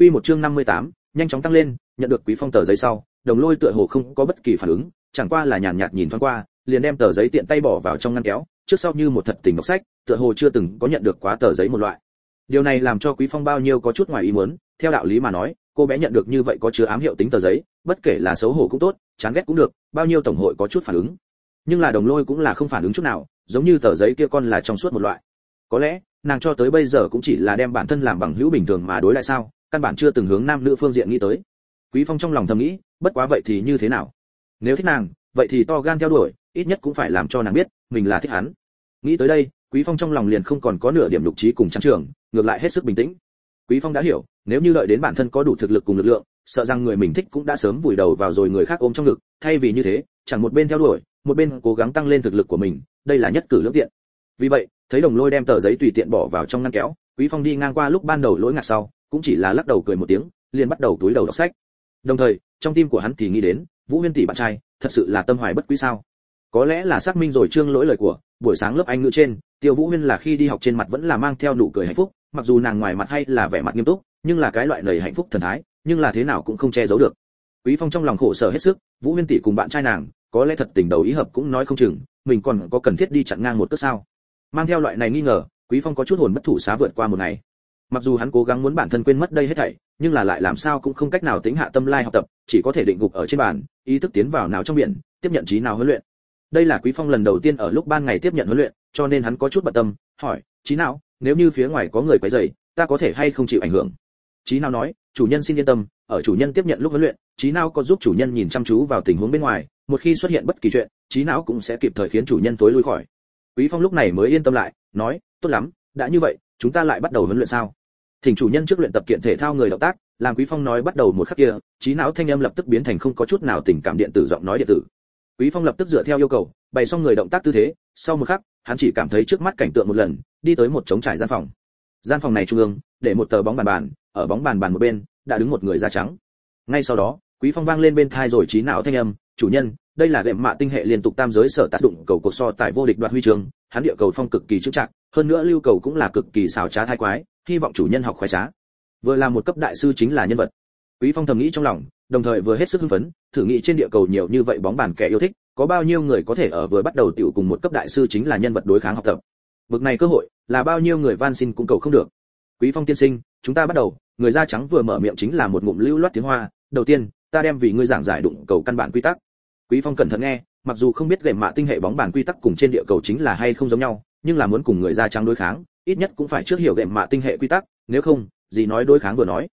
Quy một chương 58, nhanh chóng tăng lên, nhận được Quý Phong tờ giấy sau, Đồng Lôi tựa hồ không có bất kỳ phản ứng, chẳng qua là nhàn nhạt nhìn thoáng qua, liền đem tờ giấy tiện tay bỏ vào trong ngăn kéo, trước sau như một thật tình đọc sách, tựa hồ chưa từng có nhận được quá tờ giấy một loại. Điều này làm cho Quý Phong bao nhiêu có chút ngoài ý muốn, theo đạo lý mà nói, cô bé nhận được như vậy có chứa ám hiệu tính tờ giấy, bất kể là xấu hổ cũng tốt, chán ghét cũng được, bao nhiêu tổng hội có chút phản ứng. Nhưng là Đồng Lôi cũng là không phản ứng chút nào, giống như tờ giấy kia con là trong suốt một loại. Có lẽ, nàng cho tới bây giờ cũng chỉ là đem bản thân làm bằng hữu bình thường mà đối lại sao, căn bản chưa từng hướng nam nữ phương diện nghĩ tới. Quý phong trong lòng thầm nghĩ, bất quá vậy thì như thế nào? Nếu thích nàng, vậy thì to gan theo đuổi, ít nhất cũng phải làm cho nàng biết, mình là thích hắn. Nghĩ tới đây, quý phong trong lòng liền không còn có nửa điểm lục trí cùng trắng trường, ngược lại hết sức bình tĩnh. Quý phong đã hiểu, nếu như đợi đến bản thân có đủ thực lực cùng lực lượng, sợ rằng người mình thích cũng đã sớm vùi đầu vào rồi người khác ôm trong ngực, thay vì như thế, chẳng một bên theo đuổi, một bên cố gắng tăng lên thực lực của mình, đây là nhất cử lưỡng tiện. Vì vậy, thấy đồng lôi đem tờ giấy tùy tiện bỏ vào trong ngăn kéo quý phong đi ngang qua lúc ban đầu lỗi ngạc sau, cũng chỉ là lắc đầu cười một tiếng, liền bắt đầu túi đầu đọc sách. Đồng thời, trong tim của hắn thì nghĩ đến, vũ huyên tỷ bạn trai, thật sự là tâm hoài bất quý sao? Có lẽ là xác minh rồi trương lỗi lời của, buổi sáng lớp anh ngữ trên, tiêu vũ huyên là khi đi học trên mặt vẫn là mang theo nụ cười hạnh phúc, mặc dù nàng ngoài mặt hay là vẻ mặt nghiêm túc, nhưng là cái loại lời hạnh phúc thần thái, nhưng là thế nào cũng không che giấu được. Quý phong trong lòng khổ sở hết sức, vũ huyên tỷ cùng bạn trai nàng, có lẽ thật tình đầu ý hợp cũng nói không chừng, mình còn có cần thiết đi chặn ngang một cước sao? Mang theo loại này nghi ngờ quý phong có chút hồn bất thủ xá vượt qua một ngày. Mặc dù hắn cố gắng muốn bản thân quên mất đây hết thảy, nhưng là lại làm sao cũng không cách nào tính hạ tâm lai học tập, chỉ có thể định gục ở trên bàn, ý thức tiến vào não trong biển, tiếp nhận trí nào huấn luyện. Đây là quý phong lần đầu tiên ở lúc ban ngày tiếp nhận huấn luyện, cho nên hắn có chút bận tâm, hỏi trí nào, nếu như phía ngoài có người quấy rầy, ta có thể hay không chịu ảnh hưởng? Trí nào nói, chủ nhân xin yên tâm, ở chủ nhân tiếp nhận lúc huấn luyện trí nào có giúp chủ nhân nhìn chăm chú vào tình huống bên ngoài, một khi xuất hiện bất kỳ chuyện trí não cũng sẽ kịp thời khiến chủ nhân tối lui khỏi. Quý phong lúc này mới yên tâm lại, nói tốt lắm, đã như vậy, chúng ta lại bắt đầu huấn luyện sao? Thỉnh chủ nhân trước luyện tập kiện thể thao người động tác làm quý phong nói bắt đầu một khắc kia, trí não thanh âm lập tức biến thành không có chút nào tình cảm điện tử giọng nói điện tử. Quý phong lập tức dựa theo yêu cầu, bày xong người động tác tư thế, sau một khắc, hắn chỉ cảm thấy trước mắt cảnh tượng một lần, đi tới một trống trải gian phòng. Gian phòng này trung ương, để một tờ bóng bàn bàn, ở bóng bàn bàn một bên, đã đứng một người da trắng. Ngay sau đó, quý phong vang lên bên thai rồi trí não thanh âm, chủ nhân đây là gệm mạ tinh hệ liên tục tam giới sở tác dụng cầu cuộc so tại vô địch đoạt huy chương, hắn địa cầu phong cực kỳ trưng trạng hơn nữa lưu cầu cũng là cực kỳ xảo trá thái quái, hy vọng chủ nhân học khoái trá. Vừa là một cấp đại sư chính là nhân vật. Quý phong thầm nghĩ trong lòng, đồng thời vừa hết sức hưng phấn, thử nghĩ trên địa cầu nhiều như vậy bóng bàn kẻ yêu thích, có bao nhiêu người có thể ở vừa bắt đầu tiểu cùng một cấp đại sư chính là nhân vật đối kháng học tập. Bực này cơ hội, là bao nhiêu người van xin cũng cầu không được. Quý phong tiên sinh, chúng ta bắt đầu, người da trắng vừa mở miệng chính là một ngụm lưu loát tiếng hoa, đầu tiên, ta đem vì ngươi giảng giải đụng cầu căn bản quy tắc quý phong cẩn thận nghe, mặc dù không biết gệm mạ tinh hệ bóng bàn quy tắc cùng trên địa cầu chính là hay không giống nhau, nhưng là muốn cùng người da trắng đối kháng, ít nhất cũng phải trước hiểu gệm mạ tinh hệ quy tắc, nếu không, gì nói đối kháng vừa nói.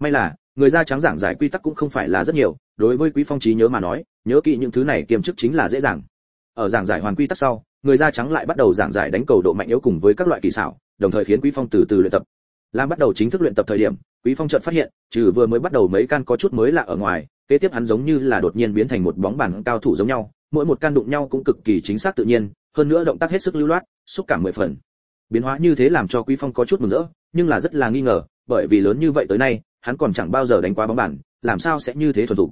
May là, người da trắng giảng giải quy tắc cũng không phải là rất nhiều, đối với quý phong trí nhớ mà nói, nhớ kỹ những thứ này kiềm chức chính là dễ dàng. Ở giảng giải hoàn quy tắc sau, người da trắng lại bắt đầu giảng giải đánh cầu độ mạnh yếu cùng với các loại kỳ xảo, đồng thời khiến quý phong từ từ luyện tập. Làm bắt đầu chính thức luyện tập thời điểm, quý phong chợt phát hiện, trừ vừa mới bắt đầu mấy can có chút mới lạ ở ngoài kế tiếp hắn giống như là đột nhiên biến thành một bóng bàn cao thủ giống nhau, mỗi một can đụng nhau cũng cực kỳ chính xác tự nhiên, hơn nữa động tác hết sức lưu loát, xúc cảm mười phần. Biến hóa như thế làm cho quý phong có chút mừng rỡ, nhưng là rất là nghi ngờ, bởi vì lớn như vậy tới nay, hắn còn chẳng bao giờ đánh qua bóng bàn, làm sao sẽ như thế thuần thục.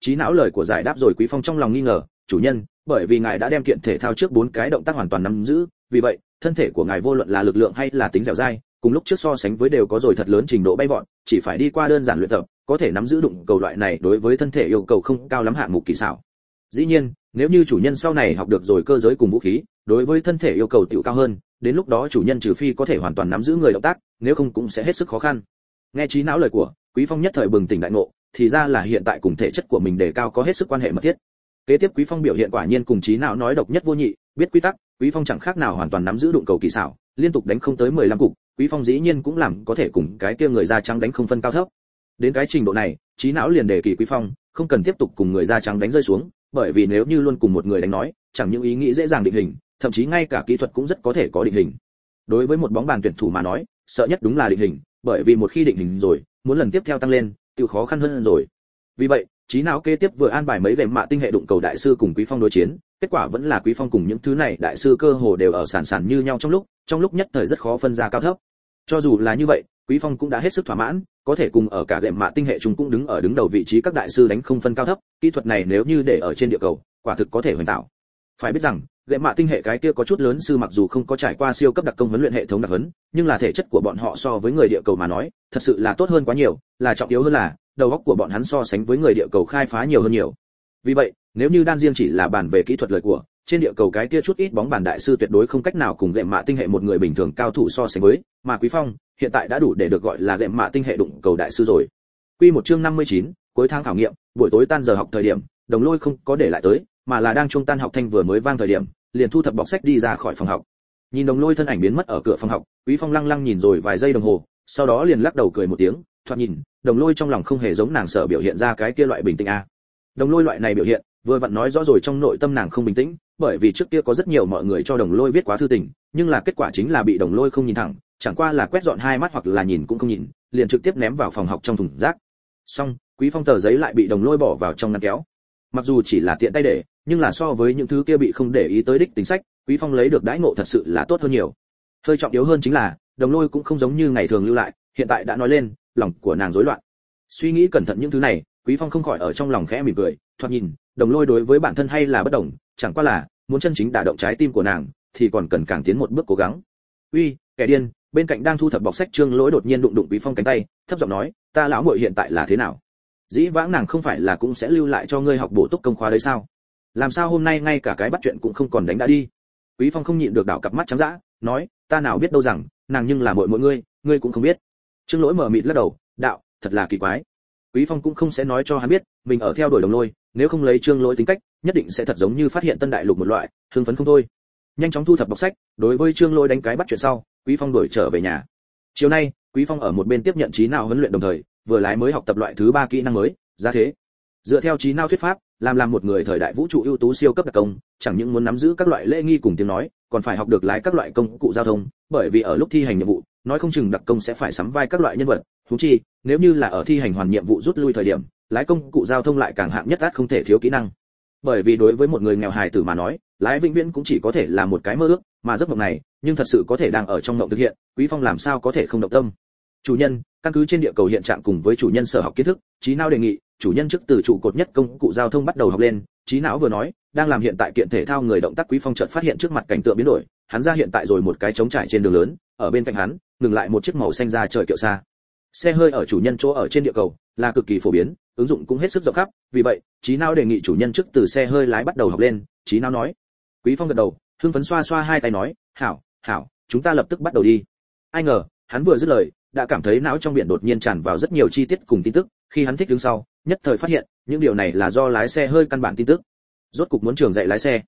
Trí não lời của giải đáp rồi quý phong trong lòng nghi ngờ, chủ nhân, bởi vì ngài đã đem kiện thể thao trước bốn cái động tác hoàn toàn nắm giữ, vì vậy, thân thể của ngài vô luận là lực lượng hay là tính dẻo dai, cùng lúc trước so sánh với đều có rồi thật lớn trình độ bay vọt, chỉ phải đi qua đơn giản luyện tập có thể nắm giữ đụng cầu loại này đối với thân thể yêu cầu không cao lắm hạng mục kỳ xảo. Dĩ nhiên, nếu như chủ nhân sau này học được rồi cơ giới cùng vũ khí, đối với thân thể yêu cầu tiểu cao hơn, đến lúc đó chủ nhân trừ phi có thể hoàn toàn nắm giữ người động tác, nếu không cũng sẽ hết sức khó khăn. Nghe trí não lời của quý phong nhất thời bừng tỉnh đại ngộ, thì ra là hiện tại cùng thể chất của mình đề cao có hết sức quan hệ mật thiết. Kế tiếp quý phong biểu hiện quả nhiên cùng trí não nói độc nhất vô nhị, biết quy tắc, quý phong chẳng khác nào hoàn toàn nắm giữ đụng cầu kỳ xảo, liên tục đánh không tới 15 cục, quý phong dĩ nhiên cũng làm có thể cùng cái kia người da trắng đánh không phân cao thấp đến cái trình độ này, trí não liền đề kỳ quý phong, không cần tiếp tục cùng người da trắng đánh rơi xuống, bởi vì nếu như luôn cùng một người đánh nói, chẳng những ý nghĩ dễ dàng định hình, thậm chí ngay cả kỹ thuật cũng rất có thể có định hình. Đối với một bóng bàn tuyển thủ mà nói, sợ nhất đúng là định hình, bởi vì một khi định hình rồi, muốn lần tiếp theo tăng lên tự khó khăn hơn rồi. Vì vậy, trí não kế tiếp vừa an bài mấy gệm mạ tinh hệ đụng cầu đại sư cùng quý phong đối chiến, kết quả vẫn là quý phong cùng những thứ này đại sư cơ hồ đều ở sản sản như nhau trong lúc trong lúc nhất thời rất khó phân ra cao thấp. Cho dù là như vậy quý phong cũng đã hết sức thỏa mãn, có thể cùng ở cả gệm mạ tinh hệ chúng cũng đứng ở đứng đầu vị trí các đại sư đánh không phân cao thấp, kỹ thuật này nếu như để ở trên địa cầu, quả thực có thể hoàn tạo. Phải biết rằng gệ mạ tinh hệ cái kia có chút lớn sư mặc dù không có trải qua siêu cấp đặc công huấn luyện hệ thống đặc huấn, nhưng là thể chất của bọn họ so với người địa cầu mà nói, thật sự là tốt hơn quá nhiều, là trọng yếu hơn là, đầu óc của bọn hắn so sánh với người địa cầu khai phá nhiều hơn nhiều. Vì vậy, nếu như đan riêng chỉ là bàn về kỹ thuật lời của trên địa cầu cái kia chút ít bóng bàn đại sư tuyệt đối không cách nào cùng lệ mạ tinh hệ một người bình thường cao thủ so sánh với mà quý phong hiện tại đã đủ để được gọi là lệ mạ tinh hệ đụng cầu đại sư rồi. Quy một chương 59, cuối tháng khảo nghiệm buổi tối tan giờ học thời điểm đồng lôi không có để lại tới mà là đang trung tan học thanh vừa mới vang thời điểm liền thu thập bọc sách đi ra khỏi phòng học. Nhìn đồng lôi thân ảnh biến mất ở cửa phòng học quý phong lăng lăng nhìn rồi vài giây đồng hồ sau đó liền lắc đầu cười một tiếng thoạt nhìn đồng lôi trong lòng không hề giống nàng sợ biểu hiện ra cái kia loại bình tĩnh a. Đồng lôi loại này biểu hiện vừa vặn nói rõ rồi trong nội tâm nàng không bình tĩnh bởi vì trước kia có rất nhiều mọi người cho đồng lôi viết quá thư tình, nhưng là kết quả chính là bị đồng lôi không nhìn thẳng, chẳng qua là quét dọn hai mắt hoặc là nhìn cũng không nhìn, liền trực tiếp ném vào phòng học trong thùng rác. Xong, quý phong tờ giấy lại bị đồng lôi bỏ vào trong ngăn kéo. Mặc dù chỉ là tiện tay để, nhưng là so với những thứ kia bị không để ý tới đích tính sách, quý phong lấy được đãi ngộ thật sự là tốt hơn nhiều. Hơi trọng yếu hơn chính là, đồng lôi cũng không giống như ngày thường lưu lại, hiện tại đã nói lên, lòng của nàng rối loạn. Suy nghĩ cẩn thận những thứ này, quý phong không khỏi ở trong lòng khẽ mỉm cười, thoạt nhìn, đồng lôi đối với bản thân hay là bất đồng chẳng qua là, muốn chân chính đả động trái tim của nàng, thì còn cần càng tiến một bước cố gắng. Uy, kẻ điên, bên cạnh đang thu thập bọc sách trương lỗi đột nhiên đụng đụng quý phong cánh tay, thấp giọng nói, ta lão muội hiện tại là thế nào? Dĩ vãng nàng không phải là cũng sẽ lưu lại cho ngươi học bổ túc công khóa đấy sao? Làm sao hôm nay ngay cả cái bắt chuyện cũng không còn đánh đã đi? Quý phong không nhịn được đảo cặp mắt trắng dã, nói, ta nào biết đâu rằng, nàng nhưng là muội muội ngươi ngươi cũng không biết. Trương lỗi mở mịt lắc đầu, đạo, thật là kỳ quái quý phong cũng không sẽ nói cho hắn biết, mình ở theo đuổi đồng lôi, nếu không lấy trương lỗi tính cách, nhất định sẽ thật giống như phát hiện tân đại lục một loại, hưng phấn không thôi. Nhanh chóng thu thập bọc sách, đối với trương lỗi đánh cái bắt chuyện sau, quý phong đuổi trở về nhà. Chiều nay, quý phong ở một bên tiếp nhận trí nào huấn luyện đồng thời, vừa lái mới học tập loại thứ ba kỹ năng mới ra thế. Dựa theo trí nào thuyết pháp, làm làm một người thời đại vũ trụ ưu tú siêu cấp đặc công, chẳng những muốn nắm giữ các loại lễ nghi cùng tiếng nói, còn phải học được lái các loại công cụ giao thông, bởi vì ở lúc thi hành nhiệm vụ, nói không chừng đặc công sẽ phải sắm vai các loại nhân vật, huống chi nếu như là ở thi hành hoàn nhiệm vụ rút lui thời điểm, lái công cụ giao thông lại càng hạng nhất át không thể thiếu kỹ năng. Bởi vì đối với một người nghèo hài tử mà nói, lái vĩnh viễn cũng chỉ có thể là một cái mơ ước, mà giấc mộng này, nhưng thật sự có thể đang ở trong mộng thực hiện, quý phong làm sao có thể không động tâm? Chủ nhân, căn cứ trên địa cầu hiện trạng cùng với chủ nhân sở học kiến thức trí não đề nghị, chủ nhân trước từ trụ cột nhất công cụ giao thông bắt đầu học lên. Trí não vừa nói, đang làm hiện tại kiện thể thao người động tác quý phong chợt phát hiện trước mặt cảnh tượng biến đổi, hắn ra hiện tại rồi một cái trống trải trên đường lớn, ở bên cạnh hắn, ngừng lại một chiếc màu xanh ra trời kiệu xa xe hơi ở chủ nhân chỗ ở trên địa cầu là cực kỳ phổ biến, ứng dụng cũng hết sức rộng khắp. Vì vậy trí não đề nghị chủ nhân trước từ xe hơi lái bắt đầu học lên trí não nói. Quý phong gật đầu, hưng phấn xoa xoa hai tay nói, hảo hảo, chúng ta lập tức bắt đầu đi. Ai ngờ, hắn vừa dứt lời, đã cảm thấy não trong biển đột nhiên tràn vào rất nhiều chi tiết cùng tin tức. Khi hắn thích đứng sau, nhất thời phát hiện, những điều này là do lái xe hơi căn bản tin tức. Rốt cục muốn trường dạy lái xe.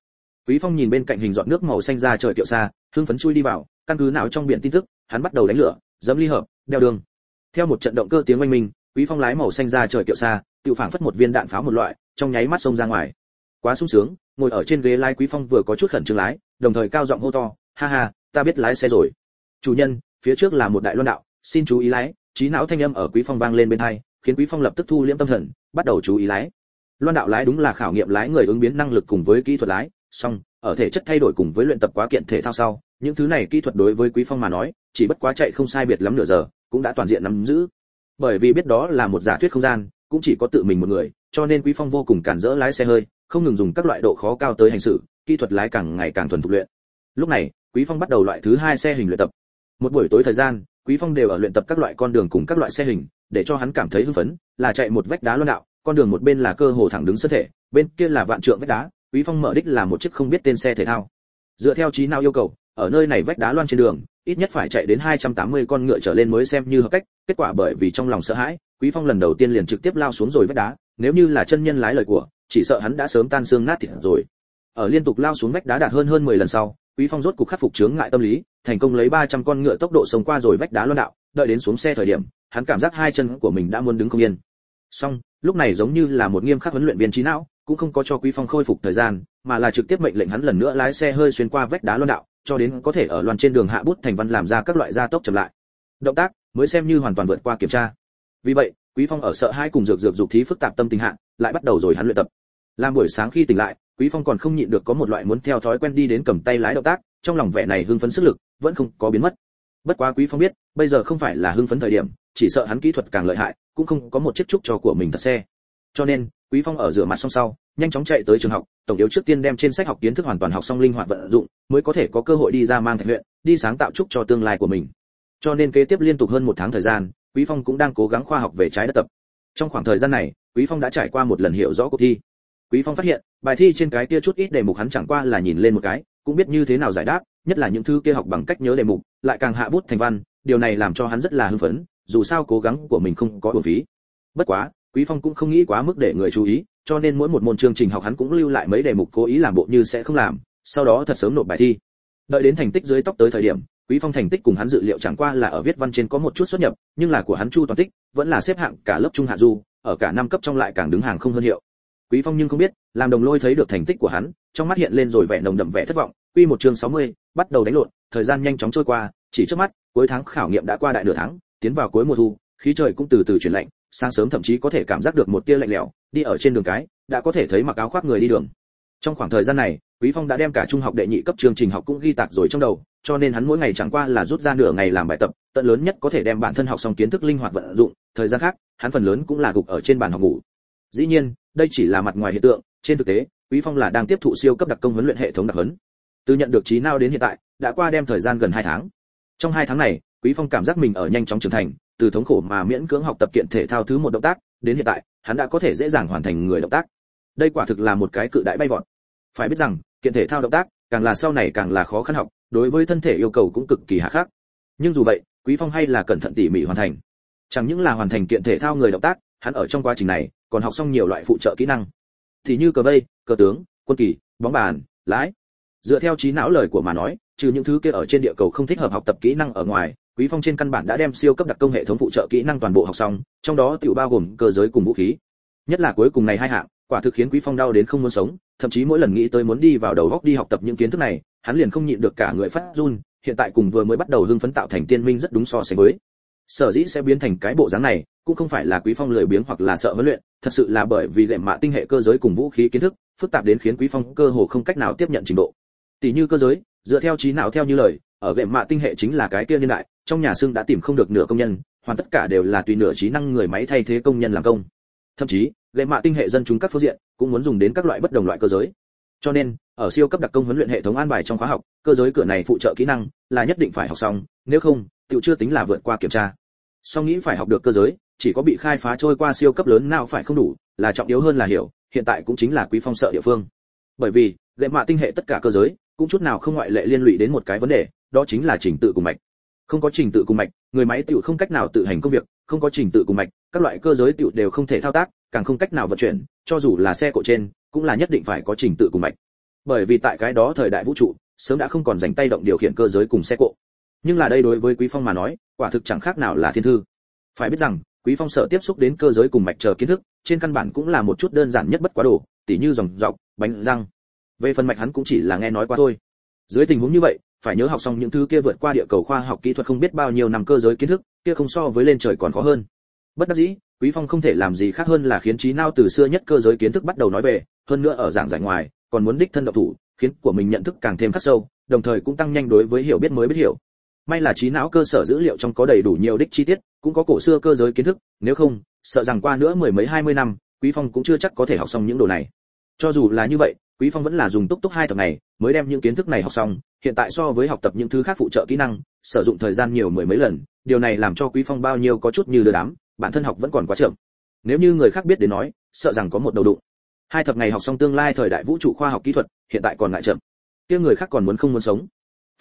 Quý phong nhìn bên cạnh hình dọn nước màu xanh ra trời tiệu xa, hưng phấn chui đi vào. Căn cứ não trong biển tin tức, hắn bắt đầu đánh lửa, dẫm ly hợp, đeo đường theo một trận động cơ tiếng oanh minh, quý phong lái màu xanh ra trời kiệu xa, tự phảng phất một viên đạn pháo một loại, trong nháy mắt xông ra ngoài. Quá sung sướng, ngồi ở trên ghế lái quý phong vừa có chút khẩn trương lái, đồng thời cao giọng hô to, ha ha, ta biết lái xe rồi. Chủ nhân, phía trước là một đại loan đạo, xin chú ý lái. Trí não thanh âm ở quý phong vang lên bên tai khiến quý phong lập tức thu liễm tâm thần, bắt đầu chú ý lái. Loan đạo lái đúng là khảo nghiệm lái người ứng biến năng lực cùng với kỹ thuật lái, song, ở thể chất thay đổi cùng với luyện tập quá kiện thể thao sau, những thứ này kỹ thuật đối với quý phong mà nói, chỉ bất quá chạy không sai biệt lắm nửa giờ cũng đã toàn diện nắm giữ. Bởi vì biết đó là một giả thuyết không gian, cũng chỉ có tự mình một người, cho nên quý phong vô cùng cản rỡ lái xe hơi, không ngừng dùng các loại độ khó cao tới hành xử, kỹ thuật lái càng ngày càng thuần thục luyện. Lúc này, quý phong bắt đầu loại thứ hai xe hình luyện tập. Một buổi tối thời gian, quý phong đều ở luyện tập các loại con đường cùng các loại xe hình, để cho hắn cảm thấy hưng phấn, là chạy một vách đá luân đạo, con đường một bên là cơ hồ thẳng đứng sơ thể, bên kia là vạn trượng vách đá, quý phong mở đích là một chiếc không biết tên xe thể thao. Dựa theo trí nào yêu cầu, ở nơi này vách đá loan trên đường ít nhất phải chạy đến 280 con ngựa trở lên mới xem như hợp cách, kết quả bởi vì trong lòng sợ hãi, quý phong lần đầu tiên liền trực tiếp lao xuống rồi vách đá, nếu như là chân nhân lái lời của, chỉ sợ hắn đã sớm tan xương nát thịt rồi. Ở liên tục lao xuống vách đá đạt hơn hơn 10 lần sau, quý phong rốt cục khắc phục chướng ngại tâm lý, thành công lấy 300 con ngựa tốc độ sống qua rồi vách đá luân đạo, đợi đến xuống xe thời điểm, hắn cảm giác hai chân của mình đã muốn đứng không yên. Xong, lúc này giống như là một nghiêm khắc huấn luyện viên trí não, cũng không có cho quý phong khôi phục thời gian, mà là trực tiếp mệnh lệnh hắn lần nữa lái xe hơi xuyên qua vách đá luân đạo cho đến có thể ở loan trên đường hạ bút thành văn làm ra các loại gia tốc chậm lại. Động tác mới xem như hoàn toàn vượt qua kiểm tra. Vì vậy, quý phong ở sợ hai cùng dược dược dục thí phức tạp tâm tình hạ, lại bắt đầu rồi hắn luyện tập. Làm buổi sáng khi tỉnh lại, quý phong còn không nhịn được có một loại muốn theo thói quen đi đến cầm tay lái động tác, trong lòng vẻ này hưng phấn sức lực vẫn không có biến mất. Bất quá quý phong biết, bây giờ không phải là hưng phấn thời điểm, chỉ sợ hắn kỹ thuật càng lợi hại, cũng không có một chiếc trúc cho của mình thật xe. Cho nên, quý phong ở rửa mặt xong sau nhanh chóng chạy tới trường học, tổng yếu trước tiên đem trên sách học kiến thức hoàn toàn học xong linh hoạt vận dụng, mới có thể có cơ hội đi ra mang thạch huyện, đi sáng tạo trúc cho tương lai của mình. Cho nên kế tiếp liên tục hơn một tháng thời gian, quý phong cũng đang cố gắng khoa học về trái đất tập. Trong khoảng thời gian này, quý phong đã trải qua một lần hiểu rõ cuộc thi. Quý phong phát hiện, bài thi trên cái kia chút ít đề mục hắn chẳng qua là nhìn lên một cái, cũng biết như thế nào giải đáp, nhất là những thứ kia học bằng cách nhớ đề mục, lại càng hạ bút thành văn, điều này làm cho hắn rất là hưng phấn, dù sao cố gắng của mình không có uổng phí. Bất quá, quý phong cũng không nghĩ quá mức để người chú ý cho nên mỗi một môn chương trình học hắn cũng lưu lại mấy đề mục cố ý làm bộ như sẽ không làm sau đó thật sớm nộp bài thi. Đợi đến thành tích dưới tóc tới thời điểm quý phong thành tích cùng hắn dự liệu chẳng qua là ở viết văn trên có một chút xuất nhập nhưng là của hắn chu toàn tích vẫn là xếp hạng cả lớp trung hạ du ở cả năm cấp trong lại càng đứng hàng không hơn hiệu. Quý phong nhưng không biết làm đồng lôi thấy được thành tích của hắn trong mắt hiện lên rồi vẻ nồng đậm vẻ thất vọng quy một chương 60, bắt đầu đánh lộn thời gian nhanh chóng trôi qua chỉ trước mắt cuối tháng khảo nghiệm đã qua đại nửa tháng tiến vào cuối mùa thu khí trời cũng từ từ chuyển lạnh sáng sớm thậm chí có thể cảm giác được một tia lạnh lẽo, đi ở trên đường cái, đã có thể thấy mặc áo khoác người đi đường. Trong khoảng thời gian này, quý phong đã đem cả trung học đệ nhị cấp chương trình học cũng ghi tạc rồi trong đầu, cho nên hắn mỗi ngày chẳng qua là rút ra nửa ngày làm bài tập, tận lớn nhất có thể đem bản thân học xong kiến thức linh hoạt vận dụng, thời gian khác, hắn phần lớn cũng là gục ở trên bàn học ngủ. Dĩ nhiên, đây chỉ là mặt ngoài hiện tượng, trên thực tế, quý phong là đang tiếp thụ siêu cấp đặc công huấn luyện hệ thống đặc huấn. Từ nhận được trí nào đến hiện tại, đã qua đem thời gian gần 2 tháng. Trong 2 tháng này quý phong cảm giác mình ở nhanh chóng trưởng thành, từ thống khổ mà miễn cưỡng học tập kiện thể thao thứ một động tác, đến hiện tại, hắn đã có thể dễ dàng hoàn thành người động tác. Đây quả thực là một cái cự đại bay vọt. Phải biết rằng, kiện thể thao động tác, càng là sau này càng là khó khăn học, đối với thân thể yêu cầu cũng cực kỳ hạ khắc. Nhưng dù vậy, quý phong hay là cẩn thận tỉ mỉ hoàn thành. Chẳng những là hoàn thành kiện thể thao người động tác, hắn ở trong quá trình này, còn học xong nhiều loại phụ trợ kỹ năng. Thì như cờ vây, cờ tướng, quân kỳ, bóng bàn, lái. Dựa theo trí não lời của mà nói, trừ những thứ kia ở trên địa cầu không thích hợp học tập kỹ năng ở ngoài quý phong trên căn bản đã đem siêu cấp đặc công hệ thống phụ trợ kỹ năng toàn bộ học xong, trong đó tiểu bao gồm cơ giới cùng vũ khí. Nhất là cuối cùng này hai hạng, quả thực khiến quý phong đau đến không muốn sống, thậm chí mỗi lần nghĩ tới muốn đi vào đầu góc đi học tập những kiến thức này, hắn liền không nhịn được cả người phát run, hiện tại cùng vừa mới bắt đầu hưng phấn tạo thành tiên minh rất đúng so sánh với. Sở dĩ sẽ biến thành cái bộ dáng này, cũng không phải là quý phong lười biếng hoặc là sợ huấn luyện, thật sự là bởi vì lệ mạ tinh hệ cơ giới cùng vũ khí kiến thức, phức tạp đến khiến quý phong cơ hồ không cách nào tiếp nhận trình độ. Tỷ như cơ giới, dựa theo trí não theo như lời, ở lệ mạ tinh hệ chính là cái kia niên đại trong nhà xương đã tìm không được nửa công nhân, hoàn tất cả đều là tùy nửa trí năng người máy thay thế công nhân làm công. Thậm chí, lệ mạ tinh hệ dân chúng các phương diện cũng muốn dùng đến các loại bất đồng loại cơ giới. Cho nên, ở siêu cấp đặc công huấn luyện hệ thống an bài trong khóa học, cơ giới cửa này phụ trợ kỹ năng là nhất định phải học xong, nếu không tự chưa tính là vượt qua kiểm tra. Song nghĩ phải học được cơ giới, chỉ có bị khai phá trôi qua siêu cấp lớn nào phải không đủ, là trọng yếu hơn là hiểu, hiện tại cũng chính là quý phong sợ địa phương. Bởi vì, lệ mạ tinh hệ tất cả cơ giới, cũng chút nào không ngoại lệ liên lụy đến một cái vấn đề, đó chính là trình tự cùng mạch không có trình tự cùng mạch, người máy tự không cách nào tự hành công việc, không có trình tự cùng mạch, các loại cơ giới tự đều không thể thao tác, càng không cách nào vận chuyển, cho dù là xe cộ trên, cũng là nhất định phải có trình tự cùng mạch. Bởi vì tại cái đó thời đại vũ trụ, sớm đã không còn dành tay động điều khiển cơ giới cùng xe cộ. Nhưng là đây đối với quý phong mà nói, quả thực chẳng khác nào là thiên thư. Phải biết rằng, quý phong sợ tiếp xúc đến cơ giới cùng mạch chờ kiến thức, trên căn bản cũng là một chút đơn giản nhất bất quá đồ, tỉ như dòng dọc, bánh răng. Về phần mạch hắn cũng chỉ là nghe nói qua thôi. Dưới tình huống như vậy phải nhớ học xong những thứ kia vượt qua địa cầu khoa học kỹ thuật không biết bao nhiêu năm cơ giới kiến thức, kia không so với lên trời còn khó hơn. Bất đắc dĩ, quý phong không thể làm gì khác hơn là khiến trí não từ xưa nhất cơ giới kiến thức bắt đầu nói về, hơn nữa ở giảng giải ngoài, còn muốn đích thân độc thủ, khiến của mình nhận thức càng thêm khắc sâu, đồng thời cũng tăng nhanh đối với hiểu biết mới biết hiểu. May là trí não cơ sở dữ liệu trong có đầy đủ nhiều đích chi tiết, cũng có cổ xưa cơ giới kiến thức, nếu không, sợ rằng qua nữa mười mấy hai mươi năm, quý phong cũng chưa chắc có thể học xong những đồ này. Cho dù là như vậy, quý phong vẫn là dùng túc túc hai thập này, mới đem những kiến thức này học xong hiện tại so với học tập những thứ khác phụ trợ kỹ năng, sử dụng thời gian nhiều mười mấy lần, điều này làm cho quý phong bao nhiêu có chút như đưa đám, bản thân học vẫn còn quá chậm. Nếu như người khác biết đến nói, sợ rằng có một đầu đụng. Hai thập ngày học xong tương lai thời đại vũ trụ khoa học kỹ thuật, hiện tại còn lại chậm. Kia người khác còn muốn không muốn sống.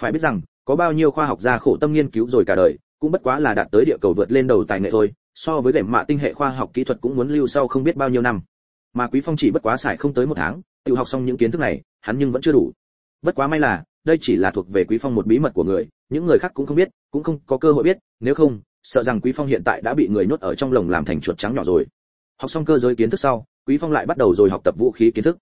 Phải biết rằng, có bao nhiêu khoa học gia khổ tâm nghiên cứu rồi cả đời, cũng bất quá là đạt tới địa cầu vượt lên đầu tài nghệ thôi, so với lẻm mạ tinh hệ khoa học kỹ thuật cũng muốn lưu sau không biết bao nhiêu năm. Mà quý phong chỉ bất quá xài không tới một tháng, tự học xong những kiến thức này, hắn nhưng vẫn chưa đủ. Bất quá may là đây chỉ là thuộc về quý phong một bí mật của người, những người khác cũng không biết, cũng không có cơ hội biết, nếu không, sợ rằng quý phong hiện tại đã bị người nhốt ở trong lồng làm thành chuột trắng nhỏ rồi. Học xong cơ giới kiến thức sau, quý phong lại bắt đầu rồi học tập vũ khí kiến thức.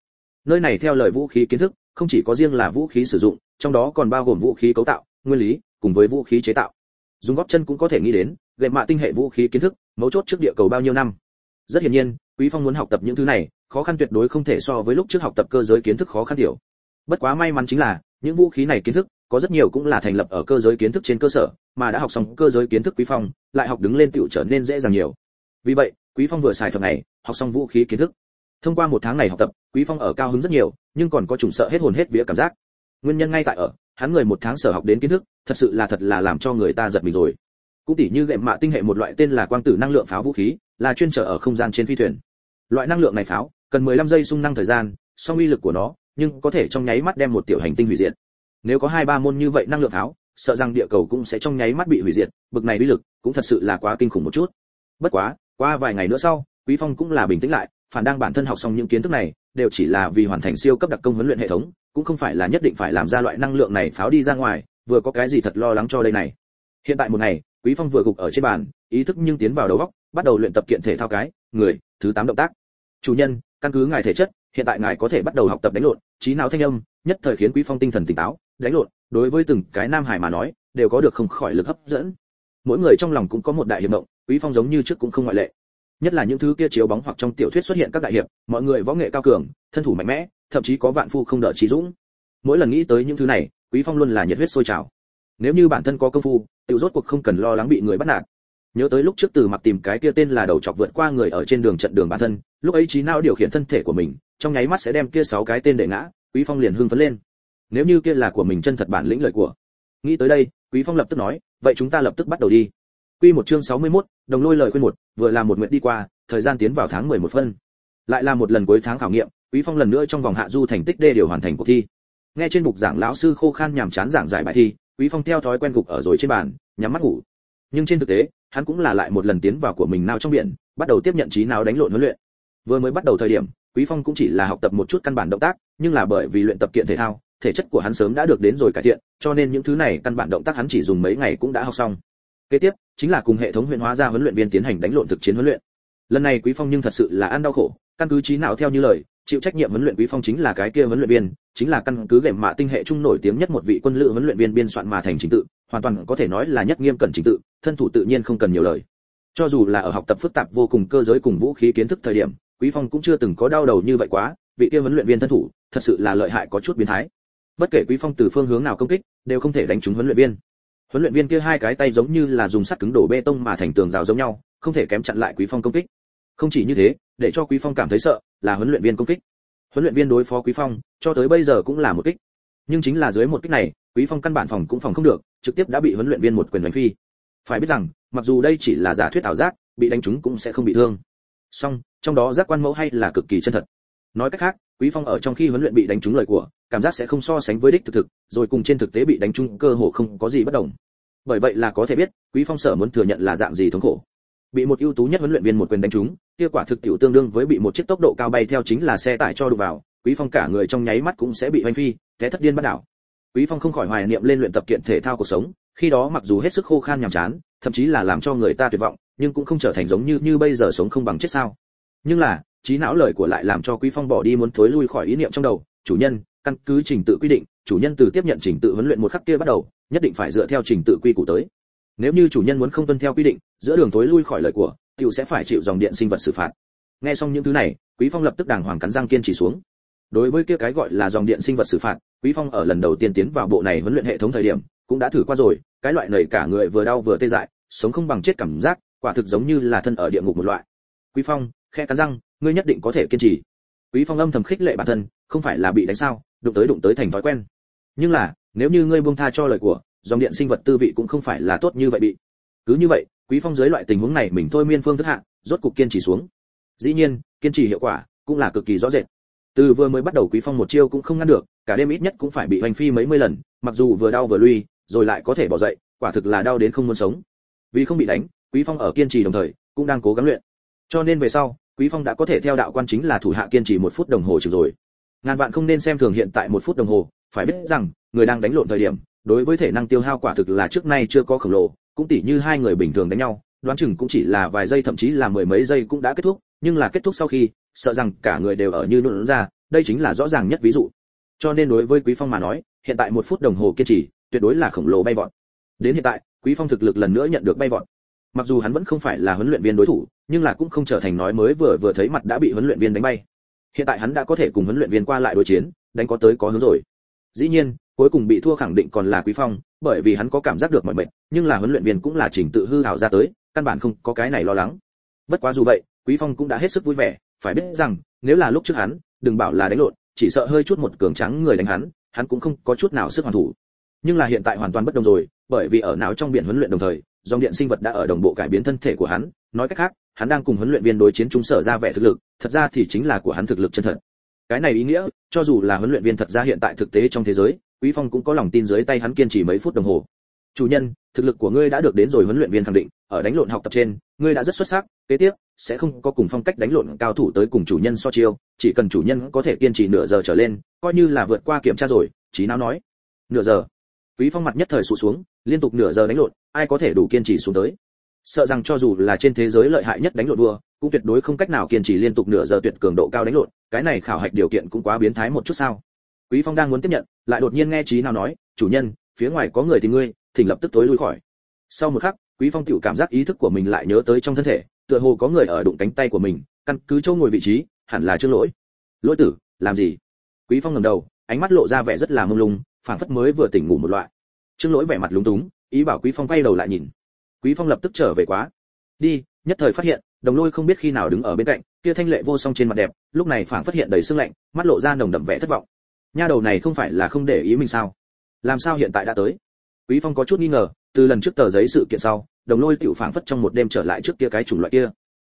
Nơi này theo lời vũ khí kiến thức, không chỉ có riêng là vũ khí sử dụng, trong đó còn bao gồm vũ khí cấu tạo, nguyên lý, cùng với vũ khí chế tạo. Dùng góp chân cũng có thể nghĩ đến, gậy mạ tinh hệ vũ khí kiến thức, mấu chốt trước địa cầu bao nhiêu năm. Rất hiển nhiên, quý phong muốn học tập những thứ này, khó khăn tuyệt đối không thể so với lúc trước học tập cơ giới kiến thức khó khăn tiểu bất quá may mắn chính là, những vũ khí này kiến thức, có rất nhiều cũng là thành lập ở cơ giới kiến thức trên cơ sở, mà đã học xong cơ giới kiến thức quý phong, lại học đứng lên tựu trở nên dễ dàng nhiều. Vì vậy, quý phong vừa xài thập ngày học xong vũ khí kiến thức. Thông qua một tháng này học tập, quý phong ở cao hứng rất nhiều, nhưng còn có trùng sợ hết hồn hết vía cảm giác. Nguyên nhân ngay tại ở, hắn người một tháng sở học đến kiến thức, thật sự là thật là làm cho người ta giật mình rồi. Cũng tỉ như gệm mạ tinh hệ một loại tên là quang tử năng lượng pháo vũ khí, là chuyên trở ở không gian trên phi thuyền. Loại năng lượng này pháo, cần 15 giây xung năng thời gian, song uy lực của nó nhưng có thể trong nháy mắt đem một tiểu hành tinh hủy diệt. Nếu có hai ba môn như vậy năng lượng pháo, sợ rằng địa cầu cũng sẽ trong nháy mắt bị hủy diệt, bực này uy lực cũng thật sự là quá kinh khủng một chút. Bất quá, qua vài ngày nữa sau, quý phong cũng là bình tĩnh lại, phản đang bản thân học xong những kiến thức này, đều chỉ là vì hoàn thành siêu cấp đặc công huấn luyện hệ thống, cũng không phải là nhất định phải làm ra loại năng lượng này pháo đi ra ngoài, vừa có cái gì thật lo lắng cho đây này. Hiện tại một ngày, quý phong vừa gục ở trên bàn, ý thức nhưng tiến vào đầu óc, bắt đầu luyện tập kiện thể thao cái, người, thứ 8 động tác. Chủ nhân căn cứ ngài thể chất hiện tại ngài có thể bắt đầu học tập đánh lộn trí não thanh âm nhất thời khiến quý phong tinh thần tỉnh táo đánh lộn đối với từng cái nam hải mà nói đều có được không khỏi lực hấp dẫn. Mỗi người trong lòng cũng có một đại hiệp động, quý phong giống như trước cũng không ngoại lệ. Nhất là những thứ kia chiếu bóng hoặc trong tiểu thuyết xuất hiện các đại hiệp mọi người võ nghệ cao cường thân thủ mạnh mẽ thậm chí có vạn phu không đỡ trí dũng. Mỗi lần nghĩ tới những thứ này quý phong luôn là nhiệt huyết sôi trào. Nếu như bản thân có công phu tự rốt cuộc không cần lo lắng bị người bắt nạt nhớ tới lúc trước từ mặt tìm cái kia tên là đầu chọc vượt qua người ở trên đường trận đường bản thân lúc ấy trí não điều khiển thân thể của mình trong nháy mắt sẽ đem kia sáu cái tên để ngã quý phong liền hưng phấn lên. Nếu như kia là của mình chân thật bản lĩnh lợi của. Nghĩ tới đây quý phong lập tức nói vậy chúng ta lập tức bắt đầu đi. Quy một chương 61, đồng lôi lời khuyên một vừa là một nguyện đi qua thời gian tiến vào tháng 11 phân. Lại là một lần cuối tháng khảo nghiệm quý phong lần nữa trong vòng hạ du thành tích đê điều hoàn thành cuộc thi. Nghe trên bục giảng lão sư khô khan nhàm chán giảng giải bài thi quý phong theo thói quen gục ở rồi trên bàn nhắm mắt ngủ. Nhưng trên thực tế hắn cũng là lại một lần tiến vào của mình nào trong biển, bắt đầu tiếp nhận trí nào đánh lộn huấn luyện. Vừa mới bắt đầu thời điểm, quý phong cũng chỉ là học tập một chút căn bản động tác, nhưng là bởi vì luyện tập kiện thể thao, thể chất của hắn sớm đã được đến rồi cải thiện, cho nên những thứ này căn bản động tác hắn chỉ dùng mấy ngày cũng đã học xong. Kế tiếp, chính là cùng hệ thống huyền hóa ra huấn luyện viên tiến hành đánh lộn thực chiến huấn luyện. Lần này quý phong nhưng thật sự là ăn đau khổ, căn cứ trí nào theo như lời, chịu trách nhiệm huấn luyện quý phong chính là cái kia huấn luyện viên, chính là căn cứ gệm mạ tinh hệ trung nổi tiếng nhất một vị quân lữ huấn luyện viên biên soạn mà thành chính tự hoàn toàn có thể nói là nhất nghiêm cẩn chính tự, thân thủ tự nhiên không cần nhiều lời. Cho dù là ở học tập phức tạp vô cùng cơ giới cùng vũ khí kiến thức thời điểm, quý phong cũng chưa từng có đau đầu như vậy quá, vị kia huấn luyện viên thân thủ, thật sự là lợi hại có chút biến thái. Bất kể quý phong từ phương hướng nào công kích, đều không thể đánh trúng huấn luyện viên. Huấn luyện viên kia hai cái tay giống như là dùng sắt cứng đổ bê tông mà thành tường rào giống nhau, không thể kém chặn lại quý phong công kích. Không chỉ như thế, để cho quý phong cảm thấy sợ, là huấn luyện viên công kích. Huấn luyện viên đối phó quý phong, cho tới bây giờ cũng là một kích. Nhưng chính là dưới một kích này, quý phong căn bản phòng cũng phòng không được trực tiếp đã bị huấn luyện viên một quyền đánh phi. Phải biết rằng, mặc dù đây chỉ là giả thuyết ảo giác, bị đánh trúng cũng sẽ không bị thương. Song, trong đó giác quan mẫu hay là cực kỳ chân thật. Nói cách khác, quý phong ở trong khi huấn luyện bị đánh trúng lời của, cảm giác sẽ không so sánh với đích thực thực, rồi cùng trên thực tế bị đánh trúng cơ hồ không có gì bất đồng. Bởi vậy là có thể biết, quý phong sở muốn thừa nhận là dạng gì thống khổ. Bị một ưu tú nhất huấn luyện viên một quyền đánh trúng, kia quả thực tiểu tương đương với bị một chiếc tốc độ cao bay theo chính là xe tải cho đụng vào, quý phong cả người trong nháy mắt cũng sẽ bị hoành phi, té thất điên bắt đảo quý phong không khỏi hoài niệm lên luyện tập kiện thể thao cuộc sống, khi đó mặc dù hết sức khô khan nhàm chán, thậm chí là làm cho người ta tuyệt vọng, nhưng cũng không trở thành giống như như bây giờ sống không bằng chết sao. Nhưng là, trí não lời của lại làm cho quý phong bỏ đi muốn thối lui khỏi ý niệm trong đầu. Chủ nhân, căn cứ trình tự quy định, chủ nhân từ tiếp nhận trình tự huấn luyện một khắc kia bắt đầu, nhất định phải dựa theo trình tự quy củ tới. Nếu như chủ nhân muốn không tuân theo quy định, giữa đường thối lui khỏi lời của, tiểu sẽ phải chịu dòng điện sinh vật xử phạt. Nghe xong những thứ này, quý phong lập tức đàng hoàng cắn răng kiên trì xuống đối với kia cái gọi là dòng điện sinh vật xử phạt, quý phong ở lần đầu tiên tiến vào bộ này huấn luyện hệ thống thời điểm, cũng đã thử qua rồi, cái loại nảy cả người vừa đau vừa tê dại, sống không bằng chết cảm giác, quả thực giống như là thân ở địa ngục một loại. Quý phong khe cắn răng, ngươi nhất định có thể kiên trì. Quý phong âm thầm khích lệ bản thân, không phải là bị đánh sao, đụng tới đụng tới thành thói quen. Nhưng là, nếu như ngươi buông tha cho lời của, dòng điện sinh vật tư vị cũng không phải là tốt như vậy bị. Cứ như vậy, quý phong dưới loại tình huống này mình thôi miên phương thức hạ, rốt cục kiên trì xuống. Dĩ nhiên, kiên trì hiệu quả cũng là cực kỳ rõ rệt từ vừa mới bắt đầu quý phong một chiêu cũng không ngăn được, cả đêm ít nhất cũng phải bị hoành phi mấy mươi lần, mặc dù vừa đau vừa lui, rồi lại có thể bỏ dậy, quả thực là đau đến không muốn sống. Vì không bị đánh, quý phong ở kiên trì đồng thời, cũng đang cố gắng luyện. Cho nên về sau, quý phong đã có thể theo đạo quan chính là thủ hạ kiên trì một phút đồng hồ chừng rồi. Ngàn vạn không nên xem thường hiện tại một phút đồng hồ, phải biết rằng, người đang đánh lộn thời điểm, đối với thể năng tiêu hao quả thực là trước nay chưa có khổng lồ, cũng tỉ như hai người bình thường đánh nhau, đoán chừng cũng chỉ là vài giây, thậm chí là mười mấy giây cũng đã kết thúc, nhưng là kết thúc sau khi sợ rằng cả người đều ở như nôn ra, đây chính là rõ ràng nhất ví dụ. Cho nên đối với quý phong mà nói, hiện tại một phút đồng hồ kiên trì, tuyệt đối là khổng lồ bay vọt. Đến hiện tại, quý phong thực lực lần nữa nhận được bay vọt. Mặc dù hắn vẫn không phải là huấn luyện viên đối thủ, nhưng là cũng không trở thành nói mới vừa vừa thấy mặt đã bị huấn luyện viên đánh bay. Hiện tại hắn đã có thể cùng huấn luyện viên qua lại đối chiến, đánh có tới có hướng rồi. Dĩ nhiên, cuối cùng bị thua khẳng định còn là quý phong, bởi vì hắn có cảm giác được mọi mệt nhưng là huấn luyện viên cũng là chỉnh tự hư hào ra tới, căn bản không có cái này lo lắng. Bất quá dù vậy, quý phong cũng đã hết sức vui vẻ phải biết rằng, nếu là lúc trước hắn, đừng bảo là đánh lộn, chỉ sợ hơi chút một cường trắng người đánh hắn hắn cũng không có chút nào sức hoàn thủ. Nhưng là hiện tại hoàn toàn bất đồng rồi, bởi vì ở não trong biển huấn luyện đồng thời, dòng điện sinh vật đã ở đồng bộ cải biến thân thể của hắn. Nói cách khác, hắn đang cùng huấn luyện viên đối chiến trung sở ra vẻ thực lực, thật ra thì chính là của hắn thực lực chân thật. Cái này ý nghĩa, cho dù là huấn luyện viên thật ra hiện tại thực tế trong thế giới, quý phong cũng có lòng tin dưới tay hắn kiên trì mấy phút đồng hồ. Chủ nhân, thực lực của ngươi đã được đến rồi huấn luyện viên khẳng định, ở đánh lộn học tập trên, ngươi đã rất xuất sắc, kế tiếp sẽ không có cùng phong cách đánh lộn cao thủ tới cùng chủ nhân so chiêu, chỉ cần chủ nhân có thể kiên trì nửa giờ trở lên, coi như là vượt qua kiểm tra rồi trí não nói. Nửa giờ. Quý phong mặt nhất thời sụt xuống, liên tục nửa giờ đánh lộn, ai có thể đủ kiên trì xuống tới? Sợ rằng cho dù là trên thế giới lợi hại nhất đánh lộn đua cũng tuyệt đối không cách nào kiên trì liên tục nửa giờ tuyệt cường độ cao đánh lộn, cái này khảo hạch điều kiện cũng quá biến thái một chút sao? Quý phong đang muốn tiếp nhận, lại đột nhiên nghe trí nào nói, chủ nhân, phía ngoài có người thì ngươi, thỉnh lập tức tối lui khỏi. Sau một khắc, quý phong tiểu cảm giác ý thức của mình lại nhớ tới trong thân thể tựa hồ có người ở đụng cánh tay của mình, căn cứ chỗ ngồi vị trí, hẳn là trương lỗi. Lỗi tử, làm gì? Quý phong ngẩng đầu, ánh mắt lộ ra vẻ rất là mông lung, phảng phất mới vừa tỉnh ngủ một loại. Trương lỗi vẻ mặt lúng túng, ý bảo quý phong quay đầu lại nhìn. Quý phong lập tức trở về quá. Đi, nhất thời phát hiện, đồng lôi không biết khi nào đứng ở bên cạnh, kia thanh lệ vô song trên mặt đẹp, lúc này phảng phát hiện đầy sương lạnh, mắt lộ ra nồng đậm vẻ thất vọng. Nha đầu này không phải là không để ý mình sao? Làm sao hiện tại đã tới? Quý phong có chút nghi ngờ, từ lần trước tờ giấy sự kiện sau đồng lôi tiểu phảng phất trong một đêm trở lại trước kia cái chủng loại kia.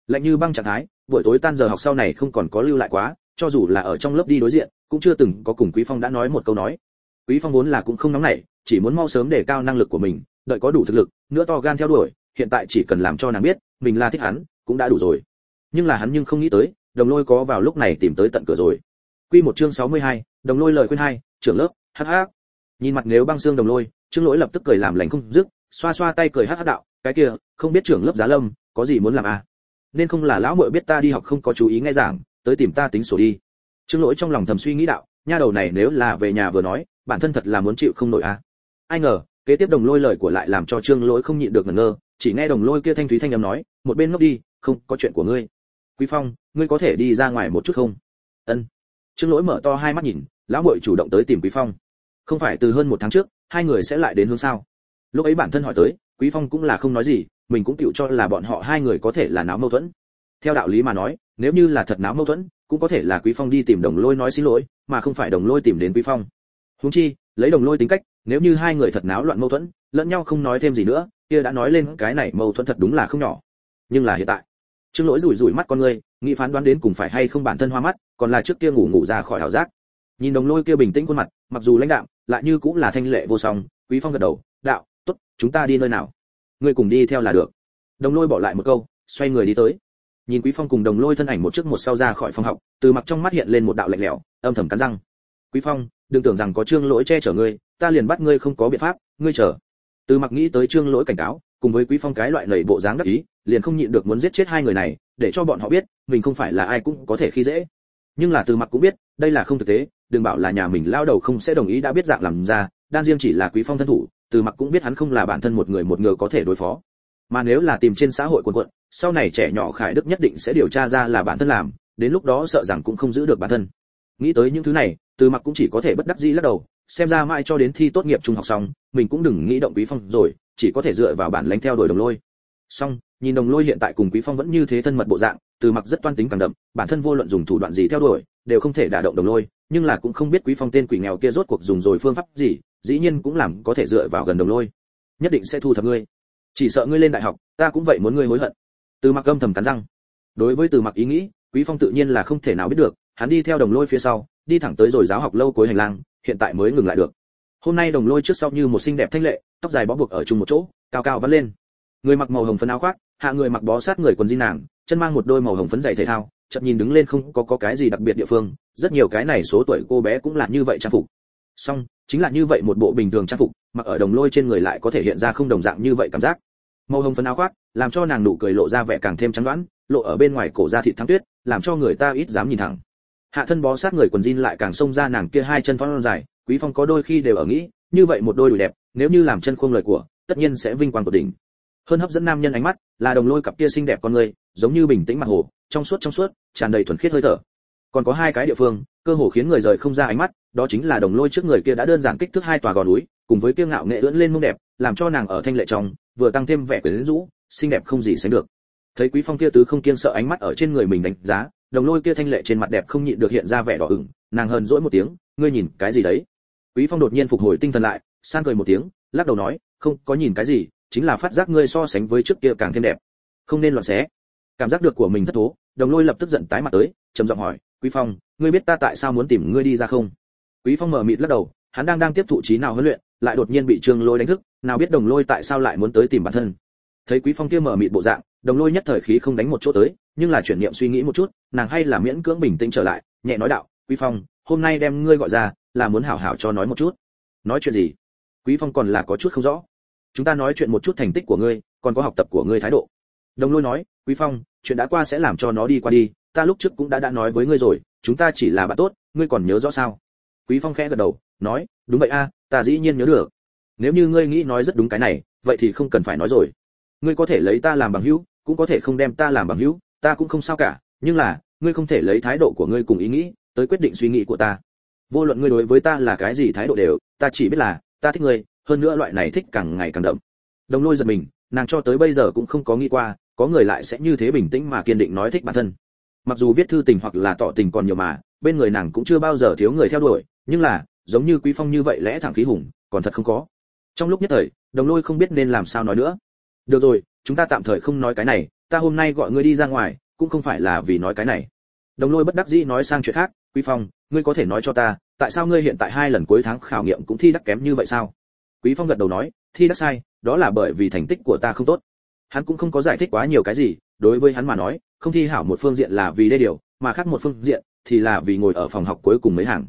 Lạnh như băng trạng thái buổi tối tan giờ học sau này không còn có lưu lại quá cho dù là ở trong lớp đi đối diện cũng chưa từng có cùng quý phong đã nói một câu nói. Quý phong vốn là cũng không nóng nảy chỉ muốn mau sớm đề cao năng lực của mình đợi có đủ thực lực nữa to gan theo đuổi hiện tại chỉ cần làm cho nàng biết mình là thích hắn cũng đã đủ rồi. Nhưng là hắn nhưng không nghĩ tới đồng lôi có vào lúc này tìm tới tận cửa rồi. Quy một chương 62, đồng lôi lời khuyên hai trưởng lớp hắc hắc. Nhìn mặt nếu băng xương đồng lôi trương lỗi lập tức cười làm lành không dứt xoa xoa tay cười hắc hắc đạo cái kia, không biết trưởng lớp giá lâm, có gì muốn làm à? Nên không là lão muội biết ta đi học không có chú ý nghe giảng, tới tìm ta tính sổ đi. Trương lỗi trong lòng thầm suy nghĩ đạo, nha đầu này nếu là về nhà vừa nói, bản thân thật là muốn chịu không nổi à? Ai ngờ, kế tiếp đồng lôi lời của lại làm cho trương lỗi không nhịn được ngẩn ngơ, chỉ nghe đồng lôi kia thanh thúy thanh âm nói, một bên ngốc đi, không, có chuyện của ngươi. Quý phong, ngươi có thể đi ra ngoài một chút không? Ân. Trương lỗi mở to hai mắt nhìn, lão muội chủ động tới tìm quý phong. Không phải, từ hơn một tháng trước, hai người sẽ lại đến hướng sao? Lúc ấy bản thân hỏi tới quý phong cũng là không nói gì mình cũng tựu cho là bọn họ hai người có thể là náo mâu thuẫn. Theo đạo lý mà nói nếu như là thật náo mâu thuẫn cũng có thể là quý phong đi tìm đồng lôi nói xin lỗi mà không phải đồng lôi tìm đến quý phong. Huống chi lấy đồng lôi tính cách nếu như hai người thật náo loạn mâu thuẫn lẫn nhau không nói thêm gì nữa kia đã nói lên cái này mâu thuẫn thật đúng là không nhỏ. Nhưng là hiện tại trương lỗi rủi rủi mắt con người, nghĩ phán đoán đến cùng phải hay không bản thân hoa mắt còn là trước kia ngủ ngủ ra khỏi hảo giác. Nhìn đồng lôi kia bình tĩnh khuôn mặt mặc dù lãnh đạm lại như cũng là thanh lệ vô song quý phong gật đầu đạo chúng ta đi nơi nào? Ngươi cùng đi theo là được. Đồng lôi bỏ lại một câu, xoay người đi tới. Nhìn quý phong cùng đồng lôi thân ảnh một trước một sau ra khỏi phòng học, từ mặc trong mắt hiện lên một đạo lạnh lẽo, âm thầm cắn răng. Quý phong, đừng tưởng rằng có trương lỗi che chở ngươi, ta liền bắt ngươi không có biện pháp, ngươi chờ. Từ mặc nghĩ tới trương lỗi cảnh cáo, cùng với quý phong cái loại lầy bộ dáng đắc ý, liền không nhịn được muốn giết chết hai người này, để cho bọn họ biết, mình không phải là ai cũng có thể khi dễ. Nhưng là từ mặc cũng biết, đây là không thực tế, đừng bảo là nhà mình lao đầu không sẽ đồng ý đã biết dạng làm ra, đan riêng chỉ là quý phong thân thủ từ mặc cũng biết hắn không là bản thân một người một ngờ có thể đối phó. Mà nếu là tìm trên xã hội quần quận, sau này trẻ nhỏ khải đức nhất định sẽ điều tra ra là bản thân làm, đến lúc đó sợ rằng cũng không giữ được bản thân. Nghĩ tới những thứ này, từ mặc cũng chỉ có thể bất đắc dĩ lắc đầu, xem ra mãi cho đến thi tốt nghiệp trung học xong, mình cũng đừng nghĩ động quý phong rồi, chỉ có thể dựa vào bản lãnh theo đuổi đồng lôi. Xong, nhìn đồng lôi hiện tại cùng quý phong vẫn như thế thân mật bộ dạng, từ mặc rất toan tính càng đậm, bản thân vô luận dùng thủ đoạn gì theo đuổi, đều không thể đả động đồng lôi, nhưng là cũng không biết quý phong tên quỷ nghèo kia rốt cuộc dùng rồi phương pháp gì dĩ nhiên cũng làm có thể dựa vào gần đồng lôi. Nhất định sẽ thu thập ngươi. Chỉ sợ ngươi lên đại học, ta cũng vậy muốn ngươi hối hận. Từ mặc âm thầm cắn răng. Đối với từ mặc ý nghĩ, quý phong tự nhiên là không thể nào biết được, hắn đi theo đồng lôi phía sau, đi thẳng tới rồi giáo học lâu cuối hành lang, hiện tại mới ngừng lại được. Hôm nay đồng lôi trước sau như một xinh đẹp thanh lệ, tóc dài bó buộc ở chung một chỗ, cao cao vắt lên. Người mặc màu hồng phấn áo khoác, hạ người mặc bó sát người quần jean nàng, chân mang một đôi màu hồng phấn giày thể thao, chậm nhìn đứng lên không có có cái gì đặc biệt địa phương, rất nhiều cái này số tuổi cô bé cũng là như vậy trang phục song chính là như vậy một bộ bình thường trang phục, mặc ở đồng lôi trên người lại có thể hiện ra không đồng dạng như vậy cảm giác. Màu hồng phấn áo khoác, làm cho nàng nụ cười lộ ra vẻ càng thêm trắng đoán, lộ ở bên ngoài cổ da thịt thắng tuyết, làm cho người ta ít dám nhìn thẳng. Hạ thân bó sát người quần jean lại càng xông ra nàng kia hai chân phong dài, quý phong có đôi khi đều ở nghĩ, như vậy một đôi đùi đẹp, nếu như làm chân khuông lời của, tất nhiên sẽ vinh quang của đỉnh. Hơn hấp dẫn nam nhân ánh mắt, là đồng lôi cặp kia xinh đẹp con người, giống như bình tĩnh mặt hồ, trong suốt trong suốt, tràn đầy thuần khiết hơi thở. Còn có hai cái địa phương, cơ hồ khiến người rời không ra ánh mắt đó chính là đồng lôi trước người kia đã đơn giản kích thước hai tòa gò núi, cùng với kiêu ngạo nghệ ưỡn lên mông đẹp, làm cho nàng ở thanh lệ trong, vừa tăng thêm vẻ quyến rũ, xinh đẹp không gì sánh được. Thấy quý phong kia tứ không kiêng sợ ánh mắt ở trên người mình đánh giá, đồng lôi kia thanh lệ trên mặt đẹp không nhịn được hiện ra vẻ đỏ ửng, nàng hờn dỗi một tiếng, ngươi nhìn cái gì đấy? Quý phong đột nhiên phục hồi tinh thần lại san cười một tiếng, lắc đầu nói, không, có nhìn cái gì, chính là phát giác ngươi so sánh với trước kia càng thêm đẹp. Không nên loạn xé. Cảm giác được của mình thất thố, đồng lôi lập tức giận tái mặt tới, trầm giọng hỏi, quý phong, ngươi biết ta tại sao muốn tìm ngươi đi ra không? Quý phong mở mịt lắc đầu, hắn đang đang tiếp thụ trí nào huấn luyện, lại đột nhiên bị trương lôi đánh thức, nào biết đồng lôi tại sao lại muốn tới tìm bản thân. Thấy quý phong kia mở mịt bộ dạng, đồng lôi nhất thời khí không đánh một chỗ tới, nhưng là chuyển niệm suy nghĩ một chút, nàng hay là miễn cưỡng bình tĩnh trở lại, nhẹ nói đạo, quý phong, hôm nay đem ngươi gọi ra, là muốn hảo hảo cho nói một chút. Nói chuyện gì? Quý phong còn là có chút không rõ. Chúng ta nói chuyện một chút thành tích của ngươi, còn có học tập của ngươi thái độ. Đồng lôi nói, quý phong, chuyện đã qua sẽ làm cho nó đi qua đi, ta lúc trước cũng đã đã nói với ngươi rồi, chúng ta chỉ là bạn tốt, ngươi còn nhớ rõ sao? Quý phong khẽ gật đầu, nói, đúng vậy a, ta dĩ nhiên nhớ được. Nếu như ngươi nghĩ nói rất đúng cái này, vậy thì không cần phải nói rồi. Ngươi có thể lấy ta làm bằng hữu, cũng có thể không đem ta làm bằng hữu, ta cũng không sao cả, nhưng là, ngươi không thể lấy thái độ của ngươi cùng ý nghĩ tới quyết định suy nghĩ của ta. Vô luận ngươi đối với ta là cái gì thái độ đều, ta chỉ biết là, ta thích ngươi, hơn nữa loại này thích càng ngày càng đậm. Đồng lôi giật mình, nàng cho tới bây giờ cũng không có nghĩ qua, có người lại sẽ như thế bình tĩnh mà kiên định nói thích bản thân. Mặc dù viết thư tình hoặc là tỏ tình còn nhiều mà, bên người nàng cũng chưa bao giờ thiếu người theo đuổi nhưng là, giống như quý phong như vậy lẽ thẳng khí hùng, còn thật không có. Trong lúc nhất thời, đồng lôi không biết nên làm sao nói nữa. Được rồi, chúng ta tạm thời không nói cái này, ta hôm nay gọi ngươi đi ra ngoài, cũng không phải là vì nói cái này. Đồng lôi bất đắc dĩ nói sang chuyện khác, quý phong, ngươi có thể nói cho ta, tại sao ngươi hiện tại hai lần cuối tháng khảo nghiệm cũng thi đắc kém như vậy sao? Quý phong gật đầu nói, thi đắc sai, đó là bởi vì thành tích của ta không tốt. Hắn cũng không có giải thích quá nhiều cái gì, đối với hắn mà nói, không thi hảo một phương diện là vì đê điều, mà khác một phương diện thì là vì ngồi ở phòng học cuối cùng mấy hàng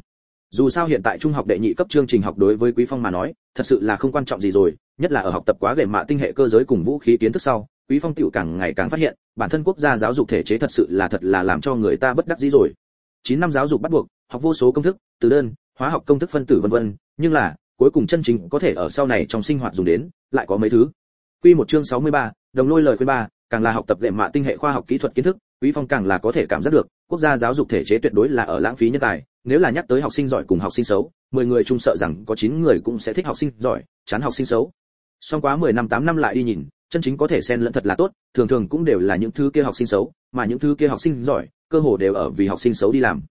dù sao hiện tại trung học đệ nhị cấp chương trình học đối với quý phong mà nói thật sự là không quan trọng gì rồi nhất là ở học tập quá gầy mạ tinh hệ cơ giới cùng vũ khí kiến thức sau quý phong tiểu càng ngày càng phát hiện bản thân quốc gia giáo dục thể chế thật sự là thật là làm cho người ta bất đắc dĩ rồi. 9 năm giáo dục bắt buộc học vô số công thức từ đơn hóa học công thức phân tử vân vân nhưng là cuối cùng chân chính có thể ở sau này trong sinh hoạt dùng đến lại có mấy thứ. Quy một chương 63, đồng lôi lời khuyên ba càng là học tập lệ mạ tinh hệ khoa học kỹ thuật kiến thức quý phong càng là có thể cảm giác được quốc gia giáo dục thể chế tuyệt đối là ở lãng phí nhân tài nếu là nhắc tới học sinh giỏi cùng học sinh xấu, 10 người chung sợ rằng có 9 người cũng sẽ thích học sinh giỏi, chán học sinh xấu. Song quá 10 năm 8 năm lại đi nhìn, chân chính có thể xen lẫn thật là tốt, thường thường cũng đều là những thứ kia học sinh xấu, mà những thứ kia học sinh giỏi, cơ hồ đều ở vì học sinh xấu đi làm.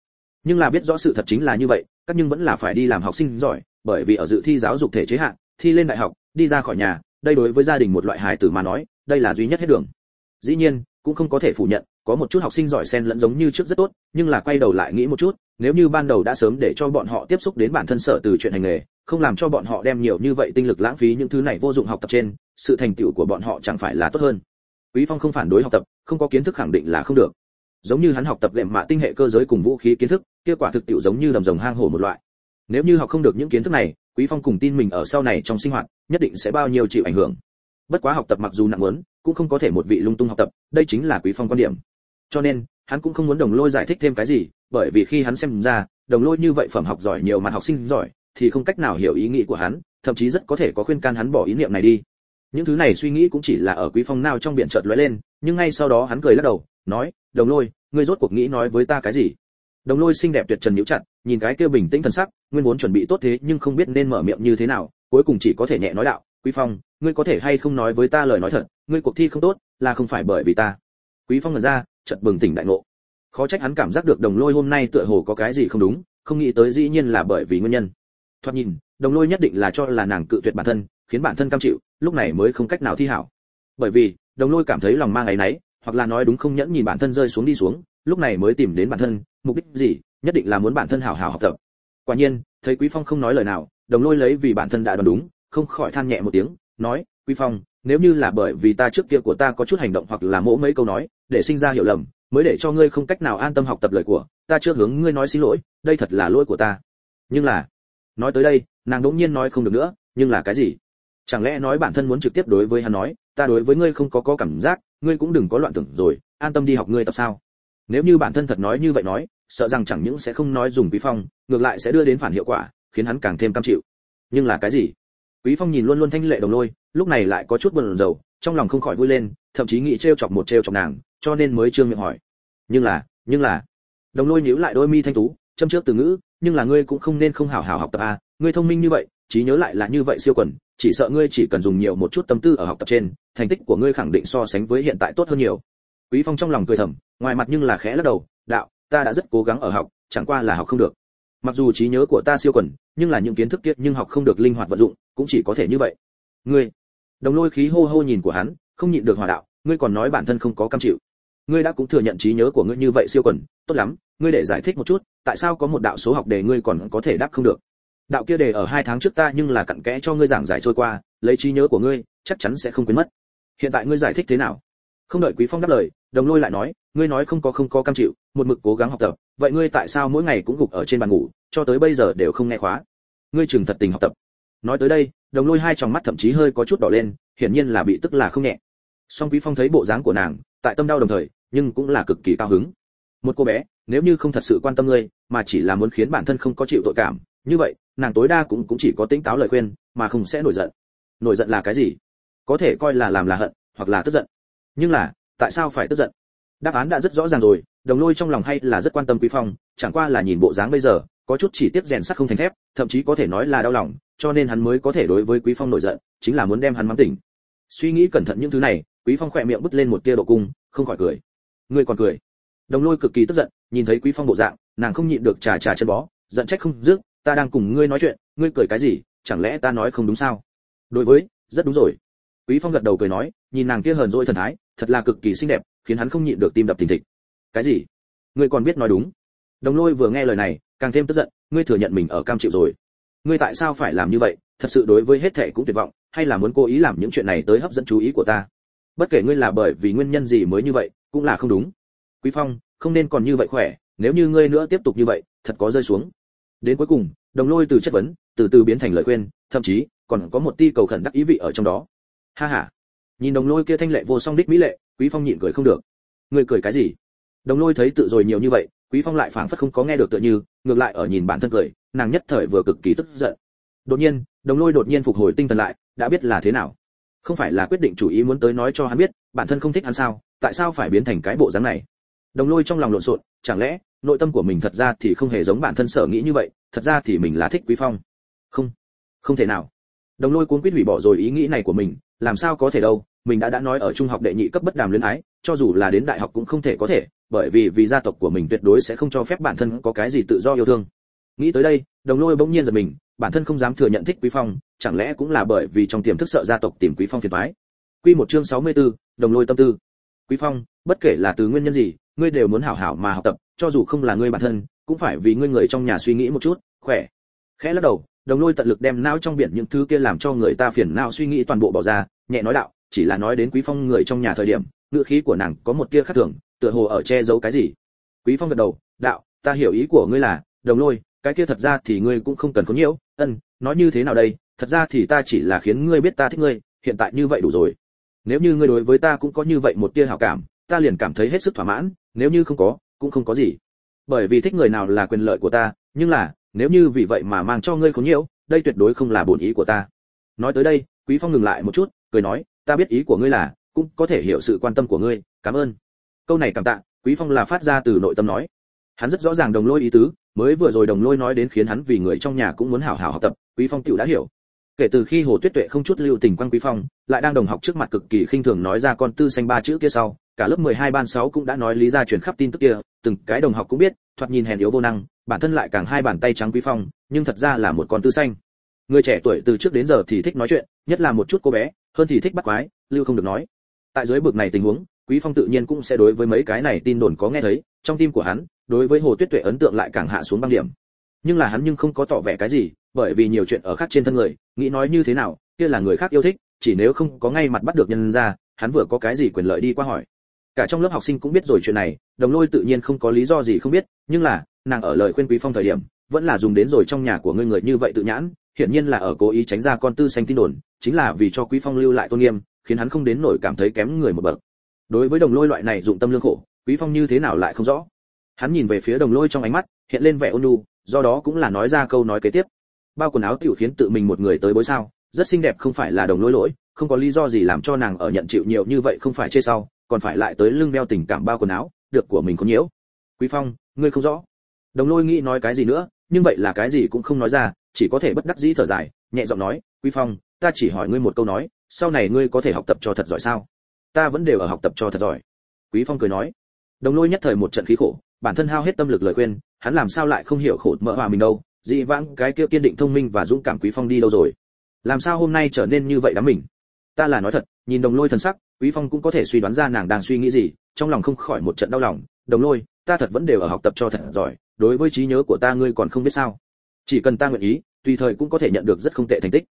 Nhưng là biết rõ sự thật chính là như vậy, các nhưng vẫn là phải đi làm học sinh giỏi, bởi vì ở dự thi giáo dục thể chế hạn, thi lên đại học, đi ra khỏi nhà, đây đối với gia đình một loại hài tử mà nói, đây là duy nhất hết đường. Dĩ nhiên, cũng không có thể phủ nhận, có một chút học sinh giỏi xen lẫn giống như trước rất tốt, nhưng là quay đầu lại nghĩ một chút, nếu như ban đầu đã sớm để cho bọn họ tiếp xúc đến bản thân sở từ chuyện hành nghề, không làm cho bọn họ đem nhiều như vậy tinh lực lãng phí những thứ này vô dụng học tập trên, sự thành tựu của bọn họ chẳng phải là tốt hơn. Quý Phong không phản đối học tập, không có kiến thức khẳng định là không được. Giống như hắn học tập lệm mạ tinh hệ cơ giới cùng vũ khí kiến thức, kết quả thực tiệu giống như đầm rồng hang hổ một loại. Nếu như học không được những kiến thức này, Quý Phong cùng tin mình ở sau này trong sinh hoạt, nhất định sẽ bao nhiêu chịu ảnh hưởng. Bất quá học tập mặc dù nặng muốn, cũng không có thể một vị lung tung học tập, đây chính là Quý Phong quan điểm. Cho nên, hắn cũng không muốn Đồng Lôi giải thích thêm cái gì, bởi vì khi hắn xem ra, Đồng Lôi như vậy phẩm học giỏi nhiều mặt học sinh giỏi, thì không cách nào hiểu ý nghĩ của hắn, thậm chí rất có thể có khuyên can hắn bỏ ý niệm này đi. Những thứ này suy nghĩ cũng chỉ là ở Quý Phong nào trong biển chợt lóe lên, nhưng ngay sau đó hắn cười lắc đầu, nói, "Đồng Lôi, ngươi rốt cuộc nghĩ nói với ta cái gì?" Đồng Lôi xinh đẹp tuyệt trần nhíu chặt, nhìn cái kia bình tĩnh thần sắc, nguyên vốn chuẩn bị tốt thế nhưng không biết nên mở miệng như thế nào, cuối cùng chỉ có thể nhẹ nói đạo, "Quý Phong, ngươi có thể hay không nói với ta lời nói thật, ngươi cuộc thi không tốt, là không phải bởi vì ta." Quý Phong ngẩn ra, chợt bừng tỉnh đại ngộ. Khó trách hắn cảm giác được đồng lôi hôm nay tựa hồ có cái gì không đúng không nghĩ tới dĩ nhiên là bởi vì nguyên nhân. Thoạt nhìn đồng lôi nhất định là cho là nàng cự tuyệt bản thân khiến bản thân cam chịu lúc này mới không cách nào thi hảo. Bởi vì đồng lôi cảm thấy lòng mang ấy náy hoặc là nói đúng không nhẫn nhìn bản thân rơi xuống đi xuống lúc này mới tìm đến bản thân mục đích gì nhất định là muốn bản thân hảo hảo học tập. Quả nhiên thấy quý phong không nói lời nào đồng lôi lấy vì bản thân đã đoán đúng không khỏi than nhẹ một tiếng nói quý phong, nếu như là bởi vì ta trước kia của ta có chút hành động hoặc là mỗ mấy câu nói, để sinh ra hiểu lầm, mới để cho ngươi không cách nào an tâm học tập lời của, ta chưa hướng ngươi nói xin lỗi, đây thật là lỗi của ta. Nhưng là, nói tới đây, nàng đỗng nhiên nói không được nữa, nhưng là cái gì? Chẳng lẽ nói bản thân muốn trực tiếp đối với hắn nói, ta đối với ngươi không có có cảm giác, ngươi cũng đừng có loạn tưởng rồi, an tâm đi học ngươi tập sao? Nếu như bản thân thật nói như vậy nói, sợ rằng chẳng những sẽ không nói dùng quý phong, ngược lại sẽ đưa đến phản hiệu quả, khiến hắn càng thêm cam chịu. Nhưng là cái gì? Quý phong nhìn luôn luôn thanh lệ đồng lôi, lúc này lại có chút buồn rầu, trong lòng không khỏi vui lên, thậm chí nghĩ trêu chọc một trêu chọc nàng, cho nên mới trương miệng hỏi. Nhưng là nhưng là. Đồng lôi nhíu lại đôi mi thanh tú, châm trước từ ngữ, nhưng là ngươi cũng không nên không hảo hảo học tập a ngươi thông minh như vậy, trí nhớ lại là như vậy siêu quần, chỉ sợ ngươi chỉ cần dùng nhiều một chút tâm tư ở học tập trên, thành tích của ngươi khẳng định so sánh với hiện tại tốt hơn nhiều. Quý phong trong lòng cười thầm, ngoài mặt nhưng là khẽ lắc đầu, đạo, ta đã rất cố gắng ở học, chẳng qua là học không được. Mặc dù trí nhớ của ta siêu quần nhưng là những kiến thức kia nhưng học không được linh hoạt vận dụng, cũng chỉ có thể như vậy. Ngươi, đồng lôi khí hô hô nhìn của hắn, không nhịn được hòa đạo, ngươi còn nói bản thân không có cam chịu. Ngươi đã cũng thừa nhận trí nhớ của ngươi như vậy siêu quần tốt lắm, ngươi để giải thích một chút, tại sao có một đạo số học đề ngươi còn có thể đáp không được? Đạo kia đề ở hai tháng trước ta nhưng là cặn kẽ cho ngươi giảng giải trôi qua, lấy trí nhớ của ngươi, chắc chắn sẽ không quên mất. Hiện tại ngươi giải thích thế nào? Không đợi quý phong đáp lời, đồng lôi lại nói, ngươi nói không có không có cam chịu, một mực cố gắng học tập, vậy ngươi tại sao mỗi ngày cũng gục ở trên bàn ngủ, cho tới bây giờ đều không nghe khóa? Ngươi chừng thật tình học tập. Nói tới đây, đồng lôi hai tròng mắt thậm chí hơi có chút đỏ lên, hiển nhiên là bị tức là không nhẹ. Song quý phong thấy bộ dáng của nàng, tại tâm đau đồng thời, nhưng cũng là cực kỳ cao hứng. Một cô bé, nếu như không thật sự quan tâm ngươi, mà chỉ là muốn khiến bản thân không có chịu tội cảm, như vậy, nàng tối đa cũng cũng chỉ có tính táo lời khuyên, mà không sẽ nổi giận. Nổi giận là cái gì? Có thể coi là làm là hận, hoặc là tức giận nhưng là, tại sao phải tức giận? Đáp án đã rất rõ ràng rồi, đồng lôi trong lòng hay là rất quan tâm quý phong, chẳng qua là nhìn bộ dáng bây giờ, có chút chỉ tiếp rèn sắt không thành thép, thậm chí có thể nói là đau lòng, cho nên hắn mới có thể đối với quý phong nổi giận, chính là muốn đem hắn mắng tỉnh. Suy nghĩ cẩn thận những thứ này, quý phong khỏe miệng bứt lên một tia độ cung, không khỏi cười. Ngươi còn cười. Đồng lôi cực kỳ tức giận, nhìn thấy quý phong bộ dạng, nàng không nhịn được trà trà chân bó, giận trách không dứt, ta đang cùng ngươi nói chuyện, ngươi cười cái gì, chẳng lẽ ta nói không đúng sao? Đối với, rất đúng rồi quý phong gật đầu cười nói, nhìn nàng kia hờn dỗi thần thái, thật là cực kỳ xinh đẹp, khiến hắn không nhịn được tim đập thình thịch. Cái gì? Ngươi còn biết nói đúng. Đồng lôi vừa nghe lời này, càng thêm tức giận, ngươi thừa nhận mình ở cam chịu rồi. Ngươi tại sao phải làm như vậy? Thật sự đối với hết thảy cũng tuyệt vọng, hay là muốn cố ý làm những chuyện này tới hấp dẫn chú ý của ta? Bất kể ngươi là bởi vì nguyên nhân gì mới như vậy, cũng là không đúng. Quý phong, không nên còn như vậy khỏe, nếu như ngươi nữa tiếp tục như vậy, thật có rơi xuống. Đến cuối cùng, đồng lôi từ chất vấn, từ từ biến thành lời khuyên, thậm chí còn có một tia cầu khẩn đắc ý vị ở trong đó ha ha. Nhìn đồng lôi kia thanh lệ vô song đích mỹ lệ, quý phong nhịn cười không được. Người cười cái gì? Đồng lôi thấy tự rồi nhiều như vậy, quý phong lại phảng phất không có nghe được tựa như, ngược lại ở nhìn bản thân cười, nàng nhất thời vừa cực kỳ tức giận. Đột nhiên, đồng lôi đột nhiên phục hồi tinh thần lại, đã biết là thế nào. Không phải là quyết định chủ ý muốn tới nói cho hắn biết, bản thân không thích hắn sao, tại sao phải biến thành cái bộ dáng này? Đồng lôi trong lòng lộn xộn, chẳng lẽ, nội tâm của mình thật ra thì không hề giống bản thân sở nghĩ như vậy, thật ra thì mình là thích quý phong. Không không thể nào. Đồng lôi cuốn quyết hủy bỏ rồi ý nghĩ này của mình làm sao có thể đâu mình đã đã nói ở trung học đệ nhị cấp bất đàm luyến ái cho dù là đến đại học cũng không thể có thể bởi vì vì gia tộc của mình tuyệt đối sẽ không cho phép bản thân có cái gì tự do yêu thương. Nghĩ tới đây đồng lôi bỗng nhiên giật mình bản thân không dám thừa nhận thích quý phong chẳng lẽ cũng là bởi vì trong tiềm thức sợ gia tộc tìm quý phong phiền toái? Quy một chương 64, đồng lôi tâm tư. Quý phong bất kể là từ nguyên nhân gì ngươi đều muốn hảo hảo mà học tập cho dù không là ngươi bản thân cũng phải vì ngươi người trong nhà suy nghĩ một chút khỏe. Khẽ lắc đầu đồng lôi tận lực đem não trong biển những thứ kia làm cho người ta phiền não suy nghĩ toàn bộ bỏ ra, nhẹ nói đạo, chỉ là nói đến quý phong người trong nhà thời điểm, ngữ khí của nàng có một tia khác thường, tựa hồ ở che giấu cái gì. Quý phong gật đầu, đạo, ta hiểu ý của ngươi là, đồng lôi, cái kia thật ra thì ngươi cũng không cần có nhiễu, ân, nói như thế nào đây, thật ra thì ta chỉ là khiến ngươi biết ta thích ngươi, hiện tại như vậy đủ rồi. Nếu như ngươi đối với ta cũng có như vậy một tia hảo cảm, ta liền cảm thấy hết sức thỏa mãn, nếu như không có, cũng không có gì. Bởi vì thích người nào là quyền lợi của ta, nhưng là nếu như vì vậy mà mang cho ngươi khốn nhiễu, đây tuyệt đối không là bổn ý của ta. Nói tới đây, quý phong ngừng lại một chút, cười nói, ta biết ý của ngươi là, cũng có thể hiểu sự quan tâm của ngươi, cảm ơn. Câu này cảm tạ, quý phong là phát ra từ nội tâm nói. Hắn rất rõ ràng đồng lôi ý tứ, mới vừa rồi đồng lôi nói đến khiến hắn vì người trong nhà cũng muốn hảo hảo học tập, quý phong tiểu đã hiểu. Kể từ khi hồ tuyết tuệ không chút lưu tình quan quý phong, lại đang đồng học trước mặt cực kỳ khinh thường nói ra con tư xanh ba chữ kia sau, cả lớp 12 ban 6 cũng đã nói lý ra truyền khắp tin tức kia, từng cái đồng học cũng biết, thoạt nhìn hèn yếu vô năng bản thân lại càng hai bàn tay trắng quý phong, nhưng thật ra là một con tư xanh. Người trẻ tuổi từ trước đến giờ thì thích nói chuyện, nhất là một chút cô bé, hơn thì thích bắt quái, lưu không được nói. Tại dưới bực này tình huống, quý phong tự nhiên cũng sẽ đối với mấy cái này tin đồn có nghe thấy, trong tim của hắn, đối với hồ tuyết tuệ ấn tượng lại càng hạ xuống băng điểm. Nhưng là hắn nhưng không có tỏ vẻ cái gì, bởi vì nhiều chuyện ở khác trên thân người, nghĩ nói như thế nào, kia là người khác yêu thích, chỉ nếu không có ngay mặt bắt được nhân ra, hắn vừa có cái gì quyền lợi đi qua hỏi. Cả trong lớp học sinh cũng biết rồi chuyện này, đồng lôi tự nhiên không có lý do gì không biết, nhưng là nàng ở lời khuyên quý phong thời điểm, vẫn là dùng đến rồi trong nhà của ngươi người như vậy tự nhãn, hiển nhiên là ở cố ý tránh ra con tư xanh tin đồn, chính là vì cho quý phong lưu lại tôn nghiêm, khiến hắn không đến nổi cảm thấy kém người một bậc. Đối với đồng lôi loại này dụng tâm lương khổ, quý phong như thế nào lại không rõ? Hắn nhìn về phía đồng lôi trong ánh mắt, hiện lên vẻ ôn nhu, do đó cũng là nói ra câu nói kế tiếp. Bao quần áo tiểu khiến tự mình một người tới bối sao, rất xinh đẹp không phải là đồng lôi lỗi, không có lý do gì làm cho nàng ở nhận chịu nhiều như vậy không phải chê sau, còn phải lại tới lưng đeo tình cảm bao quần áo, được của mình có nhiễu. Quý phong, ngươi không rõ đồng lôi nghĩ nói cái gì nữa, nhưng vậy là cái gì cũng không nói ra, chỉ có thể bất đắc dĩ thở dài, nhẹ giọng nói, quý phong, ta chỉ hỏi ngươi một câu nói, sau này ngươi có thể học tập cho thật giỏi sao? Ta vẫn đều ở học tập cho thật giỏi. Quý phong cười nói. Đồng lôi nhất thời một trận khí khổ, bản thân hao hết tâm lực lời khuyên, hắn làm sao lại không hiểu khổ mỡ hòa mình đâu, dị vãng cái kia kiên định thông minh và dũng cảm quý phong đi đâu rồi? Làm sao hôm nay trở nên như vậy đám mình? Ta là nói thật, nhìn đồng lôi thần sắc, quý phong cũng có thể suy đoán ra nàng đang suy nghĩ gì, trong lòng không khỏi một trận đau lòng. Đồng lôi, ta thật vẫn đều ở học tập cho thật giỏi đối với trí nhớ của ta ngươi còn không biết sao. Chỉ cần ta nguyện ý, tùy thời cũng có thể nhận được rất không tệ thành tích.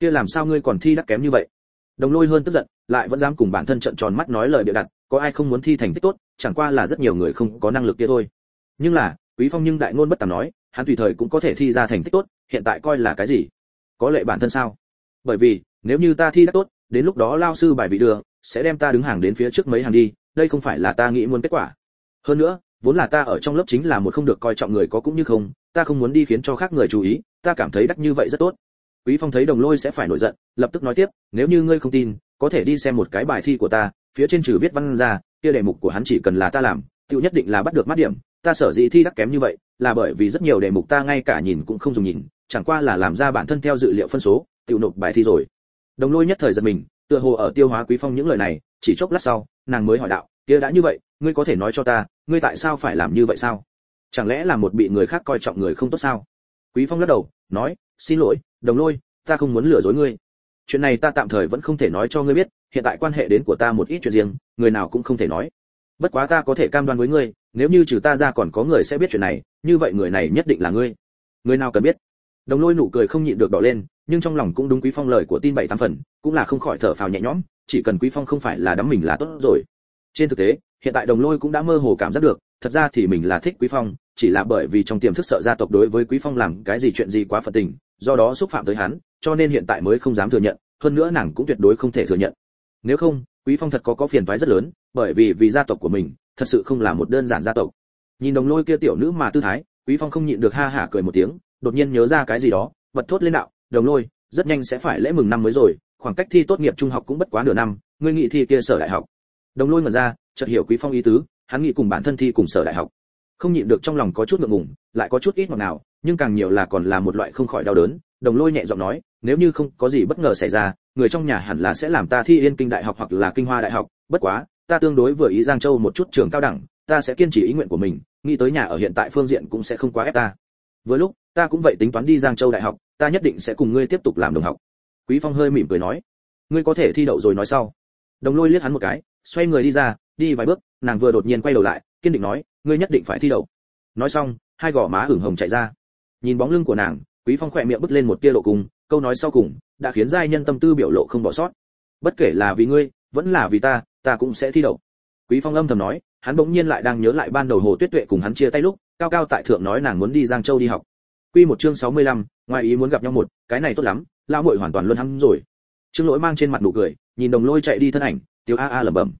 Kia làm sao ngươi còn thi đắc kém như vậy? Đồng lôi hơn tức giận, lại vẫn dám cùng bản thân trận tròn mắt nói lời bịa đặt, có ai không muốn thi thành tích tốt, chẳng qua là rất nhiều người không có năng lực kia thôi. Nhưng là, quý phong nhưng đại ngôn bất tàm nói, hắn tùy thời cũng có thể thi ra thành tích tốt, hiện tại coi là cái gì? Có lệ bản thân sao? Bởi vì, nếu như ta thi đắc tốt, đến lúc đó lao sư bài vị đường sẽ đem ta đứng hàng đến phía trước mấy hàng đi, đây không phải là ta nghĩ muốn kết quả. Hơn nữa vốn là ta ở trong lớp chính là một không được coi trọng người có cũng như không, ta không muốn đi khiến cho khác người chú ý, ta cảm thấy đắc như vậy rất tốt. Quý phong thấy đồng lôi sẽ phải nổi giận, lập tức nói tiếp, nếu như ngươi không tin, có thể đi xem một cái bài thi của ta, phía trên trừ viết văn ra, kia đề mục của hắn chỉ cần là ta làm tiêu nhất định là bắt được mắt điểm, ta sở dĩ thi đắc kém như vậy, là bởi vì rất nhiều đề mục ta ngay cả nhìn cũng không dùng nhìn, chẳng qua là làm ra bản thân theo dự liệu phân số tiêu nộp bài thi rồi. Đồng lôi nhất thời giật mình, tựa hồ ở tiêu hóa quý phong những lời này, chỉ chốc lát sau, nàng mới hỏi đạo, kia đã như vậy ngươi có thể nói cho ta, ngươi tại sao phải làm như vậy sao? Chẳng lẽ là một bị người khác coi trọng người không tốt sao? Quý phong lắc đầu, nói, xin lỗi, đồng lôi, ta không muốn lừa dối ngươi. Chuyện này ta tạm thời vẫn không thể nói cho ngươi biết, hiện tại quan hệ đến của ta một ít chuyện riêng, người nào cũng không thể nói. Bất quá ta có thể cam đoan với ngươi, nếu như trừ ta ra còn có người sẽ biết chuyện này, như vậy người này nhất định là ngươi. Người nào cần biết? Đồng lôi nụ cười không nhịn được đỏ lên, nhưng trong lòng cũng đúng quý phong lời của tin bảy tám phần, cũng là không khỏi thở phào nhẹ nhõm, chỉ cần quý phong không phải là đắm mình là tốt rồi. Trên thực tế hiện tại đồng lôi cũng đã mơ hồ cảm giác được, thật ra thì mình là thích quý phong, chỉ là bởi vì trong tiềm thức sợ gia tộc đối với quý phong làm cái gì chuyện gì quá phật tình, do đó xúc phạm tới hắn, cho nên hiện tại mới không dám thừa nhận, hơn nữa nàng cũng tuyệt đối không thể thừa nhận. Nếu không, quý phong thật có có phiền toái rất lớn, bởi vì vì gia tộc của mình, thật sự không là một đơn giản gia tộc. Nhìn đồng lôi kia tiểu nữ mà tư thái, quý phong không nhịn được ha hả cười một tiếng, đột nhiên nhớ ra cái gì đó, bật thốt lên đạo, đồng lôi, rất nhanh sẽ phải lễ mừng năm mới rồi, khoảng cách thi tốt nghiệp trung học cũng bất quá nửa năm, ngươi nghị thi kia sở đại học? Đồng lôi mở ra chợt hiểu quý phong ý tứ, hắn nghĩ cùng bản thân thi cùng sở đại học. Không nhịn được trong lòng có chút ngượng ngùng, lại có chút ít ngọt nào nhưng càng nhiều là còn là một loại không khỏi đau đớn, đồng lôi nhẹ giọng nói, nếu như không có gì bất ngờ xảy ra, người trong nhà hẳn là sẽ làm ta thi yên kinh đại học hoặc là kinh hoa đại học, bất quá, ta tương đối vừa ý giang châu một chút trường cao đẳng, ta sẽ kiên trì ý nguyện của mình, nghĩ tới nhà ở hiện tại phương diện cũng sẽ không quá ép ta. Vừa lúc, ta cũng vậy tính toán đi giang châu đại học, ta nhất định sẽ cùng ngươi tiếp tục làm đồng học. Quý phong hơi mỉm cười nói, ngươi có thể thi đậu rồi nói sau. Đồng lôi liếc hắn một cái, xoay người đi ra đi vài bước nàng vừa đột nhiên quay đầu lại kiên định nói ngươi nhất định phải thi đậu. Nói xong hai gò má ửng hồng chạy ra. Nhìn bóng lưng của nàng quý phong khỏe miệng bứt lên một tia lộ cùng câu nói sau cùng đã khiến giai nhân tâm tư biểu lộ không bỏ sót. Bất kể là vì ngươi vẫn là vì ta ta cũng sẽ thi đậu. Quý phong âm thầm nói hắn bỗng nhiên lại đang nhớ lại ban đầu hồ tuyết tuệ cùng hắn chia tay lúc cao cao tại thượng nói nàng muốn đi giang châu đi học. Quy một chương 65, ngoài ý muốn gặp nhau một cái này tốt lắm lão muội hoàn toàn luôn hăng rồi. Trương lỗi mang trên mặt nụ cười nhìn đồng lôi chạy đi thân ảnh Tiểu a a lẩm bẩm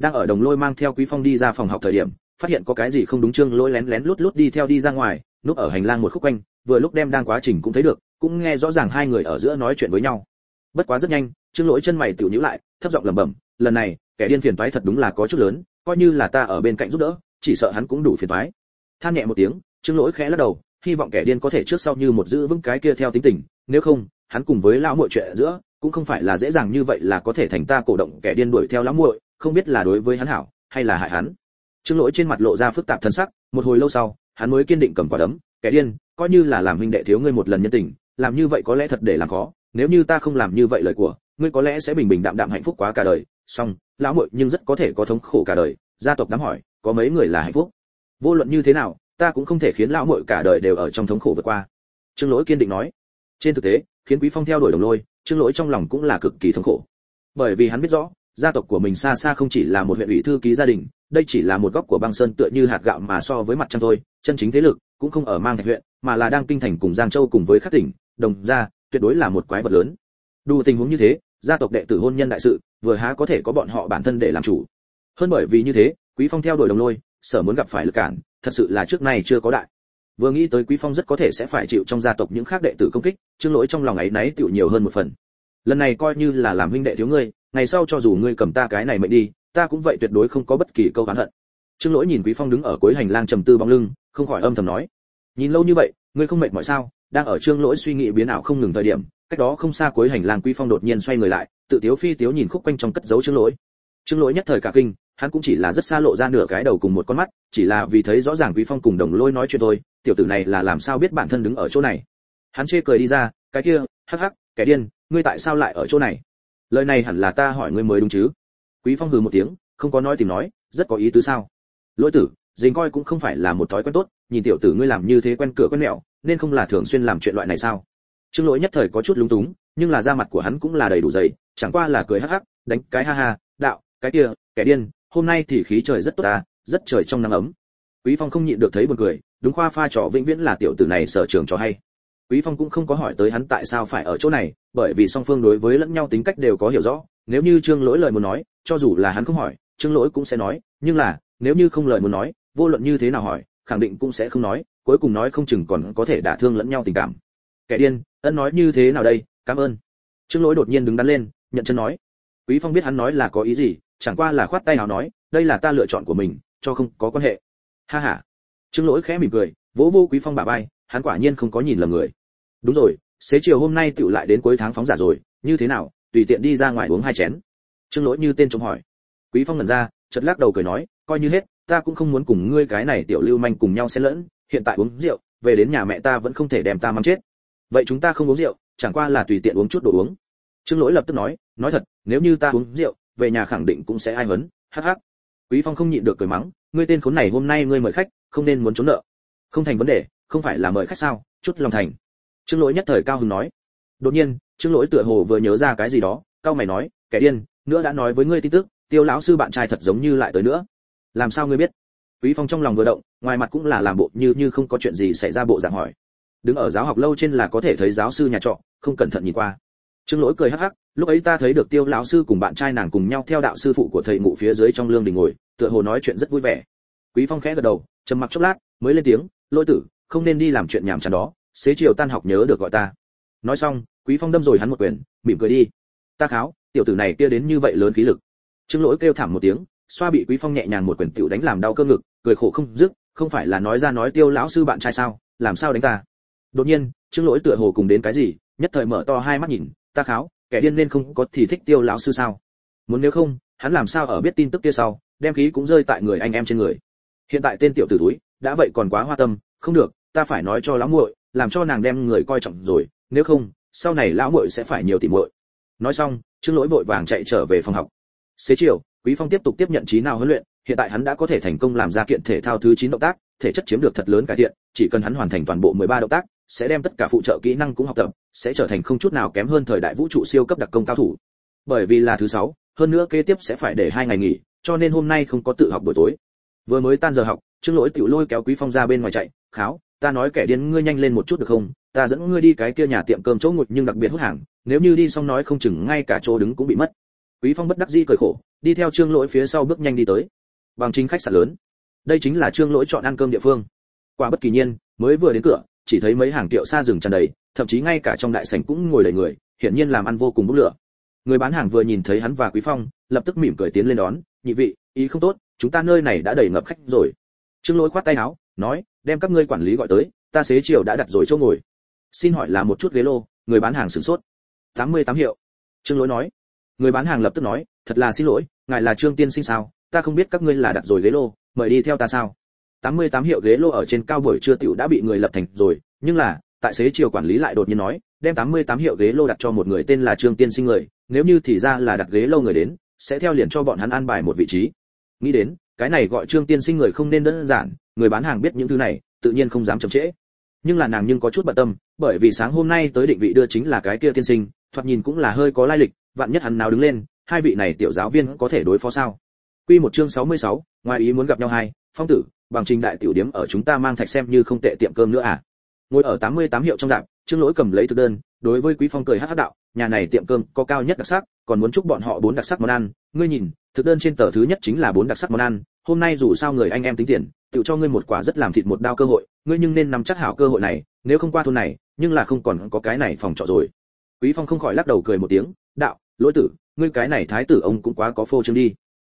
đang ở đồng lôi mang theo quý phong đi ra phòng học thời điểm, phát hiện có cái gì không đúng trương lỗi lén lén lút lút đi theo đi ra ngoài, núp ở hành lang một khúc quanh, vừa lúc đem đang quá trình cũng thấy được, cũng nghe rõ ràng hai người ở giữa nói chuyện với nhau. Bất quá rất nhanh trương lỗi chân mày tiểu nhíu lại, thấp giọng lẩm bẩm, lần này, kẻ điên phiền toái thật đúng là có chút lớn, coi như là ta ở bên cạnh giúp đỡ, chỉ sợ hắn cũng đủ phiền toái. Than nhẹ một tiếng trương lỗi khẽ lắc đầu, hy vọng kẻ điên có thể trước sau như một giữ vững cái kia theo tính tình, nếu không, hắn cùng với lão muội chuyện giữa, cũng không phải là dễ dàng như vậy là có thể thành ta cổ động kẻ điên đuổi theo lão muội không biết là đối với hắn hảo, hay là hại hắn. Trương lỗi trên mặt lộ ra phức tạp thân sắc, một hồi lâu sau, hắn mới kiên định cầm quả đấm, kẻ điên, coi như là làm huynh đệ thiếu ngươi một lần nhân tình, làm như vậy có lẽ thật để làm khó, nếu như ta không làm như vậy lời của, ngươi có lẽ sẽ bình bình đạm đạm hạnh phúc quá cả đời. Song lão muội nhưng rất có thể có thống khổ cả đời, gia tộc đám hỏi, có mấy người là hạnh phúc? Vô luận như thế nào, ta cũng không thể khiến lão muội cả đời đều ở trong thống khổ vượt qua. Trương lỗi kiên định nói. Trên thực tế, khiến quý phong theo đuổi đồng lôi, trương lỗi trong lòng cũng là cực kỳ thống khổ. Bởi vì hắn biết rõ gia tộc của mình xa xa không chỉ là một huyện ủy thư ký gia đình, đây chỉ là một góc của băng sơn tựa như hạt gạo mà so với mặt trăng thôi, chân chính thế lực cũng không ở mang thạch huyện, mà là đang kinh thành cùng giang châu cùng với các tỉnh, đồng gia, tuyệt đối là một quái vật lớn. Đủ tình huống như thế, gia tộc đệ tử hôn nhân đại sự, vừa há có thể có bọn họ bản thân để làm chủ. Hơn bởi vì như thế, quý phong theo đuổi đồng lôi sở muốn gặp phải lực cản, thật sự là trước nay chưa có đại. Vừa nghĩ tới quý phong rất có thể sẽ phải chịu trong gia tộc những khác đệ tử công kích chương lỗi trong lòng ấy náy tiểu nhiều hơn một phần. Lần này coi như là làm huynh đệ thiếu ngươi ngày sau cho dù ngươi cầm ta cái này mệnh đi, ta cũng vậy tuyệt đối không có bất kỳ câu oán hận. Trương lỗi nhìn quý phong đứng ở cuối hành lang trầm tư bóng lưng, không khỏi âm thầm nói, nhìn lâu như vậy, ngươi không mệt mỏi sao? Đang ở trương lỗi suy nghĩ biến ảo không ngừng thời điểm, cách đó không xa cuối hành lang quý phong đột nhiên xoay người lại, tự tiếu phi tiếu nhìn khúc quanh trong cất giấu trương lỗi. Trương lỗi nhất thời cả kinh, hắn cũng chỉ là rất xa lộ ra nửa cái đầu cùng một con mắt, chỉ là vì thấy rõ ràng quý phong cùng đồng lôi nói chuyện thôi, tiểu tử này là làm sao biết bản thân đứng ở chỗ này? Hắn chê cười đi ra, cái kia, hắc hắc, kẻ điên, ngươi tại sao lại ở chỗ này? Lời này hẳn là ta hỏi ngươi mới đúng chứ? Quý phong hừ một tiếng, không có nói tìm nói, rất có ý tứ sao? Lỗi tử, dình coi cũng không phải là một thói quen tốt, nhìn tiểu tử ngươi làm như thế quen cửa quen mẹo, nên không là thường xuyên làm chuyện loại này sao? Trương lỗi nhất thời có chút lúng túng, nhưng là da mặt của hắn cũng là đầy đủ dày, chẳng qua là cười hắc hắc, đánh cái ha ha, đạo, cái kia, kẻ điên, hôm nay thì khí trời rất tốt ta, rất trời trong nắng ấm. Quý phong không nhịn được thấy buồn cười, đúng khoa pha trò vĩnh viễn là tiểu tử này sở trường cho hay quý phong cũng không có hỏi tới hắn tại sao phải ở chỗ này, bởi vì song phương đối với lẫn nhau tính cách đều có hiểu rõ. Nếu như trương lỗi lời muốn nói, cho dù là hắn không hỏi, trương lỗi cũng sẽ nói, nhưng là, nếu như không lời muốn nói, vô luận như thế nào hỏi, khẳng định cũng sẽ không nói, cuối cùng nói không chừng còn có thể đả thương lẫn nhau tình cảm. Kẻ điên, ân nói như thế nào đây, cảm ơn. Trương lỗi đột nhiên đứng đắn lên, nhận chân nói. Quý phong biết hắn nói là có ý gì, chẳng qua là khoát tay nào nói, đây là ta lựa chọn của mình, cho không có quan hệ. Ha ha. Trương lỗi khẽ mỉm cười, vỗ vô quý phong bả vai, hắn quả nhiên không có nhìn lầm người đúng rồi, xế chiều hôm nay tựu lại đến cuối tháng phóng giả rồi, như thế nào, tùy tiện đi ra ngoài uống hai chén. Trương lỗi như tên trông hỏi. Quý phong ngẩn ra, chợt lắc đầu cười nói, coi như hết, ta cũng không muốn cùng ngươi cái này tiểu lưu manh cùng nhau xen lẫn, hiện tại uống rượu, về đến nhà mẹ ta vẫn không thể đem ta mắng chết. Vậy chúng ta không uống rượu, chẳng qua là tùy tiện uống chút đồ uống. Trương lỗi lập tức nói nói thật, nếu như ta uống rượu, về nhà khẳng định cũng sẽ ai hấn hắc hắc. Quý phong không nhịn được cười mắng, ngươi tên khốn này hôm nay ngươi mời khách, không nên muốn trốn nợ. Không thành vấn đề, không phải là mời khách sao, chút lòng thành trương lỗi nhất thời cao hứng nói. Đột nhiên, trương lỗi tựa hồ vừa nhớ ra cái gì đó, cao mày nói, kẻ điên, nữa đã nói với ngươi tin tức, tiêu lão sư bạn trai thật giống như lại tới nữa. Làm sao ngươi biết? Quý phong trong lòng vừa động, ngoài mặt cũng là làm bộ như như không có chuyện gì xảy ra bộ dạng hỏi. Đứng ở giáo học lâu trên là có thể thấy giáo sư nhà trọ, không cẩn thận nhìn qua. Trương lỗi cười hắc hắc, lúc ấy ta thấy được tiêu lão sư cùng bạn trai nàng cùng nhau theo đạo sư phụ của thầy ngụ phía dưới trong lương đình ngồi, tựa hồ nói chuyện rất vui vẻ. Quý phong khẽ gật đầu, trầm mặc chốc lát, mới lên tiếng, lỗi tử, không nên đi làm chuyện nhảm chán đó xế chiều tan học nhớ được gọi ta. Nói xong, quý phong đâm rồi hắn một quyền, mỉm cười đi. Ta kháo, tiểu tử này kia đến như vậy lớn khí lực. Trương lỗi kêu thảm một tiếng, xoa bị quý phong nhẹ nhàng một quyền tiểu đánh làm đau cơ ngực, cười khổ không dứt, không phải là nói ra nói tiêu lão sư bạn trai sao, làm sao đánh ta. Đột nhiên, trương lỗi tựa hồ cùng đến cái gì, nhất thời mở to hai mắt nhìn, ta kháo, kẻ điên nên không có thì thích tiêu lão sư sao. Muốn nếu không, hắn làm sao ở biết tin tức kia sau, đem khí cũng rơi tại người anh em trên người. Hiện tại tên tiểu tử túi đã vậy còn quá hoa tâm, không được, ta phải nói cho lão muội làm cho nàng đem người coi trọng rồi, nếu không, sau này lão muội sẽ phải nhiều tìm muội. Nói xong, trương lỗi vội vàng chạy trở về phòng học. Xế chiều, quý phong tiếp tục tiếp nhận trí nào huấn luyện, hiện tại hắn đã có thể thành công làm ra kiện thể thao thứ 9 động tác, thể chất chiếm được thật lớn cải thiện, chỉ cần hắn hoàn thành toàn bộ 13 động tác, sẽ đem tất cả phụ trợ kỹ năng cũng học tập, sẽ trở thành không chút nào kém hơn thời đại vũ trụ siêu cấp đặc công cao thủ. Bởi vì là thứ sáu, hơn nữa kế tiếp sẽ phải để hai ngày nghỉ, cho nên hôm nay không có tự học buổi tối. Vừa mới tan giờ học, trương lỗi tiểu lôi kéo quý phong ra bên ngoài chạy, kháo ta nói kẻ điên, ngươi nhanh lên một chút được không? Ta dẫn ngươi đi cái kia nhà tiệm cơm chỗ ngột nhưng đặc biệt hút hàng, nếu như đi xong nói không chừng ngay cả chỗ đứng cũng bị mất. Quý phong bất đắc dĩ cười khổ, đi theo trương lỗi phía sau bước nhanh đi tới. Bằng chính khách sạn lớn. Đây chính là trương lỗi chọn ăn cơm địa phương. Quả bất kỳ nhiên, mới vừa đến cửa, chỉ thấy mấy hàng tiệu xa rừng tràn đầy, thậm chí ngay cả trong đại sảnh cũng ngồi đầy người, hiển nhiên làm ăn vô cùng bốc lửa. Người bán hàng vừa nhìn thấy hắn và quý phong, lập tức mỉm cười tiến lên đón, nhị vị, ý không tốt, chúng ta nơi này đã đầy ngập khách rồi. Trương lỗi khoát tay áo, nói đem các ngươi quản lý gọi tới ta xế chiều đã đặt rồi chỗ ngồi. Xin hỏi là một chút ghế lô người bán hàng sửng sốt. Tám mươi tám hiệu. Trương lỗi nói. Người bán hàng lập tức nói thật là xin lỗi ngài là trương tiên sinh sao? Ta không biết các ngươi là đặt rồi ghế lô mời đi theo ta sao? 88 hiệu ghế lô ở trên cao buổi trưa tiểu đã bị người lập thành rồi, nhưng là, tại xế chiều quản lý lại đột nhiên nói, đem 88 hiệu ghế lô đặt cho một người tên là Trương Tiên Sinh người, nếu như thì ra là đặt ghế lô người đến, sẽ theo liền cho bọn hắn an bài một vị trí. Nghĩ đến, cái này gọi Trương Tiên Sinh người không nên đơn giản, người bán hàng biết những thứ này, tự nhiên không dám chậm trễ. Nhưng là nàng nhưng có chút bận tâm, bởi vì sáng hôm nay tới định vị đưa chính là cái kia tiên sinh, thoạt nhìn cũng là hơi có lai lịch, vạn nhất hắn nào đứng lên, hai vị này tiểu giáo viên có thể đối phó sao? Quy một chương 66, ngoài ý muốn gặp nhau hai, phong tử, bằng trình đại tiểu điếm ở chúng ta mang thạch xem như không tệ tiệm cơm nữa à ngồi ở 88 hiệu trong dạng trương lỗi cầm lấy thực đơn đối với quý phong cười hắc đạo nhà này tiệm cơm có cao nhất đặc sắc còn muốn chúc bọn họ bốn đặc sắc món ăn ngươi nhìn thực đơn trên tờ thứ nhất chính là bốn đặc sắc món ăn hôm nay dù sao người anh em tính tiền, tự cho ngươi một quả rất làm thịt một đao cơ hội, ngươi nhưng nên nắm chắc hảo cơ hội này, nếu không qua thôn này, nhưng là không còn có cái này phòng trọ rồi. Quý phong không khỏi lắc đầu cười một tiếng, đạo, lỗi tử, ngươi cái này thái tử ông cũng quá có phô trương đi.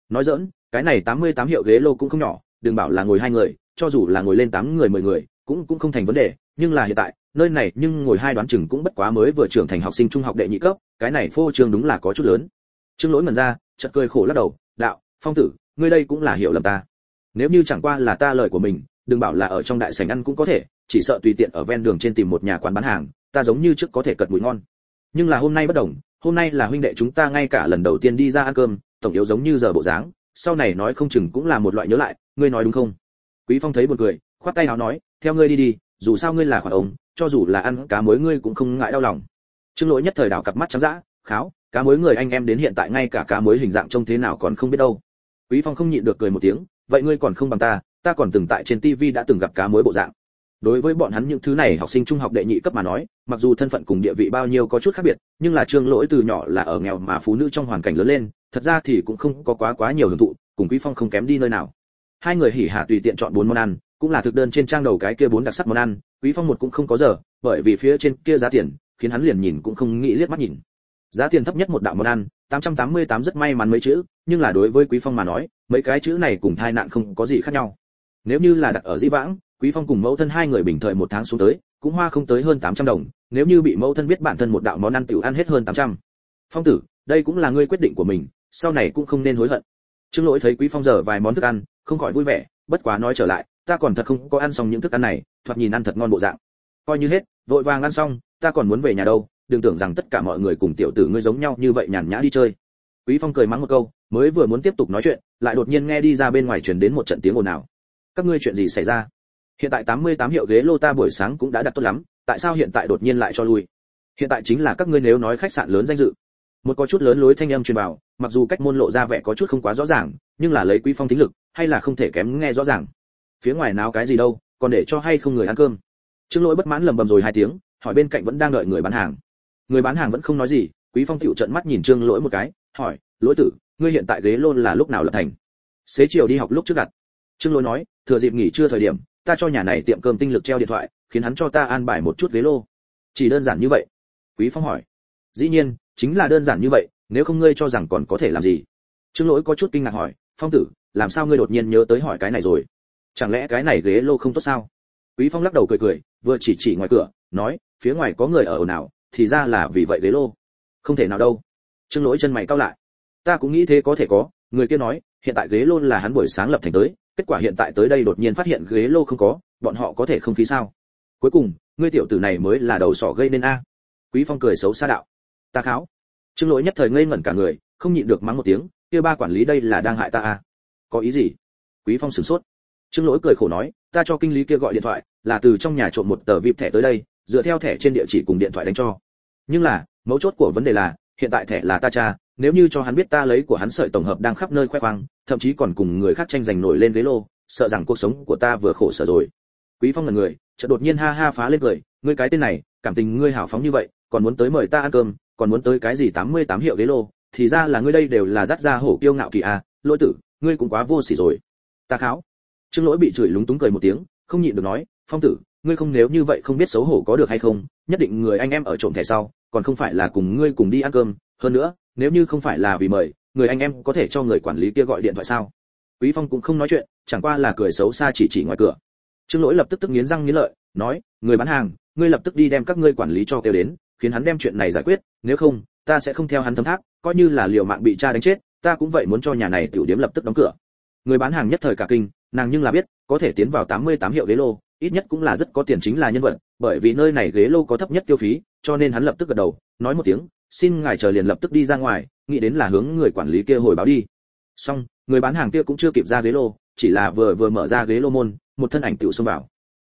Nói dỡn cái này 88 hiệu ghế lô cũng không nhỏ, đừng bảo là ngồi hai người, cho dù là ngồi lên tám người mười người, cũng cũng không thành vấn đề, nhưng là hiện tại, nơi này nhưng ngồi hai đoán chừng cũng bất quá mới vừa trưởng thành học sinh trung học đệ nhị cấp, cái này phô trương đúng là có chút lớn. Trương lỗi mần ra, chợt cười khổ lắc đầu, đạo, phong tử ngươi đây cũng là hiểu lầm ta. Nếu như chẳng qua là ta lời của mình, đừng bảo là ở trong đại sảnh ăn cũng có thể, chỉ sợ tùy tiện ở ven đường trên tìm một nhà quán bán hàng, ta giống như trước có thể cật mùi ngon. Nhưng là hôm nay bất đồng, hôm nay là huynh đệ chúng ta ngay cả lần đầu tiên đi ra ăn cơm, tổng yếu giống như giờ bộ dáng, sau này nói không chừng cũng là một loại nhớ lại, ngươi nói đúng không? Quý phong thấy buồn cười, khoát tay áo nói, theo ngươi đi đi, dù sao ngươi là khoản ống, cho dù là ăn cá muối ngươi cũng không ngại đau lòng. Trương lỗi nhất thời đảo cặp mắt trắng dã, kháo, cá muối người anh em đến hiện tại ngay cả cá muối hình dạng trông thế nào còn không biết đâu quý phong không nhịn được cười một tiếng, vậy ngươi còn không bằng ta ta còn từng tại trên tivi đã từng gặp cá muối bộ dạng. Đối với bọn hắn những thứ này học sinh trung học đệ nhị cấp mà nói, mặc dù thân phận cùng địa vị bao nhiêu có chút khác biệt, nhưng là trương lỗi từ nhỏ là ở nghèo mà phụ nữ trong hoàn cảnh lớn lên, thật ra thì cũng không có quá quá nhiều hưởng thụ, cùng quý phong không kém đi nơi nào. Hai người hỉ hả tùy tiện chọn bốn món ăn, cũng là thực đơn trên trang đầu cái kia bốn đặc sắc món ăn, quý phong một cũng không có giờ, bởi vì phía trên kia giá tiền, khiến hắn liền nhìn cũng không nghĩ liếc mắt nhìn giá tiền thấp nhất một đạo món ăn 888 rất may mắn mấy chữ, nhưng là đối với quý phong mà nói, mấy cái chữ này cùng thai nạn không có gì khác nhau. Nếu như là đặt ở di vãng, quý phong cùng mẫu thân hai người bình thời một tháng xuống tới, cũng hoa không tới hơn 800 đồng, nếu như bị mẫu thân biết bản thân một đạo món ăn tiểu ăn hết hơn 800. phong tử, đây cũng là ngươi quyết định của mình, sau này cũng không nên hối hận. Trương lỗi thấy quý phong giờ vài món thức ăn, không khỏi vui vẻ, bất quá nói trở lại, ta còn thật không có ăn xong những thức ăn này, thoạt nhìn ăn thật ngon bộ dạng. Coi như hết, vội vàng ăn xong, ta còn muốn về nhà đâu đừng tưởng rằng tất cả mọi người cùng tiểu tử ngươi giống nhau như vậy nhàn nhã đi chơi. Quý phong cười mắng một câu, mới vừa muốn tiếp tục nói chuyện, lại đột nhiên nghe đi ra bên ngoài truyền đến một trận tiếng ồn ào. Các ngươi chuyện gì xảy ra? Hiện tại 88 hiệu ghế lô ta buổi sáng cũng đã đặt tốt lắm, tại sao hiện tại đột nhiên lại cho lui? Hiện tại chính là các ngươi nếu nói khách sạn lớn danh dự. Một có chút lớn lối thanh âm truyền vào, mặc dù cách môn lộ ra vẻ có chút không quá rõ ràng, nhưng là lấy quý phong tính lực, hay là không thể kém nghe rõ ràng. Phía ngoài nào cái gì đâu, còn để cho hay không người ăn cơm? Trương lỗi bất mãn lầm bầm rồi hai tiếng, hỏi bên cạnh vẫn đang đợi người bán hàng người bán hàng vẫn không nói gì, quý phong tiểu trận mắt nhìn trương lỗi một cái, hỏi, lỗi tử, ngươi hiện tại ghế lô là lúc nào lập thành? Xế chiều đi học lúc trước gặt trương lỗi nói, thừa dịp nghỉ trưa thời điểm, ta cho nhà này tiệm cơm tinh lực treo điện thoại, khiến hắn cho ta an bài một chút ghế lô. Chỉ đơn giản như vậy? Quý phong hỏi. Dĩ nhiên, chính là đơn giản như vậy, nếu không ngươi cho rằng còn có thể làm gì? Trương lỗi có chút kinh ngạc hỏi, phong tử, làm sao ngươi đột nhiên nhớ tới hỏi cái này rồi? Chẳng lẽ cái này ghế lô không tốt sao? Quý phong lắc đầu cười cười, vừa chỉ chỉ ngoài cửa, nói, phía ngoài có người ở ồn nào thì ra là vì vậy ghế lô. Không thể nào đâu. Trương lỗi chân mày cao lại. Ta cũng nghĩ thế có thể có, người kia nói, hiện tại ghế lô là hắn buổi sáng lập thành tới, kết quả hiện tại tới đây đột nhiên phát hiện ghế lô không có, bọn họ có thể không khí sao? Cuối cùng, ngươi tiểu tử này mới là đầu sỏ gây nên a. Quý phong cười xấu xa đạo. Ta kháo. Trương lỗi nhất thời ngây ngẩn cả người, không nhịn được mắng một tiếng, kia ba quản lý đây là đang hại ta a. Có ý gì? Quý phong sửng sốt. Trương lỗi cười khổ nói, ta cho kinh lý kia gọi điện thoại, là từ trong nhà trộm một tờ vip thẻ tới đây, dựa theo thẻ trên địa chỉ cùng điện thoại đánh cho nhưng là, mấu chốt của vấn đề là, hiện tại thẻ là ta cha, nếu như cho hắn biết ta lấy của hắn sợi tổng hợp đang khắp nơi khoe khoang, thậm chí còn cùng người khác tranh giành nổi lên ghế lô, sợ rằng cuộc sống của ta vừa khổ sở rồi. Quý phong là người, chợt đột nhiên ha ha phá lên cười, ngươi cái tên này, cảm tình ngươi hảo phóng như vậy, còn muốn tới mời ta ăn cơm, còn muốn tới cái gì 88 hiệu ghế lô, thì ra là ngươi đây đều là dắt ra hổ kiêu ngạo kỳ à lỗi tử, ngươi cũng quá vô sỉ rồi. Ta kháo. Trương lỗi bị chửi lúng túng cười một tiếng, không nhịn được nói, phong tử, ngươi không nếu như vậy không biết xấu hổ có được hay không nhất định người anh em ở trộm thẻ sau, còn không phải là cùng ngươi cùng đi ăn cơm. Hơn nữa, nếu như không phải là vì mời, người anh em có thể cho người quản lý kia gọi điện thoại sao? Quý phong cũng không nói chuyện, chẳng qua là cười xấu xa chỉ chỉ ngoài cửa. Trương lỗi lập tức tức nghiến răng nghiến lợi, nói, người bán hàng, ngươi lập tức đi đem các ngươi quản lý cho kêu đến, khiến hắn đem chuyện này giải quyết, nếu không, ta sẽ không theo hắn thâm thác coi như là liều mạng bị cha đánh chết, ta cũng vậy muốn cho nhà này tiểu điếm lập tức đóng cửa. Người bán hàng nhất thời cả kinh, nàng nhưng là biết, có thể tiến vào 88 hiệu ghế lô ít nhất cũng là rất có tiền chính là nhân vật, bởi vì nơi này ghế lô có thấp nhất tiêu phí, cho nên hắn lập tức gật đầu, nói một tiếng, xin ngài chờ liền lập tức đi ra ngoài, nghĩ đến là hướng người quản lý kia hồi báo đi. Xong, người bán hàng kia cũng chưa kịp ra ghế lô, chỉ là vừa vừa mở ra ghế lô môn, một thân ảnh tiểu xông vào.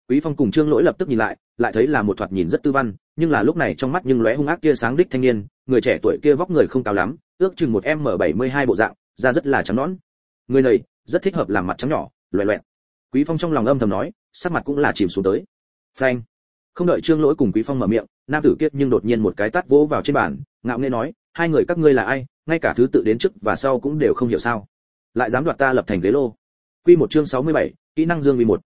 Quý phong cùng trương lỗi lập tức nhìn lại lại thấy là một thoạt nhìn rất tư văn, nhưng là lúc này trong mắt nhưng lóe hung ác kia sáng đích thanh niên, người trẻ tuổi kia vóc người không cao lắm, ước chừng một m 72 bộ dạng, da rất là trắng nõn. Người này, rất thích hợp làm mặt trắng nhỏ loẹ loẹt. Quý phong trong lòng âm thầm nói sắc mặt cũng là chìm xuống tới. Phanh. Không đợi trương lỗi cùng quý phong mở miệng nam tử kiết nhưng đột nhiên một cái tát vỗ vào trên bàn ngạo nghễ nói hai người các ngươi là ai? Ngay cả thứ tự đến trước và sau cũng đều không hiểu sao? Lại dám đoạt ta lập thành ghế lô. Quy một chương 67, kỹ năng dương vi một.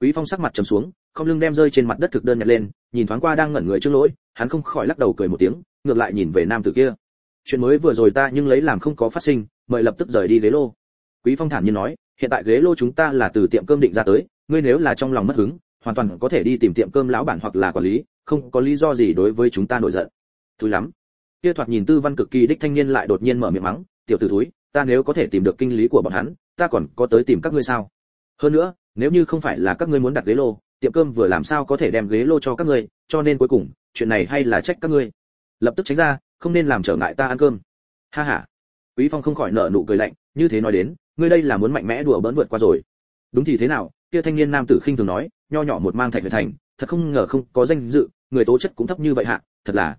Quý phong sắc mặt trầm xuống không lưng đem rơi trên mặt đất thực đơn nhặt lên nhìn thoáng qua đang ngẩn người trương lỗi hắn không khỏi lắc đầu cười một tiếng ngược lại nhìn về nam tử kia. Chuyện mới vừa rồi ta nhưng lấy làm không có phát sinh mời lập tức rời đi ghế lô. Quý phong thản nhiên nói hiện tại ghế lô chúng ta là từ tiệm cơm định ra tới ngươi nếu là trong lòng mất hứng, hoàn toàn có thể đi tìm tiệm cơm lão bản hoặc là quản lý, không có lý do gì đối với chúng ta nổi giận. Thúi lắm. Kia thoạt nhìn tư văn cực kỳ đích thanh niên lại đột nhiên mở miệng mắng, tiểu tử thúi, ta nếu có thể tìm được kinh lý của bọn hắn, ta còn có tới tìm các ngươi sao? Hơn nữa, nếu như không phải là các ngươi muốn đặt ghế lô, tiệm cơm vừa làm sao có thể đem ghế lô cho các ngươi, cho nên cuối cùng, chuyện này hay là trách các ngươi. Lập tức tránh ra, không nên làm trở ngại ta ăn cơm. Ha ha. Quý phong không khỏi nở nụ cười lạnh, như thế nói đến, ngươi đây là muốn mạnh mẽ đùa bỡn vượt qua rồi. Đúng thì thế nào kia thanh niên nam tử khinh thường nói, nho nhỏ một mang thạch huyện thành, thật không ngờ không có danh dự, người tố chất cũng thấp như vậy hạ, thật là.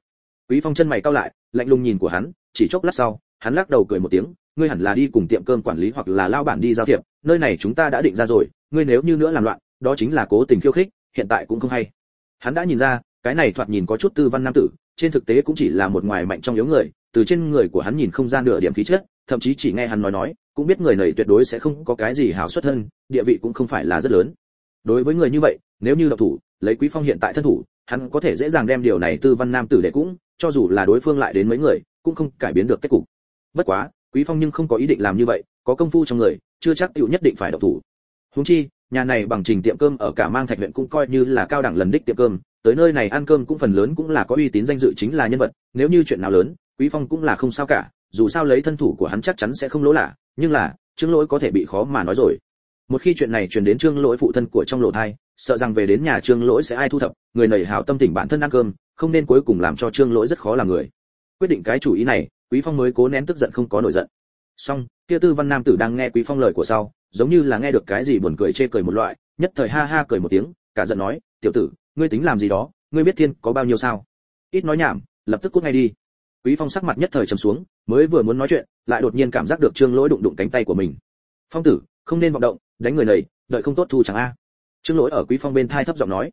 Quý phong chân mày cau lại, lạnh lùng nhìn của hắn, chỉ chốc lát sau, hắn lắc đầu cười một tiếng, ngươi hẳn là đi cùng tiệm cơm quản lý hoặc là lao bản đi giao thiệp, nơi này chúng ta đã định ra rồi, ngươi nếu như nữa làm loạn, đó chính là cố tình khiêu khích, hiện tại cũng không hay. Hắn đã nhìn ra, cái này thoạt nhìn có chút tư văn nam tử, trên thực tế cũng chỉ là một ngoài mạnh trong yếu người, từ trên người của hắn nhìn không ra nửa điểm khí chất, thậm chí chỉ nghe hắn nói nói cũng biết người này tuyệt đối sẽ không có cái gì hảo xuất thân, địa vị cũng không phải là rất lớn. Đối với người như vậy, nếu như độc thủ, lấy quý phong hiện tại thân thủ, hắn có thể dễ dàng đem điều này tư văn nam tử để cũng, cho dù là đối phương lại đến mấy người, cũng không cải biến được kết cục. Bất quá, quý phong nhưng không có ý định làm như vậy, có công phu trong người, chưa chắc tiểu nhất định phải độc thủ. Huống chi, nhà này bằng trình tiệm cơm ở cả mang thạch huyện cũng coi như là cao đẳng lần đích tiệm cơm, tới nơi này ăn cơm cũng phần lớn cũng là có uy tín danh dự chính là nhân vật, nếu như chuyện nào lớn, quý phong cũng là không sao cả dù sao lấy thân thủ của hắn chắc chắn sẽ không lỗ lạ, nhưng là, trương lỗi có thể bị khó mà nói rồi. Một khi chuyện này truyền đến trương lỗi phụ thân của trong lộ thai, sợ rằng về đến nhà trương lỗi sẽ ai thu thập, người nảy hảo tâm tình bản thân ăn cơm, không nên cuối cùng làm cho trương lỗi rất khó làm người. Quyết định cái chủ ý này, quý phong mới cố nén tức giận không có nổi giận. Song kia tư văn nam tử đang nghe quý phong lời của sau, giống như là nghe được cái gì buồn cười chê cười một loại, nhất thời ha ha cười một tiếng, cả giận nói, tiểu tử, ngươi tính làm gì đó, ngươi biết thiên có bao nhiêu sao? Ít nói nhảm, lập tức cút ngay đi. Quý phong sắc mặt nhất thời trầm xuống mới vừa muốn nói chuyện, lại đột nhiên cảm giác được trương lỗi đụng đụng cánh tay của mình. Phong tử, không nên vọng động, đánh người này, đợi không tốt thu chẳng a. Trương lỗi ở quý phong bên thai thấp giọng nói.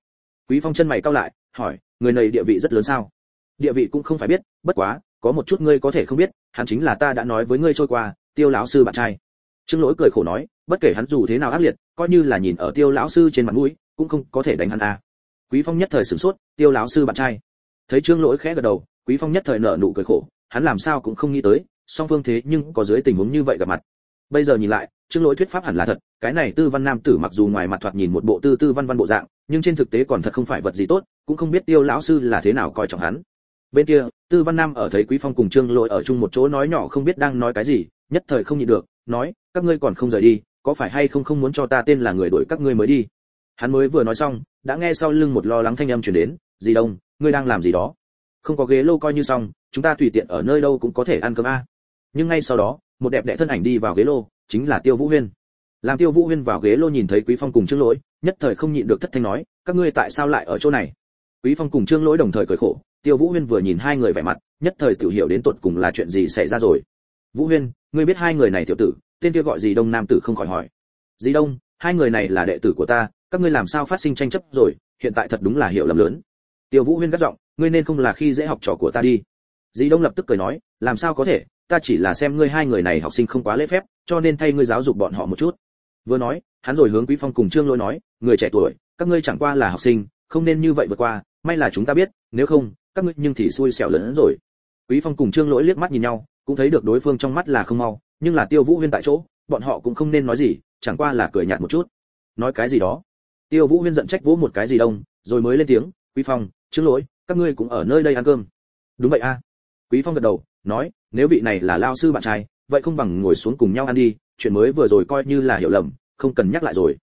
Quý phong chân mày cau lại, hỏi, người này địa vị rất lớn sao? Địa vị cũng không phải biết, bất quá, có một chút ngươi có thể không biết, hắn chính là ta đã nói với ngươi trôi qua, tiêu lão sư bạn trai. Trương lỗi cười khổ nói, bất kể hắn dù thế nào ác liệt, coi như là nhìn ở tiêu lão sư trên mặt mũi, cũng không có thể đánh hắn a. Quý phong nhất thời sửng sốt, tiêu lão sư bạn trai. Thấy trương lỗi khẽ gật đầu, quý phong nhất thời nở nụ cười khổ hắn làm sao cũng không nghĩ tới, song phương thế nhưng có dưới tình huống như vậy gặp mặt. Bây giờ nhìn lại trương lỗi thuyết pháp hẳn là thật, cái này tư văn nam tử mặc dù ngoài mặt thoạt nhìn một bộ tư tư văn văn bộ dạng, nhưng trên thực tế còn thật không phải vật gì tốt, cũng không biết tiêu lão sư là thế nào coi trọng hắn. Bên kia, tư văn nam ở thấy quý phong cùng trương lỗi ở chung một chỗ nói nhỏ không biết đang nói cái gì, nhất thời không nhịn được, nói, các ngươi còn không rời đi, có phải hay không không muốn cho ta tên là người đuổi các ngươi mới đi? Hắn mới vừa nói xong, đã nghe sau lưng một lo lắng thanh âm truyền đến gì đông, ngươi đang làm gì đó? Không có ghế lô coi như xong, chúng ta tùy tiện ở nơi đâu cũng có thể ăn cơm a. Nhưng ngay sau đó, một đẹp đẽ thân ảnh đi vào ghế lô, chính là tiêu vũ huyên. Làm tiêu vũ huyên vào ghế lô nhìn thấy quý phong cùng trương lỗi, nhất thời không nhịn được thất thanh nói, các ngươi tại sao lại ở chỗ này? Quý phong cùng trương lỗi đồng thời cười khổ, tiêu vũ huyên vừa nhìn hai người vẻ mặt, nhất thời tự hiểu đến tột cùng là chuyện gì xảy ra rồi. Vũ huyên, ngươi biết hai người này tiểu tử, tên kia gọi gì? Đông nam tử không khỏi hỏi. Gì đông, hai người này là đệ tử của ta, các ngươi làm sao phát sinh tranh chấp rồi, hiện tại thật đúng là hiểu lầm lớn tiêu vũ huyên gắt giọng, ngươi nên không là khi dễ học trò của ta đi. Dĩ đông lập tức cười nói, làm sao có thể? Ta chỉ là xem ngươi hai người này học sinh không quá lễ phép, cho nên thay ngươi giáo dục bọn họ một chút. Vừa nói, hắn rồi hướng quý phong cùng trương lỗi nói, người trẻ tuổi, các ngươi chẳng qua là học sinh, không nên như vậy vượt qua, may là chúng ta biết, nếu không, các ngươi nhưng thì xui xẻo lớn hơn rồi. Quý phong cùng trương lỗi liếc mắt nhìn nhau, cũng thấy được đối phương trong mắt là không mau, nhưng là tiêu vũ huyên tại chỗ, bọn họ cũng không nên nói gì, chẳng qua là cười nhạt một chút. Nói cái gì đó? Tiêu vũ huyên giận trách vỗ một cái gì đông, rồi mới lên tiếng, quý phong trương lỗi, các ngươi cũng ở nơi đây ăn cơm. Đúng vậy a. Quý phong gật đầu, nói, nếu vị này là lao sư bạn trai, vậy không bằng ngồi xuống cùng nhau ăn đi, chuyện mới vừa rồi coi như là hiểu lầm, không cần nhắc lại rồi.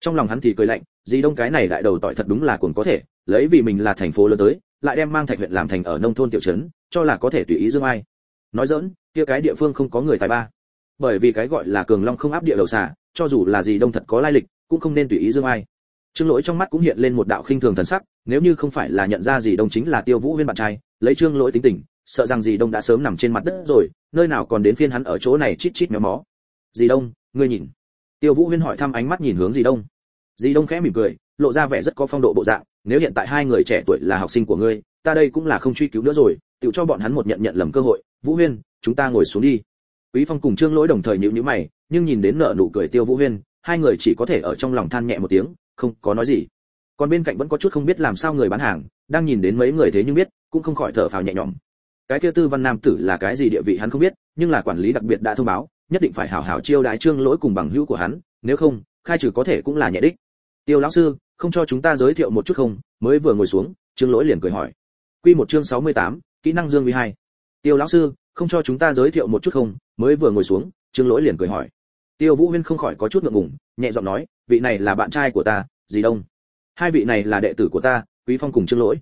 Trong lòng hắn thì cười lạnh, dì đông cái này đại đầu tỏi thật đúng là cuồng có thể, lấy vì mình là thành phố lớn tới, lại đem mang thạch huyện làm thành ở nông thôn tiểu trấn, cho là có thể tùy ý dương ai. Nói dỡn kia cái địa phương không có người tài ba. Bởi vì cái gọi là cường long không áp địa đầu xả cho dù là gì đông thật có lai lịch, cũng không nên tùy ý dương ai trương lỗi trong mắt cũng hiện lên một đạo khinh thường thần sắc, nếu như không phải là nhận ra gì đông chính là tiêu vũ huyên bạn trai, lấy trương lỗi tính tình, sợ rằng gì đông đã sớm nằm trên mặt đất rồi, nơi nào còn đến phiên hắn ở chỗ này chít chít méo mó. Dì đông, ngươi nhìn. Tiêu vũ huyên hỏi thăm ánh mắt nhìn hướng dì đông. Dì đông khẽ mỉm cười, lộ ra vẻ rất có phong độ bộ dạng, nếu hiện tại hai người trẻ tuổi là học sinh của ngươi, ta đây cũng là không truy cứu nữa rồi, tự cho bọn hắn một nhận nhận lầm cơ hội. Vũ huyên, chúng ta ngồi xuống đi. Quý phong cùng trương lỗi đồng thời nhíu nhíu mày, nhưng nhìn đến nợ nụ cười tiêu vũ huyên, hai người chỉ có thể ở trong lòng than nhẹ một tiếng không có nói gì. Còn bên cạnh vẫn có chút không biết làm sao người bán hàng đang nhìn đến mấy người thế nhưng biết cũng không khỏi thở phào nhẹ nhõm. Cái kia tư văn nam tử là cái gì địa vị hắn không biết nhưng là quản lý đặc biệt đã thông báo nhất định phải hảo hảo chiêu đãi trương lỗi cùng bằng hữu của hắn nếu không khai trừ có thể cũng là nhẹ đích. Tiêu lão sư không cho chúng ta giới thiệu một chút không? Mới vừa ngồi xuống trương lỗi liền cười hỏi. Quy một chương 68, kỹ năng dương vi hai. Tiêu lão sư không cho chúng ta giới thiệu một chút không? Mới vừa ngồi xuống trương lỗi liền cười hỏi tiêu vũ huyên không khỏi có chút ngượng ngùng, nhẹ giọng nói, vị này là bạn trai của ta dì đông? Hai vị này là đệ tử của ta, quý phong cùng trương lỗi.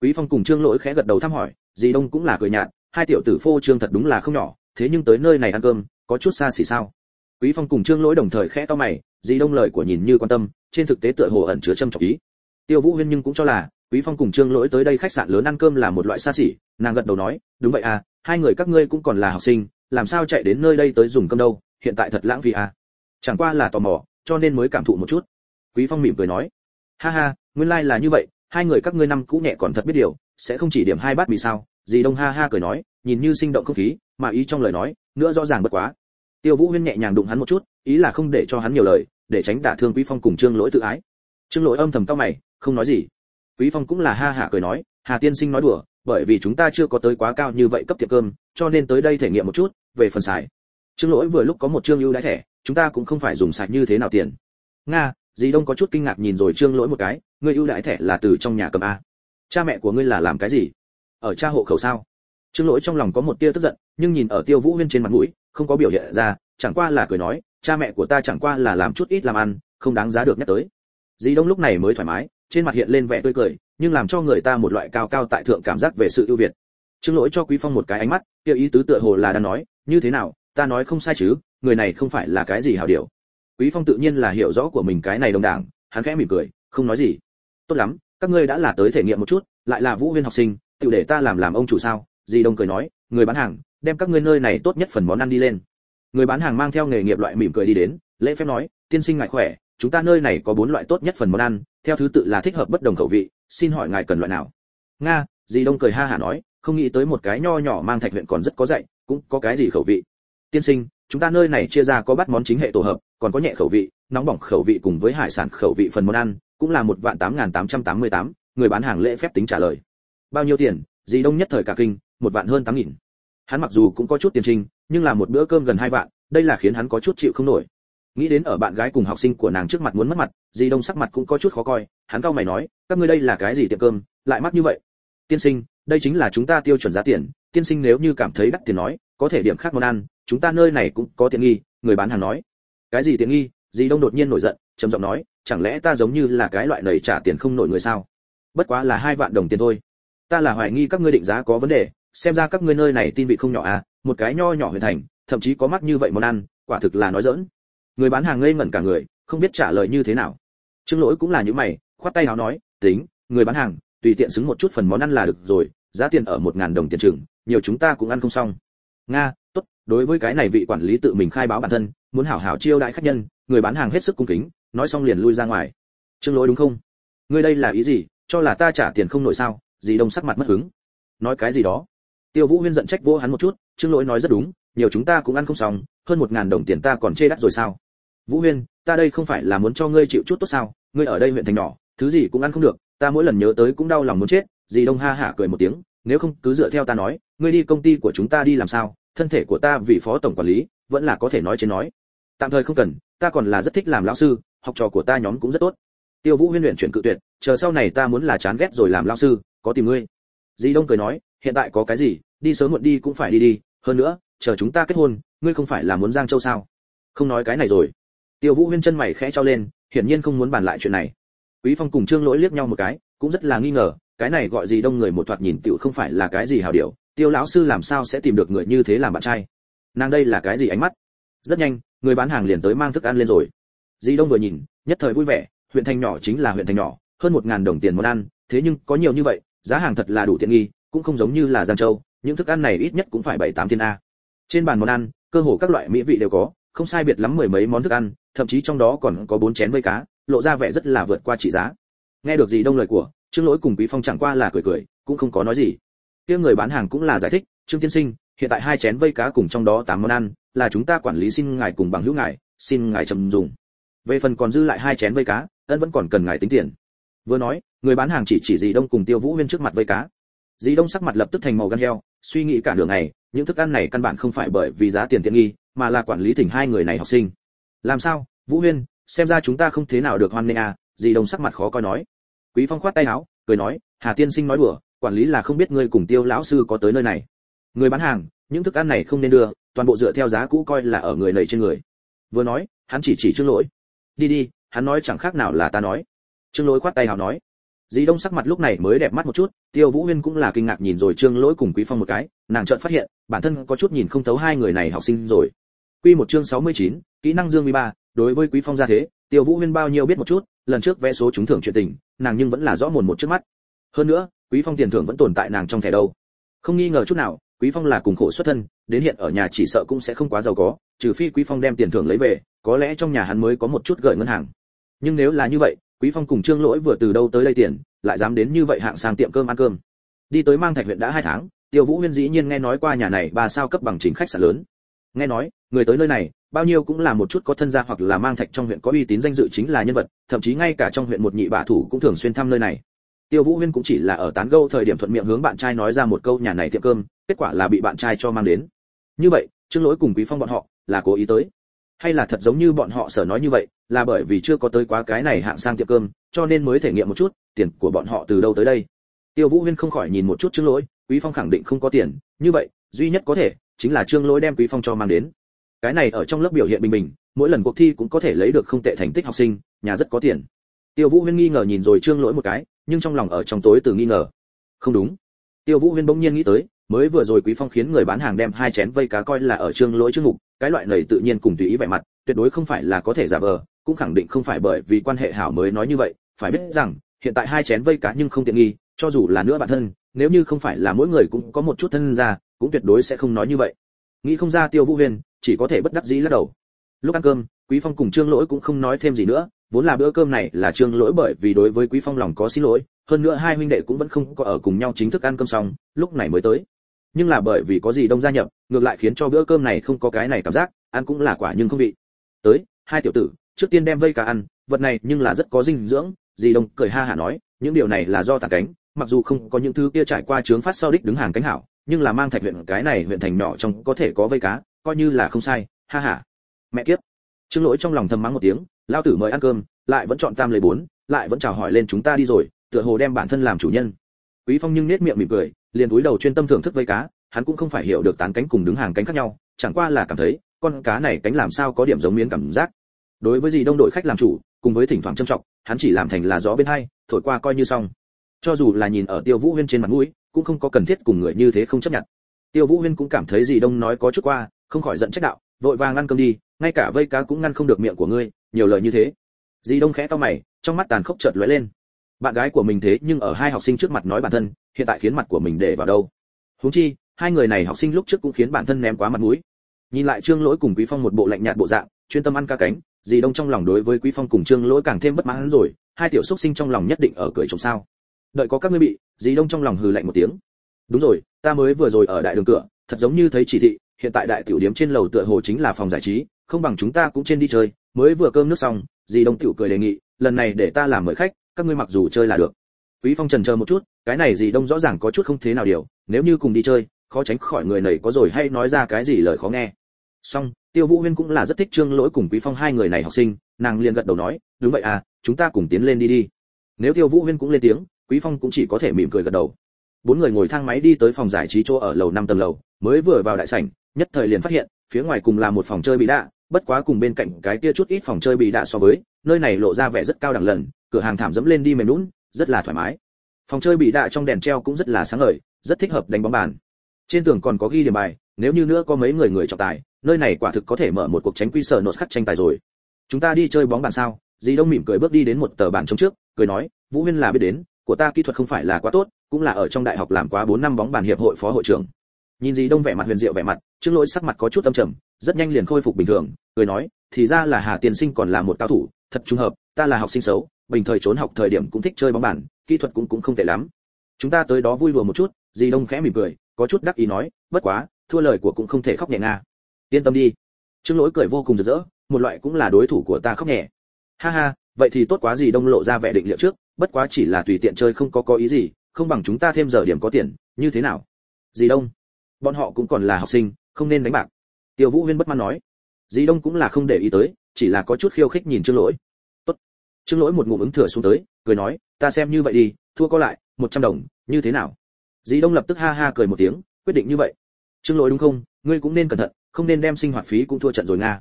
Quý phong cùng trương lỗi khẽ gật đầu thăm hỏi dì đông cũng là cười nhạt, hai tiểu tử phô trương thật đúng là không nhỏ, thế nhưng tới nơi này ăn cơm, có chút xa xỉ sao? Quý phong cùng trương lỗi đồng thời khẽ to mày dì đông lời của nhìn như quan tâm, trên thực tế tựa hồ ẩn chứa châm trọng ý. Tiêu vũ huyên nhưng cũng cho là, quý phong cùng trương lỗi tới đây khách sạn lớn ăn cơm là một loại xa xỉ, nàng gật đầu nói, đúng vậy à hai người các ngươi cũng còn là học sinh, làm sao chạy đến nơi đây tới dùng cơm đâu? Hiện tại thật lãng phí à. Chẳng qua là tò mò, cho nên mới cảm thụ một chút. Quý phong mỉm cười nói, ha ha, nguyên lai like là như vậy, hai người các ngươi năm cũ nhẹ còn thật biết điều, sẽ không chỉ điểm hai bát vì sao? Dì đông ha ha cười nói, nhìn như sinh động không khí, mà ý trong lời nói, nữa rõ ràng bất quá. Tiêu vũ huyên nhẹ nhàng đụng hắn một chút, ý là không để cho hắn nhiều lời, để tránh đả thương quý phong cùng trương lỗi tự ái. Trương lỗi âm thầm cao mày, không nói gì. Quý phong cũng là ha hả cười nói, hà tiên sinh nói đùa, bởi vì chúng ta chưa có tới quá cao như vậy cấp tiệc cơm, cho nên tới đây thể nghiệm một chút, về phần xài trương lỗi vừa lúc có một chương ưu đãi thẻ, chúng ta cũng không phải dùng sạch như thế nào tiền. Nga, dì đông có chút kinh ngạc nhìn rồi trương lỗi một cái ngươi ưu đãi thẻ là từ trong nhà cầm a. Cha mẹ của ngươi là làm cái gì? Ở cha hộ khẩu sao? Trương lỗi trong lòng có một tia tức giận, nhưng nhìn ở tiêu vũ huyên trên mặt mũi, không có biểu hiện ra, chẳng qua là cười nói, cha mẹ của ta chẳng qua là làm chút ít làm ăn, không đáng giá được nhắc tới. Dì đông lúc này mới thoải mái, trên mặt hiện lên vẻ tươi cười, nhưng làm cho người ta một loại cao cao tại thượng cảm giác về sự ưu việt. Trương lỗi cho quý phong một cái ánh mắt, kia ý tứ tựa hồ là đang nói, như thế nào ta nói không sai chứ, người này không phải là cái gì hảo điều quý phong tự nhiên là hiểu rõ của mình cái này đồng đảng, hắn khẽ mỉm cười, không nói gì. Tốt lắm, các ngươi đã là tới thể nghiệm một chút, lại là vũ huyên học sinh tự để ta làm làm ông chủ sao? Dì đông cười nói, người bán hàng, đem các ngươi nơi này tốt nhất phần món ăn đi lên. Người bán hàng mang theo nghề nghiệp loại mỉm cười đi đến, lễ phép nói, tiên sinh ngài khỏe, chúng ta nơi này có bốn loại tốt nhất phần món ăn, theo thứ tự là thích hợp bất đồng khẩu vị, xin hỏi ngài cần loại nào? Nga, dì đông cười ha hả nói, không nghĩ tới một cái nho nhỏ mang thạch huyện còn rất có dạy, cũng có cái gì khẩu vị? Tiên sinh chúng ta nơi này chia ra có bát món chính hệ tổ hợp còn có nhẹ khẩu vị nóng bỏng khẩu vị cùng với hải sản khẩu vị phần món ăn cũng là một vạn tám nghìn tám trăm tám mươi tám người bán hàng lễ phép tính trả lời. Bao nhiêu tiền? Dì đông nhất thời cả kinh một vạn hơn tám nghìn. Hắn mặc dù cũng có chút tiền trình, nhưng là một bữa cơm gần hai vạn đây là khiến hắn có chút chịu không nổi. Nghĩ đến ở bạn gái cùng học sinh của nàng trước mặt muốn mất mặt dì đông sắc mặt cũng có chút khó coi hắn cau mày nói các ngươi đây là cái gì tiệm cơm lại mắc như vậy? Tiên sinh đây chính là chúng ta tiêu chuẩn giá tiền. Tiên sinh nếu như cảm thấy đắt tiền nói có thể điểm khác món ăn chúng ta nơi này cũng có tiện nghi, người bán hàng nói. Cái gì tiện nghi? Dì đông đột nhiên nổi giận, trầm giọng nói, chẳng lẽ ta giống như là cái loại nầy trả tiền không nổi người sao? Bất quá là hai vạn đồng tiền thôi. Ta là hoài nghi các ngươi định giá có vấn đề, xem ra các ngươi nơi này tin vị không nhỏ à một cái nho nhỏ huyện thành, thậm chí có mắc như vậy món ăn, quả thực là nói dỡn người bán hàng ngây ngẩn cả người, không biết trả lời như thế nào. Trương lỗi cũng là những mày, khoát tay áo nói, tính, người bán hàng, tùy tiện xứng một chút phần món ăn là được rồi, giá tiền ở một ngàn đồng tiền chừng, nhiều chúng ta cũng ăn không xong. Nga đối với cái này vị quản lý tự mình khai báo bản thân, muốn hảo hảo chiêu đãi khách nhân, người bán hàng hết sức cung kính, nói xong liền lui ra ngoài. Trương lỗi đúng không? Ngươi đây là ý gì? Cho là ta trả tiền không nổi sao? Dì đông sắc mặt mất hứng. Nói cái gì đó? Tiêu vũ huyên giận trách vô hắn một chút, trương lỗi nói rất đúng, nhiều chúng ta cũng ăn không xong, hơn một ngàn đồng tiền ta còn chê đắt rồi sao? Vũ huyên, ta đây không phải là muốn cho ngươi chịu chút tốt sao? Ngươi ở đây huyện thành nhỏ, thứ gì cũng ăn không được, ta mỗi lần nhớ tới cũng đau lòng muốn chết. Dì đông ha hả cười một tiếng, nếu không cứ dựa theo ta nói, ngươi đi công ty của chúng ta đi làm sao? Thân thể của ta vì phó tổng quản lý, vẫn là có thể nói trên nói. Tạm thời không cần, ta còn là rất thích làm lão sư, học trò của ta nhóm cũng rất tốt. Tiêu vũ huyên luyện chuyển cự tuyệt, chờ sau này ta muốn là chán ghét rồi làm lão sư, có tìm ngươi. Di đông cười nói, hiện tại có cái gì, đi sớm muộn đi cũng phải đi đi, hơn nữa, chờ chúng ta kết hôn, ngươi không phải là muốn giang châu sao? Không nói cái này rồi. Tiêu vũ huyên chân mày khẽ trao lên, hiển nhiên không muốn bàn lại chuyện này. Quý phong cùng trương lỗi liếc nhau một cái, cũng rất là nghi ngờ, cái này gọi gì đông người một thoạt nhìn tiểu không phải là cái gì hảo điều tiêu lão sư làm sao sẽ tìm được người như thế làm bạn trai? Nàng đây là cái gì ánh mắt? Rất nhanh, người bán hàng liền tới mang thức ăn lên rồi. Di đông vừa nhìn, nhất thời vui vẻ, huyện thành nhỏ chính là huyện thành nhỏ, hơn một ngàn đồng tiền món ăn, thế nhưng có nhiều như vậy, giá hàng thật là đủ tiện nghi, cũng không giống như là giang châu, những thức ăn này ít nhất cũng phải bảy tám thiên a. Trên bàn món ăn, cơ hồ các loại mỹ vị đều có, không sai biệt lắm mười mấy món thức ăn, thậm chí trong đó còn có bốn chén vây cá, lộ ra vẻ rất là vượt qua trị giá. Nghe được gì đông lời của, trương lỗi cùng quý phong chẳng qua là cười cười, cũng không có nói gì kia người bán hàng cũng là giải thích, trương tiên sinh, hiện tại hai chén vây cá cùng trong đó tám món ăn, là chúng ta quản lý xin ngài cùng bằng hữu ngài, xin ngài trầm dùng. Về phần còn dư lại hai chén vây cá, ân vẫn còn cần ngài tính tiền. Vừa nói, người bán hàng chỉ chỉ dì đông cùng tiêu vũ huyên trước mặt vây cá. Dì đông sắc mặt lập tức thành màu gan heo, suy nghĩ cả đường này những thức ăn này căn bản không phải bởi vì giá tiền tiện nghi, mà là quản lý thỉnh hai người này học sinh. Làm sao, vũ huyên, xem ra chúng ta không thế nào được hoan nghênh à? Dì đông sắc mặt khó coi nói. Quý phong khoát tay áo, cười nói, hà tiên sinh nói đùa quản lý là không biết ngươi cùng tiêu lão sư có tới nơi này. Người bán hàng những thức ăn này không nên đưa toàn bộ dựa theo giá cũ coi là ở người lầy trên người. Vừa nói hắn chỉ chỉ trương lỗi. Đi đi hắn nói chẳng khác nào là ta nói. Trương lỗi khoát tay hào nói. Dì đông sắc mặt lúc này mới đẹp mắt một chút tiêu vũ huyên cũng là kinh ngạc nhìn rồi trương lỗi cùng quý phong một cái nàng chợt phát hiện bản thân có chút nhìn không thấu hai người này học sinh rồi. Quy một chương 69, kỹ năng dương 13, đối với quý phong gia thế tiêu vũ huyên bao nhiêu biết một chút lần trước vẽ số trúng thưởng chuyện tình nàng nhưng vẫn là rõ mồn một trước mắt. Hơn nữa quý phong tiền thưởng vẫn tồn tại nàng trong thẻ đâu. Không nghi ngờ chút nào, quý phong là cùng khổ xuất thân, đến hiện ở nhà chỉ sợ cũng sẽ không quá giàu có, trừ phi quý phong đem tiền thưởng lấy về, có lẽ trong nhà hắn mới có một chút gửi ngân hàng. Nhưng nếu là như vậy, quý phong cùng trương lỗi vừa từ đâu tới đây tiền, lại dám đến như vậy hạng sang tiệm cơm ăn cơm. Đi tới mang thạch huyện đã hai tháng, tiêu vũ huyên dĩ nhiên nghe nói qua nhà này ba sao cấp bằng chính khách sạn lớn. Nghe nói, người tới nơi này, bao nhiêu cũng là một chút có thân gia hoặc là mang thạch trong huyện có uy tín danh dự chính là nhân vật, thậm chí ngay cả trong huyện một nhị bả thủ cũng thường xuyên thăm nơi này tiêu vũ huyên cũng chỉ là ở tán gẫu thời điểm thuận miệng hướng bạn trai nói ra một câu nhà này tiệm cơm, kết quả là bị bạn trai cho mang đến. Như vậy, trương lỗi cùng quý phong bọn họ là cố ý tới. Hay là thật giống như bọn họ sở nói như vậy, là bởi vì chưa có tới quá cái này hạng sang tiệm cơm, cho nên mới thể nghiệm một chút, tiền của bọn họ từ đâu tới đây. Tiêu vũ huyên không khỏi nhìn một chút trương lỗi, quý phong khẳng định không có tiền, như vậy, duy nhất có thể chính là trương lỗi đem quý phong cho mang đến. Cái này ở trong lớp biểu hiện bình bình, mỗi lần cuộc thi cũng có thể lấy được không tệ thành tích học sinh, nhà rất có tiền. Tiêu vũ huyên nghi ngờ nhìn rồi trương lỗi một cái nhưng trong lòng ở trong tối từ nghi ngờ. Không đúng. Tiêu vũ huyên bỗng nhiên nghĩ tới, mới vừa rồi quý phong khiến người bán hàng đem hai chén vây cá coi là ở trương lỗi chương mục, cái loại này tự nhiên cùng tùy ý vẻ mặt, tuyệt đối không phải là có thể giả vờ, cũng khẳng định không phải bởi vì quan hệ hảo mới nói như vậy. Phải biết rằng, hiện tại hai chén vây cá nhưng không tiện nghi, cho dù là nữa bản thân, nếu như không phải là mỗi người cũng có một chút thân ra, cũng tuyệt đối sẽ không nói như vậy. Nghĩ không ra tiêu vũ huyên, chỉ có thể bất đắc dĩ lắc đầu. Lúc ăn cơm, quý phong cùng trương lỗi cũng không nói thêm gì nữa vốn là bữa cơm này là trương lỗi bởi vì đối với quý phong lòng có xin lỗi, hơn nữa hai huynh đệ cũng vẫn không có ở cùng nhau chính thức ăn cơm xong, lúc này mới tới. Nhưng là bởi vì có gì đông gia nhập, ngược lại khiến cho bữa cơm này không có cái này cảm giác, ăn cũng là quả nhưng không vị tới, hai tiểu tử, trước tiên đem vây cá ăn, vật này nhưng là rất có dinh dưỡng, dì đông cười ha hả nói, những điều này là do tàn cánh, mặc dù không có những thứ kia trải qua trướng phát sau đích đứng hàng cánh hảo, nhưng là mang thạch huyện cái này huyện thành nhỏ trong có thể có vây cá, coi như là không sai, ha hả mẹ kiếp. Trương lỗi trong lòng thầm mắng một tiếng lao tử mời ăn cơm, lại vẫn chọn tam lấy bốn, lại vẫn chào hỏi lên chúng ta đi rồi, tựa hồ đem bản thân làm chủ nhân. Quý phong nhưng nết miệng mỉm cười, liền cúi đầu chuyên tâm thưởng thức vây cá, hắn cũng không phải hiểu được tán cánh cùng đứng hàng cánh khác nhau, chẳng qua là cảm thấy, con cá này cánh làm sao có điểm giống miếng cảm giác. Đối với gì đông đội khách làm chủ, cùng với thỉnh thoảng trân trọng hắn chỉ làm thành là gió bên hai, thổi qua coi như xong. Cho dù là nhìn ở tiêu vũ huyên trên mặt mũi, cũng không có cần thiết cùng người như thế không chấp nhận. Tiêu vũ huyên cũng cảm thấy gì đông nói có chút qua, không khỏi giận trách đạo, vội vàng ăn cơm đi, ngay cả vây cá cũng ngăn không được miệng của ngươi nhiều lời như thế. Dì đông khẽ to mày, trong mắt tàn khốc chợt lóe lên. Bạn gái của mình thế nhưng ở hai học sinh trước mặt nói bản thân, hiện tại khiến mặt của mình để vào đâu? Huống chi, hai người này học sinh lúc trước cũng khiến bản thân ném quá mặt mũi. Nhìn lại trương lỗi cùng quý phong một bộ lạnh nhạt bộ dạng, chuyên tâm ăn ca cánh, dì đông trong lòng đối với quý phong cùng trương lỗi càng thêm bất mãn rồi, hai tiểu xuất sinh trong lòng nhất định ở cười trộm sao. Đợi có các ngươi bị, dì đông trong lòng hừ lạnh một tiếng. Đúng rồi, ta mới vừa rồi ở đại đường cửa, thật giống như thấy chỉ thị, hiện tại đại tiểu điếm trên lầu tựa hồ chính là phòng giải trí không bằng chúng ta cũng trên đi chơi, mới vừa cơm nước xong, dì đông tiểu cười đề nghị, lần này để ta làm mời khách, các ngươi mặc dù chơi là được. Quý phong trần chờ một chút, cái này dì đông rõ ràng có chút không thế nào điều, nếu như cùng đi chơi, khó tránh khỏi người này có rồi hay nói ra cái gì lời khó nghe. Xong, tiêu vũ huyên cũng là rất thích trương lỗi cùng quý phong hai người này học sinh, nàng liền gật đầu nói, đúng vậy à chúng ta cùng tiến lên đi đi. Nếu tiêu vũ huyên cũng lên tiếng, quý phong cũng chỉ có thể mỉm cười gật đầu. Bốn người ngồi thang máy đi tới phòng giải trí chỗ ở lầu năm tầng lầu, mới vừa vào đại sảnh, nhất thời liền phát hiện, phía ngoài cùng là một phòng chơi bị đạ bất quá cùng bên cạnh cái kia chút ít phòng chơi bị đã so với, nơi này lộ ra vẻ rất cao đẳng lần, cửa hàng thảm dẫm lên đi mềm nhũn, rất là thoải mái. Phòng chơi bị đạ trong đèn treo cũng rất là sáng ngời, rất thích hợp đánh bóng bàn. Trên tường còn có ghi điểm bài, nếu như nữa có mấy người người trọng tài, nơi này quả thực có thể mở một cuộc tránh quy sở nốt khắc tranh tài rồi. Chúng ta đi chơi bóng bàn sao? Dì đông mỉm cười bước đi đến một tờ bàn trống trước, cười nói, vũ huyên là biết đến, của ta kỹ thuật không phải là quá tốt, cũng là ở trong đại học làm quá 4 năm bóng bàn hiệp hội phó hội trưởng. Nhìn dì đông vẻ mặt huyền diệu vẻ mặt trương lỗi sắc mặt có chút âm trầm rất nhanh liền khôi phục bình thường, cười nói, thì ra là hà tiền sinh còn là một cao thủ, thật trùng hợp, ta là học sinh xấu, bình thời trốn học thời điểm cũng thích chơi bóng bàn, kỹ thuật cũng cũng không tệ lắm. Chúng ta tới đó vui đùa một chút, dì đông khẽ mỉm cười, có chút đắc ý nói, bất quá, thua lời của cũng không thể khóc nhẹ nga. Yên tâm đi. Trương lỗi cười vô cùng rực rỡ, một loại cũng là đối thủ của ta khóc nhẹ. Ha ha, vậy thì tốt quá gì đông lộ ra vẻ định liệu trước, bất quá chỉ là tùy tiện chơi không có có ý gì, không bằng chúng ta thêm giờ điểm có tiền, như thế nào? Dì đông, bọn họ cũng còn là học sinh, không nên đánh bạc tiêu vũ huyên bất mãn nói. Dì đông cũng là không để ý tới, chỉ là có chút khiêu khích nhìn trương lỗi. Tốt. Trương lỗi một ngụm ứng thừa xuống tới, cười nói, ta xem như vậy đi, thua có lại, một trăm đồng, như thế nào? Dì đông lập tức ha ha cười một tiếng, quyết định như vậy. Trương lỗi đúng không? Ngươi cũng nên cẩn thận, không nên đem sinh hoạt phí cũng thua trận rồi nga.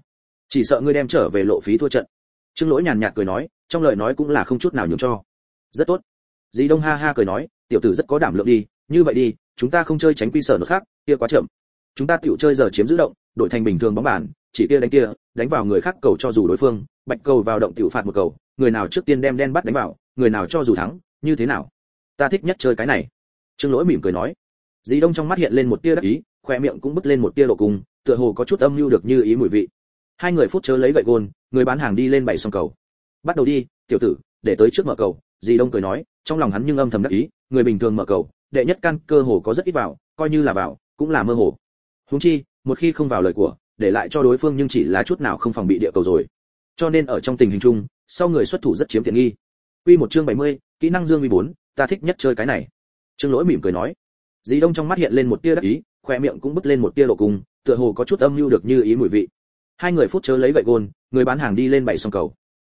Chỉ sợ ngươi đem trở về lộ phí thua trận. Trương lỗi nhàn nhạt cười nói, trong lời nói cũng là không chút nào nhường cho. Rất tốt. Dì đông ha ha cười nói, tiểu tử rất có đảm lượng đi, như vậy đi, chúng ta không chơi tránh quy sở nữa khác, kia quá chậm. Chúng ta tiểu chơi giờ chiếm giữ động đổi thành bình thường bóng bàn, chỉ kia đánh kia, đánh vào người khác cầu cho dù đối phương, bạch cầu vào động tiểu phạt một cầu, người nào trước tiên đem đen bắt đánh vào, người nào cho dù thắng, như thế nào? Ta thích nhất chơi cái này. Trương lỗi mỉm cười nói. Dì đông trong mắt hiện lên một tia đắc ý khoe miệng cũng bứt lên một tia lộ cùng tựa hồ có chút âm mưu được như ý mùi vị. Hai người phút chớ lấy gậy gôn, người bán hàng đi lên bảy song cầu. Bắt đầu đi, tiểu tử, để tới trước mở cầu dì đông cười nói, trong lòng hắn nhưng âm thầm đắc ý, người bình thường mở cầu, đệ nhất căn cơ hồ có rất ít vào, coi như là vào, cũng là mơ hồ. Huống chi một khi không vào lời của để lại cho đối phương nhưng chỉ là chút nào không phòng bị địa cầu rồi. Cho nên ở trong tình hình chung sau người xuất thủ rất chiếm tiện nghi. Quy một chương 70, kỹ năng dương vi 4, ta thích nhất chơi cái này. Trương lỗi mỉm cười nói. Dì đông trong mắt hiện lên một tia đắc ý khoe miệng cũng bứt lên một tia lộ cùng tựa hồ có chút âm mưu được như ý mùi vị. Hai người phút chớ lấy gậy gôn người bán hàng đi lên bảy sông cầu.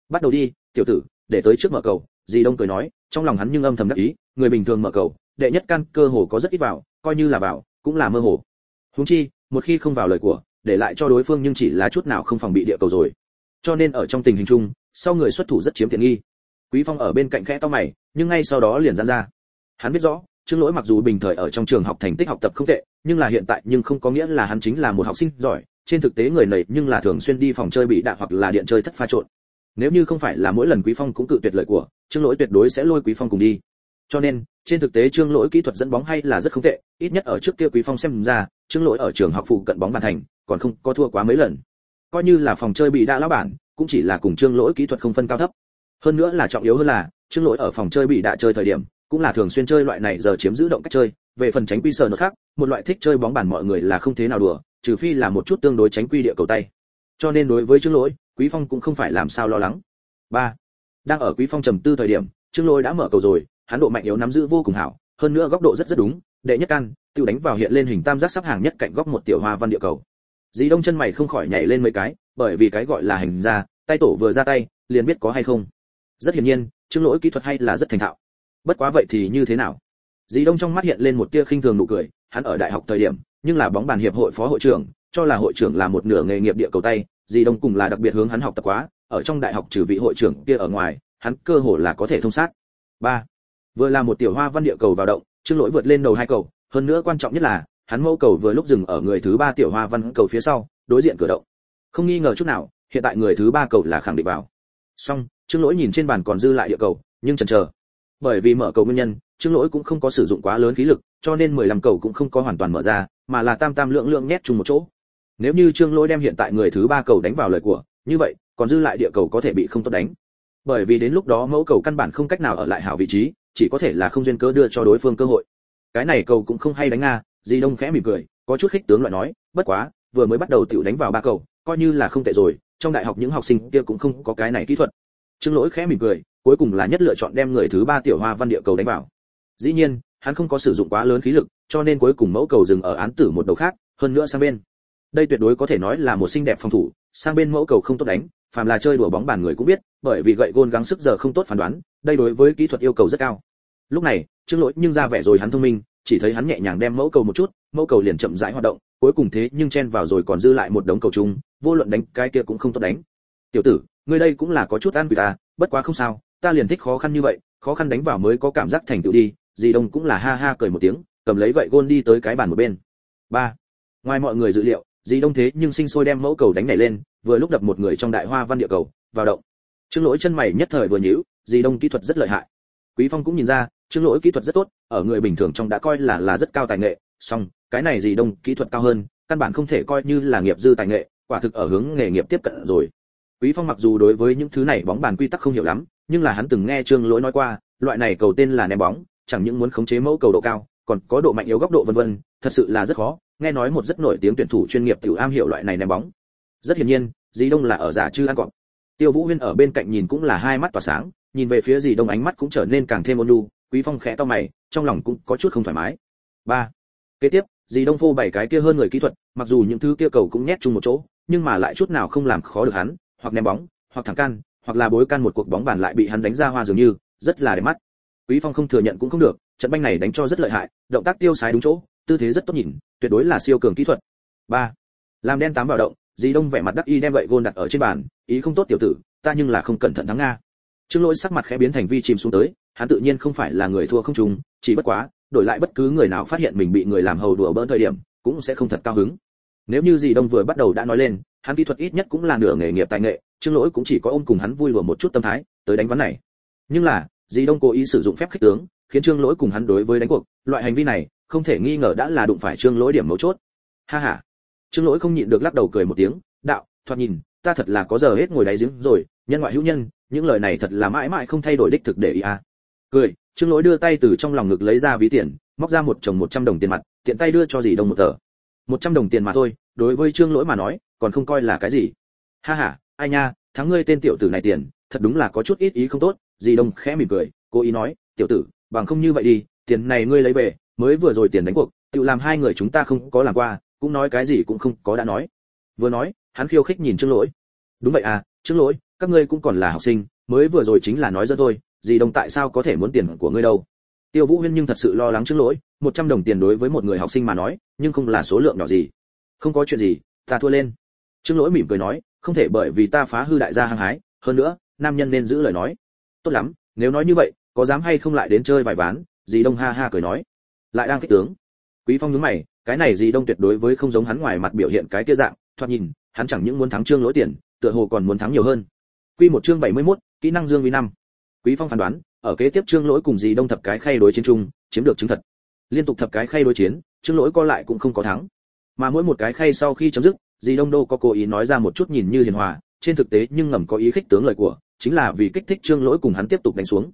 Bắt đầu đi tiểu tử để tới trước mở cầu dì đông cười nói trong lòng hắn nhưng âm thầm đắc ý người bình thường mở cầu đệ nhất căn cơ hồ có rất ít vào coi như là vào cũng là mơ hồ. Huống chi một khi không vào lời của để lại cho đối phương nhưng chỉ là chút nào không phòng bị địa cầu rồi cho nên ở trong tình hình chung sau người xuất thủ rất chiếm tiện nghi quý phong ở bên cạnh khẽ to mày nhưng ngay sau đó liền giãn ra hắn biết rõ Trương Lỗi mặc dù bình thời ở trong trường học thành tích học tập không tệ, nhưng là hiện tại nhưng không có nghĩa là hắn chính là một học sinh giỏi, trên thực tế người này nhưng là thường xuyên đi phòng chơi bị đạn hoặc là điện chơi thất pha trộn. Nếu như không phải là mỗi lần Quý Phong cũng cự tuyệt lời của, Trương Lỗi tuyệt đối sẽ lôi Quý Phong cùng đi. Cho nên, trên thực tế Trương Lỗi kỹ thuật dẫn bóng hay là rất không tệ, ít nhất ở trước kia Quý Phong xem ra, Trương Lỗi ở trường học phụ cận bóng bàn thành, còn không có thua quá mấy lần. Coi như là phòng chơi bị đã lão bản, cũng chỉ là cùng Trương Lỗi kỹ thuật không phân cao thấp. Hơn nữa là trọng yếu hơn là, Trương Lỗi ở phòng chơi bị đã chơi thời điểm, cũng là thường xuyên chơi loại này giờ chiếm giữ động cách chơi về phần tránh quy sờ nó khác một loại thích chơi bóng bàn mọi người là không thế nào đùa trừ phi là một chút tương đối tránh quy địa cầu tay cho nên đối với trương lỗi quý phong cũng không phải làm sao lo lắng ba đang ở quý phong trầm tư thời điểm trương lỗi đã mở cầu rồi hắn độ mạnh yếu nắm giữ vô cùng hảo, hơn nữa góc độ rất rất đúng, đệ nhất căn tiêu đánh vào hiện lên hình tam giác sắp hàng nhất cạnh góc một tiểu hoa văn địa cầu. Dĩ đông chân mày không khỏi nhảy lên mấy cái, bởi vì cái gọi là hành ra tay tổ vừa ra tay, liền biết có hay không. Rất hiển nhiên trương lỗi kỹ thuật hay là rất thành thạo. Bất quá vậy thì như thế nào? Dĩ đông trong mắt hiện lên một tia khinh thường nụ cười, hắn ở đại học thời điểm, nhưng là bóng bàn hiệp hội phó hội trưởng, cho là hội trưởng là một nửa nghề nghiệp địa cầu tay Dĩ đông cùng là đặc biệt hướng hắn học tập quá, ở trong đại học trừ vị hội trưởng kia ở ngoài, hắn cơ hồ là có thể thông sát. Ba vừa là một tiểu hoa văn địa cầu vào động, trương lỗi vượt lên đầu hai cầu, hơn nữa quan trọng nhất là, hắn mẫu cầu vừa lúc dừng ở người thứ ba tiểu hoa văn cầu phía sau, đối diện cửa động. Không nghi ngờ chút nào, hiện tại người thứ ba cầu là khẳng định vào. Xong, trương lỗi nhìn trên bàn còn dư lại địa cầu, nhưng chần chờ. Bởi vì mở cầu nguyên nhân, trương lỗi cũng không có sử dụng quá lớn khí lực, cho nên 15 cầu cũng không có hoàn toàn mở ra, mà là tam tam lượng lượng nhét chung một chỗ. Nếu như trương lỗi đem hiện tại người thứ ba cầu đánh vào lời của, như vậy, còn dư lại địa cầu có thể bị không tốt đánh. Bởi vì đến lúc đó mẫu cầu căn bản không cách nào ở lại hảo vị trí chỉ có thể là không duyên cớ đưa cho đối phương cơ hội. Cái này cầu cũng không hay đánh nga, di đông khẽ mỉm cười, có chút khích tướng loại nói, bất quá, vừa mới bắt đầu tiểu đánh vào ba cầu, coi như là không tệ rồi, trong đại học những học sinh kia cũng không có cái này kỹ thuật. Trương lỗi khẽ mỉm cười, cuối cùng là nhất lựa chọn đem người thứ ba tiểu hoa văn địa cầu đánh vào. Dĩ nhiên, hắn không có sử dụng quá lớn khí lực, cho nên cuối cùng mẫu cầu dừng ở án tử một đầu khác, hơn nữa sang bên đây tuyệt đối có thể nói là một xinh đẹp phòng thủ, sang bên mẫu cầu không tốt đánh, phàm là chơi đùa bóng bàn người cũng biết, bởi vì gậy gôn gắng sức giờ không tốt phán đoán, đây đối với kỹ thuật yêu cầu rất cao. Lúc này, trương lỗi nhưng ra vẻ rồi hắn thông minh, chỉ thấy hắn nhẹ nhàng đem mẫu cầu một chút, mẫu cầu liền chậm rãi hoạt động, cuối cùng thế nhưng chen vào rồi còn dư lại một đống cầu chung vô luận đánh cái kia cũng không tốt đánh. Tiểu tử, ngươi đây cũng là có chút an quỷ ta, bất quá không sao, ta liền thích khó khăn như vậy, khó khăn đánh vào mới có cảm giác thành tựu đi. Dì đông cũng là ha ha cười một tiếng, cầm lấy gậy gôn đi tới cái bàn một bên. Ba. Ngoài mọi người dự liệu dì đông thế nhưng sinh sôi đem mẫu cầu đánh nhảy lên, vừa lúc đập một người trong đại hoa văn địa cầu, vào động. Trương lỗi chân mày nhất thời vừa nhíu, dì đông kỹ thuật rất lợi hại. Quý phong cũng nhìn ra, trương lỗi kỹ thuật rất tốt, ở người bình thường trong đã coi là là rất cao tài nghệ, song, cái này dì đông kỹ thuật cao hơn, căn bản không thể coi như là nghiệp dư tài nghệ, quả thực ở hướng nghề nghiệp tiếp cận rồi. Quý phong mặc dù đối với những thứ này bóng bàn quy tắc không hiểu lắm, nhưng là hắn từng nghe trương lỗi nói qua, loại này cầu tên là ném bóng, chẳng những muốn khống chế mẫu cầu độ cao, còn có độ mạnh yếu góc độ vân vân, thật sự là rất khó nghe nói một rất nổi tiếng tuyển thủ chuyên nghiệp tiểu am hiểu loại này ném bóng. Rất hiển nhiên, dì đông là ở giả chư ăn cọp. Tiêu vũ huyên ở bên cạnh nhìn cũng là hai mắt tỏa sáng, nhìn về phía dì đông ánh mắt cũng trở nên càng thêm ôn nhu, quý phong khẽ to mày, trong lòng cũng có chút không thoải mái. Ba. Kế tiếp, dì đông phô bảy cái kia hơn người kỹ thuật, mặc dù những thứ kia cầu cũng nhét chung một chỗ, nhưng mà lại chút nào không làm khó được hắn, hoặc ném bóng, hoặc thẳng can, hoặc là bối can một cuộc bóng bàn lại bị hắn đánh ra hoa dường như, rất là đẹp mắt. Quý phong không thừa nhận cũng không được, trận banh này đánh cho rất lợi hại, động tác tiêu sái đúng chỗ, tư thế rất tốt nhìn tuyệt đối là siêu cường kỹ thuật. Ba, làm đen tám vào động, dì đông vẻ mặt đắc y đem gậy gôn đặt ở trên bàn, ý không tốt tiểu tử, ta nhưng là không cẩn thận thắng nga. Trương lỗi sắc mặt khẽ biến thành vi chìm xuống tới, hắn tự nhiên không phải là người thua không trùng chỉ bất quá, đổi lại bất cứ người nào phát hiện mình bị người làm hầu đùa bỡn thời điểm, cũng sẽ không thật cao hứng. Nếu như dì đông vừa bắt đầu đã nói lên, hắn kỹ thuật ít nhất cũng là nửa nghề nghiệp tài nghệ, trương lỗi cũng chỉ có ôm cùng hắn vui đùa một chút tâm thái, tới đánh ván này. Nhưng là, dì đông cố ý sử dụng phép khích tướng, khiến trương lỗi cùng hắn đối với đánh cuộc, loại hành vi này không thể nghi ngờ đã là đụng phải trương lỗi điểm mấu chốt. Ha ha. Trương lỗi không nhịn được lắc đầu cười một tiếng, đạo, thoạt nhìn, ta thật là có giờ hết ngồi đáy giếng rồi, nhân ngoại hữu nhân, những lời này thật là mãi mãi không thay đổi đích thực để ý à. Cười, trương lỗi đưa tay từ trong lòng ngực lấy ra ví tiền, móc ra một chồng một trăm đồng tiền mặt, tiện tay đưa cho dì đông một tờ. Một trăm đồng tiền mà thôi, đối với trương lỗi mà nói, còn không coi là cái gì. Ha ha, ai nha, thắng ngươi tên tiểu tử này tiền, thật đúng là có chút ít ý không tốt. Dì đông khẽ mỉm cười, cố ý nói, tiểu tử, bằng không như vậy đi, tiền này ngươi lấy về mới vừa rồi tiền đánh cuộc, tự làm hai người chúng ta không có làm qua, cũng nói cái gì cũng không có đã nói. Vừa nói, hắn khiêu khích nhìn trương lỗi. Đúng vậy à trương lỗi, các ngươi cũng còn là học sinh, mới vừa rồi chính là nói dẫn thôi, gì đồng tại sao có thể muốn tiền của ngươi đâu. Tiêu vũ huyên nhưng thật sự lo lắng trương lỗi, một trăm đồng tiền đối với một người học sinh mà nói, nhưng không là số lượng nhỏ gì. Không có chuyện gì, ta thua lên. Trương lỗi mỉm cười nói, không thể bởi vì ta phá hư đại gia hăng hái, hơn nữa, nam nhân nên giữ lời nói. Tốt lắm, nếu nói như vậy, có dám hay không lại đến chơi vài ván dì đông ha ha cười nói lại đang kích tướng. Quý phong nhướng mày cái này gì đông tuyệt đối với không giống hắn ngoài mặt biểu hiện cái kia dạng thoạt nhìn hắn chẳng những muốn thắng trương lỗi tiền tựa hồ còn muốn thắng nhiều hơn. Quy một chương 71, kỹ năng dương uy năm. Quý phong phán đoán ở kế tiếp trương lỗi cùng gì đông thập cái khay đối chiến chung chiếm được chứng thật. Liên tục thập cái khay đối chiến trương lỗi co lại cũng không có thắng. Mà mỗi một cái khay sau khi chấm dứt dì đông đô có cố ý nói ra một chút nhìn như hiền hòa trên thực tế nhưng ngầm có ý khích tướng lời của chính là vì kích thích trương lỗi cùng hắn tiếp tục đánh xuống.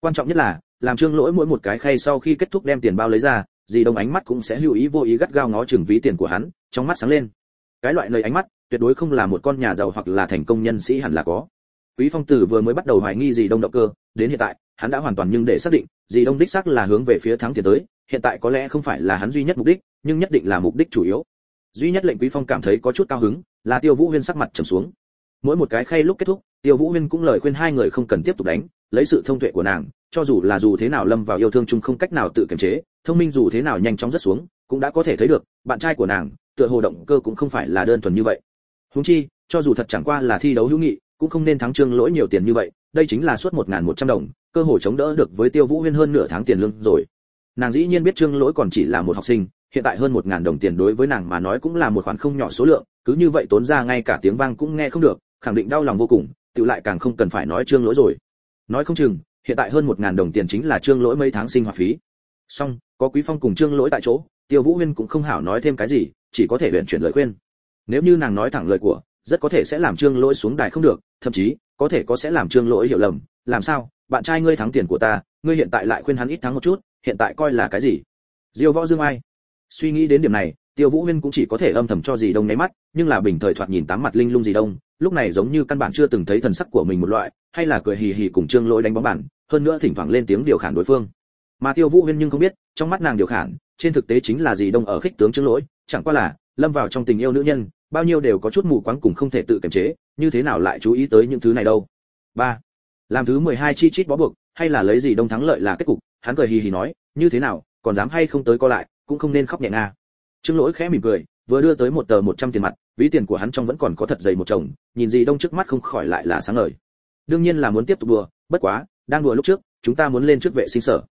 Quan trọng nhất là làm trương lỗi mỗi một cái khay sau khi kết thúc đem tiền bao lấy ra, dì đông ánh mắt cũng sẽ lưu ý vô ý gắt gao ngó chừng ví tiền của hắn, trong mắt sáng lên. Cái loại lời ánh mắt, tuyệt đối không là một con nhà giàu hoặc là thành công nhân sĩ hẳn là có. Quý phong tử vừa mới bắt đầu hoài nghi dì đông động cơ, đến hiện tại, hắn đã hoàn toàn nhưng để xác định, dì đông đích xác là hướng về phía thắng tiền tới, hiện tại có lẽ không phải là hắn duy nhất mục đích, nhưng nhất định là mục đích chủ yếu. Duy nhất lệnh quý phong cảm thấy có chút cao hứng, là tiêu vũ huyên sắc mặt trầm xuống. Mỗi một cái khay lúc kết thúc, tiêu vũ huyên cũng lời khuyên hai người không cần tiếp tục đánh, lấy sự thông tuệ của nàng cho dù là dù thế nào lâm vào yêu thương chung không cách nào tự kiềm chế, thông minh dù thế nào nhanh chóng rất xuống, cũng đã có thể thấy được, bạn trai của nàng, tựa hồ động cơ cũng không phải là đơn thuần như vậy. Huống chi, cho dù thật chẳng qua là thi đấu hữu nghị, cũng không nên thắng trương lỗi nhiều tiền như vậy, đây chính là suốt một ngàn một trăm đồng, cơ hội chống đỡ được với tiêu vũ huyên hơn nửa tháng tiền lương rồi. Nàng dĩ nhiên biết trương lỗi còn chỉ là một học sinh, hiện tại hơn một ngàn đồng tiền đối với nàng mà nói cũng là một khoản không nhỏ số lượng, cứ như vậy tốn ra ngay cả tiếng vang cũng nghe không được, khẳng định đau lòng vô cùng tự lại càng không cần phải nói trương lỗi rồi. Nói không chừng hiện tại hơn một ngàn đồng tiền chính là trương lỗi mấy tháng sinh hoạt phí. Song có quý phong cùng trương lỗi tại chỗ, tiêu vũ huyên cũng không hảo nói thêm cái gì, chỉ có thể luyện chuyển lời khuyên. Nếu như nàng nói thẳng lời của, rất có thể sẽ làm trương lỗi xuống đài không được, thậm chí, có thể có sẽ làm trương lỗi hiểu lầm. Làm sao? Bạn trai ngươi thắng tiền của ta, ngươi hiện tại lại khuyên hắn ít thắng một chút, hiện tại coi là cái gì? Diêu võ dương ai? Suy nghĩ đến điểm này, tiêu vũ huyên cũng chỉ có thể âm thầm cho dì đông nháy mắt, nhưng là bình thời thoạt nhìn tám mặt linh lung dì đông lúc này giống như căn bản chưa từng thấy thần sắc của mình một loại, hay là cười hì hì cùng trương lỗi đánh bóng bàn, hơn nữa thỉnh thoảng lên tiếng điều khản đối phương. Mà tiêu vũ huyên nhưng không biết, trong mắt nàng điều khản, trên thực tế chính là gì đông ở khích tướng trương lỗi, chẳng qua là, lâm vào trong tình yêu nữ nhân, bao nhiêu đều có chút mù quáng cùng không thể tự kiềm chế, như thế nào lại chú ý tới những thứ này đâu? Ba, làm thứ mười hai chi chít bó buộc, hay là lấy gì đông thắng lợi là kết cục, hắn cười hì hì nói, như thế nào, còn dám hay không tới co lại, cũng không nên khóc nhẹ nga. Trương lỗi khẽ mỉm cười, vừa đưa tới một tờ một trăm tiền mặt ví tiền của hắn trong vẫn còn có thật dày một chồng, nhìn gì đông trước mắt không khỏi lại là sáng ngời. Đương nhiên là muốn tiếp tục đùa, bất quá, đang đùa lúc trước, chúng ta muốn lên trước vệ sinh sở.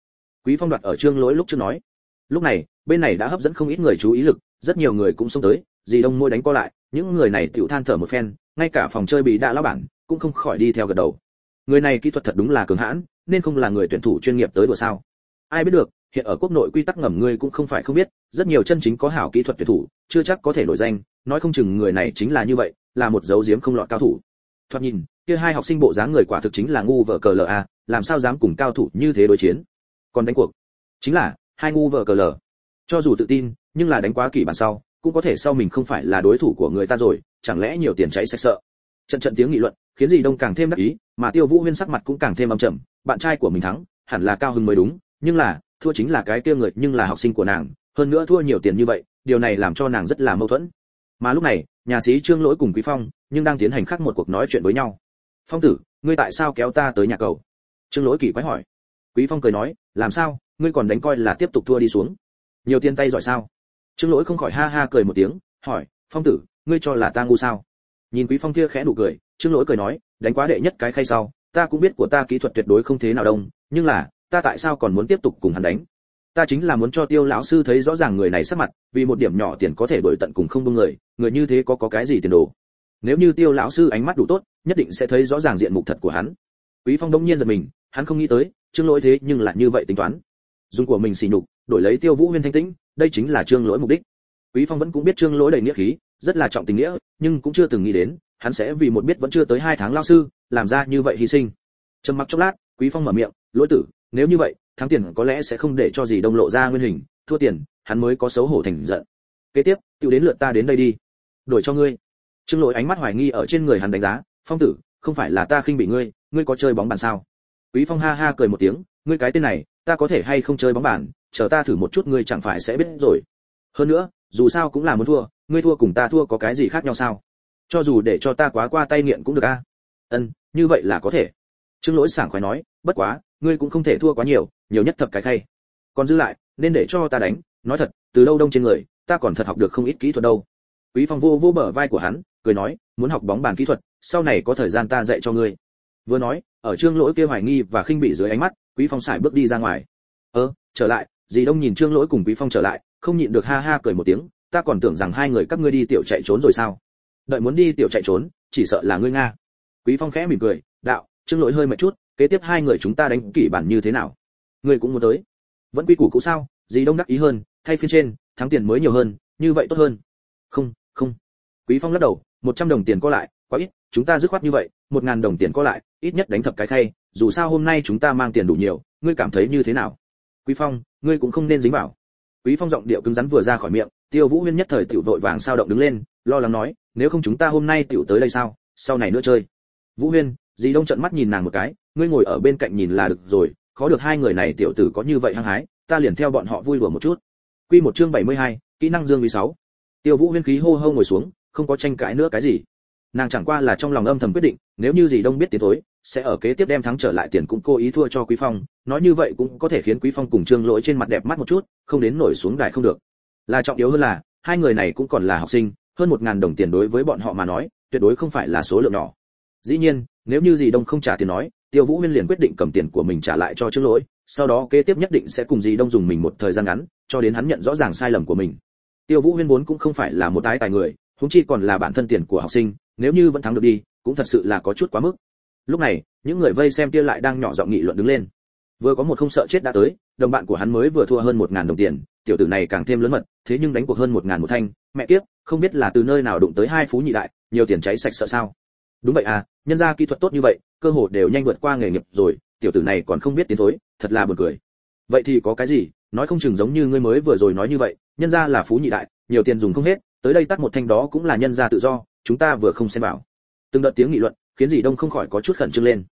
Quý phong đoạt ở trương lỗi lúc trước nói, lúc này, bên này đã hấp dẫn không ít người chú ý lực, rất nhiều người cũng xông tới dì đông môi đánh co lại, những người này tiểu than thở một phen, ngay cả phòng chơi bị đã lão bản cũng không khỏi đi theo gật đầu. Người này kỹ thuật thật đúng là cường hãn, nên không là người tuyển thủ chuyên nghiệp tới đùa sao? Ai biết được, hiện ở quốc nội quy tắc ngầm ngươi cũng không phải không biết, rất nhiều chân chính có hảo kỹ thuật tuyển thủ, chưa chắc có thể nổi danh nói không chừng người này chính là như vậy, là một dấu diếm không lọt cao thủ. Thoạt nhìn, kia hai học sinh bộ dáng người quả thực chính là ngu vợ cờ lờ a, làm sao dám cùng cao thủ như thế đối chiến? Còn đánh cuộc. Chính là, hai ngu vợ cờ lờ. Cho dù tự tin, nhưng là đánh quá kỷ bản sau, cũng có thể sau mình không phải là đối thủ của người ta rồi, chẳng lẽ nhiều tiền cháy sạch sợ? Trận trận tiếng nghị luận, khiến dì đông càng thêm đắc ý, mà tiêu vũ huyên sắc mặt cũng càng thêm âm trầm, bạn trai của mình thắng, hẳn là cao hưng mới đúng, nhưng là, thua chính là cái kia người, nhưng là học sinh của nàng, hơn nữa thua nhiều tiền như vậy, điều này làm cho nàng rất là mâu thuẫn mà lúc này, nhà sĩ trương lỗi cùng quý phong nhưng đang tiến hành khác một cuộc nói chuyện với nhau. Phong tử, ngươi tại sao kéo ta tới nhà cầu? Trương lỗi kỳ quái hỏi. Quý phong cười nói, làm sao? Ngươi còn đánh coi là tiếp tục thua đi xuống. Nhiều tiền tay giỏi sao? Trương lỗi không khỏi ha ha cười một tiếng, hỏi, phong tử, ngươi cho là ta ngu sao? Nhìn quý phong kia khẽ đủ cười, trương lỗi cười nói, đánh quá đệ nhất cái khay sau, ta cũng biết của ta kỹ thuật tuyệt đối không thế nào đông, nhưng là, ta tại sao còn muốn tiếp tục cùng hắn đánh? Ta chính là muốn cho tiêu lão sư thấy rõ ràng người này sắc mặt, vì một điểm nhỏ tiền có thể đổi tận cùng không bưng người người như thế có có cái gì tiền đồ. Nếu như tiêu lão sư ánh mắt đủ tốt, nhất định sẽ thấy rõ ràng diện mục thật của hắn. Quý phong đông nhiên giật mình, hắn không nghĩ tới, trương lỗi thế nhưng lại như vậy tính toán. Dùng của mình xỉ nhục, đổi lấy tiêu vũ huyên thanh tĩnh, đây chính là trương lỗi mục đích. Quý phong vẫn cũng biết trương lỗi đầy nghĩa khí, rất là trọng tình nghĩa, nhưng cũng chưa từng nghĩ đến, hắn sẽ vì một biết vẫn chưa tới hai tháng lao sư, làm ra như vậy hy sinh. Trầm mặc chốc lát, quý phong mở miệng, lỗi tử, nếu như vậy thắng tiền có lẽ sẽ không để cho gì đông lộ ra nguyên hình, thua tiền, hắn mới có xấu hổ thành giận. Kế tiếp tự đến lượt ta đến đây đi. Đổi cho ngươi. Trương lỗi ánh mắt hoài nghi ở trên người hắn đánh giá, phong tử, không phải là ta khinh bị ngươi ngươi có chơi bóng bàn sao? Quý phong ha ha cười một tiếng, ngươi cái tên này, ta có thể hay không chơi bóng bàn, chờ ta thử một chút ngươi chẳng phải sẽ biết rồi. Hơn nữa, dù sao cũng là muốn thua, ngươi thua cùng ta thua có cái gì khác nhau sao? Cho dù để cho ta quá qua tay nghiện cũng được a. Ân, như vậy là có thể. Trương lỗi sảng khoái nói, bất quá ngươi cũng không thể thua quá nhiều nhiều nhất thập cái khay. Còn dư lại, nên để cho ta đánh. Nói thật, từ đâu đông trên người, ta còn thật học được không ít kỹ thuật đâu. Quý phong vô vô bờ vai của hắn, cười nói, muốn học bóng bàn kỹ thuật, sau này có thời gian ta dạy cho ngươi. Vừa nói, ở trương lỗi kia hoài nghi và khinh bị dưới ánh mắt, quý phong xài bước đi ra ngoài. Ơ, trở lại, dì đông nhìn trương lỗi cùng quý phong trở lại, không nhịn được ha ha cười một tiếng, ta còn tưởng rằng hai người các ngươi đi tiểu chạy trốn rồi sao? Đợi muốn đi tiểu chạy trốn, chỉ sợ là ngươi nga. Quý phong khẽ mỉm cười, đạo, trương lỗi hơi mệt chút kế tiếp hai người chúng ta đánh kỷ bản như thế nào? Ngươi cũng muốn tới. Vẫn quy củ cũ sao? Gì đông đắc ý hơn, thay phiên trên, thắng tiền mới nhiều hơn, như vậy tốt hơn. Không không. Quý phong lắc đầu, một trăm đồng tiền có lại, quá ít, chúng ta dứt khoát như vậy, một ngàn đồng tiền có lại, ít nhất đánh thập cái khay, dù sao hôm nay chúng ta mang tiền đủ nhiều, ngươi cảm thấy như thế nào? Quý phong, ngươi cũng không nên dính vào. Quý phong giọng điệu cứng rắn vừa ra khỏi miệng, tiêu vũ huyên nhất thời tiểu vội vàng sao động đứng lên, lo lắng nói, nếu không chúng ta hôm nay tiểu tới đây sao? Sau này nữa chơi. Vũ huyên dì đông trận mắt nhìn nàng một cái ngươi ngồi ở bên cạnh nhìn là được rồi khó được hai người này tiểu tử có như vậy hăng hái ta liền theo bọn họ vui đùa một chút. Quy một chương 72, kỹ năng dương vi sáu. Tiêu vũ huyên khí hô hô ngồi xuống không có tranh cãi nữa cái gì. Nàng chẳng qua là trong lòng âm thầm quyết định nếu như dì đông biết tiến thối sẽ ở kế tiếp đem thắng trở lại tiền cũng cố ý thua cho quý phong nói như vậy cũng có thể khiến quý phong cùng trương lỗi trên mặt đẹp mắt một chút không đến nổi xuống đài không được. Là trọng yếu hơn là hai người này cũng còn là học sinh hơn một ngàn đồng tiền đối với bọn họ mà nói tuyệt đối không phải là số lượng nhỏ. Dĩ nhiên nếu như dì đông không trả tiền nói, tiêu vũ huyên liền quyết định cầm tiền của mình trả lại cho trương lỗi, sau đó kế tiếp nhất định sẽ cùng dì đông dùng mình một thời gian ngắn, cho đến hắn nhận rõ ràng sai lầm của mình. Tiêu vũ huyên vốn cũng không phải là một ái tài người húng chi còn là bản thân tiền của học sinh, nếu như vẫn thắng được đi, cũng thật sự là có chút quá mức. Lúc này, những người vây xem kia lại đang nhỏ giọng nghị luận đứng lên. Vừa có một không sợ chết đã tới, đồng bạn của hắn mới vừa thua hơn một ngàn đồng tiền, tiểu tử này càng thêm lớn mật, thế nhưng đánh cuộc hơn một ngàn một thanh, mẹ kiếp, không biết là từ nơi nào đụng tới hai phú nhị đại, nhiều tiền cháy sạch sợ sao đúng vậy à nhân gia kỹ thuật tốt như vậy, cơ hội đều nhanh vượt qua nghề nghiệp rồi, tiểu tử này còn không biết tiến thối, thật là buồn cười. Vậy thì có cái gì, nói không chừng giống như ngươi mới vừa rồi nói như vậy, nhân gia là phú nhị đại, nhiều tiền dùng không hết, tới đây tắt một thanh đó cũng là nhân gia tự do, chúng ta vừa không xem vào. Từng đợt tiếng nghị luận, khiến dì đông không khỏi có chút khẩn trương lên.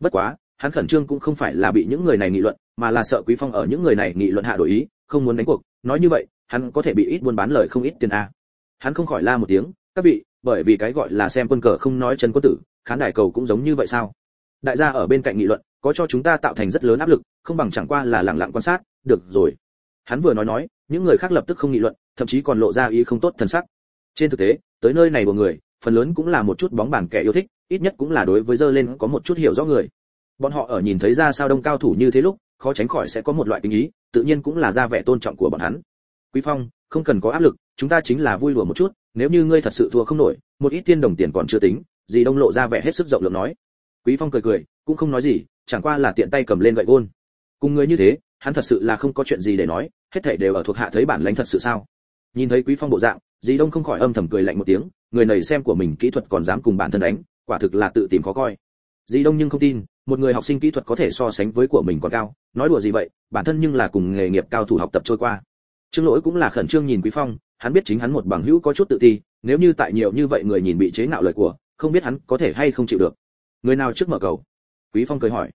Bất quá, hắn khẩn trương cũng không phải là bị những người này nghị luận, mà là sợ quý phong ở những người này nghị luận hạ đổi ý, không muốn đánh cuộc. Nói như vậy, hắn có thể bị ít buôn bán lời không ít tiền a hắn không khỏi la một tiếng, các vị bởi vì cái gọi là xem quân cờ không nói chân quân tử, khán đài cầu cũng giống như vậy sao? Đại gia ở bên cạnh nghị luận, có cho chúng ta tạo thành rất lớn áp lực, không bằng chẳng qua là lặng lặng quan sát, được rồi. Hắn vừa nói nói, những người khác lập tức không nghị luận, thậm chí còn lộ ra ý không tốt thần sắc. Trên thực tế, tới nơi này của người, phần lớn cũng là một chút bóng bàn kẻ yêu thích, ít nhất cũng là đối với dơ lên có một chút hiểu rõ người. Bọn họ ở nhìn thấy ra sao đông cao thủ như thế lúc, khó tránh khỏi sẽ có một loại tình ý, tự nhiên cũng là ra vẻ tôn trọng của bọn hắn. Quý phong, không cần có áp lực, chúng ta chính là vui lùa một chút nếu như ngươi thật sự thua không nổi, một ít tiên đồng tiền còn chưa tính, dì đông lộ ra vẻ hết sức rộng lượng nói. Quý phong cười cười, cũng không nói gì, chẳng qua là tiện tay cầm lên gậy gôn. Cùng người như thế, hắn thật sự là không có chuyện gì để nói, hết thảy đều ở thuộc hạ thấy bản lãnh thật sự sao? Nhìn thấy quý phong bộ dạng, dì đông không khỏi âm thầm cười lạnh một tiếng, người này xem của mình kỹ thuật còn dám cùng bản thân đánh, quả thực là tự tìm khó coi. Dì đông nhưng không tin, một người học sinh kỹ thuật có thể so sánh với của mình còn cao, nói đùa gì vậy, bản thân nhưng là cùng nghề nghiệp cao thủ học tập trôi qua. Trương lỗi cũng là khẩn trương nhìn quý phong hắn biết chính hắn một bằng hữu có chút tự ti, nếu như tại nhiều như vậy người nhìn bị chế ngạo lời của, không biết hắn có thể hay không chịu được. Người nào trước mở cầu? Quý phong cười hỏi.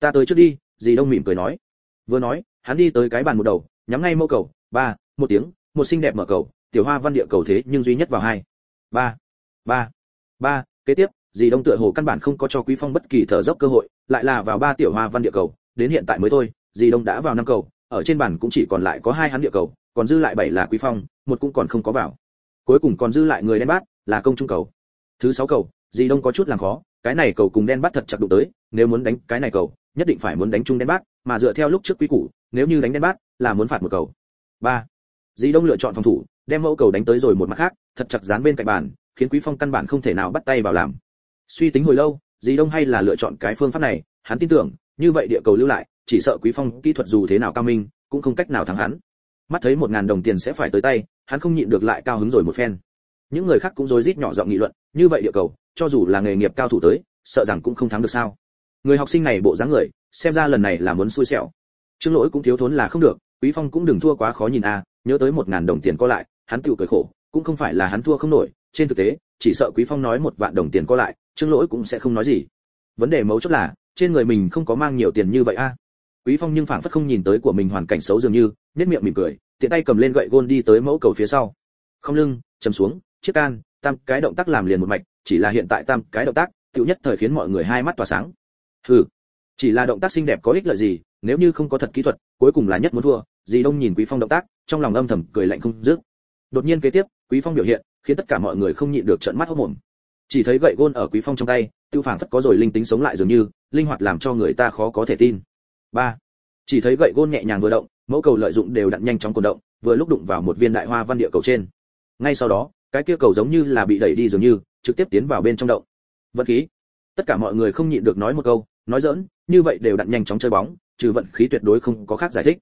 Ta tới trước đi, dì đông mỉm cười nói. Vừa nói, hắn đi tới cái bàn một đầu, nhắm ngay mâu cầu, ba, một tiếng, một xinh đẹp mở cầu, tiểu hoa văn địa cầu thế nhưng duy nhất vào hai. Ba ba ba, kế tiếp, dì đông tựa hồ căn bản không có cho quý phong bất kỳ thở dốc cơ hội, lại là vào ba tiểu hoa văn địa cầu, đến hiện tại mới thôi, dì đông đã vào năm cầu, ở trên bàn cũng chỉ còn lại có hai hắn địa cầu còn dư lại bảy là quý phong, một cũng còn không có vào. Cuối cùng còn dư lại người đen bát là công trung cầu. Thứ sáu cầu dì đông có chút làm khó, cái này cầu cùng đen bát thật chặt đụng tới, nếu muốn đánh cái này cầu, nhất định phải muốn đánh chung đen bát, mà dựa theo lúc trước quý củ, nếu như đánh đen bát là muốn phạt một cầu. Ba dì đông lựa chọn phòng thủ, đem mẫu cầu đánh tới rồi một mặt khác, thật chặt dán bên cạnh bàn, khiến quý phong căn bản không thể nào bắt tay vào làm. Suy tính hồi lâu dì đông hay là lựa chọn cái phương pháp này, hắn tin tưởng, như vậy địa cầu lưu lại, chỉ sợ quý phong kỹ thuật dù thế nào cao minh, cũng không cách nào thắng hắn mắt thấy một ngàn đồng tiền sẽ phải tới tay, hắn không nhịn được lại cao hứng rồi một phen. Những người khác cũng rối rít nhỏ giọng nghị luận, như vậy địa cầu, cho dù là nghề nghiệp cao thủ tới, sợ rằng cũng không thắng được sao? Người học sinh này bộ dáng người, xem ra lần này là muốn xui xẻo. Trương lỗi cũng thiếu thốn là không được, quý phong cũng đừng thua quá khó nhìn a à, nhớ tới một ngàn đồng tiền có lại, hắn tự cười khổ, cũng không phải là hắn thua không nổi, trên thực tế, chỉ sợ quý phong nói một vạn đồng tiền có lại trương lỗi cũng sẽ không nói gì. Vấn đề mấu chốt là, trên người mình không có mang nhiều tiền như vậy a. Quý phong nhưng phảng phất không nhìn tới của mình hoàn cảnh xấu dường như nét miệng mỉm cười tiện tay cầm lên gậy gôn đi tới mẫu cầu phía sau. Không lưng, chầm xuống, chiếc can, tam cái động tác làm liền một mạch, chỉ là hiện tại tam cái động tác, tiểu nhất thời khiến mọi người hai mắt tỏa sáng. Hừ, chỉ là động tác xinh đẹp có ích lợi gì, nếu như không có thật kỹ thuật, cuối cùng là nhất muốn thua, dì đông nhìn quý phong động tác, trong lòng âm thầm cười lạnh không dứt. Đột nhiên kế tiếp, quý phong biểu hiện, khiến tất cả mọi người không nhịn được trợn mắt hốt mồm chỉ thấy gậy gôn ở quý phong trong tay, tiêu phảng phất có rồi linh tính sống lại dường như, linh hoạt làm cho người ta khó có thể tin. Ba chỉ thấy gậy gôn nhẹ nhàng vừa động, mẫu cầu lợi dụng đều đặn nhanh chóng cuộn động, vừa lúc đụng vào một viên đại hoa văn địa cầu trên. Ngay sau đó, cái kia cầu giống như là bị đẩy đi dường như, trực tiếp tiến vào bên trong động. Vận khí. Tất cả mọi người không nhịn được nói một câu, nói dỡn như vậy đều đặn nhanh chóng chơi bóng, trừ vận khí tuyệt đối không có khác giải thích.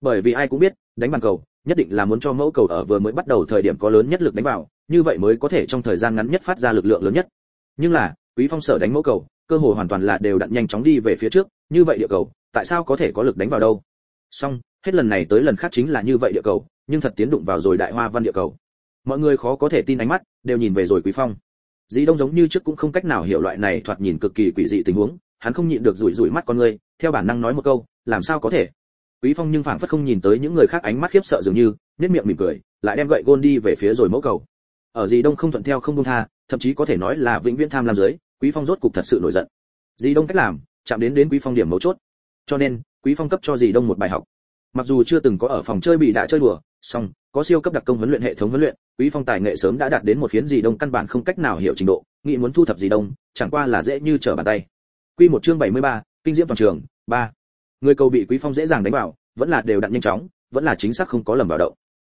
Bởi vì ai cũng biết, đánh bàn cầu, nhất định là muốn cho mẫu cầu ở vừa mới bắt đầu thời điểm có lớn nhất lực đánh vào, như vậy mới có thể trong thời gian ngắn nhất phát ra lực lượng lớn nhất. Nhưng là, quý phong sở đánh mẫu cầu cơ hội hoàn toàn là đều đặn nhanh chóng đi về phía trước, như vậy địa cầu, tại sao có thể có lực đánh vào đâu? Song hết lần này tới lần khác chính là như vậy địa cầu, nhưng thật tiến đụng vào rồi đại hoa văn địa cầu. Mọi người khó có thể tin ánh mắt, đều nhìn về rồi quý phong. Dĩ đông giống như trước cũng không cách nào hiểu loại này thoạt nhìn cực kỳ quỷ dị tình huống, hắn không nhịn được rủi rủi mắt con người, theo bản năng nói một câu, làm sao có thể? Quý phong nhưng phảng phất không nhìn tới những người khác ánh mắt khiếp sợ dường như nét miệng mỉm cười, lại đem gậy gôn đi về phía rồi mẫu cầu. Ở dĩ đông không thuận theo không buông tha, thậm chí có thể nói là vĩnh viễn tham lam dưới quý phong rốt cục thật sự nổi giận. Dì đông cách làm chạm đến đến quý phong điểm mấu chốt. Cho nên quý phong cấp cho dì đông một bài học. Mặc dù chưa từng có ở phòng chơi bị đã chơi đùa song có siêu cấp đặc công huấn luyện hệ thống huấn luyện quý phong tài nghệ sớm đã đạt đến một khiến dì đông căn bản không cách nào hiểu trình độ nghĩ muốn thu thập dì đông chẳng qua là dễ như trở bàn tay. Quy một chương 73, kinh diễm toàn trường 3. người cầu bị quý phong dễ dàng đánh vào vẫn là đều đặn nhanh chóng vẫn là chính xác không có lầm vào động.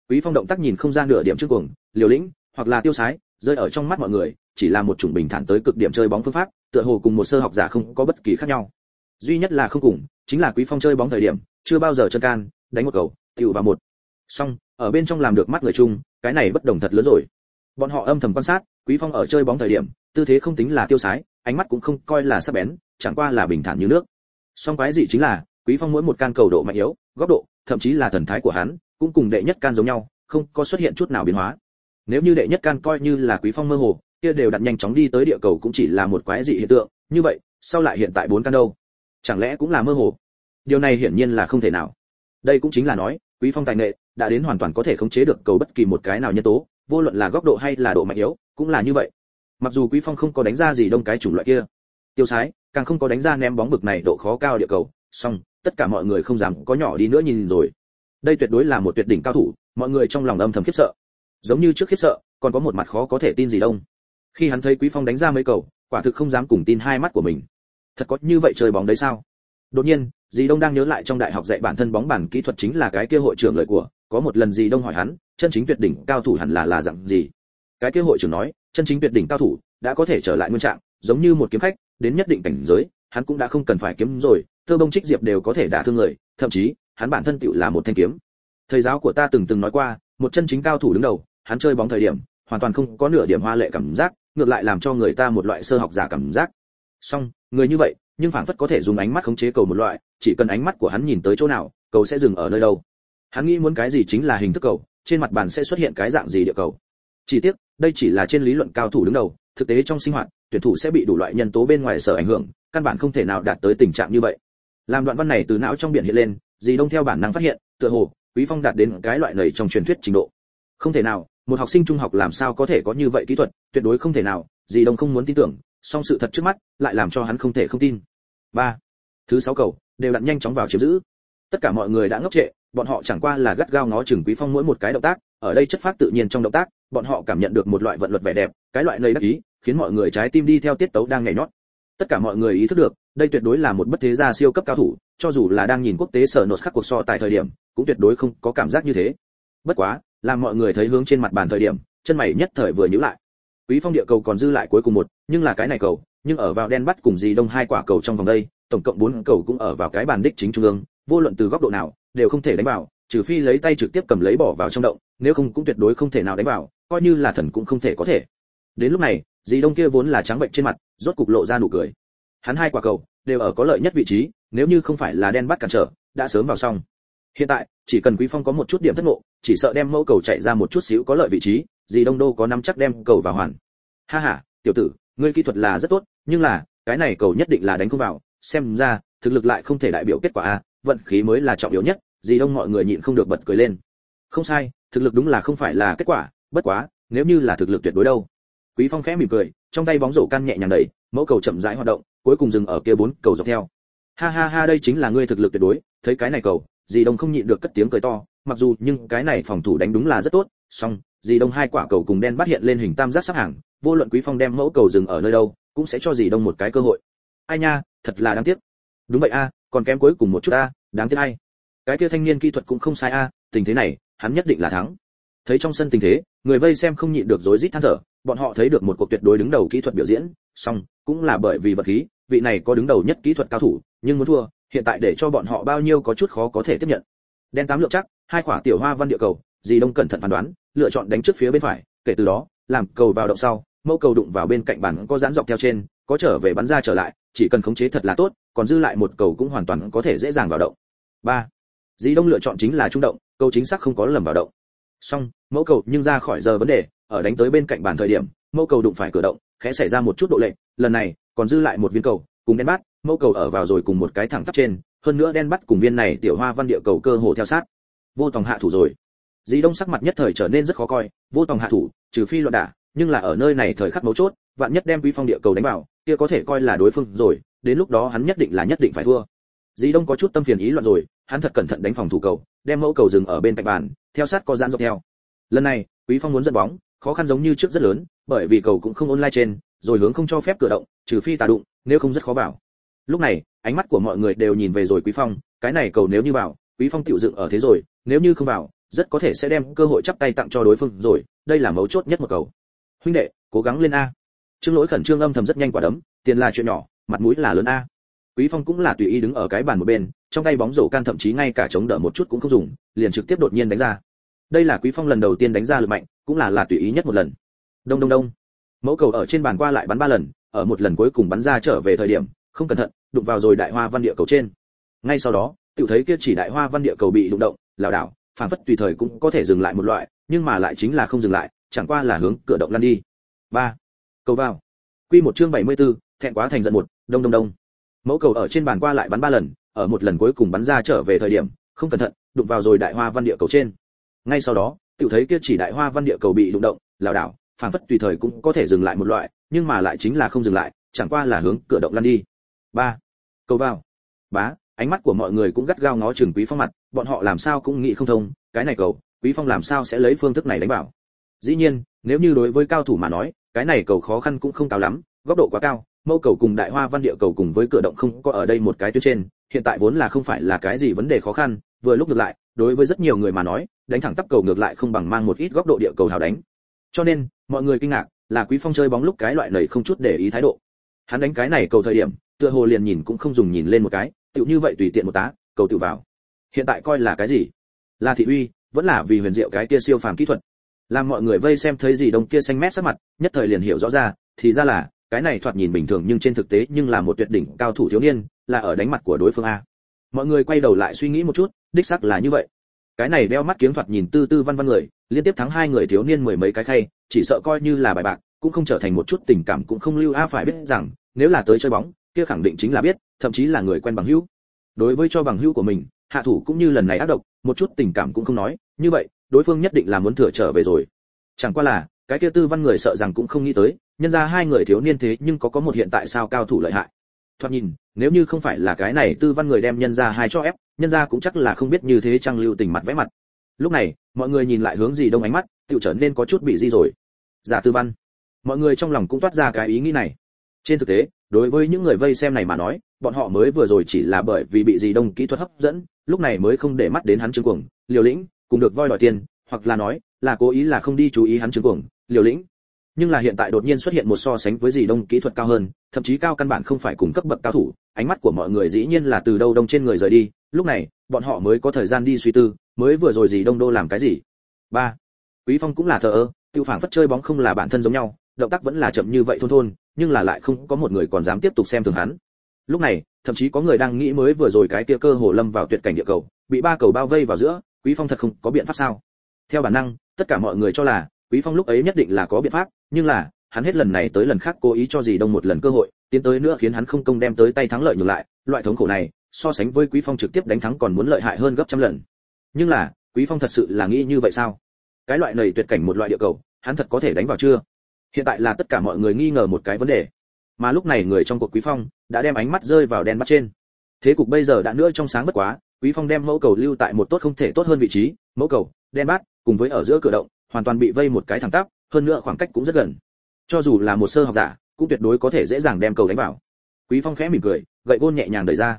Quý phong động tác nhìn không ra nửa điểm trước cuồng liều lĩnh hoặc là tiêu sái rơi ở trong mắt mọi người chỉ là một chủng bình thản tới cực điểm chơi bóng phương pháp, tựa hồ cùng một sơ học giả không có bất kỳ khác nhau. Duy nhất là không cùng, chính là quý phong chơi bóng thời điểm, chưa bao giờ chân can, đánh một cầu, tiểu vào một. Xong, ở bên trong làm được mắt người chung, cái này bất đồng thật lớn rồi. Bọn họ âm thầm quan sát, quý phong ở chơi bóng thời điểm, tư thế không tính là tiêu sái, ánh mắt cũng không coi là sắc bén, chẳng qua là bình thản như nước. Song cái gì chính là, quý phong mỗi một can cầu độ mạnh yếu, góc độ, thậm chí là thần thái của hắn, cũng cùng đệ nhất can giống nhau, không có xuất hiện chút nào biến hóa. Nếu như đệ nhất can coi như là quý phong mơ hồ kia đều đặt nhanh chóng đi tới địa cầu cũng chỉ là một quái dị hiện tượng, như vậy, sau lại hiện tại bốn căn đâu? Chẳng lẽ cũng là mơ hồ? Điều này hiển nhiên là không thể nào. Đây cũng chính là nói, quý phong tài nghệ đã đến hoàn toàn có thể khống chế được cầu bất kỳ một cái nào nhân tố, vô luận là góc độ hay là độ mạnh yếu, cũng là như vậy. Mặc dù quý phong không có đánh ra gì đông cái chủng loại kia, tiêu sái, càng không có đánh ra ném bóng bực này độ khó cao địa cầu, song, tất cả mọi người không dám có nhỏ đi nữa nhìn rồi. Đây tuyệt đối là một tuyệt đỉnh cao thủ, mọi người trong lòng âm thầm khiếp sợ. Giống như trước khiếp sợ, còn có một mặt khó có thể tin gì đông khi hắn thấy quý phong đánh ra mấy cầu, quả thực không dám cùng tin hai mắt của mình. Thật có như vậy chơi bóng đấy sao? Đột nhiên, dì đông đang nhớ lại trong đại học dạy bản thân bóng bàn kỹ thuật chính là cái kia hội trưởng lời của, có một lần dì đông hỏi hắn, chân chính tuyệt đỉnh cao thủ hẳn là là dạng gì? Cái kia hội trưởng nói, chân chính tuyệt đỉnh cao thủ đã có thể trở lại nguyên trạng, giống như một kiếm khách, đến nhất định cảnh giới, hắn cũng đã không cần phải kiếm rồi, thơ bông trích diệp đều có thể đả thương người, thậm chí, hắn bản thân tựu là một thanh kiếm. Thầy giáo của ta từng từng nói qua, một chân chính cao thủ đứng đầu, hắn chơi bóng thời điểm, hoàn toàn không có nửa điểm hoa lệ cảm giác ngược lại làm cho người ta một loại sơ học giả cảm giác. Song, người như vậy, nhưng phản phất có thể dùng ánh mắt khống chế cầu một loại, chỉ cần ánh mắt của hắn nhìn tới chỗ nào, cầu sẽ dừng ở nơi đâu. Hắn nghĩ muốn cái gì chính là hình thức cầu, trên mặt bàn sẽ xuất hiện cái dạng gì địa cầu. Chỉ tiếc, đây chỉ là trên lý luận cao thủ đứng đầu, thực tế trong sinh hoạt, tuyển thủ sẽ bị đủ loại nhân tố bên ngoài sở ảnh hưởng, căn bản không thể nào đạt tới tình trạng như vậy. Làm đoạn văn này từ não trong biển hiện lên, dì đông theo bản năng phát hiện, tựa hồ, quý phong đạt đến cái loại này trong truyền thuyết trình độ. Không thể nào một học sinh trung học làm sao có thể có như vậy kỹ thuật, tuyệt đối không thể nào, dì đông không muốn tin tưởng, song sự thật trước mắt lại làm cho hắn không thể không tin. Ba, thứ sáu cầu, đều đặn nhanh chóng vào chiếm giữ. Tất cả mọi người đã ngốc trệ, bọn họ chẳng qua là gắt gao ngó chừng quý phong mỗi một cái động tác, ở đây chất phát tự nhiên trong động tác, bọn họ cảm nhận được một loại vận luật vẻ đẹp, cái loại lời đắc ý, khiến mọi người trái tim đi theo tiết tấu đang nhảy nhót. Tất cả mọi người ý thức được, đây tuyệt đối là một bất thế gia siêu cấp cao thủ, cho dù là đang nhìn quốc tế sở nốt khắc cuộc so tại thời điểm, cũng tuyệt đối không có cảm giác như thế. Bất quá làm mọi người thấy hướng trên mặt bàn thời điểm, chân mày nhất thời vừa nhíu lại. Quý phong địa cầu còn dư lại cuối cùng một, nhưng là cái này cầu, nhưng ở vào đen bắt cùng gì đông hai quả cầu trong vòng đây, tổng cộng bốn cầu cũng ở vào cái bàn đích chính trung ương, vô luận từ góc độ nào, đều không thể đánh vào, trừ phi lấy tay trực tiếp cầm lấy bỏ vào trong động, nếu không cũng tuyệt đối không thể nào đánh vào, coi như là thần cũng không thể có thể. Đến lúc này dì đông kia vốn là trắng bệnh trên mặt, rốt cục lộ ra nụ cười. Hắn hai quả cầu đều ở có lợi nhất vị trí, nếu như không phải là đen bắt cản trở, đã sớm vào xong hiện tại, chỉ cần quý phong có một chút điểm thất ngộ, chỉ sợ đem mẫu cầu chạy ra một chút xíu có lợi vị trí dì đông đô có nắm chắc đem cầu vào hoàn. Ha ha, tiểu tử, ngươi kỹ thuật là rất tốt, nhưng là, cái này cầu nhất định là đánh không vào, xem ra, thực lực lại không thể đại biểu kết quả a, vận khí mới là trọng yếu nhất dì đông mọi người nhịn không được bật cười lên. Không sai, thực lực đúng là không phải là kết quả, bất quá, nếu như là thực lực tuyệt đối đâu. Quý phong khẽ mỉm cười, trong tay bóng rổ can nhẹ nhàng đẩy, mẫu cầu chậm rãi hoạt động, cuối cùng dừng ở kia bốn cầu dọc theo. Ha ha ha, đây chính là ngươi thực lực tuyệt đối, thấy cái này cầu dì đông không nhịn được cất tiếng cười to, mặc dù nhưng cái này phòng thủ đánh đúng là rất tốt, song, dì đông hai quả cầu cùng đen bắt hiện lên hình tam giác sắp hàng, vô luận quý phong đem mẫu cầu dừng ở nơi đâu, cũng sẽ cho dì đông một cái cơ hội. Ai nha, thật là đáng tiếc. Đúng vậy a, còn kém cuối cùng một chút a, đáng tiếc ai. Cái kia thanh niên kỹ thuật cũng không sai a, tình thế này, hắn nhất định là thắng. Thấy trong sân tình thế, người vây xem không nhịn được rối rít than thở, bọn họ thấy được một cuộc tuyệt đối đứng đầu kỹ thuật biểu diễn, song, cũng là bởi vì vật khí, vị này có đứng đầu nhất kỹ thuật cao thủ, nhưng muốn thua hiện tại để cho bọn họ bao nhiêu có chút khó có thể tiếp nhận. Đen tám lượng chắc, hai quả tiểu hoa văn địa cầu dì đông cẩn thận phán đoán, lựa chọn đánh trước phía bên phải, kể từ đó, làm cầu vào động sau, mẫu cầu đụng vào bên cạnh bàn có giãn dọc theo trên, có trở về bắn ra trở lại, chỉ cần khống chế thật là tốt, còn dư lại một cầu cũng hoàn toàn có thể dễ dàng vào động. Ba dì đông lựa chọn chính là trung động, cầu chính xác không có lầm vào động. Xong, mẫu cầu nhưng ra khỏi giờ vấn đề, ở đánh tới bên cạnh bàn thời điểm, mẫu cầu đụng phải cửa động, khẽ xảy ra một chút độ lệch, lần này, còn dư lại một viên cầu cùng đen bắt, mẫu cầu ở vào rồi cùng một cái thẳng tắp trên, hơn nữa đen bắt cùng viên này tiểu hoa văn địa cầu cơ hồ theo sát. Vô tòng hạ thủ rồi. Dì đông sắc mặt nhất thời trở nên rất khó coi, vô tòng hạ thủ, trừ phi loạn đả, nhưng là ở nơi này thời khắc mấu chốt, vạn nhất đem quý phong địa cầu đánh vào, kia có thể coi là đối phương rồi, đến lúc đó hắn nhất định là nhất định phải thua. Dì đông có chút tâm phiền ý loạn rồi, hắn thật cẩn thận đánh phòng thủ cầu, đem mẫu cầu dừng ở bên cạnh bàn, theo sát có gian dọc theo. Lần này, quý phong muốn dẫn bóng, khó khăn giống như trước rất lớn, bởi vì cầu cũng không online trên, rồi hướng không cho phép cử động, trừ phi tà đụng nếu không rất khó vào. Lúc này, ánh mắt của mọi người đều nhìn về rồi quý phong, cái này cầu nếu như vào, quý phong tiểu dựng ở thế rồi, nếu như không vào, rất có thể sẽ đem cơ hội chắp tay tặng cho đối phương rồi, đây là mấu chốt nhất một cầu. Huynh đệ, cố gắng lên a. Trương lỗi khẩn trương âm thầm rất nhanh quả đấm, tiền là chuyện nhỏ, mặt mũi là lớn a. Quý phong cũng là tùy ý đứng ở cái bàn một bên, trong tay bóng rổ can thậm chí ngay cả chống đỡ một chút cũng không dùng, liền trực tiếp đột nhiên đánh ra. Đây là quý phong lần đầu tiên đánh ra lực mạnh, cũng là là tùy ý nhất một lần. Đông đông đông. Mẫu cầu ở trên bàn qua lại bắn ba lần ở một lần cuối cùng bắn ra trở về thời điểm không cẩn thận đụng vào rồi đại hoa văn địa cầu trên. Ngay sau đó tiểu thấy kia chỉ đại hoa văn địa cầu bị đụng động lảo đảo phản phất tùy thời cũng có thể dừng lại một loại nhưng mà lại chính là không dừng lại chẳng qua là hướng cửa động lăn đi. Ba cầu vào. Quy một chương 74, thẹn quá thành giận một đông đông đông. Mẫu cầu ở trên bàn qua lại bắn ba lần ở một lần cuối cùng bắn ra trở về thời điểm không cẩn thận đụng vào rồi đại hoa văn địa cầu trên. Ngay sau đó tiểu thấy kia chỉ đại hoa văn địa cầu bị đụng động lảo đảo phản phất tùy thời cũng có thể dừng lại một loại nhưng mà lại chính là không dừng lại, chẳng qua là hướng cửa động lăn đi. Ba, cầu vào. Bá, ánh mắt của mọi người cũng gắt gao ngó chừng quý phong mặt, bọn họ làm sao cũng nghĩ không thông, cái này cầu, quý phong làm sao sẽ lấy phương thức này đánh bảo dĩ nhiên, nếu như đối với cao thủ mà nói, cái này cầu khó khăn cũng không cao lắm, góc độ quá cao mâu cầu cùng đại hoa văn địa cầu cùng với cửa động không có ở đây một cái tuyến trên, hiện tại vốn là không phải là cái gì vấn đề khó khăn, vừa lúc ngược lại, đối với rất nhiều người mà nói, đánh thẳng tắp cầu ngược lại không bằng mang một ít góc độ địa cầu hào đánh. Cho nên, mọi người kinh ngạc là quý phong chơi bóng lúc cái loại này không chút để ý thái độ. Hắn đánh cái này cầu thời điểm, tựa hồ liền nhìn cũng không dùng nhìn lên một cái, tựu như vậy tùy tiện một tá, cầu tự vào. Hiện tại coi là cái gì? Là thị uy, vẫn là vì huyền diệu cái kia siêu phàm kỹ thuật. Làm mọi người vây xem thấy gì đông kia xanh mét sắc mặt, nhất thời liền hiểu rõ ra, thì ra là, cái này thoạt nhìn bình thường nhưng trên thực tế nhưng là một tuyệt đỉnh cao thủ thiếu niên, là ở đánh mặt của đối phương a. Mọi người quay đầu lại suy nghĩ một chút, đích xác là như vậy. Cái này đeo mắt kiếng thoạt nhìn tư tư văn văn người liên tiếp thắng hai người thiếu niên mười mấy cái khay, chỉ sợ coi như là bài bạc, cũng không trở thành một chút tình cảm cũng không lưu a phải biết rằng, nếu là tới chơi bóng, kia khẳng định chính là biết, thậm chí là người quen bằng hữu. Đối với cho bằng hữu của mình, hạ thủ cũng như lần này ác độc, một chút tình cảm cũng không nói, như vậy, đối phương nhất định là muốn thừa trở về rồi. Chẳng qua là, cái kia tư văn người sợ rằng cũng không nghĩ tới, nhân ra hai người thiếu niên thế nhưng có có một hiện tại sao cao thủ lợi hại. Thoạt nhìn, nếu như không phải là cái này tư văn người đem nhân ra hai cho ép, nhân ra cũng chắc là không biết như thế trang lưu tình mặt vẽ mặt lúc này, mọi người nhìn lại hướng gì đông ánh mắt tự trở nên có chút bị di rồi. Giả tư văn. Mọi người trong lòng cũng toát ra cái ý nghĩ này. Trên thực tế, đối với những người vây xem này mà nói, bọn họ mới vừa rồi chỉ là bởi vì bị gì đông kỹ thuật hấp dẫn, lúc này mới không để mắt đến hắn trương cuồng, liều lĩnh, cùng được voi đòi tiền, hoặc là nói, là cố ý là không đi chú ý hắn trương cuồng, liều lĩnh. Nhưng là hiện tại đột nhiên xuất hiện một so sánh với gì đông kỹ thuật cao hơn, thậm chí cao căn bản không phải cùng cấp bậc cao thủ, ánh mắt của mọi người dĩ nhiên là từ đâu đông trên người rời đi. Lúc này bọn họ mới có thời gian đi suy tư, mới vừa rồi gì đông đô làm cái gì? Ba, quý phong cũng là thờ ơ, tiêu phản phất chơi bóng không là bản thân giống nhau, động tác vẫn là chậm như vậy thôn thôn, nhưng là lại không có một người còn dám tiếp tục xem thường hắn. Lúc này, thậm chí có người đang nghĩ mới vừa rồi cái kia cơ hồ lâm vào tuyệt cảnh địa cầu, bị ba cầu bao vây vào giữa, quý phong thật không có biện pháp sao? Theo bản năng, tất cả mọi người cho là, quý phong lúc ấy nhất định là có biện pháp, nhưng là, hắn hết lần này tới lần khác cố ý cho gì đông một lần cơ hội, tiến tới nữa khiến hắn không công đem tới tay thắng lợi nhường lại, loại thống khổ này so sánh với quý phong trực tiếp đánh thắng còn muốn lợi hại hơn gấp trăm lần. Nhưng là, quý phong thật sự là nghĩ như vậy sao? Cái loại này tuyệt cảnh một loại địa cầu, hắn thật có thể đánh vào chưa? Hiện tại là tất cả mọi người nghi ngờ một cái vấn đề. Mà lúc này người trong cuộc quý phong đã đem ánh mắt rơi vào đen bắt trên. Thế cục bây giờ đã nữa trong sáng bất quá, quý phong đem mẫu cầu lưu tại một tốt không thể tốt hơn vị trí, mẫu cầu đen bát cùng với ở giữa cửa động, hoàn toàn bị vây một cái thẳng tắp, hơn nữa khoảng cách cũng rất gần. Cho dù là một sơ học giả, cũng tuyệt đối có thể dễ dàng đem cầu đánh vào. Quý phong khẽ mỉm cười, gậy gôn nhẹ nhàng đẩy ra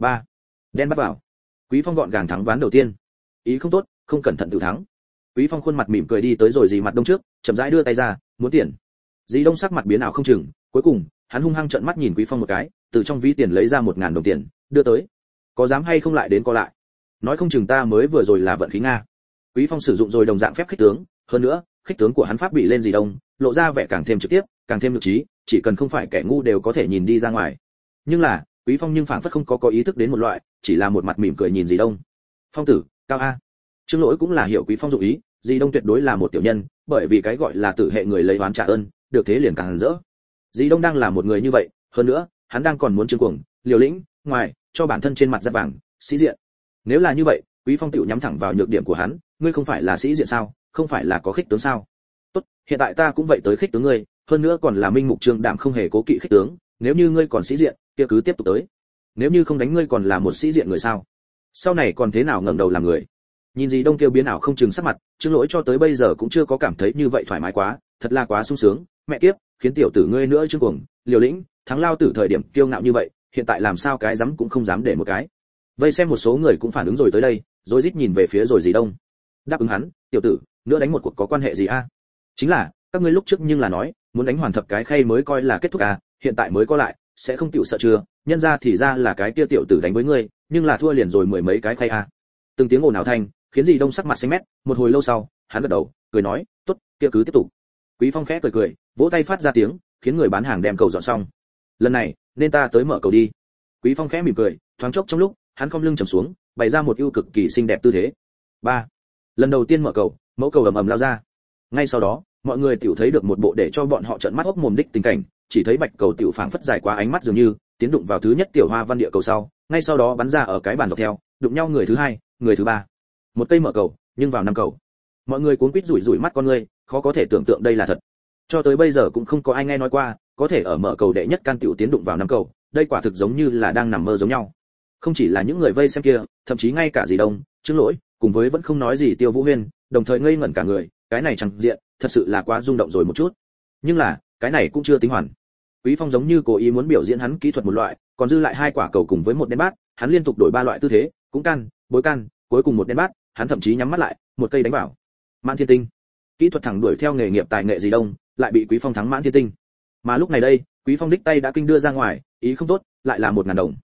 ba. Đen bắt vào. Quý phong gọn gàng thắng ván đầu tiên. Ý không tốt, không cẩn thận tự thắng. Quý phong khuôn mặt mỉm cười đi tới rồi dì mặt đông trước, chậm rãi đưa tay ra, muốn tiền. Dì đông sắc mặt biến ảo không chừng, cuối cùng, hắn hung hăng trợn mắt nhìn quý phong một cái, từ trong ví tiền lấy ra một ngàn đồng tiền, đưa tới. Có dám hay không lại đến co lại? Nói không chừng ta mới vừa rồi là vận khí nga. Quý phong sử dụng rồi đồng dạng phép khích tướng, hơn nữa, khích tướng của hắn pháp bị lên dì đông, lộ ra vẻ càng thêm trực tiếp, càng thêm lực trí, chỉ cần không phải kẻ ngu đều có thể nhìn đi ra ngoài. Nhưng là quý phong nhưng phảng phất không có có ý thức đến một loại, chỉ là một mặt mỉm cười nhìn dì đông. Phong tử, cao a. Trương lỗi cũng là hiểu quý phong dụng ý di đông tuyệt đối là một tiểu nhân, bởi vì cái gọi là tử hệ người lấy oán trả ơn, được thế liền càng rỡ. Di đông đang là một người như vậy, hơn nữa, hắn đang còn muốn trương cuồng, liều lĩnh, ngoài, cho bản thân trên mặt giáp vàng, sĩ diện. Nếu là như vậy, quý phong tiểu nhắm thẳng vào nhược điểm của hắn, ngươi không phải là sĩ diện sao, không phải là có khích tướng sao? Tốt, hiện tại ta cũng vậy tới khích tướng ngươi, hơn nữa còn là minh mục trương đạm không hề cố kỵ khích tướng, nếu như ngươi còn sĩ diện kia cứ tiếp tục tới. Nếu như không đánh ngươi còn là một sĩ diện người sao? Sau này còn thế nào ngẩng đầu làm người? Nhìn gì đông kêu biến ảo không chừng sắc mặt chương lỗi cho tới bây giờ cũng chưa có cảm thấy như vậy thoải mái quá, thật là quá sung sướng. Mẹ kiếp, khiến tiểu tử ngươi nữa chương cuồng, liều lĩnh, thắng lao tử thời điểm kiêu ngạo như vậy, hiện tại làm sao cái dám cũng không dám để một cái. Vây xem một số người cũng phản ứng rồi tới đây, rồi rít nhìn về phía rồi gì đông. Đáp ứng hắn, tiểu tử, nữa đánh một cuộc có quan hệ gì a? Chính là, các ngươi lúc trước nhưng là nói, muốn đánh hoàn thập cái khay mới coi là kết thúc à hiện tại mới có lại sẽ không tiểu sợ chưa? Nhân ra thì ra là cái kia tiểu tử đánh với ngươi, nhưng là thua liền rồi mười mấy cái khay à. Từng tiếng ồn ào thanh, khiến gì đông sắc mặt xanh mét, một hồi lâu sau, hắn gật đầu, cười nói, tốt, kia cứ tiếp tục. Quý phong khẽ cười cười, vỗ tay phát ra tiếng, khiến người bán hàng đem cầu dọn xong. Lần này, nên ta tới mở cầu đi. Quý phong khẽ mỉm cười, thoáng chốc trong lúc, hắn không lưng trầm xuống, bày ra một ưu cực kỳ xinh đẹp tư thế. Ba, lần đầu tiên mở cầu, mẫu cầu ầm ầm lao ra. Ngay sau đó, mọi người tiểu thấy được một bộ để cho bọn họ trợn mắt ốc mồm đích tình cảnh chỉ thấy bạch cầu tiểu phảng phất dài qua ánh mắt dường như, tiến đụng vào thứ nhất tiểu hoa văn địa cầu sau, ngay sau đó bắn ra ở cái bàn dọc theo, đụng nhau người thứ hai, người thứ ba. Một cây mở cầu, nhưng vào năm cầu. Mọi người cuốn quýt rủi rủi mắt con ngươi khó có thể tưởng tượng đây là thật. Cho tới bây giờ cũng không có ai nghe nói qua, có thể ở mở cầu đệ nhất can tiểu tiến đụng vào năm cầu, đây quả thực giống như là đang nằm mơ giống nhau. Không chỉ là những người vây xem kia, thậm chí ngay cả dì đông chứng lỗi, cùng với vẫn không nói gì tiêu vũ huyên, đồng thời ngây ngẩn cả người, cái này chẳng diện, thật sự là quá rung động rồi một chút. Nhưng là, cái này cũng chưa tính hoàn quý phong giống như cố ý muốn biểu diễn hắn kỹ thuật một loại còn dư lại hai quả cầu cùng với một đen bát hắn liên tục đổi ba loại tư thế cũng can bối can cuối cùng một đen bát hắn thậm chí nhắm mắt lại một cây đánh vào. Mãn thiên tinh. Kỹ thuật thẳng đuổi theo nghề nghiệp tài nghệ gì đông lại bị quý phong thắng mãn thiên tinh. Mà lúc này đây quý phong đích tay đã kinh đưa ra ngoài ý không tốt lại là một ngàn đồng.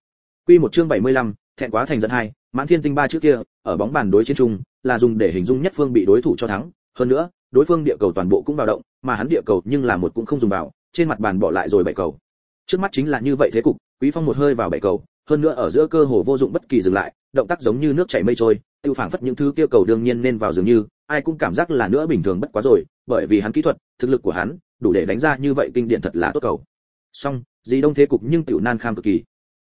Quy một chương 75, thẹn quá thành giận hai mãn thiên tinh ba chữ kia ở bóng bàn đối chiến chung là dùng để hình dung nhất phương bị đối thủ cho thắng. Hơn nữa đối phương địa cầu toàn bộ cũng vào động mà hắn địa cầu nhưng là một cũng không dùng vào trên mặt bàn bỏ lại rồi bảy cầu. Trước mắt chính là như vậy thế cục, quý phong một hơi vào bảy cầu, hơn nữa ở giữa cơ hồ vô dụng bất kỳ dừng lại, động tác giống như nước chảy mây trôi, tiêu phảng phất những thứ kia cầu đương nhiên nên vào dường như, ai cũng cảm giác là nữa bình thường bất quá rồi, bởi vì hắn kỹ thuật, thực lực của hắn, đủ để đánh ra như vậy kinh điển thật là tốt cầu. Song, gì đông thế cục nhưng tiểu nan kham cực kỳ.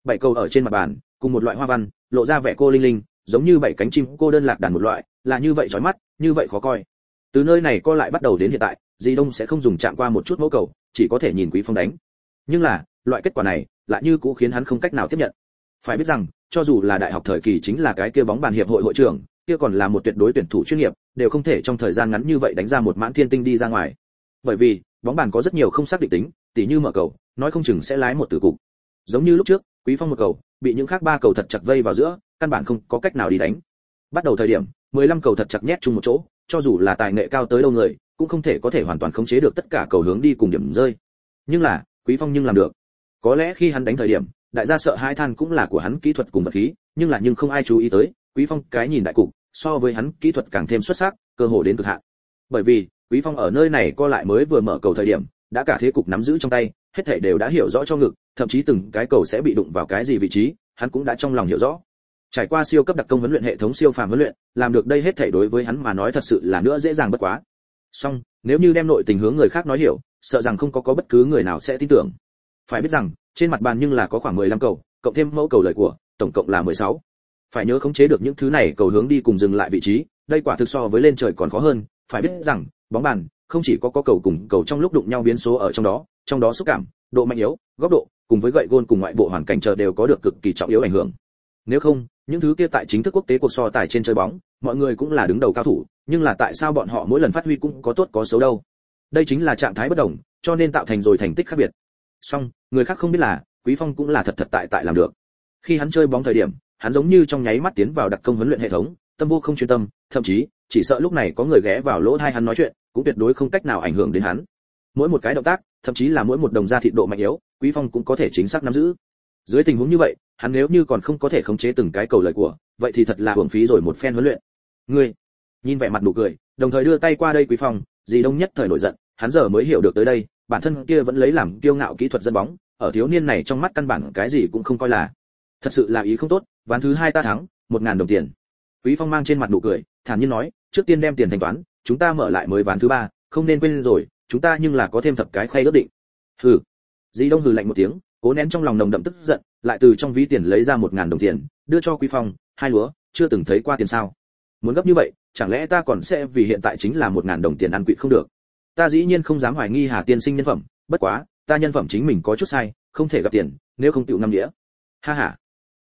Bảy cầu ở trên mặt bàn, cùng một loại hoa văn, lộ ra vẻ cô linh linh, giống như bảy cánh chim cô đơn lạc đàn một loại, là như vậy chói mắt, như vậy khó coi từ nơi này co lại bắt đầu đến hiện tại, di đông sẽ không dùng chạm qua một chút mẫu cầu, chỉ có thể nhìn quý phong đánh. Nhưng là, loại kết quả này lại như cũng khiến hắn không cách nào tiếp nhận. Phải biết rằng, cho dù là đại học thời kỳ chính là cái kia bóng bàn hiệp hội hội trưởng, kia còn là một tuyệt đối tuyển thủ chuyên nghiệp, đều không thể trong thời gian ngắn như vậy đánh ra một mãn thiên tinh đi ra ngoài. Bởi vì, bóng bàn có rất nhiều không xác định tính, tỉ như mở cầu, nói không chừng sẽ lái một từ cục. Giống như lúc trước, quý phong một cầu, bị những khác ba cầu thật chặt vây vào giữa, căn bản không có cách nào đi đánh. Bắt đầu thời điểm 15 cầu thật chặt nhét chung một chỗ cho dù là tài nghệ cao tới đâu người, cũng không thể có thể hoàn toàn khống chế được tất cả cầu hướng đi cùng điểm rơi. Nhưng là, quý phong nhưng làm được. Có lẽ khi hắn đánh thời điểm, đại gia sợ hai than cũng là của hắn kỹ thuật cùng vật khí, nhưng là nhưng không ai chú ý tới, quý phong cái nhìn đại cục, so với hắn kỹ thuật càng thêm xuất sắc, cơ hội đến cực hạn. Bởi vì, quý phong ở nơi này co lại mới vừa mở cầu thời điểm, đã cả thế cục nắm giữ trong tay, hết thảy đều đã hiểu rõ cho ngực, thậm chí từng cái cầu sẽ bị đụng vào cái gì vị trí, hắn cũng đã trong lòng hiểu rõ trải qua siêu cấp đặc công huấn luyện hệ thống siêu phàm huấn luyện, làm được đây hết thảy đối với hắn mà nói thật sự là nữa dễ dàng bất quá. Song, nếu như đem nội tình hướng người khác nói hiểu, sợ rằng không có có bất cứ người nào sẽ tin tưởng. Phải biết rằng, trên mặt bàn nhưng là có khoảng 15 cầu, cộng thêm mẫu cầu lời của, tổng cộng là 16. phải nhớ khống chế được những thứ này, cầu hướng đi cùng dừng lại vị trí, đây quả thực so với lên trời còn khó hơn. Phải biết rằng, bóng bàn, không chỉ có có cầu cùng cầu trong lúc đụng nhau biến số ở trong đó trong đó xúc cảm, độ mạnh yếu, góc độ, cùng với gậy gôn cùng ngoại bộ hoàn cảnh chờ đều có được cực kỳ trọng yếu ảnh hưởng. Nếu không những thứ kia tại chính thức quốc tế cuộc so tài trên chơi bóng, mọi người cũng là đứng đầu cao thủ, nhưng là tại sao bọn họ mỗi lần phát huy cũng có tốt có xấu đâu? Đây chính là trạng thái bất đồng, cho nên tạo thành rồi thành tích khác biệt. Song, người khác không biết là, quý phong cũng là thật thật tại tại làm được. Khi hắn chơi bóng thời điểm, hắn giống như trong nháy mắt tiến vào đặc công huấn luyện hệ thống, tâm vô không chuyên tâm, thậm chí, chỉ sợ lúc này có người ghé vào lỗ tai hắn nói chuyện, cũng tuyệt đối không cách nào ảnh hưởng đến hắn. Mỗi một cái động tác, thậm chí là mỗi một đồng ra thịt độ mạnh yếu, quý phong cũng có thể chính xác nắm giữ dưới tình huống như vậy, hắn nếu như còn không có thể khống chế từng cái cầu lời của, vậy thì thật là hưởng phí rồi một phen huấn luyện. Ngươi, nhìn vẻ mặt nụ cười, đồng thời đưa tay qua đây quý phong dì đông nhất thời nổi giận, hắn giờ mới hiểu được tới đây, bản thân kia vẫn lấy làm kiêu ngạo kỹ thuật dân bóng, ở thiếu niên này trong mắt căn bản cái gì cũng không coi là. Thật sự là ý không tốt, ván thứ hai ta thắng, một ngàn đồng tiền. Quý phong mang trên mặt nụ cười, thản nhiên nói, trước tiên đem tiền thanh toán, chúng ta mở lại mới ván thứ ba, không nên quên rồi, chúng ta nhưng là có thêm thập cái khay ước định. Hừ. Dì đông hừ lạnh một tiếng cố nén trong lòng nồng đậm tức giận, lại từ trong ví tiền lấy ra một ngàn đồng tiền, đưa cho quý phong, hai lúa, chưa từng thấy qua tiền sao? Muốn gấp như vậy, chẳng lẽ ta còn sẽ vì hiện tại chính là một ngàn đồng tiền ăn quỵ không được? Ta dĩ nhiên không dám hoài nghi hà tiên sinh nhân phẩm, bất quá, ta nhân phẩm chính mình có chút sai, không thể gặp tiền, nếu không tựu năm đĩa ha ha.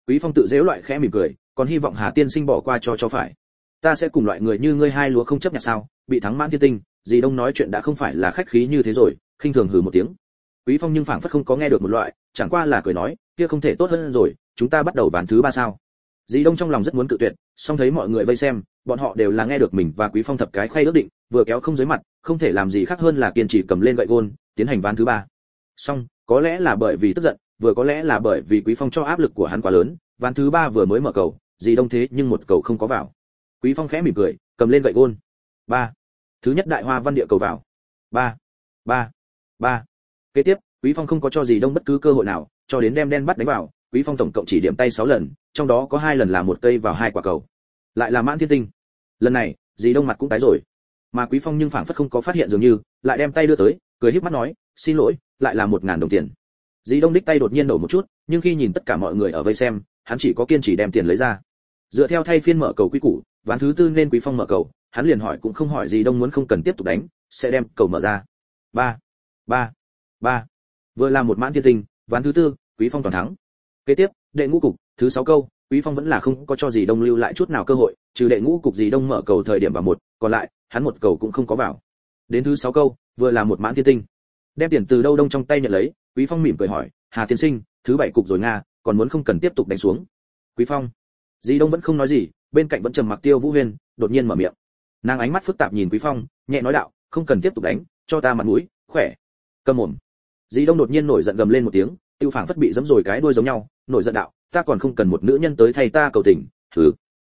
Quý phong tự dễu loại khẽ mỉm cười, còn hy vọng hà tiên sinh bỏ qua cho cho phải. Ta sẽ cùng loại người như ngươi hai lúa không chấp nhận sao? Bị thắng mãn thiên tinh gì đông nói chuyện đã không phải là khách khí như thế rồi. Khinh thường hừ một tiếng quý phong nhưng phảng phất không có nghe được một loại, chẳng qua là cười nói, kia không thể tốt hơn rồi, chúng ta bắt đầu ván thứ ba sao? Dì đông trong lòng rất muốn cự tuyệt, song thấy mọi người vây xem, bọn họ đều là nghe được mình và quý phong thập cái khay ước định, vừa kéo không dưới mặt, không thể làm gì khác hơn là kiên trì cầm lên gậy gôn, tiến hành ván thứ ba. Song có lẽ là bởi vì tức giận, vừa có lẽ là bởi vì quý phong cho áp lực của hắn quá lớn, ván thứ ba vừa mới mở cầu, dì đông thế nhưng một cầu không có vào. Quý phong khẽ mỉm cười, cầm lên gậy gôn. Ba. Thứ nhất đại hoa văn địa cầu vào. Ba. Ba. Ba kế tiếp, quý phong không có cho gì đông bất cứ cơ hội nào, cho đến đem đen bắt đánh vào, quý phong tổng cộng chỉ điểm tay 6 lần, trong đó có hai lần là một cây vào hai quả cầu. Lại là mãn thiên tinh. Lần này, dì đông mặt cũng tái rồi. Mà quý phong nhưng phảng phất không có phát hiện dường như, lại đem tay đưa tới, cười híp mắt nói, xin lỗi, lại là một ngàn đồng tiền. Dì đông đích tay đột nhiên nổ một chút, nhưng khi nhìn tất cả mọi người ở vây xem, hắn chỉ có kiên trì đem tiền lấy ra. Dựa theo thay phiên mở cầu quý củ, ván thứ tư nên quý phong mở cầu, hắn liền hỏi cũng không hỏi dì đông muốn không cần tiếp tục đánh, sẽ đem cầu mở ra. Ba ba ba. Vừa là một mãn thiên tinh, ván thứ tư, quý phong toàn thắng. Kế tiếp, đệ ngũ cục, thứ sáu câu, quý phong vẫn là không có cho gì đông lưu lại chút nào cơ hội, trừ đệ ngũ cục gì đông mở cầu thời điểm vào một, còn lại, hắn một cầu cũng không có vào. Đến thứ sáu câu, vừa là một mãn thiên tinh. Đem tiền từ đâu đông trong tay nhận lấy, quý phong mỉm cười hỏi, hà tiên sinh, thứ bảy cục rồi nga, còn muốn không cần tiếp tục đánh xuống? Quý phong, dì đông vẫn không nói gì, bên cạnh vẫn trầm mặc tiêu vũ huyên, đột nhiên mở miệng. Nàng ánh mắt phức tạp nhìn quý phong, nhẹ nói đạo, không cần tiếp tục đánh, cho ta mặt mũi, khỏe. Cơm mồm dì đông đột nhiên nổi giận gầm lên một tiếng, tiêu phảng phất bị giẫm rồi cái đuôi giống nhau, nổi giận đạo, ta còn không cần một nữ nhân tới thay ta cầu tình. Thử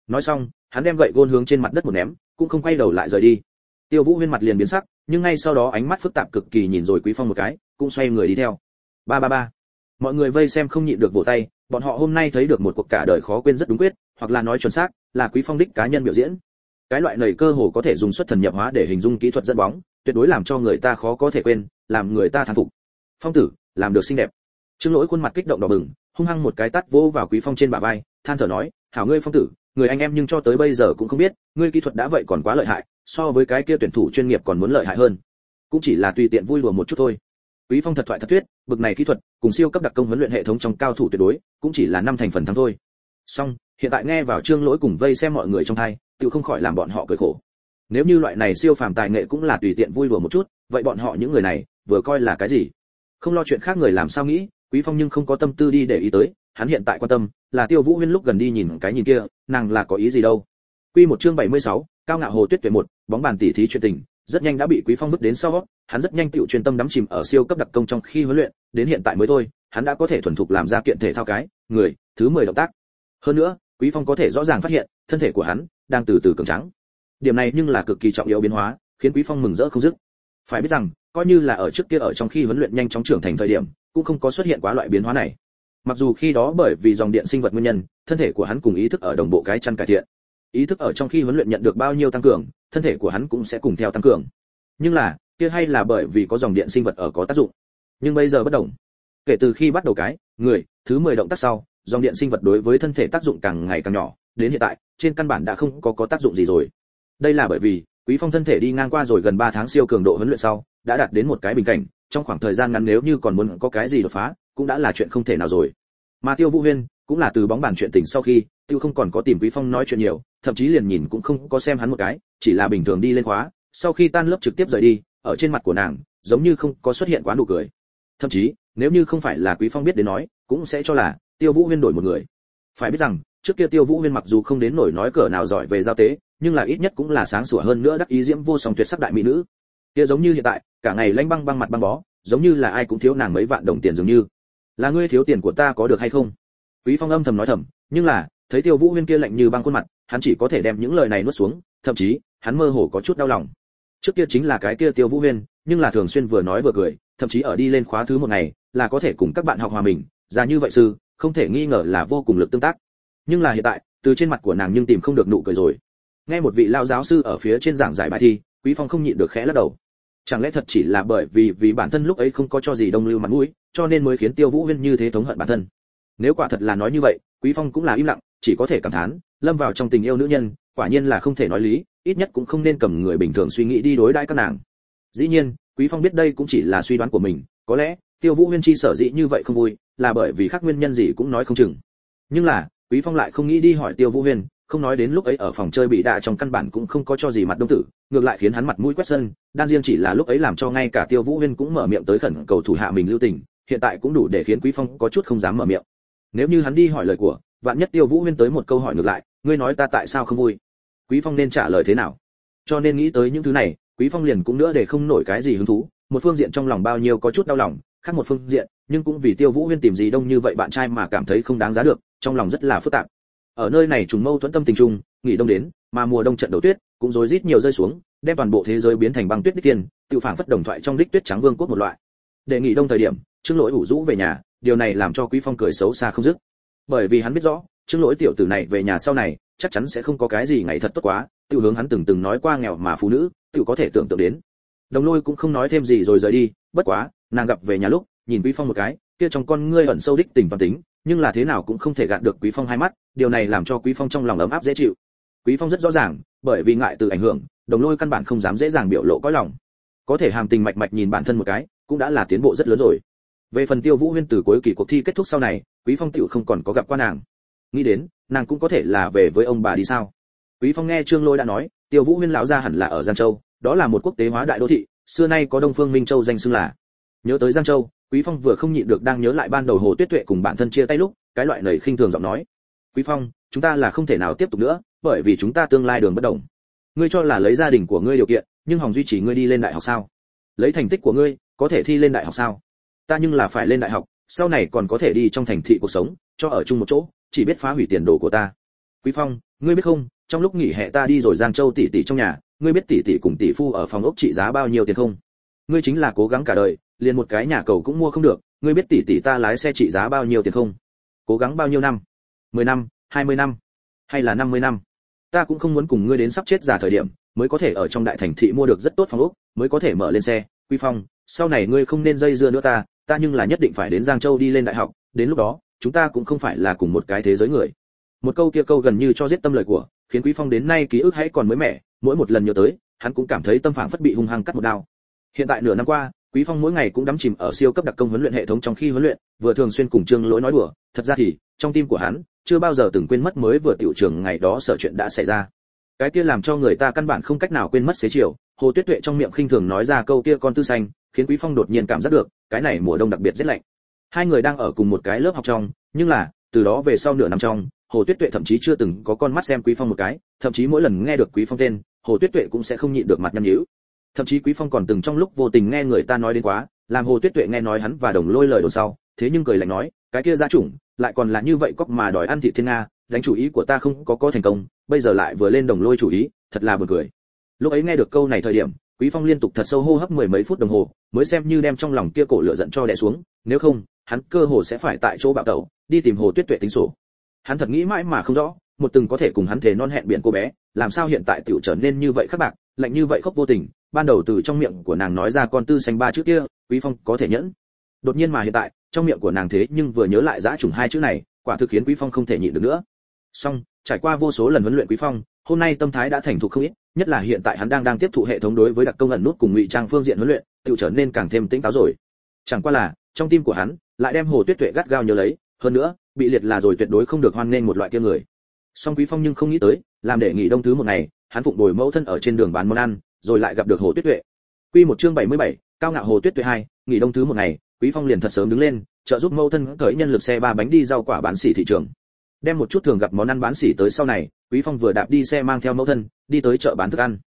nói xong, hắn đem gậy gôn hướng trên mặt đất một ném, cũng không quay đầu lại rời đi. Tiêu vũ huyên mặt liền biến sắc, nhưng ngay sau đó ánh mắt phức tạp cực kỳ nhìn rồi quý phong một cái, cũng xoay người đi theo. Ba ba ba. Mọi người vây xem không nhịn được vỗ tay, bọn họ hôm nay thấy được một cuộc cả đời khó quên rất đúng quyết, hoặc là nói chuẩn xác, là quý phong đích cá nhân biểu diễn. Cái loại này cơ hồ có thể dùng xuất thần nhập hóa để hình dung kỹ thuật dẫn bóng, tuyệt đối làm cho người ta khó có thể quên, làm người ta thán phục phong tử, làm được xinh đẹp. Trương lỗi khuôn mặt kích động đỏ bừng, hung hăng một cái tát vỗ vào quý phong trên bả vai, than thở nói, hảo ngươi phong tử, người anh em nhưng cho tới bây giờ cũng không biết, ngươi kỹ thuật đã vậy còn quá lợi hại, so với cái kia tuyển thủ chuyên nghiệp còn muốn lợi hại hơn. Cũng chỉ là tùy tiện vui đùa một chút thôi. Quý phong thật thoại thật thuyết, bực này kỹ thuật, cùng siêu cấp đặc công huấn luyện hệ thống trong cao thủ tuyệt đối, cũng chỉ là năm thành phần thắng thôi. Song hiện tại nghe vào trương lỗi cùng vây xem mọi người trong thay tự không khỏi làm bọn họ cười khổ. Nếu như loại này siêu phàm tài nghệ cũng là tùy tiện vui đùa một chút, vậy bọn họ những người này, vừa coi là cái gì? Không lo chuyện khác người làm sao nghĩ quý phong nhưng không có tâm tư đi để ý tới hắn hiện tại quan tâm là tiêu vũ huyên lúc gần đi nhìn cái nhìn kia nàng là có ý gì đâu. Quy một chương 76, cao ngạo hồ tuyết tuyệt một bóng bàn tỉ thí chuyện tình rất nhanh đã bị quý phong vứt đến sau hắn rất nhanh tựu chuyên tâm đắm chìm ở siêu cấp đặc công trong khi huấn luyện đến hiện tại mới thôi hắn đã có thể thuần thục làm ra kiện thể thao cái người thứ 10 động tác. Hơn nữa quý phong có thể rõ ràng phát hiện thân thể của hắn đang từ từ cường trắng điểm này nhưng là cực kỳ trọng yếu biến hóa khiến quý phong mừng rỡ không dứt. Phải biết rằng coi như là ở trước kia ở trong khi huấn luyện nhanh chóng trưởng thành thời điểm, cũng không có xuất hiện quá loại biến hóa này. Mặc dù khi đó bởi vì dòng điện sinh vật nguyên nhân, thân thể của hắn cùng ý thức ở đồng bộ cái chăn cải thiện. Ý thức ở trong khi huấn luyện nhận được bao nhiêu tăng cường, thân thể của hắn cũng sẽ cùng theo tăng cường. Nhưng là, kia hay là bởi vì có dòng điện sinh vật ở có tác dụng? Nhưng bây giờ bất đồng. Kể từ khi bắt đầu cái, người, thứ 10 động tác sau, dòng điện sinh vật đối với thân thể tác dụng càng ngày càng nhỏ. Đến hiện tại, trên căn bản đã không có có tác dụng gì rồi. Đây là bởi vì, quý phong thân thể đi ngang qua rồi gần 3 tháng siêu cường độ huấn luyện sau đã đạt đến một cái bình cảnh, trong khoảng thời gian ngắn nếu như còn muốn có cái gì đột phá, cũng đã là chuyện không thể nào rồi. Mà tiêu vũ huyên cũng là từ bóng bàn chuyện tình sau khi, tiêu không còn có tìm quý phong nói chuyện nhiều, thậm chí liền nhìn cũng không có xem hắn một cái, chỉ là bình thường đi lên khóa, sau khi tan lớp trực tiếp rời đi, ở trên mặt của nàng, giống như không có xuất hiện quá nụ cười. Thậm chí, nếu như không phải là quý phong biết đến nói, cũng sẽ cho là tiêu vũ huyên đổi một người. Phải biết rằng, trước kia tiêu vũ huyên mặc dù không đến nổi nói cỡ nào giỏi về giao tế, nhưng là ít nhất cũng là sáng sủa hơn nữa đắc ý diễm vô song tuyệt sắc đại mỹ nữ kia giống như hiện tại, cả ngày lanh băng băng mặt băng bó, giống như là ai cũng thiếu nàng mấy vạn đồng tiền dường như. Là ngươi thiếu tiền của ta có được hay không? Quý phong âm thầm nói thầm, nhưng là, thấy tiêu vũ huyên kia lạnh như băng khuôn mặt, hắn chỉ có thể đem những lời này nuốt xuống, thậm chí, hắn mơ hồ có chút đau lòng. Trước kia chính là cái kia tiêu vũ huyên, nhưng là thường xuyên vừa nói vừa cười, thậm chí ở đi lên khóa thứ một ngày, là có thể cùng các bạn học hòa mình, ra như vậy sư, không thể nghi ngờ là vô cùng lực tương tác. Nhưng là hiện tại, từ trên mặt của nàng nhưng tìm không được nụ cười rồi. Nghe một vị lao giáo sư ở phía trên giảng giải bài thi quý phong không nhịn được khẽ lắc đầu. Chẳng lẽ thật chỉ là bởi vì vì bản thân lúc ấy không có cho gì đông lưu mặt mũi, cho nên mới khiến tiêu vũ huyên như thế thống hận bản thân? Nếu quả thật là nói như vậy, quý phong cũng là im lặng, chỉ có thể cảm thán, lâm vào trong tình yêu nữ nhân, quả nhiên là không thể nói lý, ít nhất cũng không nên cầm người bình thường suy nghĩ đi đối đãi các nàng. Dĩ nhiên, quý phong biết đây cũng chỉ là suy đoán của mình, có lẽ, tiêu vũ huyên chi sở dĩ như vậy không vui, là bởi vì khác nguyên nhân gì cũng nói không chừng. Nhưng là, quý phong lại không nghĩ đi hỏi tiêu vũ huyên không nói đến lúc ấy ở phòng chơi bị đạ trong căn bản cũng không có cho gì mặt đông tử, ngược lại khiến hắn mặt mũi quét sân, đan riêng chỉ là lúc ấy làm cho ngay cả tiêu vũ huyên cũng mở miệng tới khẩn cầu thủ hạ mình lưu tình, hiện tại cũng đủ để khiến quý phong có chút không dám mở miệng. Nếu như hắn đi hỏi lời của, vạn nhất tiêu vũ huyên tới một câu hỏi ngược lại, ngươi nói ta tại sao không vui? Quý phong nên trả lời thế nào? Cho nên nghĩ tới những thứ này, quý phong liền cũng nữa để không nổi cái gì hứng thú, một phương diện trong lòng bao nhiêu có chút đau lòng, khác một phương diện, nhưng cũng vì tiêu vũ huyên tìm gì đông như vậy bạn trai mà cảm thấy không đáng giá được, trong lòng rất là phức tạp ở nơi này trùng mâu thuẫn tâm tình trung nghỉ đông đến, mà mùa đông trận đầu tuyết, cũng rối rít nhiều rơi xuống, đem toàn bộ thế giới biến thành băng tuyết đích tiền tự phản phất đồng thoại trong đích tuyết trắng vương quốc một loại. Để nghỉ đông thời điểm, trương lỗi ủ rũ về nhà, điều này làm cho quý phong cười xấu xa không dứt. Bởi vì hắn biết rõ, trương lỗi tiểu tử này về nhà sau này, chắc chắn sẽ không có cái gì ngày thật tốt quá, tự hướng hắn từng từng nói qua nghèo mà phụ nữ, tự có thể tưởng tượng đến. Đồng lôi cũng không nói thêm gì rồi rời đi, bất quá, nàng gặp về nhà lúc, nhìn quý phong một cái, kia trong con ngươi ẩn sâu đích tình toàn tính nhưng là thế nào cũng không thể gạt được quý phong hai mắt, điều này làm cho quý phong trong lòng ấm áp dễ chịu. Quý phong rất rõ ràng, bởi vì ngại từ ảnh hưởng, đồng lôi căn bản không dám dễ dàng biểu lộ có lòng. Có thể hàm tình mạch mạch nhìn bản thân một cái, cũng đã là tiến bộ rất lớn rồi. Về phần tiêu vũ huyên từ cuối kỳ cuộc thi kết thúc sau này, quý phong tiểu không còn có gặp qua nàng. Nghĩ đến, nàng cũng có thể là về với ông bà đi sao? Quý phong nghe trương lôi đã nói, tiêu vũ huyên lão gia hẳn là ở giang châu, đó là một quốc tế hóa đại đô thị, xưa nay có đông phương minh châu danh xưng là. Nhớ tới giang châu quý phong vừa không nhịn được đang nhớ lại ban đầu hồ tuyết tuệ cùng bản thân chia tay lúc, cái loại nảy khinh thường giọng nói. Quý phong, chúng ta là không thể nào tiếp tục nữa, bởi vì chúng ta tương lai đường bất đồng. Ngươi cho là lấy gia đình của ngươi điều kiện, nhưng hòng duy trì ngươi đi lên đại học sao? Lấy thành tích của ngươi, có thể thi lên đại học sao? Ta nhưng là phải lên đại học, sau này còn có thể đi trong thành thị cuộc sống, cho ở chung một chỗ, chỉ biết phá hủy tiền đồ của ta. Quý phong, ngươi biết không, trong lúc nghỉ hè ta đi rồi giang châu tỷ tỷ trong nhà, ngươi biết tỷ tỷ cùng tỷ phu ở phòng ốc trị giá bao nhiêu tiền không? Ngươi chính là cố gắng cả đời liền một cái nhà cầu cũng mua không được, ngươi biết tỷ tỷ ta lái xe trị giá bao nhiêu tiền không? Cố gắng bao nhiêu năm? 10 năm 20 năm, hay là 50 năm? Ta cũng không muốn cùng ngươi đến sắp chết già thời điểm, mới có thể ở trong đại thành thị mua được rất tốt phòng ốc, mới có thể mở lên xe, quy phong, sau này ngươi không nên dây dưa nữa ta ta nhưng là nhất định phải đến giang châu đi lên đại học, đến lúc đó, chúng ta cũng không phải là cùng một cái thế giới người. Một câu kia câu gần như cho giết tâm lời của, khiến quý phong đến nay ký ức hãy còn mới mẻ, mỗi một lần nhớ tới, hắn cũng cảm thấy tâm phảng phất bị hung hăng cắt một đao. Hiện tại nửa năm qua quý phong mỗi ngày cũng đắm chìm ở siêu cấp đặc công huấn luyện hệ thống trong khi huấn luyện, vừa thường xuyên cùng trương lỗi nói đùa. Thật ra thì, trong tim của hắn, chưa bao giờ từng quên mất mới vừa tiểu trường ngày đó sở chuyện đã xảy ra. Cái kia làm cho người ta căn bản không cách nào quên mất xế chiều, hồ tuyết tuệ trong miệng khinh thường nói ra câu kia con tư xanh, khiến quý phong đột nhiên cảm giác được, cái này mùa đông đặc biệt rất lạnh. Hai người đang ở cùng một cái lớp học trong, nhưng là, từ đó về sau nửa năm trong, hồ tuyết tuệ thậm chí chưa từng có con mắt xem quý phong một cái, thậm chí mỗi lần nghe được quý phong tên, hồ tuyết tuệ cũng sẽ không nhịn được mặt nhăn nhíu thậm chí quý phong còn từng trong lúc vô tình nghe người ta nói đến quá, làm hồ tuyết tuệ nghe nói hắn và đồng lôi lời đồn sau, thế nhưng cười lạnh nói, cái kia gia chủng, lại còn là như vậy cóc mà đòi ăn thị thiên nga, đánh chủ ý của ta không có có thành công, bây giờ lại vừa lên đồng lôi chủ ý, thật là buồn cười. Lúc ấy nghe được câu này thời điểm, quý phong liên tục thật sâu hô hấp mười mấy phút đồng hồ, mới xem như đem trong lòng kia cổ lửa giận cho đè xuống, nếu không, hắn cơ hồ sẽ phải tại chỗ bạo tẩu, đi tìm hồ tuyết tuệ tính sổ. Hắn thật nghĩ mãi mà không rõ, một từng có thể cùng hắn thể non hẹn biển cô bé, làm sao hiện tại tiểu trở nên như vậy khắc bạc, lạnh như vậy khóc vô tình ban đầu từ trong miệng của nàng nói ra con tư xanh ba chữ kia, quý phong có thể nhẫn. Đột nhiên mà hiện tại, trong miệng của nàng thế nhưng vừa nhớ lại giã trùng hai chữ này, quả thực khiến quý phong không thể nhịn được nữa. Song trải qua vô số lần huấn luyện quý phong, hôm nay tâm thái đã thành thục không ít, nhất là hiện tại hắn đang đang tiếp thụ hệ thống đối với đặc công ẩn nút cùng ngụy trang phương diện huấn luyện, tự trở nên càng thêm tỉnh táo rồi. Chẳng qua là, trong tim của hắn, lại đem hồ tuyết tuệ gắt gao nhớ lấy, hơn nữa, bị liệt là rồi tuyệt đối không được hoan nghênh một loại kia người. Song quý phong nhưng không nghĩ tới, làm để nghỉ đông thứ một ngày, hắn phụng bồi mẫu thân ở trên đường bán món ăn rồi lại gặp được hồ tuyết tuệ. Quy một chương 77, cao ngạo hồ tuyết tuệ hai nghỉ đông thứ một ngày quý phong liền thật sớm đứng lên trợ giúp mâu thân cởi nhân lực xe ba bánh đi rau quả bán xỉ thị trường. Đem một chút thường gặp món ăn bán xỉ tới sau này quý phong vừa đạp đi xe mang theo mẫu thân đi tới chợ bán thức ăn.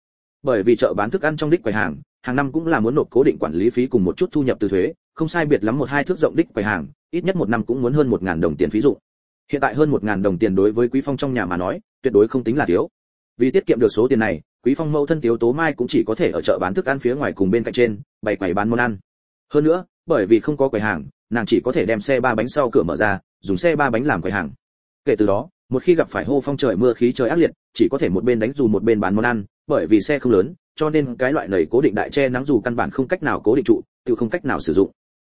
Bởi vì chợ bán thức ăn trong đích quầy hàng hàng năm cũng là muốn nộp cố định quản lý phí cùng một chút thu nhập từ thuế không sai biệt lắm một hai thước rộng đích quầy hàng ít nhất một năm cũng muốn hơn một ngàn đồng tiền phí dụ hiện tại hơn một ngàn đồng tiền đối với quý phong trong nhà mà nói tuyệt đối không tính là thiếu. Vì tiết kiệm được số tiền này quý phong mẫu thân tiếu tố mai cũng chỉ có thể ở chợ bán thức ăn phía ngoài cùng bên cạnh trên, bày quầy bán món ăn. Hơn nữa, bởi vì không có quầy hàng, nàng chỉ có thể đem xe ba bánh sau cửa mở ra, dùng xe ba bánh làm quầy hàng. Kể từ đó, một khi gặp phải hô phong trời mưa khí trời ác liệt, chỉ có thể một bên đánh dù một bên bán món ăn, bởi vì xe không lớn, cho nên cái loại này cố định đại che nắng dù căn bản không cách nào cố định trụ, tự không cách nào sử dụng.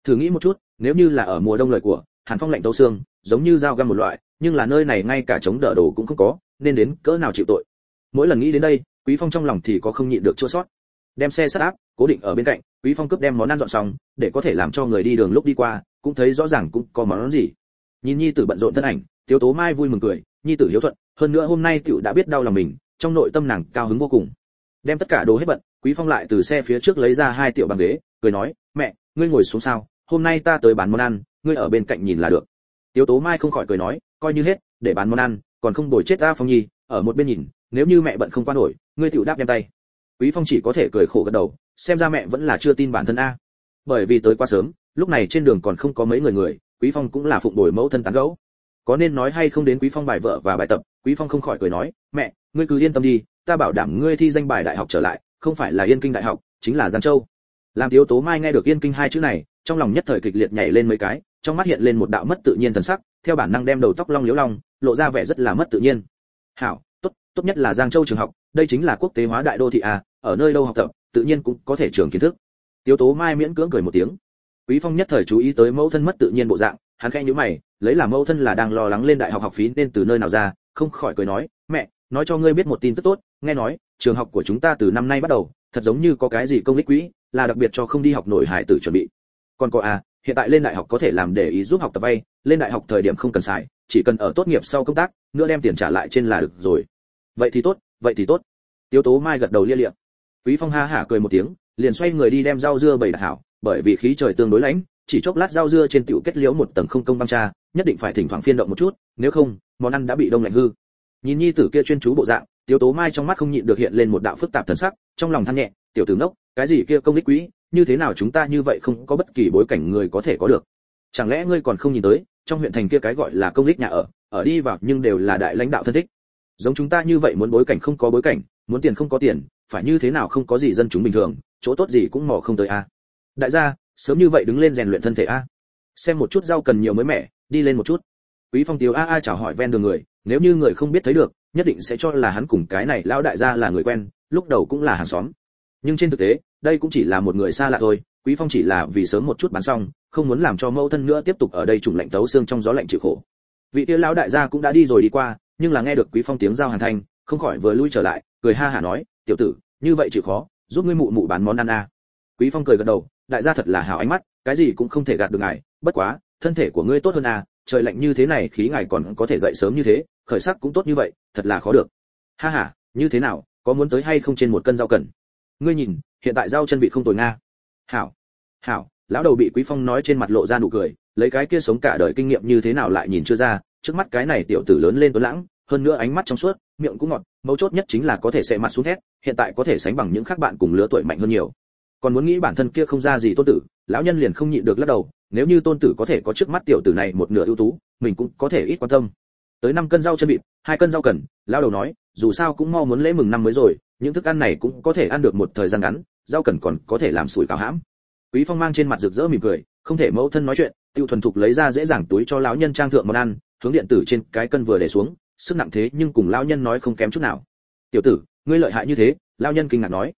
Thử nghĩ một chút, nếu như là ở mùa đông lời của, hàn phong lạnh tấu xương, giống như dao găm một loại, nhưng là nơi này ngay cả chống đỡ đồ cũng không có, nên đến cỡ nào chịu tội. Mỗi lần nghĩ đến đây quý phong trong lòng thì có không nhịn được chua sót. Đem xe sát áp, cố định ở bên cạnh, quý phong cướp đem món ăn dọn xong, để có thể làm cho người đi đường lúc đi qua, cũng thấy rõ ràng cũng có món gì. Nhìn nhi tử bận rộn thân ảnh, tiếu tố mai vui mừng cười, nhi tử hiếu thuận, hơn nữa hôm nay tiểu đã biết đau lòng mình, trong nội tâm nàng cao hứng vô cùng. Đem tất cả đồ hết bận, quý phong lại từ xe phía trước lấy ra hai tiểu bằng ghế, cười nói, mẹ, ngươi ngồi xuống sao? Hôm nay ta tới bán món ăn, ngươi ở bên cạnh nhìn là được. Tiếu tố mai không khỏi cười nói, coi như hết, để bán món ăn, còn không đổi chết ta phong nhi, ở một bên nhìn, nếu như mẹ bận không qua nổi ngươi tiểu đáp đem tay. Quý phong chỉ có thể cười khổ gật đầu, xem ra mẹ vẫn là chưa tin bản thân a. Bởi vì tới quá sớm, lúc này trên đường còn không có mấy người người, quý phong cũng là phụng bồi mẫu thân tán gẫu. Có nên nói hay không đến quý phong bài vợ và bài tập, quý phong không khỏi cười nói, mẹ, ngươi cứ yên tâm đi, ta bảo đảm ngươi thi danh bài đại học trở lại, không phải là yên kinh đại học, chính là giang châu. Làm thiếu tố mai nghe được yên kinh hai chữ này, trong lòng nhất thời kịch liệt nhảy lên mấy cái, trong mắt hiện lên một đạo mất tự nhiên thần sắc, theo bản năng đem đầu tóc long liếu long, lộ ra vẻ rất là mất tự nhiên. Hảo, tốt tốt nhất là giang châu trường học đây chính là quốc tế hóa đại đô thị à? ở nơi đâu học tập, tự nhiên cũng có thể trường kiến thức. Tiêu tố mai miễn cưỡng cười một tiếng. Quý phong nhất thời chú ý tới mẫu thân mất tự nhiên bộ dạng, hắn khẽ nhíu mày, lấy làm mẫu thân là đang lo lắng lên đại học học phí nên từ nơi nào ra, không khỏi cười nói, mẹ, nói cho ngươi biết một tin tức tốt, nghe nói, trường học của chúng ta từ năm nay bắt đầu, thật giống như có cái gì công ích quỹ là đặc biệt cho không đi học nổi hải tử chuẩn bị. Còn cô à hiện tại lên đại học có thể làm để ý giúp học tập vay, lên đại học thời điểm không cần xài, chỉ cần ở tốt nghiệp sau công tác, nữa đem tiền trả lại trên là được rồi. Vậy thì tốt vậy thì tốt. Tiếu tố mai gật đầu lia liệm quý phong ha hả cười một tiếng, liền xoay người đi đem rau dưa bày đặt hảo, bởi vì khí trời tương đối lạnh, chỉ chốc lát rau dưa trên tiểu kết liễu một tầng không công băng cha, nhất định phải thỉnh thoảng phiên động một chút, nếu không, món ăn đã bị đông lạnh hư. Nhìn nhi tử kia chuyên chú bộ dạng, tiếu tố mai trong mắt không nhịn được hiện lên một đạo phức tạp thần sắc, trong lòng than nhẹ, tiểu tử nốc cái gì kia công đích quý, như thế nào chúng ta như vậy không có bất kỳ bối cảnh người có thể có được? Chẳng lẽ ngươi còn không nhìn tới, trong huyện thành kia cái gọi là công đích nhà ở ở đi vào nhưng đều là đại lãnh đạo thân thích? Giống chúng ta như vậy muốn bối cảnh không có bối cảnh, muốn tiền không có tiền, phải như thế nào không có gì dân chúng bình thường, chỗ tốt gì cũng mò không tới a. Đại gia, sớm như vậy đứng lên rèn luyện thân thể a. Xem một chút rau cần nhiều mới mẻ, đi lên một chút. Quý phong tiếu a a chào hỏi ven đường người, nếu như người không biết thấy được, nhất định sẽ cho là hắn cùng cái này lão đại gia là người quen, lúc đầu cũng là hàng xóm. Nhưng trên thực tế, đây cũng chỉ là một người xa lạ thôi, quý phong chỉ là vì sớm một chút bán xong, không muốn làm cho mẫu thân nữa tiếp tục ở đây trùng lạnh tấu xương trong gió lạnh chịu khổ. Vị kia lão đại gia cũng đã đi rồi đi qua nhưng là nghe được quý phong tiếng giao hàng thanh, không khỏi vừa lui trở lại, cười ha hả nói, tiểu tử, như vậy chịu khó, giúp ngươi mụ mụ bán món ăn a. Quý phong cười gật đầu, đại gia thật là hào ánh mắt, cái gì cũng không thể gạt được ngài, bất quá, thân thể của ngươi tốt hơn à trời lạnh như thế này khí ngài còn có thể dậy sớm như thế, khởi sắc cũng tốt như vậy, thật là khó được. Ha ha, như thế nào, có muốn tới hay không trên một cân rau cần? Ngươi nhìn, hiện tại rau chân vị không tồi nga. Hảo hảo. Lão đầu bị quý phong nói trên mặt lộ ra nụ cười, lấy cái kia sống cả đời kinh nghiệm như thế nào lại nhìn chưa ra trước mắt cái này tiểu tử lớn lên tuấn lãng, hơn nữa ánh mắt trong suốt, miệng cũng ngọt, mấu chốt nhất chính là có thể sẽ mặt xuống thét, hiện tại có thể sánh bằng những khác bạn cùng lứa tuổi mạnh hơn nhiều. Còn muốn nghĩ bản thân kia không ra gì tôn tử, lão nhân liền không nhịn được lắc đầu, nếu như tôn tử có thể có trước mắt tiểu tử này một nửa ưu tú, mình cũng có thể ít quan tâm. Tới năm cân rau chân vịt, hai cân rau cần, lão đầu nói, dù sao cũng mau muốn lễ mừng năm mới rồi, những thức ăn này cũng có thể ăn được một thời gian ngắn, rau cần còn có thể làm sủi cảo hãm. Quý phong mang trên mặt rực rỡ mỉm cười, không thể mẫu thân nói chuyện, tiêu thuần thục lấy ra dễ dàng túi cho lão nhân trang thượng món ăn hướng điện tử trên cái cân vừa để xuống, sức nặng thế nhưng cùng lão nhân nói không kém chút nào. Tiểu tử, ngươi lợi hại như thế, lão nhân kinh ngạc nói.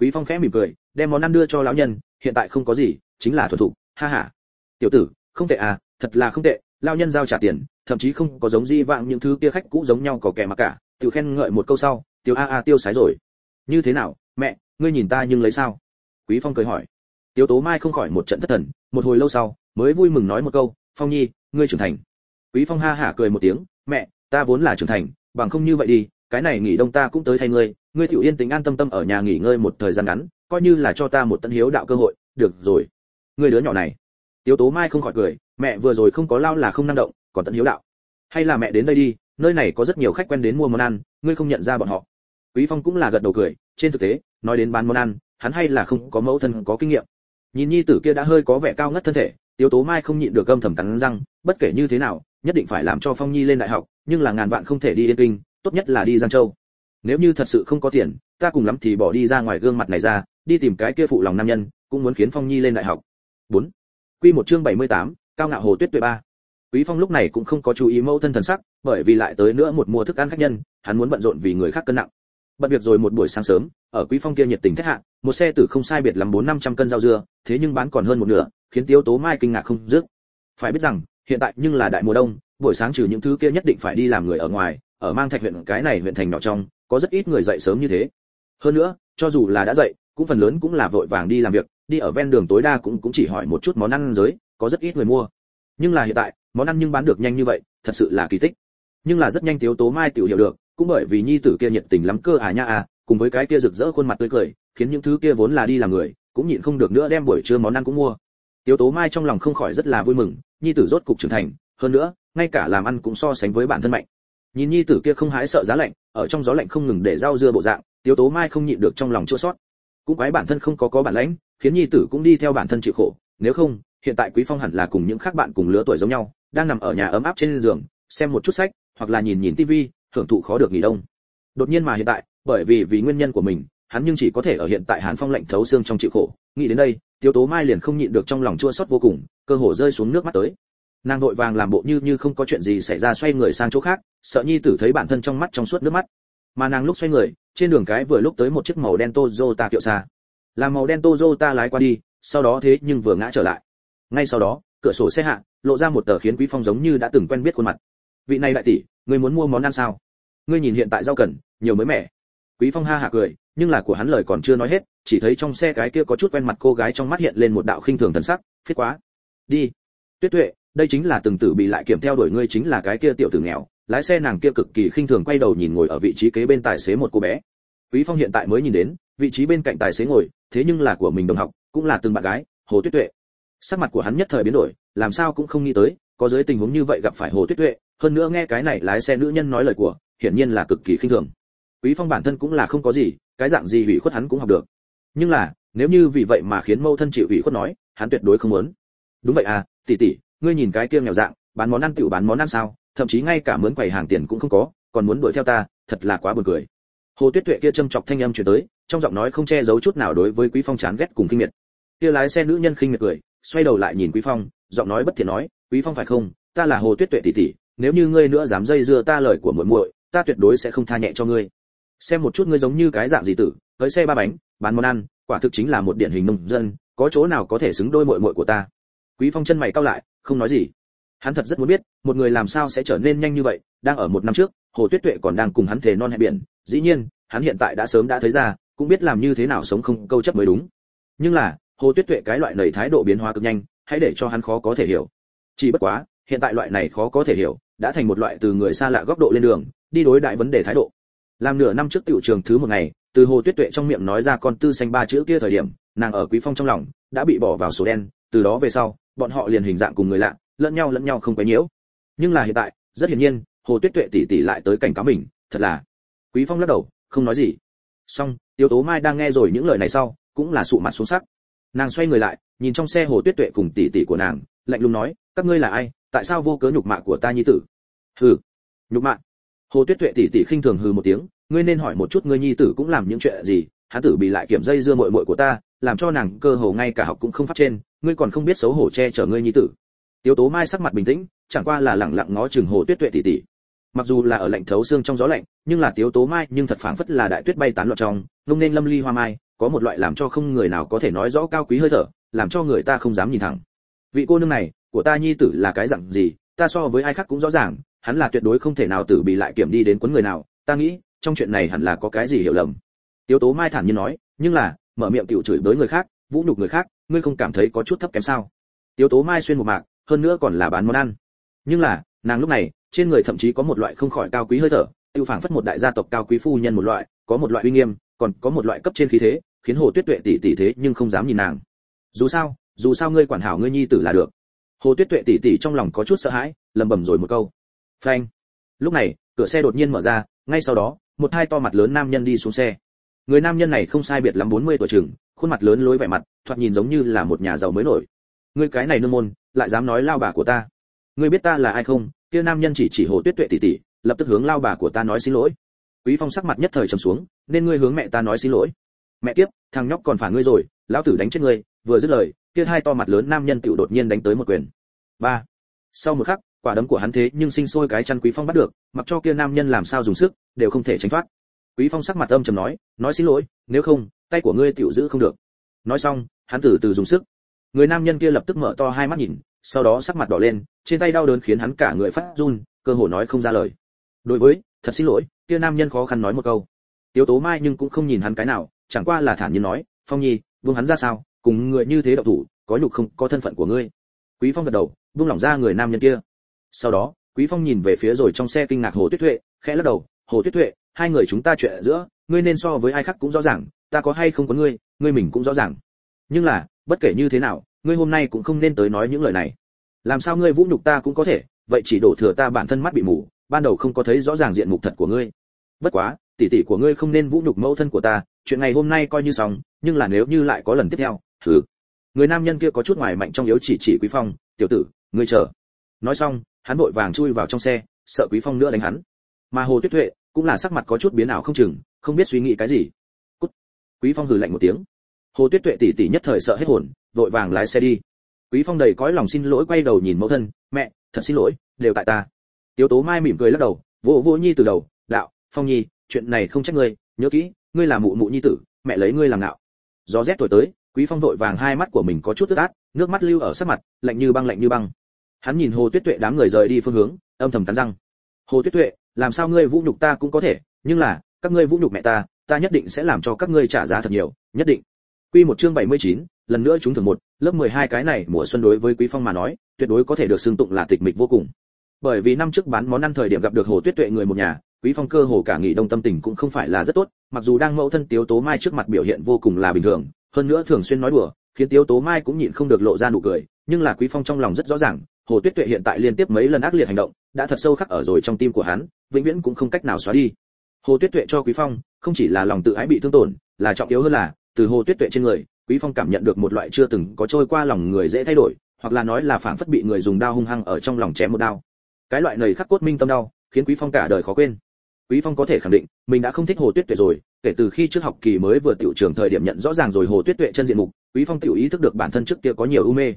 Quý phong khẽ mỉm cười, đem món ăn đưa cho lão nhân, hiện tại không có gì, chính là thuần thủ ha ha. Tiểu tử, không tệ à thật là không tệ. Lão nhân giao trả tiền, thậm chí không có giống di vạng những thứ kia khách cũ giống nhau có kẻ mà cả, tiểu khen ngợi một câu sau tiêu a a, tiêu sái rồi. Như thế nào, mẹ, ngươi nhìn ta nhưng lấy sao? Quý phong cười hỏi. Tiểu tố mai không khỏi một trận thất thần, một hồi lâu sau, mới vui mừng nói một câu, phong nhi, ngươi trưởng thành quý phong ha hả cười một tiếng, mẹ, ta vốn là trưởng thành, bằng không như vậy đi, cái này nghỉ đông ta cũng tới thay ngươi ngươi tiểu yên tĩnh an tâm tâm ở nhà nghỉ ngơi một thời gian ngắn, coi như là cho ta một tận hiếu đạo cơ hội, được rồi. Ngươi đứa nhỏ này. Tiếu tố mai không khỏi cười, mẹ, vừa rồi không có lao là không năng động, còn tận hiếu đạo. Hay là mẹ đến đây đi, nơi này có rất nhiều khách quen đến mua món ăn, ngươi không nhận ra bọn họ. Quý phong cũng là gật đầu cười, trên thực tế, nói đến bán món ăn, hắn hay là không có mẫu thân có kinh nghiệm nhìn nhi tử kia đã hơi có vẻ cao ngất thân thể tiếu tố mai không nhịn được gâm thầm cắn răng bất kể như thế nào nhất định phải làm cho phong nhi lên đại học nhưng là ngàn vạn không thể đi yên kinh tốt nhất là đi giang châu. Nếu như thật sự không có tiền ta cùng lắm thì bỏ đi ra ngoài gương mặt này ra đi tìm cái kia phụ lòng nam nhân cũng muốn khiến phong nhi lên đại học. 4. quy một chương 78, cao ngạo hồ tuyết tuệ ba. Quý phong lúc này cũng không có chú ý mẫu thân thần sắc bởi vì lại tới nữa một mùa thức ăn khách nhân hắn muốn bận rộn vì người khác cân nặng. Bận việc rồi một buổi sáng sớm ở quý phong kia nhiệt tình thất hạ một xe tử không sai biệt lắm bốn năm trăm cân rau dưa, thế nhưng bán còn hơn một nửa, khiến tiêu tố mai kinh ngạc không dứt. Phải biết rằng, hiện tại nhưng là đại mùa đông, buổi sáng trừ những thứ kia nhất định phải đi làm người ở ngoài, ở mang thạch huyện, cái này huyện thành nhỏ trong, có rất ít người dậy sớm như thế. Hơn nữa, cho dù là đã dậy, cũng phần lớn cũng là vội vàng đi làm việc, đi ở ven đường tối đa cũng cũng chỉ hỏi một chút món ăn giới, có rất ít người mua. Nhưng là hiện tại, món ăn nhưng bán được nhanh như vậy, thật sự là kỳ tích. Nhưng là rất nhanh tiếu tố mai tiểu hiểu được, cũng bởi vì nhi tử kia nhiệt tình lắm cơ à nha à cùng với cái kia rực rỡ khuôn mặt tươi cười khiến những thứ kia vốn là đi làm người, cũng nhịn không được nữa đem buổi trưa món ăn cũng mua. Tiếu tố mai trong lòng không khỏi rất là vui mừng, nhi tử rốt cục trưởng thành, hơn nữa, ngay cả làm ăn cũng so sánh với bản thân mạnh. Nhìn nhi tử kia không hái sợ giá lạnh, ở trong gió lạnh không ngừng để rau dưa bộ dạng, tiếu tố mai không nhịn được trong lòng chua sót cũng quái bản thân không có có bản lãnh, khiến nhi tử cũng đi theo bản thân chịu khổ. Nếu không, hiện tại quý phong hẳn là cùng những khác bạn cùng lứa tuổi giống nhau, đang nằm ở nhà ấm áp trên giường, xem một chút sách, hoặc là nhìn nhìn tivi hưởng thụ khó được nghỉ đông. Đột nhiên mà hiện tại, bởi vì vì nguyên nhân của mình hắn nhưng chỉ có thể ở hiện tại hàn phong lạnh thấu xương trong chịu khổ. Nghĩ đến đây tiếu tố mai liền không nhịn được trong lòng chua xót vô cùng, cơ hồ rơi xuống nước mắt tới. Nàng vội vàng làm bộ như như không có chuyện gì xảy ra xoay người sang chỗ khác, sợ nhi tử thấy bản thân trong mắt trong suốt nước mắt. Mà nàng lúc xoay người, trên đường cái vừa lúc tới một chiếc màu đen Toyota kiệu xa. Làm màu đen Toyota lái qua đi, sau đó thế nhưng vừa ngã trở lại. Ngay sau đó, cửa sổ xe hạ, lộ ra một tờ khiến quý phong giống như đã từng quen biết khuôn mặt. Vị này đại tỷ ngươi muốn mua món ăn sao? Ngươi nhìn hiện tại rau cần, nhiều mới mẻ quý phong ha hạ cười, nhưng là của hắn lời còn chưa nói hết, chỉ thấy trong xe cái kia có chút quen mặt cô gái trong mắt hiện lên một đạo khinh thường thần sắc phiết quá. Đi. Tuyết tuệ, đây chính là từng tử bị lại kiểm theo đuổi ngươi chính là cái kia tiểu tử nghèo. Lái xe nàng kia cực kỳ khinh thường quay đầu nhìn ngồi ở vị trí kế bên tài xế một cô bé. Quý phong hiện tại mới nhìn đến, vị trí bên cạnh tài xế ngồi, thế nhưng là của mình đồng học, cũng là từng bạn gái, hồ tuyết tuệ. Sắc mặt của hắn nhất thời biến đổi, làm sao cũng không nghĩ tới, có dưới tình huống như vậy gặp phải hồ tuyết tuệ. Hơn nữa nghe cái này lái xe nữ nhân nói lời của, hiển nhiên là cực kỳ khinh thường quý phong bản thân cũng là không có gì, cái dạng gì hủy khuất hắn cũng học được. Nhưng là, nếu như vì vậy mà khiến mâu thân chịu hủy khuất nói, hắn tuyệt đối không muốn. Đúng vậy à tỷ tỷ, ngươi nhìn cái kia nghèo dạng, bán món ăn tiểu bán món ăn sao, thậm chí ngay cả mướn quầy hàng tiền cũng không có, còn muốn đuổi theo ta, thật là quá buồn cười. Hồ tuyết tuệ kia châm chọc thanh âm truyền tới, trong giọng nói không che giấu chút nào đối với quý phong chán ghét cùng kinh miệt. Kia lái xe nữ nhân khinh miệt cười, xoay đầu lại nhìn quý phong, giọng nói bất thiện nói, quý phong phải không? Ta là hồ tuyết tuệ tỷ tỷ, nếu như ngươi nữa dám dây dưa ta lời của muội muội, ta tuyệt đối sẽ không tha nhẹ cho ngươi xem một chút ngươi giống như cái dạng gì tử, tới xe ba bánh, bán món ăn, quả thực chính là một điển hình nông dân, có chỗ nào có thể xứng đôi muội muội của ta? Quý phong chân mày cau lại, không nói gì. Hắn thật rất muốn biết, một người làm sao sẽ trở nên nhanh như vậy, đang ở một năm trước, hồ tuyết tuệ còn đang cùng hắn thề non hẹn biển. Dĩ nhiên, hắn hiện tại đã sớm đã thấy ra, cũng biết làm như thế nào sống không câu chấp mới đúng. Nhưng là, hồ tuyết tuệ cái loại nầy thái độ biến hóa cực nhanh, hãy để cho hắn khó có thể hiểu. Chỉ bất quá, hiện tại loại này khó có thể hiểu, đã thành một loại từ người xa lạ góc độ lên đường, đi đối đại vấn đề thái độ làm nửa năm trước tiểu trường thứ một ngày, từ hồ tuyết tuệ trong miệng nói ra con tư xanh ba chữ kia thời điểm, nàng ở quý phong trong lòng, đã bị bỏ vào số đen, từ đó về sau, bọn họ liền hình dạng cùng người lạ, lẫn nhau lẫn nhau không quấy nhiễu. Nhưng là hiện tại, rất hiển nhiên, hồ tuyết tuệ tỷ tỷ lại tới cảnh cáo mình, thật là. Quý phong lắc đầu, không nói gì. Xong, tiêu tố mai đang nghe rồi những lời này sau, cũng là sụ mặt xuống sắc. Nàng xoay người lại, nhìn trong xe hồ tuyết tuệ cùng tỷ tỷ của nàng, lạnh lùng nói, các ngươi là ai? Tại sao vô cớ nhục mạ của ta nhi tử? Hừ, nhục mạ? Hồ tuyết tuệ tỷ tỷ khinh thường hừ một tiếng, ngươi nên hỏi một chút ngươi nhi tử cũng làm những chuyện gì hắn tử bị lại kiểm dây dưa muội muội của ta, làm cho nàng cơ hồ ngay cả học cũng không phát trên, ngươi còn không biết xấu hổ che chở ngươi nhi tử. Tiếu tố mai sắc mặt bình tĩnh, chẳng qua là lẳng lặng ngó chừng hồ tuyết tuệ tỷ tỷ mặc dù là ở lạnh thấu xương trong gió lạnh, nhưng là tiếu tố mai nhưng thật phảng phất là đại tuyết bay tán loạn trong lông nên lâm ly hoa mai, có một loại làm cho không người nào có thể nói rõ cao quý hơi thở, làm cho người ta không dám nhìn thẳng. Vị cô nương này, của ta nhi tử là cái dạng gì, ta so với ai khác cũng rõ ràng hắn là tuyệt đối không thể nào tử bị lại kiểm đi đến quấn người nào, ta nghĩ, trong chuyện này hẳn là có cái gì hiểu lầm. Tiếu tố mai thản nhiên nói, nhưng là, mở miệng tiểu chửi bới người khác, vũ nhục người khác, ngươi không cảm thấy có chút thấp kém sao? Tiếu tố mai xuyên một mạc, hơn nữa còn là bán món ăn. Nhưng là, nàng lúc này, trên người thậm chí có một loại không khỏi cao quý hơi thở, tiêu phảng phất một đại gia tộc cao quý phu nhân một loại, có một loại uy nghiêm, còn có một loại cấp trên khí thế, khiến hồ tuyết tuệ tỷ tỷ thế nhưng không dám nhìn nàng. Dù sao dù sao ngươi quản hảo ngươi nhi tử là được. Hồ tuyết tuệ tỷ tỷ trong lòng có chút sợ hãi lầm bầm rồi một câu phanh. Lúc này, cửa xe đột nhiên mở ra, ngay sau đó, một hai to mặt lớn nam nhân đi xuống xe. Người nam nhân này không sai biệt lắm 40 tuổi trưởng, khuôn mặt lớn lối vẻ mặt, thoạt nhìn giống như là một nhà giàu mới nổi. Ngươi cái này nương môn, lại dám nói lao bà của ta. Ngươi biết ta là ai không? Kia nam nhân chỉ chỉ hồ tuyết tuệ tỷ tỷ, lập tức hướng lao bà của ta nói xin lỗi. Quý phong sắc mặt nhất thời trầm xuống, nên ngươi hướng mẹ ta nói xin lỗi. Mẹ tiếp thằng nhóc còn phản ngươi rồi, lão tử đánh chết ngươi. Vừa dứt lời, kia hai to mặt lớn nam nhân tựu đột nhiên đánh tới một quyền. Ba. Sau một khắc quả đấm của hắn thế nhưng sinh sôi cái chăn quý phong bắt được, mặc cho kia nam nhân làm sao dùng sức, đều không thể tránh thoát. Quý phong sắc mặt âm trầm nói nói xin lỗi, nếu không, tay của ngươi tiểu giữ không được. Nói xong, hắn từ từ dùng sức. Người nam nhân kia lập tức mở to hai mắt nhìn, sau đó sắc mặt đỏ lên, trên tay đau đớn khiến hắn cả người phát run, cơ hồ nói không ra lời. Đối với, thật xin lỗi, kia nam nhân khó khăn nói một câu. Tiếu tố mai nhưng cũng không nhìn hắn cái nào, chẳng qua là thản nhiên nói, phong nhi vương hắn ra sao? Cùng người như thế độc thủ, có nhục không, có thân phận của ngươi. Quý phong gật đầu, buông lỏng ra người nam nhân kia sau đó, quý phong nhìn về phía rồi trong xe kinh ngạc hồ tuyết tuệ, khẽ lắc đầu, hồ tuyết tuệ, hai người chúng ta chuyện giữa, ngươi nên so với ai khác cũng rõ ràng, ta có hay không có ngươi ngươi mình cũng rõ ràng. Nhưng là, bất kể như thế nào, ngươi hôm nay cũng không nên tới nói những lời này. Làm sao ngươi vũ nhục ta cũng có thể, vậy chỉ đổ thừa ta bản thân mắt bị mù, ban đầu không có thấy rõ ràng diện mục thật của ngươi. Bất quá, tỷ tỷ của ngươi không nên vũ nhục mẫu thân của ta, chuyện ngày hôm nay coi như xong, nhưng là nếu như lại có lần tiếp theo thử người nam nhân kia có chút ngoài mạnh trong yếu chỉ chỉ quý phong, tiểu tử, ngươi chờ. Nói xong hắn vội vàng chui vào trong xe, sợ quý phong nữa đánh hắn. Mà hồ tuyết tuệ cũng là sắc mặt có chút biến ảo không chừng, không biết suy nghĩ cái gì. Cút. quý phong hừ lạnh một tiếng. Hồ tuyết tuệ tỷ tỷ nhất thời sợ hết hồn, vội vàng lái xe đi. Quý phong đầy cõi lòng xin lỗi quay đầu nhìn mẫu thân, mẹ, thật xin lỗi, đều tại ta. Tiếu tố mai mỉm cười lắc đầu vỗ vỗ nhi từ đầu, đạo, phong nhi, chuyện này không trách ngươi, nhớ kỹ, ngươi là mụ mụ nhi tử, mẹ lấy ngươi làm ngạo. Gió rét thổi tới, quý phong vội vàng hai mắt của mình có chút ướt át, nước mắt lưu ở sắc mặt, lạnh như băng, lạnh như băng hắn nhìn hồ tuyết tuệ đám người rời đi phương hướng âm thầm cắn răng. Hồ tuyết tuệ làm sao ngươi vũ nhục ta cũng có thể nhưng là các ngươi vũ nhục mẹ ta ta nhất định sẽ làm cho các ngươi trả giá thật nhiều nhất định. Quy một chương 79, lần nữa chúng thường một lớp 12 cái này mùa xuân đối với quý phong mà nói tuyệt đối có thể được xưng tụng là tịch mịch vô cùng. Bởi vì năm trước bán món ăn thời điểm gặp được hồ tuyết tuệ người một nhà quý phong cơ hồ cả nghỉ đông tâm tình cũng không phải là rất tốt mặc dù đang mẫu thân tiếu tố mai trước mặt biểu hiện vô cùng là bình thường hơn nữa thường xuyên nói đùa khiến tiếu tố mai cũng nhịn không được lộ ra nụ cười nhưng là quý phong trong lòng rất rõ ràng hồ tuyết tuệ hiện tại liên tiếp mấy lần ác liệt hành động, đã thật sâu khắc ở rồi trong tim của hắn, vĩnh viễn cũng không cách nào xóa đi. Hồ tuyết tuệ cho quý phong, không chỉ là lòng tự ái bị thương tổn, là trọng yếu hơn là, từ hồ tuyết tuệ trên người, quý phong cảm nhận được một loại chưa từng có trôi qua lòng người dễ thay đổi, hoặc là nói là phản phất bị người dùng đao hung hăng ở trong lòng chém một đao. Cái loại này khắc cốt minh tâm đau, khiến quý phong cả đời khó quên. Quý phong có thể khẳng định, mình đã không thích hồ tuyết tuệ rồi, kể từ khi trước học kỳ mới vừa tiểu trường thời điểm nhận rõ ràng rồi hồ tuyết tuệ chân diện mục, quý phong tiểu ý thức được bản thân trước kia có nhiều ưu mê.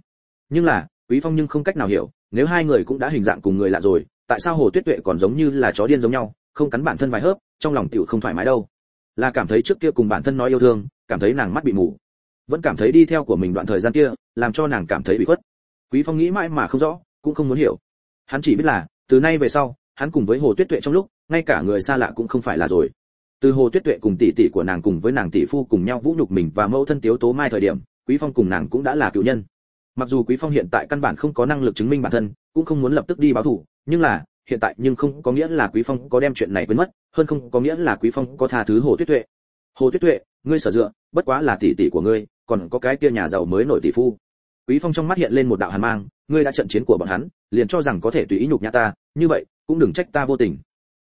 Nhưng là quý phong nhưng không cách nào hiểu, nếu hai người cũng đã hình dạng cùng người lạ rồi, tại sao hồ tuyết tuệ còn giống như là chó điên giống nhau, không cắn bản thân vài hớp, trong lòng tiểu không thoải mái đâu? Là cảm thấy trước kia cùng bản thân nói yêu thương, cảm thấy nàng mắt bị mù, vẫn cảm thấy đi theo của mình đoạn thời gian kia, làm cho nàng cảm thấy bị khuất. Quý phong nghĩ mãi mà không rõ, cũng không muốn hiểu. Hắn chỉ biết là, từ nay về sau, hắn cùng với hồ tuyết tuệ trong lúc, ngay cả người xa lạ cũng không phải là rồi. Từ hồ tuyết tuệ cùng tỷ tỷ của nàng cùng với nàng tỷ phu cùng nhau vũ nhục mình và mẫu thân tiếu tố mai thời điểm, quý phong cùng nàng cũng đã là cựu nhân mặc dù quý phong hiện tại căn bản không có năng lực chứng minh bản thân, cũng không muốn lập tức đi báo thù nhưng là, hiện tại nhưng không có nghĩa là quý phong có đem chuyện này quên mất, hơn không có nghĩa là quý phong có tha thứ hồ tuyết tuệ. Hồ tuyết tuệ, ngươi sở dựa, bất quá là tỷ tỷ của ngươi, còn có cái kia nhà giàu mới nổi tỷ phu. Quý phong trong mắt hiện lên một đạo hàn mang, ngươi đã trận chiến của bọn hắn, liền cho rằng có thể tùy ý nhục nhã ta, như vậy, cũng đừng trách ta vô tình.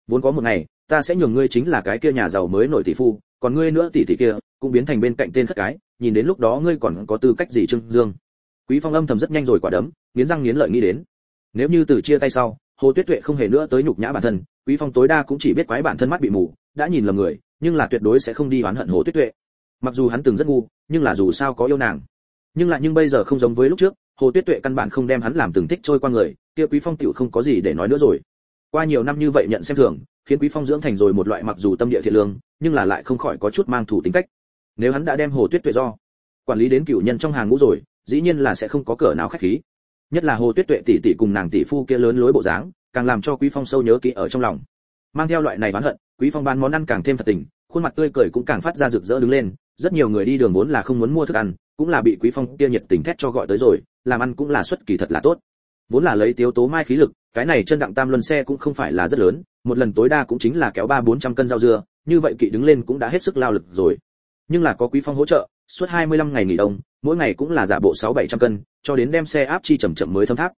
Vốn có một ngày, ta sẽ nhường ngươi chính là cái kia nhà giàu mới nổi tỷ phu, còn ngươi nữa tỷ tỷ kia, cũng biến thành bên cạnh tên thất cái, nhìn đến lúc đó ngươi còn có tư cách gì trương dương? Quý phong âm thầm rất nhanh rồi quả đấm, nghiến răng nghiến lợi nghĩ đến. Nếu như từ chia tay sau, hồ tuyết tuệ không hề nữa tới nhục nhã bản thân, quý phong tối đa cũng chỉ biết quái bản thân mắt bị mù, đã nhìn lầm người, nhưng là tuyệt đối sẽ không đi oán hận hồ tuyết tuệ. Mặc dù hắn từng rất ngu, nhưng là dù sao có yêu nàng. Nhưng lại nhưng bây giờ không giống với lúc trước, hồ tuyết tuệ căn bản không đem hắn làm từng thích trôi qua người, kia quý phong tiểu không có gì để nói nữa rồi. Qua nhiều năm như vậy nhận xem thường, khiến quý phong dưỡng thành rồi một loại mặc dù tâm địa thiện lương, nhưng là lại không khỏi có chút mang thủ tính cách. Nếu hắn đã đem hồ tuyết tuệ do quản lý đến cửu nhân trong hàng ngũ rồi dĩ nhiên là sẽ không có cửa nào khách khí. Nhất là hồ tuyết tuệ tỷ tỷ cùng nàng tỷ phu kia lớn lối bộ dáng, càng làm cho quý phong sâu nhớ kỹ ở trong lòng. Mang theo loại này oán hận, quý phong bán món ăn càng thêm thật tình, khuôn mặt tươi cười cũng càng phát ra rực rỡ đứng lên, rất nhiều người đi đường vốn là không muốn mua thức ăn, cũng là bị quý phong kia nhiệt tình thét cho gọi tới rồi, làm ăn cũng là xuất kỳ thật là tốt. Vốn là lấy tiếu tố mai khí lực, cái này chân đặng tam luân xe cũng không phải là rất lớn, một lần tối đa cũng chính là kéo ba bốn trăm cân rau dưa, như vậy kỵ đứng lên cũng đã hết sức lao lực rồi. Nhưng là có quý phong hỗ trợ suốt 25 ngày nghỉ đông, mỗi ngày cũng là giả bộ sáu bảy trăm cân, cho đến đem xe áp chi chậm chậm mới thâm tháp.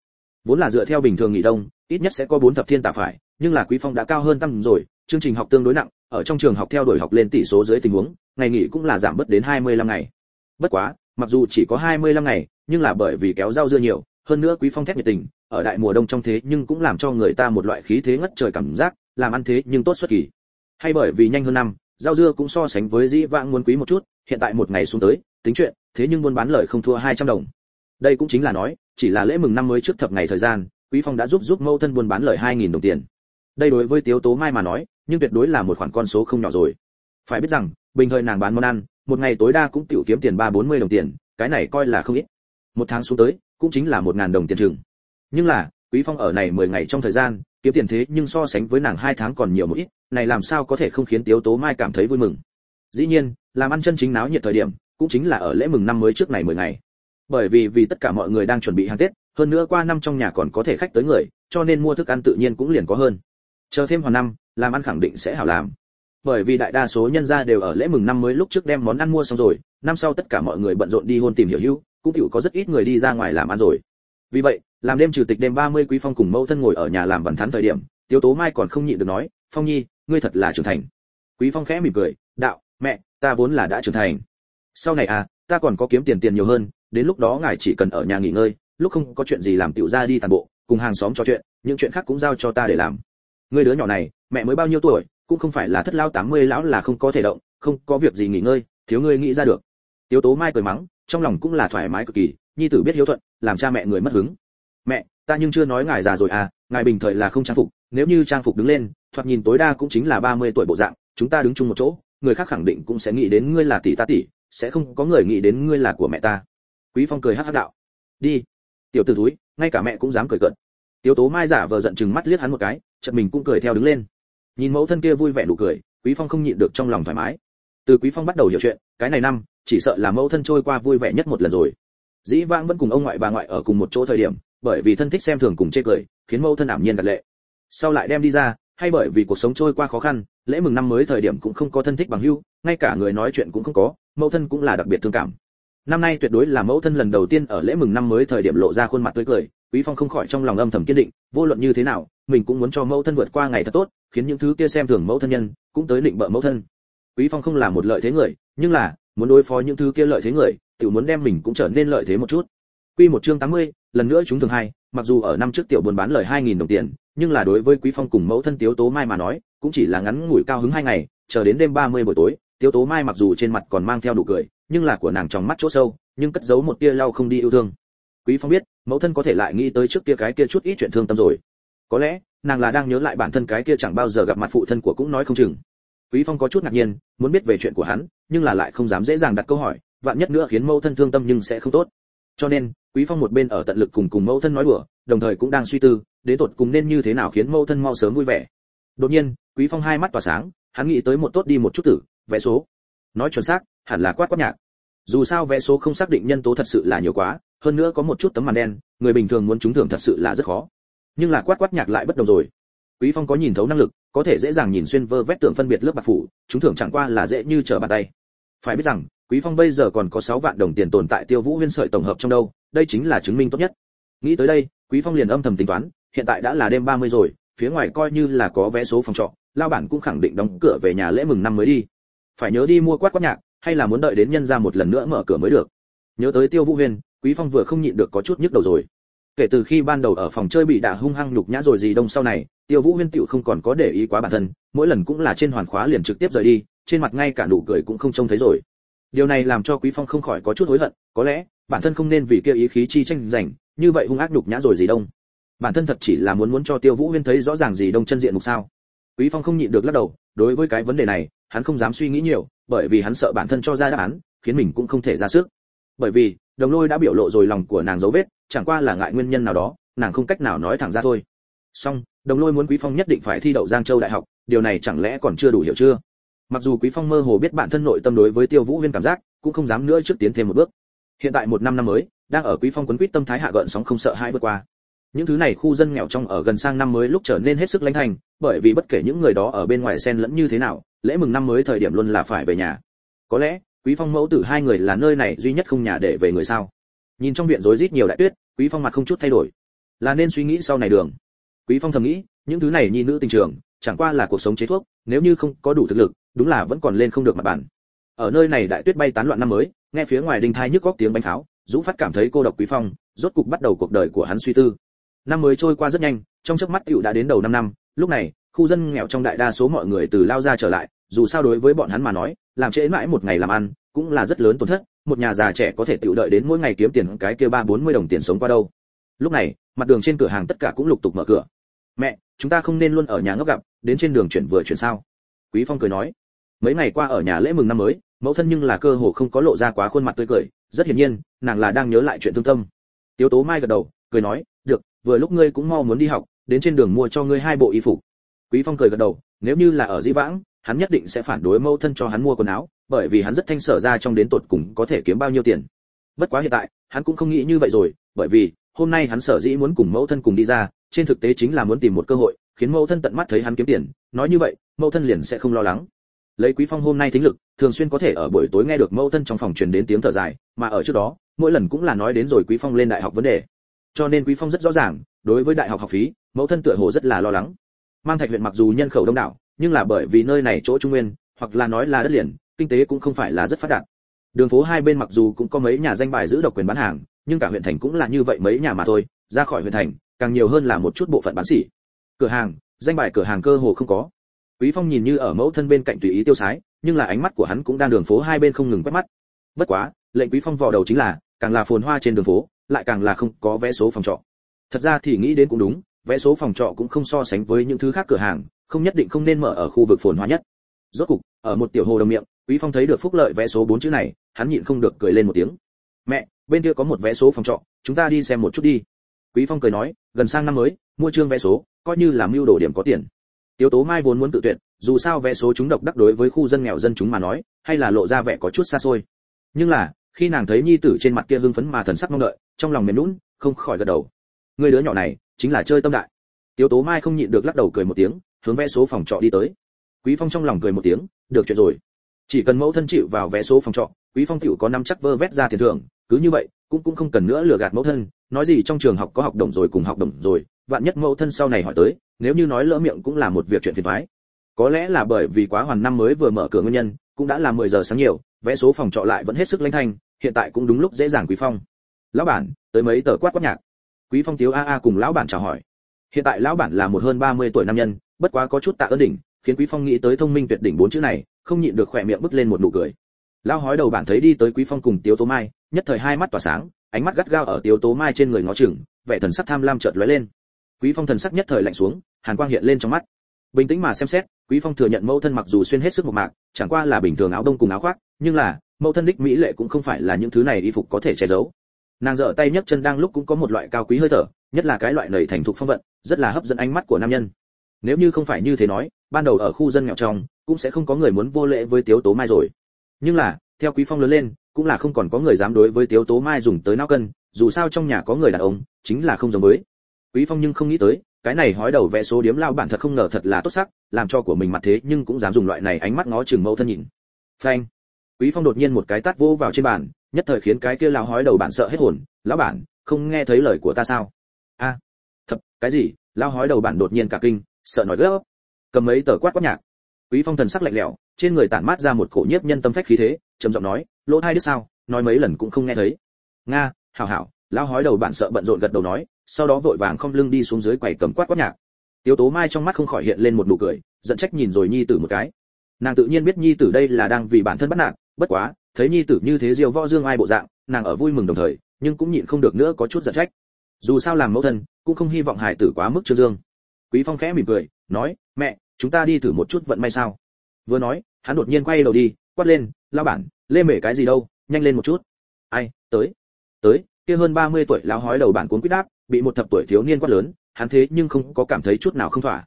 Vốn là dựa theo bình thường nghỉ đông, ít nhất sẽ có bốn thập thiên tả phải, nhưng là quý phong đã cao hơn tăng rồi, chương trình học tương đối nặng, ở trong trường học theo đuổi học lên tỷ số dưới tình huống, ngày nghỉ cũng là giảm bớt đến 25 ngày. Bất quá, mặc dù chỉ có 25 ngày, nhưng là bởi vì kéo rau dưa nhiều, hơn nữa quý phong thét nhiệt tình, ở đại mùa đông trong thế nhưng cũng làm cho người ta một loại khí thế ngất trời cảm giác, làm ăn thế nhưng tốt xuất kỳ. Hay bởi vì nhanh hơn năm, rau dưa cũng so sánh với dĩ vãng muốn quý một chút hiện tại một ngày xuống tới, tính chuyện, thế nhưng buôn bán lời không thua 200 đồng. Đây cũng chính là nói, chỉ là lễ mừng năm mới trước thập ngày thời gian, quý phong đã giúp giúp mâu thân buôn bán lời 2.000 đồng tiền. Đây đối với tiếu tố mai mà nói, nhưng tuyệt đối là một khoản con số không nhỏ rồi. Phải biết rằng, bình thời nàng bán món ăn, một ngày tối đa cũng tiểu kiếm tiền ba bốn mươi đồng tiền, cái này coi là không ít. Một tháng xuống tới, cũng chính là một ngàn đồng tiền chừng. Nhưng là, quý phong ở này 10 ngày trong thời gian, kiếm tiền thế nhưng so sánh với nàng hai tháng còn nhiều một ít, này làm sao có thể không khiến tiếu tố mai cảm thấy vui mừng? Dĩ nhiên làm ăn chân chính náo nhiệt thời điểm, cũng chính là ở lễ mừng năm mới trước này 10 ngày. Bởi vì vì tất cả mọi người đang chuẩn bị hàng tết, hơn nữa qua năm trong nhà còn có thể khách tới người, cho nên mua thức ăn tự nhiên cũng liền có hơn. Chờ thêm hoàn năm, làm ăn khẳng định sẽ hảo làm. Bởi vì đại đa số nhân gia đều ở lễ mừng năm mới lúc trước đem món ăn mua xong rồi, năm sau tất cả mọi người bận rộn đi hôn tìm hiểu hữu, cũng tiểu có rất ít người đi ra ngoài làm ăn rồi. Vì vậy, làm đêm chủ tịch đêm 30 quý phong cùng mẫu thân ngồi ở nhà làm vần thắn thời điểm, tiếu tố mai còn không nhịn được nói, phong nhi, ngươi thật là trưởng thành. Quý phong khẽ mỉm cười, đạo, mẹ ta vốn là đã trưởng thành. Sau này à ta còn có kiếm tiền tiền nhiều hơn, đến lúc đó ngài chỉ cần ở nhà nghỉ ngơi, lúc không có chuyện gì làm tiểu ra đi toàn bộ, cùng hàng xóm trò chuyện, những chuyện khác cũng giao cho ta để làm. Người đứa nhỏ này, mẹ mới bao nhiêu tuổi, cũng không phải là thất lao 80 lão là không có thể động, không có việc gì nghỉ ngơi, thiếu ngươi nghĩ ra được. Tiếu tố mai cười mắng, trong lòng cũng là thoải mái cực kỳ, nhi tử biết hiếu thuận, làm cha mẹ người mất hứng. Mẹ, ta nhưng chưa nói ngài già rồi à ngài bình thời là không trang phục, nếu như trang phục đứng lên, thoạt nhìn tối đa cũng chính là 30 tuổi bộ dạng, chúng ta đứng chung một chỗ người khác khẳng định cũng sẽ nghĩ đến ngươi là tỷ ta tỷ sẽ không có người nghĩ đến ngươi là của mẹ ta. Quý phong cười hắc hắc đạo. Đi. Tiểu tử thúi, ngay cả mẹ cũng dám cười cợt. Tiểu tố mai giả vờ giận chừng mắt liếc hắn một cái chợt mình cũng cười theo đứng lên. Nhìn mẫu thân kia vui vẻ nụ cười quý phong không nhịn được trong lòng thoải mái. Từ quý phong bắt đầu hiểu chuyện cái này năm chỉ sợ là mẫu thân trôi qua vui vẻ nhất một lần rồi. Dĩ vãng vẫn cùng ông ngoại bà ngoại ở cùng một chỗ thời điểm bởi vì thân thích xem thường cùng chê cười khiến mẫu thân ảm nhiên gật lệ. Sau lại đem đi ra hay bởi vì cuộc sống trôi qua khó khăn lễ mừng năm mới thời điểm cũng không có thân thích bằng hữu ngay cả người nói chuyện cũng không có, mẫu thân cũng là đặc biệt thương cảm. Năm nay tuyệt đối là mẫu thân lần đầu tiên ở lễ mừng năm mới thời điểm lộ ra khuôn mặt tươi cười, quý phong không khỏi trong lòng âm thầm kiên định, vô luận như thế nào, mình cũng muốn cho mẫu thân vượt qua ngày thật tốt, khiến những thứ kia xem thường mẫu thân nhân cũng tới định bợ mẫu thân. Quý phong không là một lợi thế người, nhưng là, muốn đối phó những thứ kia lợi thế người tự muốn đem mình cũng trở nên lợi thế một chút quy một chương 80, lần nữa chúng thường hai mặc dù ở năm trước tiểu buồn bán lời 2.000 đồng tiền nhưng là đối với quý phong cùng mẫu thân tiếu tố mai mà nói cũng chỉ là ngắn ngủi cao hứng hai ngày chờ đến đêm 30 buổi tối tiếu tố mai mặc dù trên mặt còn mang theo nụ cười nhưng là của nàng trong mắt chỗ sâu nhưng cất giấu một tia lau không đi yêu thương. Quý phong biết mẫu thân có thể lại nghĩ tới trước kia cái kia chút ít chuyện thương tâm rồi. Có lẽ nàng là đang nhớ lại bản thân cái kia chẳng bao giờ gặp mặt phụ thân của cũng nói không chừng. Quý phong có chút ngạc nhiên muốn biết về chuyện của hắn nhưng là lại không dám dễ dàng đặt câu hỏi vạn nhất nữa khiến mẫu thân thương tâm nhưng sẽ không tốt. Cho nên quý phong một bên ở tận lực cùng cùng mẫu thân nói đùa, đồng thời cũng đang suy tư, đến tột cùng nên như thế nào khiến mẫu thân mau sớm vui vẻ. Đột nhiên, quý phong hai mắt tỏa sáng, hắn nghĩ tới một tốt đi một chút tử, vẽ số. Nói chuẩn xác, hẳn là quát quát nhạc. Dù sao vẽ số không xác định nhân tố thật sự là nhiều quá, hơn nữa có một chút tấm màn đen, người bình thường muốn trúng thưởng thật sự là rất khó. Nhưng là quát quát nhạc lại bất đồng rồi. Quý phong có nhìn thấu năng lực, có thể dễ dàng nhìn xuyên vơ vét tượng phân biệt lớp bạc phủ, trúng thưởng chẳng qua là dễ như trở bàn tay. Phải biết rằng, quý phong bây giờ còn có 6 vạn đồng tiền tồn tại tiêu vũ huyên sợi tổng hợp trong đâu đây chính là chứng minh tốt nhất. Nghĩ tới đây, quý phong liền âm thầm tính toán, hiện tại đã là đêm 30 rồi, phía ngoài coi như là có vé số phòng trọ, lao bản cũng khẳng định đóng cửa về nhà lễ mừng năm mới đi. Phải nhớ đi mua quát quát nhạc, hay là muốn đợi đến nhân ra một lần nữa mở cửa mới được. Nhớ tới tiêu vũ huyên, quý phong vừa không nhịn được có chút nhức đầu rồi. Kể từ khi ban đầu ở phòng chơi bị đả hung hăng nhục nhã rồi gì đông sau này, tiêu vũ huyên tựu không còn có để ý quá bản thân, mỗi lần cũng là trên hoàn khóa liền trực tiếp rời đi, trên mặt ngay cả nụ cười cũng không trông thấy rồi điều này làm cho quý phong không khỏi có chút hối hận, có lẽ, bản thân không nên vì kia ý khí chi tranh giành, như vậy hung ác nhục nhã rồi gì đông. Bản thân thật chỉ là muốn muốn cho tiêu vũ huyên thấy rõ ràng gì đông chân diện mục sao. Quý phong không nhịn được lắc đầu, đối với cái vấn đề này, hắn không dám suy nghĩ nhiều, bởi vì hắn sợ bản thân cho ra đáp án, khiến mình cũng không thể ra sức. Bởi vì, đồng lôi đã biểu lộ rồi lòng của nàng dấu vết, chẳng qua là ngại nguyên nhân nào đó, nàng không cách nào nói thẳng ra thôi. Song đồng lôi muốn quý phong nhất định phải thi đậu giang châu đại học, điều này chẳng lẽ còn chưa đủ hiểu chưa? Mặc dù quý phong mơ hồ biết bản thân nội tâm đối với tiêu vũ huyên cảm giác, cũng không dám nữa trước tiến thêm một bước. Hiện tại một năm năm mới, đang ở quý phong quấn quýt tâm thái hạ gợn sóng không sợ hai vượt qua. Những thứ này khu dân nghèo trong ở gần sang năm mới lúc trở nên hết sức lãnh thành, bởi vì bất kể những người đó ở bên ngoài xen lẫn như thế nào, lễ mừng năm mới thời điểm luôn là phải về nhà. Có lẽ, quý phong mẫu tử hai người là nơi này duy nhất không nhà để về người sao? Nhìn trong viện rối rít nhiều đại tuyết, quý phong mặt không chút thay đổi. Là nên suy nghĩ sau này đường. Quý phong thầm nghĩ, những thứ này nhi nữ tình trường, chẳng qua là cuộc sống chế thuốc, nếu như không có đủ thực lực đúng là vẫn còn lên không được mặt bàn. ở nơi này đại tuyết bay tán loạn năm mới, nghe phía ngoài đình thai nhức góc tiếng bánh pháo, dũ phát cảm thấy cô độc quý phong, rốt cục bắt đầu cuộc đời của hắn suy tư. Năm mới trôi qua rất nhanh, trong chớp mắt tiểu đã đến đầu năm năm, lúc này, khu dân nghèo trong đại đa số mọi người từ lao ra trở lại, dù sao đối với bọn hắn mà nói, làm trễ mãi một ngày làm ăn, cũng là rất lớn tổn thất, một nhà già trẻ có thể tự đợi đến mỗi ngày kiếm tiền cái kia ba bốn mươi đồng tiền sống qua đâu. Lúc này, mặt đường trên cửa hàng tất cả cũng lục tục mở cửa. Mẹ, chúng ta không nên luôn ở nhà ngốc gặp, đến trên đường chuyển vừa chuyển sao? Quý phong cười nói mấy ngày qua ở nhà lễ mừng năm mới, mẫu thân nhưng là cơ hồ không có lộ ra quá khuôn mặt tươi cười, rất hiển nhiên, nàng là đang nhớ lại chuyện thương tâm. Tiếu tố mai gật đầu, cười nói, được, vừa lúc ngươi cũng mau muốn đi học, đến trên đường mua cho ngươi hai bộ y phục. Quý phong cười gật đầu, nếu như là ở di vãng, hắn nhất định sẽ phản đối mẫu thân cho hắn mua quần áo, bởi vì hắn rất thanh sở ra trong đến tột cùng có thể kiếm bao nhiêu tiền. Bất quá hiện tại, hắn cũng không nghĩ như vậy rồi, bởi vì hôm nay hắn sở dĩ muốn cùng mẫu thân cùng đi ra, trên thực tế chính là muốn tìm một cơ hội, khiến mẫu thân tận mắt thấy hắn kiếm tiền. Nói như vậy, mẫu thân liền sẽ không lo lắng lấy quý phong hôm nay thính lực, thường xuyên có thể ở buổi tối nghe được mẫu thân trong phòng truyền đến tiếng thở dài, mà ở trước đó, mỗi lần cũng là nói đến rồi quý phong lên đại học vấn đề. Cho nên quý phong rất rõ ràng, đối với đại học học phí, mẫu thân tựa hồ rất là lo lắng. Mang thạch huyện mặc dù nhân khẩu đông đảo, nhưng là bởi vì nơi này chỗ trung nguyên, hoặc là nói là đất liền, kinh tế cũng không phải là rất phát đạt. Đường phố hai bên mặc dù cũng có mấy nhà danh bài giữ độc quyền bán hàng, nhưng cả huyện thành cũng là như vậy mấy nhà mà thôi, ra khỏi huyện thành, càng nhiều hơn là một chút bộ phận bán sỉ. Cửa hàng, danh bài cửa hàng cơ hồ không có quý phong nhìn như ở mẫu thân bên cạnh tùy ý tiêu sái, nhưng là ánh mắt của hắn cũng đang đường phố hai bên không ngừng quét mắt. Bất quá, lệnh quý phong vò đầu chính là, càng là phồn hoa trên đường phố, lại càng là không có vé số phòng trọ. Thật ra thì nghĩ đến cũng đúng, vé số phòng trọ cũng không so sánh với những thứ khác cửa hàng, không nhất định không nên mở ở khu vực phồn hoa nhất. Rốt cục, ở một tiểu hồ đồng miệng, quý phong thấy được phúc lợi vé số 4 chữ này, hắn nhịn không được cười lên một tiếng. Mẹ, bên kia có một vé số phòng trọ, chúng ta đi xem một chút đi. Quý phong cười nói, gần sang năm mới, mua trương vé số, coi như là mưu đồ điểm có tiền. Tiêu Tố Mai vốn muốn tự tuyệt, dù sao vé số chúng độc đắc đối với khu dân nghèo dân chúng mà nói, hay là lộ ra vẻ có chút xa xôi. Nhưng là, khi nàng thấy nhi tử trên mặt kia hưng phấn mà thần sắc mong đợi, trong lòng mềm nhũn, không khỏi gật đầu. Người đứa nhỏ này, chính là chơi tâm đại. Tiêu Tố Mai không nhịn được lắc đầu cười một tiếng, hướng vé số phòng trọ đi tới. Quý Phong trong lòng cười một tiếng, được chuyện rồi. Chỉ cần mẫu thân chịu vào vé số phòng trọ, Quý Phong tiểu có năm chắc vơ vét ra tiền thưởng, cứ như vậy, cũng cũng không cần nữa lừa gạt mẫu thân, nói gì trong trường học có học đồng rồi cùng học đồng rồi, vạn nhất mẫu thân sau này hỏi tới, nếu như nói lỡ miệng cũng là một việc chuyện phiền toái. Có lẽ là bởi vì quá hoàn năm mới vừa mở cửa nguyên nhân, cũng đã là 10 giờ sáng nhiều, vẽ số phòng trọ lại vẫn hết sức lanh thanh, hiện tại cũng đúng lúc dễ dàng Quý Phong. Lão bản, tới mấy tờ quát quát nhạc. Quý Phong thiếu a a cùng lão bản chào hỏi. Hiện tại lão bản là một hơn 30 tuổi nam nhân, bất quá có chút tạ ơn đỉnh, khiến Quý Phong nghĩ tới thông minh tuyệt đỉnh bốn chữ này, không nhịn được khỏe miệng bứt lên một nụ cười. Lão hói đầu bản thấy đi tới Quý Phong cùng Tiếu Tố Mai, nhất thời hai mắt tỏa sáng, ánh mắt gắt gao ở Tiếu Tố Mai trên người ngó chừng, vẻ thần sắc tham lam chợt lóe lên. Quý Phong thần sắc nhất thời lạnh xuống, hàn quang hiện lên trong mắt. Bình tĩnh mà xem xét, Quý Phong thừa nhận mẫu thân mặc dù xuyên hết sức một mạc, chẳng qua là bình thường áo đông cùng áo khoác, nhưng là, mẫu thân đích mỹ lệ cũng không phải là những thứ này y phục có thể che giấu. Nàng giở tay nhấc chân đang lúc cũng có một loại cao quý hơi thở, nhất là cái loại nảy thành thục phong vận, rất là hấp dẫn ánh mắt của nam nhân. Nếu như không phải như thế nói, ban đầu ở khu dân nghèo trong, cũng sẽ không có người muốn vô lễ với Tiếu Tố Mai rồi. Nhưng là, theo Quý Phong lớn lên, cũng là không còn có người dám đối với Tiếu Tố Mai dùng tới não cân, dù sao trong nhà có người đàn ông, chính là không giống với. Quý Phong nhưng không nghĩ tới, cái này hói đầu vẽ số điếm lao bản thật không ngờ thật là tốt sắc, làm cho của mình mặt thế nhưng cũng dám dùng loại này ánh mắt ngó chừng mẫu thân nhìn. Phanh. quý phong đột nhiên một cái tát vô vào trên bàn nhất thời khiến cái kia lao hói đầu bản sợ hết hồn lão bản không nghe thấy lời của ta sao? A thập cái gì? Lao hói đầu bản đột nhiên cả kinh sợ nói gấp cầm mấy tờ quát quát nhạc. Quý phong thần sắc lạnh lẽo trên người tản mát ra một cổ nhiếp nhân tâm phách khí thế trầm giọng nói lỗ thai đứa sao nói mấy lần cũng không nghe thấy. Nga hảo hảo. Lão hói đầu bạn sợ bận rộn gật đầu nói sau đó vội vàng không lưng đi xuống dưới quầy cầm quát quát nhạc. Tiếu tố mai trong mắt không khỏi hiện lên một nụ cười, giận trách nhìn rồi nhi tử một cái. Nàng tự nhiên biết nhi tử đây là đang vì bản thân bắt nạt, bất quá, thấy nhi tử như thế diều võ dương ai bộ dạng, nàng ở vui mừng đồng thời, nhưng cũng nhịn không được nữa có chút giận trách. Dù sao làm mẫu thân, cũng không hy vọng hải tử quá mức trương dương. Quý phong khẽ mỉm cười, nói, mẹ, chúng ta đi thử một chút vận may sao? Vừa nói, hắn đột nhiên quay đầu đi, quát lên lao bản, lê mể cái gì đâu, nhanh lên một chút. Ai, tới tới, kia hơn 30 tuổi lão hói đầu bản cuốn quyết đáp bị một thập tuổi thiếu niên quát lớn, hắn thế nhưng không có cảm thấy chút nào không thỏa.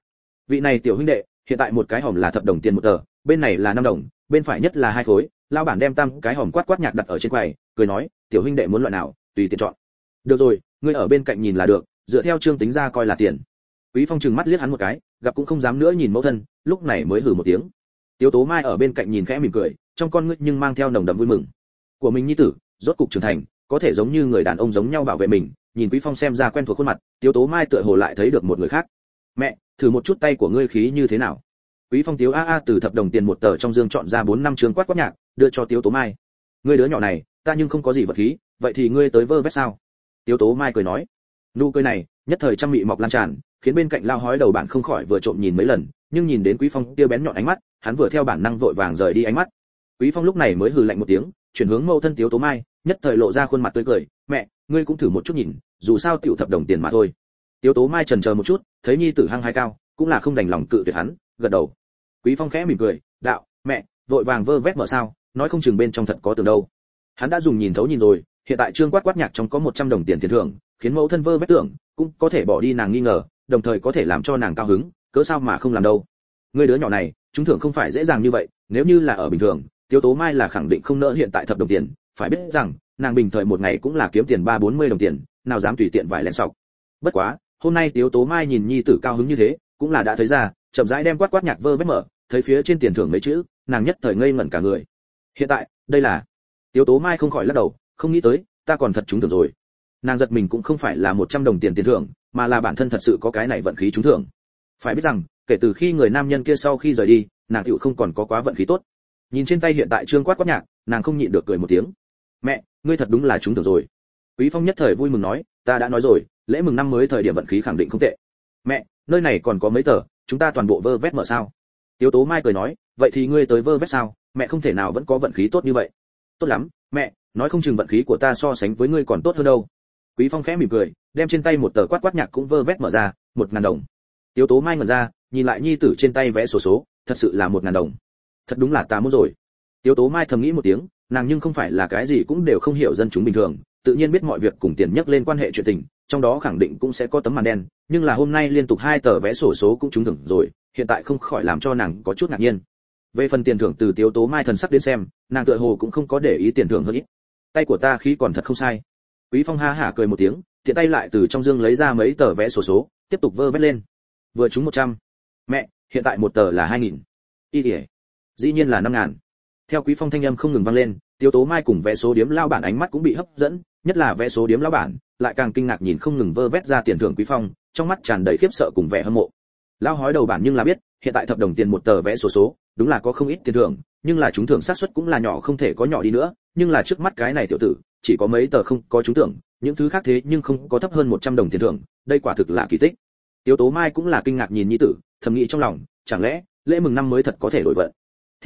Vị này tiểu huynh đệ, hiện tại một cái hòm là thập đồng tiền một tờ, bên này là năm đồng, bên phải nhất là hai khối. Lão bản đem tam cái hòm quát quát nhạc đặt ở trên quầy, cười nói, tiểu huynh đệ muốn loại nào, tùy tiện chọn. Được rồi, ngươi ở bên cạnh nhìn là được, dựa theo chương tính ra coi là tiền. Quý phong trừng mắt liếc hắn một cái, gặp cũng không dám nữa nhìn mẫu thân, lúc này mới hừ một tiếng. Tiếu tố mai ở bên cạnh nhìn khẽ mỉm cười, trong con ngươi nhưng mang theo nồng đậm vui mừng. Của mình nhi tử, rốt cục trưởng thành, có thể giống như người đàn ông giống nhau bảo vệ mình nhìn quý phong xem ra quen thuộc khuôn mặt, tiếu tố mai tựa hồ lại thấy được một người khác. Mẹ, thử một chút tay của ngươi khí như thế nào? Quý phong tiếu a a từ thập đồng tiền một tờ trong dương chọn ra bốn năm trường quát quát nhạc, đưa cho tiếu tố mai. Ngươi đứa nhỏ này, ta nhưng không có gì vật khí, vậy thì ngươi tới vơ vét sao? Tiếu tố mai cười nói. Nụ cười này, nhất thời trăm mị mọc lan tràn, khiến bên cạnh lao hói đầu bạn không khỏi vừa trộm nhìn mấy lần, nhưng nhìn đến quý phong kia bén nhọn ánh mắt, hắn vừa theo bản năng vội vàng rời đi ánh mắt. Quý phong lúc này mới hừ lạnh một tiếng, chuyển hướng mâu thân tiếu tố mai, nhất thời lộ ra khuôn mặt tươi cười. Mẹ ngươi cũng thử một chút nhìn, dù sao tiểu thập đồng tiền mà thôi. Tiếu tố mai trần chờ một chút, thấy nhi tử hăng hai cao, cũng là không đành lòng cự tuyệt hắn, gật đầu. Quý phong khẽ mỉm cười, đạo, mẹ, vội vàng vơ vét mở sao, nói không chừng bên trong thật có tường đâu. Hắn đã dùng nhìn thấu nhìn rồi, hiện tại trương quát quát nhạc trong có 100 đồng tiền tiền thưởng, khiến mẫu thân vơ vét tưởng, cũng có thể bỏ đi nàng nghi ngờ, đồng thời có thể làm cho nàng cao hứng, cớ sao mà không làm đâu. Người đứa nhỏ này chúng thưởng không phải dễ dàng như vậy, nếu như là ở bình thường tiêu tố mai là khẳng định không nỡ hiện tại thập đồng tiền phải biết rằng, nàng bình thời một ngày cũng là kiếm tiền ba bốn mươi đồng tiền, nào dám tùy tiện vải lẹn sọc. Bất quá, hôm nay tiếu tố mai nhìn nhi tử cao hứng như thế, cũng là đã thấy ra, chậm rãi đem quát quát nhạc vơ vét mở, thấy phía trên tiền thưởng mấy chữ, nàng nhất thời ngây ngẩn cả người. Hiện tại, đây là tiếu tố mai không khỏi lắc đầu, không nghĩ tới, ta còn thật trúng thưởng rồi. Nàng giật mình cũng không phải là một trăm đồng tiền tiền thưởng, mà là bản thân thật sự có cái này vận khí trúng thưởng. Phải biết rằng, kể từ khi người nam nhân kia sau khi rời đi, nàng tựu không còn có quá vận khí tốt. Nhìn trên tay hiện tại trương quát quát nhạc, nàng không nhịn được cười một tiếng mẹ ngươi thật đúng là chúng tưởng rồi. Quý phong nhất thời vui mừng nói ta đã nói rồi lễ mừng năm mới thời điểm vận khí khẳng định không tệ. Mẹ nơi này còn có mấy tờ chúng ta toàn bộ vơ vét mở sao? Tiếu tố mai cười nói vậy thì ngươi tới vơ vét sao? Mẹ không thể nào vẫn có vận khí tốt như vậy. Tốt lắm mẹ nói không chừng vận khí của ta so sánh với ngươi còn tốt hơn đâu. Quý phong khẽ mỉm cười đem trên tay một tờ quát quát nhạc cũng vơ vét mở ra một ngàn đồng. Tiếu tố mai ngẩn ra nhìn lại nhi tử trên tay vẽ sổ số, số thật sự là một ngàn đồng. Thật đúng là ta muốn rồi. Tiếu tố mai thầm nghĩ một tiếng nàng nhưng không phải là cái gì cũng đều không hiểu dân chúng bình thường, tự nhiên biết mọi việc cùng tiền nhắc lên quan hệ chuyện tình, trong đó khẳng định cũng sẽ có tấm màn đen, nhưng là hôm nay liên tục hai tờ vé sổ số cũng trúng thưởng rồi, hiện tại không khỏi làm cho nàng có chút ngạc nhiên về phần tiền thưởng từ tiếu tố mai thần sắc đến xem, nàng tựa hồ cũng không có để ý tiền thưởng hơn ít tay của ta khi còn thật không sai quý phong ha hả cười một tiếng, tiện tay lại từ trong dương lấy ra mấy tờ vé sổ số, tiếp tục vơ vét lên vừa trúng 100. mẹ, hiện tại một tờ là 2.000. y ỉa dĩ nhiên là năm ngàn theo quý phong thanh âm không ngừng vang lên tiêu tố mai cùng vé số điếm lao bản ánh mắt cũng bị hấp dẫn, nhất là vé số điếm lao bản, lại càng kinh ngạc nhìn không ngừng vơ vét ra tiền thưởng quý phong, trong mắt tràn đầy khiếp sợ cùng vẻ hâm mộ. Lao hói đầu bản nhưng là biết, hiện tại thập đồng tiền một tờ vé số số, đúng là có không ít tiền thưởng, nhưng là chúng thưởng xác suất cũng là nhỏ không thể có nhỏ đi nữa, nhưng là trước mắt cái này tiểu tử, chỉ có mấy tờ không có trúng thưởng, những thứ khác thế nhưng không có thấp hơn 100 đồng tiền thưởng, đây quả thực là kỳ tích. Tiêu tố mai cũng là kinh ngạc nhìn nhi tử, thầm nghĩ trong lòng, chẳng lẽ lễ mừng năm mới thật có thể đổi vận?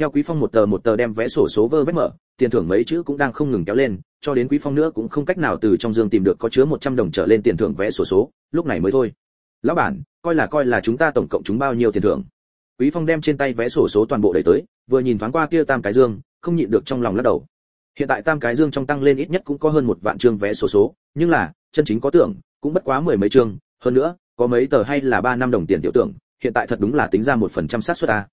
Theo quý phong một tờ một tờ đem vé sổ số vơ vét mở, tiền thưởng mấy chữ cũng đang không ngừng kéo lên, cho đến quý phong nữa cũng không cách nào từ trong dương tìm được có chứa 100 đồng trở lên tiền thưởng vé sổ số, lúc này mới thôi. Lão bản, coi là coi là chúng ta tổng cộng chúng bao nhiêu tiền thưởng? Quý phong đem trên tay vé sổ số toàn bộ đẩy tới, vừa nhìn thoáng qua kia tam cái dương, không nhịn được trong lòng lắc đầu. Hiện tại tam cái dương trong tăng lên ít nhất cũng có hơn một vạn chương vé sổ số, nhưng là, chân chính có tưởng, cũng bất quá mười mấy chương, hơn nữa, có mấy tờ hay là ba năm đồng tiền tiểu tưởng, hiện tại thật đúng là tính ra một phần trăm sát suất ta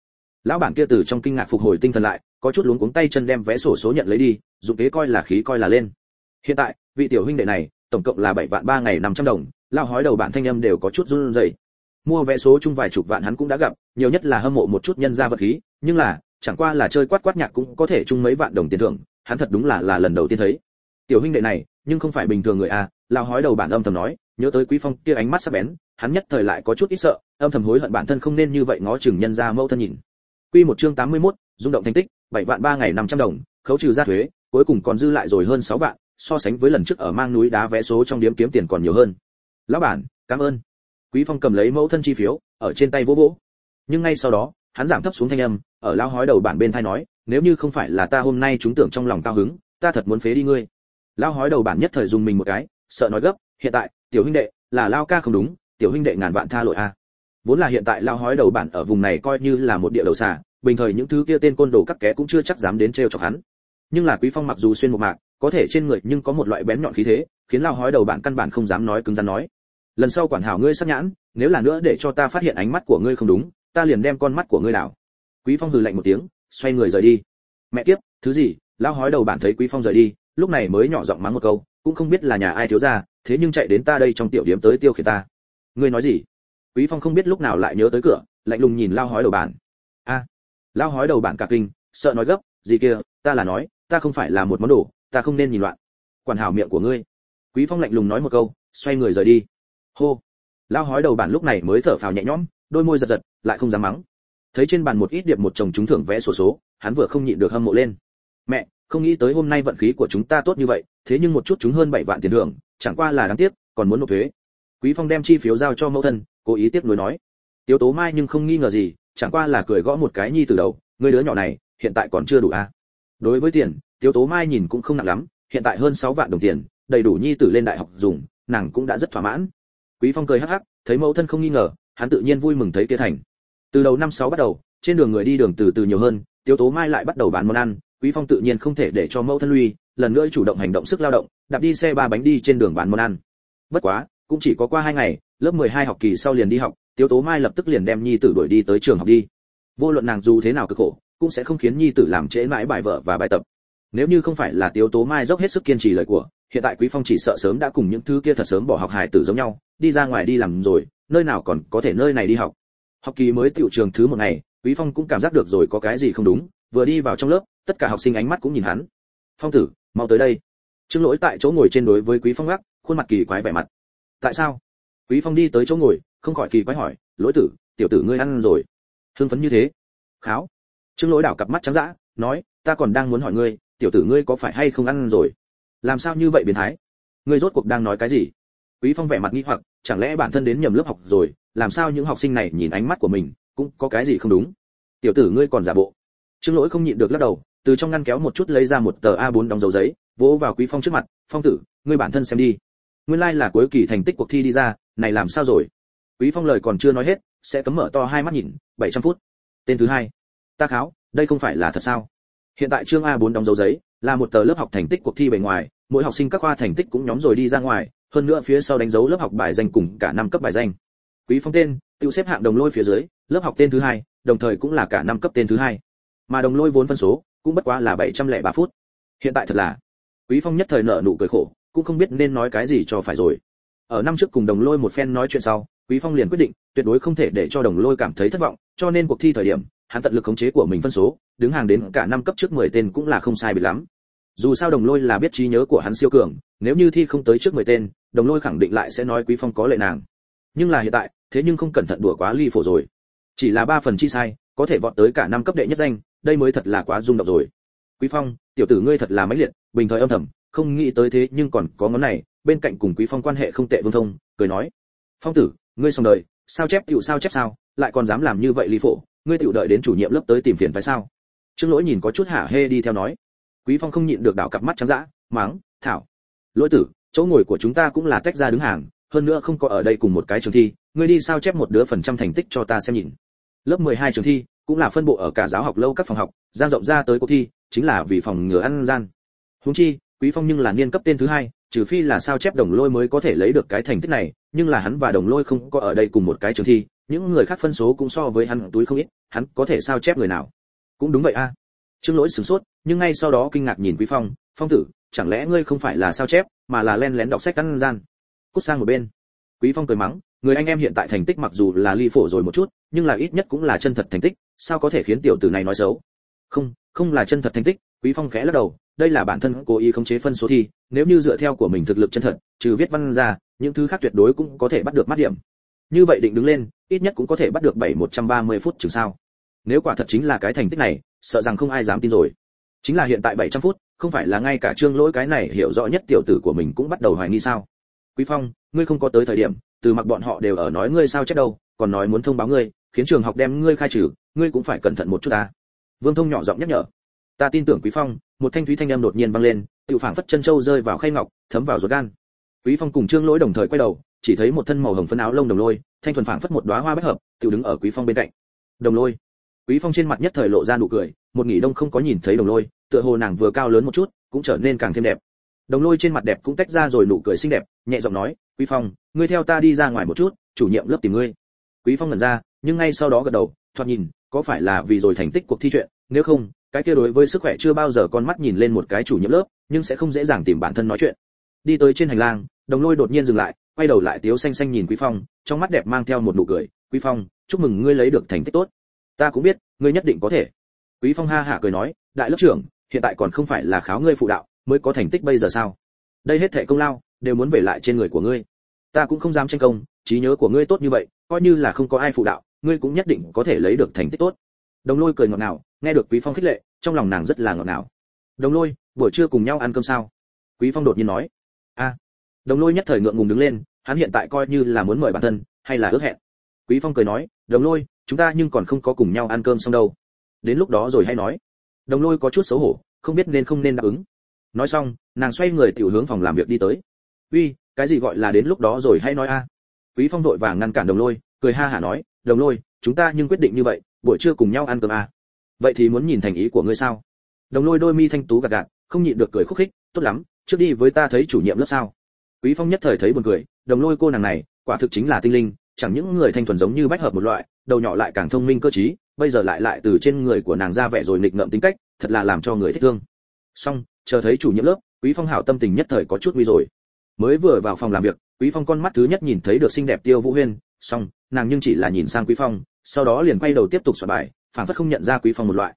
lão bản kia từ trong kinh ngạc phục hồi tinh thần lại có chút luống cuống tay chân đem vé sổ số nhận lấy đi dụng kế coi là khí coi là lên. Hiện tại vị tiểu huynh đệ này tổng cộng là bảy vạn ba ngày năm trăm đồng lao hói đầu bản thanh âm đều có chút run rẩy. Mua vé số chung vài chục vạn hắn cũng đã gặp nhiều nhất là hâm mộ một chút nhân gia vật khí nhưng là chẳng qua là chơi quát quát nhạc cũng có thể chung mấy vạn đồng tiền thưởng hắn thật đúng là là lần đầu tiên thấy. Tiểu huynh đệ này nhưng không phải bình thường người à, a, lao hói đầu bản âm thầm nói nhớ tới quý phong kia ánh mắt sắc bén hắn nhất thời lại có chút ít sợ âm thầm hối hận bản thân không nên như vậy ngó chừng nhân gia mâu thân nhìn quy một chương 81, rung động thành tích bảy vạn ba ngày 500 đồng khấu trừ ra thuế cuối cùng còn dư lại rồi hơn 6 vạn so sánh với lần trước ở mang núi đá vẽ số trong điếm kiếm tiền còn nhiều hơn. Lão bản cảm ơn. Quý phong cầm lấy mẫu thân chi phiếu ở trên tay vỗ vỗ. Nhưng ngay sau đó hắn giảm thấp xuống thanh âm ở lao hói đầu bản bên tai nói nếu như không phải là ta hôm nay chúng tưởng trong lòng cao hứng ta thật muốn phế đi ngươi. Lao hói đầu bản nhất thời dùng mình một cái sợ nói gấp hiện tại tiểu huynh đệ là lao ca không đúng tiểu huynh đệ ngàn vạn tha lỗi a vốn là hiện tại lao hói đầu bản ở vùng này coi như là một địa đầu xà, bình thời những thứ kia tên côn đồ các ké cũng chưa chắc dám đến trêu chọc hắn. Nhưng là quý phong mặc dù xuyên một mạc, có thể trên người nhưng có một loại bén nhọn khí thế, khiến lao hói đầu bản căn bản không dám nói cứng rắn nói. Lần sau quản hảo ngươi sắc nhãn, nếu là nữa để cho ta phát hiện ánh mắt của ngươi không đúng, ta liền đem con mắt của ngươi đảo. Quý phong hừ lạnh một tiếng, xoay người rời đi. Mẹ kiếp, thứ gì? Lao hói đầu bản thấy quý phong rời đi, lúc này mới nhỏ giọng mắng một câu, cũng không biết là nhà ai thiếu gia, thế nhưng chạy đến ta đây trong tiểu điểm tới tiêu khiển ta. Ngươi nói gì? Quý phong không biết lúc nào lại nhớ tới cửa, lạnh lùng nhìn lao hói đầu bản. A, lao hói đầu bản cả kinh, sợ nói gấp, gì kia, ta là nói, ta không phải là một món đồ, ta không nên nhìn loạn. Quản hảo miệng của ngươi. Quý phong lạnh lùng nói một câu, xoay người rời đi. Hô. Lao hói đầu bản lúc này mới thở phào nhẹ nhõm, đôi môi giật giật, lại không dám mắng. Thấy trên bàn một ít điệp một chồng trúng thưởng vẽ sổ số, hắn vừa không nhịn được hâm mộ lên. Mẹ, không nghĩ tới hôm nay vận khí của chúng ta tốt như vậy, thế nhưng một chút chúng hơn bảy vạn tiền thưởng, chẳng qua là đáng tiếc, còn muốn nộp thuế quý phong đem chi phiếu giao cho mẫu thân, cố ý tiếp nối nói. Tiếu tố mai nhưng không nghi ngờ gì, chẳng qua là cười gõ một cái nhi từ đầu người đứa nhỏ này, hiện tại còn chưa đủ a. À? đối với tiền, tiếu tố mai nhìn cũng không nặng lắm, hiện tại hơn 6 vạn đồng tiền, đầy đủ nhi tử lên đại học dùng, nàng cũng đã rất thỏa mãn. Quý phong cười hắc hắc, thấy mẫu thân không nghi ngờ, hắn tự nhiên vui mừng thấy kia thành. Từ đầu năm sáu bắt đầu, trên đường người đi đường từ từ nhiều hơn, tiếu tố mai lại bắt đầu bán món ăn, quý phong tự nhiên không thể để cho mẫu thân lui, lần nữa chủ động hành động sức lao động, đạp đi xe ba bánh đi trên đường bán món ăn. Bất quá cũng chỉ có qua hai ngày, lớp 12 học kỳ sau liền đi học, tiếu tố mai lập tức liền đem nhi tử đuổi đi tới trường học đi. Vô luận nàng dù thế nào cực khổ, cũng sẽ không khiến nhi tử làm trễ mãi bài vở và bài tập. Nếu như không phải là tiếu tố mai dốc hết sức kiên trì lời của, hiện tại quý phong chỉ sợ sớm đã cùng những thứ kia thật sớm bỏ học hài tử giống nhau, đi ra ngoài đi làm rồi, nơi nào còn có thể nơi này đi học. Học kỳ mới tiểu trường thứ một ngày, quý phong cũng cảm giác được rồi có cái gì không đúng, vừa đi vào trong lớp, tất cả học sinh ánh mắt cũng nhìn hắn. Phong tử, mau tới đây. Trương lỗi tại chỗ ngồi trên đối với quý phong gác, khuôn mặt kỳ quái vẻ mặt tại sao? Quý phong đi tới chỗ ngồi, không khỏi kỳ quái hỏi, lỗi tử, tiểu tử ngươi ăn rồi. Hưng phấn như thế. Kháo. Trương lỗi đảo cặp mắt trắng dã, nói, ta còn đang muốn hỏi ngươi, tiểu tử ngươi có phải hay không ăn rồi? Làm sao như vậy biến thái? Ngươi rốt cuộc đang nói cái gì? Quý phong vẻ mặt nghi hoặc, chẳng lẽ bản thân đến nhầm lớp học rồi, làm sao những học sinh này nhìn ánh mắt của mình, cũng có cái gì không đúng? Tiểu tử ngươi còn giả bộ. Trương lỗi không nhịn được lắc đầu, từ trong ngăn kéo một chút lấy ra một tờ a 4 đóng dấu giấy, vỗ vào quý phong trước mặt, phong tử, ngươi bản thân xem đi nguyên lai like là cuối kỳ thành tích cuộc thi đi ra, này làm sao rồi? Quý phong lời còn chưa nói hết, sẽ cấm mở to hai mắt nhìn 700 phút. Tên thứ hai. Ta kháo, đây không phải là thật sao? Hiện tại chương a 4 đóng dấu giấy, là một tờ lớp học thành tích cuộc thi bề ngoài, mỗi học sinh các khoa thành tích cũng nhóm rồi đi ra ngoài, hơn nữa phía sau đánh dấu lớp học bài danh cùng cả năm cấp bài danh. Quý phong tên, tự xếp hạng đồng lôi phía dưới, lớp học tên thứ hai, đồng thời cũng là cả năm cấp tên thứ hai. Mà đồng lôi vốn phân số, cũng bất quá là 703 phút. Hiện tại thật là, quý phong nhất thời nợ nụ cười khổ cũng không biết nên nói cái gì cho phải rồi. Ở năm trước cùng đồng lôi một phen nói chuyện sau, quý phong liền quyết định, tuyệt đối không thể để cho đồng lôi cảm thấy thất vọng, cho nên cuộc thi thời điểm, hắn tận lực khống chế của mình phân số, đứng hàng đến cả năm cấp trước 10 tên cũng là không sai biệt lắm. Dù sao đồng lôi là biết trí nhớ của hắn siêu cường, nếu như thi không tới trước 10 tên, đồng lôi khẳng định lại sẽ nói quý phong có lệ nàng. Nhưng là hiện tại, thế nhưng không cẩn thận đùa quá ly phổ rồi. Chỉ là ba phần chi sai, có thể vọt tới cả năm cấp đệ nhất danh, đây mới thật là quá rung động rồi. Quý phong, tiểu tử ngươi thật là mãnh liệt, bình thời âm thầm không nghĩ tới thế nhưng còn có ngón này, bên cạnh cùng quý phong quan hệ không tệ vương thông, cười nói, phong tử, ngươi xong đời, sao chép tiểu sao chép sao, lại còn dám làm như vậy lý phổ, ngươi tiểu đợi đến chủ nhiệm lớp tới tìm phiền phải sao? Trương lỗi nhìn có chút hả hê đi theo nói. Quý phong không nhịn được đảo cặp mắt trắng dã mắng thảo, lỗi tử, chỗ ngồi của chúng ta cũng là tách ra đứng hàng, hơn nữa không có ở đây cùng một cái trường thi, ngươi đi sao chép một đứa phần trăm thành tích cho ta xem nhìn. Lớp 12 trường thi, cũng là phân bộ ở cả giáo học lâu các phòng học, giang rộng ra tới cuộc thi, chính là vì phòng ngừa ăn gian. Huống chi quý phong nhưng là niên cấp tên thứ hai, trừ phi là sao chép đồng lôi mới có thể lấy được cái thành tích này, nhưng là hắn và đồng lôi không có ở đây cùng một cái trường thi, những người khác phân số cũng so với hắn túi không ít, hắn có thể sao chép người nào? Cũng đúng vậy a. Trương lỗi sửng sốt, nhưng ngay sau đó kinh ngạc nhìn quý phong phong tử, chẳng lẽ ngươi không phải là sao chép, mà là len lén đọc sách căn gian? Cút sang một bên. Quý phong cười mắng, người anh em hiện tại thành tích mặc dù là ly phổ rồi một chút, nhưng là ít nhất cũng là chân thật thành tích, sao có thể khiến tiểu tử này nói xấu? Không không là chân thật thành tích, quý phong khẽ lắc đầu đây là bản thân cố ý khống chế phân số thi, nếu như dựa theo của mình thực lực chân thật, trừ viết văn ra, những thứ khác tuyệt đối cũng có thể bắt được mắt điểm. Như vậy định đứng lên, ít nhất cũng có thể bắt được bảy một trăm ba mươi phút chừng sao. Nếu quả thật chính là cái thành tích này, sợ rằng không ai dám tin rồi. Chính là hiện tại 700 phút, không phải là ngay cả trương lỗi cái này hiểu rõ nhất tiểu tử của mình cũng bắt đầu hoài nghi sao. Quý phong, ngươi không có tới thời điểm, từ mặc bọn họ đều ở nói ngươi sao chết đâu, còn nói muốn thông báo ngươi, khiến trường học đem ngươi khai trừ, ngươi cũng phải cẩn thận một chút ta. Vương thông nhỏ giọng nhắc nhở ta tin tưởng quý phong, một thanh thúy thanh âm đột nhiên vang lên tự phảng phất chân châu rơi vào khay ngọc, thấm vào ruột gan. Quý phong cùng trương lỗi đồng thời quay đầu, chỉ thấy một thân màu hồng phấn áo lông đồng lôi, thanh thuần phảng phất một đóa hoa bách hợp tự đứng ở quý phong bên cạnh. Đồng lôi. Quý phong trên mặt nhất thời lộ ra nụ cười, một nghỉ đông không có nhìn thấy đồng lôi, tựa hồ nàng vừa cao lớn một chút, cũng trở nên càng thêm đẹp. Đồng lôi trên mặt đẹp cũng tách ra rồi nụ cười xinh đẹp, nhẹ giọng nói, quý phong, ngươi theo ta đi ra ngoài một chút, chủ nhiệm lớp tìm ngươi. Quý phong ngẩn ra, nhưng ngay sau đó gật đầu, thoạt nhìn, có phải là vì rồi thành tích cuộc thi chuyện, nếu không cái kia đối với sức khỏe chưa bao giờ con mắt nhìn lên một cái chủ nhiệm lớp, nhưng sẽ không dễ dàng tìm bản thân nói chuyện. Đi tới trên hành lang, đồng lôi đột nhiên dừng lại, quay đầu lại tiếu xanh xanh nhìn quý phong, trong mắt đẹp mang theo một nụ cười. Quý phong, chúc mừng ngươi lấy được thành tích tốt. Ta cũng biết, ngươi nhất định có thể. Quý phong ha hả cười nói, đại lớp trưởng, hiện tại còn không phải là kháo ngươi phụ đạo, mới có thành tích bây giờ sao? Đây hết thệ công lao, đều muốn về lại trên người của ngươi. Ta cũng không dám tranh công, trí nhớ của ngươi tốt như vậy, coi như là không có ai phụ đạo, ngươi cũng nhất định có thể lấy được thành tích tốt. Đồng lôi cười ngọt ngào nghe được quý phong khích lệ, trong lòng nàng rất là ngọt ngào. Đồng lôi, buổi trưa cùng nhau ăn cơm sao? Quý phong đột nhiên nói. A. Đồng lôi nhất thời ngượng ngùng đứng lên, hắn hiện tại coi như là muốn mời bản thân, hay là ước hẹn. Quý phong cười nói, đồng lôi, chúng ta nhưng còn không có cùng nhau ăn cơm xong đâu. Đến lúc đó rồi hay nói. Đồng lôi có chút xấu hổ, không biết nên không nên đáp ứng. Nói xong, nàng xoay người tiểu hướng phòng làm việc đi tới. Uy, cái gì gọi là đến lúc đó rồi hay nói a. Quý phong vội vàng ngăn cản đồng lôi, cười ha hả nói, đồng lôi, chúng ta nhưng quyết định như vậy, buổi trưa cùng nhau ăn cơm a vậy thì muốn nhìn thành ý của ngươi sao? Đồng lôi đôi mi thanh tú gạt gạt, không nhịn được cười khúc khích, tốt lắm, trước đi với ta thấy chủ nhiệm lớp sao? Quý phong nhất thời thấy buồn cười, đồng lôi cô nàng này, quả thực chính là tinh linh, chẳng những người thanh thuần giống như bách hợp một loại, đầu nhỏ lại càng thông minh cơ trí, bây giờ lại lại từ trên người của nàng ra vẻ rồi nghịch ngợm tính cách, thật là làm cho người thích thương. Xong, chờ thấy chủ nhiệm lớp, quý phong hảo tâm tình nhất thời có chút nguy rồi. Mới vừa vào phòng làm việc, quý phong con mắt thứ nhất nhìn thấy được xinh đẹp tiêu vũ huyên, xong, nàng nhưng chỉ là nhìn sang quý phong, sau đó liền quay đầu tiếp tục soạn bài phản phất không nhận ra quý phong một loại.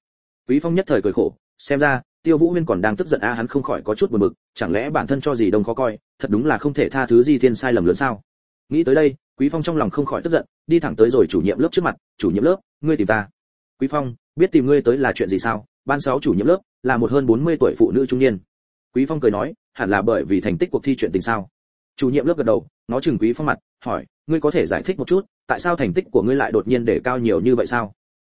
Quý phong nhất thời cười khổ, xem ra, tiêu vũ huyên còn đang tức giận a, hắn không khỏi có chút buồn bực, chẳng lẽ bản thân cho gì đông khó coi, thật đúng là không thể tha thứ gì thiên sai lầm lớn sao? Nghĩ tới đây, quý phong trong lòng không khỏi tức giận, đi thẳng tới rồi chủ nhiệm lớp trước mặt, chủ nhiệm lớp, ngươi tìm ta. Quý phong, biết tìm ngươi tới là chuyện gì sao? Ban sáu chủ nhiệm lớp là một hơn 40 tuổi phụ nữ trung niên. Quý phong cười nói, hẳn là bởi vì thành tích cuộc thi chuyện tình sao? Chủ nhiệm lớp gật đầu, nó chừng quý phong mặt, hỏi, ngươi có thể giải thích một chút, tại sao thành tích của ngươi lại đột nhiên để cao nhiều như vậy sao?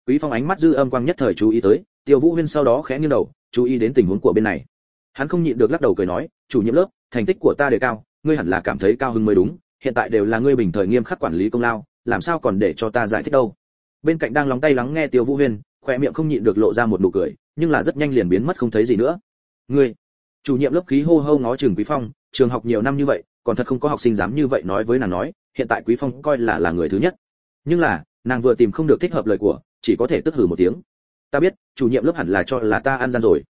Quý phong ánh mắt dư âm quang nhất thời chú ý tới, tiêu vũ huyên sau đó khẽ nghiêng đầu, chú ý đến tình huống của bên này. Hắn không nhịn được lắc đầu cười nói, chủ nhiệm lớp, thành tích của ta đề cao, ngươi hẳn là cảm thấy cao hơn mới đúng, hiện tại đều là ngươi bình thời nghiêm khắc quản lý công lao, làm sao còn để cho ta giải thích đâu? Bên cạnh đang lóng tay lắng nghe tiêu vũ huyên khoe miệng không nhịn được lộ ra một nụ cười, nhưng là rất nhanh liền biến mất không thấy gì nữa. Ngươi, chủ nhiệm lớp khí hô hô ngó trường quý phong, trường học nhiều năm như vậy, còn thật không có học sinh dám như vậy nói với nàng nói, hiện tại quý phong coi là là người thứ nhất. Nhưng là, nàng vừa tìm không được thích hợp lời của chỉ có thể tức hử một tiếng. Ta biết chủ nhiệm lớp hẳn là cho là ta ăn gian rồi.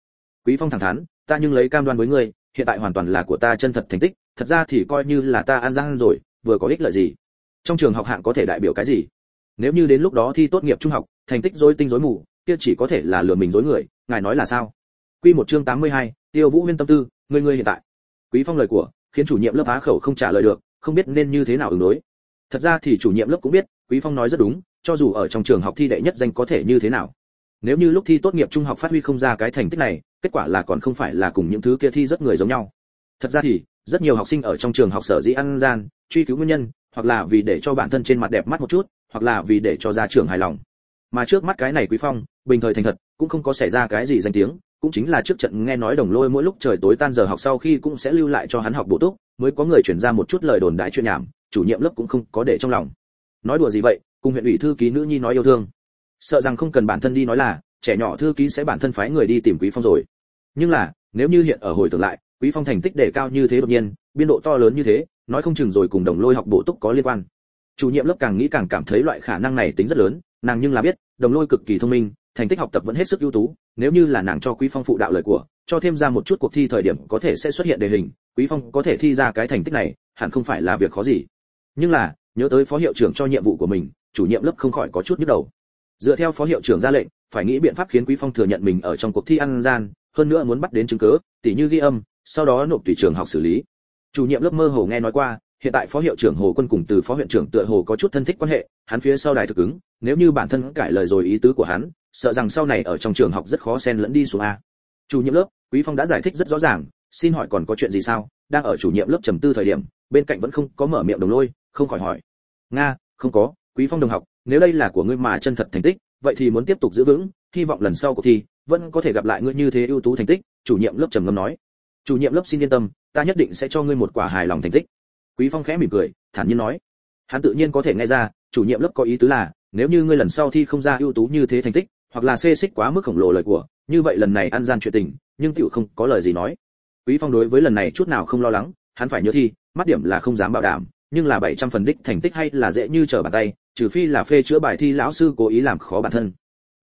Quý phong thẳng thắn ta nhưng lấy cam đoan với ngươi hiện tại hoàn toàn là của ta chân thật thành tích thật ra thì coi như là ta ăn gian rồi vừa có ích lợi gì? Trong trường học hạng có thể đại biểu cái gì? Nếu như đến lúc đó thi tốt nghiệp trung học thành tích rối tinh rối mù kia chỉ có thể là lừa mình dối người ngài nói là sao? Quy một chương 82, tiêu vũ huyên tâm tư ngươi ngươi hiện tại. Quý phong lời của khiến chủ nhiệm lớp á khẩu không trả lời được không biết nên như thế nào ứng đối. Thật ra thì chủ nhiệm lớp cũng biết quý phong nói rất đúng cho dù ở trong trường học thi đệ nhất danh có thể như thế nào. Nếu như lúc thi tốt nghiệp trung học phát huy không ra cái thành tích này, kết quả là còn không phải là cùng những thứ kia thi rất người giống nhau. Thật ra thì, rất nhiều học sinh ở trong trường học sở dĩ ăn gian, truy cứu nguyên nhân, hoặc là vì để cho bản thân trên mặt đẹp mắt một chút, hoặc là vì để cho gia trưởng hài lòng. Mà trước mắt cái này quý phong, bình thời thành thật, cũng không có xảy ra cái gì danh tiếng, cũng chính là trước trận nghe nói đồng lôi mỗi lúc trời tối tan giờ học sau khi cũng sẽ lưu lại cho hắn học bổ túc, mới có người chuyển ra một chút lời đồn đại chuyên nhảm, chủ nhiệm lớp cũng không có để trong lòng. Nói đùa gì vậy cùng huyện ủy thư ký nữ nhi nói yêu thương. Sợ rằng không cần bản thân đi nói là, trẻ nhỏ thư ký sẽ bản thân phái người đi tìm quý phong rồi. Nhưng là, nếu như hiện ở hồi tưởng lại, quý phong thành tích đề cao như thế đột nhiên, biên độ to lớn như thế, nói không chừng rồi cùng đồng lôi học bổ túc có liên quan. Chủ nhiệm lớp càng nghĩ càng cảm thấy loại khả năng này tính rất lớn, nàng nhưng là biết, đồng lôi cực kỳ thông minh, thành tích học tập vẫn hết sức ưu tú, nếu như là nàng cho quý phong phụ đạo lời của, cho thêm ra một chút cuộc thi thời điểm có thể sẽ xuất hiện đề hình, quý phong có thể thi ra cái thành tích này, hẳn không phải là việc khó gì. Nhưng là, nhớ tới phó hiệu trưởng cho nhiệm vụ của mình chủ nhiệm lớp không khỏi có chút nhức đầu. Dựa theo phó hiệu trưởng ra lệnh, phải nghĩ biện pháp khiến quý phong thừa nhận mình ở trong cuộc thi ăn gian, hơn nữa muốn bắt đến chứng cứ, tỉ như ghi âm, sau đó nộp tùy trường học xử lý. Chủ nhiệm lớp mơ hồ nghe nói qua, hiện tại phó hiệu trưởng hồ quân cùng từ phó huyện trưởng tựa hồ có chút thân thích quan hệ, hắn phía sau đài thực ứng, nếu như bản thân cải lời rồi ý tứ của hắn, sợ rằng sau này ở trong trường học rất khó xen lẫn đi xuống a. Chủ nhiệm lớp, quý phong đã giải thích rất rõ ràng, xin hỏi còn có chuyện gì sao? Đang ở chủ nhiệm lớp trầm tư thời điểm, bên cạnh vẫn không có mở miệng đồng lôi, không khỏi hỏi. Nga, không có quý phong đồng học, nếu đây là của ngươi mà chân thật thành tích, vậy thì muốn tiếp tục giữ vững, hy vọng lần sau cuộc thi vẫn có thể gặp lại ngươi như thế ưu tú thành tích, chủ nhiệm lớp trầm ngâm nói. Chủ nhiệm lớp xin yên tâm, ta nhất định sẽ cho ngươi một quả hài lòng thành tích. Quý phong khẽ mỉm cười, thản nhiên nói. Hắn tự nhiên có thể nghe ra, chủ nhiệm lớp có ý tứ là, nếu như ngươi lần sau thi không ra ưu tú như thế thành tích, hoặc là xê xích quá mức khổng lồ lời của, như vậy lần này ăn gian chuyện tình, nhưng tiểu không có lời gì nói. Quý phong đối với lần này chút nào không lo lắng, hắn phải nhớ thi, mắt điểm là không dám bảo đảm, nhưng là 700 phần đích thành tích hay là dễ như trở bàn tay trừ phi là phê chữa bài thi lão sư cố ý làm khó bản thân.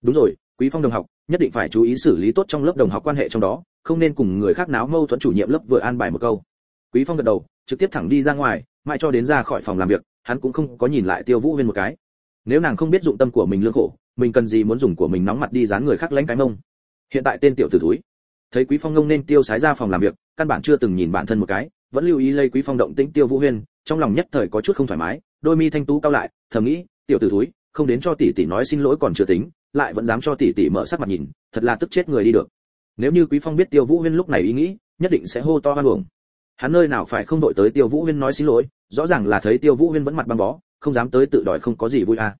Đúng rồi quý phong đồng học nhất định phải chú ý xử lý tốt trong lớp đồng học quan hệ trong đó không nên cùng người khác náo mâu thuẫn chủ nhiệm lớp vừa an bài một câu. Quý phong gật đầu trực tiếp thẳng đi ra ngoài mãi cho đến ra khỏi phòng làm việc hắn cũng không có nhìn lại tiêu vũ huyên một cái. Nếu nàng không biết dụng tâm của mình lương khổ mình cần gì muốn dùng của mình nóng mặt đi dán người khác lãnh cái mông. Hiện tại tên tiểu tử thối, thấy quý phong ngông nên tiêu sái ra phòng làm việc căn bản chưa từng nhìn bản thân một cái vẫn lưu ý lây quý phong động tĩnh tiêu vũ huyên, trong lòng nhất thời có chút không thoải mái, đôi mi thanh tú cao lại, thầm nghĩ, tiểu tử túi không đến cho tỷ tỷ nói xin lỗi còn chưa tính, lại vẫn dám cho tỷ tỷ mở sắc mặt nhìn, thật là tức chết người đi được. Nếu như quý phong biết tiêu vũ huyên lúc này ý nghĩ, nhất định sẽ hô to hoan uổng. Hắn nơi nào phải không đội tới tiêu vũ huyên nói xin lỗi, rõ ràng là thấy tiêu vũ huyên vẫn mặt băng bó, không dám tới tự đòi không có gì vui à.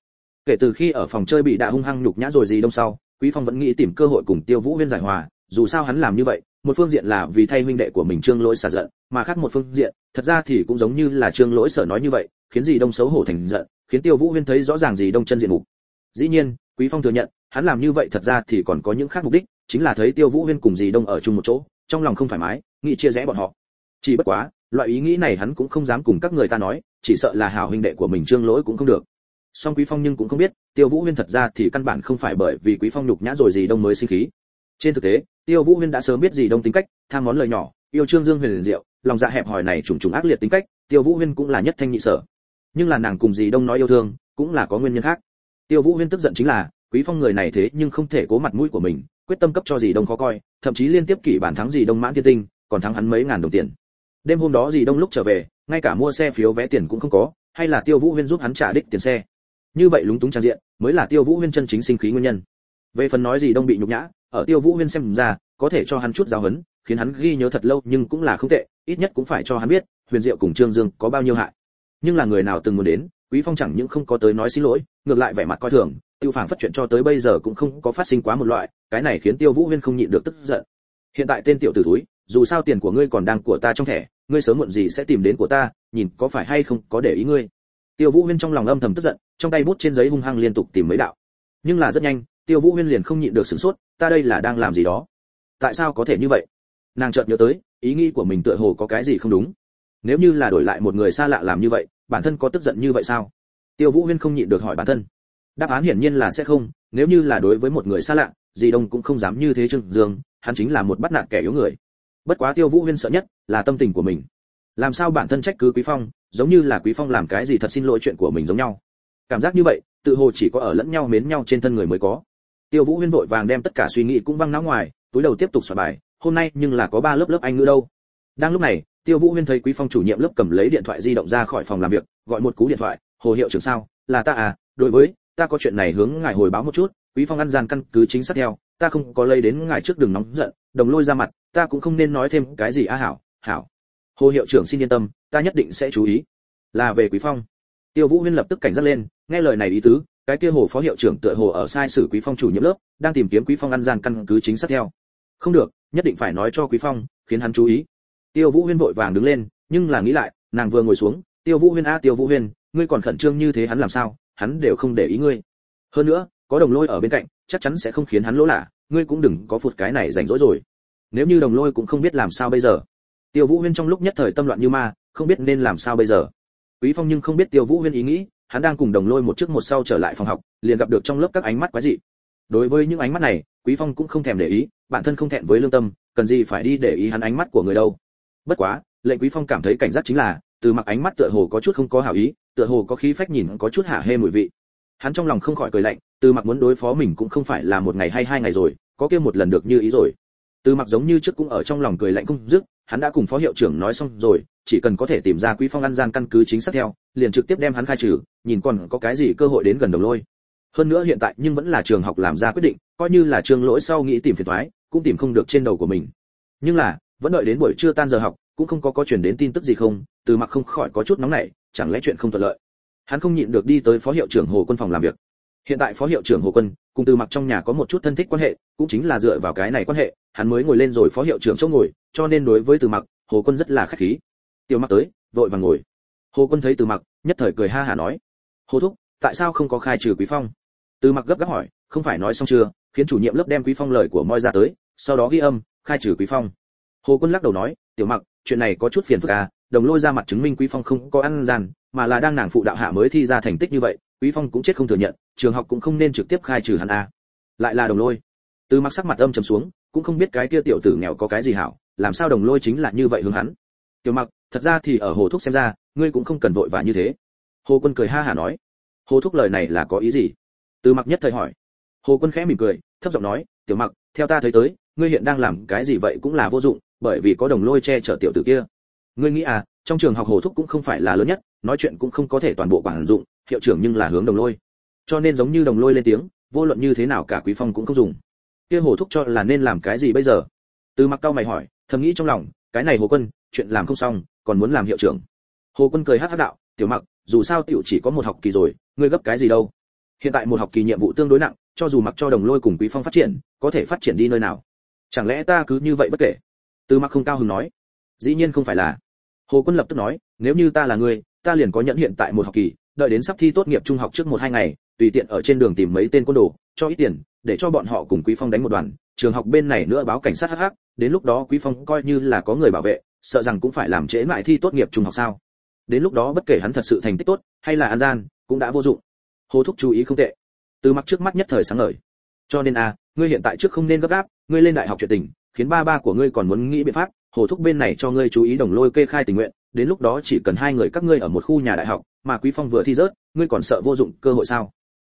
Kể từ khi ở phòng chơi bị đạ hung hăng nhục nhã rồi gì đông sau, quý phong vẫn nghĩ tìm cơ hội cùng tiêu vũ huyên giải hòa dù sao hắn làm như vậy, một phương diện là vì thay huynh đệ của mình trương lỗi xả giận, mà khác một phương diện, thật ra thì cũng giống như là trương lỗi sở nói như vậy, khiến gì đông xấu hổ thành giận, khiến tiêu vũ huyên thấy rõ ràng gì đông chân diện mục. Dĩ nhiên, quý phong thừa nhận, hắn làm như vậy thật ra thì còn có những khác mục đích, chính là thấy tiêu vũ huyên cùng gì đông ở chung một chỗ, trong lòng không thoải mái, nghĩ chia rẽ bọn họ. Chỉ bất quá, loại ý nghĩ này hắn cũng không dám cùng các người ta nói, chỉ sợ là hảo huynh đệ của mình trương lỗi cũng không được. Song quý phong nhưng cũng không biết, tiêu vũ huyên thật ra thì căn bản không phải bởi vì quý phong nhục nhã rồi gì đông mới sinh khí trên thực tế, tiêu vũ huyên đã sớm biết gì đông tính cách, tham món lời nhỏ, yêu trương dương huyền diệu, lòng dạ hẹp hòi này trùng trùng ác liệt tính cách, tiêu vũ huyên cũng là nhất thanh nhị sở. Nhưng là nàng cùng gì đông nói yêu thương, cũng là có nguyên nhân khác. Tiêu vũ huyên tức giận chính là, quý phong người này thế nhưng không thể cố mặt mũi của mình, quyết tâm cấp cho gì đông khó coi, thậm chí liên tiếp kỷ bản thắng gì đông mãn thiên tinh, còn thắng hắn mấy ngàn đồng tiền. Đêm hôm đó gì đông lúc trở về, ngay cả mua xe phiếu vé tiền cũng không có, hay là tiêu vũ huyên giúp hắn trả đích tiền xe. Như vậy lúng túng trang diện, mới là tiêu vũ huyên chân chính sinh khí nguyên nhân. Về phần nói gì đông bị nhục nhã ở tiêu vũ huyên xem ra, có thể cho hắn chút giáo huấn, khiến hắn ghi nhớ thật lâu nhưng cũng là không tệ, ít nhất cũng phải cho hắn biết, huyền diệu cùng trương dương có bao nhiêu hại. Nhưng là người nào từng muốn đến, quý phong chẳng những không có tới nói xin lỗi, ngược lại vẻ mặt coi thường, tiêu phảng phát chuyện cho tới bây giờ cũng không có phát sinh quá một loại, cái này khiến tiêu vũ huyên không nhịn được tức giận. Hiện tại tên tiểu tử túi dù sao tiền của ngươi còn đang của ta trong thẻ, ngươi sớm muộn gì sẽ tìm đến của ta, nhìn có phải hay không có để ý ngươi. Tiêu vũ huyên trong lòng âm thầm tức giận, trong tay bút trên giấy hung hăng liên tục tìm mấy đạo. Nhưng là rất nhanh, tiêu vũ huyên liền không nhịn được sửng sốt ta đây là đang làm gì đó? Tại sao có thể như vậy? Nàng chợt nhớ tới, ý nghĩ của mình tựa hồ có cái gì không đúng. Nếu như là đổi lại một người xa lạ làm như vậy, bản thân có tức giận như vậy sao? Tiêu vũ huyên không nhịn được hỏi bản thân. Đáp án hiển nhiên là sẽ không, nếu như là đối với một người xa lạ dì đông cũng không dám như thế trương dương, hắn chính là một bắt nạt kẻ yếu người. Bất quá tiêu vũ huyên sợ nhất là tâm tình của mình. Làm sao bản thân trách cứ quý phong, giống như là quý phong làm cái gì thật xin lỗi chuyện của mình giống nhau. Cảm giác như vậy, tự hồ chỉ có ở lẫn nhau mến nhau trên thân người mới có tiêu vũ huyên vội vàng đem tất cả suy nghĩ cũng văng não ngoài, túi đầu tiếp tục soạn bài, hôm nay nhưng là có ba lớp lớp anh ngữ đâu. Đang lúc này, tiêu vũ huyên thấy quý phong chủ nhiệm lớp cầm lấy điện thoại di động ra khỏi phòng làm việc, gọi một cú điện thoại, hồ hiệu trưởng sao? Là ta à? Đối với, ta có chuyện này hướng ngài hồi báo một chút, quý phong ăn gian căn cứ chính xác theo, ta không có lây đến ngài trước đừng nóng giận, đồng lôi ra mặt, ta cũng không nên nói thêm cái gì a, hảo hảo. Hồ hiệu trưởng xin yên tâm, ta nhất định sẽ chú ý. Là về quý phong. Tiêu vũ huyên lập tức cảnh giác lên, nghe lời này ý tứ cái kia hồ phó hiệu trưởng tựa hồ ở sai sử quý phong chủ nhiệm lớp, đang tìm kiếm quý phong ăn gian căn cứ chính xác theo. Không được, nhất định phải nói cho quý phong, khiến hắn chú ý. Tiêu vũ huyên vội vàng đứng lên, nhưng là nghĩ lại, nàng vừa ngồi xuống, tiêu vũ huyên a, tiêu vũ huyên, ngươi còn khẩn trương như thế hắn làm sao? Hắn đều không để ý ngươi. Hơn nữa, có đồng lôi ở bên cạnh, chắc chắn sẽ không khiến hắn lỗ lạ, ngươi cũng đừng có phụt cái này rảnh rỗi rồi. Nếu như đồng lôi cũng không biết làm sao bây giờ. Tiêu vũ huyên trong lúc nhất thời tâm loạn như ma, không biết nên làm sao bây giờ. Quý phong nhưng không biết tiêu vũ huyên ý nghĩ hắn đang cùng đồng lôi một trước một sau trở lại phòng học, liền gặp được trong lớp các ánh mắt quái dị. Đối với những ánh mắt này, quý phong cũng không thèm để ý, bản thân không thẹn với lương tâm, cần gì phải đi để ý hắn ánh mắt của người đâu. Bất quá, lệnh quý phong cảm thấy cảnh giác chính là, từ mặc ánh mắt tựa hồ có chút không có hảo ý, tựa hồ có khí phách nhìn có chút hả hê mùi vị. Hắn trong lòng không khỏi cười lạnh, từ mặc muốn đối phó mình cũng không phải là một ngày hay hai ngày rồi, có kia một lần được như ý rồi. Từ mặc giống như trước cũng ở trong lòng cười lạnh không dứt hắn đã cùng phó hiệu trưởng nói xong rồi, chỉ cần có thể tìm ra quý phong ăn gian căn cứ chính xác theo, liền trực tiếp đem hắn khai trừ, nhìn còn có cái gì cơ hội đến gần đồng lôi. Hơn nữa hiện tại nhưng vẫn là trường học làm ra quyết định, coi như là trường lỗi sau nghĩ tìm phiền toái, cũng tìm không được trên đầu của mình. Nhưng là, vẫn đợi đến buổi trưa tan giờ học, cũng không có có truyền đến tin tức gì không, từ mặc không khỏi có chút nóng nảy, chẳng lẽ chuyện không thuận lợi. Hắn không nhịn được đi tới phó hiệu trưởng hồ quân phòng làm việc hiện tại phó hiệu trưởng hồ quân, cùng từ mặc trong nhà có một chút thân thích quan hệ, cũng chính là dựa vào cái này quan hệ, hắn mới ngồi lên rồi phó hiệu trưởng chỗ ngồi, cho nên đối với từ mặc, hồ quân rất là khách khí. Tiểu mặc tới, vội vàng ngồi. Hồ quân thấy từ mặc, nhất thời cười ha hả nói. Hồ thúc, tại sao không có khai trừ quý phong? Từ mặc gấp gáp hỏi. Không phải nói xong chưa? Khiến chủ nhiệm lớp đem quý phong lời của moi ra tới, sau đó ghi âm, khai trừ quý phong. Hồ quân lắc đầu nói. Tiểu mặc, chuyện này có chút phiền phức à đồng lôi ra mặt chứng minh quý phong không có ăn gian, mà là đang nàng phụ đạo hạ mới thi ra thành tích như vậy quý phong cũng chết không thừa nhận, trường học cũng không nên trực tiếp khai trừ hắn à lại là đồng lôi. Từ mặc sắc mặt âm trầm xuống, cũng không biết cái kia tiểu tử nghèo có cái gì hảo, làm sao đồng lôi chính là như vậy hướng hắn. Tiểu mặc, thật ra thì ở hồ thúc xem ra, ngươi cũng không cần vội vã như thế. Hồ quân cười ha hả nói. Hồ thúc lời này là có ý gì? Từ mặc nhất thời hỏi. Hồ quân khẽ mỉm cười, thấp giọng nói, tiểu mặc, theo ta thấy tới, ngươi hiện đang làm cái gì vậy cũng là vô dụng, bởi vì có đồng lôi che chở tiểu tử kia. Ngươi nghĩ à trong trường học hồ thúc cũng không phải là lớn nhất, nói chuyện cũng không có thể toàn bộ quản dụng hiệu trưởng nhưng là hướng đồng lôi. Cho nên giống như đồng lôi lên tiếng, vô luận như thế nào cả quý phong cũng không dùng. Kia hồ thúc cho là nên làm cái gì bây giờ? Từ mặc cao mày hỏi, thầm nghĩ trong lòng, cái này hồ quân, chuyện làm không xong, còn muốn làm hiệu trưởng. Hồ quân cười hát hát đạo, tiểu mặc, dù sao tiểu chỉ có một học kỳ rồi, ngươi gấp cái gì đâu? Hiện tại một học kỳ nhiệm vụ tương đối nặng, cho dù mặc cho đồng lôi cùng quý phong phát triển, có thể phát triển đi nơi nào? Chẳng lẽ ta cứ như vậy bất kể? Từ mặc không cao hứng nói. Dĩ nhiên không phải là. Hồ quân lập tức nói, nếu như ta là ngươi, ta liền có nhận hiện tại một học kỳ đợi đến sắp thi tốt nghiệp trung học trước một hai ngày, tùy tiện ở trên đường tìm mấy tên côn đồ, cho ít tiền, để cho bọn họ cùng quý phong đánh một đoàn. Trường học bên này nữa báo cảnh sát hắc hắc, đến lúc đó quý phong coi như là có người bảo vệ, sợ rằng cũng phải làm trễ mãi thi tốt nghiệp trung học sao. Đến lúc đó bất kể hắn thật sự thành tích tốt hay là an gian, cũng đã vô dụng. Hồ thúc chú ý không tệ. Từ mặt trước mắt nhất thời sáng ngời. Cho nên a ngươi hiện tại trước không nên gấp gáp, ngươi lên đại học chuyện tình, khiến ba ba của ngươi còn muốn nghĩ biện pháp, hồ thúc bên này cho ngươi chú ý đồng lôi kê khai tình nguyện, đến lúc đó chỉ cần hai người các ngươi ở một khu nhà đại học mà quý phong vừa thi rớt, ngươi còn sợ vô dụng cơ hội sao?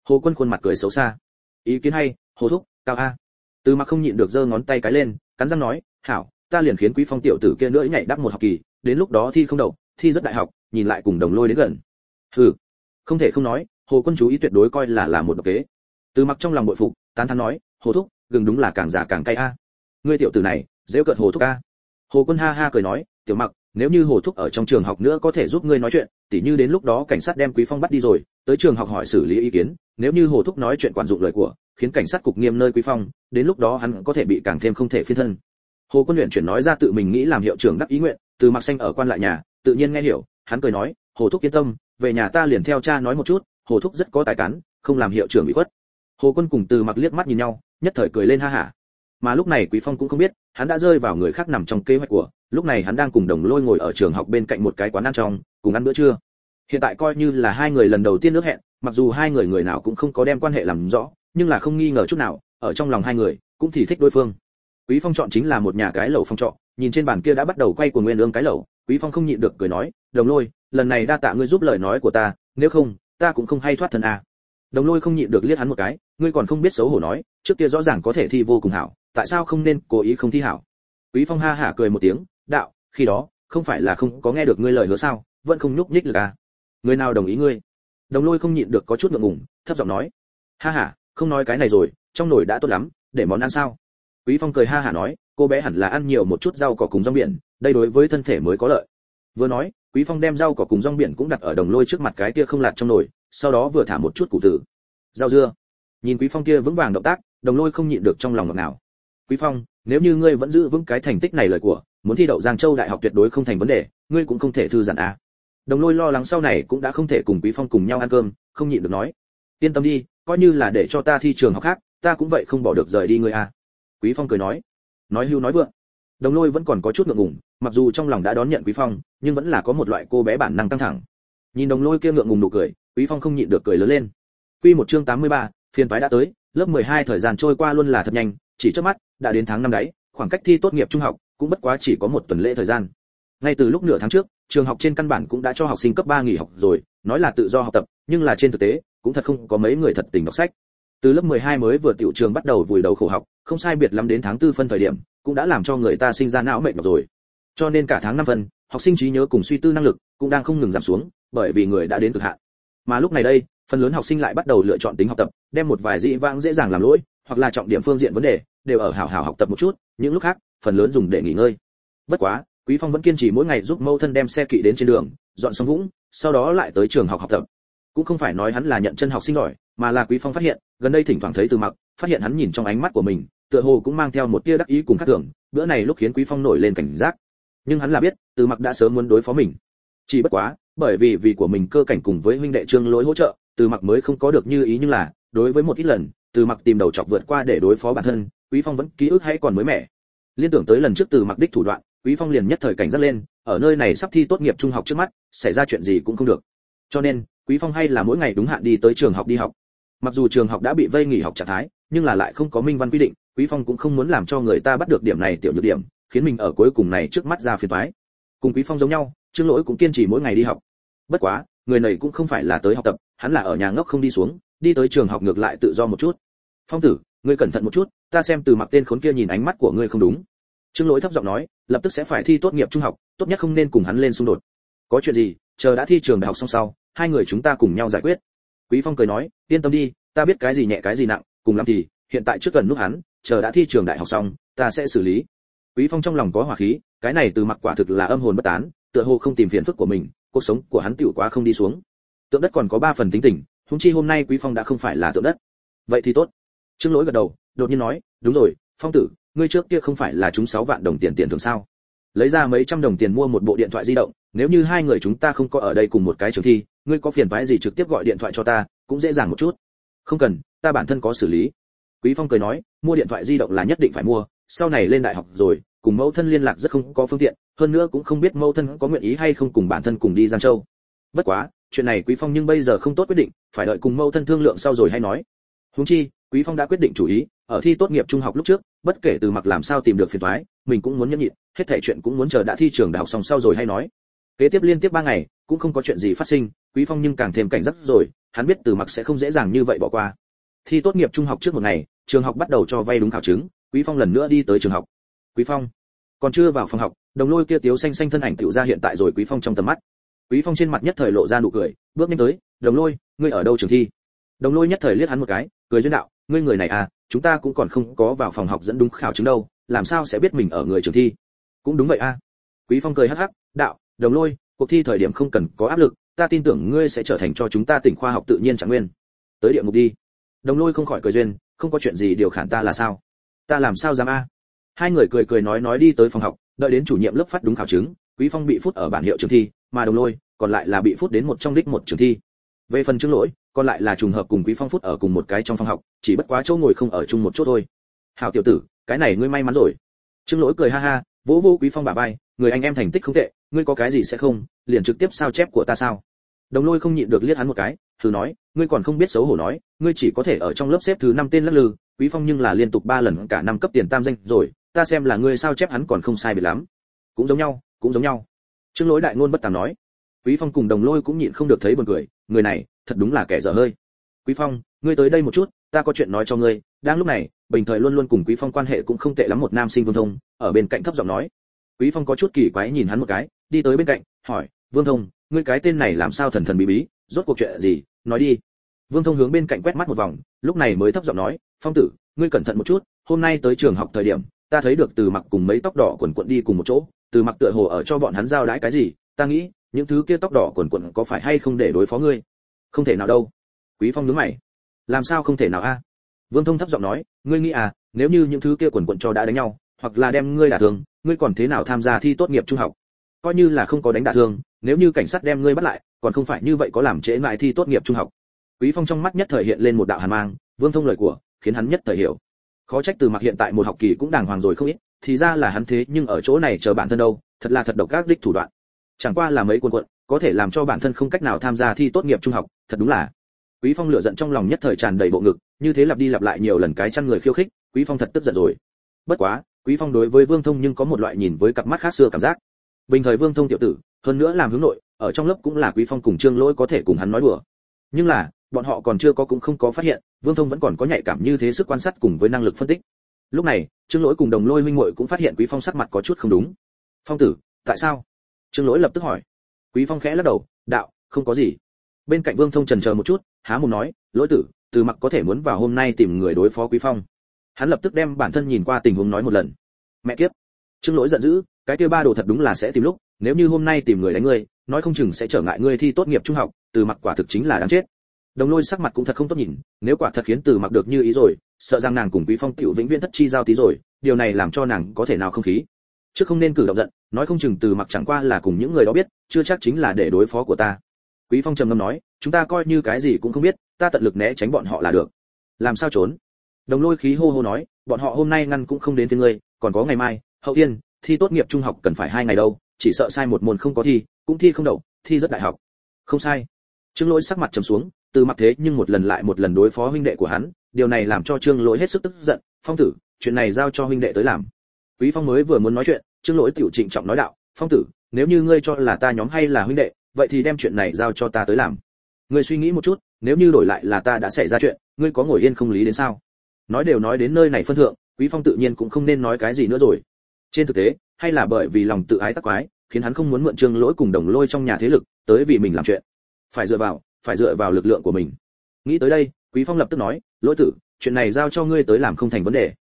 Hồ quân khuôn mặt cười xấu xa. Ý kiến hay, hồ thúc, cao a. Từ mặc không nhịn được giơ ngón tay cái lên, cắn răng nói, hảo, ta liền khiến quý phong tiểu tử kia nữa nhảy đắp một học kỳ, đến lúc đó thi không đậu, thi rất đại học, nhìn lại cùng đồng lôi đến gần. Hừ. Không thể không nói, hồ quân chú ý tuyệt đối coi là là một độc kế. Từ mặc trong lòng bội phục, tán thán nói, hồ thúc, gừng đúng là càng già càng cay a. Ngươi tiểu tử này, dễ cợt hồ thúc a. Hồ quân ha ha cười nói, tiểu mặc nếu như hồ thúc ở trong trường học nữa có thể giúp ngươi nói chuyện, tỉ như đến lúc đó cảnh sát đem quý phong bắt đi rồi, tới trường học hỏi xử lý ý kiến. Nếu như hồ thúc nói chuyện quản dụng lời của, khiến cảnh sát cục nghiêm nơi quý phong, đến lúc đó hắn có thể bị càng thêm không thể phiên thân. Hồ quân luyện chuyển nói ra tự mình nghĩ làm hiệu trưởng đắc ý nguyện, từ mặc xanh ở quan lại nhà, tự nhiên nghe hiểu, hắn cười nói, hồ thúc yên tâm, về nhà ta liền theo cha nói một chút, hồ thúc rất có tài cán, không làm hiệu trưởng bị khuất. Hồ quân cùng từ mặc liếc mắt nhìn nhau, nhất thời cười lên ha hả. Mà lúc này quý phong cũng không biết, hắn đã rơi vào người khác nằm trong kế hoạch của lúc này hắn đang cùng đồng lôi ngồi ở trường học bên cạnh một cái quán ăn trong, cùng ăn bữa trưa. Hiện tại coi như là hai người lần đầu tiên nước hẹn, mặc dù hai người người nào cũng không có đem quan hệ làm rõ, nhưng là không nghi ngờ chút nào, ở trong lòng hai người, cũng thì thích đối phương. Quý phong chọn chính là một nhà cái lẩu phong trọ, nhìn trên bàn kia đã bắt đầu quay của nguyên ương cái lẩu, quý phong không nhịn được cười nói, đồng lôi, lần này đa tạ ngươi giúp lời nói của ta, nếu không, ta cũng không hay thoát thân à. đồng lôi không nhịn được liếc hắn một cái, ngươi còn không biết xấu hổ nói, trước kia rõ ràng có thể thi vô cùng hảo, tại sao không nên cố ý không thi hảo? Quý phong ha hả cười một tiếng đạo khi đó không phải là không có nghe được ngươi lời hứa sao vẫn không nhúc nhích được à? Người nào đồng ý ngươi? Đồng lôi không nhịn được có chút ngượng ngùng thấp giọng nói. Ha ha, không nói cái này rồi trong nồi đã tốt lắm để món ăn sao? Quý phong cười ha hả nói cô bé hẳn là ăn nhiều một chút rau cỏ cùng rong biển đây đối với thân thể mới có lợi. Vừa nói quý phong đem rau cỏ cùng rong biển cũng đặt ở đồng lôi trước mặt cái kia không lạt trong nồi sau đó vừa thả một chút củ tử. Rau dưa. Nhìn quý phong kia vững vàng động tác đồng lôi không nhịn được trong lòng ngọt nào quý phong nếu như ngươi vẫn giữ vững cái thành tích này lời của muốn thi đậu giang châu đại học tuyệt đối không thành vấn đề ngươi cũng không thể thư giãn à. Đồng lôi lo lắng sau này cũng đã không thể cùng quý phong cùng nhau ăn cơm không nhịn được nói. Yên tâm đi coi như là để cho ta thi trường học khác ta cũng vậy không bỏ được rời đi ngươi à. Quý phong cười nói. Nói hưu nói vượng. Đồng lôi vẫn còn có chút ngượng ngùng mặc dù trong lòng đã đón nhận quý phong nhưng vẫn là có một loại cô bé bản năng căng thẳng. Nhìn đồng lôi kia ngượng ngùng nụ cười quý phong không nhịn được cười lớn lên. Quy một chương 83, phiên phái đã tới lớp 12 thời gian trôi qua luôn là thật nhanh chỉ trước mắt đã đến tháng năm đấy khoảng cách thi tốt nghiệp trung học cũng bất quá chỉ có một tuần lễ thời gian. Ngay từ lúc nửa tháng trước, trường học trên căn bản cũng đã cho học sinh cấp 3 nghỉ học rồi, nói là tự do học tập, nhưng là trên thực tế, cũng thật không có mấy người thật tình đọc sách. Từ lớp 12 mới vừa tiểu trường bắt đầu vùi đầu khổ học, không sai biệt lắm đến tháng tư phân thời điểm, cũng đã làm cho người ta sinh ra não mệt rồi. Cho nên cả tháng năm phân, học sinh trí nhớ cùng suy tư năng lực cũng đang không ngừng giảm xuống, bởi vì người đã đến cực hạn. Mà lúc này đây, phần lớn học sinh lại bắt đầu lựa chọn tính học tập, đem một vài dị vãng dễ dàng làm lỗi, hoặc là trọng điểm phương diện vấn đề, đều ở hảo hảo học tập một chút, những lúc khác phần lớn dùng để nghỉ ngơi. Bất quá, quý phong vẫn kiên trì mỗi ngày giúp mâu thân đem xe kỵ đến trên đường, dọn xong vũng, sau đó lại tới trường học học tập. Cũng không phải nói hắn là nhận chân học sinh giỏi, mà là quý phong phát hiện, gần đây thỉnh thoảng thấy từ mặc, phát hiện hắn nhìn trong ánh mắt của mình, tựa hồ cũng mang theo một tia đắc ý cùng khát tưởng. bữa này lúc khiến quý phong nổi lên cảnh giác. Nhưng hắn là biết, từ mặc đã sớm muốn đối phó mình. Chỉ bất quá, bởi vì vì của mình cơ cảnh cùng với huynh đệ trương lỗi hỗ trợ, từ mặc mới không có được như ý nhưng là, đối với một ít lần, từ mặc tìm đầu chọc vượt qua để đối phó bản thân, quý phong vẫn ký ức hay còn mới mẻ liên tưởng tới lần trước từ mặc đích thủ đoạn, quý phong liền nhất thời cảnh giác lên, ở nơi này sắp thi tốt nghiệp trung học trước mắt, xảy ra chuyện gì cũng không được. Cho nên, quý phong hay là mỗi ngày đúng hạn đi tới trường học đi học. Mặc dù trường học đã bị vây nghỉ học trạng thái, nhưng là lại không có minh văn quy định, quý phong cũng không muốn làm cho người ta bắt được điểm này tiểu nhược điểm, khiến mình ở cuối cùng này trước mắt ra phiền toái. Cùng quý phong giống nhau, trương lỗi cũng kiên trì mỗi ngày đi học. Bất quá, người này cũng không phải là tới học tập, hắn là ở nhà ngốc không đi xuống, đi tới trường học ngược lại tự do một chút. Phong tử ngươi cẩn thận một chút, ta xem từ mặc tên khốn kia nhìn ánh mắt của ngươi không đúng. Trương lỗi thấp giọng nói, lập tức sẽ phải thi tốt nghiệp trung học, tốt nhất không nên cùng hắn lên xung đột. Có chuyện gì, chờ đã thi trường đại học xong sau, hai người chúng ta cùng nhau giải quyết. Quý phong cười nói, yên tâm đi, ta biết cái gì nhẹ cái gì nặng, cùng lắm thì, hiện tại trước gần nút hắn, chờ đã thi trường đại học xong, ta sẽ xử lý. Quý phong trong lòng có hỏa khí, cái này từ mặc quả thực là âm hồn bất tán, tựa hồ không tìm phiền phức của mình, cuộc sống của hắn tiểu quá không đi xuống. Tượng đất còn có ba phần tính tình húng chi hôm nay quý phong đã không phải là tượng đất. Vậy thì tốt trương lỗi gật đầu, đột nhiên nói, đúng rồi, phong tử, ngươi trước kia không phải là chúng sáu vạn đồng tiền tiền thường sao? Lấy ra mấy trăm đồng tiền mua một bộ điện thoại di động, nếu như hai người chúng ta không có ở đây cùng một cái trường thi, ngươi có phiền phái gì trực tiếp gọi điện thoại cho ta, cũng dễ dàng một chút. Không cần, ta bản thân có xử lý. Quý phong cười nói, mua điện thoại di động là nhất định phải mua, sau này lên đại học rồi, cùng mẫu thân liên lạc rất không có phương tiện, hơn nữa cũng không biết mẫu thân có nguyện ý hay không cùng bản thân cùng đi giang châu. Bất quá, chuyện này quý phong nhưng bây giờ không tốt quyết định, phải đợi cùng mẫu thân thương lượng sau rồi hay nói. Huống chi quý phong đã quyết định chủ ý, ở thi tốt nghiệp trung học lúc trước, bất kể từ mặc làm sao tìm được phiền toái, mình cũng muốn nhẫn nhịn, hết thảy chuyện cũng muốn chờ đã thi trường đại học xong sau rồi hay nói. Kế tiếp liên tiếp ba ngày, cũng không có chuyện gì phát sinh, quý phong nhưng càng thêm cảnh giác rồi, hắn biết từ mặc sẽ không dễ dàng như vậy bỏ qua. Thi tốt nghiệp trung học trước một ngày, trường học bắt đầu cho vay đúng khảo chứng, quý phong lần nữa đi tới trường học. Quý phong, còn chưa vào phòng học, đồng lôi kia tiếu xanh xanh thân ảnh tiểu ra hiện tại rồi, quý phong trong tầm mắt. Quý phong trên mặt nhất thời lộ ra nụ cười, bước nhanh tới, đồng lôi, ngươi ở đâu trường thi? Đồng lôi nhất thời liếc hắn một cái, cười duyên đạo ngươi người này à chúng ta cũng còn không có vào phòng học dẫn đúng khảo chứng đâu, làm sao sẽ biết mình ở người trường thi? Cũng đúng vậy a à. quý phong cười hắc hắc, đạo, đồng lôi, cuộc thi thời điểm không cần có áp lực, ta tin tưởng ngươi sẽ trở thành cho chúng ta tỉnh khoa học tự nhiên chẳng nguyên. Tới địa ngục đi. Đồng lôi không khỏi cười duyên, không có chuyện gì điều khản ta là sao? Ta làm sao dám a? Hai người cười cười nói nói đi tới phòng học, đợi đến chủ nhiệm lớp phát đúng khảo chứng, quý phong bị phút ở bản hiệu trường thi, mà đồng lôi, còn lại là bị phút đến một trong đích một trường thi. Về phần chứng lỗi còn lại là trùng hợp cùng quý phong phút ở cùng một cái trong phòng học, chỉ bất quá chỗ ngồi không ở chung một chỗ thôi. Hảo tiểu tử, cái này ngươi may mắn rồi. Trương lỗi cười ha ha, vỗ vô quý phong bả vai, người anh em thành tích không tệ, ngươi có cái gì sẽ không, liền trực tiếp sao chép của ta sao? Đồng lôi không nhịn được liếc hắn một cái, thử nói, ngươi còn không biết xấu hổ nói, ngươi chỉ có thể ở trong lớp xếp thứ năm tên lắc lư, quý phong nhưng là liên tục ba lần cả năm cấp tiền tam danh rồi, ta xem là ngươi sao chép hắn còn không sai biệt lắm. Cũng giống nhau, cũng giống nhau. Trương lỗi đại ngôn bất tàm nói. Quý phong cùng đồng lôi cũng nhịn không được thấy buồn cười, người này thật đúng là kẻ dở hơi. Quý phong, ngươi tới đây một chút, ta có chuyện nói cho ngươi. Đang lúc này, bình thời luôn luôn cùng quý phong quan hệ cũng không tệ lắm một nam sinh vương thông, ở bên cạnh thấp giọng nói. Quý phong có chút kỳ quái nhìn hắn một cái, đi tới bên cạnh, hỏi, vương thông, ngươi cái tên này làm sao thần thần bí bí? Rốt cuộc chuyện gì? Nói đi. Vương thông hướng bên cạnh quét mắt một vòng, lúc này mới thấp giọng nói, phong tử, ngươi cẩn thận một chút, hôm nay tới trường học thời điểm, ta thấy được từ mặc cùng mấy tóc đỏ quần quận đi cùng một chỗ, từ mặc tựa hồ ở cho bọn hắn giao đái cái gì, ta nghĩ, những thứ kia tóc đỏ quần quận có phải hay không để đối phó ngươi? Không thể nào đâu. Quý phong nhướng mày. Làm sao không thể nào a? Vương thông thấp giọng nói, ngươi nghĩ à nếu như những thứ kia quần quận cho đã đánh nhau, hoặc là đem ngươi đả thương, ngươi còn thế nào tham gia thi tốt nghiệp trung học? Coi như là không có đánh đả thương, nếu như cảnh sát đem ngươi bắt lại, còn không phải như vậy có làm trễ mãi thi tốt nghiệp trung học. Quý phong trong mắt nhất thời hiện lên một đạo hàn mang, vương thông lời của, khiến hắn nhất thời hiểu. Khó trách từ mặc hiện tại một học kỳ cũng đàng hoàng rồi không ít, thì ra là hắn thế nhưng ở chỗ này chờ bản thân đâu, thật là thật độc các đích thủ đoạn. Chẳng qua là mấy cuộn cuộn có thể làm cho bản thân không cách nào tham gia thi tốt nghiệp trung học, thật đúng là. Quý phong lửa giận trong lòng nhất thời tràn đầy bộ ngực, như thế lặp đi lặp lại nhiều lần cái chăn người khiêu khích, quý phong thật tức giận rồi. Bất quá, quý phong đối với vương thông nhưng có một loại nhìn với cặp mắt khác xưa cảm giác. Bình thời vương thông tiểu tử, hơn nữa làm hướng nội, ở trong lớp cũng là quý phong cùng trương lỗi có thể cùng hắn nói đùa. Nhưng là, bọn họ còn chưa có cũng không có phát hiện, vương thông vẫn còn có nhạy cảm như thế sức quan sát cùng với năng lực phân tích. Lúc này, trương lỗi cùng đồng lôi huynh muội cũng phát hiện quý phong sắc mặt có chút không đúng. Phong tử, tại sao? Trương lỗi lập tức hỏi quý phong khẽ lắc đầu, đạo, không có gì. Bên cạnh vương thông trần chờ một chút, há mồm nói, lỗi tử, từ mặc có thể muốn vào hôm nay tìm người đối phó quý phong. Hắn lập tức đem bản thân nhìn qua tình huống nói một lần. Mẹ kiếp, trương lỗi giận dữ, cái kia ba đồ thật đúng là sẽ tìm lúc, nếu như hôm nay tìm người đánh ngươi, nói không chừng sẽ trở ngại ngươi thi tốt nghiệp trung học, từ mặc quả thực chính là đáng chết. Đồng lôi sắc mặt cũng thật không tốt nhìn, nếu quả thật khiến từ mặc được như ý rồi, sợ rằng nàng cùng quý phong tiểu vĩnh viễn thất chi giao tí rồi, điều này làm cho nàng có thể nào không khí? Chứ không nên cử động giận, nói không chừng từ mặc chẳng qua là cùng những người đó biết, chưa chắc chính là để đối phó của ta. Quý phong trầm ngâm nói, chúng ta coi như cái gì cũng không biết, ta tận lực né tránh bọn họ là được. Làm sao trốn? Đồng lôi khí hô hô nói, bọn họ hôm nay ngăn cũng không đến với ngươi, còn có ngày mai, hậu tiên thi tốt nghiệp trung học cần phải hai ngày đâu, chỉ sợ sai một môn không có thi, cũng thi không đậu, thi rất đại học. Không sai. Trương lỗi sắc mặt trầm xuống, từ mặt thế nhưng một lần lại một lần đối phó huynh đệ của hắn, điều này làm cho trương lỗi hết sức tức giận, phong tử, chuyện này giao cho huynh đệ tới làm quý phong mới vừa muốn nói chuyện, trương lỗi tiểu trịnh trọng nói đạo, phong tử, nếu như ngươi cho là ta nhóm hay là huynh đệ, vậy thì đem chuyện này giao cho ta tới làm. Ngươi suy nghĩ một chút, nếu như đổi lại là ta đã xảy ra chuyện, ngươi có ngồi yên không lý đến sao? Nói đều nói đến nơi này phân thượng, quý phong tự nhiên cũng không nên nói cái gì nữa rồi. Trên thực tế, hay là bởi vì lòng tự ái tắc quái, khiến hắn không muốn mượn trương lỗi cùng đồng lôi trong nhà thế lực, tới vì mình làm chuyện. Phải dựa vào, phải dựa vào lực lượng của mình. Nghĩ tới đây, quý phong lập tức nói, lỗi tử, chuyện này giao cho ngươi tới làm không thành vấn đề.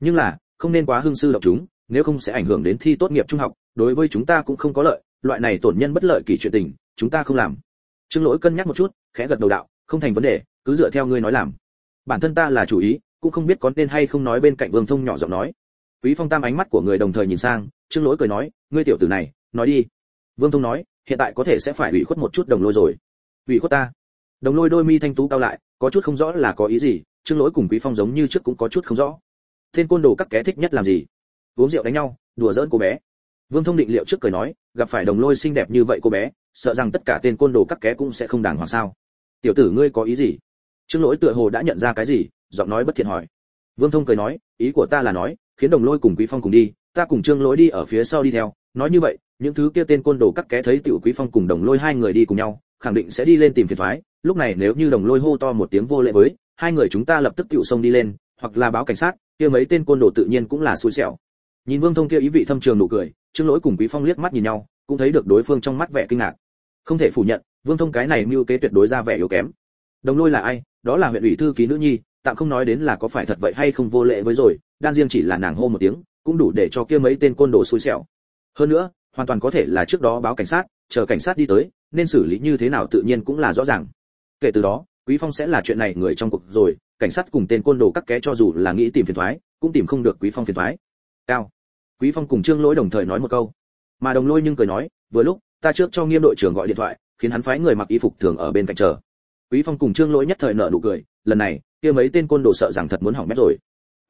Nhưng là không nên quá hưng sư động chúng, nếu không sẽ ảnh hưởng đến thi tốt nghiệp trung học, đối với chúng ta cũng không có lợi, loại này tổn nhân bất lợi kỳ chuyện tình, chúng ta không làm. Trương lỗi cân nhắc một chút, khẽ gật đầu đạo, không thành vấn đề, cứ dựa theo ngươi nói làm. Bản thân ta là chủ ý, cũng không biết có nên hay không nói bên cạnh vương thông nhỏ giọng nói. Quý phong tam ánh mắt của người đồng thời nhìn sang, trương lỗi cười nói, ngươi tiểu tử này, nói đi. Vương thông nói, hiện tại có thể sẽ phải ủy khuất một chút đồng lôi rồi. Ủy khuất ta? Đồng lôi đôi mi thanh tú cao lại, có chút không rõ là có ý gì, trương lỗi cùng quý phong giống như trước cũng có chút không rõ tên côn đồ các kẻ thích nhất làm gì? Uống rượu đánh nhau, đùa giỡn cô bé. Vương thông định liệu trước cười nói, gặp phải đồng lôi xinh đẹp như vậy cô bé, sợ rằng tất cả tên côn đồ các kẻ cũng sẽ không đàng hoàng sao? Tiểu tử ngươi có ý gì? Trương lỗi tựa hồ đã nhận ra cái gì, giọng nói bất thiện hỏi. Vương thông cười nói, ý của ta là nói, khiến đồng lôi cùng quý phong cùng đi, ta cùng trương lỗi đi ở phía sau đi theo. Nói như vậy, những thứ kia tên côn đồ các kẻ thấy tiểu quý phong cùng đồng lôi hai người đi cùng nhau, khẳng định sẽ đi lên tìm phiền toái. Lúc này nếu như đồng lôi hô to một tiếng vô lễ với, hai người chúng ta lập tức tiểu xông đi lên, hoặc là báo cảnh sát kia mấy tên côn đồ tự nhiên cũng là xui xẻo. Nhìn vương thông kia ý vị thâm trường nụ cười, trương lỗi cùng quý phong liếc mắt nhìn nhau, cũng thấy được đối phương trong mắt vẻ kinh ngạc. Không thể phủ nhận, vương thông cái này mưu kế tuyệt đối ra vẻ yếu kém. Đồng lôi là ai? Đó là huyện ủy thư ký nữ nhi, tạm không nói đến là có phải thật vậy hay không vô lễ với rồi, đan riêng chỉ là nàng hô một tiếng, cũng đủ để cho kia mấy tên côn đồ xui xẻo. Hơn nữa, hoàn toàn có thể là trước đó báo cảnh sát, chờ cảnh sát đi tới, nên xử lý như thế nào tự nhiên cũng là rõ ràng. Kể từ đó, quý phong sẽ là chuyện này người trong cuộc rồi cảnh sát cùng tên côn đồ các ké cho dù là nghĩ tìm phiền toái cũng tìm không được quý phong phiền toái cao. Quý phong cùng trương lỗi đồng thời nói một câu. Mà đồng lôi nhưng cười nói vừa lúc ta trước cho nghiêm đội trưởng gọi điện thoại khiến hắn phái người mặc y phục thường ở bên cạnh chờ. Quý phong cùng trương lỗi nhất thời nở nụ cười lần này kia mấy tên côn đồ sợ rằng thật muốn hỏng mét rồi.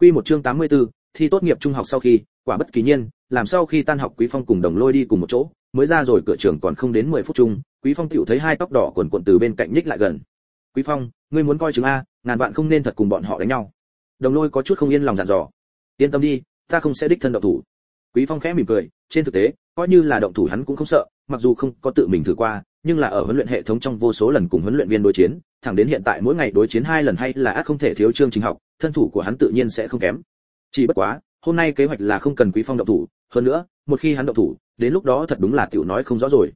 Quy một chương 84, thi tốt nghiệp trung học sau khi quả bất kỳ nhiên làm sau khi tan học quý phong cùng đồng lôi đi cùng một chỗ mới ra rồi cửa trường còn không đến 10 phút chung quý phong tiểu thấy hai tóc đỏ quần quần từ bên cạnh nhích lại gần. Quý phong ngươi muốn coi chứng a ngàn vạn không nên thật cùng bọn họ đánh nhau. Đồng lôi có chút không yên lòng dặn dò. Yên tâm đi, ta không sẽ đích thân động thủ. Quý phong khẽ mỉm cười, trên thực tế, coi như là động thủ hắn cũng không sợ, mặc dù không có tự mình thử qua, nhưng là ở huấn luyện hệ thống trong vô số lần cùng huấn luyện viên đối chiến, thẳng đến hiện tại mỗi ngày đối chiến hai lần hay là ác không thể thiếu chương trình học, thân thủ của hắn tự nhiên sẽ không kém. Chỉ bất quá, hôm nay kế hoạch là không cần quý phong động thủ, hơn nữa, một khi hắn động thủ, đến lúc đó thật đúng là tiểu nói không rõ rồi.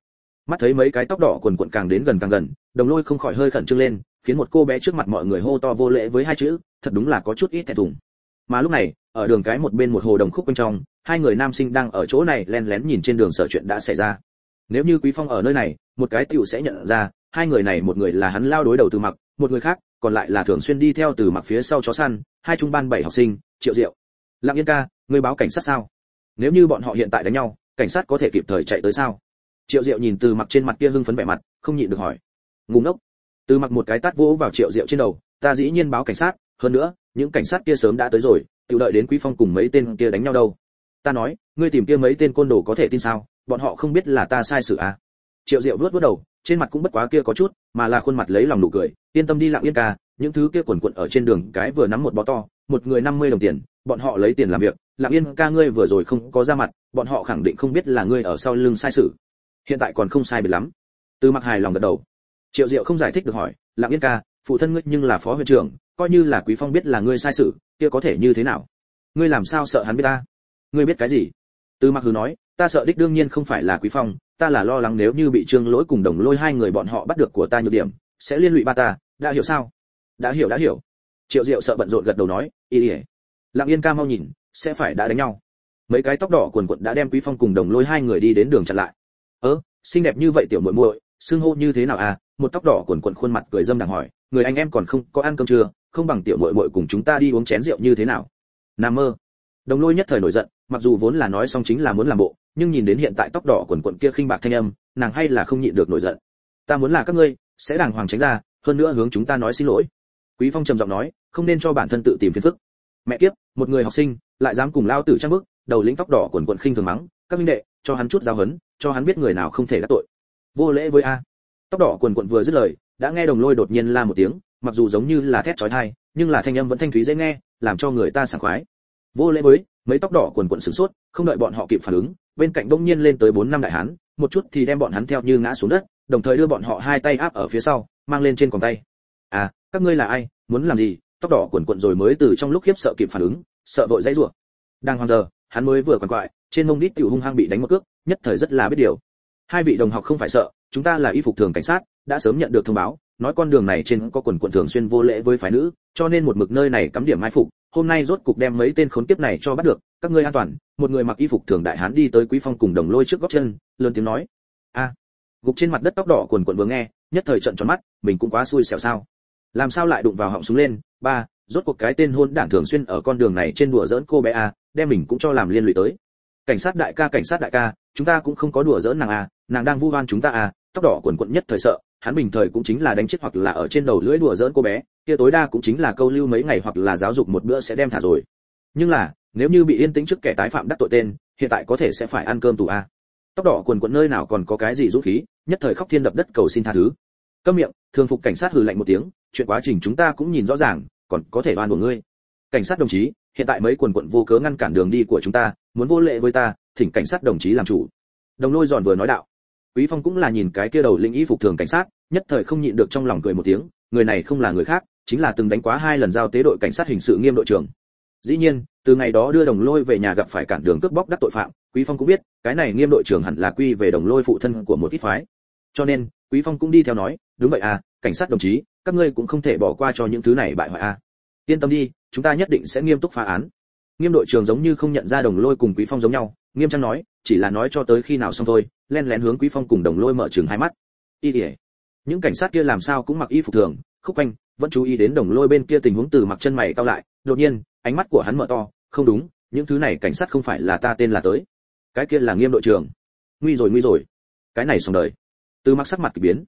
Mắt thấy mấy cái tóc đỏ quần quần càng đến gần càng gần, đồng lôi không khỏi hơi khẩn trương lên khiến một cô bé trước mặt mọi người hô to vô lễ với hai chữ, thật đúng là có chút ít thẹn thùng. Mà lúc này, ở đường cái một bên một hồ đồng khúc bên trong, hai người nam sinh đang ở chỗ này len lén nhìn trên đường sở chuyện đã xảy ra. Nếu như quý phong ở nơi này, một cái tiểu sẽ nhận ra, hai người này một người là hắn lao đối đầu từ mặc, một người khác, còn lại là thường xuyên đi theo từ mặc phía sau chó săn, hai trung ban bảy học sinh, triệu diệu. Lặng yên ca, người báo cảnh sát sao? Nếu như bọn họ hiện tại đánh nhau, cảnh sát có thể kịp thời chạy tới sao? Triệu diệu nhìn từ mặc trên mặt kia hưng phấn vẻ mặt, không nhịn được hỏi. Ngùng ngốc từ mặc một cái tát vỗ vào triệu diệu trên đầu, ta dĩ nhiên báo cảnh sát, hơn nữa, những cảnh sát kia sớm đã tới rồi tự đợi đến quý phong cùng mấy tên kia đánh nhau đâu. Ta nói, ngươi tìm kia mấy tên côn đồ có thể tin sao? Bọn họ không biết là ta sai sự à? Triệu diệu vuốt vuốt đầu, trên mặt cũng bất quá kia có chút, mà là khuôn mặt lấy lòng nụ cười, yên tâm đi lặng yên ca, những thứ kia quần quận ở trên đường, cái vừa nắm một bó to, một người 50 đồng tiền, bọn họ lấy tiền làm việc, lặng yên ca ngươi vừa rồi không có ra mặt, bọn họ khẳng định không biết là ngươi ở sau lưng sai sự. Hiện tại còn không sai biệt lắm. Từ mặc hài lòng gật đầu triệu diệu không giải thích được hỏi, lặng yên ca, phụ thân ngươi nhưng là phó huyện trưởng, coi như là quý phong biết là ngươi sai sự, kia có thể như thế nào? Ngươi làm sao sợ hắn biết ta? Ngươi biết cái gì? Từ mặc hừ nói, ta sợ đích đương nhiên không phải là quý phong, ta là lo lắng nếu như bị trương lỗi cùng đồng lôi hai người bọn họ bắt được của ta nhược điểm, sẽ liên lụy ba ta, đã hiểu sao? Đã hiểu đã hiểu. Triệu diệu sợ bận rộn gật đầu nói y ỉa lặng yên ca mau nhìn, sẽ phải đã đánh nhau. Mấy cái tóc đỏ quần quận đã đem quý phong cùng đồng lôi hai người đi đến đường chặn lại. Ơ, xinh đẹp như vậy tiểu muội muội, xưng hô như thế nào à? Một tóc đỏ quần cuộn khuôn mặt cười dâm đàng hỏi, người anh em còn không có ăn cơm trưa không bằng tiểu muội muội cùng chúng ta đi uống chén rượu như thế nào? Nam mơ. Đồng lôi nhất thời nổi giận, mặc dù vốn là nói xong chính là muốn làm bộ, nhưng nhìn đến hiện tại tóc đỏ quần cuộn kia khinh bạc thanh âm, nàng hay là không nhịn được nổi giận. Ta muốn là các ngươi, sẽ đàng hoàng tránh ra, hơn nữa hướng chúng ta nói xin lỗi. Quý phong trầm giọng nói, không nên cho bản thân tự tìm phiền phức. Mẹ kiếp, một người học sinh, lại dám cùng lao tử trang bức, đầu lĩnh tóc đỏ quần quần khinh thường mắng, các minh đệ, cho hắn chút giáo huấn, cho hắn biết người nào không thể đắc tội. Vô lễ với a tóc đỏ quần quận vừa dứt lời, đã nghe đồng lôi đột nhiên la một tiếng, mặc dù giống như là thét chói tai, nhưng là thanh âm vẫn thanh thúy dễ nghe, làm cho người ta sảng khoái. Vô lễ với, mấy tóc đỏ quần quận sửng sốt, không đợi bọn họ kịp phản ứng, bên cạnh đông nhiên lên tới bốn năm đại hán, một chút thì đem bọn hắn theo như ngã xuống đất, đồng thời đưa bọn họ hai tay áp ở phía sau, mang lên trên còng tay. À các ngươi là ai, muốn làm gì? Tóc đỏ quần quận rồi mới từ trong lúc khiếp sợ kịp phản ứng, sợ vội dãy rủa. Đang hoang giờ hắn mới vừa quằn quại, trên mông đít tiểu hung hăng bị đánh một cước, nhất thời rất là biết điều. Hai vị đồng học không phải sợ chúng ta là y phục thường cảnh sát, đã sớm nhận được thông báo, nói con đường này trên có quần quần thường xuyên vô lễ với phái nữ, cho nên một mực nơi này cắm điểm mai phục, hôm nay rốt cục đem mấy tên khốn kiếp này cho bắt được, các ngươi an toàn. Một người mặc y phục thường đại hán đi tới quý phong cùng đồng lôi trước góc chân, lớn tiếng nói, a, gục trên mặt đất tóc đỏ quần quần vừa nghe, nhất thời trận tròn mắt, mình cũng quá xui xẻo sao? Làm sao lại đụng vào họng súng lên? Ba, rốt cuộc cái tên hôn đản thường xuyên ở con đường này trên đùa giỡn cô bé a, đem mình cũng cho làm liên lụy tới. Cảnh sát đại ca, cảnh sát đại ca, chúng ta cũng không có đùa giỡn nàng a, nàng đang vu oan chúng ta a tóc đỏ quần quận nhất thời sợ, hắn bình thời cũng chính là đánh chết hoặc là ở trên đầu lưỡi đùa giỡn cô bé, kia tối đa cũng chính là câu lưu mấy ngày hoặc là giáo dục một bữa sẽ đem thả rồi. Nhưng là, nếu như bị yên tĩnh trước kẻ tái phạm đắc tội tên, hiện tại có thể sẽ phải ăn cơm tù a. Tóc đỏ quần quận nơi nào còn có cái gì rút khí, nhất thời khóc thiên đập đất cầu xin tha thứ. Câm miệng, thường phục cảnh sát hừ lạnh một tiếng, chuyện quá trình chúng ta cũng nhìn rõ ràng, còn có thể oan của ngươi. Cảnh sát đồng chí, hiện tại mấy quần quận vô cớ ngăn cản đường đi của chúng ta, muốn vô lệ với ta, thỉnh cảnh sát đồng chí làm chủ. Đồng lôi giòn vừa nói đạo quý phong cũng là nhìn cái kia đầu lĩnh y phục thường cảnh sát, nhất thời không nhịn được trong lòng cười một tiếng, người này không là người khác, chính là từng đánh quá hai lần giao tế đội cảnh sát hình sự nghiêm đội trưởng. Dĩ nhiên, từ ngày đó đưa đồng lôi về nhà gặp phải cản đường cướp bóc đắc tội phạm, quý phong cũng biết, cái này nghiêm đội trưởng hẳn là quy về đồng lôi phụ thân của một ít phái. Cho nên, quý phong cũng đi theo nói, đúng vậy à cảnh sát đồng chí, các ngươi cũng không thể bỏ qua cho những thứ này bại hoại à. Yên tâm đi, chúng ta nhất định sẽ nghiêm túc phá án. Nghiêm đội trưởng giống như không nhận ra đồng lôi cùng quý phong giống nhau, nghiêm trang nói chỉ là nói cho tới khi nào xong thôi, len lén hướng quý phong cùng đồng lôi mở trường hai mắt. Y ỉa những cảnh sát kia làm sao cũng mặc y phục thường, khúc quanh, vẫn chú ý đến đồng lôi bên kia tình huống từ mặc chân mày cao lại, đột nhiên, ánh mắt của hắn mở to, không đúng, những thứ này cảnh sát không phải là ta tên là tới. Cái kia là nghiêm đội trưởng. Nguy rồi nguy rồi. Cái này xong đời. Từ mặc sắc mặt kỳ biến.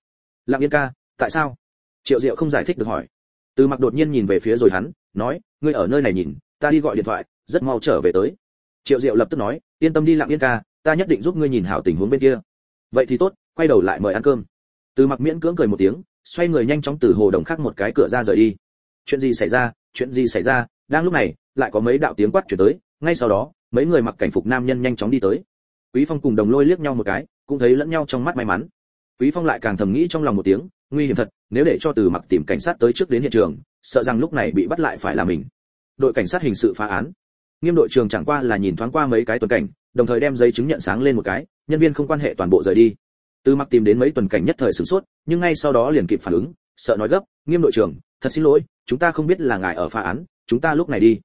Lặng yên ca, tại sao? Triệu diệu không giải thích được hỏi. Từ mặc đột nhiên nhìn về phía rồi hắn, nói, ngươi ở nơi này nhìn, ta đi gọi điện thoại, rất mau trở về tới triệu diệu lập tức nói, yên tâm đi lặng yên ca, ta nhất định giúp ngươi nhìn hảo tình huống bên kia. Vậy thì tốt, quay đầu lại mời ăn cơm. Từ mặc miễn cưỡng cười một tiếng, xoay người nhanh chóng từ hồ đồng khác một cái cửa ra rời đi. Chuyện gì xảy ra? Chuyện gì xảy ra? Đang lúc này, lại có mấy đạo tiếng quát chuyển tới, ngay sau đó, mấy người mặc cảnh phục nam nhân nhanh chóng đi tới. Quý phong cùng đồng lôi liếc nhau một cái, cũng thấy lẫn nhau trong mắt may mắn. Quý phong lại càng thầm nghĩ trong lòng một tiếng, nguy hiểm thật, nếu để cho từ mặc tìm cảnh sát tới trước đến hiện trường, sợ rằng lúc này bị bắt lại phải là mình. Đội cảnh sát hình sự phá án nghiêm đội trường chẳng qua là nhìn thoáng qua mấy cái tuần cảnh, đồng thời đem giấy chứng nhận sáng lên một cái, nhân viên không quan hệ toàn bộ rời đi. Từ mặc tìm đến mấy tuần cảnh nhất thời sửng sốt, nhưng ngay sau đó liền kịp phản ứng, sợ nói gấp, nghiêm đội trưởng, thật xin lỗi, chúng ta không biết là ngài ở phá án, chúng ta lúc này đi.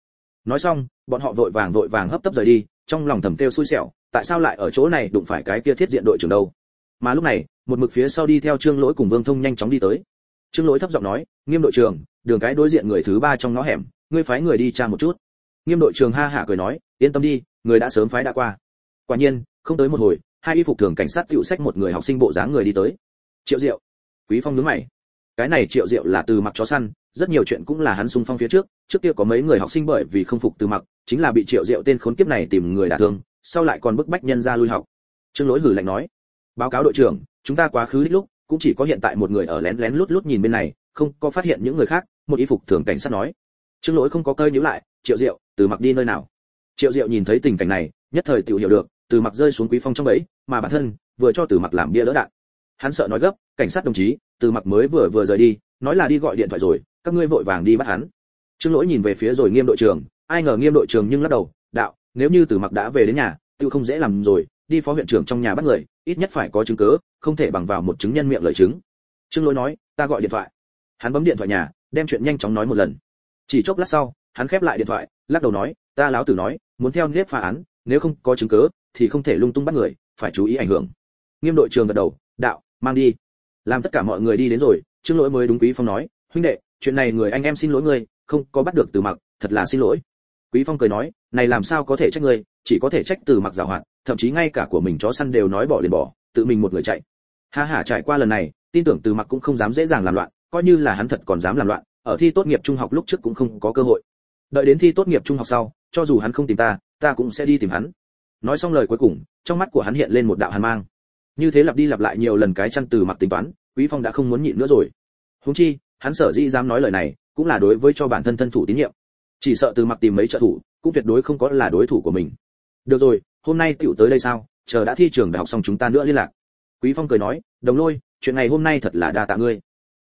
Nói xong, bọn họ vội vàng vội vàng hấp tấp rời đi, trong lòng thầm kêu xui xẻo, tại sao lại ở chỗ này, đụng phải cái kia thiết diện đội trưởng đâu? Mà lúc này, một mực phía sau đi theo trương lỗi cùng vương thông nhanh chóng đi tới. Trương lỗi thấp giọng nói, nghiêm đội trưởng, đường cái đối diện người thứ ba trong ngõ hẻm, ngươi phái người đi tra một chút nghiêm đội trưởng ha hả cười nói, yên tâm đi, người đã sớm phái đã qua. Quả nhiên, không tới một hồi, hai y phục thường cảnh sát tựu sách một người học sinh bộ dáng người đi tới. Triệu diệu. Quý phong nhướng mày. Cái này triệu diệu là từ mặc chó săn, rất nhiều chuyện cũng là hắn xung phong phía trước trước kia có mấy người học sinh bởi vì không phục từ mặc, chính là bị triệu diệu tên khốn kiếp này tìm người đả thương, sau lại còn bức bách nhân ra lui học. Trương lỗi hử lạnh nói, báo cáo đội trưởng, chúng ta quá khứ đích lúc, cũng chỉ có hiện tại một người ở lén lén lút lút nhìn bên này, không có phát hiện những người khác, một y phục thường cảnh sát nói. Trương lỗi không có cơi nhíu lại triệu diệu, từ mặc đi nơi nào? Triệu diệu nhìn thấy tình cảnh này, nhất thời tiểu hiểu được, từ mặc rơi xuống quý phong trong bẫy, mà bản thân vừa cho từ mặc làm bia đỡ đạn. Hắn sợ nói gấp, cảnh sát đồng chí, từ mặc mới vừa vừa rời đi, nói là đi gọi điện thoại rồi, các ngươi vội vàng đi bắt hắn. Trương lỗi nhìn về phía rồi nghiêm đội trưởng, ai ngờ nghiêm đội trưởng nhưng lắc đầu, đạo, nếu như từ mặc đã về đến nhà tự không dễ làm rồi, đi phó huyện trưởng trong nhà bắt người, ít nhất phải có chứng cứ, không thể bằng vào một chứng nhân miệng lời chứng. Trương lỗi nói, ta gọi điện thoại. Hắn bấm điện thoại nhà, đem chuyện nhanh chóng nói một lần. Chỉ chốc lát sau hắn khép lại điện thoại, lắc đầu nói, ta láo tử nói, muốn theo nếp phá án, nếu không có chứng cứ, thì không thể lung tung bắt người, phải chú ý ảnh hưởng. Nghiêm đội trường gật đầu, đạo, mang đi. Làm tất cả mọi người đi đến rồi, trương lỗi mới đúng quý phong nói, huynh đệ, chuyện này người anh em xin lỗi ngươi không có bắt được từ mặc, thật là xin lỗi. Quý phong cười nói, này làm sao có thể trách ngươi chỉ có thể trách từ mặc giảo hoạt, thậm chí ngay cả của mình chó săn đều nói bỏ liền bỏ, tự mình một người chạy. Ha ha, trải qua lần này, tin tưởng từ mặc cũng không dám dễ dàng làm loạn, coi như là hắn thật còn dám làm loạn, ở thi tốt nghiệp trung học lúc trước cũng không có cơ hội đợi đến thi tốt nghiệp trung học sau, cho dù hắn không tìm ta ta cũng sẽ đi tìm hắn. Nói xong lời cuối cùng, trong mắt của hắn hiện lên một đạo hàn mang. Như thế lặp đi lặp lại nhiều lần cái chăn từ mặc tính toán, quý phong đã không muốn nhịn nữa rồi. Huống chi, hắn sở dĩ dám nói lời này, cũng là đối với cho bản thân thân thủ tín nhiệm. Chỉ sợ từ mặc tìm mấy trợ thủ, cũng tuyệt đối không có là đối thủ của mình. Được rồi, hôm nay tiểu tới đây sao? Chờ đã thi trường đại học xong chúng ta nữa liên lạc. Quý phong cười nói, đồng lôi, chuyện này hôm nay thật là đa tạ ngươi.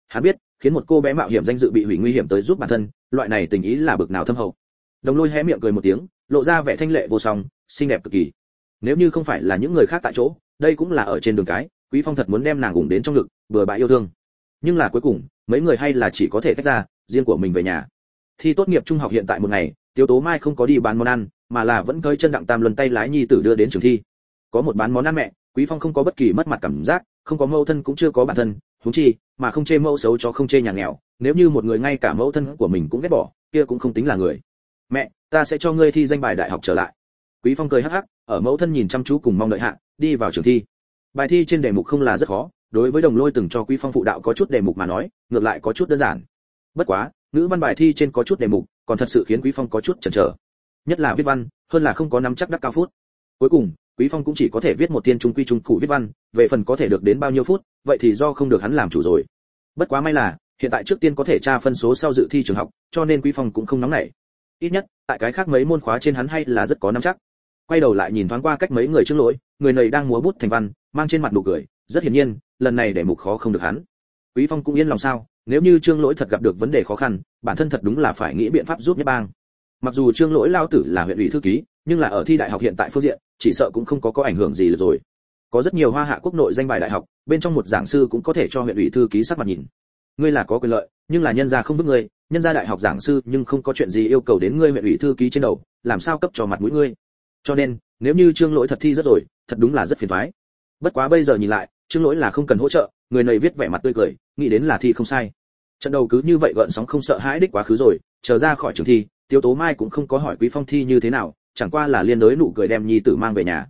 Hắn biết khiến một cô bé mạo hiểm danh dự bị hủy nguy hiểm tới giúp bản thân, loại này tình ý là bực nào thâm hậu. Đồng lôi hé miệng cười một tiếng, lộ ra vẻ thanh lệ vô song, xinh đẹp cực kỳ. Nếu như không phải là những người khác tại chỗ, đây cũng là ở trên đường cái, quý phong thật muốn đem nàng ủng đến trong lực vừa bãi yêu thương. Nhưng là cuối cùng, mấy người hay là chỉ có thể tách ra, riêng của mình về nhà. Thi tốt nghiệp trung học hiện tại một ngày tiêu tố mai không có đi bán món ăn, mà là vẫn cơi chân đặng tam luân tay lái nhi tử đưa đến trường thi. Có một bán món ăn mẹ, quý phong không có bất kỳ mất mặt cảm giác, không có mâu thân cũng chưa có bản thân huống chi, mà không chê mẫu xấu cho không chê nhà nghèo, nếu như một người ngay cả mẫu thân của mình cũng ghét bỏ, kia cũng không tính là người. Mẹ, ta sẽ cho ngươi thi danh bài đại học trở lại. Quý phong cười hắc hắc, ở mẫu thân nhìn chăm chú cùng mong đợi hạ, đi vào trường thi. Bài thi trên đề mục không là rất khó, đối với đồng lôi từng cho quý phong phụ đạo có chút đề mục mà nói, ngược lại có chút đơn giản. Bất quá, ngữ văn bài thi trên có chút đề mục, còn thật sự khiến quý phong có chút chần chờ. Nhất là viết văn, hơn là không có nắm chắc đắc cao phút. Cuối cùng quý phong cũng chỉ có thể viết một tiên trung quy trung cụ viết văn, về phần có thể được đến bao nhiêu phút, vậy thì do không được hắn làm chủ rồi. Bất quá may là, hiện tại trước tiên có thể tra phân số sau dự thi trường học, cho nên quý phong cũng không nóng nảy. Ít nhất, tại cái khác mấy môn khóa trên hắn hay là rất có nắm chắc. Quay đầu lại nhìn thoáng qua cách mấy người trước lỗi, người này đang múa bút thành văn, mang trên mặt nụ cười, rất hiển nhiên, lần này để mục khó không được hắn. Quý phong cũng yên lòng sao, nếu như trương lỗi thật gặp được vấn đề khó khăn, bản thân thật đúng là phải nghĩ biện pháp giúp nhất bang. Mặc dù trương lỗi lao tử là huyện ủy thư ký nhưng là ở thi đại học hiện tại phương diện, chỉ sợ cũng không có có ảnh hưởng gì rồi. Có rất nhiều hoa hạ quốc nội danh bài đại học, bên trong một giảng sư cũng có thể cho huyện ủy thư ký sắc mặt nhìn. Ngươi là có quyền lợi, nhưng là nhân gia không bức ngươi, nhân gia đại học giảng sư nhưng không có chuyện gì yêu cầu đến ngươi huyện ủy thư ký trên đầu, làm sao cấp cho mặt mũi ngươi? Cho nên, nếu như trương lỗi thật thi rất rồi, thật đúng là rất phiền toái. Bất quá bây giờ nhìn lại, trương lỗi là không cần hỗ trợ, người này viết vẻ mặt tươi cười, nghĩ đến là thi không sai. Trận đầu cứ như vậy gợn sóng không sợ hãi đích quá khứ rồi, chờ ra khỏi trường thi, tiêu tố mai cũng không có hỏi quý phong thi như thế nào chẳng qua là liên đối nụ cười đem nhi tử mang về nhà.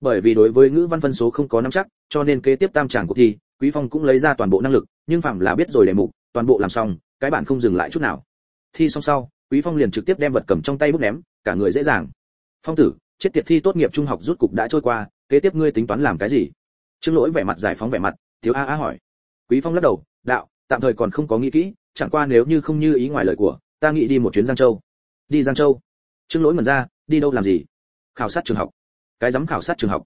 Bởi vì đối với ngữ văn phân số không có nắm chắc, cho nên kế tiếp tam tràng cuộc thi, quý phong cũng lấy ra toàn bộ năng lực, nhưng phạm là biết rồi đề mục, toàn bộ làm xong, cái bản không dừng lại chút nào. Thi xong sau, quý phong liền trực tiếp đem vật cầm trong tay bút ném, cả người dễ dàng. Phong tử, chết tiệt thi tốt nghiệp trung học rút cục đã trôi qua, kế tiếp ngươi tính toán làm cái gì? Trương lỗi vẻ mặt giải phóng vẻ mặt, thiếu a a hỏi. Quý phong lắc đầu, đạo, tạm thời còn không có nghĩ kỹ, chẳng qua nếu như không như ý ngoài lời của, ta nghĩ đi một chuyến giang châu. Đi giang châu? Trương lỗi mở ra đi đâu làm gì? Khảo sát trường học. Cái dám khảo sát trường học.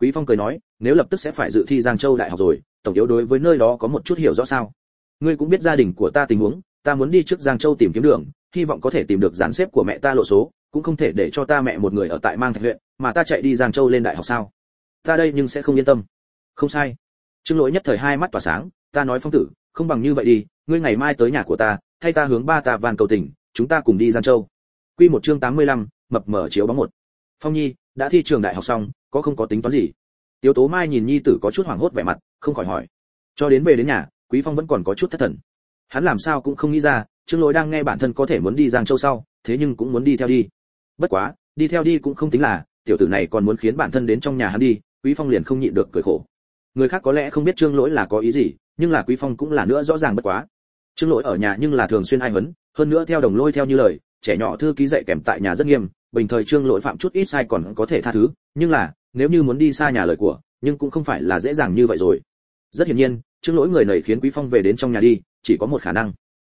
Quý phong cười nói nếu lập tức sẽ phải dự thi giang châu đại học rồi tổng yếu đối với nơi đó có một chút hiểu rõ sao? Ngươi cũng biết gia đình của ta tình huống ta muốn đi trước giang châu tìm kiếm đường hy vọng có thể tìm được dàn xếp của mẹ ta lộ số cũng không thể để cho ta mẹ một người ở tại mang thạch huyện mà ta chạy đi giang châu lên đại học sao? Ta đây nhưng sẽ không yên tâm. Không sai. Trương lỗi nhất thời hai mắt tỏa sáng ta nói phong tử không bằng như vậy đi ngươi ngày mai tới nhà của ta thay ta hướng ba ta van cầu tỉnh chúng ta cùng đi giang châu. Quy một chương 85, mập mờ chiếu bóng một. Phong nhi, đã thi trường đại học xong, có không có tính toán gì? Tiếu tố mai nhìn nhi tử có chút hoảng hốt vẻ mặt, không khỏi hỏi. Cho đến về đến nhà, quý phong vẫn còn có chút thất thần. Hắn làm sao cũng không nghĩ ra, trương lỗi đang nghe bản thân có thể muốn đi giang châu sau, thế nhưng cũng muốn đi theo đi. Bất quá, đi theo đi cũng không tính là, tiểu tử này còn muốn khiến bản thân đến trong nhà hắn đi, quý phong liền không nhịn được cười khổ. Người khác có lẽ không biết trương lỗi là có ý gì, nhưng là quý phong cũng là nữa rõ ràng bất quá. Trương lỗi ở nhà nhưng là thường xuyên ai huấn, hơn nữa theo đồng lôi theo như lời, trẻ nhỏ thư ký dạy kèm tại nhà rất nghiêm bình thời trương lỗi phạm chút ít sai còn có thể tha thứ, nhưng là, nếu như muốn đi xa nhà lời của, nhưng cũng không phải là dễ dàng như vậy rồi. Rất hiển nhiên, trương lỗi người này khiến quý phong về đến trong nhà đi, chỉ có một khả năng.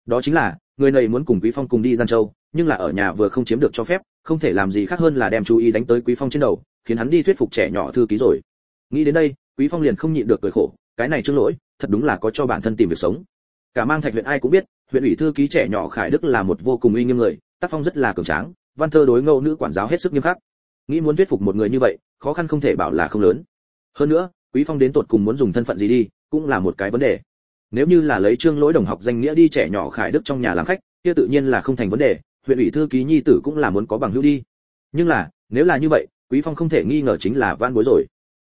Đó chính là, người này muốn cùng quý phong cùng đi gian châu, nhưng là ở nhà vừa không chiếm được cho phép, không thể làm gì khác hơn là đem chú ý đánh tới quý phong trên đầu, khiến hắn đi thuyết phục trẻ nhỏ thư ký rồi. Nghĩ đến đây, quý phong liền không nhịn được cười khổ, cái này trương lỗi, thật đúng là có cho bản thân tìm việc sống. Cả mang thạch huyện ai cũng biết, huyện ủy thư ký trẻ nhỏ khải đức là một vô cùng uy nghiêm người, tác phong rất là cường tráng văn thơ đối ngẫu nữ quản giáo hết sức nghiêm khắc. Nghĩ muốn thuyết phục một người như vậy, khó khăn không thể bảo là không lớn. Hơn nữa, quý phong đến tột cùng muốn dùng thân phận gì đi, cũng là một cái vấn đề. Nếu như là lấy trương lỗi đồng học danh nghĩa đi trẻ nhỏ khải đức trong nhà làm khách, kia tự nhiên là không thành vấn đề, huyện ủy thư ký nhi tử cũng là muốn có bằng hữu đi. Nhưng là, nếu là như vậy, quý phong không thể nghi ngờ chính là van bối rồi.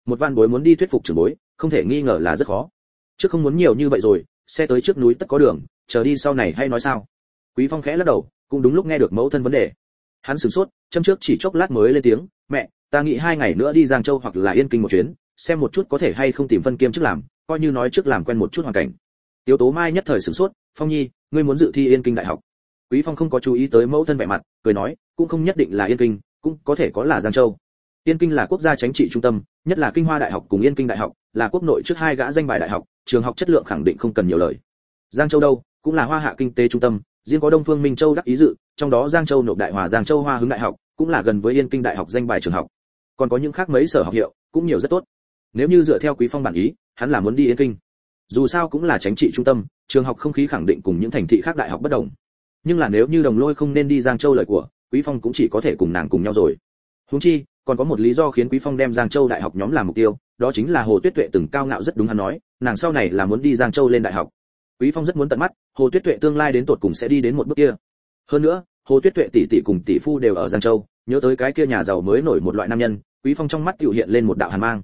Một van bối muốn đi thuyết phục trưởng bối, không thể nghi ngờ là rất khó. Chứ không muốn nhiều như vậy rồi xe tới trước núi tất có đường, chờ đi sau này hay nói sao? Quý phong khẽ lắc đầu, cũng đúng lúc nghe được mẫu thân vấn đề hắn sửng sốt, châm trước chỉ chốc lát mới lên tiếng, mẹ, ta nghĩ hai ngày nữa đi giang châu hoặc là yên kinh một chuyến, xem một chút có thể hay không tìm phân kiêm trước làm, coi như nói trước làm quen một chút hoàn cảnh. Tiếu tố mai nhất thời sửng sốt, phong nhi, ngươi muốn dự thi yên kinh đại học? Quý phong không có chú ý tới mẫu thân vẻ mặt, cười nói, cũng không nhất định là yên kinh, cũng có thể có là giang châu. Yên kinh là quốc gia chính trị trung tâm, nhất là kinh hoa đại học cùng yên kinh đại học, là quốc nội trước hai gã danh bài đại học, trường học chất lượng khẳng định không cần nhiều lời. Giang châu đâu? Cũng là hoa hạ kinh tế trung tâm riêng có đông phương minh châu đắc ý dự, trong đó giang châu nộp đại hòa giang châu hoa hướng đại học, cũng là gần với yên kinh đại học danh bài trường học. Còn có những khác mấy sở học hiệu, cũng nhiều rất tốt. Nếu như dựa theo quý phong bản ý, hắn là muốn đi yên kinh. Dù sao cũng là chính trị trung tâm, trường học không khí khẳng định cùng những thành thị khác đại học bất đồng. Nhưng là nếu như đồng lôi không nên đi giang châu lời của, quý phong cũng chỉ có thể cùng nàng cùng nhau rồi. Huống chi, còn có một lý do khiến quý phong đem giang châu đại học nhóm làm mục tiêu, đó chính là hồ tuyết tuệ từng cao ngạo rất đúng hắn nói, nàng sau này là muốn đi giang châu lên đại học quý phong rất muốn tận mắt, hồ tuyết tuệ tương lai đến tột cùng sẽ đi đến một bước kia. Hơn nữa, hồ tuyết tuệ tỷ tỷ cùng tỷ phu đều ở giang châu, nhớ tới cái kia nhà giàu mới nổi một loại nam nhân, quý phong trong mắt tiểu hiện lên một đạo hàn mang.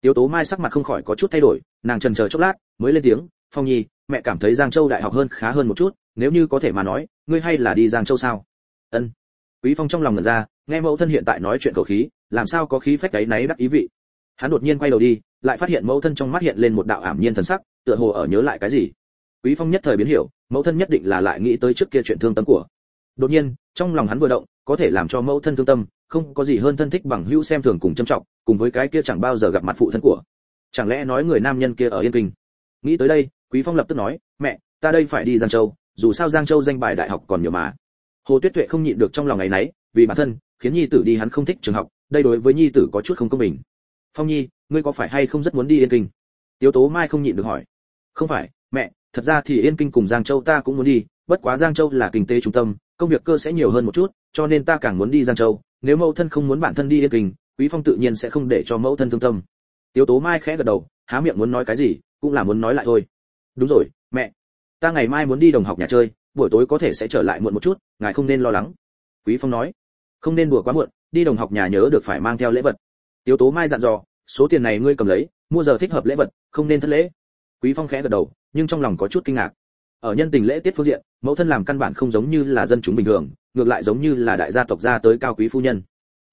Tiếu tố mai sắc mặt không khỏi có chút thay đổi, nàng chần chờ chốc lát, mới lên tiếng, phong nhi, mẹ cảm thấy giang châu đại học hơn khá hơn một chút, nếu như có thể mà nói, ngươi hay là đi giang châu sao? Ân. Quý phong trong lòng ngẩn ra, nghe mẫu thân hiện tại nói chuyện cầu khí, làm sao có khí phách ấy nấy đắc ý vị. Hắn đột nhiên quay đầu đi, lại phát hiện mẫu thân trong mắt hiện lên một đạo ảm nhiên thần sắc, tựa hồ ở nhớ lại cái gì quý phong nhất thời biến hiểu, mẫu thân nhất định là lại nghĩ tới trước kia chuyện thương tâm của. Đột nhiên, trong lòng hắn vừa động, có thể làm cho mẫu thân thương tâm, không có gì hơn thân thích bằng hữu xem thường cùng trân trọng, cùng với cái kia chẳng bao giờ gặp mặt phụ thân của. Chẳng lẽ nói người nam nhân kia ở yên kinh? Nghĩ tới đây, quý phong lập tức nói, mẹ, ta đây phải đi giang châu, dù sao giang châu danh bài đại học còn nhiều mà. Hồ tuyết tuệ không nhịn được trong lòng ngày nấy, vì bản thân, khiến nhi tử đi hắn không thích trường học, đây đối với nhi tử có chút không công bình. Phong nhi, ngươi có phải hay không rất muốn đi yên kinh? Tiếu tố mai không nhịn được hỏi. Không phải, mẹ thật ra thì yên kinh cùng giang châu ta cũng muốn đi, bất quá giang châu là kinh tế trung tâm, công việc cơ sẽ nhiều hơn một chút, cho nên ta càng muốn đi giang châu. Nếu mẫu thân không muốn bản thân đi yên kinh, quý phong tự nhiên sẽ không để cho mẫu thân thương tâm. Tiếu tố mai khẽ gật đầu, há miệng muốn nói cái gì, cũng là muốn nói lại thôi. Đúng rồi, mẹ. Ta ngày mai muốn đi đồng học nhà chơi, buổi tối có thể sẽ trở lại muộn một chút, ngài không nên lo lắng. Quý phong nói. Không nên đùa quá muộn, đi đồng học nhà nhớ được phải mang theo lễ vật. Tiếu tố mai dặn dò, số tiền này ngươi cầm lấy, mua giờ thích hợp lễ vật, không nên thất lễ. Quý phong khẽ gật đầu nhưng trong lòng có chút kinh ngạc. Ở nhân tình lễ tiết phương diện, mẫu thân làm căn bản không giống như là dân chúng bình thường, ngược lại giống như là đại gia tộc gia tới cao quý phu nhân.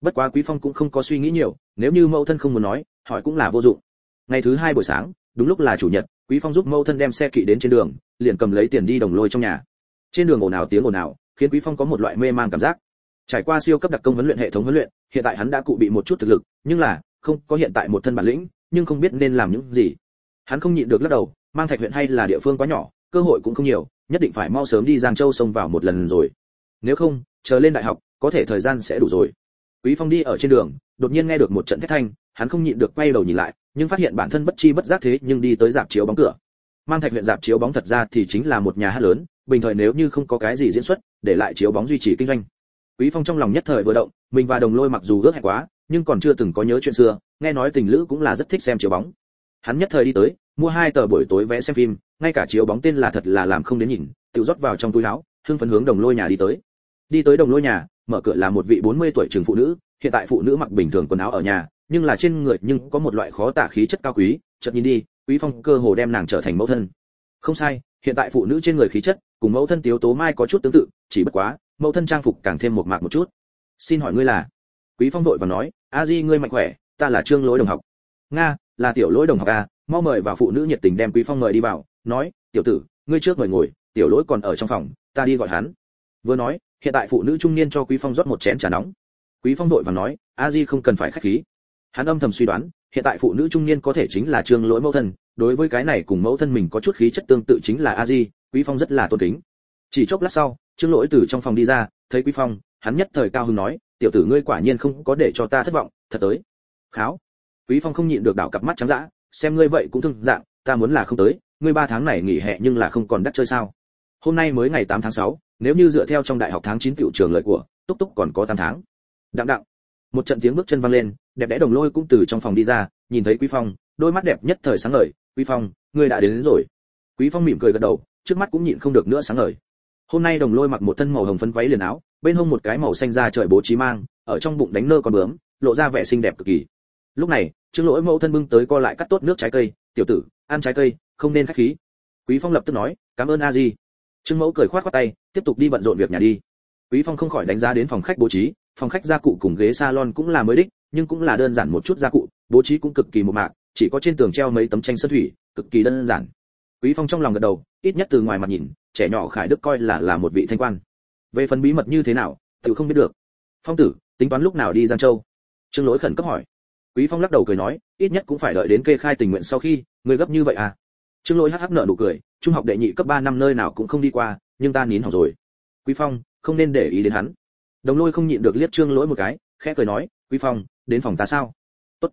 Bất quá quý phong cũng không có suy nghĩ nhiều, nếu như mẫu thân không muốn nói, hỏi cũng là vô dụng. Ngày thứ hai buổi sáng, đúng lúc là chủ nhật, quý phong giúp mẫu thân đem xe kỵ đến trên đường, liền cầm lấy tiền đi đồng lôi trong nhà. Trên đường ồn ào tiếng ồn ào, khiến quý phong có một loại mê mang cảm giác. Trải qua siêu cấp đặc công huấn luyện hệ thống huấn luyện, hiện tại hắn đã cụ bị một chút thực lực, nhưng là, không có hiện tại một thân bản lĩnh, nhưng không biết nên làm những gì. Hắn không nhịn được lắc đầu mang thạch huyện hay là địa phương quá nhỏ, cơ hội cũng không nhiều, nhất định phải mau sớm đi giang châu xông vào một lần rồi. Nếu không, chờ lên đại học, có thể thời gian sẽ đủ rồi. Quý phong đi ở trên đường, đột nhiên nghe được một trận thét thanh, hắn không nhịn được quay đầu nhìn lại, nhưng phát hiện bản thân bất chi bất giác thế nhưng đi tới dạp chiếu bóng cửa. Mang thạch huyện dạp chiếu bóng thật ra thì chính là một nhà hát lớn, bình thời nếu như không có cái gì diễn xuất, để lại chiếu bóng duy trì kinh doanh. Quý phong trong lòng nhất thời vừa động, mình và đồng lôi mặc dù ước hẹn quá, nhưng còn chưa từng có nhớ chuyện xưa, nghe nói tình lữ cũng là rất thích xem chiếu bóng. Hắn nhất thời đi tới mua hai tờ buổi tối vẽ xem phim, ngay cả chiếu bóng tên là thật là làm không đến nhìn, tự rót vào trong túi áo, hưng phấn hướng đồng lôi nhà đi tới. Đi tới đồng lôi nhà, mở cửa là một vị 40 tuổi trường phụ nữ, hiện tại phụ nữ mặc bình thường quần áo ở nhà, nhưng là trên người nhưng có một loại khó tả khí chất cao quý, chợt nhìn đi, quý phong cơ hồ đem nàng trở thành mẫu thân. Không sai, hiện tại phụ nữ trên người khí chất cùng mẫu thân tiếu tố mai có chút tương tự, chỉ bất quá, mẫu thân trang phục càng thêm một mạc một chút. Xin hỏi ngươi là? Quý phong vội và nói, a di, ngươi mạnh khỏe, ta là trương lỗi đồng học. Nga, là tiểu lỗi đồng học a mau mời vào phụ nữ nhiệt tình đem quý phong mời đi vào, nói, tiểu tử, ngươi trước mời ngồi, tiểu lỗi còn ở trong phòng, ta đi gọi hắn. Vừa nói, hiện tại phụ nữ trung niên cho quý phong rót một chén trà nóng. Quý phong vội và nói, a di không cần phải khách khí. Hắn âm thầm suy đoán, hiện tại phụ nữ trung niên có thể chính là trương lỗi mẫu thân, đối với cái này cùng mẫu thân mình có chút khí chất tương tự chính là a di, quý phong rất là tôn kính. Chỉ chốc lát sau, trương lỗi từ trong phòng đi ra, thấy quý phong, hắn nhất thời cao hứng nói, tiểu tử ngươi quả nhiên không có để cho ta thất vọng, thật tới. Kháo. Quý phong không nhịn được đảo cặp mắt trắng dã xem ngươi vậy cũng thương dạng ta muốn là không tới ngươi ba tháng này nghỉ hè nhưng là không còn đắt chơi sao? Hôm nay mới ngày 8 tháng 6, nếu như dựa theo trong đại học tháng 9 tiểu trường lợi của túc túc còn có 8 tháng. Đặng đặng. Một trận tiếng bước chân vang lên đẹp đẽ đồng lôi cũng từ trong phòng đi ra nhìn thấy quý phong đôi mắt đẹp nhất thời sáng ngời quý phong ngươi đã đến, đến rồi. Quý phong mỉm cười gật đầu trước mắt cũng nhịn không được nữa sáng ngời. Hôm nay đồng lôi mặc một thân màu hồng phấn váy liền áo bên hông một cái màu xanh da trời bố trí mang ở trong bụng đánh nơ con bướm lộ ra vẻ xinh đẹp cực kỳ lúc này, trương lỗi mẫu thân bưng tới co lại cắt tốt nước trái cây, tiểu tử, ăn trái cây, không nên khách khí. Quý phong lập tức nói, cảm ơn a di. Trương mẫu cười khoát khoát tay, tiếp tục đi bận rộn việc nhà đi. Quý phong không khỏi đánh giá đến phòng khách bố trí, phòng khách gia cụ cùng ghế salon cũng là mới đích, nhưng cũng là đơn giản một chút gia cụ, bố trí cũng cực kỳ một mạc, chỉ có trên tường treo mấy tấm tranh sơn thủy, cực kỳ đơn giản. Quý phong trong lòng gật đầu, ít nhất từ ngoài mặt nhìn, trẻ nhỏ khải đức coi là là một vị thanh quan. Về phần bí mật như thế nào tự không biết được. Phong tử, tính toán lúc nào đi giang châu? Trương lỗi khẩn cấp hỏi quý phong lắc đầu cười nói, ít nhất cũng phải đợi đến kê khai tình nguyện sau khi, người gấp như vậy à? Trương lỗi hắc hắc nở nụ cười, trung học đệ nhị cấp 3 năm nơi nào cũng không đi qua, nhưng ta nín hỏng rồi. Quý phong, không nên để ý đến hắn. Đồng lôi không nhịn được liếc trương lỗi một cái, khẽ cười nói, quý phong, đến phòng ta sao? Tốt.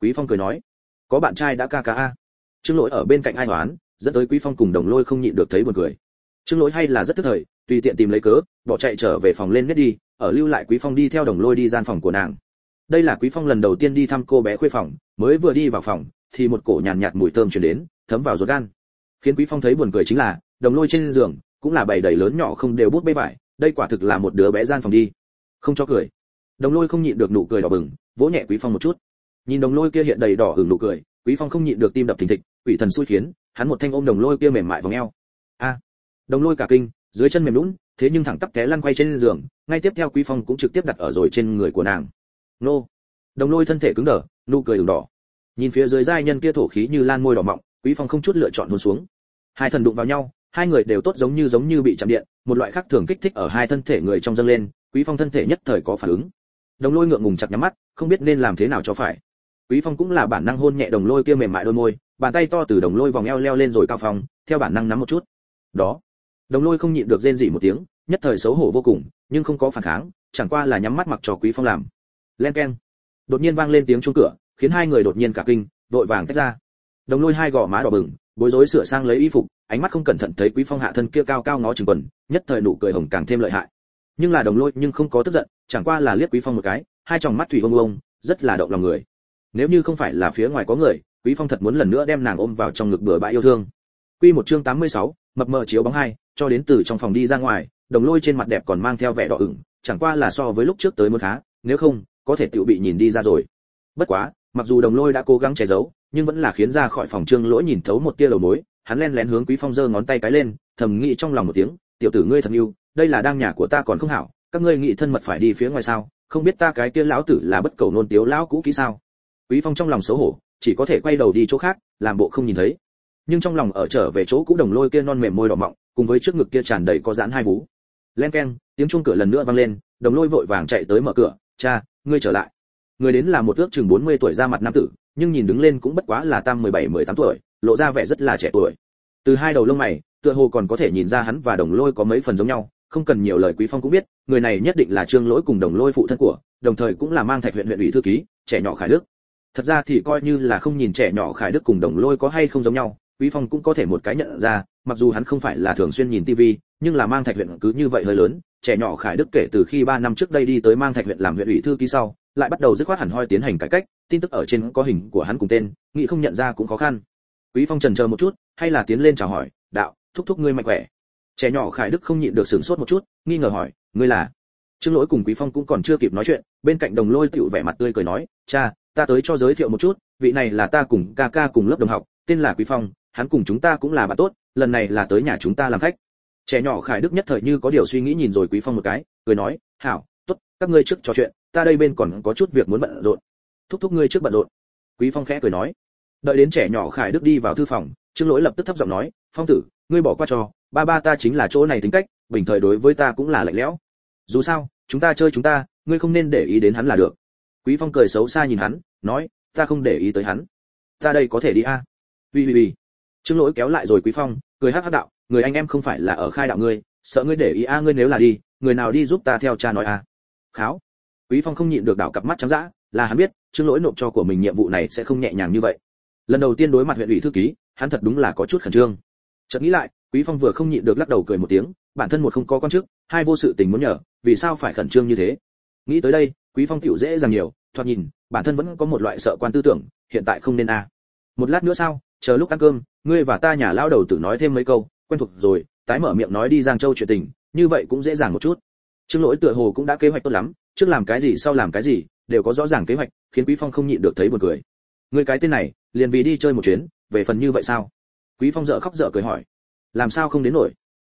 Quý phong cười nói, có bạn trai đã ca ca a. Trương lỗi ở bên cạnh ai đoán dẫn tới quý phong cùng đồng lôi không nhịn được thấy buồn cười. Trương lỗi hay là rất tức thời, tùy tiện tìm lấy cớ, bỏ chạy trở về phòng lên nét đi, ở lưu lại quý phong đi theo đồng lôi đi gian phòng của nàng đây là quý phong lần đầu tiên đi thăm cô bé khuê phòng mới vừa đi vào phòng thì một cổ nhàn nhạt, nhạt mùi thơm truyền đến thấm vào ruột gan. Khiến quý phong thấy buồn cười chính là đồng lôi trên giường cũng là bầy đầy lớn nhỏ không đều bút bê vải đây quả thực là một đứa bé gian phòng đi. Không cho cười. Đồng lôi không nhịn được nụ cười đỏ bừng vỗ nhẹ quý phong một chút. Nhìn đồng lôi kia hiện đầy đỏ hửng nụ cười quý phong không nhịn được tim đập thình thịch quỷ thần xui khiến hắn một thanh ôm đồng lôi kia mềm mại vòng eo. A. Đồng lôi cả kinh dưới chân mềm lún thế nhưng thẳng tắp té lăn quay trên giường ngay tiếp theo quý phong cũng trực tiếp đặt ở rồi trên người của nàng nô. Đồng lôi thân thể cứng đờ, nụ cười ửng đỏ. Nhìn phía dưới giai nhân kia thổ khí như lan môi đỏ mọng, quý phong không chút lựa chọn hôn xuống. Hai thần đụng vào nhau, hai người đều tốt giống như giống như bị chạm điện, một loại khác thường kích thích ở hai thân thể người trong dâng lên, quý phong thân thể nhất thời có phản ứng. Đồng lôi ngượng ngùng chặt nhắm mắt, không biết nên làm thế nào cho phải. Quý phong cũng là bản năng hôn nhẹ đồng lôi kia mềm mại đôi môi, bàn tay to từ đồng lôi vòng eo leo lên rồi cao phòng theo bản năng nắm một chút. Đó. Đồng lôi không nhịn được rên rỉ một tiếng, nhất thời xấu hổ vô cùng, nhưng không có phản kháng, chẳng qua là nhắm mắt mặc cho quý phong làm len keng. Đột nhiên vang lên tiếng chuông cửa khiến hai người đột nhiên cả kinh vội vàng tách ra. Đồng lôi hai gò má đỏ bừng bối rối sửa sang lấy y phục ánh mắt không cẩn thận thấy quý phong hạ thân kia cao cao ngó chừng quần nhất thời nụ cười hồng càng thêm lợi hại. Nhưng là đồng lôi nhưng không có tức giận chẳng qua là liếc quý phong một cái hai tròng mắt thủy ông ông rất là động lòng người. Nếu như không phải là phía ngoài có người quý phong thật muốn lần nữa đem nàng ôm vào trong ngực bừa bãi yêu thương. Quy một chương 86, mập mờ chiếu bóng hai cho đến từ trong phòng đi ra ngoài đồng lôi trên mặt đẹp còn mang theo vẻ đỏ ửng chẳng qua là so với lúc trước tới muốn khá nếu không có thể tiểu bị nhìn đi ra rồi. Bất quá, mặc dù đồng lôi đã cố gắng che giấu, nhưng vẫn là khiến ra khỏi phòng trương lỗi nhìn thấu một tia đầu mối, hắn len lén hướng quý phong giơ ngón tay cái lên, thầm nghĩ trong lòng một tiếng, tiểu tử ngươi thật yêu, đây là đang nhà của ta còn không hảo, các ngươi nghĩ thân mật phải đi phía ngoài sao? Không biết ta cái kia lão tử là bất cầu nôn tiếu lão cũ kỹ sao? Quý phong trong lòng xấu hổ, chỉ có thể quay đầu đi chỗ khác, làm bộ không nhìn thấy. Nhưng trong lòng ở trở về chỗ cũ đồng lôi kia non mềm môi đỏ mọng, cùng với trước ngực kia tràn đầy có dãn hai vú. Len keng, tiếng chuông cửa lần nữa vang lên, đồng lôi vội vàng chạy tới mở cửa, cha ngươi trở lại. Người đến là một ước chừng 40 tuổi ra mặt nam tử, nhưng nhìn đứng lên cũng bất quá là tam 17 18 tuổi, lộ ra vẻ rất là trẻ tuổi. Từ hai đầu lông mày, tựa hồ còn có thể nhìn ra hắn và đồng lôi có mấy phần giống nhau, không cần nhiều lời quý phong cũng biết, người này nhất định là trương lỗi cùng đồng lôi phụ thân của, đồng thời cũng là mang thạch huyện huyện ủy thư ký, trẻ nhỏ khải đức. Thật ra thì coi như là không nhìn trẻ nhỏ khải đức cùng đồng lôi có hay không giống nhau, quý phong cũng có thể một cái nhận ra, mặc dù hắn không phải là thường xuyên nhìn tivi nhưng là mang thạch huyện cứ như vậy hơi lớn trẻ nhỏ khải đức kể từ khi 3 năm trước đây đi tới mang thạch huyện làm huyện ủy thư ký sau, lại bắt đầu dứt khoát hẳn hoi tiến hành cải cách, tin tức ở trên có hình của hắn cùng tên, nghĩ không nhận ra cũng khó khăn. Quý phong trần chờ một chút, hay là tiến lên chào hỏi, đạo, thúc thúc ngươi mạnh khỏe. Trẻ nhỏ khải đức không nhịn được sửng sốt một chút, nghi ngờ hỏi, ngươi là? Trương lỗi cùng quý phong cũng còn chưa kịp nói chuyện, bên cạnh đồng lôi tựu vẻ mặt tươi cười nói, cha, ta tới cho giới thiệu một chút, vị này là ta cùng ca ca cùng lớp đồng học, tên là quý phong, hắn cùng chúng ta cũng là bạn tốt, lần này là tới nhà chúng ta làm khách trẻ nhỏ khải đức nhất thời như có điều suy nghĩ nhìn rồi quý phong một cái, cười nói, hảo, tốt, các ngươi trước trò chuyện, ta đây bên còn có chút việc muốn bận rộn. Thúc thúc ngươi trước bận rộn. Quý phong khẽ cười nói. Đợi đến trẻ nhỏ khải đức đi vào thư phòng, trương lỗi lập tức thấp giọng nói, phong tử, ngươi bỏ qua cho ba ba ta chính là chỗ này tính cách, bình thời đối với ta cũng là lạnh lẽo. Dù sao, chúng ta chơi chúng ta, ngươi không nên để ý đến hắn là được. Quý phong cười xấu xa nhìn hắn, nói, ta không để ý tới hắn. Ta đây có thể đi a. À? uy uy uy. Trương lỗi kéo lại rồi quý phong, cười hắc hắc đạo người anh em không phải là ở khai đạo ngươi, sợ ngươi để ý a, ngươi nếu là đi, người nào đi giúp ta theo cha nói a? Kháo. Quý phong không nhịn được đảo cặp mắt trắng dã, là hắn biết trương lỗi nộp cho của mình nhiệm vụ này sẽ không nhẹ nhàng như vậy. Lần đầu tiên đối mặt huyện ủy thư ký, hắn thật đúng là có chút khẩn trương. Chợt nghĩ lại, quý phong vừa không nhịn được lắc đầu cười một tiếng, bản thân một không có con chức, hai vô sự tình muốn nhờ, vì sao phải khẩn trương như thế? Nghĩ tới đây, quý phong tiểu dễ dàng nhiều, thoạt nhìn, bản thân vẫn có một loại sợ quan tư tưởng, hiện tại không nên a. Một lát nữa sao chờ lúc ăn cơm, ngươi và ta nhà lao đầu tử nói thêm mấy câu quen thuộc rồi, tái mở miệng nói đi giang châu chuyện tình, như vậy cũng dễ dàng một chút. Trương lỗi tựa hồ cũng đã kế hoạch tốt lắm, trước làm cái gì, sau làm cái gì, đều có rõ ràng kế hoạch, khiến quý phong không nhịn được thấy buồn cười. Người cái tên này, liền vì đi chơi một chuyến, về phần như vậy sao? Quý phong dở khóc dở cười hỏi. Làm sao không đến nổi?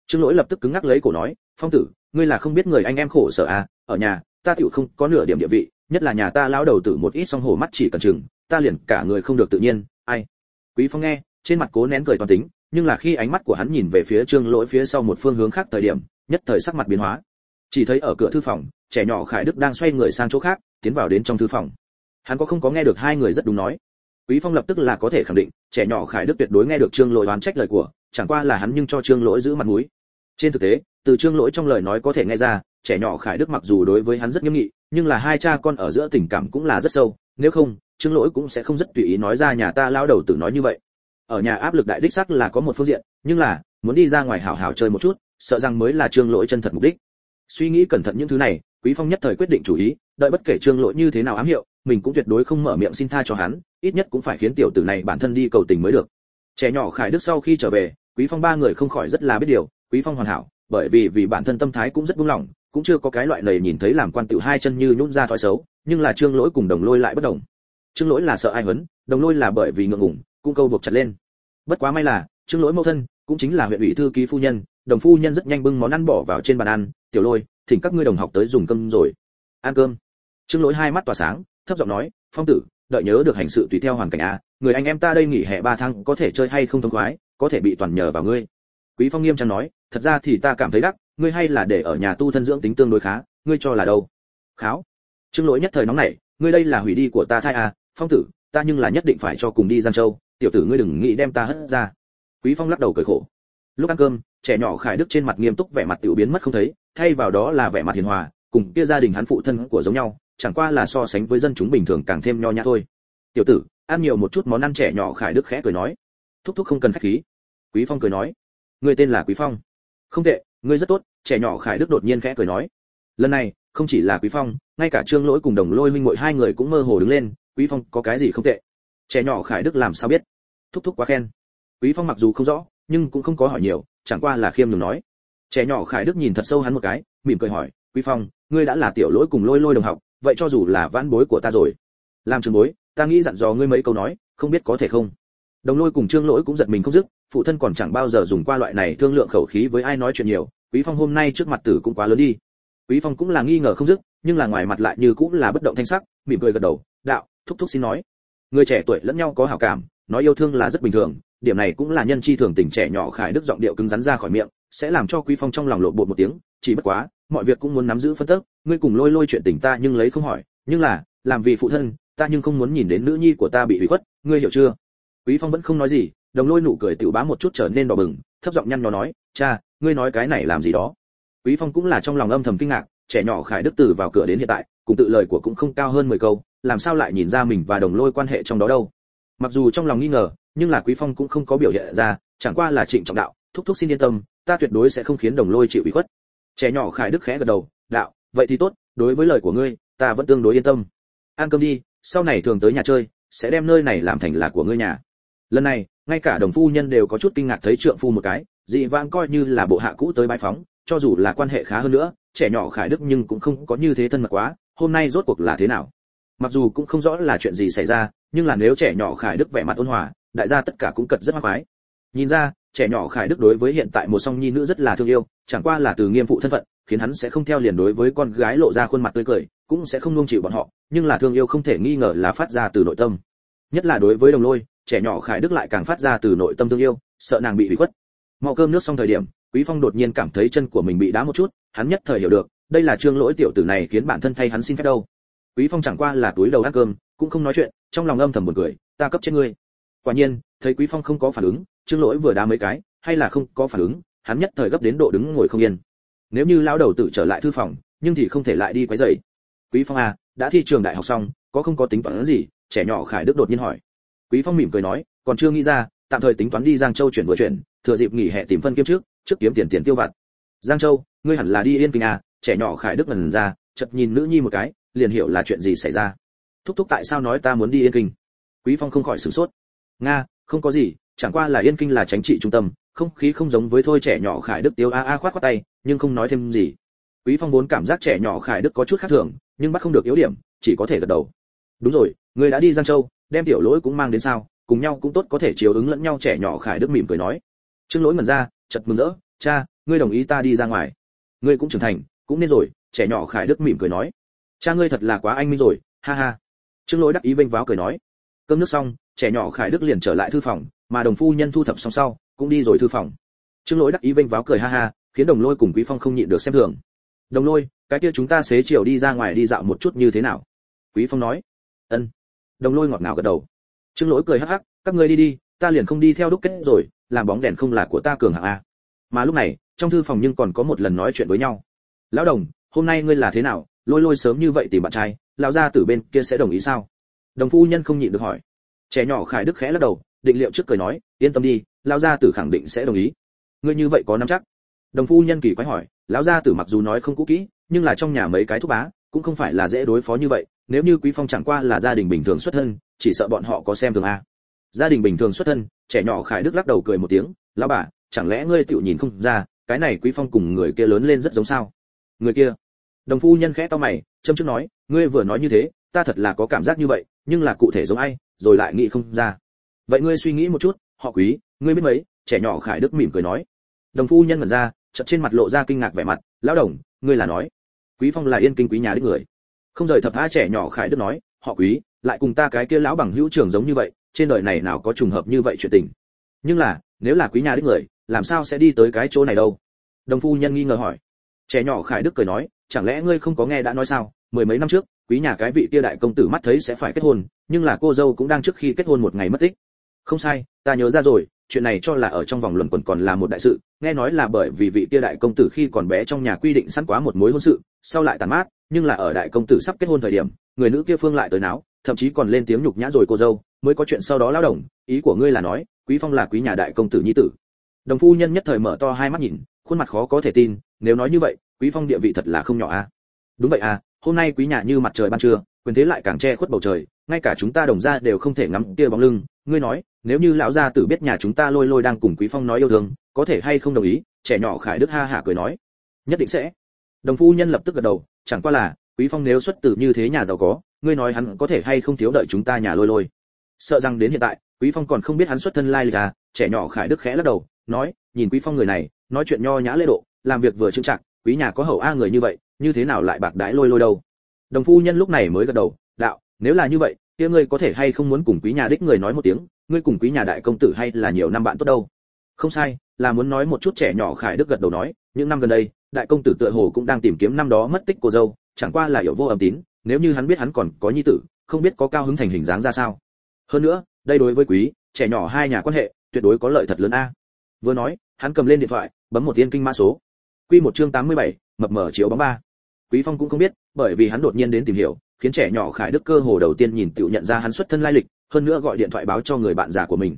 Trương lỗi lập tức cứng ngắc lấy cổ nói, phong tử, ngươi là không biết người anh em khổ sở à ở nhà, ta tiểu không có nửa điểm địa vị, nhất là nhà ta lão đầu tử một ít song hổ mắt chỉ cần chừng, ta liền cả người không được tự nhiên, ai? Quý phong nghe, trên mặt cố nén cười toàn tính nhưng là khi ánh mắt của hắn nhìn về phía trương lỗi phía sau một phương hướng khác thời điểm, nhất thời sắc mặt biến hóa. Chỉ thấy ở cửa thư phòng, trẻ nhỏ khải đức đang xoay người sang chỗ khác, tiến vào đến trong thư phòng. Hắn có không có nghe được hai người rất đúng nói. Quý phong lập tức là có thể khẳng định, trẻ nhỏ khải đức tuyệt đối nghe được trương lỗi oán trách lời của, chẳng qua là hắn nhưng cho trương lỗi giữ mặt mũi. Trên thực tế, từ trương lỗi trong lời nói có thể nghe ra, trẻ nhỏ khải đức mặc dù đối với hắn rất nghiêm nghị, nhưng là hai cha con ở giữa tình cảm cũng là rất sâu, nếu không, trương lỗi cũng sẽ không rất tùy ý nói ra nhà ta lao đầu tử nói như vậy ở nhà áp lực đại đích sắc là có một phương diện, nhưng là, muốn đi ra ngoài hảo hảo chơi một chút, sợ rằng mới là trương lỗi chân thật mục đích. Suy nghĩ cẩn thận những thứ này, quý phong nhất thời quyết định chủ ý, đợi bất kể trương lỗi như thế nào ám hiệu, mình cũng tuyệt đối không mở miệng xin tha cho hắn, ít nhất cũng phải khiến tiểu tử này bản thân đi cầu tình mới được. Trẻ nhỏ khải đức sau khi trở về, quý phong ba người không khỏi rất là biết điều, quý phong hoàn hảo, bởi vì vì bản thân tâm thái cũng rất buông lỏng, cũng chưa có cái loại này nhìn thấy làm quan tiểu hai chân như nhún ra thói xấu, nhưng là trương lỗi cùng đồng lôi lại bất đồng. Trương lỗi là sợ ai hấn đồng lôi là bởi vì ngượng ngùng cũng câu buộc chặt lên. Bất quá may là, trương lỗi mẫu thân cũng chính là huyện ủy thư ký phu nhân, đồng phu nhân rất nhanh bưng món ăn bỏ vào trên bàn ăn, tiểu lôi, thỉnh các ngươi đồng học tới dùng cơm rồi. Ăn cơm? Trương lỗi hai mắt tỏa sáng, thấp giọng nói, phong tử, đợi nhớ được hành sự tùy theo hoàn cảnh a, người anh em ta đây nghỉ hè ba tháng có thể chơi hay không thông khoái, có thể bị toàn nhờ vào ngươi. Quý phong nghiêm trang nói, thật ra thì ta cảm thấy đắc, ngươi hay là để ở nhà tu thân dưỡng tính tương đối khá, ngươi cho là đâu? Kháo. Trương lỗi nhất thời nóng nảy, ngươi đây là hủy đi của ta thai à phong tử, ta nhưng là nhất định phải cho cùng đi giang châu tiểu tử ngươi đừng nghĩ đem ta hất ra. Quý phong lắc đầu cười khổ. Lúc ăn cơm, trẻ nhỏ khải đức trên mặt nghiêm túc vẻ mặt tiểu biến mất không thấy, thay vào đó là vẻ mặt hiền hòa, cùng kia gia đình hắn phụ thân của giống nhau, chẳng qua là so sánh với dân chúng bình thường càng thêm nho nhã thôi. Tiểu tử, ăn nhiều một chút món ăn trẻ nhỏ khải đức khẽ cười nói. Thúc thúc không cần khách khí. Quý phong cười nói. Người tên là quý phong. Không tệ ngươi rất tốt, trẻ nhỏ khải đức đột nhiên khẽ cười nói. Lần này, không chỉ là quý phong, ngay cả trương lỗi cùng đồng lôi minh muội hai người cũng mơ hồ đứng lên, quý phong có cái gì không tệ? Trẻ nhỏ khải đức làm sao biết? Thúc thúc quá khen. Quý phong mặc dù không rõ, nhưng cũng không có hỏi nhiều, chẳng qua là khiêm nhường nói. Trẻ nhỏ khải đức nhìn thật sâu hắn một cái, mỉm cười hỏi, quý phong, ngươi đã là tiểu lỗi cùng lôi lôi đồng học, vậy cho dù là vãn bối của ta rồi, làm trường bối, ta nghĩ dặn dò ngươi mấy câu nói, không biết có thể không? Đồng lôi cùng trương lỗi cũng giật mình không dứt, phụ thân còn chẳng bao giờ dùng qua loại này thương lượng khẩu khí với ai nói chuyện nhiều, quý phong hôm nay trước mặt tử cũng quá lớn đi. Quý phong cũng là nghi ngờ không dứt, nhưng là ngoài mặt lại như cũng là bất động thanh sắc, mỉm cười gật đầu, đạo, thúc thúc xin nói người trẻ tuổi lẫn nhau có hảo cảm, nói yêu thương là rất bình thường, điểm này cũng là nhân chi thường tình trẻ nhỏ khải đức giọng điệu cứng rắn ra khỏi miệng, sẽ làm cho quý phong trong lòng lộ bột một tiếng, chỉ bất quá, mọi việc cũng muốn nắm giữ phân tức, ngươi cùng lôi lôi chuyện tình ta nhưng lấy không hỏi, nhưng là, làm vì phụ thân, ta nhưng không muốn nhìn đến nữ nhi của ta bị hủy khuất, ngươi hiểu chưa? Quý phong vẫn không nói gì, đồng lôi nụ cười tiểu bá một chút trở nên đỏ bừng, thấp giọng nhăn nhó nói, cha, ngươi nói cái này làm gì đó? Quý phong cũng là trong lòng âm thầm kinh ngạc, trẻ nhỏ khải đức từ vào cửa đến hiện tại, cùng tự lời của cũng không cao hơn 10 câu làm sao lại nhìn ra mình và đồng lôi quan hệ trong đó đâu? Mặc dù trong lòng nghi ngờ, nhưng là quý phong cũng không có biểu hiện ra, chẳng qua là trịnh trọng đạo, thúc thúc xin yên tâm, ta tuyệt đối sẽ không khiến đồng lôi chịu ủy khuất. Trẻ nhỏ khải đức khẽ gật đầu, đạo, vậy thì tốt, đối với lời của ngươi, ta vẫn tương đối yên tâm. Ăn cơm đi, sau này thường tới nhà chơi, sẽ đem nơi này làm thành là của ngươi nhà. Lần này, ngay cả đồng phu nhân đều có chút kinh ngạc thấy trượng phu một cái, dị vãng coi như là bộ hạ cũ tới bãi phóng, cho dù là quan hệ khá hơn nữa, trẻ nhỏ khải đức nhưng cũng không có như thế thân mật quá, hôm nay rốt cuộc là thế nào? Mặc dù cũng không rõ là chuyện gì xảy ra, nhưng là nếu trẻ nhỏ khải đức vẻ mặt ôn hòa, đại gia tất cả cũng cật rất hoa khoái. Nhìn ra, trẻ nhỏ khải đức đối với hiện tại một song nhi nữ rất là thương yêu, chẳng qua là từ nghiêm phụ thân phận, khiến hắn sẽ không theo liền đối với con gái lộ ra khuôn mặt tươi cười, cũng sẽ không nuông chịu bọn họ, nhưng là thương yêu không thể nghi ngờ là phát ra từ nội tâm. Nhất là đối với đồng lôi, trẻ nhỏ khải đức lại càng phát ra từ nội tâm thương yêu, sợ nàng bị bị khuất. Mau cơm nước xong thời điểm, quý phong đột nhiên cảm thấy chân của mình bị đá một chút, hắn nhất thời hiểu được, đây là trương lỗi tiểu tử này khiến bản thân thay hắn xin phép đâu quý phong chẳng qua là túi đầu ăn cơm, cũng không nói chuyện, trong lòng âm thầm buồn cười, ta cấp trên ngươi. Quả nhiên, thấy quý phong không có phản ứng, trương lỗi vừa đá mấy cái, hay là không có phản ứng, hắn nhất thời gấp đến độ đứng ngồi không yên. Nếu như lão đầu tự trở lại thư phòng, nhưng thì không thể lại đi quấy rầy. Quý phong à đã thi trường đại học xong, có không có tính toán gì? Trẻ nhỏ khải đức đột nhiên hỏi. Quý phong mỉm cười nói, còn chưa nghĩ ra, tạm thời tính toán đi giang châu chuyển vừa chuyển, thừa dịp nghỉ hè tìm phân kiếm trước trước kiếm tiền tiền tiêu vặt. Giang châu, ngươi hẳn là đi yên kinh à? Trẻ nhỏ khải đức ngần ra, chợt nhìn nữ nhi một cái liền hiểu là chuyện gì xảy ra. Thúc thúc tại sao nói ta muốn đi yên kinh? Quý phong không khỏi sửng sốt. Nga, không có gì, chẳng qua là yên kinh là chính trị trung tâm, không khí không giống với thôi trẻ nhỏ khải đức tiêu a a khoát khoát tay, nhưng không nói thêm gì. Quý phong vốn cảm giác trẻ nhỏ khải đức có chút khác thường, nhưng bắt không được yếu điểm, chỉ có thể gật đầu. Đúng rồi, người đã đi giang châu, đem tiểu lỗi cũng mang đến sao, cùng nhau cũng tốt có thể chiếu ứng lẫn nhau trẻ nhỏ khải đức mỉm cười nói. Trương lỗi ngẩn ra, chật mừng rỡ, cha, ngươi đồng ý ta đi ra ngoài. Ngươi cũng trưởng thành, cũng nên rồi, trẻ nhỏ khải đức mỉm cười nói cha ngươi thật là quá anh minh rồi, ha ha. Trương lỗi đắc ý vênh váo cười nói. Cơm nước xong, trẻ nhỏ khải đức liền trở lại thư phòng, mà đồng phu nhân thu thập xong sau, cũng đi rồi thư phòng. Trương lỗi đắc ý vênh váo cười ha ha, khiến đồng lôi cùng quý phong không nhịn được xem thường. Đồng lôi, cái kia chúng ta xế chiều đi ra ngoài đi dạo một chút như thế nào? Quý phong nói. Ân. Đồng lôi ngọt ngào gật đầu. Trương lỗi cười hắc hắc, các ngươi đi đi, ta liền không đi theo đúc kết rồi, làm bóng đèn không là của ta cường hạng a. Mà lúc này, trong thư phòng nhưng còn có một lần nói chuyện với nhau. Lão đồng, hôm nay ngươi là thế nào? Lôi lôi sớm như vậy tìm bạn trai, lão gia tử bên kia sẽ đồng ý sao? Đồng phu nhân không nhịn được hỏi. Trẻ nhỏ khải đức khẽ lắc đầu, định liệu trước cười nói, yên tâm đi, lão gia tử khẳng định sẽ đồng ý. Ngươi như vậy có nắm chắc? Đồng phu nhân kỳ quái hỏi, lão gia tử mặc dù nói không cũ kỹ, nhưng là trong nhà mấy cái thúc bá, cũng không phải là dễ đối phó như vậy, nếu như quý phong chẳng qua là gia đình bình thường xuất thân, chỉ sợ bọn họ có xem thường a. Gia đình bình thường xuất thân, trẻ nhỏ khải đức lắc đầu cười một tiếng, lão bà, chẳng lẽ ngươi tự nhìn không ra, cái này quý phong cùng người kia lớn lên rất giống sao? Người kia? Đồng phu nhân khẽ to mày, châm trước nói, ngươi vừa nói như thế, ta thật là có cảm giác như vậy, nhưng là cụ thể giống ai, rồi lại nghĩ không ra. Vậy ngươi suy nghĩ một chút, họ quý, ngươi biết mấy? Trẻ nhỏ khải đức mỉm cười nói. Đồng phu nhân ngẩn ra, chợt trên mặt lộ ra kinh ngạc vẻ mặt, lão đồng, ngươi là nói, quý phong là yên kinh quý nhà đích người. Không rời thập tha trẻ nhỏ khải đức nói, họ quý, lại cùng ta cái kia lão bằng hữu trưởng giống như vậy, trên đời này nào có trùng hợp như vậy chuyện tình. Nhưng là, nếu là quý nhà đích người, làm sao sẽ đi tới cái chỗ này đâu? Đồng phu nhân nghi ngờ hỏi. Trẻ nhỏ khải đức cười nói chẳng lẽ ngươi không có nghe đã nói sao? Mười mấy năm trước, quý nhà cái vị kia đại công tử mắt thấy sẽ phải kết hôn, nhưng là cô dâu cũng đang trước khi kết hôn một ngày mất tích. Không sai, ta nhớ ra rồi, chuyện này cho là ở trong vòng luận quẩn còn là một đại sự, nghe nói là bởi vì vị kia đại công tử khi còn bé trong nhà quy định sẵn quá một mối hôn sự, sau lại tàn mát, nhưng là ở đại công tử sắp kết hôn thời điểm, người nữ kia phương lại tới náo, thậm chí còn lên tiếng nhục nhã rồi cô dâu, mới có chuyện sau đó lao động, ý của ngươi là nói, quý phong là quý nhà đại công tử nhi tử. Đồng phu nhân nhất thời mở to hai mắt nhìn, khuôn mặt khó có thể tin, nếu nói như vậy quý phong địa vị thật là không nhỏ a đúng vậy à hôm nay quý nhà như mặt trời ban trưa, quyền thế lại càng che khuất bầu trời, ngay cả chúng ta đồng gia đều không thể ngắm kia bóng lưng. Ngươi nói, nếu như lão gia tử biết nhà chúng ta lôi lôi đang cùng quý phong nói yêu thương, có thể hay không đồng ý? Trẻ nhỏ khải đức ha hả cười nói. Nhất định sẽ. Đồng phu nhân lập tức gật đầu, chẳng qua là, quý phong nếu xuất từ như thế nhà giàu có, ngươi nói hắn có thể hay không thiếu đợi chúng ta nhà lôi lôi? Sợ rằng đến hiện tại, quý phong còn không biết hắn xuất thân lai lịch à? Trẻ nhỏ khải đức khẽ lắc đầu, nói, nhìn quý phong người này, nói chuyện nho nhã lễ độ, làm việc vừa trưng trạng quý nhà có hậu a người như vậy, như thế nào lại bạc đãi lôi lôi đâu? Đồng phu nhân lúc này mới gật đầu, đạo, nếu là như vậy, kia ngươi có thể hay không muốn cùng quý nhà đích người nói một tiếng, ngươi cùng quý nhà đại công tử hay là nhiều năm bạn tốt đâu? Không sai, là muốn nói một chút trẻ nhỏ khải đức gật đầu nói, những năm gần đây, đại công tử tựa hồ cũng đang tìm kiếm năm đó mất tích cô dâu, chẳng qua là hiểu vô âm tín, nếu như hắn biết hắn còn có nhi tử, không biết có cao hứng thành hình dáng ra sao. Hơn nữa, đây đối với quý, trẻ nhỏ hai nhà quan hệ, tuyệt đối có lợi thật lớn a. Vừa nói, hắn cầm lên điện thoại, bấm một tiên kinh mã số quy một chương 87, mập mờ chiếu bóng ba. Quý phong cũng không biết bởi vì hắn đột nhiên đến tìm hiểu khiến trẻ nhỏ khải đức cơ hồ đầu tiên nhìn Tiểu nhận ra hắn xuất thân lai lịch hơn nữa gọi điện thoại báo cho người bạn già của mình.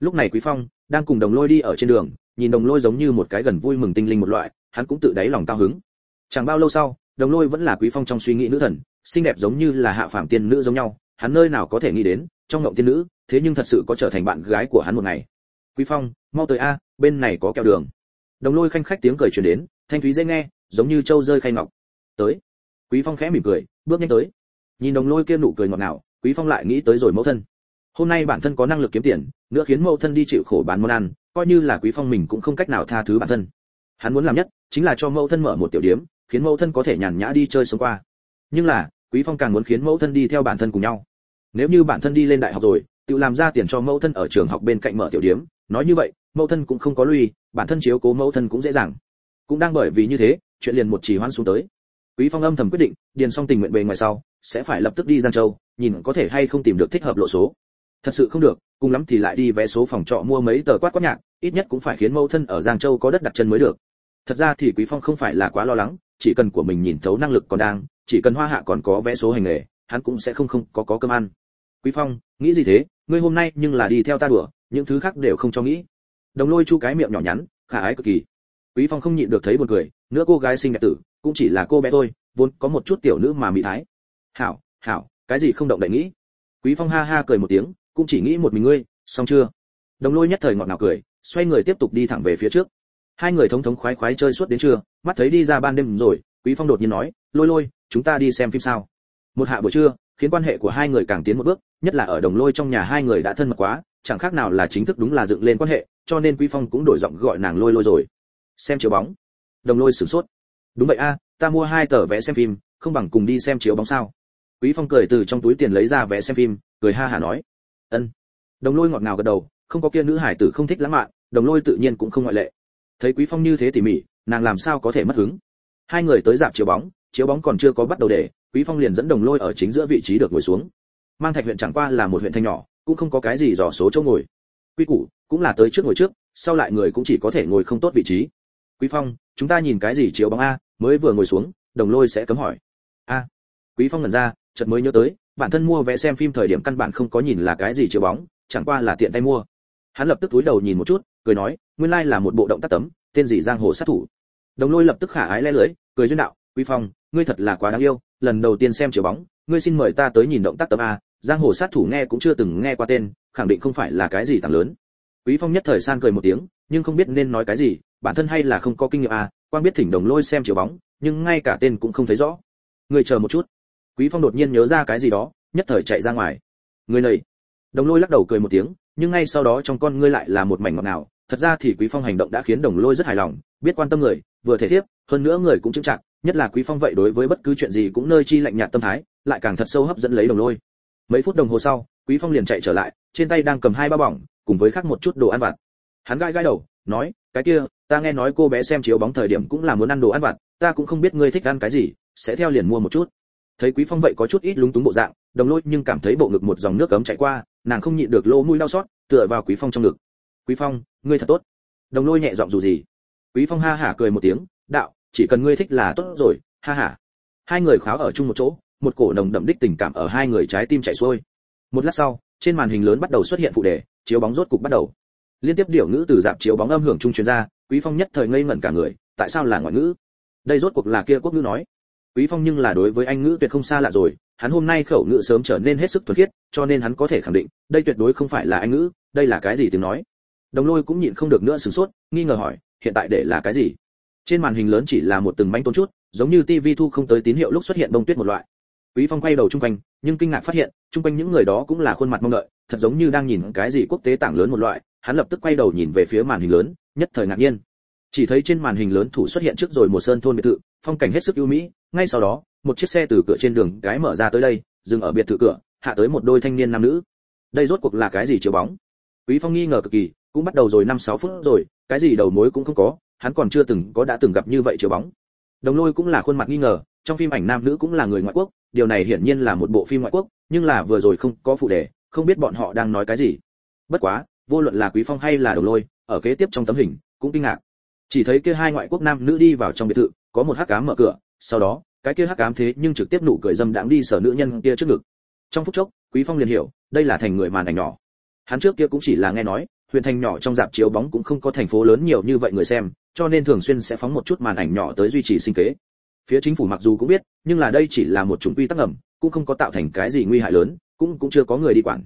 Lúc này quý phong đang cùng đồng lôi đi ở trên đường nhìn đồng lôi giống như một cái gần vui mừng tinh linh một loại hắn cũng tự đáy lòng cao hứng. Chẳng bao lâu sau đồng lôi vẫn là quý phong trong suy nghĩ nữ thần xinh đẹp giống như là hạ phàm tiên nữ giống nhau hắn nơi nào có thể nghĩ đến trong ngộng tiên nữ thế nhưng thật sự có trở thành bạn gái của hắn một ngày. Quý phong mau tới a bên này có kẹo đường đồng lôi khanh khách tiếng cười truyền đến, thanh thúy dễ nghe, giống như châu rơi khay ngọc. Tới. Quý phong khẽ mỉm cười, bước nhanh tới. Nhìn đồng lôi kia nụ cười ngọt ngào, quý phong lại nghĩ tới rồi mẫu thân. Hôm nay bản thân có năng lực kiếm tiền, nữa khiến mẫu thân đi chịu khổ bán món ăn, coi như là quý phong mình cũng không cách nào tha thứ bản thân. Hắn muốn làm nhất, chính là cho mẫu thân mở một tiểu điếm khiến mẫu thân có thể nhàn nhã đi chơi sống qua nhưng là, quý phong càng muốn khiến mẫu thân đi theo bản thân cùng nhau. Nếu như bản thân đi lên đại học rồi, tự làm ra tiền cho mẫu thân ở trường học bên cạnh mở tiểu điếm nói như vậy mẫu thân cũng không có lui, bản thân chiếu cố mẫu thân cũng dễ dàng. Cũng đang bởi vì như thế, chuyện liền một chỉ hoan xuống tới. Quý phong âm thầm quyết định, điền xong tình nguyện bề ngoài sau, sẽ phải lập tức đi giang châu, nhìn có thể hay không tìm được thích hợp lộ số. Thật sự không được, cùng lắm thì lại đi vé số phòng trọ mua mấy tờ quát quát nhạc, ít nhất cũng phải khiến mẫu thân ở giang châu có đất đặt chân mới được. Thật ra thì quý phong không phải là quá lo lắng, chỉ cần của mình nhìn thấu năng lực còn đang, chỉ cần hoa hạ còn có vé số hành nghề, hắn cũng sẽ không không có có cơm ăn. Quý phong, nghĩ gì thế? Ngươi hôm nay nhưng là đi theo ta đùa, những thứ khác đều không cho nghĩ đồng lôi chu cái miệng nhỏ nhắn, khả ái cực kỳ. Quý phong không nhịn được thấy buồn cười, nữa cô gái xinh đẹp tử, cũng chỉ là cô bé thôi, vốn có một chút tiểu nữ mà mỹ thái. Hảo hảo, cái gì không động đậy nghĩ? Quý phong ha ha cười một tiếng, cũng chỉ nghĩ một mình ngươi, xong chưa? Đồng lôi nhất thời ngọt ngào cười, xoay người tiếp tục đi thẳng về phía trước. Hai người thống thống khoái khoái chơi suốt đến trưa, mắt thấy đi ra ban đêm rồi, quý phong đột nhiên nói, lôi lôi, chúng ta đi xem phim sao? Một hạ buổi trưa, khiến quan hệ của hai người càng tiến một bước, nhất là ở đồng lôi trong nhà hai người đã thân mật quá chẳng khác nào là chính thức đúng là dựng lên quan hệ, cho nên quý phong cũng đổi giọng gọi nàng lôi lôi rồi. Xem chiếu bóng. Đồng lôi sửng sốt. Đúng vậy a, ta mua hai tờ vé xem phim, không bằng cùng đi xem chiếu bóng sao? Quý phong cười từ trong túi tiền lấy ra vé xem phim, cười ha hả nói. Ân. Đồng lôi ngọt ngào gật đầu, không có kia nữ hải tử không thích lãng mạn, đồng lôi tự nhiên cũng không ngoại lệ. Thấy quý phong như thế tỉ mỉ, nàng làm sao có thể mất hứng? Hai người tới dạp chiếu bóng chiếu bóng còn chưa có bắt đầu để, quý phong liền dẫn đồng lôi ở chính giữa vị trí được ngồi xuống. Mang thạch huyện chẳng qua là một huyện thanh nhỏ cũng không có cái gì dò số chỗ ngồi. Quy củ, cũng là tới trước ngồi trước, sau lại người cũng chỉ có thể ngồi không tốt vị trí. Quý phong, chúng ta nhìn cái gì chiếu bóng a, mới vừa ngồi xuống, đồng lôi sẽ cấm hỏi. A. Quý phong lần ra, chợt mới nhớ tới, bản thân mua vé xem phim thời điểm căn bản không có nhìn là cái gì chiếu bóng, chẳng qua là tiện tay mua. Hắn lập tức túi đầu nhìn một chút, cười nói, nguyên lai like là một bộ động tác tấm, tên gì giang hồ sát thủ. Đồng lôi lập tức khả ái lẽ lưới, cười duyên đạo, quý phong, ngươi thật là quá đáng yêu, lần đầu tiên xem chiếu bóng, ngươi xin mời ta tới nhìn động tác tấm a giang hồ sát thủ nghe cũng chưa từng nghe qua tên, khẳng định không phải là cái gì tặng lớn. Quý phong nhất thời san cười một tiếng, nhưng không biết nên nói cái gì, bản thân hay là không có kinh nghiệm à? quang biết thỉnh đồng lôi xem chiếu bóng, nhưng ngay cả tên cũng không thấy rõ. Người chờ một chút. Quý phong đột nhiên nhớ ra cái gì đó, nhất thời chạy ra ngoài. Người này. Đồng lôi lắc đầu cười một tiếng, nhưng ngay sau đó trong con ngươi lại là một mảnh ngọt ngào. Thật ra thì quý phong hành động đã khiến đồng lôi rất hài lòng, biết quan tâm người, vừa thể thiếp, hơn nữa người cũng chứng chặt nhất là quý phong vậy đối với bất cứ chuyện gì cũng nơi chi lạnh nhạt tâm thái, lại càng thật sâu hấp dẫn lấy đồng lôi mấy phút đồng hồ sau, quý phong liền chạy trở lại, trên tay đang cầm hai ba bỏng, cùng với khác một chút đồ ăn vặt. Hắn gãi gãi đầu, nói, cái kia, ta nghe nói cô bé xem chiếu bóng thời điểm cũng là muốn ăn đồ ăn vặt, ta cũng không biết ngươi thích ăn cái gì, sẽ theo liền mua một chút. Thấy quý phong vậy có chút ít lúng túng bộ dạng, đồng lôi nhưng cảm thấy bộ ngực một dòng nước cấm chạy qua, nàng không nhịn được lỗ mũi đau xót, tựa vào quý phong trong ngực. Quý phong, ngươi thật tốt. Đồng lôi nhẹ giọng dù gì. Quý phong ha hả cười một tiếng, đạo, chỉ cần ngươi thích là tốt rồi, ha hả hai người kháo ở chung một chỗ một cổ nồng đậm đích tình cảm ở hai người trái tim chạy xuôi. Một lát sau, trên màn hình lớn bắt đầu xuất hiện phụ đề, chiếu bóng rốt cục bắt đầu. Liên tiếp điệu ngữ từ dạp chiếu bóng âm hưởng trung truyền ra, quý phong nhất thời ngây ngẩn cả người, tại sao là ngoại ngữ? Đây rốt cuộc là kia quốc ngữ nói. Quý phong nhưng là đối với anh ngữ tuyệt không xa lạ rồi, hắn hôm nay khẩu ngữ sớm trở nên hết sức thuần khiết, cho nên hắn có thể khẳng định, đây tuyệt đối không phải là anh ngữ, đây là cái gì tiếng nói? Đồng lôi cũng nhịn không được nữa sửng sốt, nghi ngờ hỏi, hiện tại để là cái gì? Trên màn hình lớn chỉ là một từng manh tôn chút, giống như tivi thu không tới tín hiệu lúc xuất hiện bông tuyết một loại quý phong quay đầu trung quanh, nhưng kinh ngạc phát hiện trung quanh những người đó cũng là khuôn mặt mong đợi, thật giống như đang nhìn cái gì quốc tế tảng lớn một loại. Hắn lập tức quay đầu nhìn về phía màn hình lớn, nhất thời ngạc nhiên. Chỉ thấy trên màn hình lớn thủ xuất hiện trước rồi một sơn thôn biệt thự, phong cảnh hết sức ưu mỹ. Ngay sau đó, một chiếc xe từ cửa trên đường cái mở ra tới đây, dừng ở biệt thự cửa, hạ tới một đôi thanh niên nam nữ. Đây rốt cuộc là cái gì chiếu bóng? Quý phong nghi ngờ cực kỳ, cũng bắt đầu rồi năm sáu phút rồi, cái gì đầu mối cũng không có, hắn còn chưa từng có đã từng gặp như vậy chiếu bóng đồng lôi cũng là khuôn mặt nghi ngờ, trong phim ảnh nam nữ cũng là người ngoại quốc, điều này hiển nhiên là một bộ phim ngoại quốc, nhưng là vừa rồi không có phụ đề, không biết bọn họ đang nói cái gì. Bất quá, vô luận là quý phong hay là đồng lôi, ở kế tiếp trong tấm hình, cũng kinh ngạc. Chỉ thấy kia hai ngoại quốc nam nữ đi vào trong biệt thự, có một hắc ám mở cửa, sau đó, cái kia hắc ám thế nhưng trực tiếp nụ cười dâm đãng đi sở nữ nhân kia trước ngực. Trong phút chốc, quý phong liền hiểu, đây là thành người màn ảnh nhỏ. Hắn trước kia cũng chỉ là nghe nói, huyện thành nhỏ trong dạp chiếu bóng cũng không có thành phố lớn nhiều như vậy người xem cho nên thường xuyên sẽ phóng một chút màn ảnh nhỏ tới duy trì sinh kế. Phía chính phủ mặc dù cũng biết, nhưng là đây chỉ là một chủng quy tắc ngầm, cũng không có tạo thành cái gì nguy hại lớn, cũng cũng chưa có người đi quản.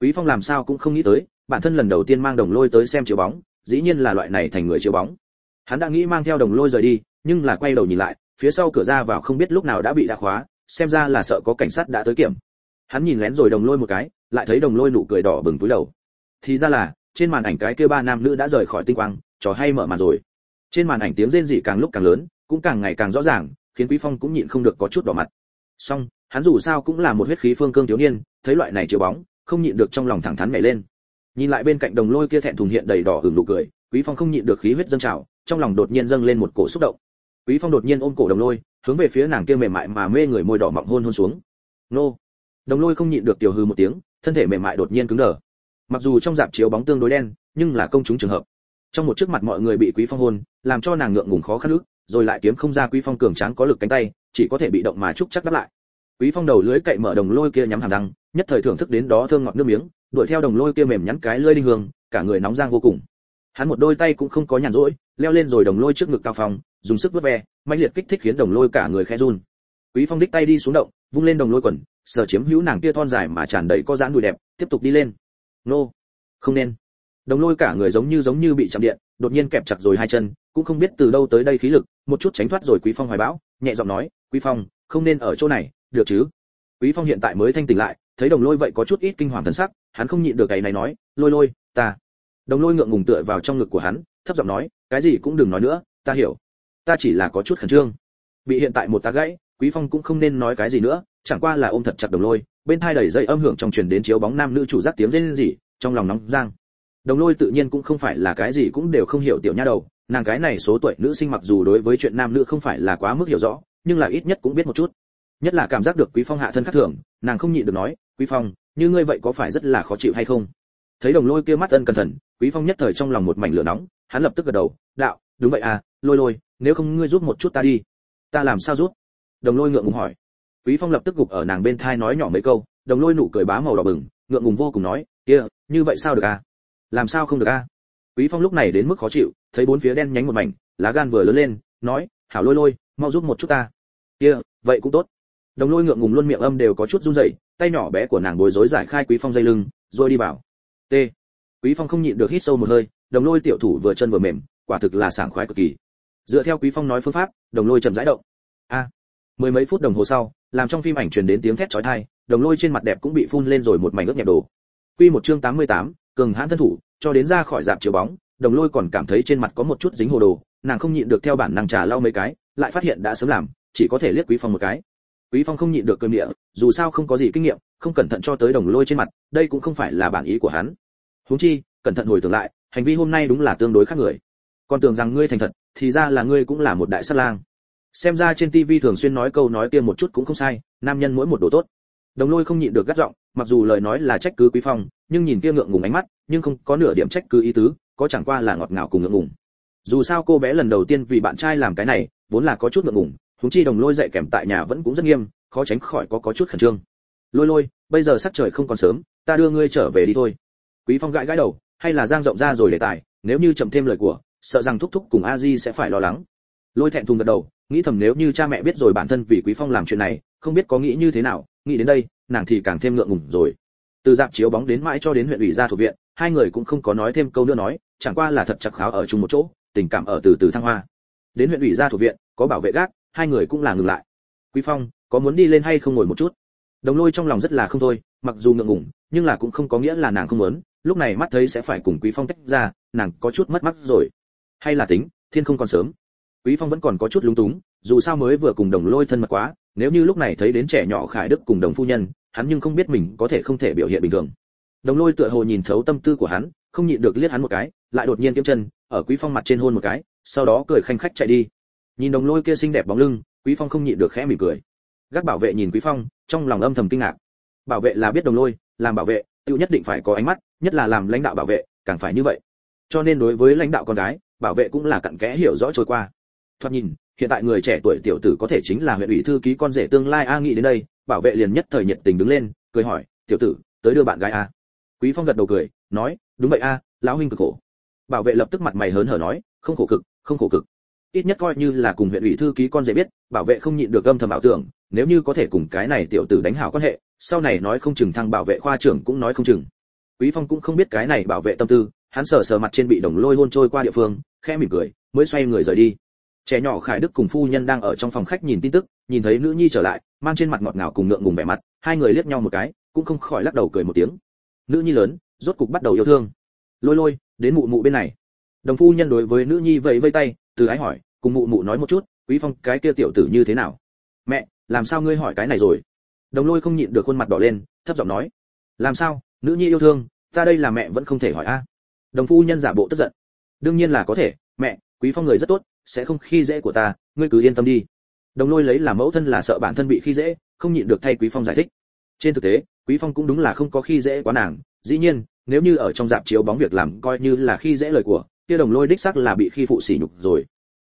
Quý phong làm sao cũng không nghĩ tới, bản thân lần đầu tiên mang đồng lôi tới xem chiếu bóng, dĩ nhiên là loại này thành người chiếu bóng. Hắn đã nghĩ mang theo đồng lôi rời đi, nhưng là quay đầu nhìn lại, phía sau cửa ra vào không biết lúc nào đã bị đã khóa, xem ra là sợ có cảnh sát đã tới kiểm. Hắn nhìn lén rồi đồng lôi một cái, lại thấy đồng lôi nụ cười đỏ bừng túi đầu. Thì ra là, trên màn ảnh cái kia ba nam nữ đã rời khỏi tinh quang, trò hay mở màn rồi trên màn ảnh tiếng rên rỉ càng lúc càng lớn, cũng càng ngày càng rõ ràng, khiến quý phong cũng nhịn không được có chút đỏ mặt. Song hắn dù sao cũng là một huyết khí phương cương thiếu niên, thấy loại này chiếu bóng, không nhịn được trong lòng thẳng thắn nhảy lên. Nhìn lại bên cạnh đồng lôi kia thẹn thùng hiện đầy đỏ hửng nụ cười, quý phong không nhịn được khí huyết dâng trào, trong lòng đột nhiên dâng lên một cổ xúc động. Quý phong đột nhiên ôm cổ đồng lôi, hướng về phía nàng kia mềm mại mà mê người môi đỏ mọng hôn hôn xuống. Nô! Đồng lôi không nhịn được tiểu hư một tiếng, thân thể mềm mại đột nhiên cứng đờ. Mặc dù trong dạp chiếu bóng tương đối đen, nhưng là công chúng trường hợp trong một trước mặt mọi người bị quý phong hôn làm cho nàng ngượng ngùng khó khăn ức rồi lại kiếm không ra quý phong cường tráng có lực cánh tay chỉ có thể bị động mà chúc chắc đáp lại. Quý phong đầu lưới cậy mở đồng lôi kia nhắm hàm răng nhất thời thưởng thức đến đó thương ngọt nước miếng đuổi theo đồng lôi kia mềm nhắn cái lưỡi đinh hương cả người nóng giang vô cùng. Hắn một đôi tay cũng không có nhàn rỗi leo lên rồi đồng lôi trước ngực cao phòng, dùng sức vớt ve mạnh liệt kích thích khiến đồng lôi cả người khẽ run. Quý phong đích tay đi xuống động vung lên đồng lôi quần sờ chiếm hữu nàng kia thon dài mà tràn đầy có dáng đùi đẹp tiếp tục đi lên. Nô không nên đồng lôi cả người giống như giống như bị chạm điện, đột nhiên kẹp chặt rồi hai chân, cũng không biết từ đâu tới đây khí lực, một chút tránh thoát rồi quý phong hoài bão, nhẹ giọng nói, quý phong, không nên ở chỗ này, được chứ? Quý phong hiện tại mới thanh tỉnh lại, thấy đồng lôi vậy có chút ít kinh hoàng thần sắc, hắn không nhịn được cái này nói, lôi lôi, ta. Đồng lôi ngượng ngùng tựa vào trong ngực của hắn, thấp giọng nói, cái gì cũng đừng nói nữa, ta hiểu. Ta chỉ là có chút khẩn trương. Bị hiện tại một tá gãy, quý phong cũng không nên nói cái gì nữa, chẳng qua là ôm thật chặt đồng lôi, bên thai đầy dây âm hưởng trong truyền đến chiếu bóng nam nữ chủ giác tiếng rên rỉ, trong lòng nóng giang đồng lôi tự nhiên cũng không phải là cái gì cũng đều không hiểu tiểu nha đầu, nàng cái này số tuổi nữ sinh mặc dù đối với chuyện nam nữ không phải là quá mức hiểu rõ, nhưng là ít nhất cũng biết một chút. Nhất là cảm giác được quý phong hạ thân khác thường, nàng không nhịn được nói, quý phong, như ngươi vậy có phải rất là khó chịu hay không? Thấy đồng lôi kia mắt ân cẩn thận, quý phong nhất thời trong lòng một mảnh lửa nóng, hắn lập tức gật đầu, đạo, đúng vậy à lôi lôi, nếu không ngươi giúp một chút ta đi. Ta làm sao giúp? Đồng lôi ngượng ngùng hỏi. Quý phong lập tức gục ở nàng bên thai nói nhỏ mấy câu, đồng lôi nụ cười bá màu đỏ bừng, ngượng ngùng vô cùng nói, kia, như vậy sao được à? Làm sao không được à quý phong lúc này đến mức khó chịu thấy bốn phía đen nhánh một mảnh lá gan vừa lớn lên nói hảo lôi lôi mau giúp một chút ta. Kia vậy cũng tốt. Đồng lôi ngượng ngùng luôn miệng âm đều có chút run rẩy tay nhỏ bé của nàng bối rối giải khai quý phong dây lưng rồi đi vào. T. Quý phong không nhịn được hít sâu một hơi đồng lôi tiểu thủ vừa chân vừa mềm quả thực là sảng khoái cực kỳ. Dựa theo quý phong nói phương pháp đồng lôi chậm rãi động. A. Mười mấy phút đồng hồ sau làm trong phim ảnh truyền đến tiếng thét chói tai đồng lôi trên mặt đẹp cũng bị phun lên rồi một mảnh ướt nhẹp đồ. Quy một chương 88, cường hãn thân thủ, cho đến ra khỏi dạp chiếu bóng, đồng lôi còn cảm thấy trên mặt có một chút dính hồ đồ, nàng không nhịn được theo bản năng trà lau mấy cái, lại phát hiện đã sớm làm, chỉ có thể liếc quý phong một cái. Quý phong không nhịn được cơn địa dù sao không có gì kinh nghiệm, không cẩn thận cho tới đồng lôi trên mặt, đây cũng không phải là bản ý của hắn. Huống chi, cẩn thận hồi tưởng lại, hành vi hôm nay đúng là tương đối khác người. Còn tưởng rằng ngươi thành thật, thì ra là ngươi cũng là một đại sát lang. Xem ra trên tivi thường xuyên nói câu nói kia một chút cũng không sai, nam nhân mỗi một đồ tốt. Đồng lôi không nhịn được gắt giọng, mặc dù lời nói là trách cứ quý phong nhưng nhìn kia ngượng ngùng ánh mắt, nhưng không có nửa điểm trách cứ ý tứ, có chẳng qua là ngọt ngào cùng ngượng ngùng. Dù sao cô bé lần đầu tiên vì bạn trai làm cái này, vốn là có chút ngượng ngùng, huống chi đồng lôi dạy kèm tại nhà vẫn cũng rất nghiêm, khó tránh khỏi có có chút khẩn trương. Lôi lôi, bây giờ sắc trời không còn sớm, ta đưa ngươi trở về đi thôi. Quý phong gãi gãi đầu, hay là giang rộng ra rồi để tài nếu như chậm thêm lời của, sợ rằng thúc thúc cùng a di sẽ phải lo lắng. Lôi thẹn thùng gật đầu, nghĩ thầm nếu như cha mẹ biết rồi bản thân vì quý phong làm chuyện này, không biết có nghĩ như thế nào, nghĩ đến đây, nàng thì càng thêm ngượng ngùng rồi từ dạp chiếu bóng đến mãi cho đến huyện ủy ra thuộc viện, hai người cũng không có nói thêm câu nữa nói, chẳng qua là thật chặt kháo ở chung một chỗ, tình cảm ở từ từ thăng hoa. Đến huyện ủy ra thuộc viện, có bảo vệ gác, hai người cũng là ngừng lại. Quý phong, có muốn đi lên hay không ngồi một chút? Đồng lôi trong lòng rất là không thôi, mặc dù ngượng ngùng, nhưng là cũng không có nghĩa là nàng không muốn, lúc này mắt thấy sẽ phải cùng quý phong tách ra, nàng có chút mất mắt rồi. Hay là tính, thiên không còn sớm. Quý phong vẫn còn có chút lúng túng, dù sao mới vừa cùng đồng lôi thân mật quá nếu như lúc này thấy đến trẻ nhỏ khải đức cùng đồng phu nhân, hắn nhưng không biết mình có thể không thể biểu hiện bình thường. Đồng lôi tựa hồ nhìn thấu tâm tư của hắn, không nhịn được liếc hắn một cái, lại đột nhiên kiếm chân, ở quý phong mặt trên hôn một cái, sau đó cười khanh khách chạy đi. Nhìn đồng lôi kia xinh đẹp bóng lưng, quý phong không nhịn được khẽ mỉm cười. Gác bảo vệ nhìn quý phong, trong lòng âm thầm kinh ngạc. Bảo vệ là biết đồng lôi, làm bảo vệ tự nhất định phải có ánh mắt, nhất là làm lãnh đạo bảo vệ, càng phải như vậy. Cho nên đối với lãnh đạo con gái, bảo vệ cũng là cặn kẽ hiểu rõ trôi qua. Thoạt nhìn hiện tại người trẻ tuổi tiểu tử có thể chính là huyện ủy thư ký con rể tương lai a nghĩ đến đây, bảo vệ liền nhất thời nhiệt tình đứng lên, cười hỏi, tiểu tử, tới đưa bạn gái a. Quý phong gật đầu cười, nói, đúng vậy a, lão huynh cực khổ. Bảo vệ lập tức mặt mày hớn hở nói, không khổ cực, không khổ cực. Ít nhất coi như là cùng huyện ủy thư ký con rể biết, bảo vệ không nhịn được âm thầm ảo tưởng, nếu như có thể cùng cái này tiểu tử đánh hảo quan hệ, sau này nói không chừng thăng bảo vệ khoa trưởng cũng nói không chừng. Quý phong cũng không biết cái này bảo vệ tâm tư, hắn sờ sờ mặt trên bị đồng lôi hôn trôi qua địa phương, khẽ mỉm cười, mới xoay người rời đi trẻ nhỏ khải đức cùng phu nhân đang ở trong phòng khách nhìn tin tức, nhìn thấy nữ nhi trở lại, mang trên mặt ngọt ngào cùng ngượng ngùng vẻ mặt, hai người liếc nhau một cái, cũng không khỏi lắc đầu cười một tiếng. Nữ nhi lớn, rốt cục bắt đầu yêu thương. Lôi lôi, đến mụ mụ bên này. Đồng phu nhân đối với nữ nhi vẫy vây tay, từ ái hỏi, cùng mụ mụ nói một chút, quý phong, cái kia tiểu tử như thế nào? Mẹ, làm sao ngươi hỏi cái này rồi? Đồng lôi không nhịn được khuôn mặt đỏ lên, thấp giọng nói. Làm sao, nữ nhi yêu thương, ta đây là mẹ vẫn không thể hỏi a. Đồng phu nhân giả bộ tức giận. Đương nhiên là có thể, mẹ, quý phong người rất tốt sẽ không khi dễ của ta, ngươi cứ yên tâm đi. Đồng lôi lấy làm mẫu thân là sợ bản thân bị khi dễ, không nhịn được thay quý phong giải thích. Trên thực tế, quý phong cũng đúng là không có khi dễ quá nàng. Dĩ nhiên, nếu như ở trong dạp chiếu bóng việc làm coi như là khi dễ lời của, kia đồng lôi đích xác là bị khi phụ sỉ nhục rồi.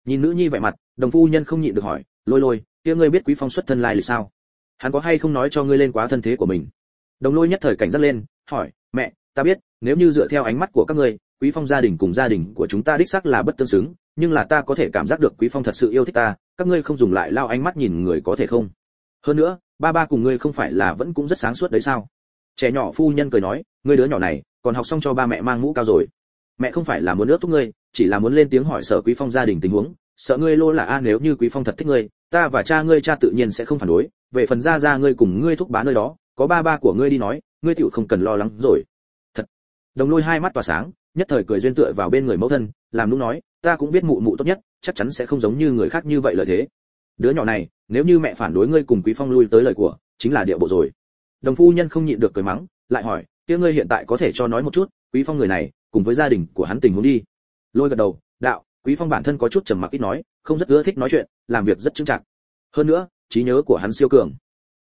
Nhìn nữ nhi vẻ mặt, đồng phu nhân không nhịn được hỏi, lôi lôi, kia ngươi biết quý phong xuất thân lai lịch sao? Hắn có hay không nói cho ngươi lên quá thân thế của mình? Đồng lôi nhất thời cảnh giác lên, hỏi, mẹ, ta biết, nếu như dựa theo ánh mắt của các ngươi, quý phong gia đình cùng gia đình của chúng ta đích xác là bất tương xứng nhưng là ta có thể cảm giác được quý phong thật sự yêu thích ta, các ngươi không dùng lại lao ánh mắt nhìn người có thể không? Hơn nữa, ba ba cùng ngươi không phải là vẫn cũng rất sáng suốt đấy sao? Trẻ nhỏ phu nhân cười nói, ngươi đứa nhỏ này, còn học xong cho ba mẹ mang mũ cao rồi. Mẹ không phải là muốn ước thúc ngươi, chỉ là muốn lên tiếng hỏi sở quý phong gia đình tình huống. Sợ ngươi lô là a, nếu như quý phong thật thích ngươi, ta và cha ngươi cha tự nhiên sẽ không phản đối. Về phần gia gia ngươi cùng ngươi thúc bá nơi đó, có ba ba của ngươi đi nói, ngươi tựu không cần lo lắng rồi. Thật. Đồng lôi hai mắt tỏa sáng, nhất thời cười duyên tựa vào bên người mẫu thân, làm lúc nói ta cũng biết mụ mụ tốt nhất, chắc chắn sẽ không giống như người khác như vậy lợi thế. Đứa nhỏ này, nếu như mẹ phản đối ngươi cùng quý phong lui tới lời của, chính là địa bộ rồi. Đồng phu nhân không nhịn được cười mắng, lại hỏi, kia ngươi hiện tại có thể cho nói một chút, quý phong người này, cùng với gia đình của hắn tình huống đi. Lôi gật đầu, đạo, quý phong bản thân có chút trầm mặc ít nói, không rất ưa thích nói chuyện, làm việc rất chững chạc. Hơn nữa, trí nhớ của hắn siêu cường.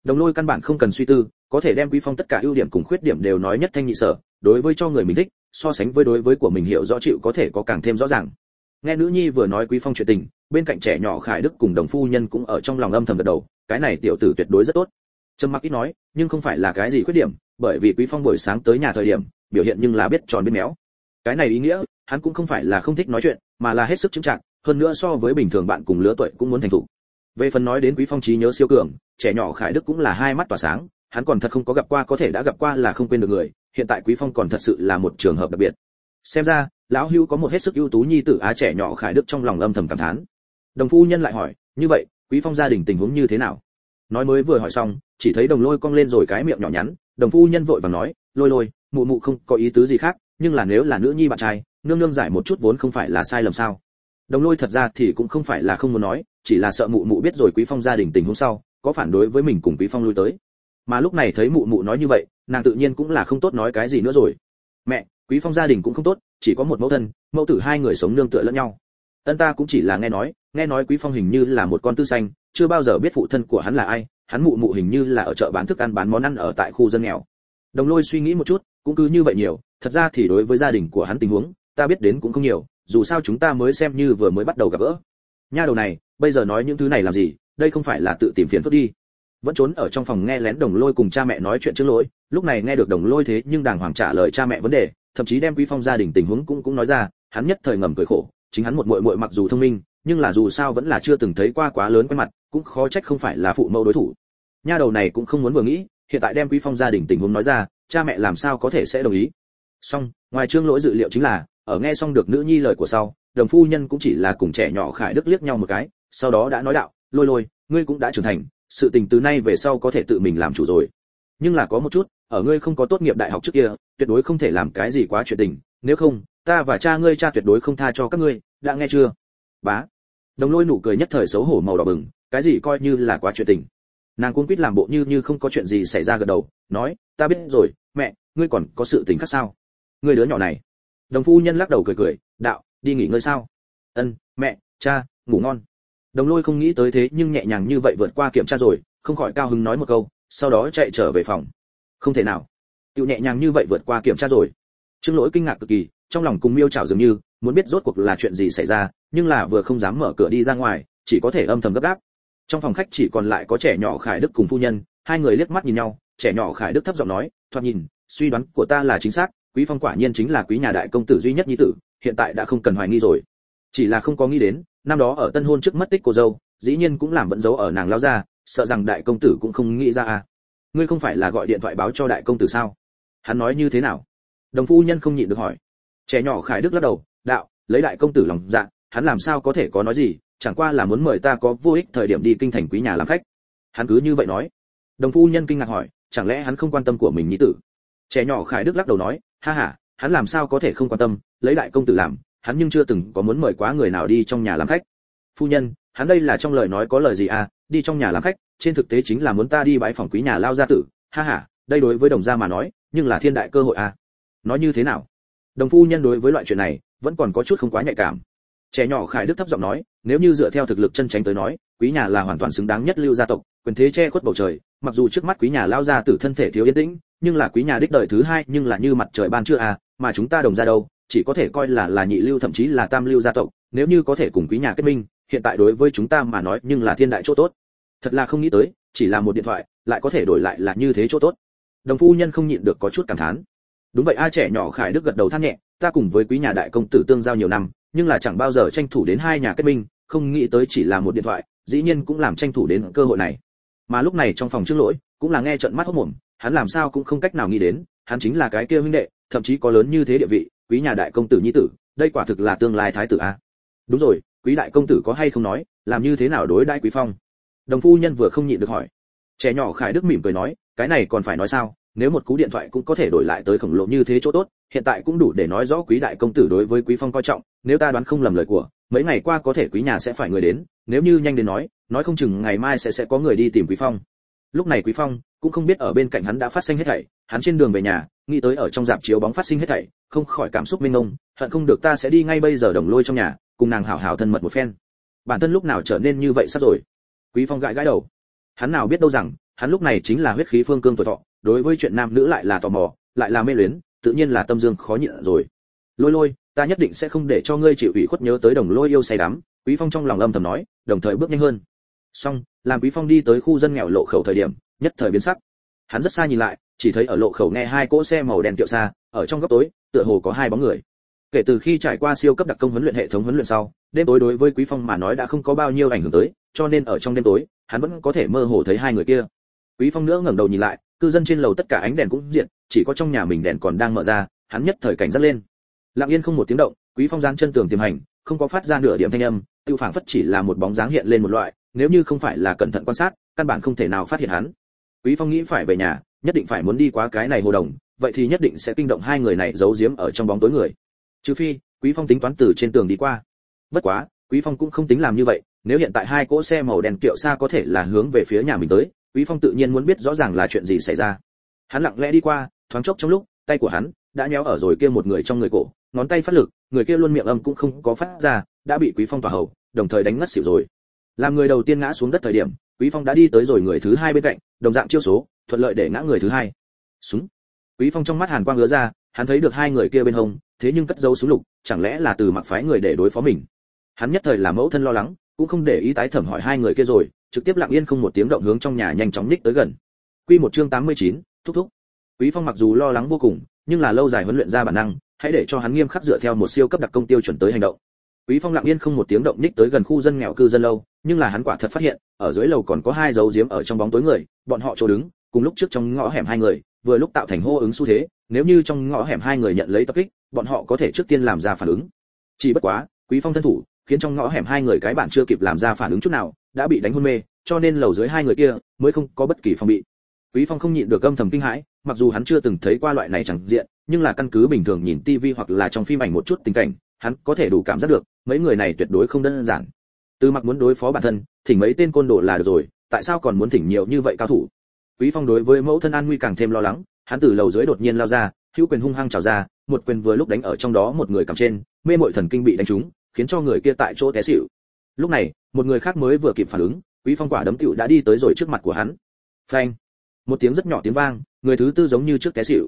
Đồng lôi căn bản không cần suy tư, có thể đem quý phong tất cả ưu điểm cùng khuyết điểm đều nói nhất thanh nhị sở, đối với cho người mình thích, so sánh với đối với của mình hiểu rõ chịu có thể có càng thêm rõ ràng nghe nữ nhi vừa nói quý phong chuyện tình, bên cạnh trẻ nhỏ khải đức cùng đồng phu nhân cũng ở trong lòng âm thầm gật đầu, cái này tiểu tử tuyệt đối rất tốt. Trầm mặc ít nói, nhưng không phải là cái gì khuyết điểm, bởi vì quý phong buổi sáng tới nhà thời điểm, biểu hiện nhưng là biết tròn biết méo. Cái này ý nghĩa, hắn cũng không phải là không thích nói chuyện, mà là hết sức chứng trạng hơn nữa so với bình thường bạn cùng lứa tuổi cũng muốn thành thục. Về phần nói đến quý phong trí nhớ siêu cường, trẻ nhỏ khải đức cũng là hai mắt tỏa sáng, hắn còn thật không có gặp qua, có thể đã gặp qua là không quên được người, hiện tại quý phong còn thật sự là một trường hợp đặc biệt xem ra, lão hưu có một hết sức ưu tú nhi tử á trẻ nhỏ khải đức trong lòng âm thầm cảm thán. Đồng phu nhân lại hỏi, như vậy, quý phong gia đình tình huống như thế nào? Nói mới vừa hỏi xong, chỉ thấy đồng lôi cong lên rồi cái miệng nhỏ nhắn, đồng phu nhân vội vàng nói, lôi lôi, mụ mụ không có ý tứ gì khác, nhưng là nếu là nữ nhi bạn trai, nương nương giải một chút vốn không phải là sai lầm sao? Đồng lôi thật ra thì cũng không phải là không muốn nói, chỉ là sợ mụ mụ biết rồi quý phong gia đình tình huống sau, có phản đối với mình cùng quý phong lui tới. Mà lúc này thấy mụ mụ nói như vậy, nàng tự nhiên cũng là không tốt nói cái gì nữa rồi. Mẹ quý phong gia đình cũng không tốt, chỉ có một mẫu thân, mẫu tử hai người sống nương tựa lẫn nhau. Ân ta cũng chỉ là nghe nói nghe nói quý phong hình như là một con tư xanh chưa bao giờ biết phụ thân của hắn là ai, hắn mụ mụ hình như là ở chợ bán thức ăn bán món ăn ở tại khu dân nghèo. Đồng lôi suy nghĩ một chút, cũng cứ như vậy nhiều, thật ra thì đối với gia đình của hắn tình huống, ta biết đến cũng không nhiều, dù sao chúng ta mới xem như vừa mới bắt đầu gặp gỡ. Nha đầu này, bây giờ nói những thứ này làm gì, đây không phải là tự tìm phiền phức đi. Vẫn trốn ở trong phòng nghe lén đồng lôi cùng cha mẹ nói chuyện trước lỗi, lúc này nghe được đồng lôi thế nhưng đàng hoàng trả lời cha mẹ vấn đề thậm chí đem quý phong gia đình tình huống cũng cũng nói ra, hắn nhất thời ngầm cười khổ, chính hắn một muội muội mặc dù thông minh, nhưng là dù sao vẫn là chưa từng thấy qua quá lớn quen mặt, cũng khó trách không phải là phụ mẫu đối thủ. Nha đầu này cũng không muốn vừa nghĩ, hiện tại đem quý phong gia đình tình huống nói ra, cha mẹ làm sao có thể sẽ đồng ý? Song ngoài trương lỗi dự liệu chính là, ở nghe xong được nữ nhi lời của sau, đồng phu nhân cũng chỉ là cùng trẻ nhỏ khải đức liếc nhau một cái, sau đó đã nói đạo, lôi lôi, ngươi cũng đã trưởng thành, sự tình từ nay về sau có thể tự mình làm chủ rồi. Nhưng là có một chút, ở ngươi không có tốt nghiệp đại học trước kia tuyệt đối không thể làm cái gì quá chuyện tình, nếu không, ta và cha ngươi cha tuyệt đối không tha cho các ngươi, đã nghe chưa? Bá. Đồng lôi nụ cười nhất thời xấu hổ màu đỏ bừng, cái gì coi như là quá chuyện tình. Nàng cuống quýt làm bộ như như không có chuyện gì xảy ra gật đầu, nói, ta biết rồi, mẹ, ngươi còn có sự tình khác sao? Ngươi đứa nhỏ này. Đồng phu nhân lắc đầu cười cười, đạo, đi nghỉ ngơi sao? Ân, mẹ, cha, ngủ ngon. Đồng lôi không nghĩ tới thế nhưng nhẹ nhàng như vậy vượt qua kiểm tra rồi, không khỏi cao hứng nói một câu, sau đó chạy trở về phòng. Không thể nào tiểu nhẹ nhàng như vậy vượt qua kiểm tra rồi. Trương lỗi kinh ngạc cực kỳ, trong lòng cùng miêu chảo dường như, muốn biết rốt cuộc là chuyện gì xảy ra, nhưng là vừa không dám mở cửa đi ra ngoài, chỉ có thể âm thầm gấp gáp. Trong phòng khách chỉ còn lại có trẻ nhỏ khải đức cùng phu nhân, hai người liếc mắt nhìn nhau, trẻ nhỏ khải đức thấp giọng nói, thoạt nhìn, suy đoán của ta là chính xác, quý phong quả nhiên chính là quý nhà đại công tử duy nhất nhi tử, hiện tại đã không cần hoài nghi rồi. Chỉ là không có nghĩ đến, năm đó ở tân hôn trước mất tích cô dâu, dĩ nhiên cũng làm vẫn giấu ở nàng lao ra sợ rằng đại công tử cũng không nghĩ ra à. Ngươi không phải là gọi điện thoại báo cho đại công tử sao? Hắn nói như thế nào? Đồng phu nhân không nhịn được hỏi. Trẻ nhỏ khải đức lắc đầu, đạo, lấy đại công tử lòng dạ hắn làm sao có thể có nói gì, chẳng qua là muốn mời ta có vô ích thời điểm đi kinh thành quý nhà làm khách. Hắn cứ như vậy nói. Đồng phu nhân kinh ngạc hỏi, chẳng lẽ hắn không quan tâm của mình nhi tử? Trẻ nhỏ khải đức lắc đầu nói, ha ha, hắn làm sao có thể không quan tâm, lấy đại công tử làm, hắn nhưng chưa từng có muốn mời quá người nào đi trong nhà làm khách. Phu nhân, hắn đây là trong lời nói có lời gì à đi trong nhà làm khách, trên thực tế chính là muốn ta đi bãi phòng quý nhà lao gia tử. Ha ha đây đối với đồng gia mà nói, nhưng là thiên đại cơ hội à. Nói như thế nào? Đồng phu nhân đối với loại chuyện này, vẫn còn có chút không quá nhạy cảm. Trẻ nhỏ khải đức thấp giọng nói, nếu như dựa theo thực lực chân tránh tới nói, quý nhà là hoàn toàn xứng đáng nhất lưu gia tộc, quyền thế che khuất bầu trời, mặc dù trước mắt quý nhà lao gia tử thân thể thiếu yên tĩnh, nhưng là quý nhà đích đời thứ hai, nhưng là như mặt trời ban trưa à mà chúng ta đồng ra đâu, chỉ có thể coi là là nhị lưu thậm chí là tam lưu gia tộc, nếu như có thể cùng quý nhà kết minh, hiện tại đối với chúng ta mà nói, nhưng là thiên đại chỗ tốt. Thật là không nghĩ tới, chỉ là một điện thoại, lại có thể đổi lại là như thế chỗ tốt đồng phu nhân không nhịn được có chút cảm thán. Đúng vậy, a trẻ nhỏ khải đức gật đầu than nhẹ, ta cùng với quý nhà đại công tử tương giao nhiều năm, nhưng là chẳng bao giờ tranh thủ đến hai nhà kết minh, không nghĩ tới chỉ là một điện thoại, dĩ nhiên cũng làm tranh thủ đến cơ hội này. Mà lúc này trong phòng trước lỗi, cũng là nghe trận mắt hốt mồm, hắn làm sao cũng không cách nào nghĩ đến, hắn chính là cái kia huynh đệ, thậm chí có lớn như thế địa vị, quý nhà đại công tử nhi tử, đây quả thực là tương lai thái tử a. Đúng rồi, quý đại công tử có hay không nói, làm như thế nào đối đãi quý phong? Đồng phu nhân vừa không nhịn được hỏi. Trẻ nhỏ khải đức mỉm cười nói, cái này còn phải nói sao? Nếu một cú điện thoại cũng có thể đổi lại tới khổng lồ như thế chỗ tốt, hiện tại cũng đủ để nói rõ quý đại công tử đối với quý phong coi trọng, nếu ta đoán không lầm lời của, mấy ngày qua có thể quý nhà sẽ phải người đến, nếu như nhanh đến nói nói không chừng ngày mai sẽ sẽ có người đi tìm quý phong. Lúc này quý phong cũng không biết ở bên cạnh hắn đã phát sinh hết thảy, hắn trên đường về nhà, nghĩ tới ở trong dạp chiếu bóng phát sinh hết thảy, không khỏi cảm xúc mênh mông, hận không được ta sẽ đi ngay bây giờ đồng lôi trong nhà, cùng nàng hảo hảo thân mật một phen. Bản thân lúc nào trở nên như vậy sắp rồi? Quý phong gãi gãi đầu. Hắn nào biết đâu rằng, hắn lúc này chính là huyết khí phương cương tuổi thọ đối với chuyện nam nữ lại là tò mò, lại là mê luyến, tự nhiên là tâm dương khó nhịn rồi. Lôi lôi, ta nhất định sẽ không để cho ngươi chịu ủy khuất nhớ tới đồng lôi yêu say đắm, quý phong trong lòng âm thầm nói, đồng thời bước nhanh hơn. Xong, làm quý phong đi tới khu dân nghèo lộ khẩu thời điểm, nhất thời biến sắc. Hắn rất xa nhìn lại, chỉ thấy ở lộ khẩu nghe hai cỗ xe màu đen kiệu xa, ở trong góc tối, tựa hồ có hai bóng người. Kể từ khi trải qua siêu cấp đặc công huấn luyện hệ thống huấn luyện sau, đêm tối đối với quý phong mà nói đã không có bao nhiêu ảnh hưởng tới, cho nên ở trong đêm tối, hắn vẫn có thể mơ hồ thấy hai người kia. Quý phong nữa ngẩng đầu nhìn lại cư dân trên lầu tất cả ánh đèn cũng diệt, chỉ có trong nhà mình đèn còn đang mở ra, hắn nhất thời cảnh giác lên. Lặng yên không một tiếng động, quý phong giang chân tường tiềm hành, không có phát ra nửa điểm thanh âm, tiêu phảng phất chỉ là một bóng dáng hiện lên một loại, nếu như không phải là cẩn thận quan sát, căn bản không thể nào phát hiện hắn. Quý phong nghĩ phải về nhà, nhất định phải muốn đi qua cái này hồ đồng, vậy thì nhất định sẽ kinh động hai người này giấu giếm ở trong bóng tối người. Trừ phi, quý phong tính toán từ trên tường đi qua. Bất quá, quý phong cũng không tính làm như vậy, nếu hiện tại hai cỗ xe màu đen kiệu xa có thể là hướng về phía nhà mình tới quý phong tự nhiên muốn biết rõ ràng là chuyện gì xảy ra. Hắn lặng lẽ đi qua, thoáng chốc trong lúc, tay của hắn đã nhéo ở rồi kia một người trong người cổ, ngón tay phát lực, người kia luôn miệng âm cũng không có phát ra, đã bị quý phong tỏa hầu, đồng thời đánh ngất xỉu rồi. Làm người đầu tiên ngã xuống đất thời điểm, quý phong đã đi tới rồi người thứ hai bên cạnh, đồng dạng chiêu số, thuận lợi để ngã người thứ hai. Súng. Quý phong trong mắt hàn quang ngứa ra, hắn thấy được hai người kia bên hông, thế nhưng cất dấu súng lục, chẳng lẽ là từ mặc phái người để đối phó mình? Hắn nhất thời là mẫu thân lo lắng, cũng không để ý tái thẩm hỏi hai người kia rồi trực tiếp lặng yên không một tiếng động hướng trong nhà nhanh chóng ních tới gần. Quy một chương 89, thúc thúc. Quý phong mặc dù lo lắng vô cùng nhưng là lâu dài huấn luyện ra bản năng hãy để cho hắn nghiêm khắc dựa theo một siêu cấp đặc công tiêu chuẩn tới hành động. Quý phong lặng yên không một tiếng động ních tới gần khu dân nghèo cư dân lâu nhưng là hắn quả thật phát hiện ở dưới lầu còn có hai dấu giếm ở trong bóng tối người bọn họ chỗ đứng cùng lúc trước trong ngõ hẻm hai người vừa lúc tạo thành hô ứng xu thế nếu như trong ngõ hẻm hai người nhận lấy tập kích bọn họ có thể trước tiên làm ra phản ứng. Chỉ bất quá quý phong thân thủ khiến trong ngõ hẻm hai người cái bạn chưa kịp làm ra phản ứng chút nào, đã bị đánh hôn mê, cho nên lầu dưới hai người kia mới không có bất kỳ phòng bị. Quý phong không nhịn được âm thầm kinh hãi, mặc dù hắn chưa từng thấy qua loại này chẳng diện, nhưng là căn cứ bình thường nhìn tivi hoặc là trong phim ảnh một chút tình cảnh, hắn có thể đủ cảm giác được, mấy người này tuyệt đối không đơn giản. Từ mặc muốn đối phó bản thân, thỉnh mấy tên côn đồ là được rồi, tại sao còn muốn thỉnh nhiều như vậy cao thủ? Quý phong đối với mẫu thân an nguy càng thêm lo lắng, hắn từ lầu dưới đột nhiên lao ra, hữu quyền hung hăng chảo ra, một quyền vừa lúc đánh ở trong đó một người cầm trên, mê mội thần kinh bị đánh trúng khiến cho người kia tại chỗ té xỉu. Lúc này, một người khác mới vừa kịp phản ứng, quý phong quả đấm tiểu đã đi tới rồi trước mặt của hắn. Phanh! Một tiếng rất nhỏ tiếng vang, người thứ tư giống như trước té xỉu.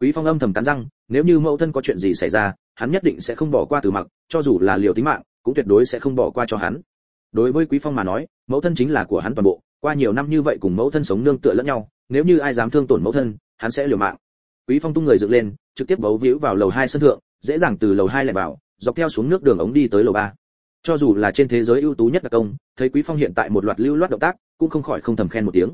Quý phong âm thầm cắn răng, nếu như mẫu thân có chuyện gì xảy ra, hắn nhất định sẽ không bỏ qua từ mặc, cho dù là liều tính mạng, cũng tuyệt đối sẽ không bỏ qua cho hắn. Đối với quý phong mà nói, mẫu thân chính là của hắn toàn bộ, qua nhiều năm như vậy cùng mẫu thân sống nương tựa lẫn nhau, nếu như ai dám thương tổn mẫu thân, hắn sẽ liều mạng. Quý phong tung người dựng lên, trực tiếp bấu víu vào lầu hai sân thượng, dễ dàng từ lầu hai lại vào dọc theo xuống nước đường ống đi tới lầu ba. Cho dù là trên thế giới ưu tú nhất đặc công, thấy quý phong hiện tại một loạt lưu loát động tác, cũng không khỏi không thầm khen một tiếng.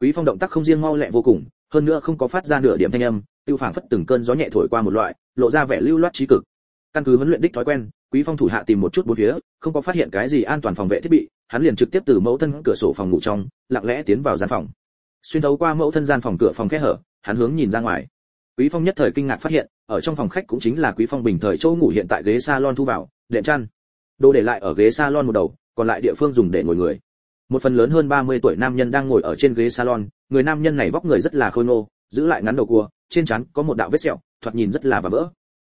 Quý phong động tác không riêng mau lẹ vô cùng, hơn nữa không có phát ra nửa điểm thanh âm, tiêu phảng phất từng cơn gió nhẹ thổi qua một loại, lộ ra vẻ lưu loát trí cực. Căn cứ huấn luyện đích thói quen, quý phong thủ hạ tìm một chút bốn phía, không có phát hiện cái gì an toàn phòng vệ thiết bị, hắn liền trực tiếp từ mẫu thân cửa sổ phòng ngủ trong, lặng lẽ tiến vào gian phòng. Xuyên thấu qua mẫu thân gian phòng cửa phòng khe hở, hắn hướng nhìn ra ngoài quý phong nhất thời kinh ngạc phát hiện, ở trong phòng khách cũng chính là quý phong bình thời chỗ ngủ hiện tại ghế salon thu vào, đệm chăn. Đồ để lại ở ghế salon một đầu, còn lại địa phương dùng để ngồi người. Một phần lớn hơn 30 tuổi nam nhân đang ngồi ở trên ghế salon, người nam nhân này vóc người rất là khôi ngô, giữ lại ngắn đầu cua, trên trán có một đạo vết sẹo, thoạt nhìn rất là và vỡ.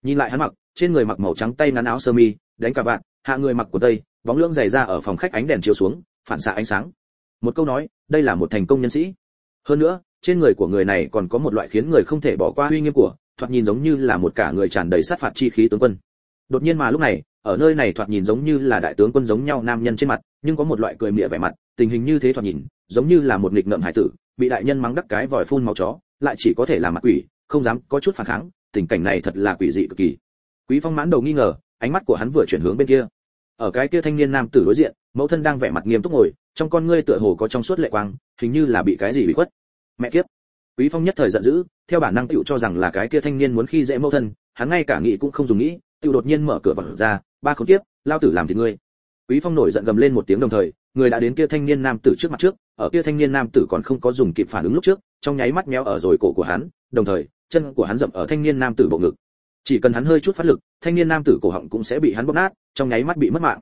Nhìn lại hắn mặc, trên người mặc màu trắng tay ngắn áo sơ mi, đánh cà vạt, hạ người mặc của tây, bóng lưỡng dày ra ở phòng khách ánh đèn chiếu xuống, phản xạ ánh sáng. Một câu nói, đây là một thành công nhân sĩ. Hơn nữa trên người của người này còn có một loại khiến người không thể bỏ qua uy nghiêm của, thoạt nhìn giống như là một cả người tràn đầy sát phạt chi khí tướng quân. Đột nhiên mà lúc này, ở nơi này thoạt nhìn giống như là đại tướng quân giống nhau nam nhân trên mặt, nhưng có một loại cười mỉa vẻ mặt, tình hình như thế thoạt nhìn, giống như là một nghịch ngợm hải tử, bị đại nhân mắng đắc cái vòi phun màu chó, lại chỉ có thể làm mặt quỷ, không dám có chút phản kháng, tình cảnh này thật là quỷ dị cực kỳ. Quý phong mãn đầu nghi ngờ, ánh mắt của hắn vừa chuyển hướng bên kia. Ở cái kia thanh niên nam tử đối diện, mẫu thân đang vẻ mặt nghiêm túc ngồi, trong con ngươi tựa hồ có trong suốt lệ quang, hình như là bị cái gì bị khuất mẹ kiếp. Quý phong nhất thời giận dữ, theo bản năng tựu cho rằng là cái kia thanh niên muốn khi dễ mẫu thân, hắn ngay cả nghĩ cũng không dùng nghĩ tựu đột nhiên mở cửa vào ra, ba khốn kiếp, lao tử làm thì ngươi. Quý phong nổi giận gầm lên một tiếng đồng thời, người đã đến kia thanh niên nam tử trước mặt trước, ở kia thanh niên nam tử còn không có dùng kịp phản ứng lúc trước, trong nháy mắt méo ở rồi cổ của hắn, đồng thời, chân của hắn dậm ở thanh niên nam tử bộ ngực. Chỉ cần hắn hơi chút phát lực, thanh niên nam tử cổ họng cũng sẽ bị hắn bóp nát, trong nháy mắt bị mất mạng.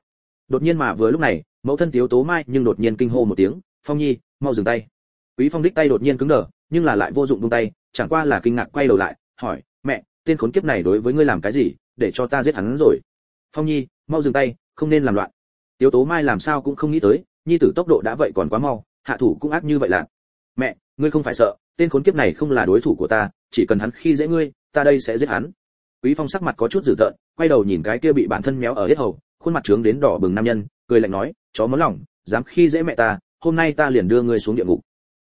Đột nhiên mà vừa lúc này, mẫu thân tiếu tố mai nhưng đột nhiên kinh hô một tiếng, phong nhi, mau dừng tay quý phong đích tay đột nhiên cứng đờ, nhưng là lại vô dụng buông tay, chẳng qua là kinh ngạc quay đầu lại, hỏi, mẹ, tên khốn kiếp này đối với ngươi làm cái gì? Để cho ta giết hắn rồi. Phong nhi, mau dừng tay, không nên làm loạn. Tiếu tố mai làm sao cũng không nghĩ tới, nhi tử tốc độ đã vậy còn quá mau, hạ thủ cũng ác như vậy là. Mẹ, ngươi không phải sợ, tên khốn kiếp này không là đối thủ của ta, chỉ cần hắn khi dễ ngươi, ta đây sẽ giết hắn. Quý phong sắc mặt có chút dữ tợn, quay đầu nhìn cái kia bị bản thân méo ở hết hầu, khuôn mặt trướng đến đỏ bừng nam nhân, cười lạnh nói, chó món lòng, dám khi dễ mẹ ta, hôm nay ta liền đưa ngươi xuống địa ngục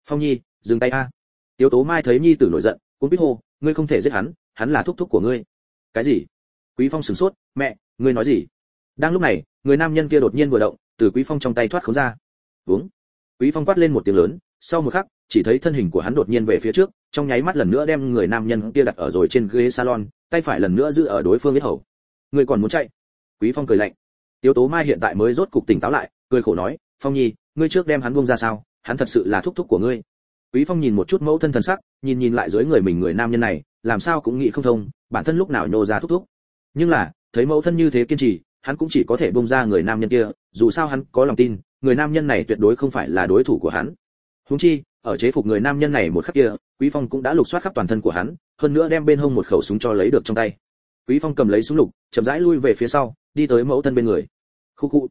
phong nhi, dừng tay a. Tiếu tố mai thấy nhi tử nổi giận cũng biết hô, ngươi không thể giết hắn hắn là thúc thúc của ngươi. Cái gì? Quý phong sửng sốt, mẹ, ngươi nói gì? Đang lúc này, người nam nhân kia đột nhiên vừa động, từ quý phong trong tay thoát khống ra. Uống. Quý phong quát lên một tiếng lớn, sau một khắc, chỉ thấy thân hình của hắn đột nhiên về phía trước, trong nháy mắt lần nữa đem người nam nhân kia đặt ở rồi trên ghế salon, tay phải lần nữa giữ ở đối phương biết hầu. Ngươi còn muốn chạy? Quý phong cười lạnh. Tiếu tố mai hiện tại mới rốt cục tỉnh táo lại, cười khổ nói, phong nhi, ngươi trước đem hắn buông ra sao? Hắn thật sự là thúc thúc của ngươi. Quý phong nhìn một chút mẫu thân thần sắc, nhìn nhìn lại dưới người mình người nam nhân này, làm sao cũng nghĩ không thông, bản thân lúc nào nhô ra thúc thúc. Nhưng là, thấy mẫu thân như thế kiên trì, hắn cũng chỉ có thể buông ra người nam nhân kia, dù sao hắn có lòng tin, người nam nhân này tuyệt đối không phải là đối thủ của hắn. Huống chi, ở chế phục người nam nhân này một khắc kia, quý phong cũng đã lục soát khắp toàn thân của hắn, hơn nữa đem bên hông một khẩu súng cho lấy được trong tay. Quý phong cầm lấy súng lục, chậm rãi lui về phía sau, đi tới mẫu thân bên người. Khu khu.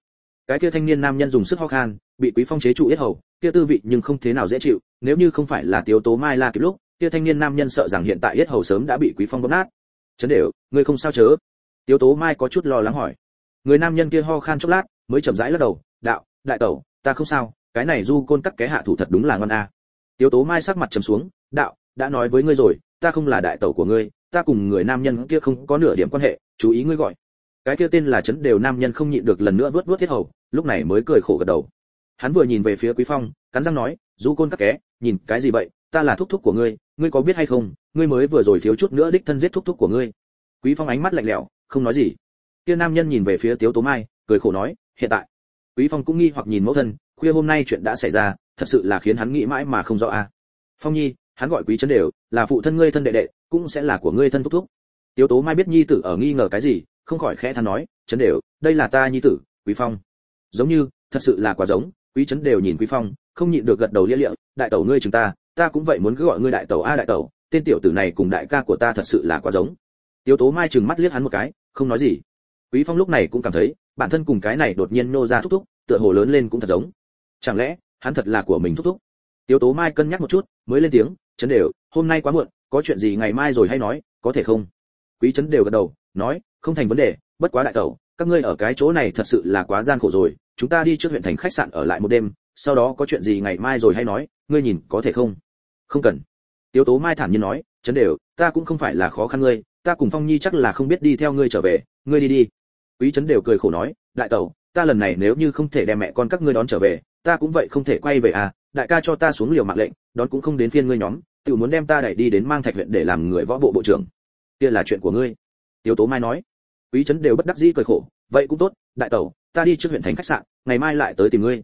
Cái kia thanh niên nam nhân dùng sức ho khan, bị quý phong chế trụ yết hầu kia tư vị nhưng không thế nào dễ chịu, nếu như không phải là tiếu tố mai la kịp lúc, kia thanh niên nam nhân sợ rằng hiện tại yết hầu sớm đã bị quý phong bóp nát. Chấn đều, ngươi không sao chớ? Tiếu tố mai có chút lo lắng hỏi. Người nam nhân kia ho khan chốc lát, mới chậm rãi lắc đầu, đạo, đại tẩu, ta không sao, cái này du côn cắt cái hạ thủ thật đúng là ngon a. Tiếu tố mai sắc mặt trầm xuống, đạo, đã nói với ngươi rồi, ta không là đại tẩu của ngươi, ta cùng người nam nhân kia không có nửa điểm quan hệ, chú ý ngươi gọi. Cái kia tên là chấn đều nam nhân không nhịn được lần nữa vớt vớt thiết hầu, lúc này mới cười khổ gật đầu hắn vừa nhìn về phía quý phong, cắn răng nói du côn các ké nhìn, cái gì vậy? Ta là thúc thúc của ngươi ngươi có biết hay không? Ngươi mới vừa rồi thiếu chút nữa đích thân giết thúc thúc của ngươi. Quý phong ánh mắt lạnh lẽo, không nói gì. Kia nam nhân nhìn về phía tiếu tố mai, cười khổ nói, hiện tại. Quý phong cũng nghi hoặc nhìn mẫu thân, khuya hôm nay chuyện đã xảy ra, thật sự là khiến hắn nghĩ mãi mà không rõ a phong nhi, hắn gọi quý chấn đều, là phụ thân ngươi thân đệ đệ, cũng sẽ là của ngươi thân thúc thúc. Tiếu tố mai biết nhi tử ở nghi ngờ cái gì, không khỏi khẽ than nói chấn đều, đây là ta nhi tử, quý phong. Giống như, thật sự là quá giống quý chấn đều nhìn quý phong, không nhịn được gật đầu lia lịa, đại tẩu ngươi chúng ta ta cũng vậy muốn cứ gọi ngươi đại tẩu a đại tẩu, tên tiểu tử này cùng đại ca của ta thật sự là quá giống. Tiếu tố mai chừng mắt liếc hắn một cái, không nói gì. Quý phong lúc này cũng cảm thấy, bản thân cùng cái này đột nhiên nô ra thúc thúc, tựa hồ lớn lên cũng thật giống. Chẳng lẽ, hắn thật là của mình thúc thúc? Tiếu tố mai cân nhắc một chút, mới lên tiếng chấn đều, hôm nay quá muộn, có chuyện gì ngày mai rồi hay nói, có thể không? Quý chấn đều gật đầu, nói, không thành vấn đề, bất quá đại tẩu, các ngươi ở cái chỗ này thật sự là quá gian khổ rồi chúng ta đi trước huyện thành khách sạn ở lại một đêm, sau đó có chuyện gì ngày mai rồi hay nói, ngươi nhìn có thể không? Không cần. Tiếu tố mai thản nhiên nói chấn đều, ta cũng không phải là khó khăn ngươi, ta cùng phong nhi chắc là không biết đi theo ngươi trở về, ngươi đi đi. Quý chấn đều cười khổ nói, đại tẩu, ta lần này nếu như không thể đem mẹ con các ngươi đón trở về, ta cũng vậy không thể quay về à đại ca cho ta xuống liều mạng lệnh, đón cũng không đến phiên ngươi nhóm tự muốn đem ta đẩy đi đến mang thạch huyện để làm người võ bộ bộ trưởng. Kia là chuyện của ngươi. Tiếu tố mai nói. Quý chấn đều bất đắc dĩ cười khổ, vậy cũng tốt, đại tẩu ta đi trước huyện thành khách sạn, ngày mai lại tới tìm ngươi.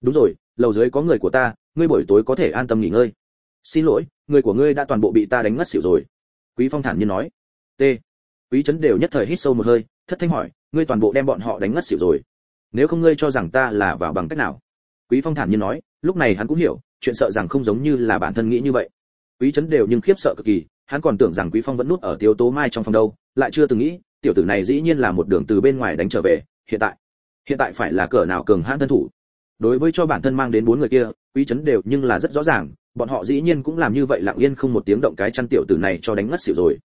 Đúng rồi, lầu dưới có người của ta, ngươi buổi tối có thể an tâm nghỉ ngơi. Xin lỗi, người của ngươi đã toàn bộ bị ta đánh ngất xỉu rồi. Quý phong thản nhiên nói. T. Quý chấn đều nhất thời hít sâu một hơi, thất thanh hỏi, ngươi toàn bộ đem bọn họ đánh ngất xỉu rồi. Nếu không ngươi cho rằng ta là vào bằng cách nào? Quý phong thản nhiên nói, lúc này hắn cũng hiểu, chuyện sợ rằng không giống như là bản thân nghĩ như vậy. Quý chấn đều nhưng khiếp sợ cực kỳ, hắn còn tưởng rằng quý phong vẫn nút ở tiêu tố mai trong phòng đâu, lại chưa từng nghĩ, tiểu tử này dĩ nhiên là một đường từ bên ngoài đánh trở về, hiện tại hiện tại phải là cỡ nào cường hãn thân thủ. Đối với cho bản thân mang đến bốn người kia, quý chấn đều nhưng là rất rõ ràng, bọn họ dĩ nhiên cũng làm như vậy lặng yên không một tiếng động cái chăn tiểu tử này cho đánh ngất xỉu rồi.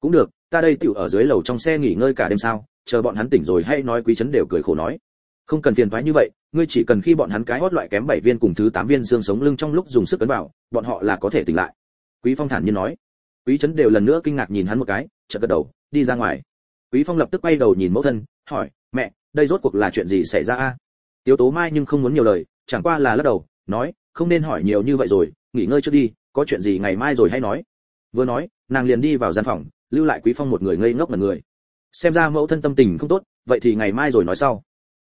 Cũng được, ta đây tiểu ở dưới lầu trong xe nghỉ ngơi cả đêm sao, chờ bọn hắn tỉnh rồi hay nói quý chấn đều cười khổ nói. Không cần phiền thoái như vậy, ngươi chỉ cần khi bọn hắn cái hót loại kém bảy viên cùng thứ tám viên xương sống lưng trong lúc dùng sức cấn vào, bọn họ là có thể tỉnh lại. Quý phong thản nhiên nói. Quý chấn đều lần nữa kinh ngạc nhìn hắn một cái, chợt gật đầu, đi ra ngoài. Quý phong lập tức quay đầu nhìn mẫu thân, hỏi đây rốt cuộc là chuyện gì xảy ra a? Tiếu tố mai nhưng không muốn nhiều lời chẳng qua là lắc đầu nói không nên hỏi nhiều như vậy rồi nghỉ ngơi trước đi có chuyện gì ngày mai rồi hay nói. Vừa nói nàng liền đi vào gian phòng lưu lại quý phong một người ngây ngốc là người. Xem ra mẫu thân tâm tình không tốt vậy thì ngày mai rồi nói sau.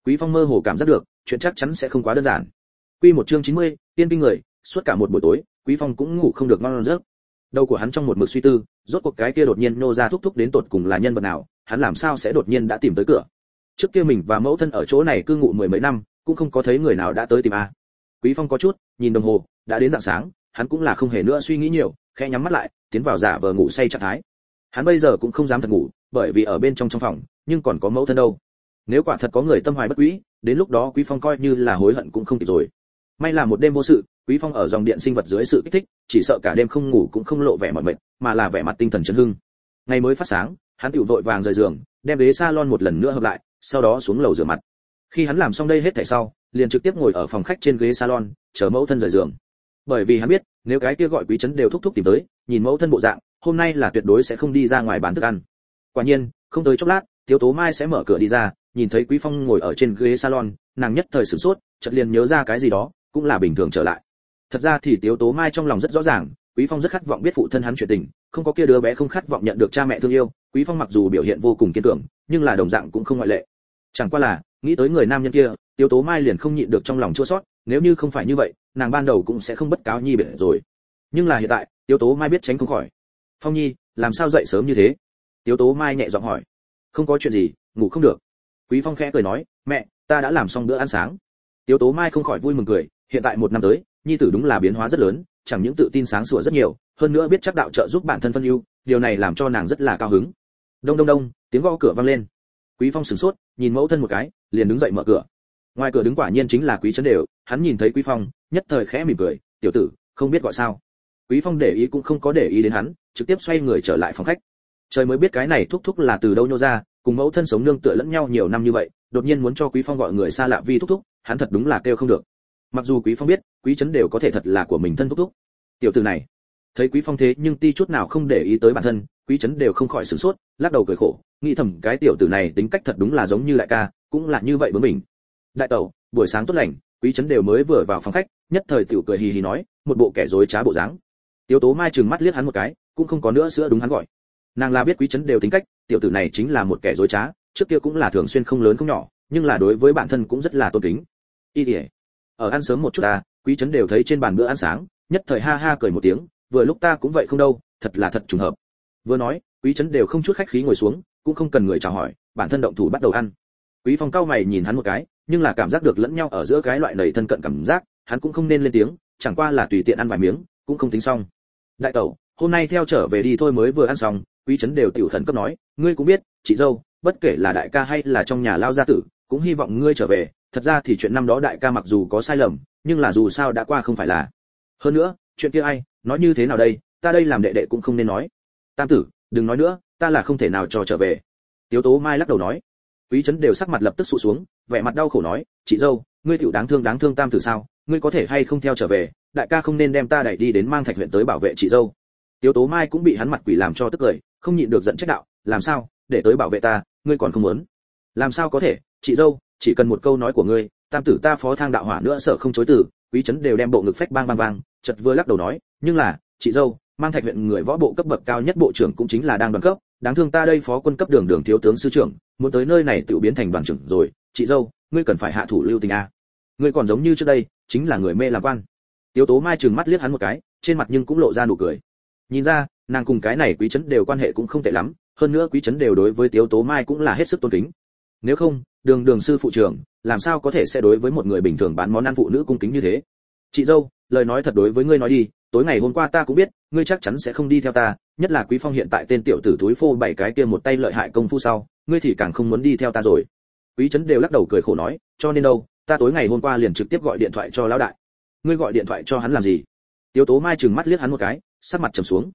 Quý phong mơ hồ cảm giác được chuyện chắc chắn sẽ không quá đơn giản. Quy một chương 90, tiên kinh người suốt cả một buổi tối quý phong cũng ngủ không được ngon giấc. Đầu của hắn trong một mực suy tư rốt cuộc cái kia đột nhiên nô ra thúc thúc đến tột cùng là nhân vật nào hắn làm sao sẽ đột nhiên đã tìm tới cửa trước kia mình và mẫu thân ở chỗ này cư ngụ mười mấy năm, cũng không có thấy người nào đã tới tìm a. Quý phong có chút, nhìn đồng hồ, đã đến dạng sáng, hắn cũng là không hề nữa suy nghĩ nhiều, khẽ nhắm mắt lại, tiến vào giả vờ ngủ say trạng thái. Hắn bây giờ cũng không dám thật ngủ, bởi vì ở bên trong trong phòng, nhưng còn có mẫu thân đâu. Nếu quả thật có người tâm hoài bất quý, đến lúc đó quý phong coi như là hối hận cũng không kịp rồi. May là một đêm vô sự, quý phong ở dòng điện sinh vật dưới sự kích thích, chỉ sợ cả đêm không ngủ cũng không lộ vẻ mỏi mệt, mà là vẻ mặt tinh thần chấn hưng. Ngày mới phát sáng, hắn tiểu vội vàng rời giường, đem ghế salon một lần nữa hợp lại sau đó xuống lầu rửa mặt. Khi hắn làm xong đây hết thảy sau, liền trực tiếp ngồi ở phòng khách trên ghế salon, chờ mẫu thân rời giường. Bởi vì hắn biết, nếu cái kia gọi quý trấn đều thúc thúc tìm tới, nhìn mẫu thân bộ dạng, hôm nay là tuyệt đối sẽ không đi ra ngoài bán thức ăn. Quả nhiên, không tới chốc lát thiếu tố mai sẽ mở cửa đi ra, nhìn thấy quý phong ngồi ở trên ghế salon, nàng nhất thời sửng sốt, chợt liền nhớ ra cái gì đó, cũng là bình thường trở lại. Thật ra thì tiếu tố mai trong lòng rất rõ ràng quý phong rất khát vọng biết phụ thân hắn chuyện tình, không có kia đứa bé không khát vọng nhận được cha mẹ thương yêu, quý phong mặc dù biểu hiện vô cùng kiên cường, nhưng là đồng dạng cũng không ngoại lệ. Chẳng qua là, nghĩ tới người nam nhân kia, Tiêu tố mai liền không nhịn được trong lòng chua sót, nếu như không phải như vậy, nàng ban đầu cũng sẽ không bất cáo nhi biệt rồi. Nhưng là hiện tại, Tiêu tố mai biết tránh không khỏi. Phong nhi, làm sao dậy sớm như thế? Tiêu tố mai nhẹ giọng hỏi. Không có chuyện gì, ngủ không được. Quý phong khẽ cười nói, mẹ, ta đã làm xong bữa ăn sáng. Tiêu tố mai không khỏi vui mừng cười, hiện tại một năm tới, nhi tử đúng là biến hóa rất lớn chẳng những tự tin sáng sủa rất nhiều, hơn nữa biết chắc đạo trợ giúp bản thân phân ưu, điều này làm cho nàng rất là cao hứng. Đông đông đông, tiếng gõ cửa vang lên. Quý phong sửng sốt, nhìn mẫu thân một cái, liền đứng dậy mở cửa. Ngoài cửa đứng quả nhiên chính là quý trấn đều, hắn nhìn thấy quý phong, nhất thời khẽ mỉm cười, tiểu tử, không biết gọi sao? Quý phong để ý cũng không có để ý đến hắn, trực tiếp xoay người trở lại phòng khách. Trời mới biết cái này thúc thúc là từ đâu nhô ra, cùng mẫu thân sống nương tựa lẫn nhau nhiều năm như vậy, đột nhiên muốn cho quý phong gọi người xa lạ vi thúc thúc, hắn thật đúng là kêu không được mặc dù quý phong biết, quý trấn đều có thể thật là của mình thân thúc thúc. Tiểu tử này, thấy quý phong thế nhưng ti chút nào không để ý tới bản thân, quý trấn đều không khỏi sửng sốt, lắc đầu cười khổ, nghĩ thầm cái tiểu tử này tính cách thật đúng là giống như đại ca, cũng là như vậy với mình đại tẩu, buổi sáng tốt lành, quý trấn đều mới vừa vào phòng khách, nhất thời tiểu cười hì hì nói, một bộ kẻ dối trá bộ dáng. Tiểu tố mai trừng mắt liếc hắn một cái, cũng không có nữa sữa đúng hắn gọi. Nàng là biết quý trấn đều tính cách, tiểu tử này chính là một kẻ dối trá, trước kia cũng là thường xuyên không lớn không nhỏ, nhưng là đối với bản thân cũng rất là tôn kính. Y ở ăn sớm một chút ta, quý trấn đều thấy trên bàn bữa ăn sáng, nhất thời ha ha cười một tiếng, vừa lúc ta cũng vậy không đâu, thật là thật trùng hợp. Vừa nói, quý trấn đều không chút khách khí ngồi xuống, cũng không cần người chào hỏi, bản thân động thủ bắt đầu ăn. Quý phong cao mày nhìn hắn một cái, nhưng là cảm giác được lẫn nhau ở giữa cái loại nầy thân cận cảm giác, hắn cũng không nên lên tiếng, chẳng qua là tùy tiện ăn vài miếng, cũng không tính xong. Đại tẩu, hôm nay theo trở về đi thôi mới vừa ăn xong, quý trấn đều tiểu thần cấp nói, ngươi cũng biết, chị dâu, bất kể là đại ca hay là trong nhà lao gia tử cũng hy vọng ngươi trở về. Thật ra thì chuyện năm đó đại ca mặc dù có sai lầm, nhưng là dù sao đã qua không phải là. Hơn nữa, chuyện kia ai nói như thế nào đây, ta đây làm đệ đệ cũng không nên nói. Tam tử, đừng nói nữa, ta là không thể nào cho trở về. Tiếu tố mai lắc đầu nói. Quý trấn đều sắc mặt lập tức sụt xuống, vẻ mặt đau khổ nói, chị dâu, ngươi tiểu đáng thương đáng thương tam tử sao, ngươi có thể hay không theo trở về, đại ca không nên đem ta đẩy đi đến mang thạch huyện tới bảo vệ chị dâu. Tiếu tố mai cũng bị hắn mặt quỷ làm cho tức cười, không nhịn được giận trách đạo, làm sao, để tới bảo vệ ta, ngươi còn không muốn. Làm sao có thể chị dâu, chỉ cần một câu nói của ngươi, tam tử ta phó thang đạo hỏa nữa sợ không chối từ, quý trấn đều đem bộ ngực phách bang bang vang chợt vừa lắc đầu nói, nhưng là, chị dâu, mang thạch huyện người võ bộ cấp bậc cao nhất bộ trưởng cũng chính là đang đoàn cấp, đáng thương ta đây phó quân cấp đường đường thiếu tướng sư trưởng, muốn tới nơi này tự biến thành đoàn trưởng rồi, chị dâu, ngươi cần phải hạ thủ lưu tình a. Ngươi còn giống như trước đây, chính là người mê làm quan. Tiếu tố mai trừng mắt liếc hắn một cái, trên mặt nhưng cũng lộ ra nụ cười. Nhìn ra, nàng cùng cái này quý trấn đều quan hệ cũng không tệ lắm, hơn nữa quý trấn đều đối với tiếu tố mai cũng là hết sức tôn kính. Nếu không đường đường sư phụ trưởng, làm sao có thể sẽ đối với một người bình thường bán món ăn phụ nữ cung kính như thế? Chị dâu, lời nói thật đối với ngươi nói đi, tối ngày hôm qua ta cũng biết, ngươi chắc chắn sẽ không đi theo ta, nhất là quý phong hiện tại tên tiểu tử túi phô bảy cái kia một tay lợi hại công phu sau, ngươi thì càng không muốn đi theo ta rồi. Quý trấn đều lắc đầu cười khổ nói, cho nên đâu, ta tối ngày hôm qua liền trực tiếp gọi điện thoại cho lão đại. Ngươi gọi điện thoại cho hắn làm gì? Tiếu tố mai trừng mắt liếc hắn một cái, sắc mặt trầm xuống.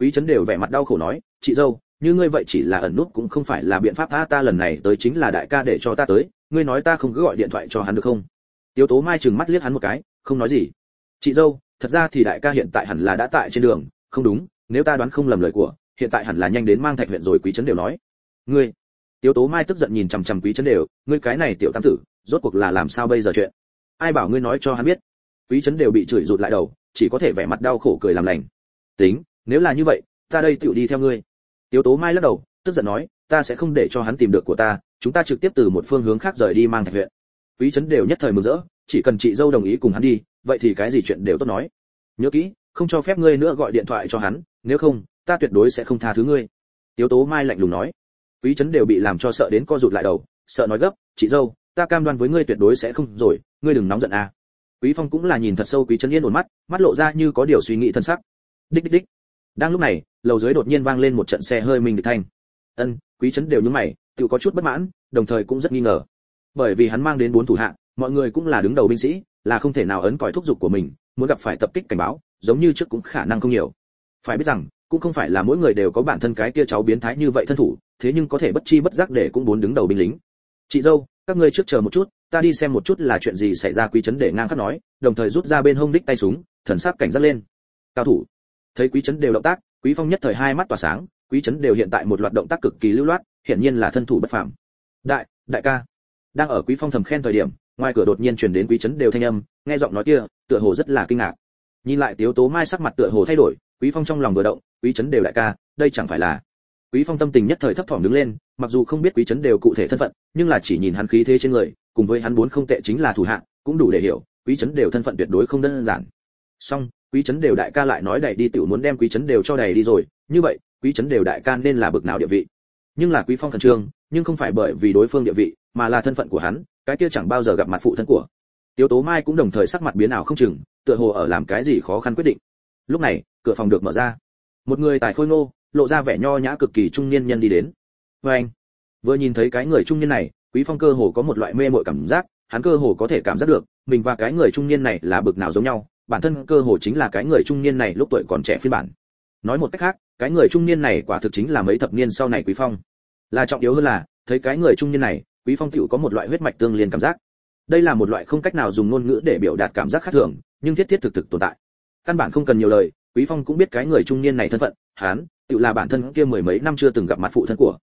Quý trấn đều vẻ mặt đau khổ nói, chị dâu như ngươi vậy chỉ là ẩn nút cũng không phải là biện pháp tha ta lần này tới chính là đại ca để cho ta tới, ngươi nói ta không cứ gọi điện thoại cho hắn được không? Tiếu tố mai chừng mắt liếc hắn một cái, không nói gì. Chị dâu, thật ra thì đại ca hiện tại hẳn là đã tại trên đường, không đúng, nếu ta đoán không lầm lời của, hiện tại hẳn là nhanh đến mang thạch huyện rồi quý trấn đều nói. Ngươi, tiếu tố mai tức giận nhìn chằm chằm quý trấn đều, ngươi cái này tiểu tam tử, rốt cuộc là làm sao bây giờ chuyện? Ai bảo ngươi nói cho hắn biết? Quý trấn đều bị chửi rụt lại đầu, chỉ có thể vẻ mặt đau khổ cười làm lành. Tính, nếu là như vậy, ta đây tựu đi theo ngươi tiếu tố mai lắc đầu, tức giận nói, ta sẽ không để cho hắn tìm được của ta, chúng ta trực tiếp từ một phương hướng khác rời đi mang thạch huyện. Quý trấn đều nhất thời mừng rỡ, chỉ cần chị dâu đồng ý cùng hắn đi, vậy thì cái gì chuyện đều tốt nói. Nhớ kỹ, không cho phép ngươi nữa gọi điện thoại cho hắn, nếu không, ta tuyệt đối sẽ không tha thứ ngươi. Tiếu tố mai lạnh lùng nói. Quý trấn đều bị làm cho sợ đến co rụt lại đầu, sợ nói gấp, chị dâu, ta cam đoan với ngươi tuyệt đối sẽ không rồi, ngươi đừng nóng giận à. quý phong cũng là nhìn thật sâu quý trấn yên ổn mắt mắt lộ ra như có điều suy nghĩ thân sắc. Đích đích đích đang lúc này, lầu dưới đột nhiên vang lên một trận xe hơi mình được thanh. Ân, quý trấn đều nhướng mày, tự có chút bất mãn, đồng thời cũng rất nghi ngờ. Bởi vì hắn mang đến bốn thủ hạ, mọi người cũng là đứng đầu binh sĩ, là không thể nào ấn còi thúc giục của mình, muốn gặp phải tập kích cảnh báo, giống như trước cũng khả năng không nhiều. Phải biết rằng, cũng không phải là mỗi người đều có bản thân cái kia cháu biến thái như vậy thân thủ, thế nhưng có thể bất chi bất giác để cũng muốn đứng đầu binh lính. Chị dâu, các ngươi trước chờ một chút, ta đi xem một chút là chuyện gì xảy ra quý trấn để ngang khắc nói, đồng thời rút ra bên hông đích tay súng, thần sắc cảnh giác lên. Cao thủ thấy quý trấn đều động tác, quý phong nhất thời hai mắt tỏa sáng, quý trấn đều hiện tại một loạt động tác cực kỳ lưu loát, hiển nhiên là thân thủ bất phàm. Đại đại ca. Đang ở quý phong thầm khen thời điểm, ngoài cửa đột nhiên truyền đến quý trấn đều thanh âm, nghe giọng nói kia, tựa hồ rất là kinh ngạc. Nhìn lại tiếu tố mai sắc mặt tựa hồ thay đổi, quý phong trong lòng vừa động, quý trấn đều đại ca, đây chẳng phải là. Quý phong tâm tình nhất thời thấp thỏm đứng lên, mặc dù không biết quý trấn đều cụ thể thân phận, nhưng là chỉ nhìn hắn khí thế trên người, cùng với hắn bốn không tệ chính là thủ hạ, cũng đủ để hiểu, quý trấn đều thân phận tuyệt đối không đơn giản. Song quý trấn đều đại ca lại nói đẩy đi tiểu muốn đem quý trấn đều cho đẩy đi rồi như vậy quý trấn đều đại ca nên là bực nào địa vị nhưng là quý phong khẩn trương nhưng không phải bởi vì đối phương địa vị mà là thân phận của hắn cái kia chẳng bao giờ gặp mặt phụ thân của Tiếu Tố Mai cũng đồng thời sắc mặt biến ảo không chừng, tựa hồ ở làm cái gì khó khăn quyết định. Lúc này, cửa phòng được mở ra. Một người tài khôi ngô, lộ ra vẻ nho nhã cực kỳ trung niên nhân đi đến. vê anh, vừa nhìn thấy cái người trung niên này, Quý Phong cơ hồ có một loại mê mội cảm giác, hắn cơ hồ có thể cảm giác được, mình và cái người trung niên này là bực nào giống nhau, bản thân cơ hồ chính là cái người trung niên này lúc tuổi còn trẻ phiên bản. Nói một cách khác, cái người trung niên này quả thực chính là mấy thập niên sau này Quý Phong. Là trọng yếu hơn là, thấy cái người trung niên này, Quý Phong tựu có một loại huyết mạch tương liên cảm giác đây là một loại không cách nào dùng ngôn ngữ để biểu đạt cảm giác khác thường nhưng thiết thiết thực thực tồn tại căn bản không cần nhiều lời quý phong cũng biết cái người trung niên này thân phận hắn tựu là bản thân kia mười mấy năm chưa từng gặp mặt phụ thân của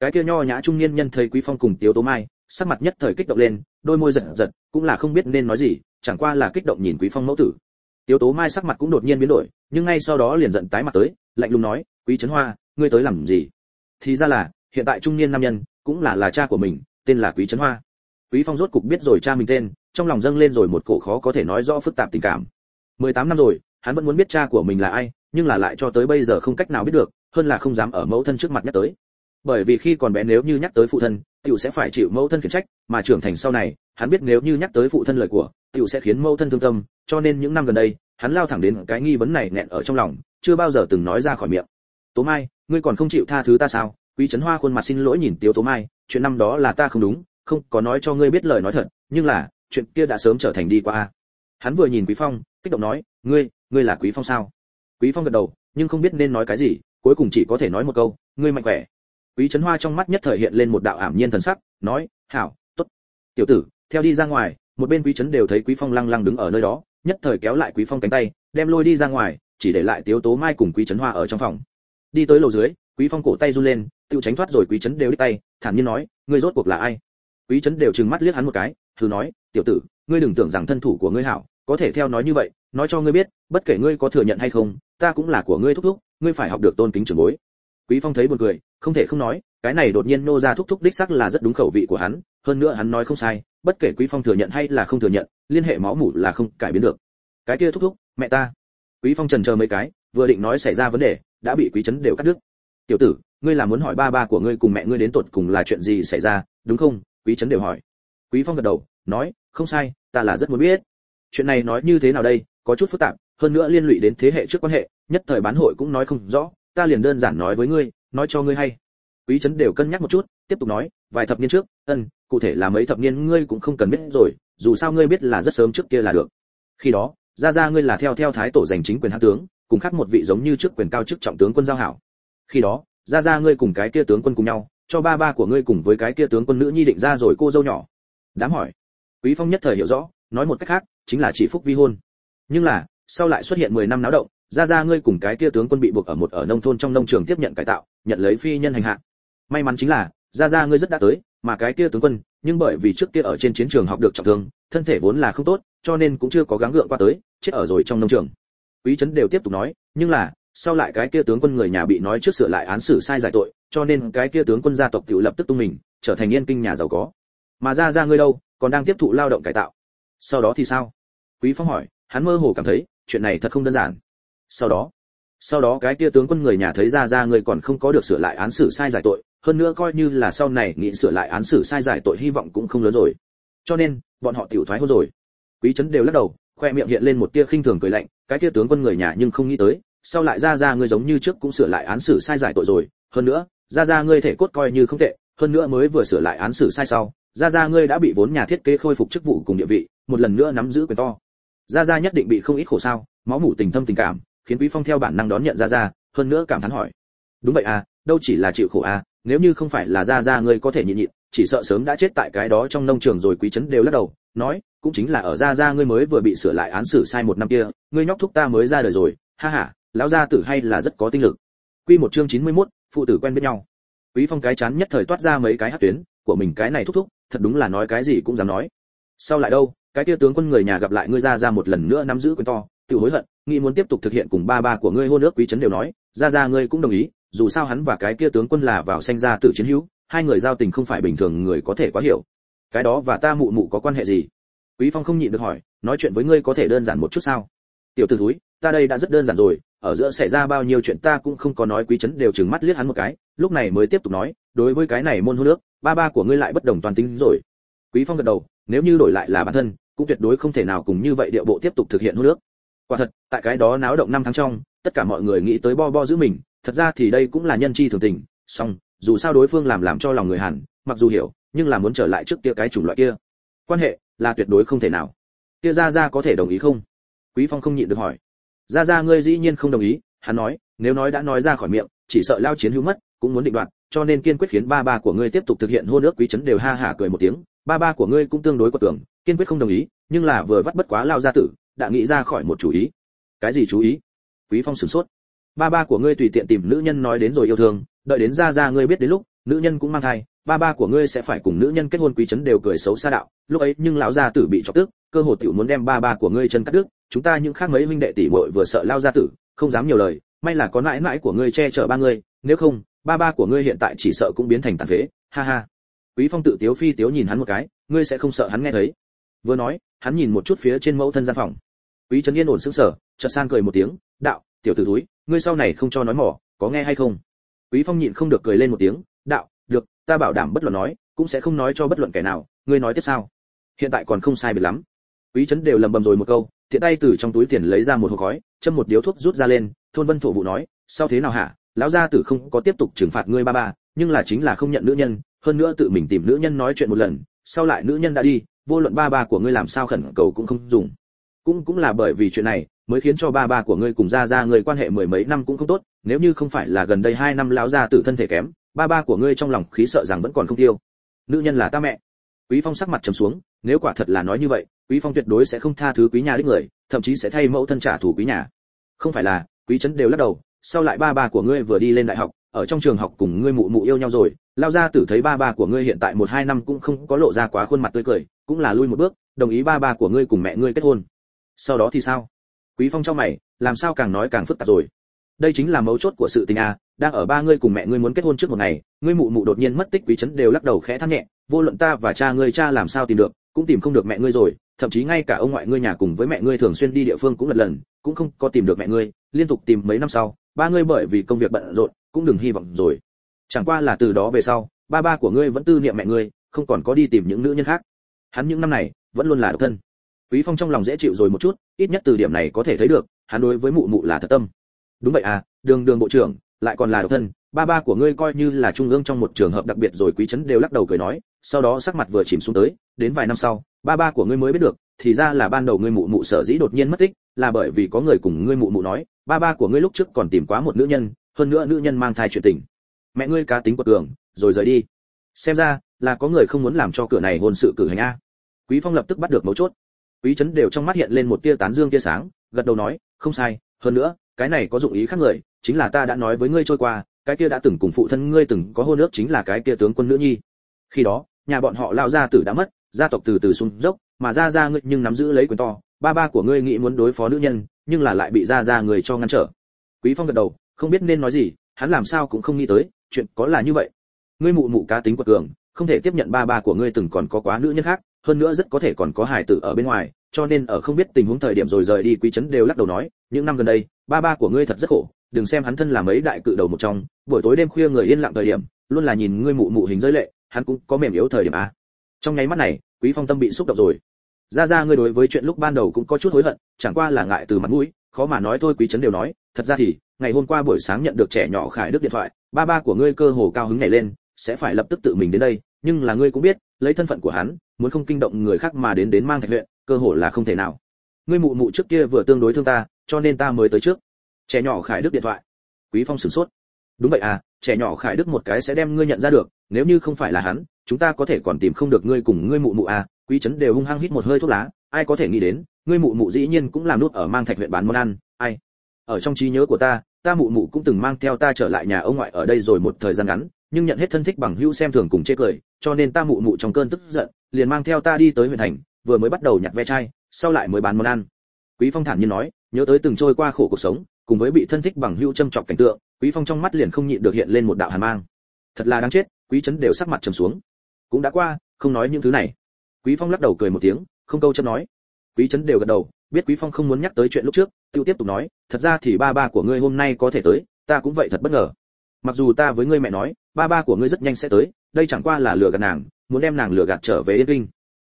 cái kia nho nhã trung niên nhân thấy quý phong cùng tiếu tố mai sắc mặt nhất thời kích động lên đôi môi giật giật cũng là không biết nên nói gì chẳng qua là kích động nhìn quý phong mẫu tử tiếu tố mai sắc mặt cũng đột nhiên biến đổi nhưng ngay sau đó liền giận tái mặt tới lạnh lùng nói quý trấn hoa ngươi tới làm gì thì ra là hiện tại trung niên nam nhân cũng là là cha của mình tên là quý trấn hoa Quý Phong rốt cục biết rồi cha mình tên, trong lòng dâng lên rồi một cổ khó có thể nói rõ phức tạp tình cảm. 18 năm rồi, hắn vẫn muốn biết cha của mình là ai, nhưng là lại cho tới bây giờ không cách nào biết được, hơn là không dám ở mẫu thân trước mặt nhắc tới. Bởi vì khi còn bé nếu như nhắc tới phụ thân, tiểu sẽ phải chịu mẫu thân khiển trách, mà trưởng thành sau này, hắn biết nếu như nhắc tới phụ thân lời của, tiểu sẽ khiến mâu thân thương tâm, cho nên những năm gần đây, hắn lao thẳng đến cái nghi vấn này nghẹn ở trong lòng, chưa bao giờ từng nói ra khỏi miệng. Tố Mai, ngươi còn không chịu tha thứ ta sao? Quý Trấn Hoa khuôn mặt xin lỗi nhìn Tiếu Tố Mai, chuyện năm đó là ta không đúng, không có nói cho ngươi biết lời nói thật nhưng là chuyện kia đã sớm trở thành đi qua hắn vừa nhìn quý phong kích động nói ngươi ngươi là quý phong sao quý phong gật đầu nhưng không biết nên nói cái gì cuối cùng chỉ có thể nói một câu ngươi mạnh khỏe quý trấn hoa trong mắt nhất thời hiện lên một đạo ảm nhiên thần sắc nói hảo tốt tiểu tử theo đi ra ngoài một bên quý trấn đều thấy quý phong lăng lăng đứng ở nơi đó, nhất thời kéo lại quý phong cánh tay, đem lôi đi ra ngoài, chỉ để lại tiếu tố mai cùng quý trấn hoa ở trong phòng. Đi tới lầu dưới, quý phong cổ tay run lên, tự tránh thoát rồi quý trấn đều đi tay, thản nhiên nói, ngươi rốt cuộc là ai? Quý trấn đều trừng mắt liếc hắn một cái, thử nói, tiểu tử, ngươi đừng tưởng rằng thân thủ của ngươi hảo, có thể theo nói như vậy, nói cho ngươi biết, bất kể ngươi có thừa nhận hay không, ta cũng là của ngươi thúc thúc, ngươi phải học được tôn kính trưởng bối. Quý phong thấy buồn cười, không thể không nói cái này đột nhiên nô ra thúc thúc đích sắc là rất đúng khẩu vị của hắn, hơn nữa hắn nói không sai, bất kể quý phong thừa nhận hay là không thừa nhận, liên hệ máu mủ là không cải biến được. Cái kia thúc thúc, mẹ ta. Quý phong trần chờ mấy cái, vừa định nói xảy ra vấn đề, đã bị quý trấn đều cắt đứt. Tiểu tử, ngươi là muốn hỏi ba ba của ngươi cùng mẹ ngươi đến tột cùng là chuyện gì xảy ra, đúng không? Quý trấn đều hỏi. Quý phong gật đầu, nói, không sai, ta là rất muốn biết. Chuyện này nói như thế nào đây, có chút phức tạp, hơn nữa liên lụy đến thế hệ trước quan hệ, nhất thời bán hội cũng nói không rõ, ta liền đơn giản nói với ngươi, nói cho ngươi hay quý trấn đều cân nhắc một chút, tiếp tục nói, vài thập niên trước, ân, cụ thể là mấy thập niên ngươi cũng không cần biết rồi, dù sao ngươi biết là rất sớm trước kia là được. Khi đó, ra ra ngươi là theo theo thái tổ giành chính quyền hạ tướng, cùng khác một vị giống như trước quyền cao chức trọng tướng quân giao hảo. Khi đó, ra ra ngươi cùng cái kia tướng quân cùng nhau, cho ba ba của ngươi cùng với cái kia tướng quân nữ nhi định ra rồi cô dâu nhỏ. Đám hỏi. Quý phong nhất thời hiểu rõ, nói một cách khác, chính là chỉ phúc vi hôn. Nhưng là, sau lại xuất hiện 10 năm náo động, ra ra ngươi cùng cái kia tướng quân bị buộc ở một ở nông thôn trong nông trường tiếp nhận cải tạo, nhận lấy phi nhân hành hạ may mắn chính là ra ra ngươi rất đã tới, mà cái kia tướng quân, nhưng bởi vì trước kia ở trên chiến trường học được trọng thương, thân thể vốn là không tốt, cho nên cũng chưa có gắng gượng qua tới, chết ở rồi trong nông trường. Quý trấn đều tiếp tục nói, nhưng là, sau lại cái kia tướng quân người nhà bị nói trước sửa lại án xử sai giải tội, cho nên cái kia tướng quân gia tộc tự lập tức tung mình, trở thành yên kinh nhà giàu có. Mà ra ra ngươi đâu, còn đang tiếp thụ lao động cải tạo. Sau đó thì sao? Quý phong hỏi, hắn mơ hồ cảm thấy, chuyện này thật không đơn giản. Sau đó sau đó cái kia tướng quân người nhà thấy ra ra ngươi còn không có được sửa lại án xử sai giải tội hơn nữa coi như là sau này nghĩ sửa lại án xử sai giải tội hy vọng cũng không lớn rồi. Cho nên, bọn họ tiểu thoái hôn rồi. Quý trấn đều lắc đầu, khoe miệng hiện lên một tia khinh thường cười lạnh, cái tia tướng quân người nhà nhưng không nghĩ tới, sau lại ra ra ngươi giống như trước cũng sửa lại án xử sai giải tội rồi. Hơn nữa, ra ra ngươi thể cốt coi như không tệ, hơn nữa mới vừa sửa lại án xử sai sau, ra ra ngươi đã bị vốn nhà thiết kế khôi phục chức vụ cùng địa vị, một lần nữa nắm giữ quyền to. Ra ra nhất định bị không ít khổ sao, máu mủ tình thâm tình cảm, khiến quý phong theo bản năng đón nhận ra ra, hơn nữa cảm thán hỏi. Đúng vậy à đâu chỉ là chịu khổ à nếu như không phải là ra ra ngươi có thể nhịn nhịn chỉ sợ sớm đã chết tại cái đó trong nông trường rồi quý trấn đều lắc đầu nói cũng chính là ở ra ra ngươi mới vừa bị sửa lại án xử sai một năm kia ngươi nhóc thúc ta mới ra đời rồi ha ha lão gia tử hay là rất có tinh lực. Quy một chương 91, phụ tử quen biết nhau. Quý phong cái chán nhất thời toát ra mấy cái hắc tuyến của mình cái này thúc thúc thật đúng là nói cái gì cũng dám nói. Sau lại đâu cái kia tướng quân người nhà gặp lại ngươi ra ra một lần nữa nắm giữ quyền to tự hối hận nghĩ muốn tiếp tục thực hiện cùng ba ba của ngươi hôn ước quý trấn đều nói ra ra ngươi cũng đồng ý dù sao hắn và cái kia tướng quân là vào sanh ra tự chiến hữu, hai người giao tình không phải bình thường người có thể quá hiểu. Cái đó và ta mụ mụ có quan hệ gì? Quý phong không nhịn được hỏi, nói chuyện với ngươi có thể đơn giản một chút sao? Tiểu tử thúi, ta đây đã rất đơn giản rồi, ở giữa xảy ra bao nhiêu chuyện ta cũng không có nói quý trấn đều trừng mắt liếc hắn một cái, lúc này mới tiếp tục nói, đối với cái này môn hôn nước, ba ba của ngươi lại bất đồng toàn tính rồi. Quý phong gật đầu, nếu như đổi lại là bản thân, cũng tuyệt đối không thể nào cùng như vậy điệu bộ tiếp tục thực hiện hôn nước. Quả thật, tại cái đó náo động năm tháng trong, tất cả mọi người nghĩ tới bo bo giữ mình thật ra thì đây cũng là nhân chi thường tình, song, dù sao đối phương làm làm cho lòng người hẳn, mặc dù hiểu, nhưng là muốn trở lại trước kia cái chủng loại kia. Quan hệ là tuyệt đối không thể nào. Kia ra ra có thể đồng ý không? Quý phong không nhịn được hỏi. Ra ra ngươi dĩ nhiên không đồng ý, hắn nói, nếu nói đã nói ra khỏi miệng, chỉ sợ lao chiến hữu mất, cũng muốn định đoạt, cho nên kiên quyết khiến ba ba của ngươi tiếp tục thực hiện hôn ước quý trấn đều ha hả cười một tiếng. Ba ba của ngươi cũng tương đối có tưởng kiên quyết không đồng ý, nhưng là vừa vắt bất quá lao gia tử, đã nghĩ ra khỏi một chủ ý. Cái gì chú ý? Quý phong sửng sốt ba ba của ngươi tùy tiện tìm nữ nhân nói đến rồi yêu thương, đợi đến ra ra ngươi biết đến lúc, nữ nhân cũng mang thai, ba ba của ngươi sẽ phải cùng nữ nhân kết hôn quý trấn đều cười xấu xa đạo. Lúc ấy nhưng lão gia tử bị chọc tức, cơ hồ tiểu muốn đem ba ba của ngươi chân cắt đứt, chúng ta những khác mấy huynh đệ tỷ muội vừa sợ lao gia tử, không dám nhiều lời, may là có mãi mãi của ngươi che chở ba ngươi, nếu không, ba ba của ngươi hiện tại chỉ sợ cũng biến thành tàn phế, ha ha. Quý phong tự tiếu phi tiếu nhìn hắn một cái, ngươi sẽ không sợ hắn nghe thấy. Vừa nói, hắn nhìn một chút phía trên mẫu thân gian phòng. Quý trấn yên ổn sững sờ, chợt san cười một tiếng, đạo, tiểu tử túi ngươi sau này không cho nói mỏ, có nghe hay không? Quý phong nhịn không được cười lên một tiếng, đạo, được, ta bảo đảm bất luận nói, cũng sẽ không nói cho bất luận kẻ nào, ngươi nói tiếp sao? Hiện tại còn không sai biệt lắm. Quý trấn đều lầm bầm rồi một câu thiện tay từ trong túi tiền lấy ra một hộp khói, châm một điếu thuốc rút ra lên, thôn vân thổ vụ nói, sao thế nào hả? Lão gia tử không có tiếp tục trừng phạt ngươi ba ba, nhưng là chính là không nhận nữ nhân, hơn nữa tự mình tìm nữ nhân nói chuyện một lần, sau lại nữ nhân đã đi, vô luận ba ba của ngươi làm sao khẩn cầu cũng không dùng. Cũng cũng là bởi vì chuyện này mới khiến cho ba ba của ngươi cùng gia gia người quan hệ mười mấy năm cũng không tốt, nếu như không phải là gần đây hai năm lão gia tử thân thể kém, ba ba của ngươi trong lòng khí sợ rằng vẫn còn không tiêu. Nữ nhân là ta mẹ. Quý phong sắc mặt trầm xuống, nếu quả thật là nói như vậy, quý phong tuyệt đối sẽ không tha thứ quý nhà đích người, thậm chí sẽ thay mẫu thân trả thù quý nhà. Không phải là, quý trấn đều lắc đầu, sau lại ba ba của ngươi vừa đi lên đại học, ở trong trường học cùng ngươi mụ mụ yêu nhau rồi, Lão gia tử thấy ba ba của ngươi hiện tại một hai năm cũng không có lộ ra quá khuôn mặt tươi cười, cũng là lui một bước, đồng ý ba ba của ngươi cùng mẹ ngươi kết hôn. Sau đó thì sao? Quý phong cho mày, làm sao càng nói càng phức tạp rồi? Đây chính là mấu chốt của sự tình a, đang ở ba ngươi cùng mẹ ngươi muốn kết hôn trước một ngày, ngươi mụ mụ đột nhiên mất tích quý chấn đều lắc đầu khẽ than nhẹ, vô luận ta và cha ngươi cha làm sao tìm được, cũng tìm không được mẹ ngươi rồi, thậm chí ngay cả ông ngoại ngươi nhà cùng với mẹ ngươi thường xuyên đi địa phương cũng lần lần, cũng không có tìm được mẹ ngươi, liên tục tìm mấy năm sau, ba ngươi bởi vì công việc bận rộn, cũng đừng hy vọng rồi. Chẳng qua là từ đó về sau, ba ba của ngươi vẫn tư niệm mẹ ngươi, không còn có đi tìm những nữ nhân khác. Hắn những năm này, vẫn luôn là độc thân quý phong trong lòng dễ chịu rồi một chút, ít nhất từ điểm này có thể thấy được, hắn đối với mụ mụ là thật tâm. Đúng vậy à đường đường bộ trưởng, lại còn là độc thân, ba ba của ngươi coi như là trung ương trong một trường hợp đặc biệt rồi quý trấn đều lắc đầu cười nói, sau đó sắc mặt vừa chìm xuống tới, đến vài năm sau, ba ba của ngươi mới biết được, thì ra là ban đầu ngươi mụ mụ sở dĩ đột nhiên mất tích, là bởi vì có người cùng ngươi mụ mụ nói, ba ba của ngươi lúc trước còn tìm quá một nữ nhân, hơn nữa nữ nhân mang thai chuyện tình. Mẹ ngươi cá tính quật cường, rồi rời đi. Xem ra, là có người không muốn làm cho cửa này hôn sự cử hành a. Quý phong lập tức bắt được mấu chốt quý trấn đều trong mắt hiện lên một tia tán dương tia sáng, gật đầu nói, không sai, hơn nữa, cái này có dụng ý khác người, chính là ta đã nói với ngươi trôi qua, cái kia đã từng cùng phụ thân ngươi từng có hôn ước chính là cái kia tướng quân nữ nhi. Khi đó, nhà bọn họ lao gia tử đã mất, gia tộc từ từ xuống dốc, mà gia gia ngươi nhưng nắm giữ lấy quyền to, ba ba của ngươi nghĩ muốn đối phó nữ nhân, nhưng là lại bị gia gia người cho ngăn trở. Quý phong gật đầu, không biết nên nói gì, hắn làm sao cũng không nghĩ tới, chuyện có là như vậy. Ngươi mụ mụ cá tính quật cường, không thể tiếp nhận ba ba của ngươi từng còn có quá nữ nhân khác hơn nữa rất có thể còn có hài tử ở bên ngoài, cho nên ở không biết tình huống thời điểm rồi rời đi quý trấn đều lắc đầu nói, những năm gần đây, ba ba của ngươi thật rất khổ, đừng xem hắn thân là mấy đại cự đầu một trong, buổi tối đêm khuya người yên lặng thời điểm, luôn là nhìn ngươi mụ mụ hình rơi lệ, hắn cũng có mềm yếu thời điểm à. Trong nháy mắt này, quý phong tâm bị xúc động rồi. Ra ra ngươi đối với chuyện lúc ban đầu cũng có chút hối hận, chẳng qua là ngại từ mặt mũi, khó mà nói thôi, quý trấn đều nói, thật ra thì, ngày hôm qua buổi sáng nhận được trẻ nhỏ khải đức điện thoại, ba ba của ngươi cơ hồ cao hứng nhảy lên, sẽ phải lập tức tự mình đến đây nhưng là ngươi cũng biết, lấy thân phận của hắn, muốn không kinh động người khác mà đến đến mang thạch huyện, cơ hồ là không thể nào. Ngươi mụ mụ trước kia vừa tương đối thương ta, cho nên ta mới tới trước. Trẻ nhỏ khải đức điện thoại. Quý phong sửng sốt. Đúng vậy à trẻ nhỏ khải đức một cái sẽ đem ngươi nhận ra được, nếu như không phải là hắn, chúng ta có thể còn tìm không được ngươi cùng ngươi mụ mụ à quý trấn đều hung hăng hít một hơi thuốc lá, ai có thể nghĩ đến, ngươi mụ mụ dĩ nhiên cũng làm nút ở mang thạch huyện bán món ăn, ai? Ở trong trí nhớ của ta ta mụ mụ cũng từng mang theo ta trở lại nhà ông ngoại ở đây rồi một thời gian ngắn, nhưng nhận hết thân thích bằng hữu xem thường cùng chê cười cho nên ta mụ mụ trong cơn tức giận, liền mang theo ta đi tới huyện thành, vừa mới bắt đầu nhặt ve chai, sau lại mới bán món ăn. Quý phong thản nhiên nói, nhớ tới từng trôi qua khổ cuộc sống, cùng với bị thân thích bằng hữu châm chọc cảnh tượng, quý phong trong mắt liền không nhịn được hiện lên một đạo hàn mang. Thật là đáng chết, quý chấn đều sắc mặt trầm xuống. Cũng đã qua, không nói những thứ này. Quý phong lắc đầu cười một tiếng, không câu chấp nói. Quý chấn đều gật đầu, biết quý phong không muốn nhắc tới chuyện lúc trước, tiêu tiếp tục nói, thật ra thì ba ba của ngươi hôm nay có thể tới, ta cũng vậy thật bất ngờ. Mặc dù ta với ngươi mẹ nói, ba ba của ngươi rất nhanh sẽ tới đây chẳng qua là lừa gạt nàng, muốn đem nàng lừa gạt trở về yên kinh.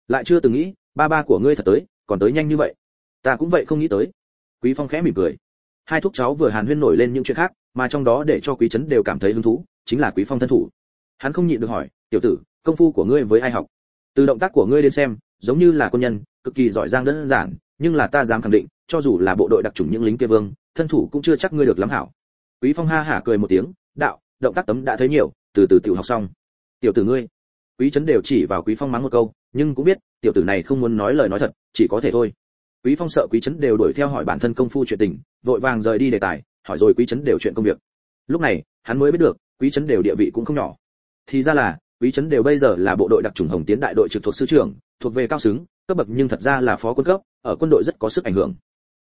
Lại chưa từng nghĩ, ba ba của ngươi thật tới, còn tới nhanh như vậy. Ta cũng vậy không nghĩ tới. Quý phong khẽ mỉm cười. Hai thúc cháu vừa hàn huyên nổi lên những chuyện khác, mà trong đó để cho quý trấn đều cảm thấy hứng thú, chính là quý phong thân thủ. Hắn không nhịn được hỏi, tiểu tử, công phu của ngươi với ai học? Từ động tác của ngươi đến xem, giống như là quân nhân, cực kỳ giỏi giang đơn giản, nhưng là ta dám khẳng định, cho dù là bộ đội đặc chủng những lính kia vương, thân thủ cũng chưa chắc ngươi được lắm hảo. Quý phong ha hả cười một tiếng, đạo, động tác tấm đã thấy nhiều, từ từ tiểu học xong tiểu tử ngươi. Quý trấn đều chỉ vào quý phong mắng một câu, nhưng cũng biết, tiểu tử này không muốn nói lời nói thật, chỉ có thể thôi. Quý phong sợ quý trấn đều đuổi theo hỏi bản thân công phu chuyện tình, vội vàng rời đi đề tài, hỏi rồi quý trấn đều chuyện công việc. Lúc này, hắn mới biết được, quý trấn đều địa vị cũng không nhỏ. Thì ra là, quý trấn đều bây giờ là bộ đội đặc trùng hồng tiến đại đội trực thuộc sư trưởng, thuộc về cao xứng, cấp bậc nhưng thật ra là phó quân cấp, ở quân đội rất có sức ảnh hưởng.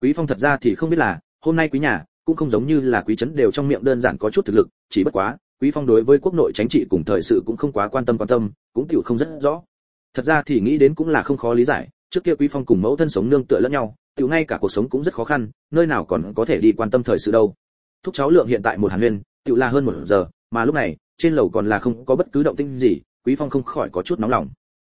Quý phong thật ra thì không biết là, hôm nay quý nhà, cũng không giống như là quý trấn đều trong miệng đơn giản có chút thực lực, chỉ bất quá quý phong đối với quốc nội chính trị cùng thời sự cũng không quá quan tâm quan tâm, cũng tiểu không rất rõ. Thật ra thì nghĩ đến cũng là không khó lý giải, trước kia quý phong cùng mẫu thân sống nương tựa lẫn nhau, tiểu ngay cả cuộc sống cũng rất khó khăn, nơi nào còn có thể đi quan tâm thời sự đâu. Thúc cháu lượng hiện tại một hàn huyên, tiểu là hơn một giờ, mà lúc này, trên lầu còn là không có bất cứ động tĩnh gì, quý phong không khỏi có chút nóng lòng.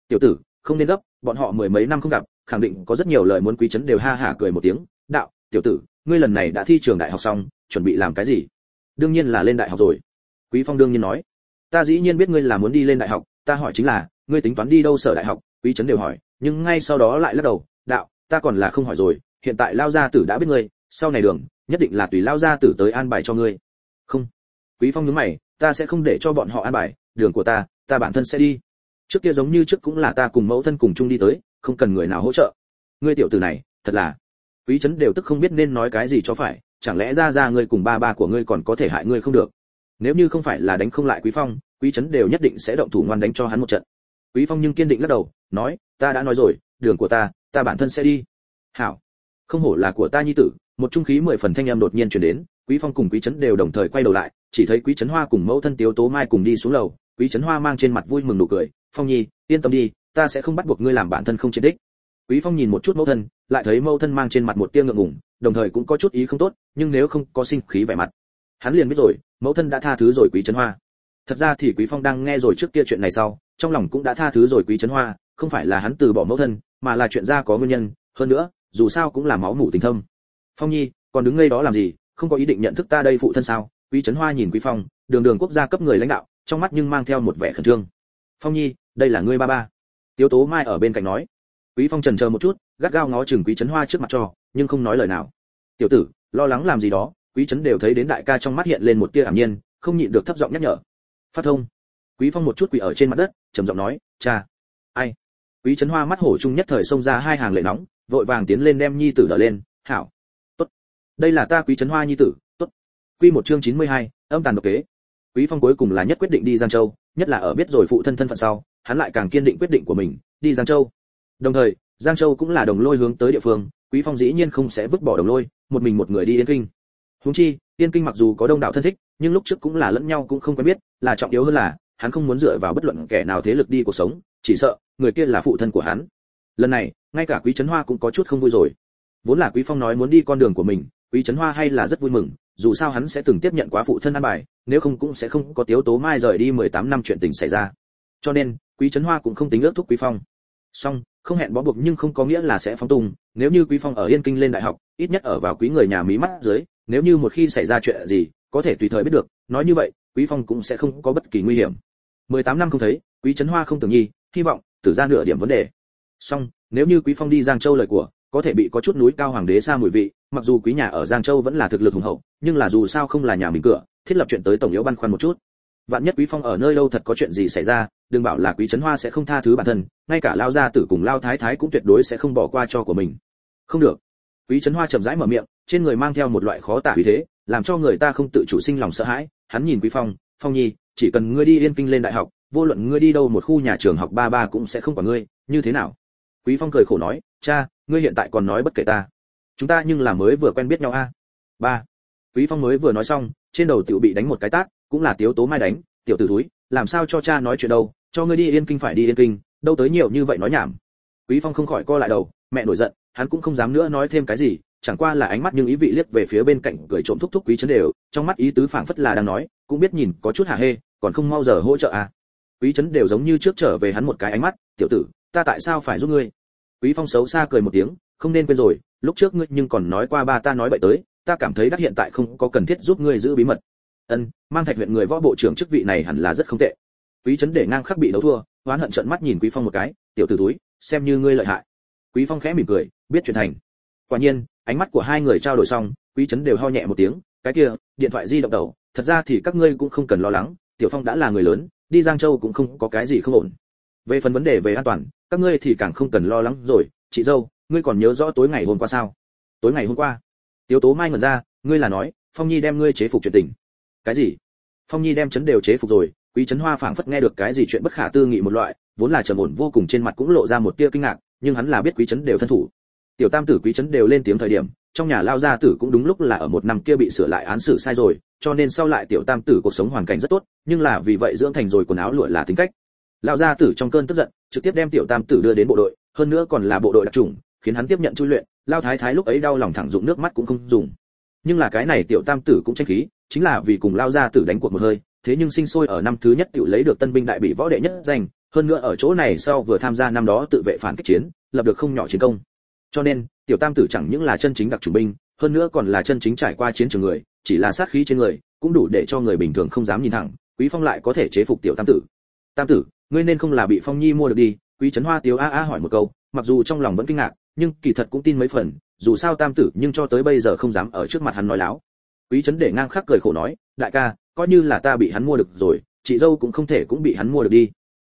Tiểu tử, không nên gấp, bọn họ mười mấy năm không gặp, khẳng định có rất nhiều lời muốn quý chấn đều ha hả cười một tiếng, đạo, tiểu tử, ngươi lần này đã thi trường đại học xong, chuẩn bị làm cái gì? Đương nhiên là lên đại học rồi quý phong đương nhiên nói, ta dĩ nhiên biết ngươi là muốn đi lên đại học, ta hỏi chính là, ngươi tính toán đi đâu sở đại học? Quý Trấn đều hỏi, nhưng ngay sau đó lại lắc đầu, đạo, ta còn là không hỏi rồi, hiện tại lao gia tử đã biết ngươi, sau này đường, nhất định là tùy lao gia tử tới an bài cho ngươi. Không. Quý phong nhướng mày, ta sẽ không để cho bọn họ an bài, đường của ta ta bản thân sẽ đi. Trước kia giống như trước cũng là ta cùng mẫu thân cùng chung đi tới, không cần người nào hỗ trợ. Ngươi tiểu tử này, thật là. Quý Trấn đều tức không biết nên nói cái gì cho phải, chẳng lẽ ra ra ngươi cùng ba ba của ngươi còn có thể hại ngươi không được? Nếu như không phải là đánh không lại quý phong, quý chấn đều nhất định sẽ động thủ ngoan đánh cho hắn một trận. Quý phong nhưng kiên định lắc đầu, nói, ta đã nói rồi, đường của ta ta bản thân sẽ đi. Hảo. Không hổ là của ta nhi tử. Một trung khí mười phần thanh âm đột nhiên truyền đến, quý phong cùng quý chấn đều đồng thời quay đầu lại, chỉ thấy quý chấn hoa cùng mẫu thân tiếu tố mai cùng đi xuống lầu. Quý chấn hoa mang trên mặt vui mừng nụ cười, phong nhi, yên tâm đi, ta sẽ không bắt buộc ngươi làm bản thân không chiến đích quý phong nhìn một chút mẫu thân, lại thấy mẫu thân mang trên mặt một tia ngượng ngùng, đồng thời cũng có chút ý không tốt, nhưng nếu không có sinh khí vẻ mặt hắn liền biết rồi, mẫu thân đã tha thứ rồi quý chấn hoa. Thật ra thì quý phong đang nghe rồi trước kia chuyện này sau, trong lòng cũng đã tha thứ rồi quý chấn hoa, không phải là hắn từ bỏ mẫu thân, mà là chuyện ra có nguyên nhân, hơn nữa, dù sao cũng là máu mủ tình thâm. Phong nhi, còn đứng ngay đó làm gì, không có ý định nhận thức ta đây phụ thân sao? Quý chấn hoa nhìn quý phong, đường đường quốc gia cấp người lãnh đạo, trong mắt nhưng mang theo một vẻ khẩn trương. Phong nhi, đây là ngươi ba ba. Tiếu tố mai ở bên cạnh nói. Quý phong trần chờ một chút, gắt gao ngó chừng quý chấn hoa trước mặt cho, nhưng không nói lời nào. Tiểu tử, lo lắng làm gì đó quý chấn đều thấy đến đại ca trong mắt hiện lên một tia ảm nhiên không nhịn được thấp giọng nhắc nhở. Phát thông. Quý phong một chút quỳ ở trên mặt đất trầm giọng nói cha. Ai? Quý chấn hoa mắt hổ chung nhất thời xông ra hai hàng lệ nóng vội vàng tiến lên đem nhi tử đỡ lên hảo. Tốt. Đây là ta quý trấn hoa nhi tử. Tốt. Quy một chương 92, âm tàn độc kế. Quý phong cuối cùng là nhất quyết định đi giang châu nhất là ở biết rồi phụ thân thân phận sau hắn lại càng kiên định quyết định của mình đi giang châu. Đồng thời giang châu cũng là đồng lôi hướng tới địa phương quý phong dĩ nhiên không sẽ vứt bỏ đồng lôi một mình một người đi yên kinh huống chi yên kinh mặc dù có đông đảo thân thích, nhưng lúc trước cũng là lẫn nhau cũng không quen biết, là trọng yếu hơn là, hắn không muốn dựa vào bất luận kẻ nào thế lực đi cuộc sống, chỉ sợ, người kia là phụ thân của hắn. Lần này, ngay cả quý trấn hoa cũng có chút không vui rồi. Vốn là quý phong nói muốn đi con đường của mình, quý trấn hoa hay là rất vui mừng, dù sao hắn sẽ từng tiếp nhận quá phụ thân an bài, nếu không cũng sẽ không có tiếu tố mai rời đi 18 năm chuyện tình xảy ra. Cho nên, quý trấn hoa cũng không tính ước thúc quý phong. Song, không hẹn bó buộc nhưng không có nghĩa là sẽ phóng tung nếu như quý phong ở yên kinh lên đại học, ít nhất ở vào quý người nhà mí mắt dưới nếu như một khi xảy ra chuyện gì, có thể tùy thời biết được, nói như vậy, quý phong cũng sẽ không có bất kỳ nguy hiểm. 18 năm không thấy, quý trấn hoa không tưởng nhi, hy vọng, tử ra nửa điểm vấn đề. Song, nếu như quý phong đi giang châu lời của, có thể bị có chút núi cao hoàng đế xa mùi vị, mặc dù quý nhà ở giang châu vẫn là thực lực hùng hậu, nhưng là dù sao không là nhà mình cửa, thiết lập chuyện tới tổng yếu băn khoăn một chút. Vạn nhất quý phong ở nơi đâu thật có chuyện gì xảy ra, đừng bảo là quý trấn hoa sẽ không tha thứ bản thân, ngay cả lao gia tử cùng lao thái thái cũng tuyệt đối sẽ không bỏ qua cho của mình. Không được. Quý trấn hoa chậm rãi mở miệng trên người mang theo một loại khó tả uy thế, làm cho người ta không tự chủ sinh lòng sợ hãi. Hắn nhìn quý phong phong nhi, chỉ cần ngươi đi yên kinh lên đại học, vô luận ngươi đi đâu một khu nhà trường học ba ba cũng sẽ không quản ngươi. Như thế nào? Quý phong cười khổ nói, cha, ngươi hiện tại còn nói bất kể ta. Chúng ta nhưng là mới vừa quen biết nhau a. Ba. Quý phong mới vừa nói xong, trên đầu tiểu bị đánh một cái tát, cũng là tiếu tố mai đánh, tiểu tử thúi, làm sao cho cha nói chuyện đâu? Cho ngươi đi yên kinh phải đi yên kinh, đâu tới nhiều như vậy nói nhảm. Quý phong không khỏi co lại đầu, mẹ nổi giận, hắn cũng không dám nữa nói thêm cái gì chẳng qua là ánh mắt nhưng ý vị liếc về phía bên cạnh cười trộm thúc thúc quý chấn đều, trong mắt ý tứ phảng phất là đang nói, cũng biết nhìn có chút hà hê, còn không mau giờ hỗ trợ à. Quý chấn đều giống như trước trở về hắn một cái ánh mắt, tiểu tử, ta tại sao phải giúp ngươi? Quý phong xấu xa cười một tiếng, không nên quên rồi, lúc trước ngươi nhưng còn nói qua ba ta nói bậy tới, ta cảm thấy đắc hiện tại không có cần thiết giúp ngươi giữ bí mật. Ân, mang thạch huyện người võ bộ trưởng chức vị này hẳn là rất không tệ. Quý chấn để ngang khắc bị đấu thua, oán hận trợn mắt nhìn quý phong một cái, tiểu tử túi xem như ngươi lợi hại. Quý phong khẽ mỉm cười, biết chuyện thành. Quả nhiên ánh mắt của hai người trao đổi xong, quý chấn đều ho nhẹ một tiếng, cái kia, điện thoại di động đầu, thật ra thì các ngươi cũng không cần lo lắng, tiểu phong đã là người lớn, đi giang châu cũng không có cái gì không ổn. Về phần vấn đề về an toàn, các ngươi thì càng không cần lo lắng rồi. Chị dâu, ngươi còn nhớ rõ tối ngày hôm qua sao? Tối ngày hôm qua? Tiếu tố mai ngẩn ra, ngươi là nói, phong nhi đem ngươi chế phục chuyện tình. Cái gì? Phong nhi đem chấn đều chế phục rồi. Quý chấn hoa phảng phất nghe được cái gì chuyện bất khả tư nghị một loại, vốn là trầm ổn vô cùng trên mặt cũng lộ ra một tia kinh ngạc, nhưng hắn là biết quý chấn đều thân thủ tiểu tam tử quý chấn đều lên tiếng thời điểm, trong nhà lao gia tử cũng đúng lúc là ở một năm kia bị sửa lại án xử sai rồi, cho nên sau lại tiểu tam tử cuộc sống hoàn cảnh rất tốt, nhưng là vì vậy dưỡng thành rồi quần áo lụa là tính cách. Lao gia tử trong cơn tức giận, trực tiếp đem tiểu tam tử đưa đến bộ đội, hơn nữa còn là bộ đội đặc trùng khiến hắn tiếp nhận chui luyện, lao thái thái lúc ấy đau lòng thẳng dụng nước mắt cũng không dùng. Nhưng là cái này tiểu tam tử cũng tranh khí, chính là vì cùng lao gia tử đánh cuộc một hơi, thế nhưng sinh sôi ở năm thứ nhất tiểu lấy được tân binh đại bị võ đệ nhất danh, hơn nữa ở chỗ này sau vừa tham gia năm đó tự vệ phản kích chiến, lập được không nhỏ chiến công cho nên, tiểu tam tử chẳng những là chân chính đặc chủ binh, hơn nữa còn là chân chính trải qua chiến trường người, chỉ là sát khí trên người, cũng đủ để cho người bình thường không dám nhìn thẳng, quý phong lại có thể chế phục tiểu tam tử. Tam tử, ngươi nên không là bị phong nhi mua được đi, quý trấn hoa tiếu a a hỏi một câu, mặc dù trong lòng vẫn kinh ngạc, nhưng kỳ thật cũng tin mấy phần, dù sao tam tử nhưng cho tới bây giờ không dám ở trước mặt hắn nói láo. Quý trấn để ngang khắc cười khổ nói, đại ca, coi như là ta bị hắn mua được rồi, chị dâu cũng không thể cũng bị hắn mua được đi.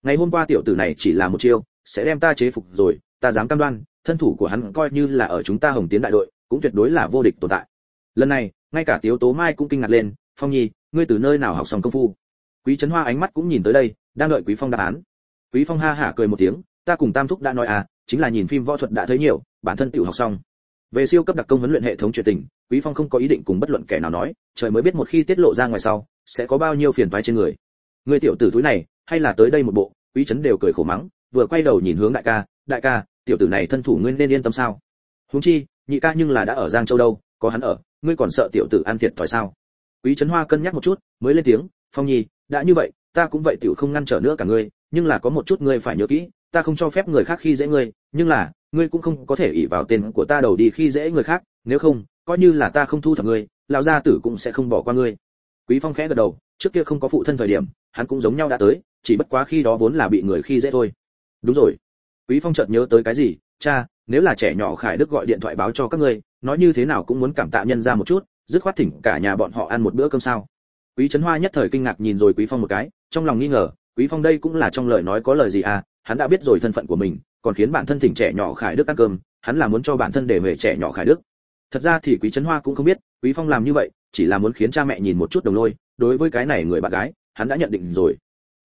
Ngày hôm qua tiểu tử này chỉ là một chiêu, sẽ đem ta chế phục rồi, ta dám cam đoan thân thủ của hắn coi như là ở chúng ta hồng tiến đại đội, cũng tuyệt đối là vô địch tồn tại. Lần này, ngay cả tiếu tố mai cũng kinh ngạc lên, phong nhi, ngươi từ nơi nào học xong công phu? Quý trấn hoa ánh mắt cũng nhìn tới đây, đang đợi quý phong đáp án. Quý phong ha hả cười một tiếng, ta cùng tam thúc đã nói à chính là nhìn phim võ thuật đã thấy nhiều, bản thân tiểu học xong. Về siêu cấp đặc công huấn luyện hệ thống truyền tình, quý phong không có ý định cùng bất luận kẻ nào nói, trời mới biết một khi tiết lộ ra ngoài sau, sẽ có bao nhiêu phiền toái trên người. Người tiểu tử túi này, hay là tới đây một bộ, quý trấn đều cười khổ mắng, vừa quay đầu nhìn hướng đại ca đại ca tiểu tử này thân thủ ngươi nên yên tâm sao? Huống chi, nhị ca nhưng là đã ở giang châu đâu, có hắn ở, ngươi còn sợ tiểu tử ăn thiệt thòi sao? Quý trấn hoa cân nhắc một chút, mới lên tiếng, phong nhi, đã như vậy, ta cũng vậy tiểu không ngăn trở nữa cả ngươi, nhưng là có một chút ngươi phải nhớ kỹ, ta không cho phép người khác khi dễ ngươi, nhưng là, ngươi cũng không có thể ỷ vào tên của ta đầu đi khi dễ người khác, nếu không, coi như là ta không thu thập ngươi, lão gia tử cũng sẽ không bỏ qua ngươi. Quý phong khẽ gật đầu, trước kia không có phụ thân thời điểm, hắn cũng giống nhau đã tới, chỉ bất quá khi đó vốn là bị người khi dễ thôi. Đúng rồi quý phong chợt nhớ tới cái gì? Cha, nếu là trẻ nhỏ khải đức gọi điện thoại báo cho các ngươi, nói như thế nào cũng muốn cảm tạ nhân ra một chút, dứt khoát thỉnh cả nhà bọn họ ăn một bữa cơm sao? Quý trấn hoa nhất thời kinh ngạc nhìn rồi quý phong một cái, trong lòng nghi ngờ, quý phong đây cũng là trong lời nói có lời gì à? Hắn đã biết rồi thân phận của mình, còn khiến bản thân thỉnh trẻ nhỏ khải đức ăn cơm, hắn là muốn cho bản thân để về trẻ nhỏ khải đức. Thật ra thì quý trấn hoa cũng không biết, quý phong làm như vậy, chỉ là muốn khiến cha mẹ nhìn một chút đồng lôi, đối với cái này người bạn gái, hắn đã nhận định rồi.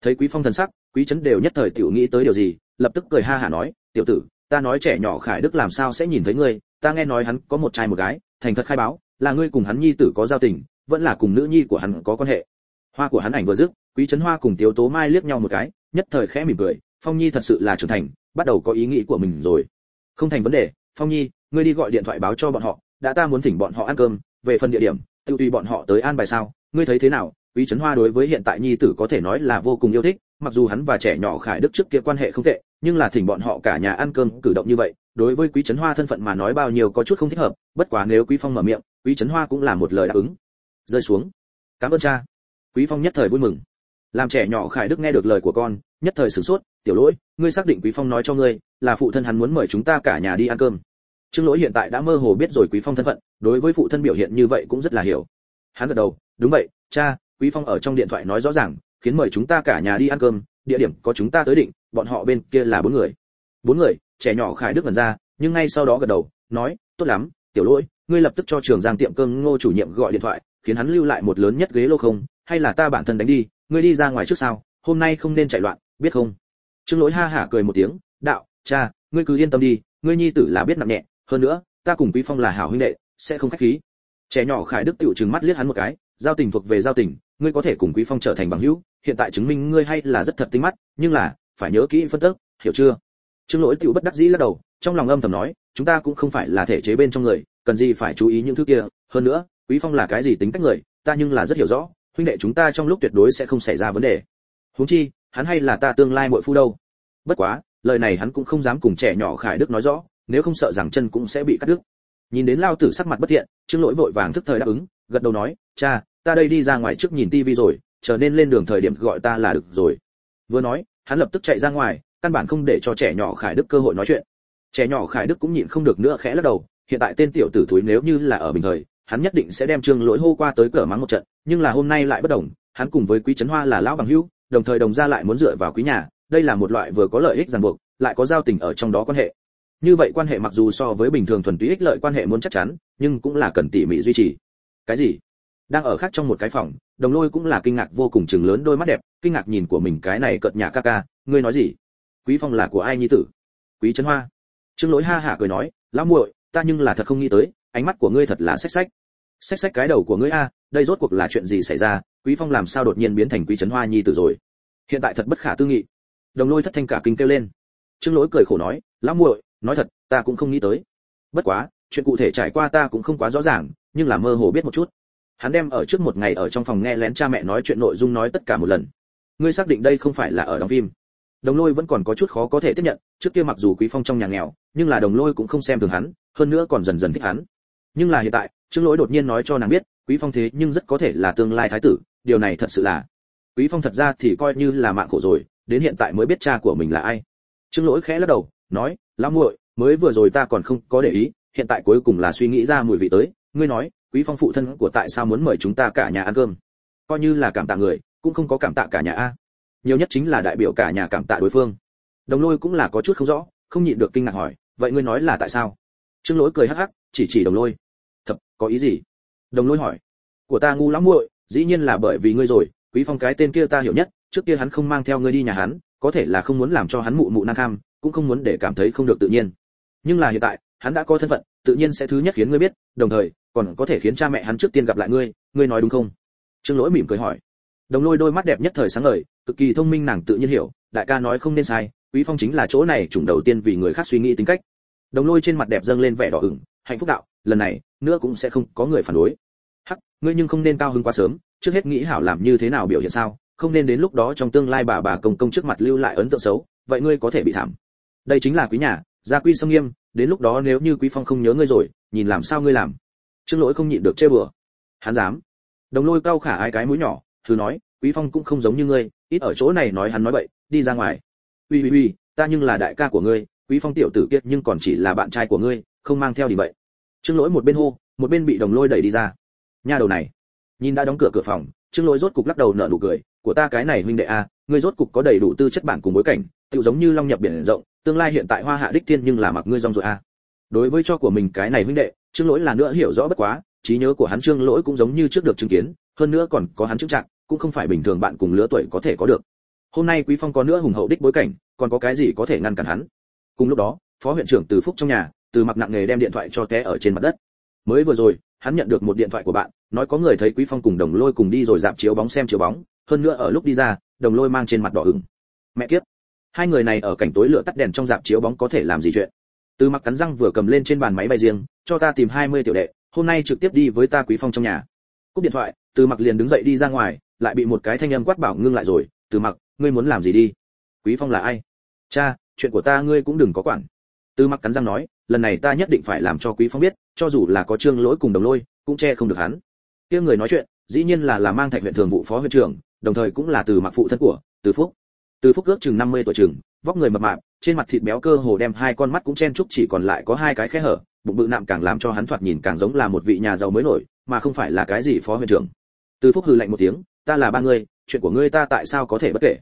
Thấy quý phong thần sắc quý trấn đều nhất thời tiểu nghĩ tới điều gì, lập tức cười ha hả nói, tiểu tử, ta nói trẻ nhỏ khải đức làm sao sẽ nhìn thấy ngươi? Ta nghe nói hắn có một trai một gái, thành thật khai báo, là ngươi cùng hắn nhi tử có giao tình, vẫn là cùng nữ nhi của hắn có quan hệ. Hoa của hắn ảnh vừa dứt, quý trấn hoa cùng tiếu tố mai liếc nhau một cái, nhất thời khẽ mỉm cười, phong nhi thật sự là trưởng thành, bắt đầu có ý nghĩ của mình rồi. Không thành vấn đề, phong nhi, ngươi đi gọi điện thoại báo cho bọn họ, đã ta muốn thỉnh bọn họ ăn cơm, về phần địa điểm tự tùy bọn họ tới an bài sao, ngươi thấy thế nào? Quý trấn hoa đối với hiện tại nhi tử có thể nói là vô cùng yêu thích mặc dù hắn và trẻ nhỏ khải đức trước kia quan hệ không tệ, nhưng là thỉnh bọn họ cả nhà ăn cơm cử động như vậy, đối với quý trấn hoa thân phận mà nói bao nhiêu có chút không thích hợp, bất quá nếu quý phong mở miệng, quý trấn hoa cũng là một lời đáp ứng. Rơi xuống. Cảm ơn cha. Quý phong nhất thời vui mừng. Làm trẻ nhỏ khải đức nghe được lời của con, nhất thời sửng sốt, tiểu lỗi, ngươi xác định quý phong nói cho ngươi, là phụ thân hắn muốn mời chúng ta cả nhà đi ăn cơm. Trương lỗi hiện tại đã mơ hồ biết rồi quý phong thân phận, đối với phụ thân biểu hiện như vậy cũng rất là hiểu. Hắn gật đầu, đúng vậy, cha, quý phong ở trong điện thoại nói rõ ràng khiến mời chúng ta cả nhà đi ăn cơm, địa điểm có chúng ta tới định, bọn họ bên kia là bốn người. Bốn người, trẻ nhỏ khải đức vần ra, nhưng ngay sau đó gật đầu, nói, tốt lắm, tiểu lỗi, ngươi lập tức cho trường giang tiệm cơm ngô chủ nhiệm gọi điện thoại, khiến hắn lưu lại một lớn nhất ghế lô không, hay là ta bản thân đánh đi, ngươi đi ra ngoài trước sao, hôm nay không nên chạy loạn, biết không? Trương lỗi ha hả cười một tiếng, đạo, cha, ngươi cứ yên tâm đi, ngươi nhi tử là biết nặng nhẹ, hơn nữa, ta cùng quý phong là hảo huynh đệ, sẽ không khách khí. Trẻ nhỏ khải đức tiểu trừng mắt liếc hắn một cái giao tình thuộc về giao tình, ngươi có thể cùng quý phong trở thành bằng hữu, hiện tại chứng minh ngươi hay là rất thật tinh mắt, nhưng là, phải nhớ kỹ phân tích, hiểu chưa? Trương lỗi tiểu bất đắc dĩ lắc đầu, trong lòng âm thầm nói, chúng ta cũng không phải là thể chế bên trong người, cần gì phải chú ý những thứ kia, hơn nữa, quý phong là cái gì tính cách người, ta nhưng là rất hiểu rõ, huynh đệ chúng ta trong lúc tuyệt đối sẽ không xảy ra vấn đề. Huống chi, hắn hay là ta tương lai muội phu đâu? Bất quá, lời này hắn cũng không dám cùng trẻ nhỏ khải đức nói rõ, nếu không sợ rằng chân cũng sẽ bị cắt đứt. Nhìn đến lao tử sắc mặt bất thiện, trương lỗi vội vàng thức thời đáp ứng, gật đầu nói, cha ta đây đi ra ngoài trước nhìn tivi rồi, chờ nên lên đường thời điểm gọi ta là được rồi. Vừa nói, hắn lập tức chạy ra ngoài, căn bản không để cho trẻ nhỏ khải đức cơ hội nói chuyện. Trẻ nhỏ khải đức cũng nhịn không được nữa khẽ lắc đầu, hiện tại tên tiểu tử thúi nếu như là ở bình thời, hắn nhất định sẽ đem trương lỗi hô qua tới cửa mắng một trận, nhưng là hôm nay lại bất đồng, hắn cùng với quý trấn hoa là lão bằng hữu, đồng thời đồng gia lại muốn dựa vào quý nhà, đây là một loại vừa có lợi ích ràng buộc, lại có giao tình ở trong đó quan hệ. Như vậy quan hệ mặc dù so với bình thường thuần túy ích lợi quan hệ muốn chắc chắn, nhưng cũng là cần tỉ mỉ duy trì. Cái gì? Đang ở khác trong một cái phòng, đồng lôi cũng là kinh ngạc vô cùng chừng lớn đôi mắt đẹp, kinh ngạc nhìn của mình cái này cợt nhà ca ca, ngươi nói gì? Quý phong là của ai nhi tử? Quý trấn hoa. Trương lỗi ha hả cười nói, lão muội, ta nhưng là thật không nghĩ tới, ánh mắt của ngươi thật là xách xách. Xách xách cái đầu của ngươi a, đây rốt cuộc là chuyện gì xảy ra? Quý phong làm sao đột nhiên biến thành quý trấn hoa nhi tử rồi? Hiện tại thật bất khả tư nghị. Đồng lôi thất thanh cả kinh kêu lên. Trương lỗi cười khổ nói, lão muội, nói thật, ta cũng không nghĩ tới. Bất quá, chuyện cụ thể trải qua ta cũng không quá rõ ràng, nhưng là mơ hồ biết một chút hắn đem ở trước một ngày ở trong phòng nghe lén cha mẹ nói chuyện nội dung nói tất cả một lần. Ngươi xác định đây không phải là ở đóng phim. Đồng lôi vẫn còn có chút khó có thể tiếp nhận, trước kia mặc dù quý phong trong nhà nghèo, nhưng là đồng lôi cũng không xem thường hắn, hơn nữa còn dần dần thích hắn. Nhưng là hiện tại, trương lỗi đột nhiên nói cho nàng biết, quý phong thế nhưng rất có thể là tương lai thái tử, điều này thật sự là. Quý phong thật ra thì coi như là mạng khổ rồi, đến hiện tại mới biết cha của mình là ai. Trương lỗi khẽ lắc đầu, nói, lão muội, mới vừa rồi ta còn không có để ý, hiện tại cuối cùng là suy nghĩ ra mùi vị tới, ngươi nói quý phong phụ thân của tại sao muốn mời chúng ta cả nhà ăn cơm? Coi như là cảm tạ người, cũng không có cảm tạ cả nhà a. Nhiều nhất chính là đại biểu cả nhà cảm tạ đối phương. Đồng lôi cũng là có chút không rõ, không nhịn được kinh ngạc hỏi, vậy ngươi nói là tại sao? Trương lỗi cười hắc hắc, chỉ chỉ đồng lôi. Thật, có ý gì? Đồng lôi hỏi, của ta ngu lắm muội, dĩ nhiên là bởi vì ngươi rồi, quý phong cái tên kia ta hiểu nhất, trước kia hắn không mang theo ngươi đi nhà hắn, có thể là không muốn làm cho hắn mụ mụ nang kham, cũng không muốn để cảm thấy không được tự nhiên. Nhưng là hiện tại, hắn đã có thân phận tự nhiên sẽ thứ nhất khiến ngươi biết, đồng thời, còn có thể khiến cha mẹ hắn trước tiên gặp lại ngươi ngươi nói đúng không? Trương lỗi mỉm cười hỏi. Đồng lôi đôi mắt đẹp nhất thời sáng ngời, cực kỳ thông minh nàng tự nhiên hiểu, đại ca nói không nên sai, quý phong chính là chỗ này chủng đầu tiên vì người khác suy nghĩ tính cách. Đồng lôi trên mặt đẹp dâng lên vẻ đỏ ửng, hạnh phúc đạo, lần này, nữa cũng sẽ không có người phản đối. Hắc, ngươi nhưng không nên cao hứng quá sớm, trước hết nghĩ hảo làm như thế nào biểu hiện sao, không nên đến lúc đó trong tương lai bà bà công công trước mặt lưu lại ấn tượng xấu, vậy ngươi có thể bị thảm. Đây chính là quý nhà, gia quy sông nghiêm đến lúc đó nếu như quý phong không nhớ ngươi rồi, nhìn làm sao ngươi làm? Trương lỗi không nhịn được chê bừa hắn dám. Đồng lôi cao khả ai cái mũi nhỏ, thử nói, quý phong cũng không giống như ngươi, ít ở chỗ này nói hắn nói bậy, đi ra ngoài. Uy uy uy, ta nhưng là đại ca của ngươi, quý phong tiểu tử kiệt nhưng còn chỉ là bạn trai của ngươi, không mang theo đi vậy. Trương lỗi một bên hô, một bên bị đồng lôi đẩy đi ra. Nha đầu này. Nhìn đã đóng cửa cửa phòng, trương lỗi rốt cục lắc đầu nở nụ cười, của ta cái này huynh đệ a, ngươi rốt cục có đầy đủ tư chất bản cùng bối cảnh tự giống như long nhập biển rộng tương lai hiện tại hoa hạ đích tiên nhưng là mặc ngươi rong rồi a. Đối với cho của mình cái này huynh đệ, trương lỗi là nữa hiểu rõ bất quá, trí nhớ của hắn trương lỗi cũng giống như trước được chứng kiến, hơn nữa còn có hắn chứng trạng, cũng không phải bình thường bạn cùng lứa tuổi có thể có được. Hôm nay quý phong có nữa hùng hậu đích bối cảnh, còn có cái gì có thể ngăn cản hắn? Cùng lúc đó, phó huyện trưởng từ phúc trong nhà, từ mặc nặng nghề đem điện thoại cho té ở trên mặt đất. Mới vừa rồi, hắn nhận được một điện thoại của bạn, nói có người thấy quý phong cùng đồng lôi cùng đi rồi dạp chiếu bóng xem chiếu bóng, hơn nữa ở lúc đi ra, đồng lôi mang trên mặt đỏ ửng. Mẹ kiếp! Hai người này ở cảnh tối lửa tắt đèn trong dạp chiếu bóng có thể làm gì chuyện? Từ mặc cắn răng vừa cầm lên trên bàn máy bay riêng, cho ta tìm 20 tiểu đệ, hôm nay trực tiếp đi với ta quý phong trong nhà. Cúp điện thoại, từ mặc liền đứng dậy đi ra ngoài, lại bị một cái thanh âm quát bảo ngưng lại rồi, từ mặc, ngươi muốn làm gì đi? Quý phong là ai? Cha, chuyện của ta ngươi cũng đừng có quản. Từ mặc cắn răng nói, lần này ta nhất định phải làm cho quý phong biết, cho dù là có trương lỗi cùng đồng lôi, cũng che không được hắn. Kia người nói chuyện, dĩ nhiên là là mang thạch huyện thường vụ phó huyện trưởng, đồng thời cũng là từ mặc phụ thân của, từ phúc từ phúc ước chừng 50 tuổi chừng, vóc người mập mạp, trên mặt thịt béo cơ hồ đem hai con mắt cũng chen chúc chỉ còn lại có hai cái khe hở, bụng bự nạm càng làm cho hắn thoạt nhìn càng giống là một vị nhà giàu mới nổi, mà không phải là cái gì phó huyện trưởng. Từ phúc hừ lạnh một tiếng, ta là ba người chuyện của ngươi ta tại sao có thể bất kể?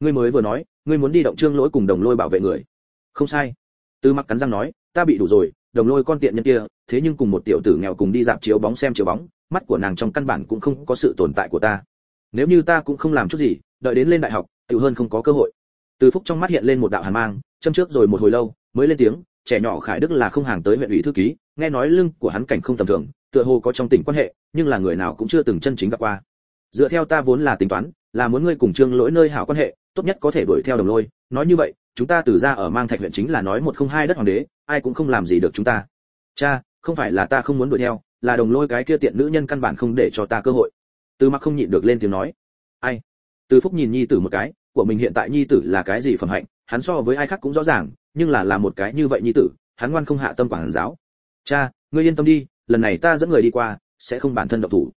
Ngươi mới vừa nói, ngươi muốn đi động trương lỗi cùng đồng lôi bảo vệ người. Không sai. Từ mặc cắn răng nói, ta bị đủ rồi, đồng lôi con tiện nhân kia, thế nhưng cùng một tiểu tử nghèo cùng đi dạp chiếu bóng xem chiếu bóng, mắt của nàng trong căn bản cũng không có sự tồn tại của ta. Nếu như ta cũng không làm chút gì, đợi đến lên đại học tự hơn không có cơ hội. Từ phúc trong mắt hiện lên một đạo hàn mang, châm trước rồi một hồi lâu, mới lên tiếng, trẻ nhỏ khải đức là không hàng tới huyện ủy thư ký, nghe nói lưng của hắn cảnh không tầm thường, tựa hồ có trong tỉnh quan hệ, nhưng là người nào cũng chưa từng chân chính gặp qua. Dựa theo ta vốn là tính toán, là muốn ngươi cùng trương lỗi nơi hảo quan hệ, tốt nhất có thể đuổi theo đồng lôi. Nói như vậy, chúng ta từ ra ở mang thạch huyện chính là nói một không hai đất hoàng đế, ai cũng không làm gì được chúng ta. Cha, không phải là ta không muốn đuổi theo, là đồng lôi cái kia tiện nữ nhân căn bản không để cho ta cơ hội. Từ mặc không nhịn được lên tiếng nói. Ai? Từ phúc nhìn nhi tử một cái của mình hiện tại nhi tử là cái gì phẩm hạnh, hắn so với ai khác cũng rõ ràng, nhưng là là một cái như vậy nhi tử, hắn ngoan không hạ tâm quản giáo. Cha, ngươi yên tâm đi, lần này ta dẫn người đi qua, sẽ không bản thân độc thủ.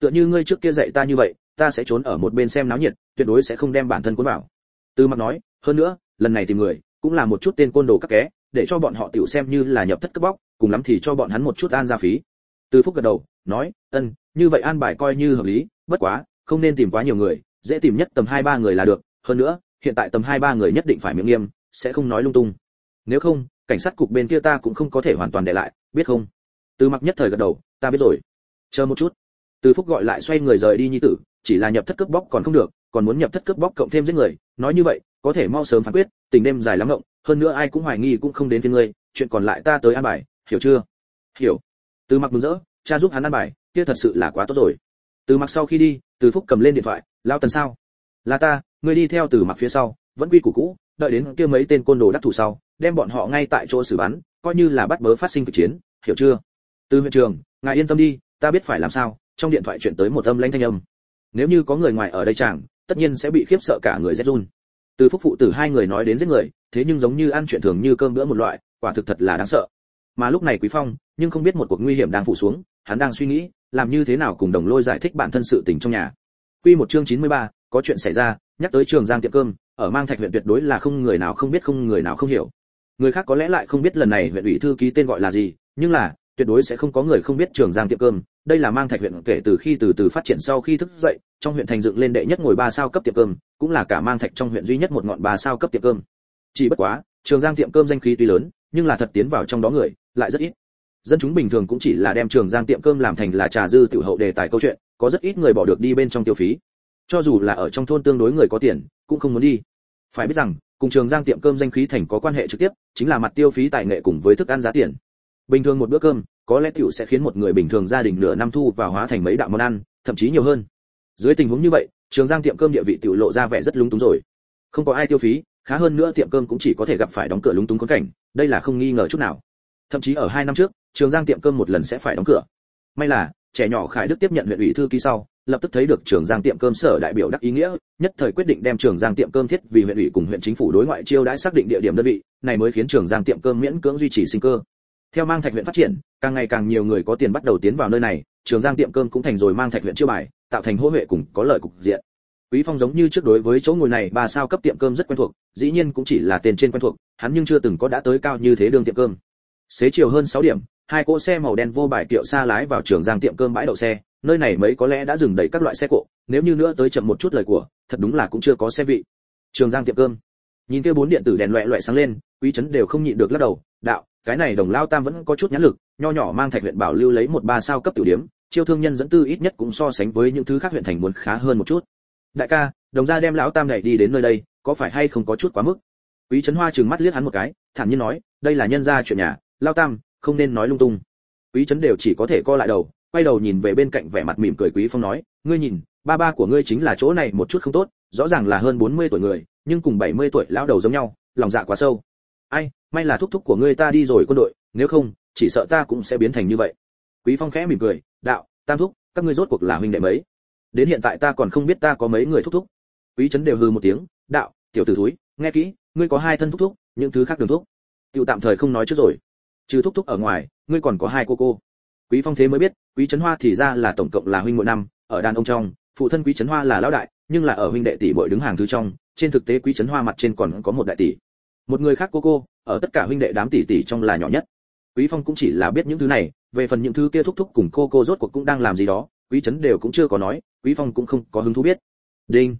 Tựa như ngươi trước kia dạy ta như vậy, ta sẽ trốn ở một bên xem náo nhiệt, tuyệt đối sẽ không đem bản thân cuốn vào. Từ mặc nói, hơn nữa, lần này tìm người, cũng là một chút tên côn đồ các ké để cho bọn họ tiểu xem như là nhập thất cướp bóc, cùng lắm thì cho bọn hắn một chút an gia phí. Từ phúc gật đầu, nói, ân, như vậy an bài coi như hợp lý, bất quá, không nên tìm quá nhiều người, dễ tìm nhất tầm hai ba người là được hơn nữa, hiện tại tầm hai ba người nhất định phải miệng nghiêm, sẽ không nói lung tung. Nếu không, cảnh sát cục bên kia ta cũng không có thể hoàn toàn để lại, biết không? Từ mặc nhất thời gật đầu, ta biết rồi. Chờ một chút. Từ phúc gọi lại xoay người rời đi nhi tử, chỉ là nhập thất cướp bóc còn không được, còn muốn nhập thất cướp bóc cộng thêm giết người, nói như vậy, có thể mau sớm phán quyết, tình đêm dài lắm ngộng, hơn nữa ai cũng hoài nghi cũng không đến thiên ngươi, chuyện còn lại ta tới an bài, hiểu chưa? Hiểu. Từ mặc mừng rỡ, cha giúp hắn an bài, kia thật sự là quá tốt rồi. Từ mặc sau khi đi, từ phúc cầm lên điện thoại, lao tần sao? Là ta, ngươi đi theo từ mặc phía sau, vẫn quy củ cũ, đợi đến kia mấy tên côn đồ đắc thủ sau, đem bọn họ ngay tại chỗ xử bắn, coi như là bắt bớ phát sinh kịch chiến, hiểu chưa? Từ huyện trường, ngài yên tâm đi, ta biết phải làm sao, trong điện thoại chuyển tới một âm lãnh thanh âm. Nếu như có người ngoài ở đây chẳng tất nhiên sẽ bị khiếp sợ cả người rét run. Từ phúc phụ tử hai người nói đến giết người, thế nhưng giống như ăn chuyện thường như cơm bữa một loại, quả thực thật là đáng sợ. Mà lúc này quý phong, nhưng không biết một cuộc nguy hiểm đang phủ xuống, hắn đang suy nghĩ, làm như thế nào cùng đồng lôi giải thích bản thân sự tình trong nhà quy một chương 93, có chuyện xảy ra nhắc tới trường giang tiệm cơm ở mang thạch huyện tuyệt đối là không người nào không biết không người nào không hiểu. Người khác có lẽ lại không biết lần này huyện ủy thư ký tên gọi là gì nhưng là tuyệt đối sẽ không có người không biết trường giang tiệm cơm. Đây là mang thạch huyện kể từ khi từ từ phát triển sau khi thức dậy trong huyện thành dựng lên đệ nhất ngồi 3 sao cấp tiệm cơm cũng là cả mang thạch trong huyện duy nhất một ngọn 3 sao cấp tiệm cơm. Chỉ bất quá trường giang tiệm cơm danh khí tuy lớn nhưng là thật tiến vào trong đó người lại rất ít. Dân chúng bình thường cũng chỉ là đem trường giang tiệm cơm làm thành là trà dư tiểu hậu đề tài câu chuyện có rất ít người bỏ được đi bên trong tiêu phí. Cho dù là ở trong thôn tương đối người có tiền, cũng không muốn đi. Phải biết rằng, cùng trường giang tiệm cơm danh khí thành có quan hệ trực tiếp, chính là mặt tiêu phí tài nghệ cùng với thức ăn giá tiền. Bình thường một bữa cơm, có lẽ tiểu sẽ khiến một người bình thường gia đình nửa năm thu vào hóa thành mấy đạo món ăn, thậm chí nhiều hơn. Dưới tình huống như vậy, trường giang tiệm cơm địa vị tiểu lộ ra vẻ rất lúng túng rồi. Không có ai tiêu phí, khá hơn nữa tiệm cơm cũng chỉ có thể gặp phải đóng cửa lúng túng khốn cảnh, đây là không nghi ngờ chút nào. Thậm chí ở hai năm trước, trường giang tiệm cơm một lần sẽ phải đóng cửa. May là trẻ nhỏ khải đức tiếp nhận huyện ủy thư ký sau, lập tức thấy được trường giang tiệm cơm sở đại biểu đắc ý nghĩa, nhất thời quyết định đem trường giang tiệm cơm thiết vì huyện ủy cùng huyện chính phủ đối ngoại chiêu đãi xác định địa điểm đơn vị, này mới khiến trường giang tiệm cơm miễn cưỡng duy trì sinh cơ. Theo mang thạch huyện phát triển, càng ngày càng nhiều người có tiền bắt đầu tiến vào nơi này, trường giang tiệm cơm cũng thành rồi mang thạch huyện chiêu bài, tạo thành hỗ huệ cùng có lợi cục diện. Quý phong giống như trước đối với chỗ ngồi này ba sao cấp tiệm cơm rất quen thuộc, dĩ nhiên cũng chỉ là tên trên quen thuộc, hắn nhưng chưa từng có đã tới cao như thế đường tiệm cơm. Xế chiều hơn 6 điểm hai cỗ xe màu đen vô bài kiệu xa lái vào trường giang tiệm cơm bãi đậu xe, nơi này mấy có lẽ đã dừng đầy các loại xe cộ, nếu như nữa tới chậm một chút lời của, thật đúng là cũng chưa có xe vị. Trường giang tiệm cơm. Nhìn kia bốn điện tử đèn loẹ loẹ sáng lên, quý chấn đều không nhịn được lắc đầu, đạo, cái này đồng lao tam vẫn có chút nhãn lực, nho nhỏ mang thạch huyện bảo lưu lấy một ba sao cấp tiểu điểm, chiêu thương nhân dẫn tư ít nhất cũng so sánh với những thứ khác huyện thành muốn khá hơn một chút. Đại ca, đồng gia đem lão tam này đi đến nơi đây, có phải hay không có chút quá mức? Quý trấn hoa trừng mắt liếc hắn một cái, thản nhiên nói, đây là nhân gia chuyện nhà, lao tam không nên nói lung tung. Quý trấn đều chỉ có thể co lại đầu, quay đầu nhìn về bên cạnh vẻ mặt mỉm cười quý phong nói, ngươi nhìn, ba ba của ngươi chính là chỗ này một chút không tốt, rõ ràng là hơn 40 tuổi người, nhưng cùng 70 tuổi lão đầu giống nhau, lòng dạ quá sâu. Ai, may là thúc thúc của ngươi ta đi rồi quân đội, nếu không, chỉ sợ ta cũng sẽ biến thành như vậy. Quý phong khẽ mỉm cười, đạo, tam thúc, các ngươi rốt cuộc là huynh đệ mấy? Đến hiện tại ta còn không biết ta có mấy người thúc thúc. Quý trấn đều hừ một tiếng, đạo, tiểu tử thúi, nghe kỹ, ngươi có hai thân thúc thúc, những thứ khác đường thúc. Tiểu tạm thời không nói trước rồi trừ thúc thúc ở ngoài, ngươi còn có hai cô cô. Quý phong thế mới biết, quý trấn hoa thì ra là tổng cộng là huynh muội năm, ở đàn ông trong, phụ thân quý trấn hoa là lão đại, nhưng là ở huynh đệ tỷ bội đứng hàng thứ trong, trên thực tế quý trấn hoa mặt trên còn có một đại tỷ. Một người khác cô cô, ở tất cả huynh đệ đám tỷ tỷ trong là nhỏ nhất. Quý phong cũng chỉ là biết những thứ này, về phần những thứ kia thúc thúc cùng cô cô rốt cuộc cũng đang làm gì đó, quý trấn đều cũng chưa có nói, quý phong cũng không có hứng thú biết. Đinh.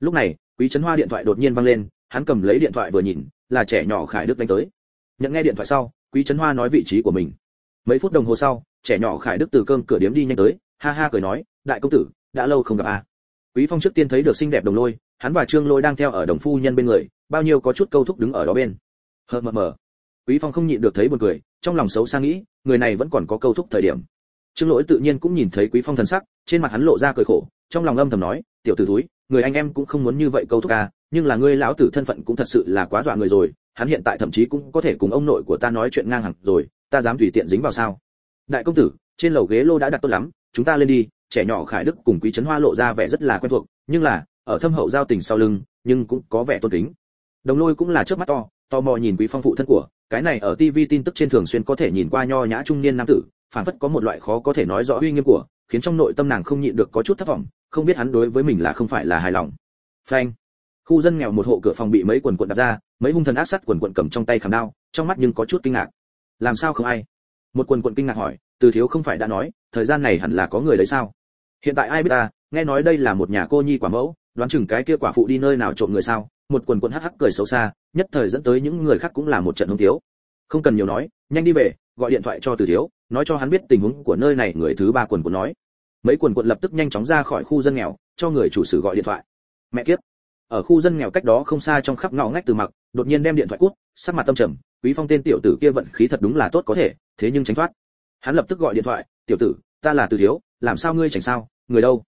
Lúc này, quý trấn hoa điện thoại đột nhiên vang lên, hắn cầm lấy điện thoại vừa nhìn, là trẻ nhỏ khải đức đánh tới. Nhận nghe điện thoại sau quý trấn hoa nói vị trí của mình. Mấy phút đồng hồ sau, trẻ nhỏ khải đức từ cơm cửa điếm đi nhanh tới, ha ha cười nói, đại công tử, đã lâu không gặp à. quý phong trước tiên thấy được xinh đẹp đồng lôi, hắn và trương lôi đang theo ở đồng phu nhân bên người, bao nhiêu có chút câu thúc đứng ở đó bên. Hờ mờ mờ. Quý phong không nhịn được thấy buồn cười, trong lòng xấu xa nghĩ, người này vẫn còn có câu thúc thời điểm. Trương lỗi tự nhiên cũng nhìn thấy quý phong thần sắc, trên mặt hắn lộ ra cười khổ, trong lòng âm thầm nói, tiểu tử thúi, người anh em cũng không muốn như vậy câu thúc à nhưng là ngươi lão tử thân phận cũng thật sự là quá dọa người rồi hắn hiện tại thậm chí cũng có thể cùng ông nội của ta nói chuyện ngang hàng rồi, ta dám tùy tiện dính vào sao? Đại công tử, trên lầu ghế lô đã đặt tốt lắm, chúng ta lên đi, trẻ nhỏ khải đức cùng quý trấn hoa lộ ra vẻ rất là quen thuộc, nhưng là, ở thâm hậu giao tình sau lưng, nhưng cũng có vẻ tôn kính. Đồng lôi cũng là chớp mắt to, tò mò nhìn quý phong phụ thân của, cái này ở tv tin tức trên thường xuyên có thể nhìn qua nho nhã trung niên nam tử phản phất có một loại khó có thể nói rõ uy nghiêm của, khiến trong nội tâm nàng không nhịn được có chút thất vọng, không biết hắn đối với mình là không phải là hài lòng. Phanh khu dân nghèo một hộ cửa phòng bị mấy quần quần đặt ra, mấy hung thần ác sát quần quần cầm trong tay khảm đao, trong mắt nhưng có chút kinh ngạc. Làm sao không ai? Một quần quần kinh ngạc hỏi, từ thiếu không phải đã nói, thời gian này hẳn là có người đấy sao? Hiện tại ai biết ta, nghe nói đây là một nhà cô nhi quả mẫu, đoán chừng cái kia quả phụ đi nơi nào trộm người sao? Một quần quần hắc hắc cười xấu xa, nhất thời dẫn tới những người khác cũng là một trận hung thiếu. Không cần nhiều nói, nhanh đi về, gọi điện thoại cho từ thiếu, nói cho hắn biết tình huống của nơi này, người thứ ba quần quần nói. Mấy quần quần lập tức nhanh chóng ra khỏi khu dân nghèo, cho người chủ sử gọi điện thoại. Mẹ kiếp! Ở khu dân nghèo cách đó không xa trong khắp ngõ ngách từ mặc, đột nhiên đem điện thoại cút, sắc mặt tâm trầm, quý phong tên tiểu tử kia vận khí thật đúng là tốt có thể, thế nhưng tránh thoát. Hắn lập tức gọi điện thoại, tiểu tử, ta là từ thiếu, làm sao ngươi tránh sao? Người đâu?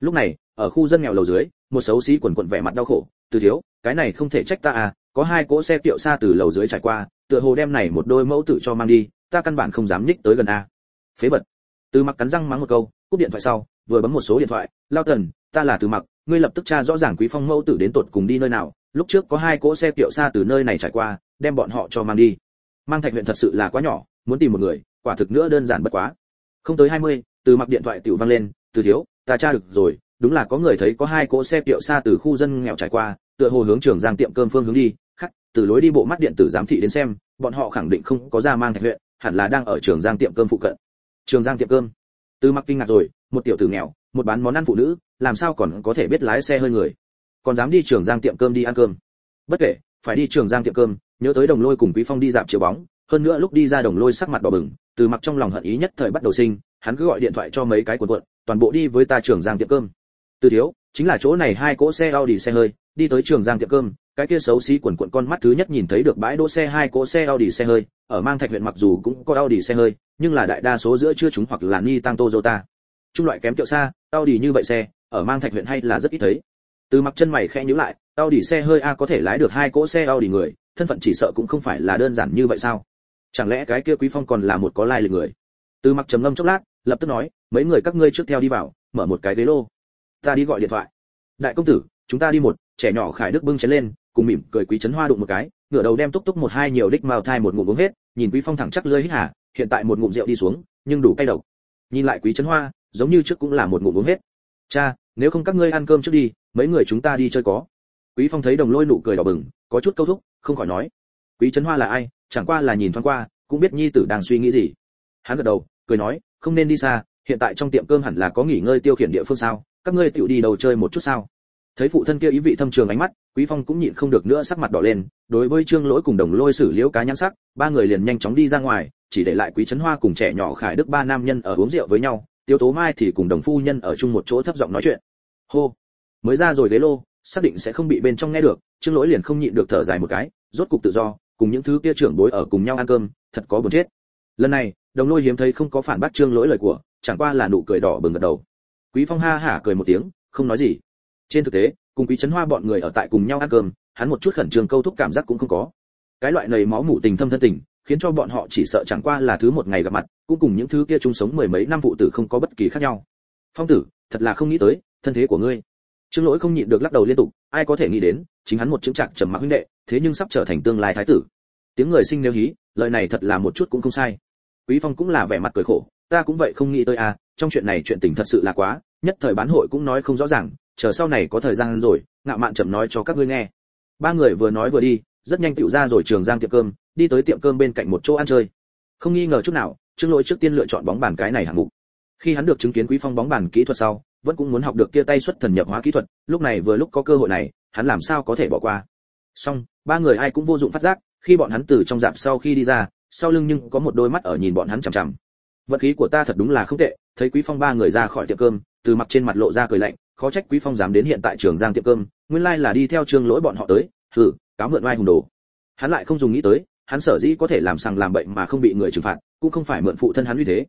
Lúc này, ở khu dân nghèo lầu dưới, một xấu xí quần quần vẻ mặt đau khổ, từ thiếu, cái này không thể trách ta à có hai cỗ xe tiệu xa từ lầu dưới trải qua, tựa hồ đem này một đôi mẫu tử cho mang đi, ta căn bản không dám nhích tới gần a. Phế vật. Từ mặc cắn răng mắng một câu, cúp điện thoại sau, vừa bấm một số điện thoại, lao tần, ta là từ mặc ngươi lập tức tra rõ ràng quý phong mẫu tử đến tột cùng đi nơi nào lúc trước có hai cỗ xe kiệu xa từ nơi này trải qua đem bọn họ cho mang đi. Mang thạch huyện thật sự là quá nhỏ muốn tìm một người quả thực nữa đơn giản bất quá. Không tới 20, từ mặc điện thoại tiểu vang lên từ thiếu ta tra được rồi đúng là có người thấy có hai cỗ xe kiệu xa từ khu dân nghèo trải qua tựa hồ hướng trường giang tiệm cơm phương hướng đi khắc từ lối đi bộ mắt điện tử giám thị đến xem bọn họ khẳng định không có ra mang thạch huyện hẳn là đang ở trường giang tiệm cơm phụ cận. Trường giang tiệm cơm. Từ mặc kinh ngạc rồi một tiểu tử nghèo một bán món ăn phụ nữ làm sao còn có thể biết lái xe hơi người? Còn dám đi trường giang tiệm cơm đi ăn cơm. Bất kể, phải đi trường giang tiệm cơm, nhớ tới đồng lôi cùng quý phong đi dạp chiếu bóng, hơn nữa lúc đi ra đồng lôi sắc mặt đỏ bừng, từ mặc trong lòng hận ý nhất thời bắt đầu sinh, hắn cứ gọi điện thoại cho mấy cái quần quận toàn bộ đi với ta trường giang tiệm cơm. Từ thiếu, chính là chỗ này hai cỗ xe Audi xe hơi, đi tới trường giang tiệm cơm, cái kia xấu xí quần quận con mắt thứ nhất nhìn thấy được bãi đỗ xe hai cỗ xe Audi xe hơi, ở mang thạch huyện mặc dù cũng có Audi xe hơi, nhưng là đại đa số giữa chưa chúng hoặc là ni tăng Toyota. Trung loại kém kiệu xa, Audi như vậy xe ở mang thạch huyện hay là rất ít thấy. Từ mặc chân mày khẽ nhíu lại, Audi xe hơi a có thể lái được hai cỗ xe Audi người, thân phận chỉ sợ cũng không phải là đơn giản như vậy sao? Chẳng lẽ cái kia quý phong còn là một có lai lịch người? Từ mặc trầm ngâm chốc lát, lập tức nói, mấy người các ngươi trước theo đi vào, mở một cái ghế lô. Ta đi gọi điện thoại. Đại công tử, chúng ta đi một, trẻ nhỏ khải đức bưng chén lên, cùng mỉm cười quý trấn hoa đụng một cái, ngửa đầu đem túc túc một hai nhiều đích mao thai một ngụm uống hết, nhìn quý phong thẳng chắc lưỡi hít hà, hiện tại một ngụm rượu đi xuống, nhưng đủ cay độc. Nhìn lại quý trấn hoa, giống như trước cũng là một ngụm uống hết. Cha nếu không các ngươi ăn cơm trước đi, mấy người chúng ta đi chơi có. Quý phong thấy đồng lôi nụ cười đỏ bừng, có chút câu thúc, không khỏi nói. Quý trấn hoa là ai, chẳng qua là nhìn thoáng qua, cũng biết nhi tử đang suy nghĩ gì. Hắn gật đầu, cười nói, không nên đi xa, hiện tại trong tiệm cơm hẳn là có nghỉ ngơi tiêu khiển địa phương sao, các ngươi tiểu đi đầu chơi một chút sao. Thấy phụ thân kia ý vị thâm trường ánh mắt, quý phong cũng nhịn không được nữa sắc mặt đỏ lên, đối với trương lỗi cùng đồng lôi xử liễu cá nhãn sắc, ba người liền nhanh chóng đi ra ngoài, chỉ để lại quý trấn hoa cùng trẻ nhỏ khải đức ba nam nhân ở uống rượu với nhau tiêu tố mai thì cùng đồng phu nhân ở chung một chỗ thấp giọng nói chuyện. Hô. Mới ra rồi ghế lô, xác định sẽ không bị bên trong nghe được, trương lỗi liền không nhịn được thở dài một cái, rốt cục tự do, cùng những thứ kia trưởng bối ở cùng nhau ăn cơm, thật có buồn chết. Lần này, đồng lôi hiếm thấy không có phản bác trương lỗi lời của, chẳng qua là nụ cười đỏ bừng gật đầu. Quý phong ha hả cười một tiếng, không nói gì. Trên thực tế, cùng quý chấn hoa bọn người ở tại cùng nhau ăn cơm, hắn một chút khẩn trương câu thúc cảm giác cũng không có. Cái loại nầy máu mủ tình thâm thân tình khiến cho bọn họ chỉ sợ chẳng qua là thứ một ngày gặp mặt, cũng cùng những thứ kia chung sống mười mấy năm phụ tử không có bất kỳ khác nhau. Phong tử, thật là không nghĩ tới, thân thế của ngươi. Trương lỗi không nhịn được lắc đầu liên tục, ai có thể nghĩ đến, chính hắn một chứng trạng trầm mặc huynh đệ, thế nhưng sắp trở thành tương lai thái tử. Tiếng người sinh nếu hí, lời này thật là một chút cũng không sai. Quý phong cũng là vẻ mặt cười khổ, ta cũng vậy không nghĩ tới à trong chuyện này chuyện tình thật sự là quá, nhất thời bán hội cũng nói không rõ ràng, chờ sau này có thời gian rồi, ngạo mạn chậm nói cho các ngươi nghe. Ba người vừa nói vừa đi, rất nhanh tựu ra rồi trường giang tiệm cơm đi tới tiệm cơm bên cạnh một chỗ ăn chơi. Không nghi ngờ chút nào, trương lỗi trước tiên lựa chọn bóng bàn cái này hạng mục. Khi hắn được chứng kiến quý phong bóng bàn kỹ thuật sau, vẫn cũng muốn học được kia tay xuất thần nhập hóa kỹ thuật, lúc này vừa lúc có cơ hội này, hắn làm sao có thể bỏ qua. Xong, ba người ai cũng vô dụng phát giác, khi bọn hắn từ trong dạp sau khi đi ra, sau lưng nhưng có một đôi mắt ở nhìn bọn hắn chằm chằm. Vật khí của ta thật đúng là không tệ, thấy quý phong ba người ra khỏi tiệm cơm, từ mặt trên mặt lộ ra cười lạnh, khó trách quý phong dám đến hiện tại trường giang tiệm cơm, nguyên lai là đi theo trương lỗi bọn họ tới thử cáo mượn oai hùng đồ. Hắn lại không dùng nghĩ tới hắn sở dĩ có thể làm sằng làm bệnh mà không bị người trừng phạt, cũng không phải mượn phụ thân hắn uy thế.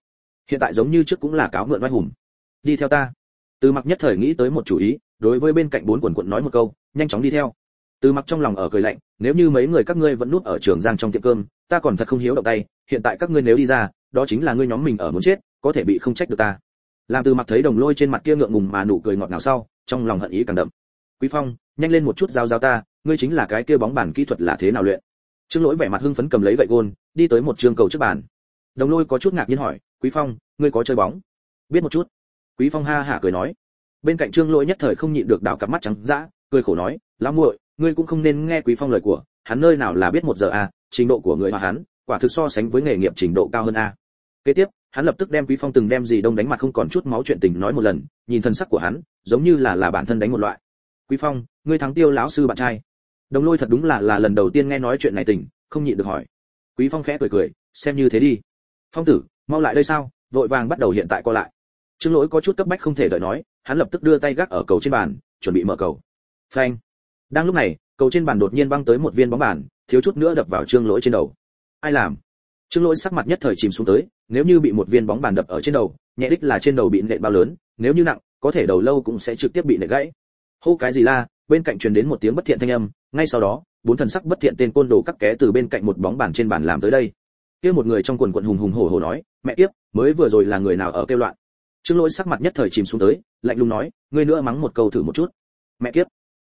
Hiện tại giống như trước cũng là cáo mượn oai hùng. Đi theo ta. Từ mặc nhất thời nghĩ tới một chủ ý, đối với bên cạnh bốn quần quận nói một câu, nhanh chóng đi theo. Từ mặc trong lòng ở cười lạnh, nếu như mấy người các ngươi vẫn núp ở trường giang trong tiệm cơm, ta còn thật không hiếu động tay, hiện tại các ngươi nếu đi ra, đó chính là ngươi nhóm mình ở muốn chết, có thể bị không trách được ta. Làm từ mặc thấy đồng lôi trên mặt kia ngượng ngùng mà nụ cười ngọt ngào sau, trong lòng hận ý càng đậm. Quý phong, nhanh lên một chút giao giao ta, ngươi chính là cái kia bóng bàn kỹ thuật là thế nào luyện? Trương lỗi vẻ mặt hưng phấn cầm lấy gậy gôn, đi tới một trường cầu trước bàn. Đồng lôi có chút ngạc nhiên hỏi, quý phong, ngươi có chơi bóng? Biết một chút. Quý phong ha hả cười nói. Bên cạnh trương lỗi nhất thời không nhịn được đảo cặp mắt trắng dã, cười khổ nói, lão muội, ngươi cũng không nên nghe quý phong lời của, hắn nơi nào là biết một giờ à trình độ của người mà hắn, quả thực so sánh với nghề nghiệp trình độ cao hơn a. Kế tiếp, hắn lập tức đem quý phong từng đem gì đông đánh mặt không còn chút máu chuyện tình nói một lần, nhìn thân sắc của hắn, giống như là là bản thân đánh một loại. Quý phong, ngươi thắng tiêu lão sư bạn trai đồng lôi thật đúng là là lần đầu tiên nghe nói chuyện này tình, không nhịn được hỏi. Quý phong khẽ cười cười, xem như thế đi. Phong tử, mau lại đây sao? Vội vàng bắt đầu hiện tại co lại. Trương lỗi có chút cấp bách không thể đợi nói, hắn lập tức đưa tay gác ở cầu trên bàn, chuẩn bị mở cầu. Phanh. Đang lúc này, cầu trên bàn đột nhiên băng tới một viên bóng bàn, thiếu chút nữa đập vào trương lỗi trên đầu. Ai làm? Trương lỗi sắc mặt nhất thời chìm xuống tới, nếu như bị một viên bóng bàn đập ở trên đầu, nhẹ đích là trên đầu bị nện bao lớn, nếu như nặng, có thể đầu lâu cũng sẽ trực tiếp bị nện gãy. Hô cái gì la, bên cạnh truyền đến một tiếng bất thiện thanh âm ngay sau đó, bốn thần sắc bất thiện tên côn đồ cắt ké từ bên cạnh một bóng bàn trên bàn làm tới đây. Kia một người trong quần quần hùng hùng hổ hổ nói, mẹ tiếp mới vừa rồi là người nào ở kêu loạn? Trương lỗi sắc mặt nhất thời chìm xuống tới, lạnh lùng nói, ngươi nữa mắng một câu thử một chút. Mẹ kiếp.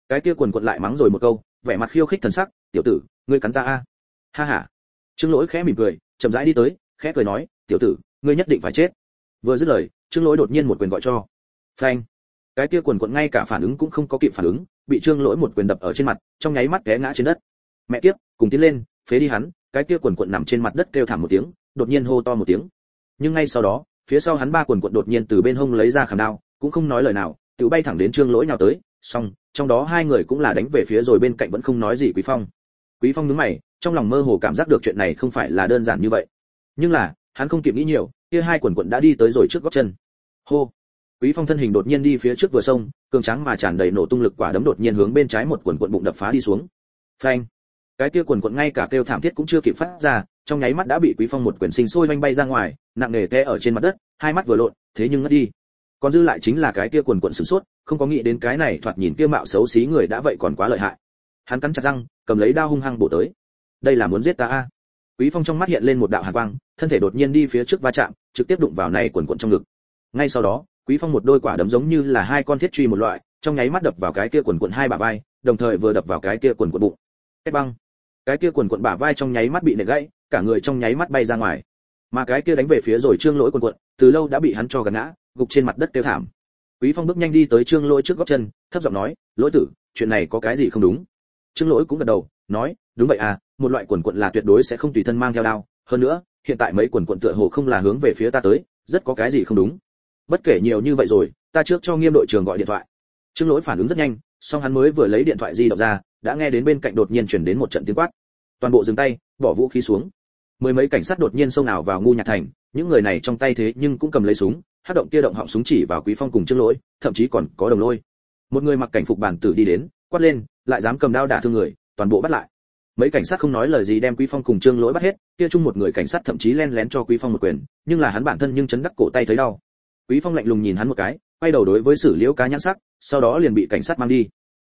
Cái kia quần quần lại mắng rồi một câu, vẻ mặt khiêu khích thần sắc, tiểu tử, ngươi cắn ta a. Ha ha. Trương lỗi khẽ mỉm cười, chậm rãi đi tới, khẽ cười nói, tiểu tử, ngươi nhất định phải chết. Vừa dứt lời, trương lỗi đột nhiên một quyền gọi cho. Phanh. Cái kia quần quần ngay cả phản ứng cũng không có kịp phản ứng, bị trương lỗi một quyền đập ở trên mặt trong nháy mắt té ngã trên đất. Mẹ kiếp, cùng tiến lên, phế đi hắn, cái kia quần quần nằm trên mặt đất kêu thảm một tiếng, đột nhiên hô to một tiếng. Nhưng ngay sau đó, phía sau hắn ba quần quần đột nhiên từ bên hông lấy ra khảm đao, cũng không nói lời nào, tự bay thẳng đến trương lỗi nhào tới, xong, trong đó hai người cũng là đánh về phía rồi bên cạnh vẫn không nói gì quý phong. Quý phong nhướng mày, trong lòng mơ hồ cảm giác được chuyện này không phải là đơn giản như vậy. Nhưng là, hắn không kịp nghĩ nhiều, kia hai quần quần đã đi tới rồi trước góc chân. Hô! Quý phong thân hình đột nhiên đi phía trước vừa sông cường trắng mà tràn đầy nổ tung lực quả đấm đột nhiên hướng bên trái một quần quần bụng đập phá đi xuống. Phanh! Cái kia quần quần ngay cả kêu thảm thiết cũng chưa kịp phát ra, trong nháy mắt đã bị quý phong một quyền sinh sôi vanh bay ra ngoài, nặng nề té ở trên mặt đất, hai mắt vừa lộn, thế nhưng ngất đi. Còn dư lại chính là cái kia quần quần sử sốt, không có nghĩ đến cái này thoạt nhìn kia mạo xấu xí người đã vậy còn quá lợi hại. Hắn cắn chặt răng, cầm lấy đao hung hăng bổ tới. Đây là muốn giết ta a? Quý phong trong mắt hiện lên một đạo hàn quang, thân thể đột nhiên đi phía trước va chạm, trực tiếp đụng vào này quần quần trong ngực. Ngay sau đó quý phong một đôi quả đấm giống như là hai con thiết truy một loại, trong nháy mắt đập vào cái kia quần quần hai bả vai, đồng thời vừa đập vào cái kia quần quần bụng. Cái băng. Cái kia quần quần bả vai trong nháy mắt bị nện gãy, cả người trong nháy mắt bay ra ngoài. Mà cái kia đánh về phía rồi trương lỗi quần quần từ lâu đã bị hắn cho gần ngã, gục trên mặt đất tiêu thảm. Quý phong bước nhanh đi tới trương lỗi trước góc chân, thấp giọng nói, lỗi tử, chuyện này có cái gì không đúng? Trương lỗi cũng gật đầu, nói, đúng vậy à một loại quần quần là tuyệt đối sẽ không tùy thân mang theo đao. Hơn nữa, hiện tại mấy quần quần tựa hồ không là hướng về phía ta tới, rất có cái gì không đúng bất kể nhiều như vậy rồi, ta trước cho nghiêm đội trưởng gọi điện thoại. Trương lỗi phản ứng rất nhanh, song hắn mới vừa lấy điện thoại di động ra, đã nghe đến bên cạnh đột nhiên chuyển đến một trận tiếng quát. Toàn bộ dừng tay, bỏ vũ khí xuống. Mười mấy cảnh sát đột nhiên xông nào vào ngu nhạc thành, những người này trong tay thế nhưng cũng cầm lấy súng, hát động kia động họng súng chỉ vào quý phong cùng trương lỗi, thậm chí còn có đồng lôi. Một người mặc cảnh phục bản tử đi đến, quát lên, lại dám cầm đao đả thương người, toàn bộ bắt lại. Mấy cảnh sát không nói lời gì đem quý phong cùng trương lỗi bắt hết, kia chung một người cảnh sát thậm chí len lén cho quý phong một quyền, nhưng là hắn bản thân nhưng chấn đắc cổ tay thấy đau quý phong lạnh lùng nhìn hắn một cái, quay đầu đối với sử liễu cá nhãn sắc, sau đó liền bị cảnh sát mang đi.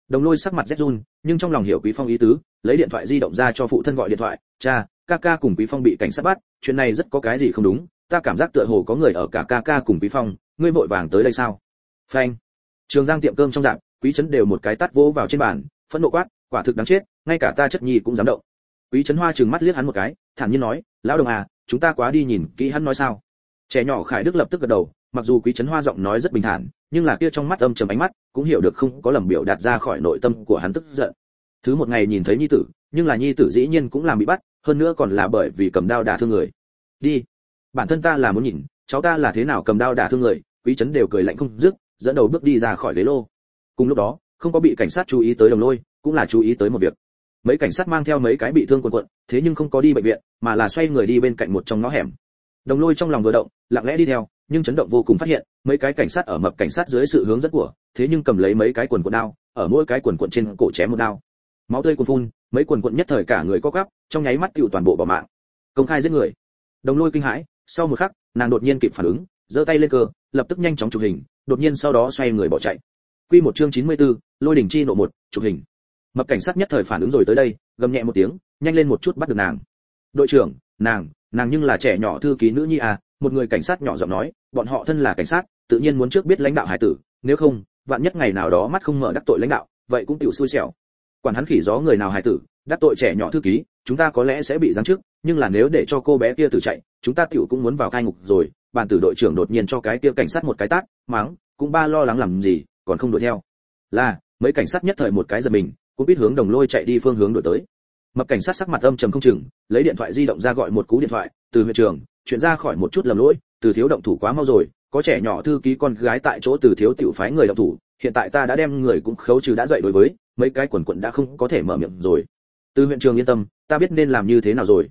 Đồng lôi sắc mặt rét run, nhưng trong lòng hiểu quý phong ý tứ, lấy điện thoại di động ra cho phụ thân gọi điện thoại, cha, ca ca cùng quý phong bị cảnh sát bắt, chuyện này rất có cái gì không đúng, ta cảm giác tựa hồ có người ở cả ca ca cùng quý phong, ngươi vội vàng tới đây sao? Phanh. Trường giang tiệm cơm trong dạng, quý trấn đều một cái tát vỗ vào trên bàn, phẫn nộ quát, quả thực đáng chết, ngay cả ta chất nhi cũng dám động. Quý trấn hoa trừng mắt liếc hắn một cái, thản nhiên nói, lão đồng à chúng ta quá đi nhìn kỹ hắn nói sao. Trẻ nhỏ khải đức lập tức gật đầu mặc dù quý trấn hoa giọng nói rất bình thản, nhưng là kia trong mắt âm trầm ánh mắt cũng hiểu được không có lầm biểu đạt ra khỏi nội tâm của hắn tức giận. Thứ một ngày nhìn thấy nhi tử, nhưng là nhi tử dĩ nhiên cũng làm bị bắt, hơn nữa còn là bởi vì cầm đao đả thương người. Đi, bản thân ta là muốn nhìn, cháu ta là thế nào cầm đao đả thương người, quý trấn đều cười lạnh không dứt, dẫn đầu bước đi ra khỏi ghế lô. Cùng lúc đó, không có bị cảnh sát chú ý tới đồng lôi, cũng là chú ý tới một việc. Mấy cảnh sát mang theo mấy cái bị thương quần quận, thế nhưng không có đi bệnh viện, mà là xoay người đi bên cạnh một trong ngõ hẻm. Đồng lôi trong lòng vừa động, lặng lẽ đi theo nhưng chấn động vô cùng phát hiện mấy cái cảnh sát ở mập cảnh sát dưới sự hướng dẫn của thế nhưng cầm lấy mấy cái quần quần đao ở mỗi cái quần quần trên cổ chém một đao. Máu tươi cuồn phun mấy quần quần nhất thời cả người co quắp trong nháy mắt tiêu toàn bộ bỏ mạng. Công khai giết người. Đồng lôi kinh hãi sau một khắc nàng đột nhiên kịp phản ứng giơ tay lên cơ lập tức nhanh chóng chụp hình đột nhiên sau đó xoay người bỏ chạy. Quy một chương 94, lôi đỉnh chi nộ một chụp hình. Mập cảnh sát nhất thời phản ứng rồi tới đây gầm nhẹ một tiếng nhanh lên một chút bắt được nàng. Đội trưởng nàng nàng nhưng là trẻ nhỏ thư ký nữ nhi à một người cảnh sát nhỏ giọng nói, bọn họ thân là cảnh sát, tự nhiên muốn trước biết lãnh đạo hải tử, nếu không, vạn nhất ngày nào đó mắt không mở đắc tội lãnh đạo, vậy cũng tiểu xui xẻo. Quản hắn khỉ gió người nào hải tử, đắc tội trẻ nhỏ thư ký, chúng ta có lẽ sẽ bị giáng chức, nhưng là nếu để cho cô bé kia tử chạy, chúng ta tiểu cũng muốn vào cai ngục rồi bàn tử đội trưởng đột nhiên cho cái kia cảnh sát một cái tát, mắng, cũng ba lo lắng làm gì, còn không đuổi theo. Là, mấy cảnh sát nhất thời một cái giật mình, cũng biết hướng đồng lôi chạy đi phương hướng đuổi tới. Mập cảnh sát sắc mặt âm trầm không chừng, lấy điện thoại di động ra gọi một cú điện thoại, từ huyện trường chuyển ra khỏi một chút lầm lỗi, từ thiếu động thủ quá mau rồi, có trẻ nhỏ thư ký con gái tại chỗ từ thiếu tiểu phái người động thủ, hiện tại ta đã đem người cũng khấu trừ đã dậy đối với, mấy cái quần quận đã không có thể mở miệng rồi. Từ huyện trường yên tâm, ta biết nên làm như thế nào rồi.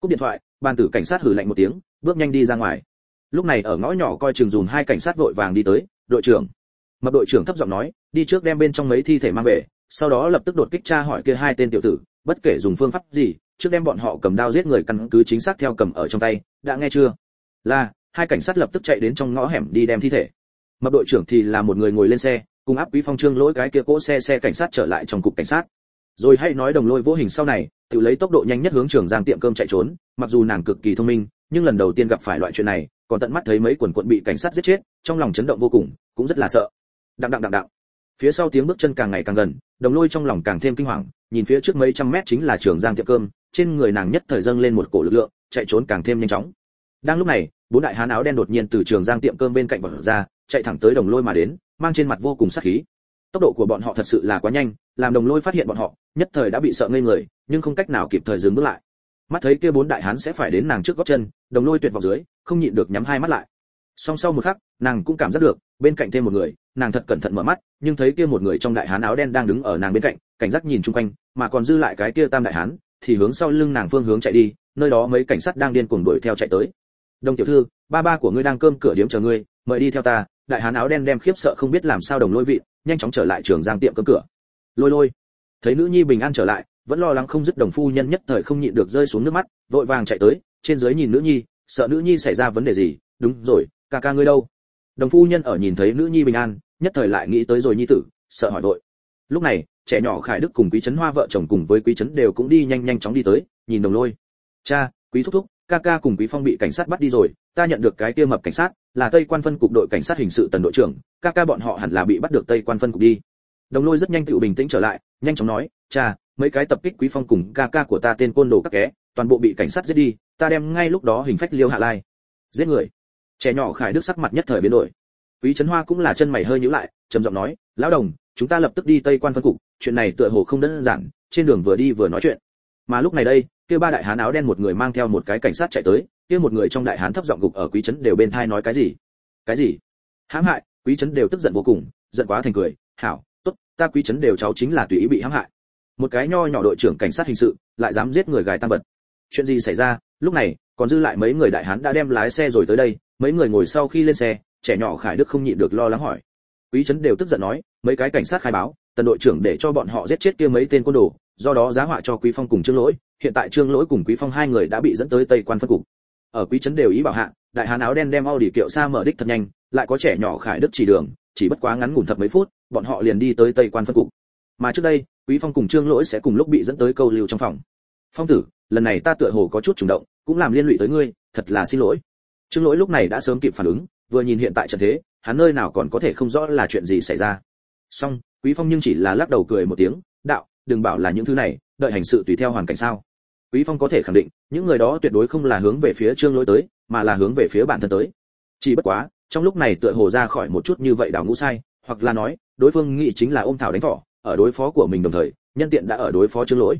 Cúp điện thoại ban tử cảnh sát hử lạnh một tiếng, bước nhanh đi ra ngoài. Lúc này ở ngõ nhỏ coi trường dùm hai cảnh sát vội vàng đi tới, đội trưởng. Mập đội trưởng thấp giọng nói, đi trước đem bên trong mấy thi thể mang về, sau đó lập tức đột kích tra hỏi kia hai tên tiểu tử, bất kể dùng phương pháp gì trước đem bọn họ cầm đao giết người căn cứ chính xác theo cầm ở trong tay, đã nghe chưa? Là, hai cảnh sát lập tức chạy đến trong ngõ hẻm đi đem thi thể. Mập đội trưởng thì là một người ngồi lên xe, cùng áp quý phong trương lỗi cái kia cỗ xe xe cảnh sát trở lại trong cục cảnh sát. Rồi hãy nói đồng lôi vô hình sau này, tự lấy tốc độ nhanh nhất hướng trường giang tiệm cơm chạy trốn, mặc dù nàng cực kỳ thông minh, nhưng lần đầu tiên gặp phải loại chuyện này, còn tận mắt thấy mấy quần quận bị cảnh sát giết chết, trong lòng chấn động vô cùng, cũng rất là sợ. Đặng đặng đặng đặng. Phía sau tiếng bước chân càng ngày càng gần, đồng lôi trong lòng càng thêm kinh hoàng, nhìn phía trước mấy trăm mét chính là trường giang tiệm cơm trên người nàng nhất thời dâng lên một cổ lực lượng, chạy trốn càng thêm nhanh chóng. Đang lúc này, bốn đại hán áo đen đột nhiên từ trường giang tiệm cơm bên cạnh vọt ra, chạy thẳng tới đồng lôi mà đến, mang trên mặt vô cùng sát khí. Tốc độ của bọn họ thật sự là quá nhanh, làm đồng lôi phát hiện bọn họ, nhất thời đã bị sợ ngây người, nhưng không cách nào kịp thời dừng bước lại. Mắt thấy kia bốn đại hán sẽ phải đến nàng trước gót chân, đồng lôi tuyệt vọng dưới, không nhịn được nhắm hai mắt lại. Song sau một khắc, nàng cũng cảm giác được, bên cạnh thêm một người, nàng thật cẩn thận mở mắt, nhưng thấy kia một người trong đại hán áo đen đang đứng ở nàng bên cạnh, cảnh giác nhìn chung quanh, mà còn dư lại cái kia tam đại hán thì hướng sau lưng nàng phương hướng chạy đi, nơi đó mấy cảnh sát đang điên cuồng đuổi theo chạy tới. Đồng tiểu thư, ba ba của ngươi đang cơm cửa điếm chờ ngươi, mời đi theo ta, đại hán áo đen đem khiếp sợ không biết làm sao đồng lôi vị, nhanh chóng trở lại trường giang tiệm cơm cửa. Lôi lôi. Thấy nữ nhi bình an trở lại, vẫn lo lắng không dứt đồng phu nhân nhất thời không nhịn được rơi xuống nước mắt, vội vàng chạy tới, trên dưới nhìn nữ nhi, sợ nữ nhi xảy ra vấn đề gì, đúng rồi, ca ca ngươi đâu? Đồng phu nhân ở nhìn thấy nữ nhi bình an, nhất thời lại nghĩ tới rồi nhi tử, sợ hỏi vội. Lúc này trẻ nhỏ khải đức cùng quý trấn hoa vợ chồng cùng với quý trấn đều cũng đi nhanh nhanh chóng đi tới, nhìn đồng lôi. Cha, quý thúc thúc, ca ca cùng quý phong bị cảnh sát bắt đi rồi, ta nhận được cái kia mập cảnh sát, là tây quan phân cục đội cảnh sát hình sự tần đội trưởng, ca ca bọn họ hẳn là bị bắt được tây quan phân cục đi. Đồng lôi rất nhanh tự bình tĩnh trở lại, nhanh chóng nói, cha, mấy cái tập kích quý phong cùng ca ca của ta tên côn đồ các ké toàn bộ bị cảnh sát giết đi, ta đem ngay lúc đó hình phách liêu hạ lai. Giết người? Trẻ nhỏ khải đức sắc mặt nhất thời biến đổi. Quý trấn hoa cũng là chân mày hơi nhíu lại, trầm giọng nói, lão đồng chúng ta lập tức đi tây quan phân cục, chuyện này tựa hồ không đơn giản, trên đường vừa đi vừa nói chuyện. Mà lúc này đây, kia ba đại hán áo đen một người mang theo một cái cảnh sát chạy tới, kia một người trong đại hán thấp giọng gục ở quý trấn đều bên thai nói cái gì? Cái gì? Hãm hại, quý trấn đều tức giận vô cùng, giận quá thành cười, hảo, tốt, ta quý trấn đều cháu chính là tùy ý bị hãm hại. Một cái nho nhỏ đội trưởng cảnh sát hình sự, lại dám giết người gài tăng vật. Chuyện gì xảy ra? Lúc này, còn dư lại mấy người đại hán đã đem lái xe rồi tới đây, mấy người ngồi sau khi lên xe, trẻ nhỏ khải đức không nhịn được lo lắng hỏi quý trấn đều tức giận nói, mấy cái cảnh sát khai báo, tần đội trưởng để cho bọn họ giết chết kia mấy tên côn đồ, do đó giá họa cho quý phong cùng trương lỗi, hiện tại trương lỗi cùng quý phong hai người đã bị dẫn tới tây quan phân cục. Ở quý trấn đều ý bảo hạ, đại hán áo đen đem Audi kiệu xa mở đích thật nhanh, lại có trẻ nhỏ khải đức chỉ đường, chỉ bất quá ngắn ngủn thật mấy phút, bọn họ liền đi tới tây quan phân cục. Mà trước đây, quý phong cùng trương lỗi sẽ cùng lúc bị dẫn tới câu lưu trong phòng. Phong tử, lần này ta tựa hồ có chút chủ động, cũng làm liên lụy tới ngươi, thật là xin lỗi. Trương lỗi lúc này đã sớm kịp phản ứng, vừa nhìn hiện tại trận thế hắn nơi nào còn có thể không rõ là chuyện gì xảy ra. Song quý phong nhưng chỉ là lắc đầu cười một tiếng, đạo, đừng bảo là những thứ này, đợi hành sự tùy theo hoàn cảnh sao. Quý phong có thể khẳng định, những người đó tuyệt đối không là hướng về phía trương lỗi tới, mà là hướng về phía bản thân tới. Chỉ bất quá, trong lúc này tựa hồ ra khỏi một chút như vậy đảo ngũ sai, hoặc là nói, đối phương nghĩ chính là ôm thảo đánh thỏ, ở đối phó của mình đồng thời, nhân tiện đã ở đối phó trương lỗi.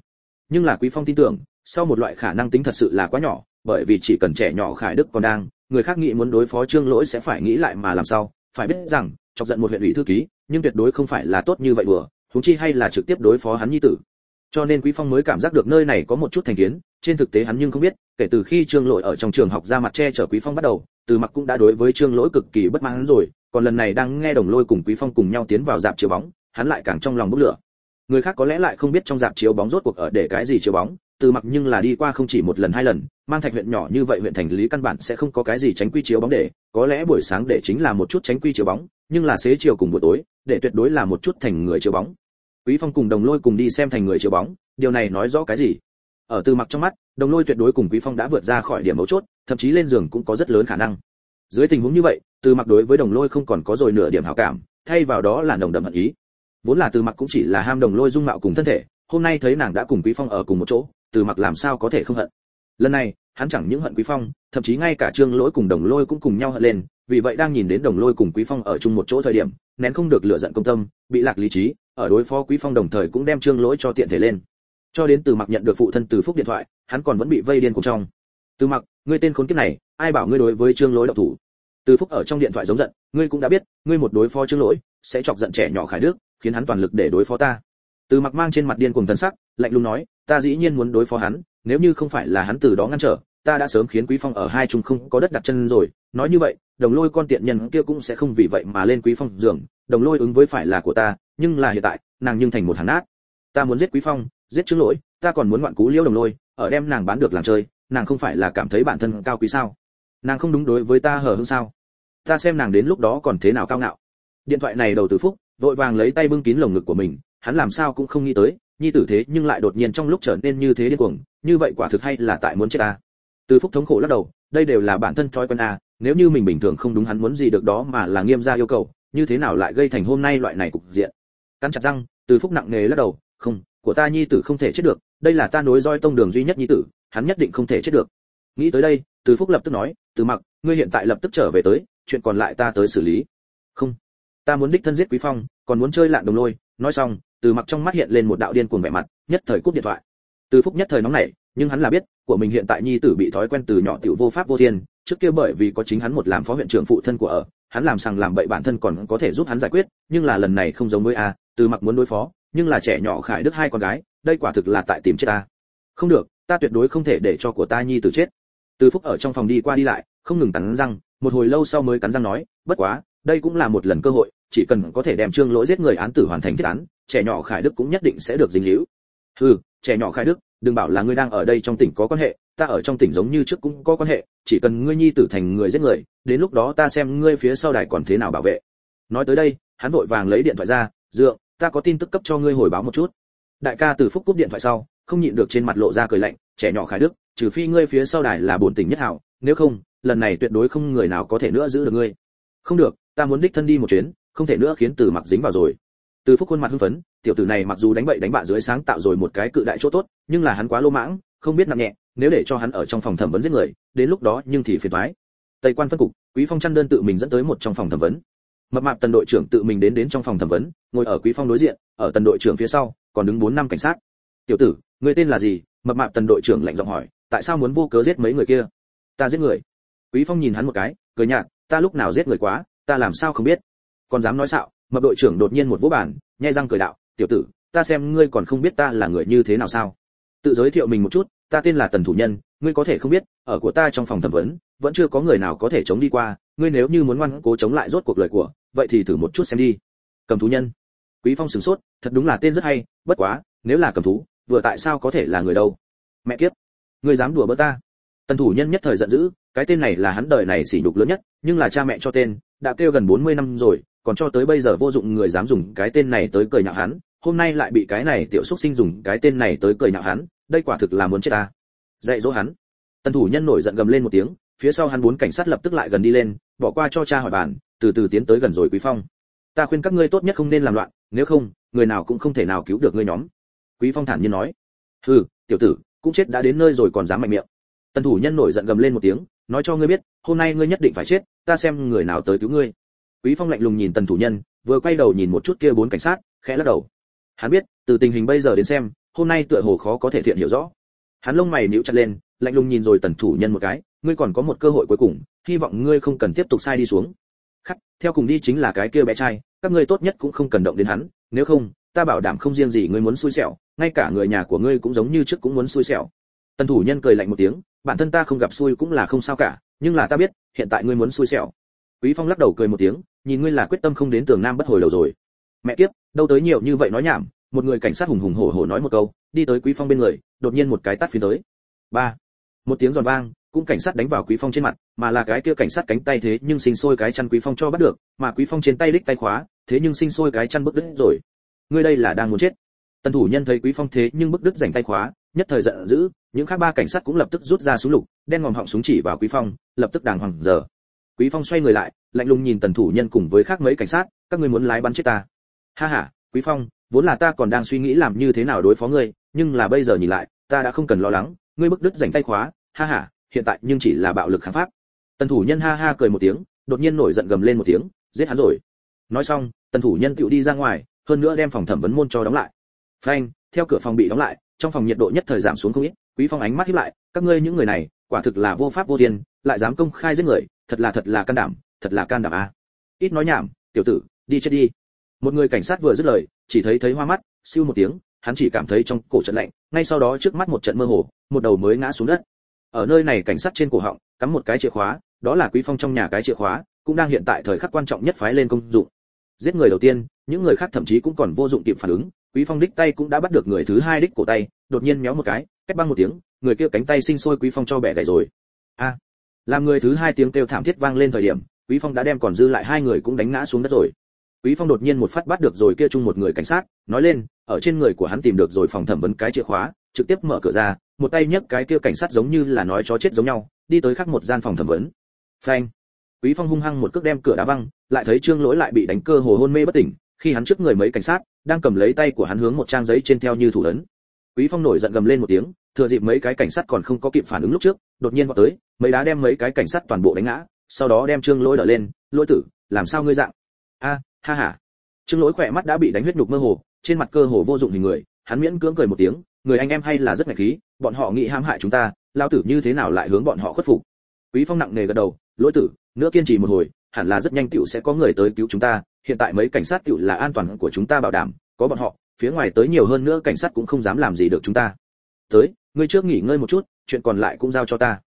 Nhưng là quý phong tin tưởng, sau một loại khả năng tính thật sự là quá nhỏ, bởi vì chỉ cần trẻ nhỏ khải đức còn đang người khác nghĩ muốn đối phó trương lỗi sẽ phải nghĩ lại mà làm sao? Phải biết rằng, chọc giận một huyện ủy thư ký, nhưng tuyệt đối không phải là tốt như vậy vừa thúng chi hay là trực tiếp đối phó hắn nhi tử. Cho nên quý phong mới cảm giác được nơi này có một chút thành kiến, trên thực tế hắn nhưng không biết, kể từ khi trương lỗi ở trong trường học ra mặt che chở quý phong bắt đầu, từ mặc cũng đã đối với trương lỗi cực kỳ bất mãn rồi, còn lần này đang nghe đồng lôi cùng quý phong cùng nhau tiến vào dạp chiếu bóng, hắn lại càng trong lòng bốc lửa. Người khác có lẽ lại không biết trong dạp chiếu bóng rốt cuộc ở để cái gì chiếu bóng từ mặc nhưng là đi qua không chỉ một lần, hai lần, mang thạch huyện nhỏ như vậy huyện thành lý căn bản sẽ không có cái gì tránh quy chiếu bóng để, có lẽ buổi sáng để chính là một chút tránh quy chiếu bóng, nhưng là xế chiều cùng buổi tối, để tuyệt đối là một chút thành người chiếu bóng. Quý phong cùng đồng lôi cùng đi xem thành người chiếu bóng, điều này nói rõ cái gì? Ở từ mặc trong mắt, đồng lôi tuyệt đối cùng quý phong đã vượt ra khỏi điểm mấu chốt, thậm chí lên giường cũng có rất lớn khả năng. Dưới tình huống như vậy, từ mặc đối với đồng lôi không còn có rồi nửa điểm hảo cảm, thay vào đó là nồng đậm hận ý. Vốn là từ mặc cũng chỉ là ham đồng lôi dung mạo cùng thân thể, hôm nay thấy nàng đã cùng quý phong ở cùng một chỗ từ mặc làm sao có thể không hận. Lần này, hắn chẳng những hận quý phong, thậm chí ngay cả trương lỗi cùng đồng lôi cũng cùng nhau hận lên, vì vậy đang nhìn đến đồng lôi cùng quý phong ở chung một chỗ thời điểm, nén không được lựa giận công tâm, bị lạc lý trí, ở đối phó quý phong đồng thời cũng đem trương lỗi cho tiện thể lên. Cho đến từ mặc nhận được phụ thân từ phúc điện thoại, hắn còn vẫn bị vây điên cùng trong. Từ mặc, ngươi tên khốn kiếp này, ai bảo ngươi đối với trương lỗi độc thủ? Từ phúc ở trong điện thoại giống giận, ngươi cũng đã biết, ngươi một đối phó trương lỗi, sẽ chọc giận trẻ nhỏ khải đức, khiến hắn toàn lực để đối phó ta từ mặc mang trên mặt điên cuồng thần sắc, lạnh lùng nói, ta dĩ nhiên muốn đối phó hắn, nếu như không phải là hắn từ đó ngăn trở, ta đã sớm khiến quý phong ở hai chung không có đất đặt chân rồi. Nói như vậy, đồng lôi con tiện nhân kia cũng sẽ không vì vậy mà lên quý phong giường. Đồng lôi ứng với phải là của ta, nhưng là hiện tại, nàng nhưng thành một hàn nát. Ta muốn giết quý phong, giết chứng lỗi, ta còn muốn ngoạn cú liễu đồng lôi, ở đem nàng bán được làm chơi, nàng không phải là cảm thấy bản thân cao quý sao? Nàng không đúng đối với ta hờ hững sao? Ta xem nàng đến lúc đó còn thế nào cao ngạo. Điện thoại này đầu từ phúc, vội vàng lấy tay bưng kín lồng ngực của mình hắn làm sao cũng không nghĩ tới, nhi tử thế nhưng lại đột nhiên trong lúc trở nên như thế điên cuồng, như vậy quả thực hay là tại muốn chết ta. Từ phúc thống khổ lắc đầu, đây đều là bản thân thói quen a nếu như mình bình thường không đúng hắn muốn gì được đó mà là nghiêm gia yêu cầu, như thế nào lại gây thành hôm nay loại này cục diện? Cắn chặt răng, từ phúc nặng nề lắc đầu, không, của ta nhi tử không thể chết được, đây là ta nối roi tông đường duy nhất nhi tử, hắn nhất định không thể chết được. Nghĩ tới đây, từ phúc lập tức nói, từ mặc, ngươi hiện tại lập tức trở về tới, chuyện còn lại ta tới xử lý. Không, ta muốn đích thân giết quý phong, còn muốn chơi lạn đồng lôi. Nói xong từ mặc trong mắt hiện lên một đạo điên cuồng vẻ mặt, nhất thời cúp điện thoại. Từ phúc nhất thời nóng nảy, nhưng hắn là biết, của mình hiện tại nhi tử bị thói quen từ nhỏ tiểu vô pháp vô thiên, trước kia bởi vì có chính hắn một làm phó huyện trưởng phụ thân của ở, hắn làm sằng làm bậy bản thân còn có thể giúp hắn giải quyết, nhưng là lần này không giống với a, từ mặc muốn đối phó, nhưng là trẻ nhỏ khải đức hai con gái, đây quả thực là tại tìm chết ta. Không được, ta tuyệt đối không thể để cho của ta nhi tử chết. Từ phúc ở trong phòng đi qua đi lại, không ngừng cắn răng, một hồi lâu sau mới cắn răng nói, bất quá, đây cũng là một lần cơ hội chỉ cần có thể đem trương lỗi giết người án tử hoàn thành thiết án, trẻ nhỏ khải đức cũng nhất định sẽ được dính líu. Hừ, trẻ nhỏ khải đức, đừng bảo là ngươi đang ở đây trong tỉnh có quan hệ, ta ở trong tỉnh giống như trước cũng có quan hệ, chỉ cần ngươi nhi tử thành người giết người, đến lúc đó ta xem ngươi phía sau đài còn thế nào bảo vệ. Nói tới đây, hắn vội vàng lấy điện thoại ra, dượng, ta có tin tức cấp cho ngươi hồi báo một chút. Đại ca từ phúc cúp điện thoại sau, không nhịn được trên mặt lộ ra cười lạnh, trẻ nhỏ khải đức, trừ phi ngươi phía sau đài là bổn tỉnh nhất hảo, nếu không, lần này tuyệt đối không người nào có thể nữa giữ được ngươi. Không được, ta muốn đích thân đi một chuyến không thể nữa khiến từ mặc dính vào rồi. Từ phúc khuôn mặt hưng phấn, tiểu tử này mặc dù đánh bậy đánh bạ dưới sáng tạo rồi một cái cự đại chỗ tốt, nhưng là hắn quá lô mãng, không biết nặng nhẹ, nếu để cho hắn ở trong phòng thẩm vấn giết người, đến lúc đó nhưng thì phiền toái. Tây quan phân cục, quý phong chăn đơn tự mình dẫn tới một trong phòng thẩm vấn. Mập mạp tần đội trưởng tự mình đến đến trong phòng thẩm vấn, ngồi ở quý phong đối diện, ở tần đội trưởng phía sau, còn đứng bốn năm cảnh sát. Tiểu tử, người tên là gì? Mập mạp tần đội trưởng lạnh giọng hỏi, tại sao muốn vô cớ giết mấy người kia? Ta giết người. Quý phong nhìn hắn một cái, cười nhạt, ta lúc nào giết người quá, ta làm sao không biết? Còn dám nói xạo, mập đội trưởng đột nhiên một vũ bản nhai răng cười đạo, tiểu tử, ta xem ngươi còn không biết ta là người như thế nào sao? Tự giới thiệu mình một chút, ta tên là tần thủ nhân, ngươi có thể không biết, ở của ta trong phòng thẩm vấn, vẫn chưa có người nào có thể chống đi qua, ngươi nếu như muốn ngoan cố chống lại rốt cuộc lời của, vậy thì thử một chút xem đi. Cầm thú nhân. Quý phong sửng sốt, thật đúng là tên rất hay, bất quá, nếu là cầm thú, vừa tại sao có thể là người đâu? Mẹ kiếp, ngươi dám đùa bỡ ta? Tần thủ nhân nhất thời giận dữ, cái tên này là hắn đời này sỉ nhục lớn nhất, nhưng là cha mẹ cho tên, đã kêu gần 40 năm rồi còn cho tới bây giờ vô dụng người dám dùng cái tên này tới cười nhạo hắn, hôm nay lại bị cái này tiểu xúc sinh dùng cái tên này tới cười nhạo hắn, đây quả thực là muốn chết ta. Dạy dỗ hắn. Tần thủ nhân nổi giận gầm lên một tiếng, phía sau hắn bốn cảnh sát lập tức lại gần đi lên, bỏ qua cho cha hỏi bản từ từ tiến tới gần rồi quý phong. Ta khuyên các ngươi tốt nhất không nên làm loạn, nếu không, người nào cũng không thể nào cứu được ngươi nhóm. Quý phong thản nhiên nói. Hừ, tiểu tử, cũng chết đã đến nơi rồi còn dám mạnh miệng. Tần thủ nhân nổi giận gầm lên một tiếng, nói cho ngươi biết, hôm nay ngươi nhất định phải chết, ta xem người nào tới cứu ngươi quý phong lạnh lùng nhìn tần thủ nhân, vừa quay đầu nhìn một chút kia bốn cảnh sát, khẽ lắc đầu. Hắn biết, từ tình hình bây giờ đến xem, hôm nay tựa hồ khó có thể thiện hiểu rõ. Hắn lông mày nhíu chặt lên, lạnh lùng nhìn rồi tần thủ nhân một cái, ngươi còn có một cơ hội cuối cùng, hy vọng ngươi không cần tiếp tục sai đi xuống. Khắc, theo cùng đi chính là cái kia bé trai, các ngươi tốt nhất cũng không cần động đến hắn, nếu không, ta bảo đảm không riêng gì ngươi muốn xui xẻo, ngay cả người nhà của ngươi cũng giống như trước cũng muốn xui xẻo. Tần thủ nhân cười lạnh một tiếng, bản thân ta không gặp xui cũng là không sao cả, nhưng là ta biết, hiện tại ngươi muốn xui xẻo. Quý phong lắc đầu cười một tiếng nhìn ngươi là quyết tâm không đến tường nam bất hồi đầu rồi. Mẹ kiếp, đâu tới nhiều như vậy nói nhảm, một người cảnh sát hùng hùng hổ hổ nói một câu, đi tới quý phong bên người, đột nhiên một cái tát phiến tới. Ba, một tiếng giòn vang, cũng cảnh sát đánh vào quý phong trên mặt, mà là cái kia cảnh sát cánh tay thế nhưng sinh sôi cái chăn quý phong cho bắt được, mà quý phong trên tay đích tay khóa, thế nhưng sinh sôi cái chăn bức đứt rồi. Ngươi đây là đang muốn chết. Tần thủ nhân thấy quý phong thế nhưng bức đứt rảnh tay khóa, nhất thời giận dữ, những khác ba cảnh sát cũng lập tức rút ra súng lục, đen ngòm họng súng chỉ vào quý phong, lập tức đàng hoàng giờ. Quý phong xoay người lại lạnh lùng nhìn tần thủ nhân cùng với khác mấy cảnh sát, các ngươi muốn lái bắn chết ta. Ha ha, quý phong, vốn là ta còn đang suy nghĩ làm như thế nào đối phó ngươi, nhưng là bây giờ nhìn lại, ta đã không cần lo lắng, ngươi bức đứt rảnh tay khóa, ha ha, hiện tại nhưng chỉ là bạo lực kháng pháp. Tần thủ nhân ha ha cười một tiếng, đột nhiên nổi giận gầm lên một tiếng, giết hắn rồi. Nói xong, tần thủ nhân tựu đi ra ngoài, hơn nữa đem phòng thẩm vấn môn cho đóng lại. Phanh, theo cửa phòng bị đóng lại, trong phòng nhiệt độ nhất thời giảm xuống không ít, quý phong ánh mắt híp lại, các ngươi những người này, quả thực là vô pháp vô thiên, lại dám công khai giết người, thật là thật là can đảm thật là can đảm a ít nói nhảm, tiểu tử, đi chết đi. Một người cảnh sát vừa dứt lời, chỉ thấy thấy hoa mắt, siêu một tiếng, hắn chỉ cảm thấy trong cổ trận lạnh, ngay sau đó trước mắt một trận mơ hồ, một đầu mới ngã xuống đất. Ở nơi này cảnh sát trên cổ họng, cắm một cái chìa khóa, đó là quý phong trong nhà cái chìa khóa, cũng đang hiện tại thời khắc quan trọng nhất phái lên công dụng. Giết người đầu tiên, những người khác thậm chí cũng còn vô dụng kịp phản ứng, quý phong đích tay cũng đã bắt được người thứ hai đích cổ tay, đột nhiên méo một cái, cách băng một tiếng, người kia cánh tay sinh sôi quý phong cho bẻ gãy rồi. A, làm người thứ hai tiếng kêu thảm thiết vang lên thời điểm quý phong đã đem còn dư lại hai người cũng đánh ngã xuống đất rồi. Quý phong đột nhiên một phát bắt được rồi kia chung một người cảnh sát, nói lên, ở trên người của hắn tìm được rồi phòng thẩm vấn cái chìa khóa, trực tiếp mở cửa ra, một tay nhấc cái kia cảnh sát giống như là nói chó chết giống nhau, đi tới khác một gian phòng thẩm vấn. Phanh. Quý phong hung hăng một cước đem cửa đá văng, lại thấy trương lỗi lại bị đánh cơ hồ hôn mê bất tỉnh, khi hắn trước người mấy cảnh sát, đang cầm lấy tay của hắn hướng một trang giấy trên theo như thủ ấn. Quý phong nổi giận gầm lên một tiếng, thừa dịp mấy cái cảnh sát còn không có kịp phản ứng lúc trước, đột nhiên vào tới, mấy đá đem mấy cái cảnh sát toàn bộ đánh ngã sau đó đem trương lỗi đỡ lên, lỗi tử, làm sao ngươi dạng? A, ha ha. Trương lỗi khỏe mắt đã bị đánh huyết nhục mơ hồ, trên mặt cơ hồ vô dụng hình người, hắn miễn cưỡng cười một tiếng, người anh em hay là rất ngạch khí, bọn họ nghĩ hãm hại chúng ta lao tử như thế nào lại hướng bọn họ khuất phục? Quý phong nặng nề gật đầu, lỗi tử, nữa kiên trì một hồi, hẳn là rất nhanh tiểu sẽ có người tới cứu chúng ta, hiện tại mấy cảnh sát tiểu là an toàn của chúng ta bảo đảm, có bọn họ, phía ngoài tới nhiều hơn nữa cảnh sát cũng không dám làm gì được chúng ta. Tới, ngươi trước nghỉ ngơi một chút, chuyện còn lại cũng giao cho ta.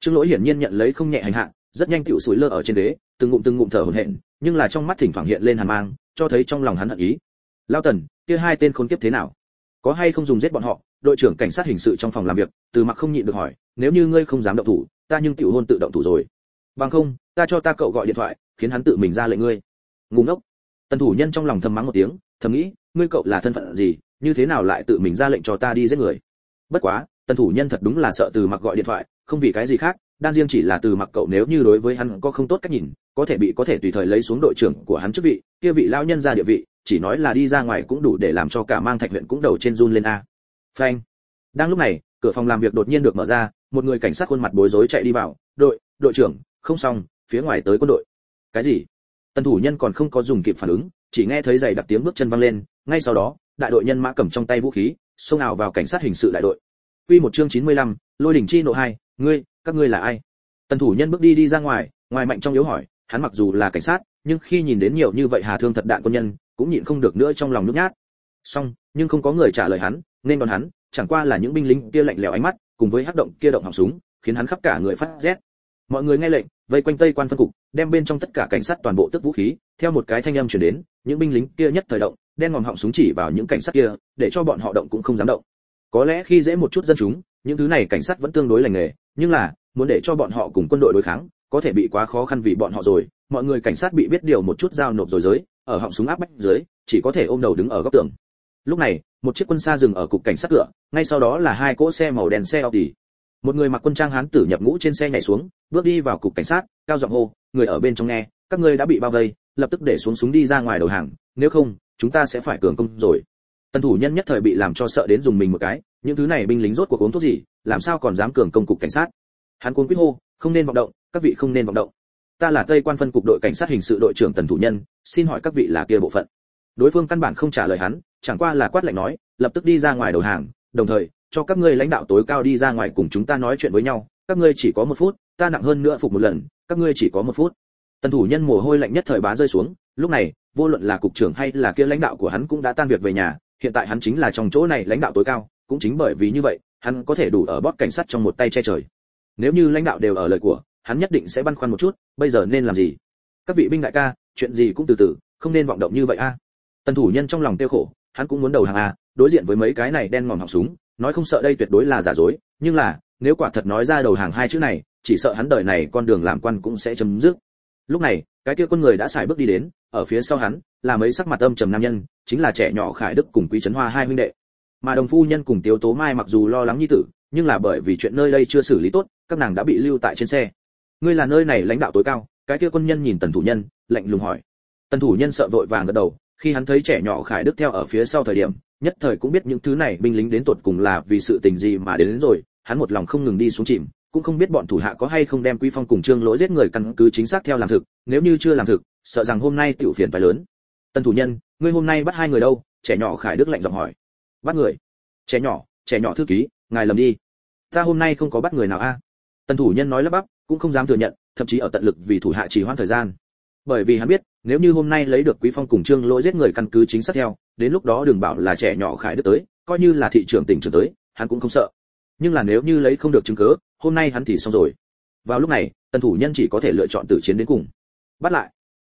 Trương lỗi hiển nhiên nhận lấy không nhẹ hành hạ rất nhanh tiểu sủi lơ ở trên đế từng ngụm từng ngụm thở hổn hển, nhưng là trong mắt thỉnh thoảng hiện lên hàn mang, cho thấy trong lòng hắn hận ý. Lao tần, kia hai tên khốn kiếp thế nào? Có hay không dùng giết bọn họ? Đội trưởng cảnh sát hình sự trong phòng làm việc, từ mặc không nhịn được hỏi, nếu như ngươi không dám động thủ, ta nhưng tiểu hôn tự động thủ rồi. Bằng không, ta cho ta cậu gọi điện thoại, khiến hắn tự mình ra lệnh ngươi. Ngu ngốc. Tần thủ nhân trong lòng thầm mắng một tiếng, thầm nghĩ, ngươi cậu là thân phận gì, như thế nào lại tự mình ra lệnh cho ta đi giết người? Bất quá, tần thủ nhân thật đúng là sợ từ mặc gọi điện thoại, không vì cái gì khác đan riêng chỉ là từ mặc cậu nếu như đối với hắn có không tốt cách nhìn có thể bị có thể tùy thời lấy xuống đội trưởng của hắn chức vị kia vị lao nhân ra địa vị chỉ nói là đi ra ngoài cũng đủ để làm cho cả mang thạch huyện cũng đầu trên run lên a. Phanh. Đang lúc này cửa phòng làm việc đột nhiên được mở ra một người cảnh sát khuôn mặt bối rối chạy đi vào đội đội trưởng không xong phía ngoài tới quân đội. Cái gì? Tân thủ nhân còn không có dùng kịp phản ứng chỉ nghe thấy giày đặc tiếng bước chân văng lên ngay sau đó đại đội nhân mã cầm trong tay vũ khí xông ảo vào cảnh sát hình sự đại đội. Quy một chương 95, lôi đỉnh chi nộ hai ngươi các ngươi là ai? Tần thủ nhân bước đi đi ra ngoài ngoài mạnh trong yếu hỏi, hắn mặc dù là cảnh sát, nhưng khi nhìn đến nhiều như vậy hà thương thật đạn quân nhân, cũng nhịn không được nữa trong lòng nhút nhát. Song nhưng không có người trả lời hắn, nên đón hắn, chẳng qua là những binh lính kia lạnh lẽo ánh mắt, cùng với hắc động kia động họng súng, khiến hắn khắp cả người phát rét. Mọi người nghe lệnh, vây quanh tây quan phân cục, đem bên trong tất cả cảnh sát toàn bộ tức vũ khí, theo một cái thanh âm truyền đến, những binh lính kia nhất thời động, đen ngòm họng súng chỉ vào những cảnh sát kia, để cho bọn họ động cũng không dám động. Có lẽ khi dễ một chút dân chúng những thứ này cảnh sát vẫn tương đối lành nghề, nhưng là, muốn để cho bọn họ cùng quân đội đối kháng, có thể bị quá khó khăn vì bọn họ rồi. Mọi người cảnh sát bị biết điều một chút giao nộp rồi giới, ở họng súng áp bách dưới, chỉ có thể ôm đầu đứng ở góc tường. Lúc này, một chiếc quân xa dừng ở cục cảnh sát cửa, ngay sau đó là hai cỗ xe màu đen xe Audi. Một người mặc quân trang hán tử nhập ngũ trên xe nhảy xuống, bước đi vào cục cảnh sát, cao giọng hô, người ở bên trong nghe, các ngươi đã bị bao vây, lập tức để xuống súng đi ra ngoài đầu hàng, nếu không, chúng ta sẽ phải cường công rồi. Tần thủ nhân nhất thời bị làm cho sợ đến dùng mình một cái những thứ này binh lính rốt cuộc uống thuốc gì, làm sao còn dám cường công cục cảnh sát? Hắn cuốn quýt hô, không nên vọng động, các vị không nên vọng động. Ta là tây quan phân cục đội cảnh sát hình sự đội trưởng tần thủ nhân, xin hỏi các vị là kia bộ phận? Đối phương căn bản không trả lời hắn, chẳng qua là quát lạnh nói, lập tức đi ra ngoài đầu hàng, đồng thời, cho các ngươi lãnh đạo tối cao đi ra ngoài cùng chúng ta nói chuyện với nhau, các ngươi chỉ có một phút, ta nặng hơn nữa phục một lần, các ngươi chỉ có một phút. Tần thủ nhân mồ hôi lạnh nhất thời bá rơi xuống, lúc này, vô luận là cục trưởng hay là kia lãnh đạo của hắn cũng đã tan việc về nhà, hiện tại hắn chính là trong chỗ này lãnh đạo tối cao cũng chính bởi vì như vậy, hắn có thể đủ ở bót cảnh sát trong một tay che trời. Nếu như lãnh đạo đều ở lời của, hắn nhất định sẽ băn khoăn một chút, bây giờ nên làm gì? Các vị binh đại ca, chuyện gì cũng từ từ, không nên vọng động như vậy a. Tần thủ nhân trong lòng tiêu khổ, hắn cũng muốn đầu hàng a, đối diện với mấy cái này đen ngòm họng súng, nói không sợ đây tuyệt đối là giả dối, nhưng là, nếu quả thật nói ra đầu hàng hai chữ này, chỉ sợ hắn đời này con đường làm quan cũng sẽ chấm dứt. Lúc này, cái kia quân người đã xài bước đi đến, ở phía sau hắn, là mấy sắc mặt âm trầm nam nhân, chính là trẻ nhỏ khải đức cùng quý trấn hoa hai huynh đệ mà đồng phu nhân cùng tiếu tố mai mặc dù lo lắng nhi tử nhưng là bởi vì chuyện nơi đây chưa xử lý tốt các nàng đã bị lưu tại trên xe. Ngươi là nơi này lãnh đạo tối cao cái kia quân nhân nhìn tần thủ nhân lạnh lùng hỏi. Tần thủ nhân sợ vội vàng gật đầu khi hắn thấy trẻ nhỏ khải đức theo ở phía sau thời điểm nhất thời cũng biết những thứ này binh lính đến tột cùng là vì sự tình gì mà đến, đến rồi hắn một lòng không ngừng đi xuống chìm cũng không biết bọn thủ hạ có hay không đem quý phong cùng trương lỗi giết người căn cứ chính xác theo làm thực nếu như chưa làm thực sợ rằng hôm nay tiểu phiền phải lớn. Tần thủ nhân ngươi hôm nay bắt hai người đâu? Trẻ nhỏ khải đức lạnh giọng hỏi bắt người. Trẻ nhỏ trẻ nhỏ thư ký, ngài lầm đi. Ta hôm nay không có bắt người nào a. Tần thủ nhân nói lắp bắp, cũng không dám thừa nhận, thậm chí ở tận lực vì thủ hạ trì hoãn thời gian. Bởi vì hắn biết, nếu như hôm nay lấy được quý phong cùng trương lỗi giết người căn cứ chính xác theo, đến lúc đó đừng bảo là trẻ nhỏ khải đức tới, coi như là thị trưởng tỉnh trưởng tới, hắn cũng không sợ. Nhưng là nếu như lấy không được chứng cứ, hôm nay hắn thì xong rồi. Vào lúc này, tần thủ nhân chỉ có thể lựa chọn tử chiến đến cùng. Bắt lại.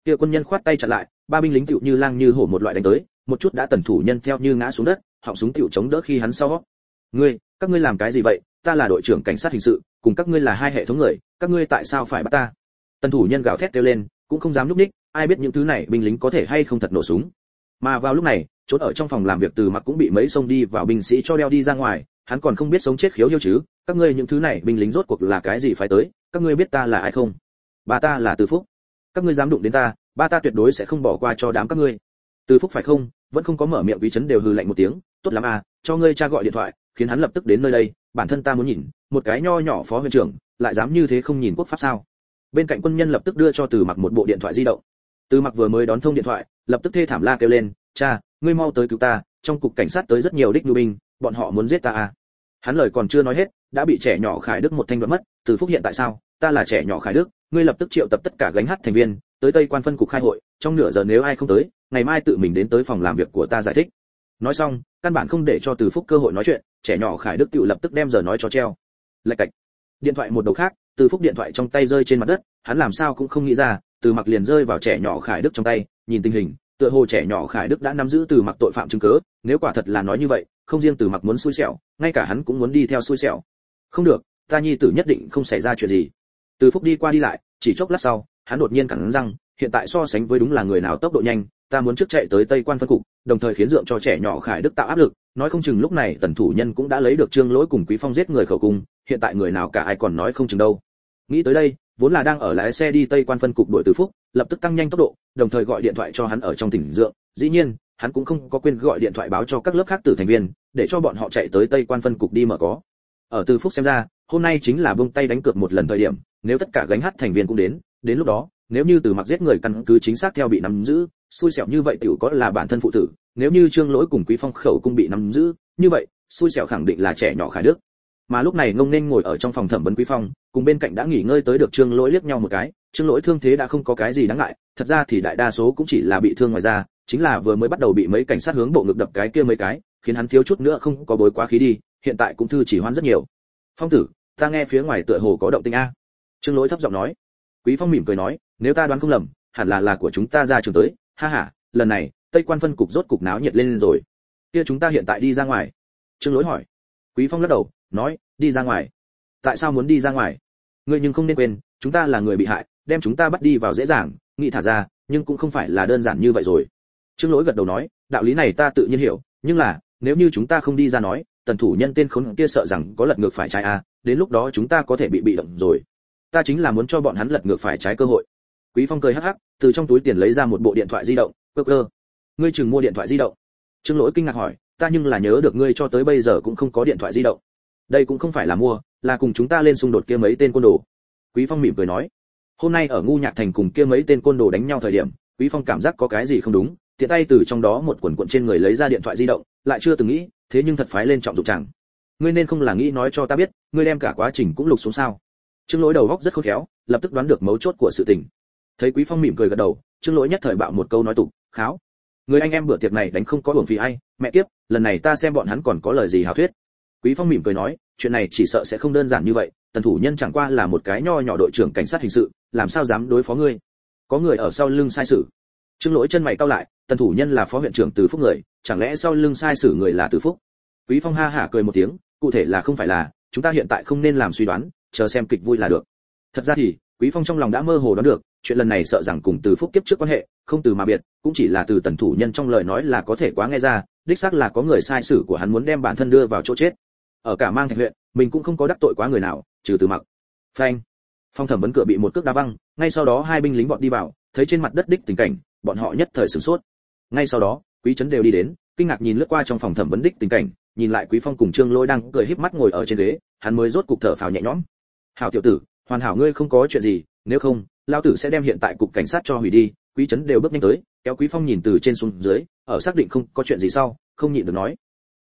Kia quân nhân khoát tay chặn lại, ba binh lính tựu như lang như hổ một loại đánh tới, một chút đã tần thủ nhân theo như ngã xuống đất họng súng tiểu chống đỡ khi hắn sau. Ngươi, các ngươi làm cái gì vậy? Ta là đội trưởng cảnh sát hình sự, cùng các ngươi là hai hệ thống người, các ngươi tại sao phải bắt ta? Tần thủ nhân gào thét kêu lên, cũng không dám lúc ních ai biết những thứ này binh lính có thể hay không thật nổ súng. Mà vào lúc này trốn ở trong phòng làm việc từ mặc cũng bị mấy sông đi vào binh sĩ cho đeo đi ra ngoài, hắn còn không biết sống chết khiếu yêu chứ, các ngươi những thứ này binh lính rốt cuộc là cái gì phải tới, các ngươi biết ta là ai không? Bà ta là từ phúc. Các ngươi dám đụng đến ta ba ta tuyệt đối sẽ không bỏ qua cho đám các ngươi. Từ phúc phải không? Vẫn không có mở miệng quý chấn đều hừ lạnh một tiếng tốt lắm à cho ngươi cha gọi điện thoại, khiến hắn lập tức đến nơi đây, bản thân ta muốn nhìn, một cái nho nhỏ phó huyện trưởng, lại dám như thế không nhìn quốc pháp sao? Bên cạnh quân nhân lập tức đưa cho từ mặc một bộ điện thoại di động. Từ mặc vừa mới đón thông điện thoại, lập tức thê thảm la kêu lên, cha, ngươi mau tới cứu ta, trong cục cảnh sát tới rất nhiều đích nhu binh, bọn họ muốn giết ta à? Hắn lời còn chưa nói hết, đã bị trẻ nhỏ khải đức một thanh đoạn mất, từ phúc hiện tại sao? Ta là trẻ nhỏ khải đức, ngươi lập tức triệu tập tất cả gánh hát thành viên, tới tây quan phân cục khai hội, trong nửa giờ nếu ai không tới, ngày mai tự mình đến tới phòng làm việc của ta giải thích nói xong, căn bản không để cho từ phúc cơ hội nói chuyện, trẻ nhỏ khải đức tự lập tức đem giờ nói cho treo. Lạch cạch. Điện thoại một đầu khác, từ phúc điện thoại trong tay rơi trên mặt đất, hắn làm sao cũng không nghĩ ra, từ mặc liền rơi vào trẻ nhỏ khải đức trong tay, nhìn tình hình, tựa hồ trẻ nhỏ khải đức đã nắm giữ từ mặc tội phạm chứng cứ, nếu quả thật là nói như vậy, không riêng từ mặc muốn xui xẻo, ngay cả hắn cũng muốn đi theo xui xẻo. Không được, ta nhi tử nhất định không xảy ra chuyện gì. Từ phúc đi qua đi lại, chỉ chốc lát sau, hắn đột nhiên cắn răng, hiện tại so sánh với đúng là người nào tốc độ nhanh ta muốn trước chạy tới tây quan phân cục, đồng thời khiến dượng cho trẻ nhỏ khải đức tạo áp lực, nói không chừng lúc này tần thủ nhân cũng đã lấy được trương lỗi cùng quý phong giết người khẩu cung, hiện tại người nào cả ai còn nói không chừng đâu. Nghĩ tới đây, vốn là đang ở lái xe đi tây quan phân cục đội từ phúc, lập tức tăng nhanh tốc độ, đồng thời gọi điện thoại cho hắn ở trong tỉnh dượng. Dĩ nhiên, hắn cũng không có quên gọi điện thoại báo cho các lớp khác tử thành viên, để cho bọn họ chạy tới tây quan phân cục đi mở có. Ở từ phúc xem ra, hôm nay chính là buông tay đánh cược một lần thời điểm, nếu tất cả gánh hát thành viên cũng đến đến lúc đó, nếu như từ mặc giết người căn cứ chính xác theo bị nắm giữ xui xẻo như vậy tiểu có là bản thân phụ tử, nếu như trương lỗi cùng quý phong khẩu cung bị nắm giữ, như vậy, xui xẻo khẳng định là trẻ nhỏ khải đức. Mà lúc này ngông nên ngồi ở trong phòng thẩm vấn quý phong, cùng bên cạnh đã nghỉ ngơi tới được trương lỗi liếc nhau một cái, trương lỗi thương thế đã không có cái gì đáng ngại, thật ra thì đại đa số cũng chỉ là bị thương ngoài da, chính là vừa mới bắt đầu bị mấy cảnh sát hướng bộ ngực đập cái kia mấy cái, khiến hắn thiếu chút nữa không có bối quá khí đi, hiện tại cũng thư chỉ hoan rất nhiều. Phong tử, ta nghe phía ngoài tựa hồ có động tĩnh a. Trương lỗi thấp giọng nói. Quý phong mỉm cười nói, nếu ta đoán không lầm, hẳn là là của chúng ta ra trường tới ha ha, lần này, tây quan phân cục rốt cục náo nhiệt lên rồi. Kia chúng ta hiện tại đi ra ngoài. Trương lỗi hỏi. Quý phong lắc đầu, nói, đi ra ngoài. Tại sao muốn đi ra ngoài? Ngươi nhưng không nên quên, chúng ta là người bị hại, đem chúng ta bắt đi vào dễ dàng, nghĩ thả ra, nhưng cũng không phải là đơn giản như vậy rồi. Trương lỗi gật đầu nói, đạo lý này ta tự nhiên hiểu, nhưng là, nếu như chúng ta không đi ra nói, tần thủ nhân tên khốn kia sợ rằng có lật ngược phải trái a đến lúc đó chúng ta có thể bị bị động rồi. Ta chính là muốn cho bọn hắn lật ngược phải trái cơ hội quý phong cười hắc hắc, từ trong túi tiền lấy ra một bộ điện thoại di động, cơ cơ, ngươi chừng mua điện thoại di động. Trương lỗi kinh ngạc hỏi, ta nhưng là nhớ được ngươi cho tới bây giờ cũng không có điện thoại di động. Đây cũng không phải là mua, là cùng chúng ta lên xung đột kia mấy tên côn đồ. Quý phong mỉm cười nói, hôm nay ở ngu nhạc thành cùng kia mấy tên côn đồ đánh nhau thời điểm, quý phong cảm giác có cái gì không đúng, tiện tay từ trong đó một quần cuộn trên người lấy ra điện thoại di động, lại chưa từng nghĩ, thế nhưng thật phái lên trọng dụng chẳng ngươi nên không là nghĩ nói cho ta biết, ngươi đem cả quá trình cũng lục xuống sao? Trương lỗi đầu góc rất khôn khéo, lập tức đoán được mấu chốt của sự tình thấy quý phong mỉm cười gật đầu, trương lỗi nhất thời bạo một câu nói tục, kháo, người anh em bữa tiệc này đánh không có uổng phí ai, mẹ tiếp lần này ta xem bọn hắn còn có lời gì hào thuyết. Quý phong mỉm cười nói, chuyện này chỉ sợ sẽ không đơn giản như vậy, tần thủ nhân chẳng qua là một cái nho nhỏ đội trưởng cảnh sát hình sự, làm sao dám đối phó ngươi? Có người ở sau lưng sai sử trương lỗi chân mày cau lại, tần thủ nhân là phó huyện trưởng từ phúc người, chẳng lẽ sau lưng sai sử người là từ phúc? Quý phong ha hả cười một tiếng, cụ thể là không phải là, chúng ta hiện tại không nên làm suy đoán, chờ xem kịch vui là được. Thật ra thì, quý phong trong lòng đã mơ hồ đoán được chuyện lần này sợ rằng cùng từ phúc kiếp trước quan hệ, không từ mà biệt, cũng chỉ là từ tần thủ nhân trong lời nói là có thể quá nghe ra, đích xác là có người sai sử của hắn muốn đem bản thân đưa vào chỗ chết. Ở cả mang thành huyện, mình cũng không có đắc tội quá người nào, trừ từ mặc. Phanh. Phong thẩm vấn cửa bị một cước đá văng, ngay sau đó hai binh lính vọt đi vào, thấy trên mặt đất đích tình cảnh, bọn họ nhất thời sửng sốt. Ngay sau đó, quý trấn đều đi đến, kinh ngạc nhìn lướt qua trong phòng thẩm vấn đích tình cảnh, nhìn lại quý phong cùng trương lôi đang cười híp mắt ngồi ở trên ghế, hắn mới rốt cục thở phào nhẹ nhõm. Hảo tiểu tử, hoàn hảo ngươi không có chuyện gì, nếu không lao tử sẽ đem hiện tại cục cảnh sát cho hủy đi, quý trấn đều bước nhanh tới, kéo quý phong nhìn từ trên xuống dưới, ở xác định không có chuyện gì sau, không nhịn được nói.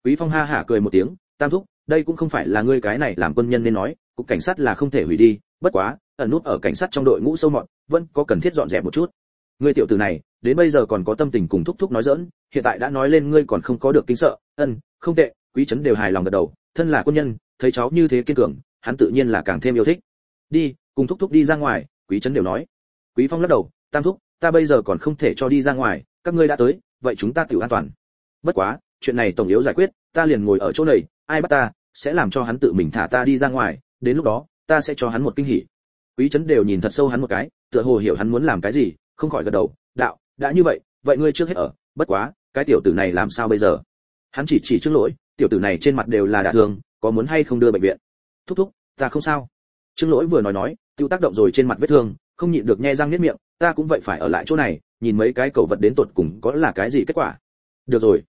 Quý phong ha hả cười một tiếng, tam thúc, đây cũng không phải là ngươi cái này làm quân nhân nên nói, cục cảnh sát là không thể hủy đi, bất quá, ẩn nút ở cảnh sát trong đội ngũ sâu mọt, vẫn có cần thiết dọn dẹp một chút. Ngươi tiểu tử này, đến bây giờ còn có tâm tình cùng thúc thúc nói dỡn hiện tại đã nói lên ngươi còn không có được kính sợ. Ân, không tệ. Quý trấn đều hài lòng gật đầu, thân là quân nhân, thấy cháu như thế kiên cường, hắn tự nhiên là càng thêm yêu thích. Đi, cùng thúc thúc đi ra ngoài quý trấn đều nói. Quý phong lắc đầu, tam thúc, ta bây giờ còn không thể cho đi ra ngoài, các ngươi đã tới, vậy chúng ta tự an toàn. Bất quá, chuyện này tổng yếu giải quyết, ta liền ngồi ở chỗ này, ai bắt ta sẽ làm cho hắn tự mình thả ta đi ra ngoài, đến lúc đó, ta sẽ cho hắn một kinh hỉ. Quý trấn đều nhìn thật sâu hắn một cái, tựa hồ hiểu hắn muốn làm cái gì, không khỏi gật đầu, đạo, đã như vậy vậy ngươi trước hết ở, bất quá, cái tiểu tử này làm sao bây giờ? Hắn chỉ chỉ trước lỗi, tiểu tử này trên mặt đều là đả thương, có muốn hay không đưa bệnh viện? Thúc thúc, ta không sao trương lỗi vừa nói nói, tiêu tác động rồi trên mặt vết thương, không nhịn được nhe răng niết miệng, ta cũng vậy phải ở lại chỗ này, nhìn mấy cái cầu vật đến tột cùng có là cái gì kết quả. Được rồi.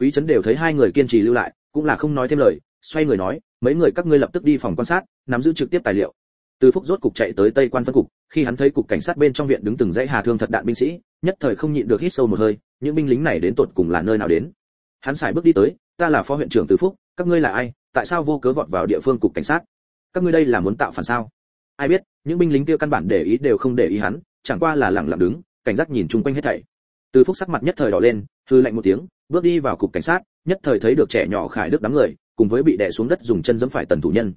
Quý trấn đều thấy hai người kiên trì lưu lại, cũng là không nói thêm lời, xoay người nói, mấy người các ngươi lập tức đi phòng quan sát, nắm giữ trực tiếp tài liệu. Từ phúc rốt cục chạy tới tây quan phân cục, khi hắn thấy cục cảnh sát bên trong viện đứng từng dãy hà thương thật đạn binh sĩ, nhất thời không nhịn được hít sâu một hơi, những binh lính này đến tột cùng là nơi nào đến? Hắn xài bước đi tới, ta là phó huyện trưởng từ phúc, các ngươi là ai, tại sao vô cớ vọt vào địa phương cục cảnh sát? Các ngươi đây là muốn tạo phản sao? Ai biết, những binh lính kia căn bản để ý đều không để ý hắn, chẳng qua là lẳng lặng đứng, cảnh giác nhìn chung quanh hết thảy. Từ phúc sắc mặt nhất thời đỏ lên, hư lạnh một tiếng, bước đi vào cục cảnh sát, nhất thời thấy được trẻ nhỏ khải đức đám người, cùng với bị đè xuống đất dùng chân giẫm phải tần thủ nhân.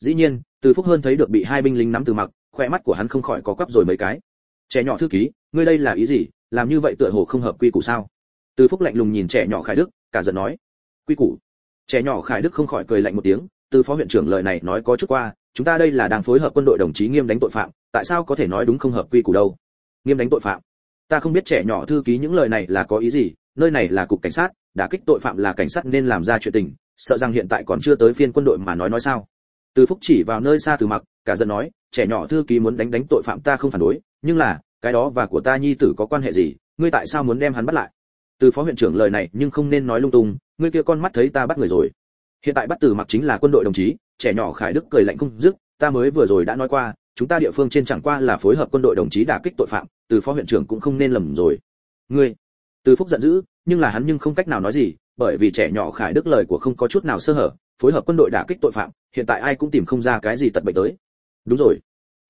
Dĩ nhiên, từ phúc hơn thấy được bị hai binh lính nắm từ mặc, khoe mắt của hắn không khỏi có quắp rồi mấy cái. Trẻ nhỏ thư ký, ngươi đây là ý gì? Làm như vậy tựa hồ không hợp quy củ sao? Từ phúc lạnh lùng nhìn trẻ nhỏ khải đức, cả giận nói. Quy củ? Trẻ nhỏ khải đức không khỏi cười lạnh một tiếng từ phó huyện trưởng lời này nói có chút qua, chúng ta đây là đang phối hợp quân đội đồng chí nghiêm đánh tội phạm, tại sao có thể nói đúng không hợp quy củ đâu? Nghiêm đánh tội phạm. Ta không biết trẻ nhỏ thư ký những lời này là có ý gì, nơi này là cục cảnh sát đã kích tội phạm là cảnh sát nên làm ra chuyện tình, sợ rằng hiện tại còn chưa tới phiên quân đội mà nói nói sao? Từ phúc chỉ vào nơi xa từ mặc, cả dân nói, trẻ nhỏ thư ký muốn đánh đánh tội phạm ta không phản đối, nhưng là, cái đó và của ta nhi tử có quan hệ gì, ngươi tại sao muốn đem hắn bắt lại? Từ phó huyện trưởng lời này nhưng không nên nói lung tung, ngươi kia con mắt thấy ta bắt người rồi hiện tại bắt từ mặc chính là quân đội đồng chí, trẻ nhỏ khải đức cười lạnh không dứt, ta mới vừa rồi đã nói qua, chúng ta địa phương trên chẳng qua là phối hợp quân đội đồng chí đả kích tội phạm, từ phó huyện trưởng cũng không nên lầm rồi. Ngươi? Từ phúc giận dữ, nhưng là hắn nhưng không cách nào nói gì, bởi vì trẻ nhỏ khải đức lời của không có chút nào sơ hở, phối hợp quân đội đả kích tội phạm, hiện tại ai cũng tìm không ra cái gì tật bệnh tới. Đúng rồi.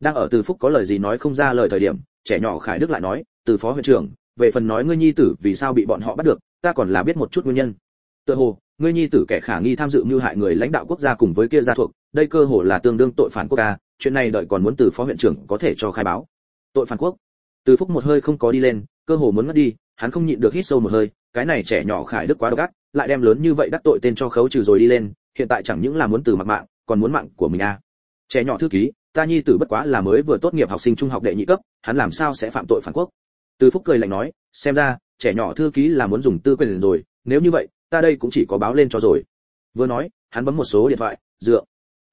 Đang ở từ phúc có lời gì nói không ra lời thời điểm, trẻ nhỏ khải đức lại nói, từ phó huyện trưởng, về phần nói ngươi nhi tử vì sao bị bọn họ bắt được, ta còn là biết một chút nguyên nhân. Tựa hồ ngươi nhi tử kẻ khả nghi tham dự mưu hại người lãnh đạo quốc gia cùng với kia gia thuộc, đây cơ hồ là tương đương tội phản quốc ca, chuyện này đợi còn muốn từ phó huyện trưởng có thể cho khai báo. Tội phản quốc. Từ phúc một hơi không có đi lên, cơ hồ muốn mất đi, hắn không nhịn được hít sâu một hơi, cái này trẻ nhỏ khải đức quá độc ác, lại đem lớn như vậy đắc tội tên cho khấu trừ rồi đi lên, hiện tại chẳng những là muốn từ mặc mạng, còn muốn mạng của mình à. Trẻ nhỏ thư ký, ta nhi tử bất quá là mới vừa tốt nghiệp học sinh trung học đệ nhị cấp, hắn làm sao sẽ phạm tội phản quốc? Từ phúc cười lạnh nói, xem ra, trẻ nhỏ thư ký là muốn dùng tư quyền rồi, nếu như vậy ta đây cũng chỉ có báo lên cho rồi. Vừa nói, hắn bấm một số điện thoại, dựa.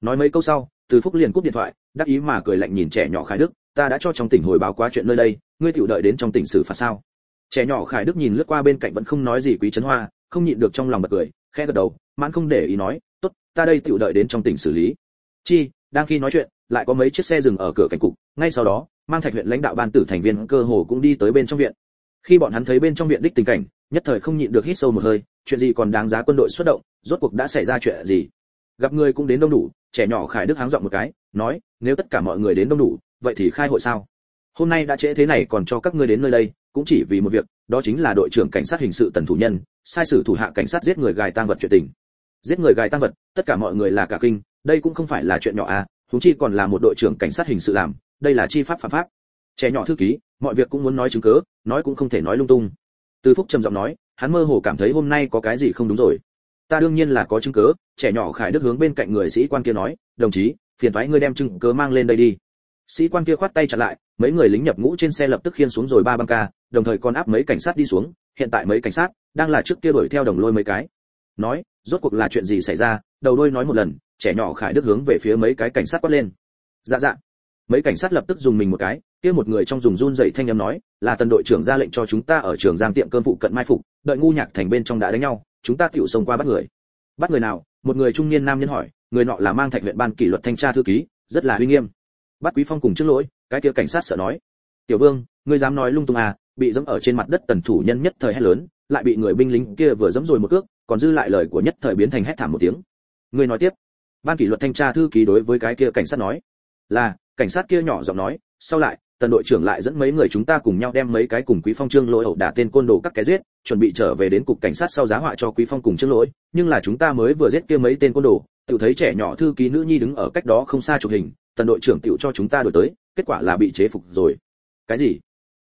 Nói mấy câu sau, từ phúc liền cúp điện thoại, đắc ý mà cười lạnh nhìn trẻ nhỏ khải đức, ta đã cho trong tỉnh hồi báo quá chuyện nơi đây, ngươi tiểu đợi đến trong tỉnh xử phạt sao? Trẻ nhỏ khải đức nhìn lướt qua bên cạnh vẫn không nói gì quý trấn hoa, không nhịn được trong lòng bật cười, khẽ gật đầu, mãn không để ý nói, tốt, ta đây tiểu đợi đến trong tỉnh xử lý. Chi, đang khi nói chuyện, lại có mấy chiếc xe dừng ở cửa cảnh cục, ngay sau đó, mang thạch huyện lãnh đạo ban tử thành viên cơ hồ cũng đi tới bên trong viện. Khi bọn hắn thấy bên trong viện đích tình cảnh, nhất thời không nhịn được hít sâu một hơi chuyện gì còn đáng giá quân đội xuất động, rốt cuộc đã xảy ra chuyện gì? Gặp người cũng đến đông đủ, trẻ nhỏ khải đức háng giọng một cái, nói, nếu tất cả mọi người đến đông đủ, vậy thì khai hội sao? Hôm nay đã trễ thế này, còn cho các ngươi đến nơi đây, cũng chỉ vì một việc, đó chính là đội trưởng cảnh sát hình sự tần thủ nhân, sai sử thủ hạ cảnh sát giết người gài tang vật chuyện tình. Giết người gài tang vật, tất cả mọi người là cả kinh, đây cũng không phải là chuyện nhỏ à chúng chi còn là một đội trưởng cảnh sát hình sự làm, đây là chi pháp phạm pháp. Trẻ nhỏ thư ký, mọi việc cũng muốn nói chứng cớ nói cũng không thể nói lung tung. Từ phúc trầm giọng nói hắn mơ hồ cảm thấy hôm nay có cái gì không đúng rồi. Ta đương nhiên là có chứng cứ, trẻ nhỏ khải đức hướng bên cạnh người sĩ quan kia nói, đồng chí, phiền thoái ngươi đem chứng cứ mang lên đây đi. Sĩ quan kia khoát tay chặn lại, mấy người lính nhập ngũ trên xe lập tức khiên xuống rồi ba băng ca, đồng thời còn áp mấy cảnh sát đi xuống, hiện tại mấy cảnh sát đang là trước kia đuổi theo đồng lôi mấy cái. Nói, rốt cuộc là chuyện gì xảy ra? Đầu đôi nói một lần, trẻ nhỏ khải đức hướng về phía mấy cái cảnh sát quát lên. Dạ dạ mấy cảnh sát lập tức dùng mình một cái, kia một người trong dùng run dậy thanh âm nói, là tần đội trưởng ra lệnh cho chúng ta ở trường giang tiệm cơm phụ cận mai phục, đợi ngu nhạc thành bên trong đã đánh nhau, chúng ta tiểu xông qua bắt người. Bắt người nào? Một người trung niên nam nhân hỏi, người nọ là mang thạch huyện ban kỷ luật thanh tra thư ký, rất là uy nghiêm. Bắt quý phong cùng trước lỗi, cái kia cảnh sát sợ nói, tiểu vương, ngươi dám nói lung tung à bị dẫm ở trên mặt đất tần thủ nhân nhất thời hét lớn, lại bị người binh lính kia vừa dẫm rồi một cước, còn dư lại lời của nhất thời biến thành hét thảm một tiếng. Ngươi nói tiếp. Ban kỷ luật thanh tra thư ký đối với cái kia cảnh sát nói, là cảnh sát kia nhỏ giọng nói, sau lại, tần đội trưởng lại dẫn mấy người chúng ta cùng nhau đem mấy cái cùng quý phong trương lỗi ẩu đả tên côn đồ các cái giết, chuẩn bị trở về đến cục cảnh sát sau giá họa cho quý phong cùng trương lỗi. Nhưng là chúng ta mới vừa giết kia mấy tên côn đồ tự thấy trẻ nhỏ thư ký nữ nhi đứng ở cách đó không xa chụp hình, tần đội trưởng tiểu cho chúng ta đổi tới, kết quả là bị chế phục rồi. Cái gì?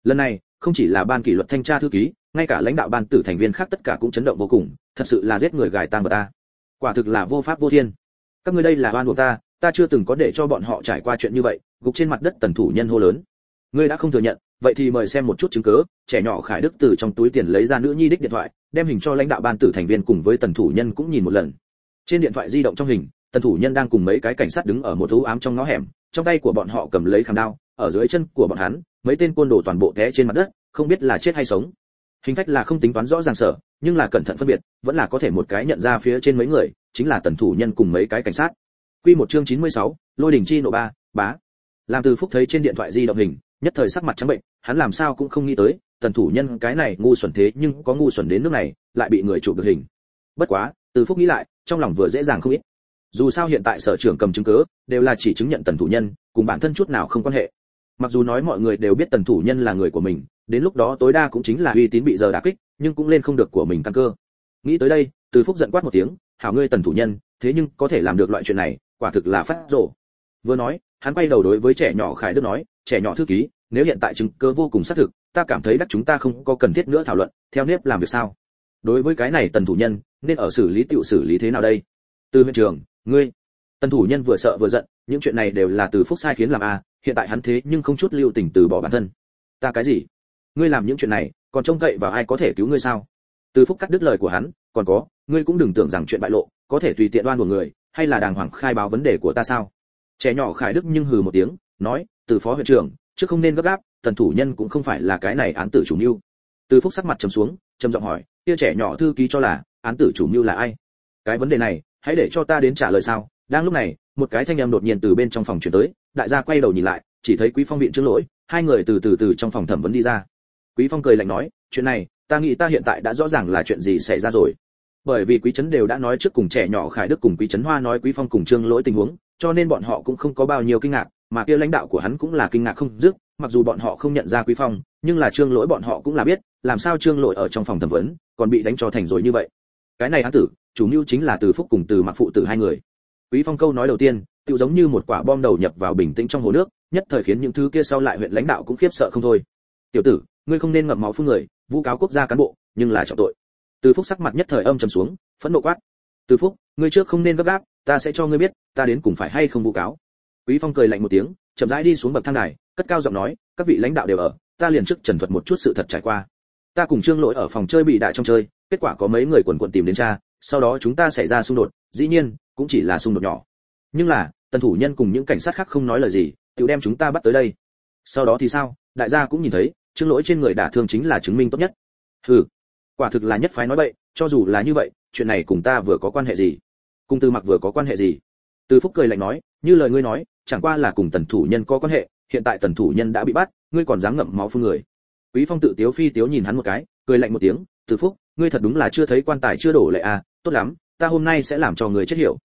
Lần này, không chỉ là ban kỷ luật thanh tra thư ký, ngay cả lãnh đạo ban tử thành viên khác tất cả cũng chấn động vô cùng, thật sự là giết người gài tang vật ta. Quả thực là vô pháp vô thiên. Các ngươi đây là oan buộc ta ta chưa từng có để cho bọn họ trải qua chuyện như vậy, gục trên mặt đất tần thủ nhân hô lớn. Ngươi đã không thừa nhận, vậy thì mời xem một chút chứng cứ trẻ nhỏ khải đức từ trong túi tiền lấy ra nữ nhi đích điện thoại, đem hình cho lãnh đạo ban tử thành viên cùng với tần thủ nhân cũng nhìn một lần. Trên điện thoại di động trong hình, tần thủ nhân đang cùng mấy cái cảnh sát đứng ở một thú ám trong ngõ hẻm, trong tay của bọn họ cầm lấy khảm đao, ở dưới chân của bọn hắn, mấy tên côn đồ toàn bộ té trên mặt đất, không biết là chết hay sống. Hình phách là không tính toán rõ ràng sở, nhưng là cẩn thận phân biệt, vẫn là có thể một cái nhận ra phía trên mấy người, chính là tần thủ nhân cùng mấy cái cảnh sát quy một chương 96, lôi đỉnh chi nộ ba bá. Làm từ phúc thấy trên điện thoại di động hình nhất thời sắc mặt trắng bệnh hắn làm sao cũng không nghĩ tới tần thủ nhân cái này ngu xuẩn thế nhưng có ngu xuẩn đến nước này lại bị người chụp được hình. Bất quá từ phúc nghĩ lại trong lòng vừa dễ dàng không ít. Dù sao hiện tại sở trưởng cầm chứng cứ đều là chỉ chứng nhận tần thủ nhân cùng bản thân chút nào không quan hệ. Mặc dù nói mọi người đều biết tần thủ nhân là người của mình đến lúc đó tối đa cũng chính là uy tín bị giờ đả kích nhưng cũng lên không được của mình tăng cơ. Nghĩ tới đây từ phúc giận quát một tiếng hảo ngươi tần thủ nhân thế nhưng có thể làm được loại chuyện này quả thực là phát rồ. Vừa nói, hắn quay đầu đối với trẻ nhỏ khải đức nói, trẻ nhỏ thư ký, nếu hiện tại chứng cứ vô cùng xác thực, ta cảm thấy đắc chúng ta không có cần thiết nữa thảo luận, theo nếp làm việc sao? Đối với cái này tần thủ nhân, nên ở xử lý tiểu xử lý thế nào đây? Từ huyện trường ngươi. Tần thủ nhân vừa sợ vừa giận, những chuyện này đều là từ phúc sai khiến làm a hiện tại hắn thế nhưng không chút lưu tình từ bỏ bản thân. Ta cái gì? Ngươi làm những chuyện này, còn trông cậy vào ai có thể cứu ngươi sao? Từ phúc cắt đứt lời của hắn, còn có, ngươi cũng đừng tưởng rằng chuyện bại lộ, có thể tùy tiện đoan của người hay là đàng hoàng khai báo vấn đề của ta sao? Trẻ nhỏ khải đức nhưng hừ một tiếng, nói, từ phó huyện trưởng, chứ không nên gấp gáp tần thủ nhân cũng không phải là cái này án tử chủ mưu. Từ phúc sắc mặt trầm xuống, trầm giọng hỏi, kia trẻ nhỏ thư ký cho là án tử chủ mưu là ai? Cái vấn đề này, hãy để cho ta đến trả lời sao? Đang lúc này, một cái thanh âm đột nhiên từ bên trong phòng chuyển tới, đại gia quay đầu nhìn lại, chỉ thấy quý phong viện trương lỗi, hai người từ từ từ trong phòng thẩm vấn đi ra. Quý phong cười lạnh nói, chuyện này, ta nghĩ ta hiện tại đã rõ ràng là chuyện gì xảy ra rồi bởi vì quý trấn đều đã nói trước cùng trẻ nhỏ khải đức cùng quý trấn hoa nói quý phong cùng trương lỗi tình huống, cho nên bọn họ cũng không có bao nhiêu kinh ngạc, mà kia lãnh đạo của hắn cũng là kinh ngạc không dứt, mặc dù bọn họ không nhận ra quý phong, nhưng là trương lỗi bọn họ cũng là biết, làm sao trương lỗi ở trong phòng thẩm vấn, còn bị đánh cho thành rồi như vậy. Cái này hắn tử, chủ mưu chính là từ phúc cùng từ mặc phụ tử hai người. Quý phong câu nói đầu tiên tự giống như một quả bom đầu nhập vào bình tĩnh trong hồ nước, nhất thời khiến những thứ kia sau lại huyện lãnh đạo cũng khiếp sợ không thôi. Tiểu tử, ngươi không nên ngậm máu phun người vu cáo quốc gia cán bộ, nhưng là trọng tội từ phúc sắc mặt nhất thời âm trầm xuống phẫn nộ quát. Từ phúc ngươi trước không nên gấp gáp ta sẽ cho ngươi biết ta đến cùng phải hay không vu cáo. Quý phong cười lạnh một tiếng chậm rãi đi xuống bậc thang này, cất cao giọng nói các vị lãnh đạo đều ở ta liền trước trần thuật một chút sự thật trải qua. Ta cùng trương lỗi ở phòng chơi bị đại trong chơi kết quả có mấy người quần quần tìm đến cha sau đó chúng ta xảy ra xung đột dĩ nhiên cũng chỉ là xung đột nhỏ. Nhưng là tần thủ nhân cùng những cảnh sát khác không nói lời gì tự đem chúng ta bắt tới đây. Sau đó thì sao? Đại gia cũng nhìn thấy trương lỗi trên người đả thương chính là chứng minh tốt nhất. Hừ quả thực là nhất phái nói bậy, cho dù là như vậy, chuyện này cùng ta vừa có quan hệ gì? Cùng từ mặc vừa có quan hệ gì? Từ phúc cười lạnh nói, như lời ngươi nói, chẳng qua là cùng tần thủ nhân có quan hệ, hiện tại tần thủ nhân đã bị bắt, ngươi còn dám ngậm máu phun người. Quý phong tự tiếu phi tiếu nhìn hắn một cái, cười lạnh một tiếng, từ phúc, ngươi thật đúng là chưa thấy quan tài chưa đổ lệ à tốt lắm, ta hôm nay sẽ làm cho người chết hiểu.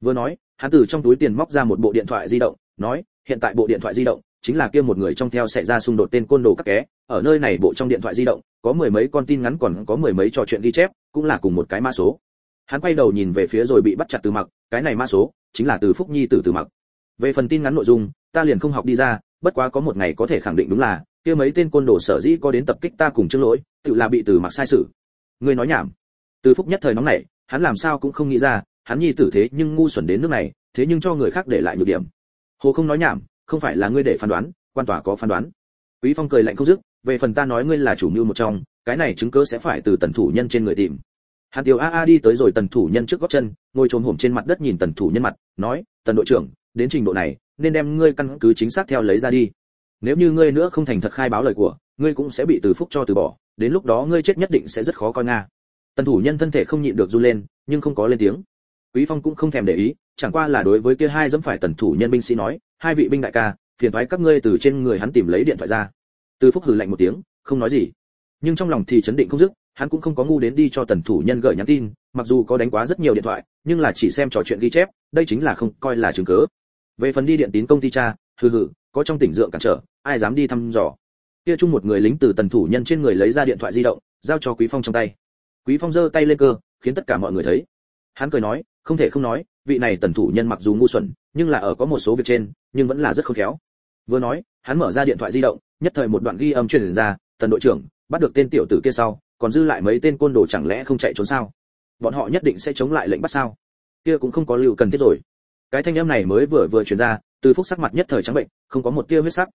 Vừa nói, hắn từ trong túi tiền móc ra một bộ điện thoại di động, nói, hiện tại bộ điện thoại di động chính là kia một người trong theo xảy ra xung đột tên côn đồ các ké ở nơi này bộ trong điện thoại di động, có mười mấy con tin ngắn còn có mười mấy trò chuyện ghi chép, cũng là cùng một cái mã số. Hắn quay đầu nhìn về phía rồi bị bắt chặt từ mặc, cái này mã số chính là từ phúc nhi tử từ mặc. Về phần tin ngắn nội dung, ta liền không học đi ra, bất quá có một ngày có thể khẳng định đúng là, kia mấy tên côn đồ sở dĩ có đến tập kích ta cùng chương lỗi, tự là bị từ mặc sai sự. Ngươi nói nhảm. Từ phúc nhất thời nóng nảy, hắn làm sao cũng không nghĩ ra, hắn nhi tử thế nhưng ngu xuẩn đến nước này, thế nhưng cho người khác để lại nhược điểm. Hồ không nói nhảm, không phải là ngươi để phán đoán, quan tòa có phán đoán. Quý phong cười lạnh không dứt về phần ta nói ngươi là chủ mưu một trong, cái này chứng cứ sẽ phải từ tần thủ nhân trên người tìm. Hàn tiểu a a đi tới rồi tần thủ nhân trước góc chân, ngồi trồm hổm trên mặt đất nhìn tần thủ nhân mặt, nói, tần đội trưởng, đến trình độ này, nên đem ngươi căn cứ chính xác theo lấy ra đi. Nếu như ngươi nữa không thành thật khai báo lời của, ngươi cũng sẽ bị từ phúc cho từ bỏ, đến lúc đó ngươi chết nhất định sẽ rất khó coi nga. Tần thủ nhân thân thể không nhịn được run lên, nhưng không có lên tiếng. Quý phong cũng không thèm để ý, chẳng qua là đối với kia hai dẫm phải tần thủ nhân binh sĩ nói, hai vị binh đại ca, phiền thoái các ngươi từ trên người hắn tìm lấy điện thoại ra từ phúc hừ lạnh một tiếng, không nói gì. Nhưng trong lòng thì chấn định không dứt, hắn cũng không có ngu đến đi cho tần thủ nhân gửi nhắn tin, mặc dù có đánh quá rất nhiều điện thoại, nhưng là chỉ xem trò chuyện ghi chép, đây chính là không coi là chứng cứ. Về phần đi điện tín công ty cha, hừ hừ, có trong tỉnh dượng cản trở, ai dám đi thăm dò? Kia chung một người lính từ tần thủ nhân trên người lấy ra điện thoại di động, giao cho quý phong trong tay. Quý phong giơ tay lên cơ, khiến tất cả mọi người thấy. Hắn cười nói, không thể không nói, vị này tần thủ nhân mặc dù ngu xuẩn, nhưng là ở có một số việc trên, nhưng vẫn là rất khôn khéo vừa nói, hắn mở ra điện thoại di động, nhất thời một đoạn ghi âm truyền ra, tần đội trưởng, bắt được tên tiểu tử kia sau, còn dư lại mấy tên côn đồ chẳng lẽ không chạy trốn sao? Bọn họ nhất định sẽ chống lại lệnh bắt sao? Kia cũng không có lưu cần thiết rồi. Cái thanh âm này mới vừa vừa truyền ra, từ phúc sắc mặt nhất thời trắng bệnh, không có một tia huyết sắc.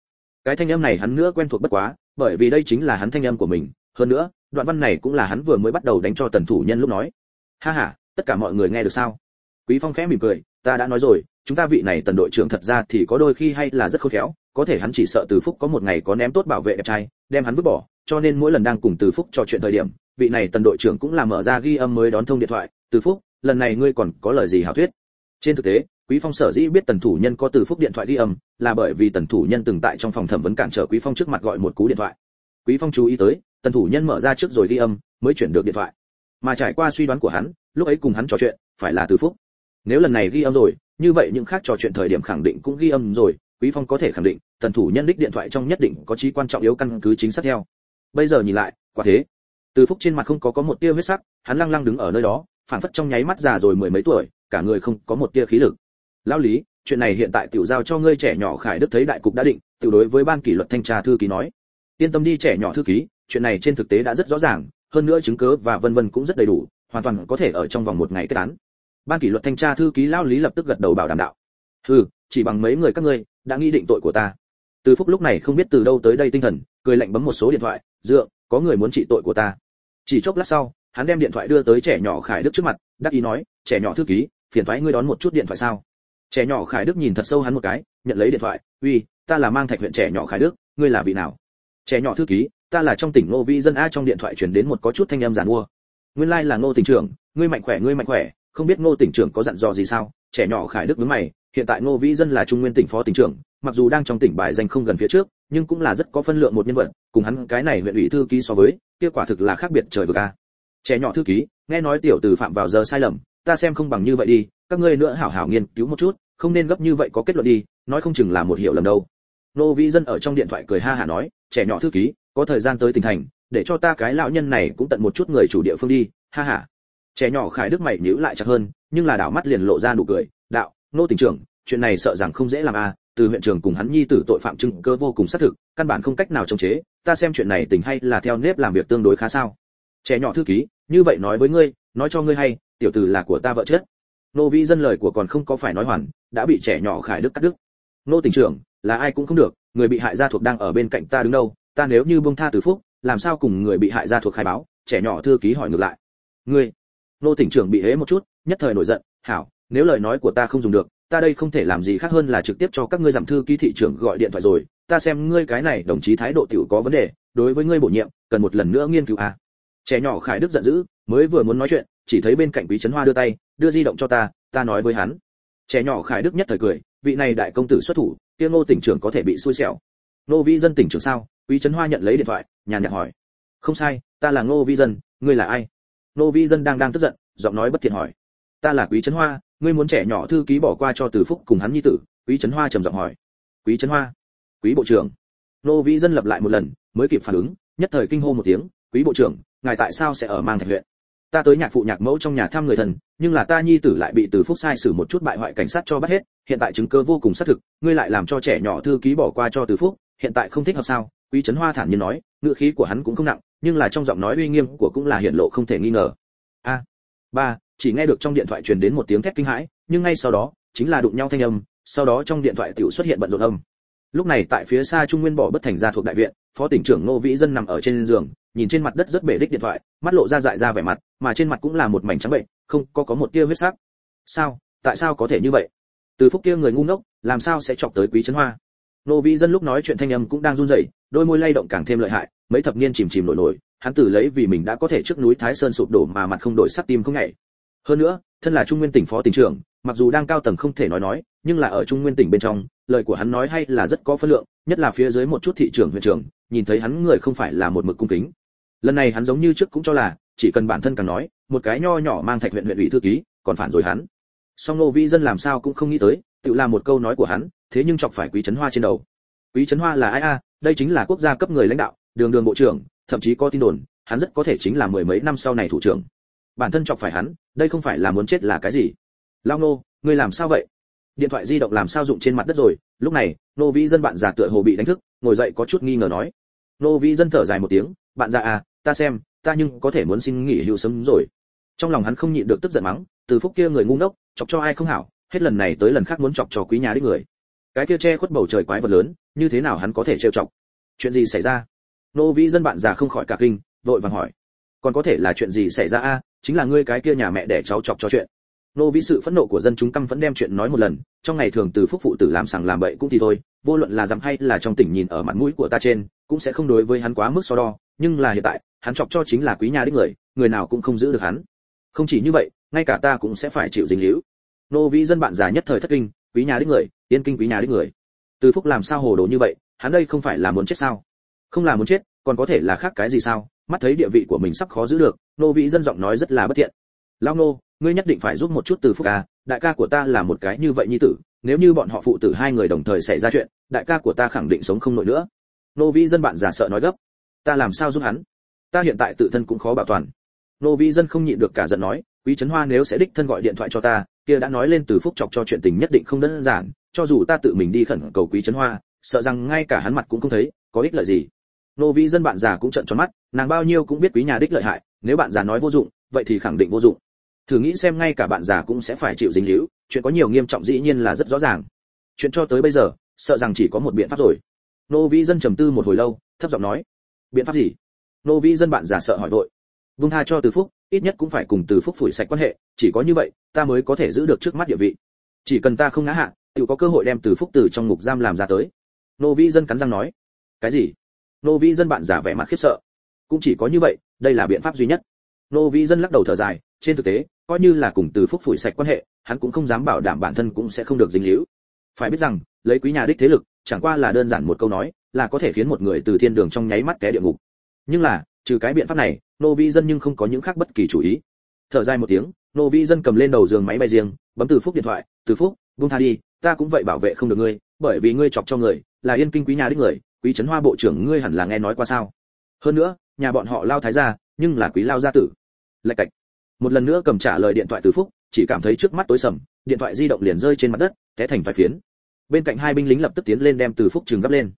Cái thanh âm này hắn nữa quen thuộc bất quá, bởi vì đây chính là hắn thanh âm của mình. Hơn nữa, đoạn văn này cũng là hắn vừa mới bắt đầu đánh cho tần thủ nhân lúc nói. Ha ha, tất cả mọi người nghe được sao? Quý phong khẽ mỉm cười, ta đã nói rồi chúng ta vị này tần đội trưởng thật ra thì có đôi khi hay là rất khôn khéo, có thể hắn chỉ sợ từ phúc có một ngày có ném tốt bảo vệ đẹp trai, đem hắn vứt bỏ, cho nên mỗi lần đang cùng từ phúc trò chuyện thời điểm, vị này tần đội trưởng cũng là mở ra ghi âm mới đón thông điện thoại, từ phúc, lần này ngươi còn có lời gì hảo thuyết? Trên thực tế, quý phong sở dĩ biết tần thủ nhân có từ phúc điện thoại ghi âm, là bởi vì tần thủ nhân từng tại trong phòng thẩm vấn cản trở quý phong trước mặt gọi một cú điện thoại. Quý phong chú ý tới, tần thủ nhân mở ra trước rồi ghi âm, mới chuyển được điện thoại. Mà trải qua suy đoán của hắn, lúc ấy cùng hắn trò chuyện, phải là từ phúc. Nếu lần này ghi âm rồi như vậy những khác trò chuyện thời điểm khẳng định cũng ghi âm rồi, quý phong có thể khẳng định, tần thủ nhân đích điện thoại trong nhất định có trí quan trọng yếu căn cứ chính xác theo. Bây giờ nhìn lại, quả thế. Từ phúc trên mặt không có có một tia huyết sắc, hắn lăng lăng đứng ở nơi đó phản phất trong nháy mắt già rồi mười mấy tuổi, cả người không có một tia khí lực. Lão lý, chuyện này hiện tại tiểu giao cho ngươi trẻ nhỏ khải đức thấy đại cục đã định, tiểu đối với ban kỷ luật thanh tra thư ký nói. Yên tâm đi trẻ nhỏ thư ký, chuyện này trên thực tế đã rất rõ ràng, hơn nữa chứng cứ và vân vân cũng rất đầy đủ, hoàn toàn có thể ở trong vòng một ngày kết án ban kỷ luật thanh tra thư ký lao lý lập tức gật đầu bảo đảm đạo. Hừ, chỉ bằng mấy người các ngươi, đã nghi định tội của ta. Từ phúc lúc này không biết từ đâu tới đây tinh thần, cười lạnh bấm một số điện thoại dựa có người muốn trị tội của ta. Chỉ chốc lát sau, hắn đem điện thoại đưa tới trẻ nhỏ khải đức trước mặt, đắc ý nói, trẻ nhỏ thư ký, phiền thoái ngươi đón một chút điện thoại sao? Trẻ nhỏ khải đức nhìn thật sâu hắn một cái, nhận lấy điện thoại, uy, ta là mang thạch huyện trẻ nhỏ khải đức, ngươi là vị nào? Trẻ nhỏ thư ký, ta là trong tỉnh ngô vi dân a, trong điện thoại truyền đến một có chút thanh âm giàn mua. Nguyên lai like là ngô tỉnh trưởng, ngươi mạnh khỏe, ngươi mạnh khỏe không biết ngô tỉnh trưởng có dặn dò gì sao? Trẻ nhỏ khải đức đứng mày, hiện tại ngô vĩ dân là trung nguyên tỉnh phó tỉnh trưởng, mặc dù đang trong tỉnh bài danh không gần phía trước, nhưng cũng là rất có phân lượng một nhân vật, cùng hắn cái này huyện ủy thư ký so với kết quả thực là khác biệt trời vực a. Trẻ nhỏ thư ký, nghe nói tiểu từ phạm vào giờ sai lầm, ta xem không bằng như vậy đi, các ngươi nữa hảo hảo nghiên cứu một chút, không nên gấp như vậy có kết luận đi, nói không chừng là một hiểu lầm đâu. Nô vi dân ở trong điện thoại cười ha hả nói, trẻ nhỏ thư ký, có thời gian tới tỉnh thành, để cho ta cái lão nhân này cũng tận một chút người chủ địa phương đi, ha hả trẻ nhỏ khải đức mày nhíu lại chặt hơn, nhưng là đảo mắt liền lộ ra nụ cười, đạo, nô tỉnh trưởng, chuyện này sợ rằng không dễ làm a từ huyện trưởng cùng hắn nhi tử tội phạm chứng cơ vô cùng xác thực, căn bản không cách nào chống chế, ta xem chuyện này tình hay là theo nếp làm việc tương đối khá sao. Trẻ nhỏ thư ký, như vậy nói với ngươi, nói cho ngươi hay, tiểu tử là của ta vợ chết. Nô vi dân lời của còn không có phải nói hoàn, đã bị trẻ nhỏ khải đức cắt đứt. Nô tỉnh trưởng, là ai cũng không được, người bị hại gia thuộc đang ở bên cạnh ta đứng đâu, ta nếu như buông tha từ phúc, làm sao cùng người bị hại gia thuộc khai báo? Trẻ nhỏ thư ký hỏi ngược lại. Ngươi nô tỉnh trưởng bị hế một chút, nhất thời nổi giận, hảo, nếu lời nói của ta không dùng được, ta đây không thể làm gì khác hơn là trực tiếp cho các ngươi giảm thư ký thị trưởng gọi điện thoại rồi. Ta xem ngươi cái này đồng chí thái độ tiểu có vấn đề, đối với ngươi bổ nhiệm, cần một lần nữa nghiên cứu à. Trẻ nhỏ khải đức giận dữ, mới vừa muốn nói chuyện, chỉ thấy bên cạnh quý trấn hoa đưa tay, đưa di động cho ta ta nói với hắn. Trẻ nhỏ khải đức nhất thời cười, vị này đại công tử xuất thủ, kia ngô tỉnh trưởng có thể bị xui xẻo. Ngô vi dân tỉnh trưởng sao? Quý trấn hoa nhận lấy điện thoại, nhàn nhạt hỏi. Không sai, ta là ngô vi dân, ngươi là ai? Nô vi dân đang đang tức giận, giọng nói bất thiện hỏi. Ta là quý trấn hoa, ngươi muốn trẻ nhỏ thư ký bỏ qua cho từ phúc cùng hắn nhi tử? Quý trấn hoa trầm giọng hỏi. Quý trấn hoa, quý bộ trưởng. Nô vi dân lặp lại một lần, mới kịp phản ứng, nhất thời kinh hô một tiếng, quý bộ trưởng, ngài tại sao sẽ ở mang thạch huyện? Ta tới nhạc phụ nhạc mẫu trong nhà thăm người thần, nhưng là ta nhi tử lại bị từ phúc sai xử một chút bại hoại cảnh sát cho bắt hết, hiện tại chứng cơ vô cùng xác thực, ngươi lại làm cho trẻ nhỏ thư ký bỏ qua cho từ phúc, hiện tại không thích hợp sao? Quý trấn hoa thản nhiên nói ngữ khí của hắn cũng không nặng, nhưng là trong giọng nói uy nghiêm của cũng là hiện lộ không thể nghi ngờ. A, ba, chỉ nghe được trong điện thoại truyền đến một tiếng thét kinh hãi, nhưng ngay sau đó, chính là đụng nhau thanh âm, sau đó trong điện thoại tiểu xuất hiện bận rộn âm. Lúc này tại phía xa trung nguyên bỏ bất thành ra thuộc đại viện, phó tỉnh trưởng ngô vĩ dân nằm ở trên giường, nhìn trên mặt đất rất bể đích điện thoại, mắt lộ ra dại ra vẻ mặt, mà trên mặt cũng là một mảnh trắng bệnh, không có có một tia huyết sắc. Sao? Tại sao có thể như vậy? Từ phúc kia người ngu ngốc, làm sao sẽ chọc tới quý trấn hoa? Nô vĩ dân lúc nói chuyện thanh âm cũng đang run rẩy, đôi môi lay động càng thêm lợi hại, mấy thập niên chìm chìm nổi nổi, hắn tử lấy vì mình đã có thể trước núi thái sơn sụp đổ mà mặt không đổi sắc tim không ngại hơn nữa, thân là trung nguyên tỉnh phó tỉnh trưởng, mặc dù đang cao tầng không thể nói nói, nhưng là ở trung nguyên tỉnh bên trong, lời của hắn nói hay là rất có phân lượng, nhất là phía dưới một chút thị trưởng huyện trưởng, nhìn thấy hắn người không phải là một mực cung kính. Lần này hắn giống như trước cũng cho là, chỉ cần bản thân càng nói, một cái nho nhỏ mang thạch huyện huyện ủy thư ký, còn phản rồi hắn. Song nô vi dân làm sao cũng không nghĩ tới, tự làm một câu nói của hắn thế nhưng chọc phải quý trấn hoa trên đầu. Quý trấn hoa là ai a? Đây chính là quốc gia cấp người lãnh đạo, đường đường bộ trưởng, thậm chí có tin đồn, hắn rất có thể chính là mười mấy năm sau này thủ trưởng. Bản thân chọc phải hắn, đây không phải là muốn chết là cái gì? Lao nô, ngươi làm sao vậy? Điện thoại di động làm sao dụng trên mặt đất rồi? Lúc này, nô vĩ dân bạn già tựa hồ bị đánh thức, ngồi dậy có chút nghi ngờ nói. Nô vĩ dân thở dài một tiếng, bạn già à ta xem, ta nhưng có thể muốn xin nghỉ hưu sớm rồi. Trong lòng hắn không nhịn được tức giận mắng, từ phúc kia người ngu ngốc, chọc cho ai không hảo, hết lần này tới lần khác muốn chọc cho quý nhà đích người cái kia che khuất bầu trời quái vật lớn, như thế nào hắn có thể trêu chọc? Chuyện gì xảy ra? Nô vĩ dân bạn già không khỏi cả kinh, vội vàng hỏi. Còn có thể là chuyện gì xảy ra a? Chính là ngươi cái kia nhà mẹ để cháu chọc cho chuyện. Nô vĩ sự phẫn nộ của dân chúng căm vẫn đem chuyện nói một lần, trong ngày thường từ phúc phụ tử làm sằng làm bậy cũng thì thôi, vô luận là dám hay là trong tỉnh nhìn ở mặt mũi của ta trên, cũng sẽ không đối với hắn quá mức so đo, nhưng là hiện tại, hắn chọc cho chính là quý nhà đích người người nào cũng không giữ được hắn. Không chỉ như vậy, ngay cả ta cũng sẽ phải chịu dính líu. Nô vĩ dân bạn già nhất thời thất kinh, quý nhà đích người tiên kinh quý nhà đích người. Từ phúc làm sao hồ đồ như vậy, hắn đây không phải là muốn chết sao? Không là muốn chết, còn có thể là khác cái gì sao? Mắt thấy địa vị của mình sắp khó giữ được, nô vĩ dân giọng nói rất là bất thiện. Lao nô, ngươi nhất định phải giúp một chút từ phúc à đại ca của ta là một cái như vậy nhi tử, nếu như bọn họ phụ tử hai người đồng thời xảy ra chuyện, đại ca của ta khẳng định sống không nổi nữa. Nô vĩ dân bạn giả sợ nói gấp. Ta làm sao giúp hắn? Ta hiện tại tự thân cũng khó bảo toàn. Nô vĩ dân không nhịn được cả giận nói, quý trấn hoa nếu sẽ đích thân gọi điện thoại cho ta, kia đã nói lên từ phúc chọc cho chuyện tình nhất định không đơn giản cho dù ta tự mình đi khẩn cầu quý trấn hoa, sợ rằng ngay cả hắn mặt cũng không thấy, có ích lợi gì? Nô vĩ dân bạn già cũng trợn tròn mắt, nàng bao nhiêu cũng biết quý nhà đích lợi hại, nếu bạn già nói vô dụng, vậy thì khẳng định vô dụng. Thử nghĩ xem ngay cả bạn già cũng sẽ phải chịu dính líu, chuyện có nhiều nghiêm trọng dĩ nhiên là rất rõ ràng. Chuyện cho tới bây giờ, sợ rằng chỉ có một biện pháp rồi. Nô vĩ dân trầm tư một hồi lâu, thấp giọng nói, biện pháp gì? Nô vĩ dân bạn già sợ hỏi vội, vung tha cho từ phúc, ít nhất cũng phải cùng từ phúc phủi sạch quan hệ, chỉ có như vậy, ta mới có thể giữ được trước mắt địa vị. Chỉ cần ta không ngã hạ tự có cơ hội đem từ phúc từ trong ngục giam làm ra tới. Nô vĩ dân cắn răng nói. Cái gì? Nô vĩ dân bạn giả vẻ mặt khiếp sợ. Cũng chỉ có như vậy, đây là biện pháp duy nhất. Nô vĩ dân lắc đầu thở dài, trên thực tế, coi như là cùng từ phúc phủi sạch quan hệ, hắn cũng không dám bảo đảm bản thân cũng sẽ không được dính líu. Phải biết rằng, lấy quý nhà đích thế lực, chẳng qua là đơn giản một câu nói, là có thể khiến một người từ thiên đường trong nháy mắt té địa ngục. Nhưng là, trừ cái biện pháp này, nô vi dân nhưng không có những khác bất kỳ chủ ý. Thở dài một tiếng, nô vi dân cầm lên đầu giường máy bay riêng, bấm từ phúc điện thoại, từ phúc, buông tha đi ta cũng vậy bảo vệ không được ngươi, bởi vì ngươi chọc cho người, là yên kinh quý nhà đích người, quý trấn hoa bộ trưởng ngươi hẳn là nghe nói qua sao? Hơn nữa, nhà bọn họ lao thái gia, nhưng là quý lao gia tử. Lạch cạch. Một lần nữa cầm trả lời điện thoại từ phúc, chỉ cảm thấy trước mắt tối sầm, điện thoại di động liền rơi trên mặt đất, té thành vài phiến. Bên cạnh hai binh lính lập tức tiến lên đem từ phúc trường gấp lên.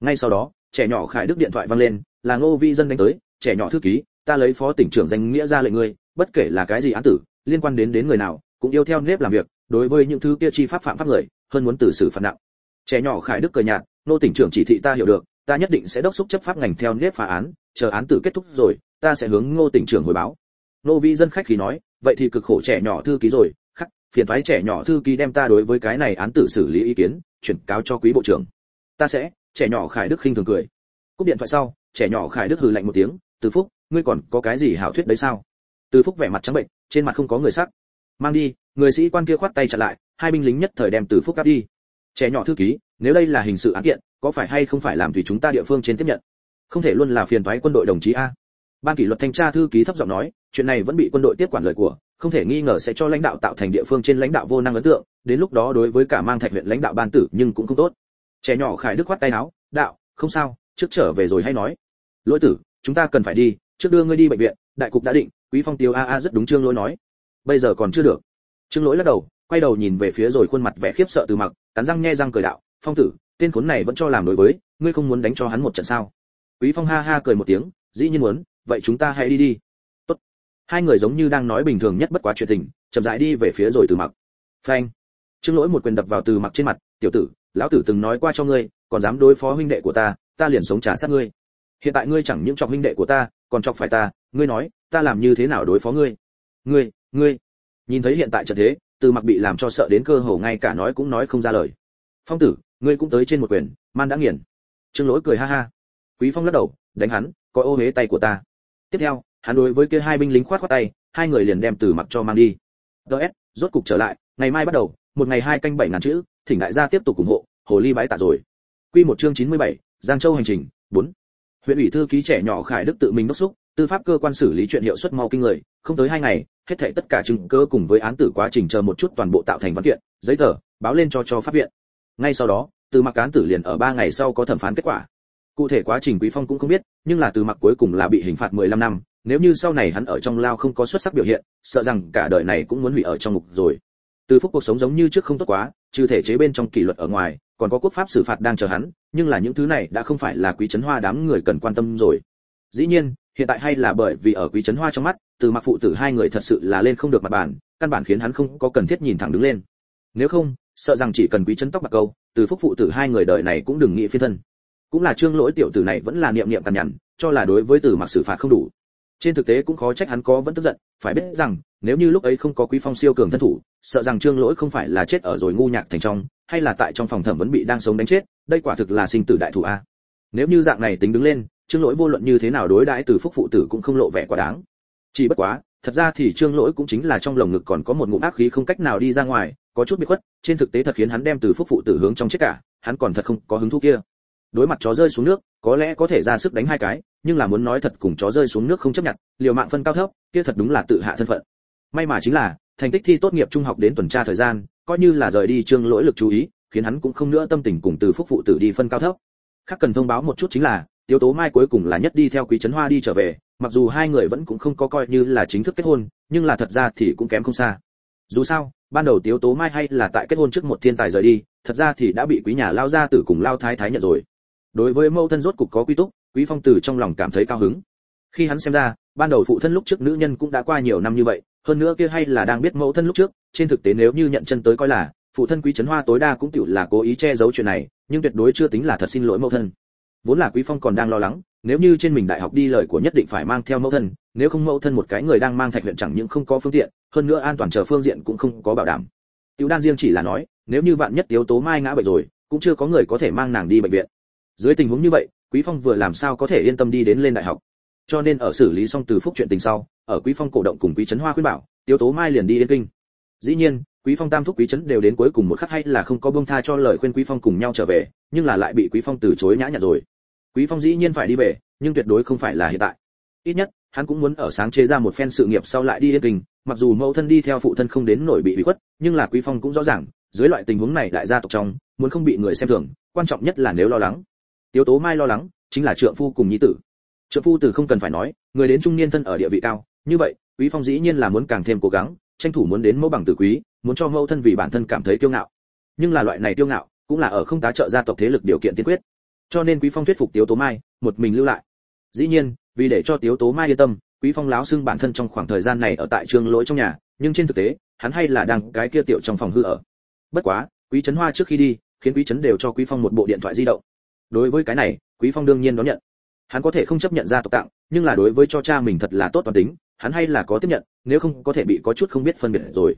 Ngay sau đó, trẻ nhỏ khải đức điện thoại vang lên, là ngô vi dân đánh tới, trẻ nhỏ thư ký, ta lấy phó tỉnh trưởng danh nghĩa ra lệnh ngươi, bất kể là cái gì án tử, liên quan đến đến người nào, cũng yêu theo nếp làm việc đối với những thứ kia chi pháp phạm pháp người, hơn muốn tử xử phạt nặng. Trẻ nhỏ khải đức cười nhạt, nô tỉnh trưởng chỉ thị ta hiểu được, ta nhất định sẽ đốc xúc chấp pháp ngành theo nếp phá án, chờ án tử kết thúc rồi, ta sẽ hướng ngô tỉnh trưởng hồi báo. Nô vi dân khách khí nói, vậy thì cực khổ trẻ nhỏ thư ký rồi, khắc, phiền thoái trẻ nhỏ thư ký đem ta đối với cái này án tử xử lý ý kiến, chuyển cáo cho quý bộ trưởng. Ta sẽ, trẻ nhỏ khải đức khinh thường cười. Cúp điện thoại sau, trẻ nhỏ khải đức hừ lạnh một tiếng, từ phúc, ngươi còn có cái gì hảo thuyết đấy sao? Từ phúc vẻ mặt trắng bệnh trên mặt không có người sắc. Mang đi người sĩ quan kia khoát tay chặn lại, hai binh lính nhất thời đem từ phúc cắp đi. Trẻ nhỏ thư ký, nếu đây là hình sự án kiện, có phải hay không phải làm tùy chúng ta địa phương trên tiếp nhận? Không thể luôn là phiền toái quân đội đồng chí a. Ban kỷ luật thanh tra thư ký thấp giọng nói, chuyện này vẫn bị quân đội tiếp quản lời của, không thể nghi ngờ sẽ cho lãnh đạo tạo thành địa phương trên lãnh đạo vô năng ấn tượng, đến lúc đó đối với cả mang thạch huyện lãnh đạo ban tử nhưng cũng không tốt. Trẻ nhỏ khải đức khoát tay áo, đạo, không sao, trước trở về rồi hay nói. Lỗi tử, chúng ta cần phải đi, trước đưa ngươi đi bệnh viện, đại cục đã định, quý phong tiêu a a rất đúng trương lỗi nói. Bây giờ còn chưa được trương lỗi lắc đầu, quay đầu nhìn về phía rồi khuôn mặt vẻ khiếp sợ từ mặc, cắn răng nhe răng cười đạo, phong tử, tên khốn này vẫn cho làm đối với, ngươi không muốn đánh cho hắn một trận sao? Quý phong ha ha cười một tiếng, dĩ nhiên muốn, vậy chúng ta hãy đi đi. Tốt. Hai người giống như đang nói bình thường nhất bất quá chuyện tình, chậm rãi đi về phía rồi từ mặc. Phanh. Trương lỗi một quyền đập vào từ mặc trên mặt, tiểu tử, lão tử từng nói qua cho ngươi, còn dám đối phó huynh đệ của ta ta liền sống trả sát ngươi. Hiện tại ngươi chẳng những chọc huynh đệ của ta, còn chọc phải ta, ngươi nói, ta làm như thế nào đối phó ngươi? Ngươi ngươi nhìn thấy hiện tại trận thế từ mặc bị làm cho sợ đến cơ hồ ngay cả nói cũng nói không ra lời. Phong tử ngươi cũng tới trên một quyền man đã nghiền. Trương lỗi cười ha ha. Quý phong lắc đầu đánh hắn coi ô huế tay của ta. Tiếp theo hắn đối với kia hai binh lính khoát khoát tay hai người liền đem từ mặc cho mang đi. Ds rốt cục trở lại ngày mai bắt đầu một ngày hai canh bảy ngàn chữ thỉnh đại gia tiếp tục ủng hộ hồ ly bái tạ rồi. Quy một chương 97, giang châu hành trình 4. huyện ủy thư ký trẻ nhỏ khải đức tự mình đốc xúc tư pháp cơ quan xử lý chuyện hiệu suất mau kinh người, không tới hai ngày, hết thảy tất cả chứng cứ cùng với án tử quá trình chờ một chút toàn bộ tạo thành văn kiện, giấy tờ, báo lên cho cho pháp viện. Ngay sau đó, từ mặc án tử liền ở ba ngày sau có thẩm phán kết quả. Cụ thể quá trình quý phong cũng không biết, nhưng là từ mặc cuối cùng là bị hình phạt 15 năm, nếu như sau này hắn ở trong lao không có xuất sắc biểu hiện, sợ rằng cả đời này cũng muốn hủy ở trong ngục rồi. Từ phúc cuộc sống giống như trước không tốt quá, trừ thể chế bên trong kỷ luật ở ngoài, còn có quốc pháp xử phạt đang chờ hắn, nhưng là những thứ này đã không phải là quý trấn hoa đám người cần quan tâm rồi. Dĩ nhiên hiện tại hay là bởi vì ở quý trấn hoa trong mắt, từ mặc phụ tử hai người thật sự là lên không được mặt bàn, căn bản khiến hắn không có cần thiết nhìn thẳng đứng lên. Nếu không, sợ rằng chỉ cần quý trấn tóc bạc câu, từ phúc phụ tử hai người đời này cũng đừng nghĩ phiên thân. Cũng là trương lỗi tiểu tử này vẫn là niệm niệm cằn nhằn, cho là đối với từ mặc xử phạt không đủ. Trên thực tế cũng khó trách hắn có vẫn tức giận, phải biết rằng, nếu như lúc ấy không có quý phong siêu cường thân thủ, sợ rằng trương lỗi không phải là chết ở rồi ngu nhạc thành trong, hay là tại trong phòng thẩm vấn bị đang sống đánh chết, đây quả thực là sinh tử đại thủ a. Nếu như dạng này tính đứng lên trương lỗi vô luận như thế nào đối đãi từ phúc phụ tử cũng không lộ vẻ quá đáng. Chỉ bất quá, thật ra thì trương lỗi cũng chính là trong lồng ngực còn có một ngụm ác khí không cách nào đi ra ngoài, có chút bị khuất, trên thực tế thật khiến hắn đem từ phúc phụ tử hướng trong chết cả, hắn còn thật không có hứng thú kia. Đối mặt chó rơi xuống nước, có lẽ có thể ra sức đánh hai cái, nhưng là muốn nói thật cùng chó rơi xuống nước không chấp nhận, liều mạng phân cao thấp, kia thật đúng là tự hạ thân phận. May mà chính là, thành tích thi tốt nghiệp trung học đến tuần tra thời gian, coi như là rời đi trương lỗi lực chú ý, khiến hắn cũng không nữa tâm tình cùng từ phúc phụ tử đi phân cao thấp. Khác cần thông báo một chút chính là tiêu tố mai cuối cùng là nhất đi theo quý trấn hoa đi trở về, mặc dù hai người vẫn cũng không có coi như là chính thức kết hôn, nhưng là thật ra thì cũng kém không xa. Dù sao, ban đầu tiếu tố mai hay là tại kết hôn trước một thiên tài rời đi, thật ra thì đã bị quý nhà lao gia tử cùng lao thái thái nhận rồi. Đối với mẫu thân rốt cục có quy túc, quý phong tử trong lòng cảm thấy cao hứng. Khi hắn xem ra, ban đầu phụ thân lúc trước nữ nhân cũng đã qua nhiều năm như vậy, hơn nữa kia hay là đang biết mẫu thân lúc trước, trên thực tế nếu như nhận chân tới coi là, phụ thân quý trấn hoa tối đa cũng tiểu là cố ý che giấu chuyện này, nhưng tuyệt đối chưa tính là thật xin lỗi mẫu thân vốn là quý phong còn đang lo lắng, nếu như trên mình đại học đi lời của nhất định phải mang theo mẫu thân, nếu không mẫu thân một cái người đang mang thạch huyện chẳng những không có phương tiện, hơn nữa an toàn chờ phương diện cũng không có bảo đảm. Tiểu đan riêng chỉ là nói, nếu như vạn nhất tiếu tố mai ngã bệnh rồi, cũng chưa có người có thể mang nàng đi bệnh viện. Dưới tình huống như vậy, quý phong vừa làm sao có thể yên tâm đi đến lên đại học? Cho nên ở xử lý xong từ phúc chuyện tình sau, ở quý phong cổ động cùng quý trấn hoa khuyên bảo, tiếu tố mai liền đi yên kinh. Dĩ nhiên, quý phong tam thúc quý trấn đều đến cuối cùng một khắc hay là không có bông tha cho lời khuyên quý phong cùng nhau trở về, nhưng là lại bị quý phong từ chối nhã nhặn rồi quý phong dĩ nhiên phải đi về, nhưng tuyệt đối không phải là hiện tại. Ít nhất, hắn cũng muốn ở sáng chế ra một phen sự nghiệp sau lại đi yên kinh, mặc dù mẫu thân đi theo phụ thân không đến nổi bị ủy khuất, nhưng là quý phong cũng rõ ràng, dưới loại tình huống này đại gia tộc trong, muốn không bị người xem thường, quan trọng nhất là nếu lo lắng. Tiếu tố mai lo lắng, chính là trượng phu cùng nhi tử. Trượng phu từ không cần phải nói, người đến trung niên thân ở địa vị cao, như vậy, quý phong dĩ nhiên là muốn càng thêm cố gắng, tranh thủ muốn đến mẫu bằng tử quý, muốn cho mẫu thân vì bản thân cảm thấy kiêu ngạo. Nhưng là loại này kiêu ngạo, cũng là ở không tá trợ gia tộc thế lực điều kiện tiên quyết cho nên quý phong thuyết phục tiếu tố mai, một mình lưu lại. Dĩ nhiên, vì để cho tiếu tố mai yên tâm, quý phong láo xưng bản thân trong khoảng thời gian này ở tại trường lỗi trong nhà, nhưng trên thực tế, hắn hay là đang cái kia tiểu trong phòng hư ở. Bất quá, quý trấn hoa trước khi đi, khiến quý trấn đều cho quý phong một bộ điện thoại di động. Đối với cái này, quý phong đương nhiên đón nhận. Hắn có thể không chấp nhận ra tộc tặng nhưng là đối với cho cha mình thật là tốt toàn tính, hắn hay là có tiếp nhận, nếu không có thể bị có chút không biết phân biệt rồi.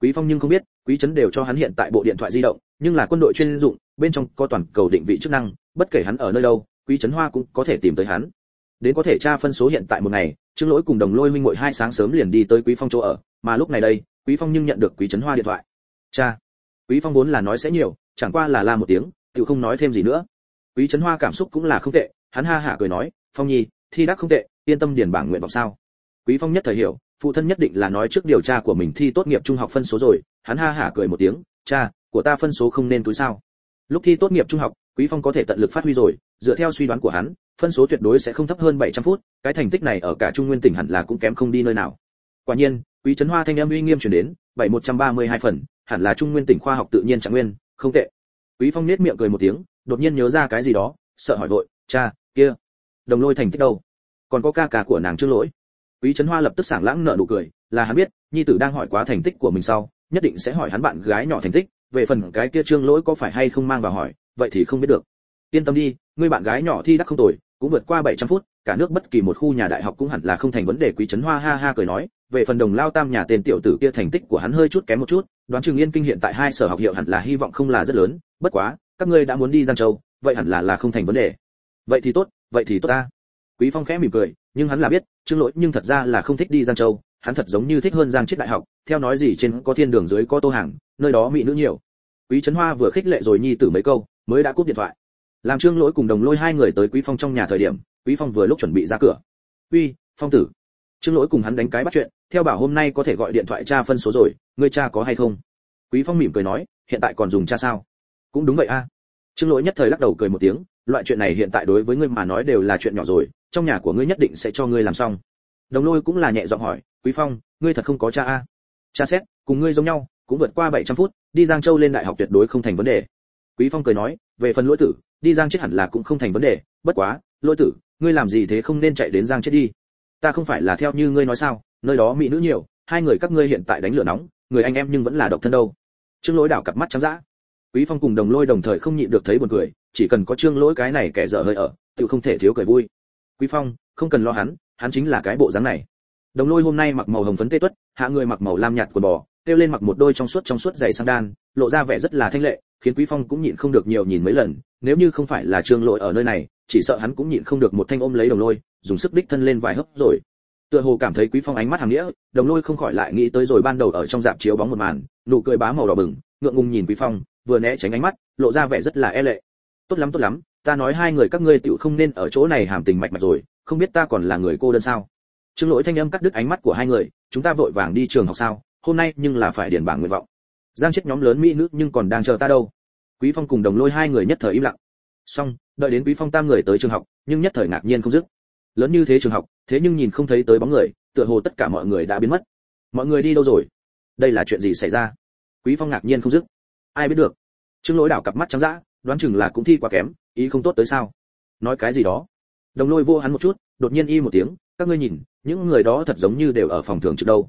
Quý phong nhưng không biết, quý trấn đều cho hắn hiện tại bộ điện thoại di động, nhưng là quân đội chuyên dụng, bên trong có toàn cầu định vị chức năng bất kể hắn ở nơi đâu, quý trấn hoa cũng có thể tìm tới hắn. Đến có thể tra phân số hiện tại một ngày, trương lỗi cùng đồng lôi minh ngội hai sáng sớm liền đi tới quý phong chỗ ở, mà lúc này đây, quý phong nhưng nhận được quý trấn hoa điện thoại. Cha. Quý phong vốn là nói sẽ nhiều, chẳng qua là la một tiếng tự không nói thêm gì nữa. Quý trấn hoa cảm xúc cũng là không tệ, hắn ha hả cười nói, phong nhi, thi đắc không tệ, yên tâm điền bảng nguyện vọng sao? Quý phong nhất thời hiểu, phụ thân nhất định là nói trước điều tra của mình thi tốt nghiệp trung học phân số rồi, hắn ha hả cười một tiếng, cha, của ta phân số không nên túi sao? Lúc thi tốt nghiệp trung học quý phong có thể tận lực phát huy rồi, dựa theo suy đoán của hắn, phân số tuyệt đối sẽ không thấp hơn 700 phút, cái thành tích này ở cả trung nguyên tỉnh hẳn là cũng kém không đi nơi nào. Quả nhiên, quý trấn hoa thanh âm uy nghiêm truyền đến, bảy một trăm ba mươi hai phần, hẳn là trung nguyên tỉnh khoa học tự nhiên trạng nguyên, không tệ. Quý phong nhếch miệng cười một tiếng, đột nhiên nhớ ra cái gì đó, sợ hỏi vội, cha, kia, đồng lôi thành tích đâu? Còn có ca ca của nàng trương lỗi? Quý trấn hoa lập tức sảng lãng nở nụ cười, là hắn biết, nhi tử đang hỏi quá thành tích của mình sau, nhất định sẽ hỏi hắn bạn gái nhỏ thành tích, về phần cái kia trương lỗi có phải hay không mang vào hỏi vậy thì không biết được. Yên tâm đi, ngươi bạn gái nhỏ thi đắc không tồi, cũng vượt qua 700 phút, cả nước bất kỳ một khu nhà đại học cũng hẳn là không thành vấn đề quý trấn hoa ha ha cười nói. Về phần đồng lao tam nhà tên tiểu tử kia thành tích của hắn hơi chút kém một chút, đoán chừng yên kinh hiện tại hai sở học hiệu hẳn là hy vọng không là rất lớn, bất quá, các ngươi đã muốn đi giang châu, vậy hẳn là là không thành vấn đề. Vậy thì tốt, vậy thì tốt ta. Quý phong khẽ mỉm cười, nhưng hắn là biết, trương lỗi nhưng thật ra là không thích đi giang châu, hắn thật giống như thích hơn giang chết đại học, theo nói gì trên có thiên đường dưới có tô hàng, nơi đó mỹ nữ nhiều. Quý trấn hoa vừa khích lệ rồi nhi tử mấy câu mới đã cúp điện thoại. Làm trương lỗi cùng đồng lôi hai người tới quý phong trong nhà thời điểm, quý phong vừa lúc chuẩn bị ra cửa. Uy, phong tử. Trương lỗi cùng hắn đánh cái bắt chuyện, theo bảo hôm nay có thể gọi điện thoại cha phân số rồi ngươi cha có hay không? Quý phong mỉm cười nói, hiện tại còn dùng cha sao? Cũng đúng vậy a. Trương lỗi nhất thời lắc đầu cười một tiếng, loại chuyện này hiện tại đối với ngươi mà nói đều là chuyện nhỏ rồi, trong nhà của ngươi nhất định sẽ cho ngươi làm xong. Đồng lôi cũng là nhẹ giọng hỏi, quý phong, ngươi thật không có cha a? Cha xét, cùng ngươi giống nhau, cũng vượt qua 700 phút, đi giang châu lên đại học tuyệt đối không thành vấn đề quý phong cười nói, về phần lỗi tử, đi giang chết hẳn là cũng không thành vấn đề, bất quá, lỗi tử, ngươi làm gì thế không nên chạy đến giang chết đi. Ta không phải là theo như ngươi nói sao, nơi đó mỹ nữ nhiều, hai người các ngươi hiện tại đánh lửa nóng, người anh em nhưng vẫn là độc thân đâu. Trương lỗi đảo cặp mắt trắng dã. Quý phong cùng đồng lôi đồng thời không nhịn được thấy buồn cười, chỉ cần có trương lỗi cái này kẻ dở hơi ở, tự không thể thiếu cười vui. Quý phong, không cần lo hắn hắn chính là cái bộ dáng này. Đồng lôi hôm nay mặc màu hồng phấn tê tuất, hạ người mặc màu lam nhạt quần bò kêu lên mặc một đôi trong suốt trong suốt giày sang đan, lộ ra vẻ rất là thanh lệ, khiến quý phong cũng nhịn không được nhiều nhìn mấy lần, nếu như không phải là trương lỗi ở nơi này, chỉ sợ hắn cũng nhịn không được một thanh ôm lấy đồng lôi, dùng sức đích thân lên vài hấp rồi. Tựa hồ cảm thấy quý phong ánh mắt hàm nghĩa, đồng lôi không khỏi lại nghĩ tới rồi ban đầu ở trong dạp chiếu bóng một màn, nụ cười bá màu đỏ bừng, ngượng ngùng nhìn quý phong, vừa né tránh ánh mắt, lộ ra vẻ rất là e lệ. Tốt lắm tốt lắm, ta nói hai người các ngươi tựu không nên ở chỗ này hàm tình mạch mạch rồi, không biết ta còn là người cô đơn sao? Trương lỗi thanh âm cắt đứt ánh mắt của hai người, chúng ta vội vàng đi trường học sao? Hôm nay nhưng là phải điền bảng nguyện vọng. Giang chết nhóm lớn mỹ nữ nhưng còn đang chờ ta đâu. Quý phong cùng đồng lôi hai người nhất thời im lặng. Xong, đợi đến quý phong tam người tới trường học, nhưng nhất thời ngạc nhiên không dứt. Lớn như thế trường học, thế nhưng nhìn không thấy tới bóng người, tựa hồ tất cả mọi người đã biến mất. Mọi người đi đâu rồi? Đây là chuyện gì xảy ra? Quý phong ngạc nhiên không dứt. Ai biết được? Trương lỗi đảo cặp mắt trắng dã, đoán chừng là cũng thi quá kém, ý không tốt tới sao? Nói cái gì đó? Đồng lôi vô hắn một chút, đột nhiên y một tiếng, các ngươi nhìn, những người đó thật giống như đều ở phòng thường trước đâu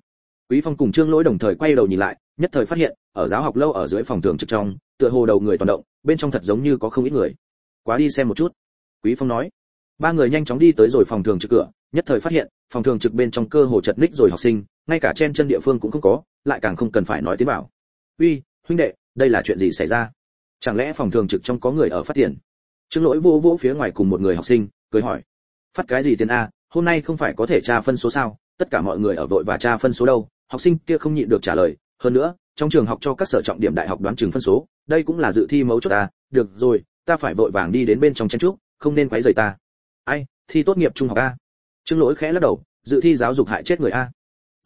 quý phong cùng trương lỗi đồng thời quay đầu nhìn lại, nhất thời phát hiện, ở giáo học lâu ở dưới phòng thường trực trong, tựa hồ đầu người toàn động, bên trong thật giống như có không ít người. Quá đi xem một chút. Quý phong nói. Ba người nhanh chóng đi tới rồi phòng thường trực cửa, nhất thời phát hiện, phòng thường trực bên trong cơ hồ chật ních rồi học sinh, ngay cả trên chân địa phương cũng không có, lại càng không cần phải nói tiến bảo. Uy, huynh đệ, đây là chuyện gì xảy ra? Chẳng lẽ phòng thường trực trong có người ở phát tiền? Trương lỗi vô vô phía ngoài cùng một người học sinh, cười hỏi. Phát cái gì tiền a? Hôm nay không phải có thể tra phân số sao? Tất cả mọi người ở vội và tra phân số đâu? Học sinh kia không nhịn được trả lời, hơn nữa, trong trường học cho các sở trọng điểm đại học đoán trường phân số, đây cũng là dự thi mấu chốt ta, được rồi, ta phải vội vàng đi đến bên trong chen trúc, không nên quấy rầy ta. Ai, thi tốt nghiệp trung học a. Trương lỗi khẽ lắc đầu, dự thi giáo dục hại chết người a.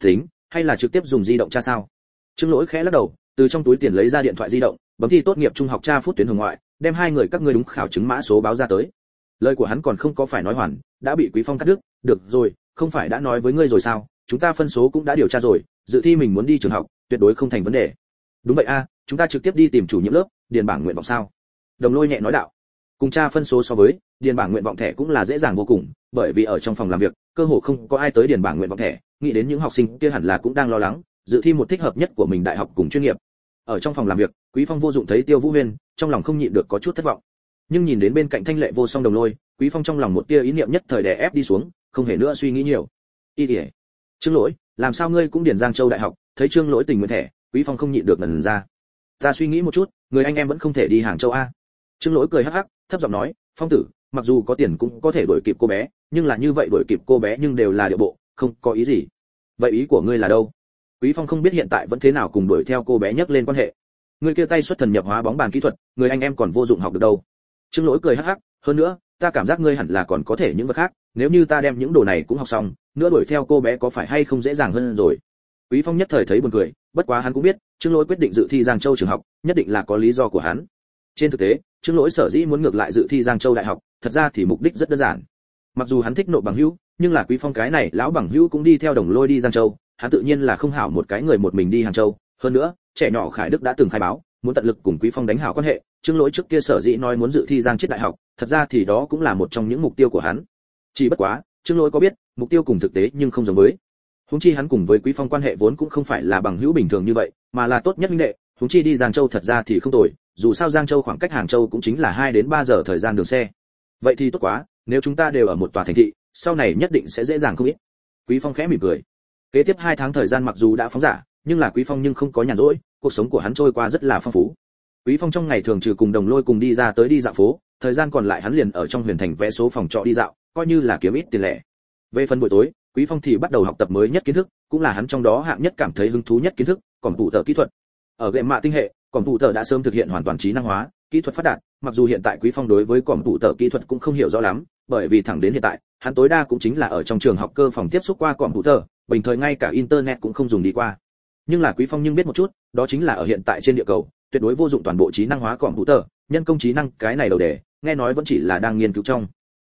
Tính, hay là trực tiếp dùng di động tra sao? Trương lỗi khẽ lắc đầu, từ trong túi tiền lấy ra điện thoại di động, bấm thi tốt nghiệp trung học tra phút tuyến hồng ngoại, đem hai người các ngươi đúng khảo chứng mã số báo ra tới. Lời của hắn còn không có phải nói hoàn, đã bị quý phong cắt đứt, được rồi, không phải đã nói với ngươi rồi sao? Chúng ta phân số cũng đã điều tra rồi, dự thi mình muốn đi trường học, tuyệt đối không thành vấn đề. Đúng vậy a, chúng ta trực tiếp đi tìm chủ nhiệm lớp, điền bảng nguyện vọng sao? Đồng lôi nhẹ nói đạo. Cùng tra phân số so với, điền bảng nguyện vọng thẻ cũng là dễ dàng vô cùng, bởi vì ở trong phòng làm việc, cơ hồ không có ai tới điền bảng nguyện vọng thẻ, nghĩ đến những học sinh kia hẳn là cũng đang lo lắng, dự thi một thích hợp nhất của mình đại học cùng chuyên nghiệp. Ở trong phòng làm việc, quý phong vô dụng thấy tiêu vũ huyên, trong lòng không nhịn được có chút thất vọng. Nhưng nhìn đến bên cạnh thanh lệ vô song đồng lôi, quý phong trong lòng một tia ý niệm nhất thời đè ép đi xuống, không hề nữa suy nghĩ nhiều. Y ỉa trương lỗi, làm sao ngươi cũng điền giang châu đại học, thấy trương lỗi tình nguyện thẻ, quý phong không nhịn được ngần ra. Ta suy nghĩ một chút, người anh em vẫn không thể đi hàng châu a. Trương lỗi cười hắc hắc, thấp giọng nói, phong tử, mặc dù có tiền cũng có thể đổi kịp cô bé, nhưng là như vậy đổi kịp cô bé nhưng đều là điệu bộ, không có ý gì. Vậy ý của ngươi là đâu? Quý phong không biết hiện tại vẫn thế nào cùng đuổi theo cô bé nhắc lên quan hệ. Người kia tay xuất thần nhập hóa bóng bàn kỹ thuật, người anh em còn vô dụng học được đâu. Trương lỗi cười hắc hắc, hơn nữa ta cảm giác ngươi hẳn là còn có thể những vật khác, nếu như ta đem những đồ này cũng học xong, nữa đuổi theo cô bé có phải hay không dễ dàng hơn rồi. Quý phong nhất thời thấy buồn cười, bất quá hắn cũng biết, trương lỗi quyết định dự thi giang châu trường học, nhất định là có lý do của hắn. Trên thực tế, trương lỗi sở dĩ muốn ngược lại dự thi giang châu đại học, thật ra thì mục đích rất đơn giản. Mặc dù hắn thích nộ bằng hữu, nhưng là quý phong cái này lão bằng hữu cũng đi theo đồng lôi đi giang châu, hắn tự nhiên là không hảo một cái người một mình đi hàng châu. Hơn nữa, trẻ nhỏ khải đức đã từng khai báo muốn tận lực cùng quý phong đánh hảo quan hệ, trương lỗi trước kia sở dĩ nói muốn dự thi giang chết đại học, thật ra thì đó cũng là một trong những mục tiêu của hắn. Chỉ bất quá, trương lỗi có biết, mục tiêu cùng thực tế nhưng không giống với. Huống chi hắn cùng với quý phong quan hệ vốn cũng không phải là bằng hữu bình thường như vậy, mà là tốt nhất minh đệ, huống chi đi giang châu thật ra thì không tồi, dù sao giang châu khoảng cách hàng châu cũng chính là 2 đến 3 giờ thời gian đường xe. Vậy thì tốt quá, nếu chúng ta đều ở một tòa thành thị, sau này nhất định sẽ dễ dàng không ít. Quý phong khẽ mỉm cười. Kế tiếp hai tháng thời gian mặc dù đã phóng giả, nhưng là quý phong nhưng không có nhàn rỗi cuộc sống của hắn trôi qua rất là phong phú. Quý phong trong ngày thường trừ cùng đồng lôi cùng đi ra tới đi dạo phố, thời gian còn lại hắn liền ở trong huyền thành vẽ số phòng trọ đi dạo, coi như là kiếm ít tiền lẻ. Về phần buổi tối, quý phong thì bắt đầu học tập mới nhất kiến thức, cũng là hắn trong đó hạng nhất cảm thấy hứng thú nhất kiến thức, còn tụ tờ kỹ thuật. Ở gậy mạ tinh hệ, còn tụ tờ đã sớm thực hiện hoàn toàn trí năng hóa, kỹ thuật phát đạt, mặc dù hiện tại quý phong đối với còn tụ tờ kỹ thuật cũng không hiểu rõ lắm, bởi vì thẳng đến hiện tại, hắn tối đa cũng chính là ở trong trường học cơ phòng tiếp xúc qua còn tụ tờ, bình thời ngay cả internet cũng không dùng đi qua nhưng là quý phong nhưng biết một chút, đó chính là ở hiện tại trên địa cầu, tuyệt đối vô dụng toàn bộ trí năng hóa còn hữu tờ nhân công trí năng, cái này đầu đề, nghe nói vẫn chỉ là đang nghiên cứu trong.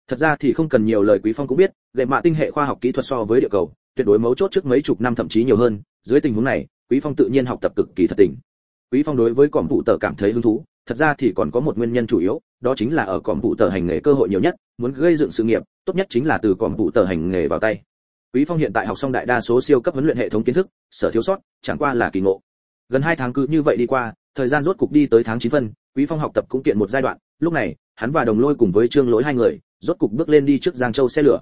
Thật ra thì không cần nhiều lời quý phong cũng biết, lệ mạ tinh hệ khoa học kỹ thuật so với địa cầu, tuyệt đối mấu chốt trước mấy chục năm thậm chí nhiều hơn, dưới tình huống này, quý phong tự nhiên học tập cực kỳ thật tình. Quý phong đối với cỏm hữu tờ cảm thấy hứng thú, thật ra thì còn có một nguyên nhân chủ yếu, đó chính là ở cỏm hữu tờ hành nghề cơ hội nhiều nhất, muốn gây dựng sự nghiệp, tốt nhất chính là từ cỏm hữu tờ hành nghề vào tay quý phong hiện tại học xong đại đa số siêu cấp huấn luyện hệ thống kiến thức sở thiếu sót chẳng qua là kỳ ngộ. Gần hai tháng cứ như vậy đi qua thời gian rốt cục đi tới tháng 9 phân quý phong học tập cũng kiện một giai đoạn lúc này hắn và đồng lôi cùng với trương lỗi hai người rốt cục bước lên đi trước giang châu xe lửa.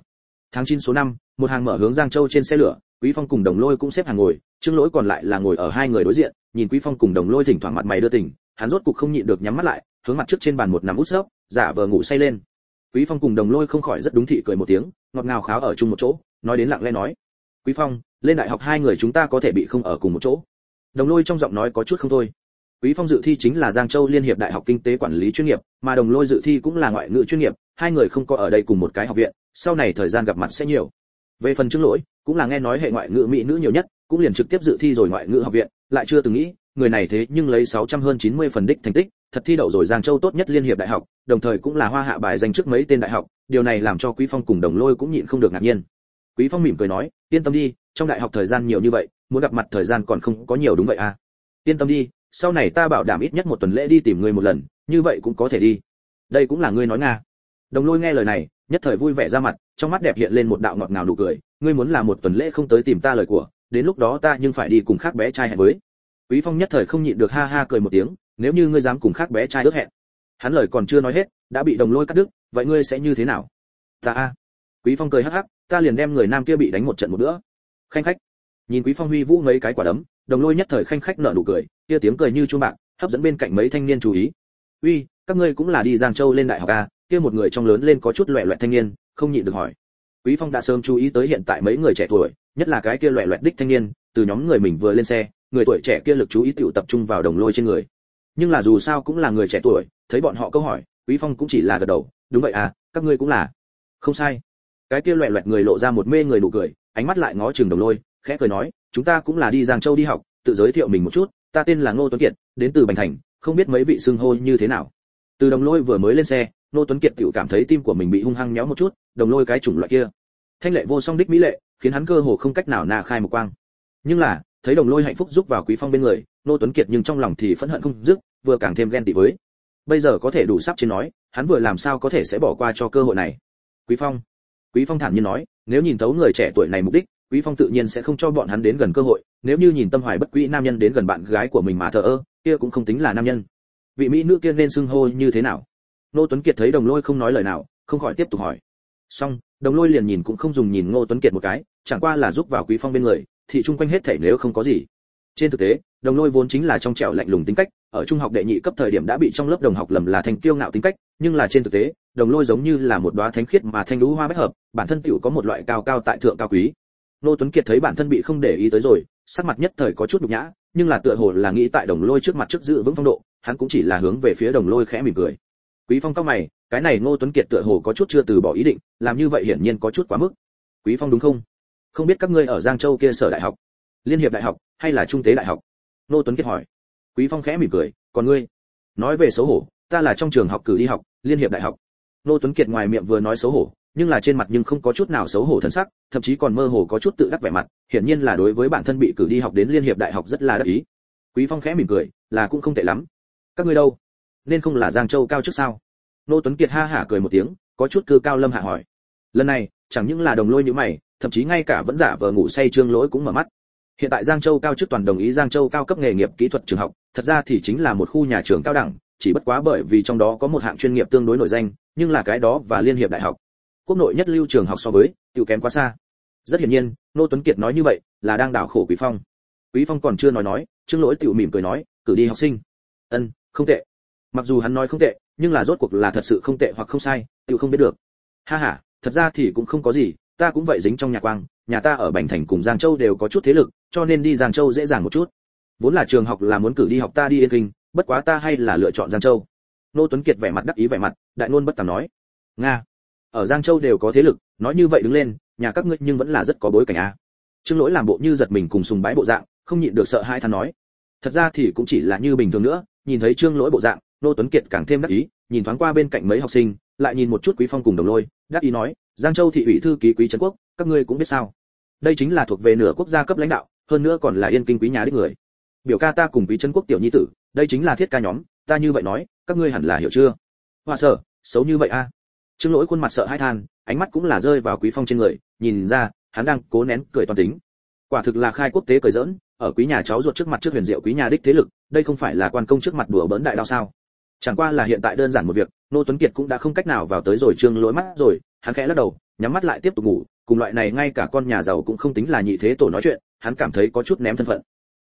Tháng 9 số 5, một hàng mở hướng giang châu trên xe lửa quý phong cùng đồng lôi cũng xếp hàng ngồi trương lỗi còn lại là ngồi ở hai người đối diện nhìn quý phong cùng đồng lôi thỉnh thoảng mặt mày đưa tình hắn rốt cục không nhịn được nhắm mắt lại hướng mặt trước trên bàn một nằm út sấp giả vờ ngủ say lên. Quý phong cùng đồng lôi không khỏi rất đúng thị cười một tiếng ngọt ngào kháo ở chung một chỗ nói đến lặng lẽ nói, quý phong, lên đại học hai người chúng ta có thể bị không ở cùng một chỗ. Đồng lôi trong giọng nói có chút không thôi. Quý phong dự thi chính là giang châu liên hiệp đại học kinh tế quản lý chuyên nghiệp, mà đồng lôi dự thi cũng là ngoại ngữ chuyên nghiệp, hai người không có ở đây cùng một cái học viện, sau này thời gian gặp mặt sẽ nhiều. Về phần chứng lỗi, cũng là nghe nói hệ ngoại ngữ mỹ nữ nhiều nhất, cũng liền trực tiếp dự thi rồi ngoại ngữ học viện, lại chưa từng nghĩ, người này thế nhưng lấy 600 hơn 90 phần đích thành tích, thật thi đậu rồi giang châu tốt nhất liên hiệp đại học, đồng thời cũng là hoa hạ bài danh trước mấy tên đại học, điều này làm cho quý phong cùng đồng lôi cũng nhịn không được ngạc nhiên quý phong mỉm cười nói, yên tâm đi, trong đại học thời gian nhiều như vậy, muốn gặp mặt thời gian còn không có nhiều đúng vậy à? Yên tâm đi, sau này ta bảo đảm ít nhất một tuần lễ đi tìm ngươi một lần, như vậy cũng có thể đi. Đây cũng là ngươi nói nga. Đồng lôi nghe lời này, nhất thời vui vẻ ra mặt, trong mắt đẹp hiện lên một đạo ngọt ngào nụ cười, ngươi muốn là một tuần lễ không tới tìm ta lời của, đến lúc đó ta nhưng phải đi cùng khác bé trai hẹn với. Quý phong nhất thời không nhịn được ha ha cười một tiếng, nếu như ngươi dám cùng khác bé trai ước hẹn, hắn lời còn chưa nói hết, đã bị đồng lôi cắt đứt, vậy ngươi sẽ như thế nào? Ta a quý phong cười hắc hắc, ta liền đem người nam kia bị đánh một trận một bữa. Khanh khách. Nhìn quý phong huy vũ mấy cái quả đấm, đồng lôi nhất thời khanh khách nở nụ cười, kia tiếng cười như chuông bạc, hấp dẫn bên cạnh mấy thanh niên chú ý. Uy, các ngươi cũng là đi giang châu lên đại học à? kia một người trong lớn lên có chút loẹ loẹt thanh niên, không nhịn được hỏi. Quý phong đã sớm chú ý tới hiện tại mấy người trẻ tuổi, nhất là cái kia loẹ loẹt đích thanh niên, từ nhóm người mình vừa lên xe, người tuổi trẻ kia lực chú ý tiểu tập trung vào đồng lôi trên người. Nhưng là dù sao cũng là người trẻ tuổi, thấy bọn họ câu hỏi, quý phong cũng chỉ là gật đầu, đúng vậy à các ngươi cũng là. Không sai cái kia loẹ loẹt người lộ ra một mê người nụ cười, ánh mắt lại ngó chừng đồng lôi, khẽ cười nói, chúng ta cũng là đi giang châu đi học, tự giới thiệu mình một chút, ta tên là ngô tuấn kiệt, đến từ bành thành, không biết mấy vị xưng hô như thế nào. Từ đồng lôi vừa mới lên xe, ngô tuấn kiệt tự cảm thấy tim của mình bị hung hăng nhéo một chút, đồng lôi cái chủng loại kia. Thanh lệ vô song đích mỹ lệ, khiến hắn cơ hồ không cách nào nà khai một quang. Nhưng là, thấy đồng lôi hạnh phúc giúp vào quý phong bên người, ngô tuấn kiệt nhưng trong lòng thì phẫn hận không dứt, vừa càng thêm ghen tị với. Bây giờ có thể đủ sắp trên nói, hắn vừa làm sao có thể sẽ bỏ qua cho cơ hội này? Quý phong quý phong thản nhiên nói, nếu nhìn thấu người trẻ tuổi này mục đích, quý phong tự nhiên sẽ không cho bọn hắn đến gần cơ hội. Nếu như nhìn tâm hoài bất quý nam nhân đến gần bạn gái của mình mà thờ ơ, kia cũng không tính là nam nhân. Vị mỹ nữ kia nên xưng hô như thế nào? Nô tuấn kiệt thấy đồng lôi không nói lời nào, không khỏi tiếp tục hỏi. Xong, đồng lôi liền nhìn cũng không dùng nhìn ngô tuấn kiệt một cái, chẳng qua là giúp vào quý phong bên người, thì chung quanh hết thảy nếu không có gì. Trên thực tế đồng lôi vốn chính là trong trẻo lạnh lùng tính cách, ở trung học đệ nhị cấp thời điểm đã bị trong lớp đồng học lầm là thành kiêu ngạo tính cách, nhưng là trên thực tế, đồng lôi giống như là một đóa thánh khiết mà thanh lũ hoa bách hợp, bản thân tiểu có một loại cao cao tại thượng cao quý. Nô tuấn kiệt thấy bản thân bị không để ý tới rồi, sắc mặt nhất thời có chút nhục nhã, nhưng là tựa hồ là nghĩ tại đồng lôi trước mặt trước giữ vững phong độ, hắn cũng chỉ là hướng về phía đồng lôi khẽ mỉm cười. Quý phong cao mày, cái này ngô tuấn kiệt tựa hồ có chút chưa từ bỏ ý định, làm như vậy hiển nhiên có chút quá mức. Quý phong đúng không? Không biết các ngươi ở giang châu kia sở đại học, liên hiệp đại học hay là trung tế đại học? Nô tuấn kiệt hỏi. Quý phong khẽ mỉm cười, còn ngươi? Nói về xấu hổ, ta là trong trường học cử đi học, liên hiệp đại học. Nô tuấn kiệt ngoài miệng vừa nói xấu hổ, nhưng là trên mặt nhưng không có chút nào xấu hổ thần sắc, thậm chí còn mơ hồ có chút tự đắc vẻ mặt, hiển nhiên là đối với bản thân bị cử đi học đến liên hiệp đại học rất là đắc ý. Quý phong khẽ mỉm cười, là cũng không tệ lắm. Các ngươi đâu? Nên không là giang châu cao trước sao? Nô tuấn kiệt ha hả cười một tiếng, có chút cư cao lâm hạ hỏi. Lần này, chẳng những là đồng lôi như mày, thậm chí ngay cả vẫn giả vờ ngủ say trương lỗi cũng mở mắt hiện tại giang châu cao chức toàn đồng ý giang châu cao cấp nghề nghiệp kỹ thuật trường học, thật ra thì chính là một khu nhà trường cao đẳng, chỉ bất quá bởi vì trong đó có một hạng chuyên nghiệp tương đối nổi danh, nhưng là cái đó và liên hiệp đại học. Quốc nội nhất lưu trường học so với, tiểu kém quá xa. Rất hiển nhiên, nô tuấn kiệt nói như vậy, là đang đảo khổ quý phong. Quý phong còn chưa nói nói, trương lỗi tiểu mỉm cười nói, cử đi học sinh. Ân, không tệ. Mặc dù hắn nói không tệ, nhưng là rốt cuộc là thật sự không tệ hoặc không sai, tiểu không biết được. Ha ha, thật ra thì cũng không có gì ta cũng vậy dính trong nhà quang nhà ta ở Bành Thành cùng Giang Châu đều có chút thế lực, cho nên đi Giang Châu dễ dàng một chút. Vốn là trường học là muốn cử đi học ta đi Yên Kinh, bất quá ta hay là lựa chọn Giang Châu. Nô Tuấn Kiệt vẻ mặt đắc ý vẻ mặt, đại ngôn bất tàm nói. Nga, ở Giang Châu đều có thế lực, nói như vậy đứng lên, nhà các ngươi nhưng vẫn là rất có bối cảnh a. Trương Lỗi làm bộ như giật mình cùng sùng bái bộ dạng, không nhịn được sợ hai than nói. Thật ra thì cũng chỉ là như bình thường nữa, nhìn thấy Trương Lỗi bộ dạng, Nô Tuấn Kiệt càng thêm đắc ý, nhìn thoáng qua bên cạnh mấy học sinh, lại nhìn một chút Quý Phong cùng Đồng Lôi, đắc ý nói, Giang Châu thị ủy thư ký Quý Trấn Quốc, các ngươi cũng biết sao? đây chính là thuộc về nửa quốc gia cấp lãnh đạo hơn nữa còn là yên kinh quý nhà đích người. Biểu ca ta cùng quý trấn quốc tiểu nhi tử đây chính là thiết ca nhóm ta như vậy nói các ngươi hẳn là hiểu chưa? Hoa sở xấu như vậy a. Trương lỗi khuôn mặt sợ hãi than ánh mắt cũng là rơi vào quý phong trên người nhìn ra hắn đang cố nén cười toàn tính. Quả thực là khai quốc tế cười giỡn ở quý nhà cháu ruột trước mặt trước huyền diệu quý nhà đích thế lực đây không phải là quan công trước mặt đùa bỡn đại đạo sao? Chẳng qua là hiện tại đơn giản một việc nô tuấn kiệt cũng đã không cách nào vào tới rồi trương lỗi mắt rồi hắn khẽ lắc đầu, nhắm mắt lại tiếp tục ngủ, cùng loại này ngay cả con nhà giàu cũng không tính là nhị thế tổ nói chuyện, hắn cảm thấy có chút ném thân phận.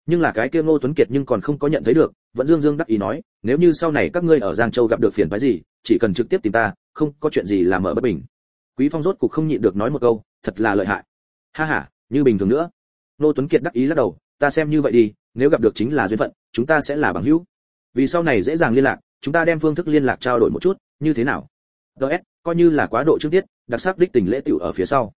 Nhưng là cái kia ngô tuấn kiệt nhưng còn không có nhận thấy được, vẫn dương dương đắc ý nói, nếu như sau này các ngươi ở giang châu gặp được phiền phái gì, chỉ cần trực tiếp tìm ta, không có chuyện gì làm mở bất bình. Quý phong rốt cục không nhịn được nói một câu, thật là lợi hại. Ha ha, như bình thường nữa. Ngô tuấn kiệt đắc ý lắc đầu, ta xem như vậy đi, nếu gặp được chính là duyên phận, chúng ta sẽ là bằng hữu. Vì sau này dễ dàng liên lạc, chúng ta đem phương thức liên lạc trao đổi một chút, như thế nào? Ds coi như là quá độ trước tiết, đặc sắc đích tình lễ tiểu ở phía sau.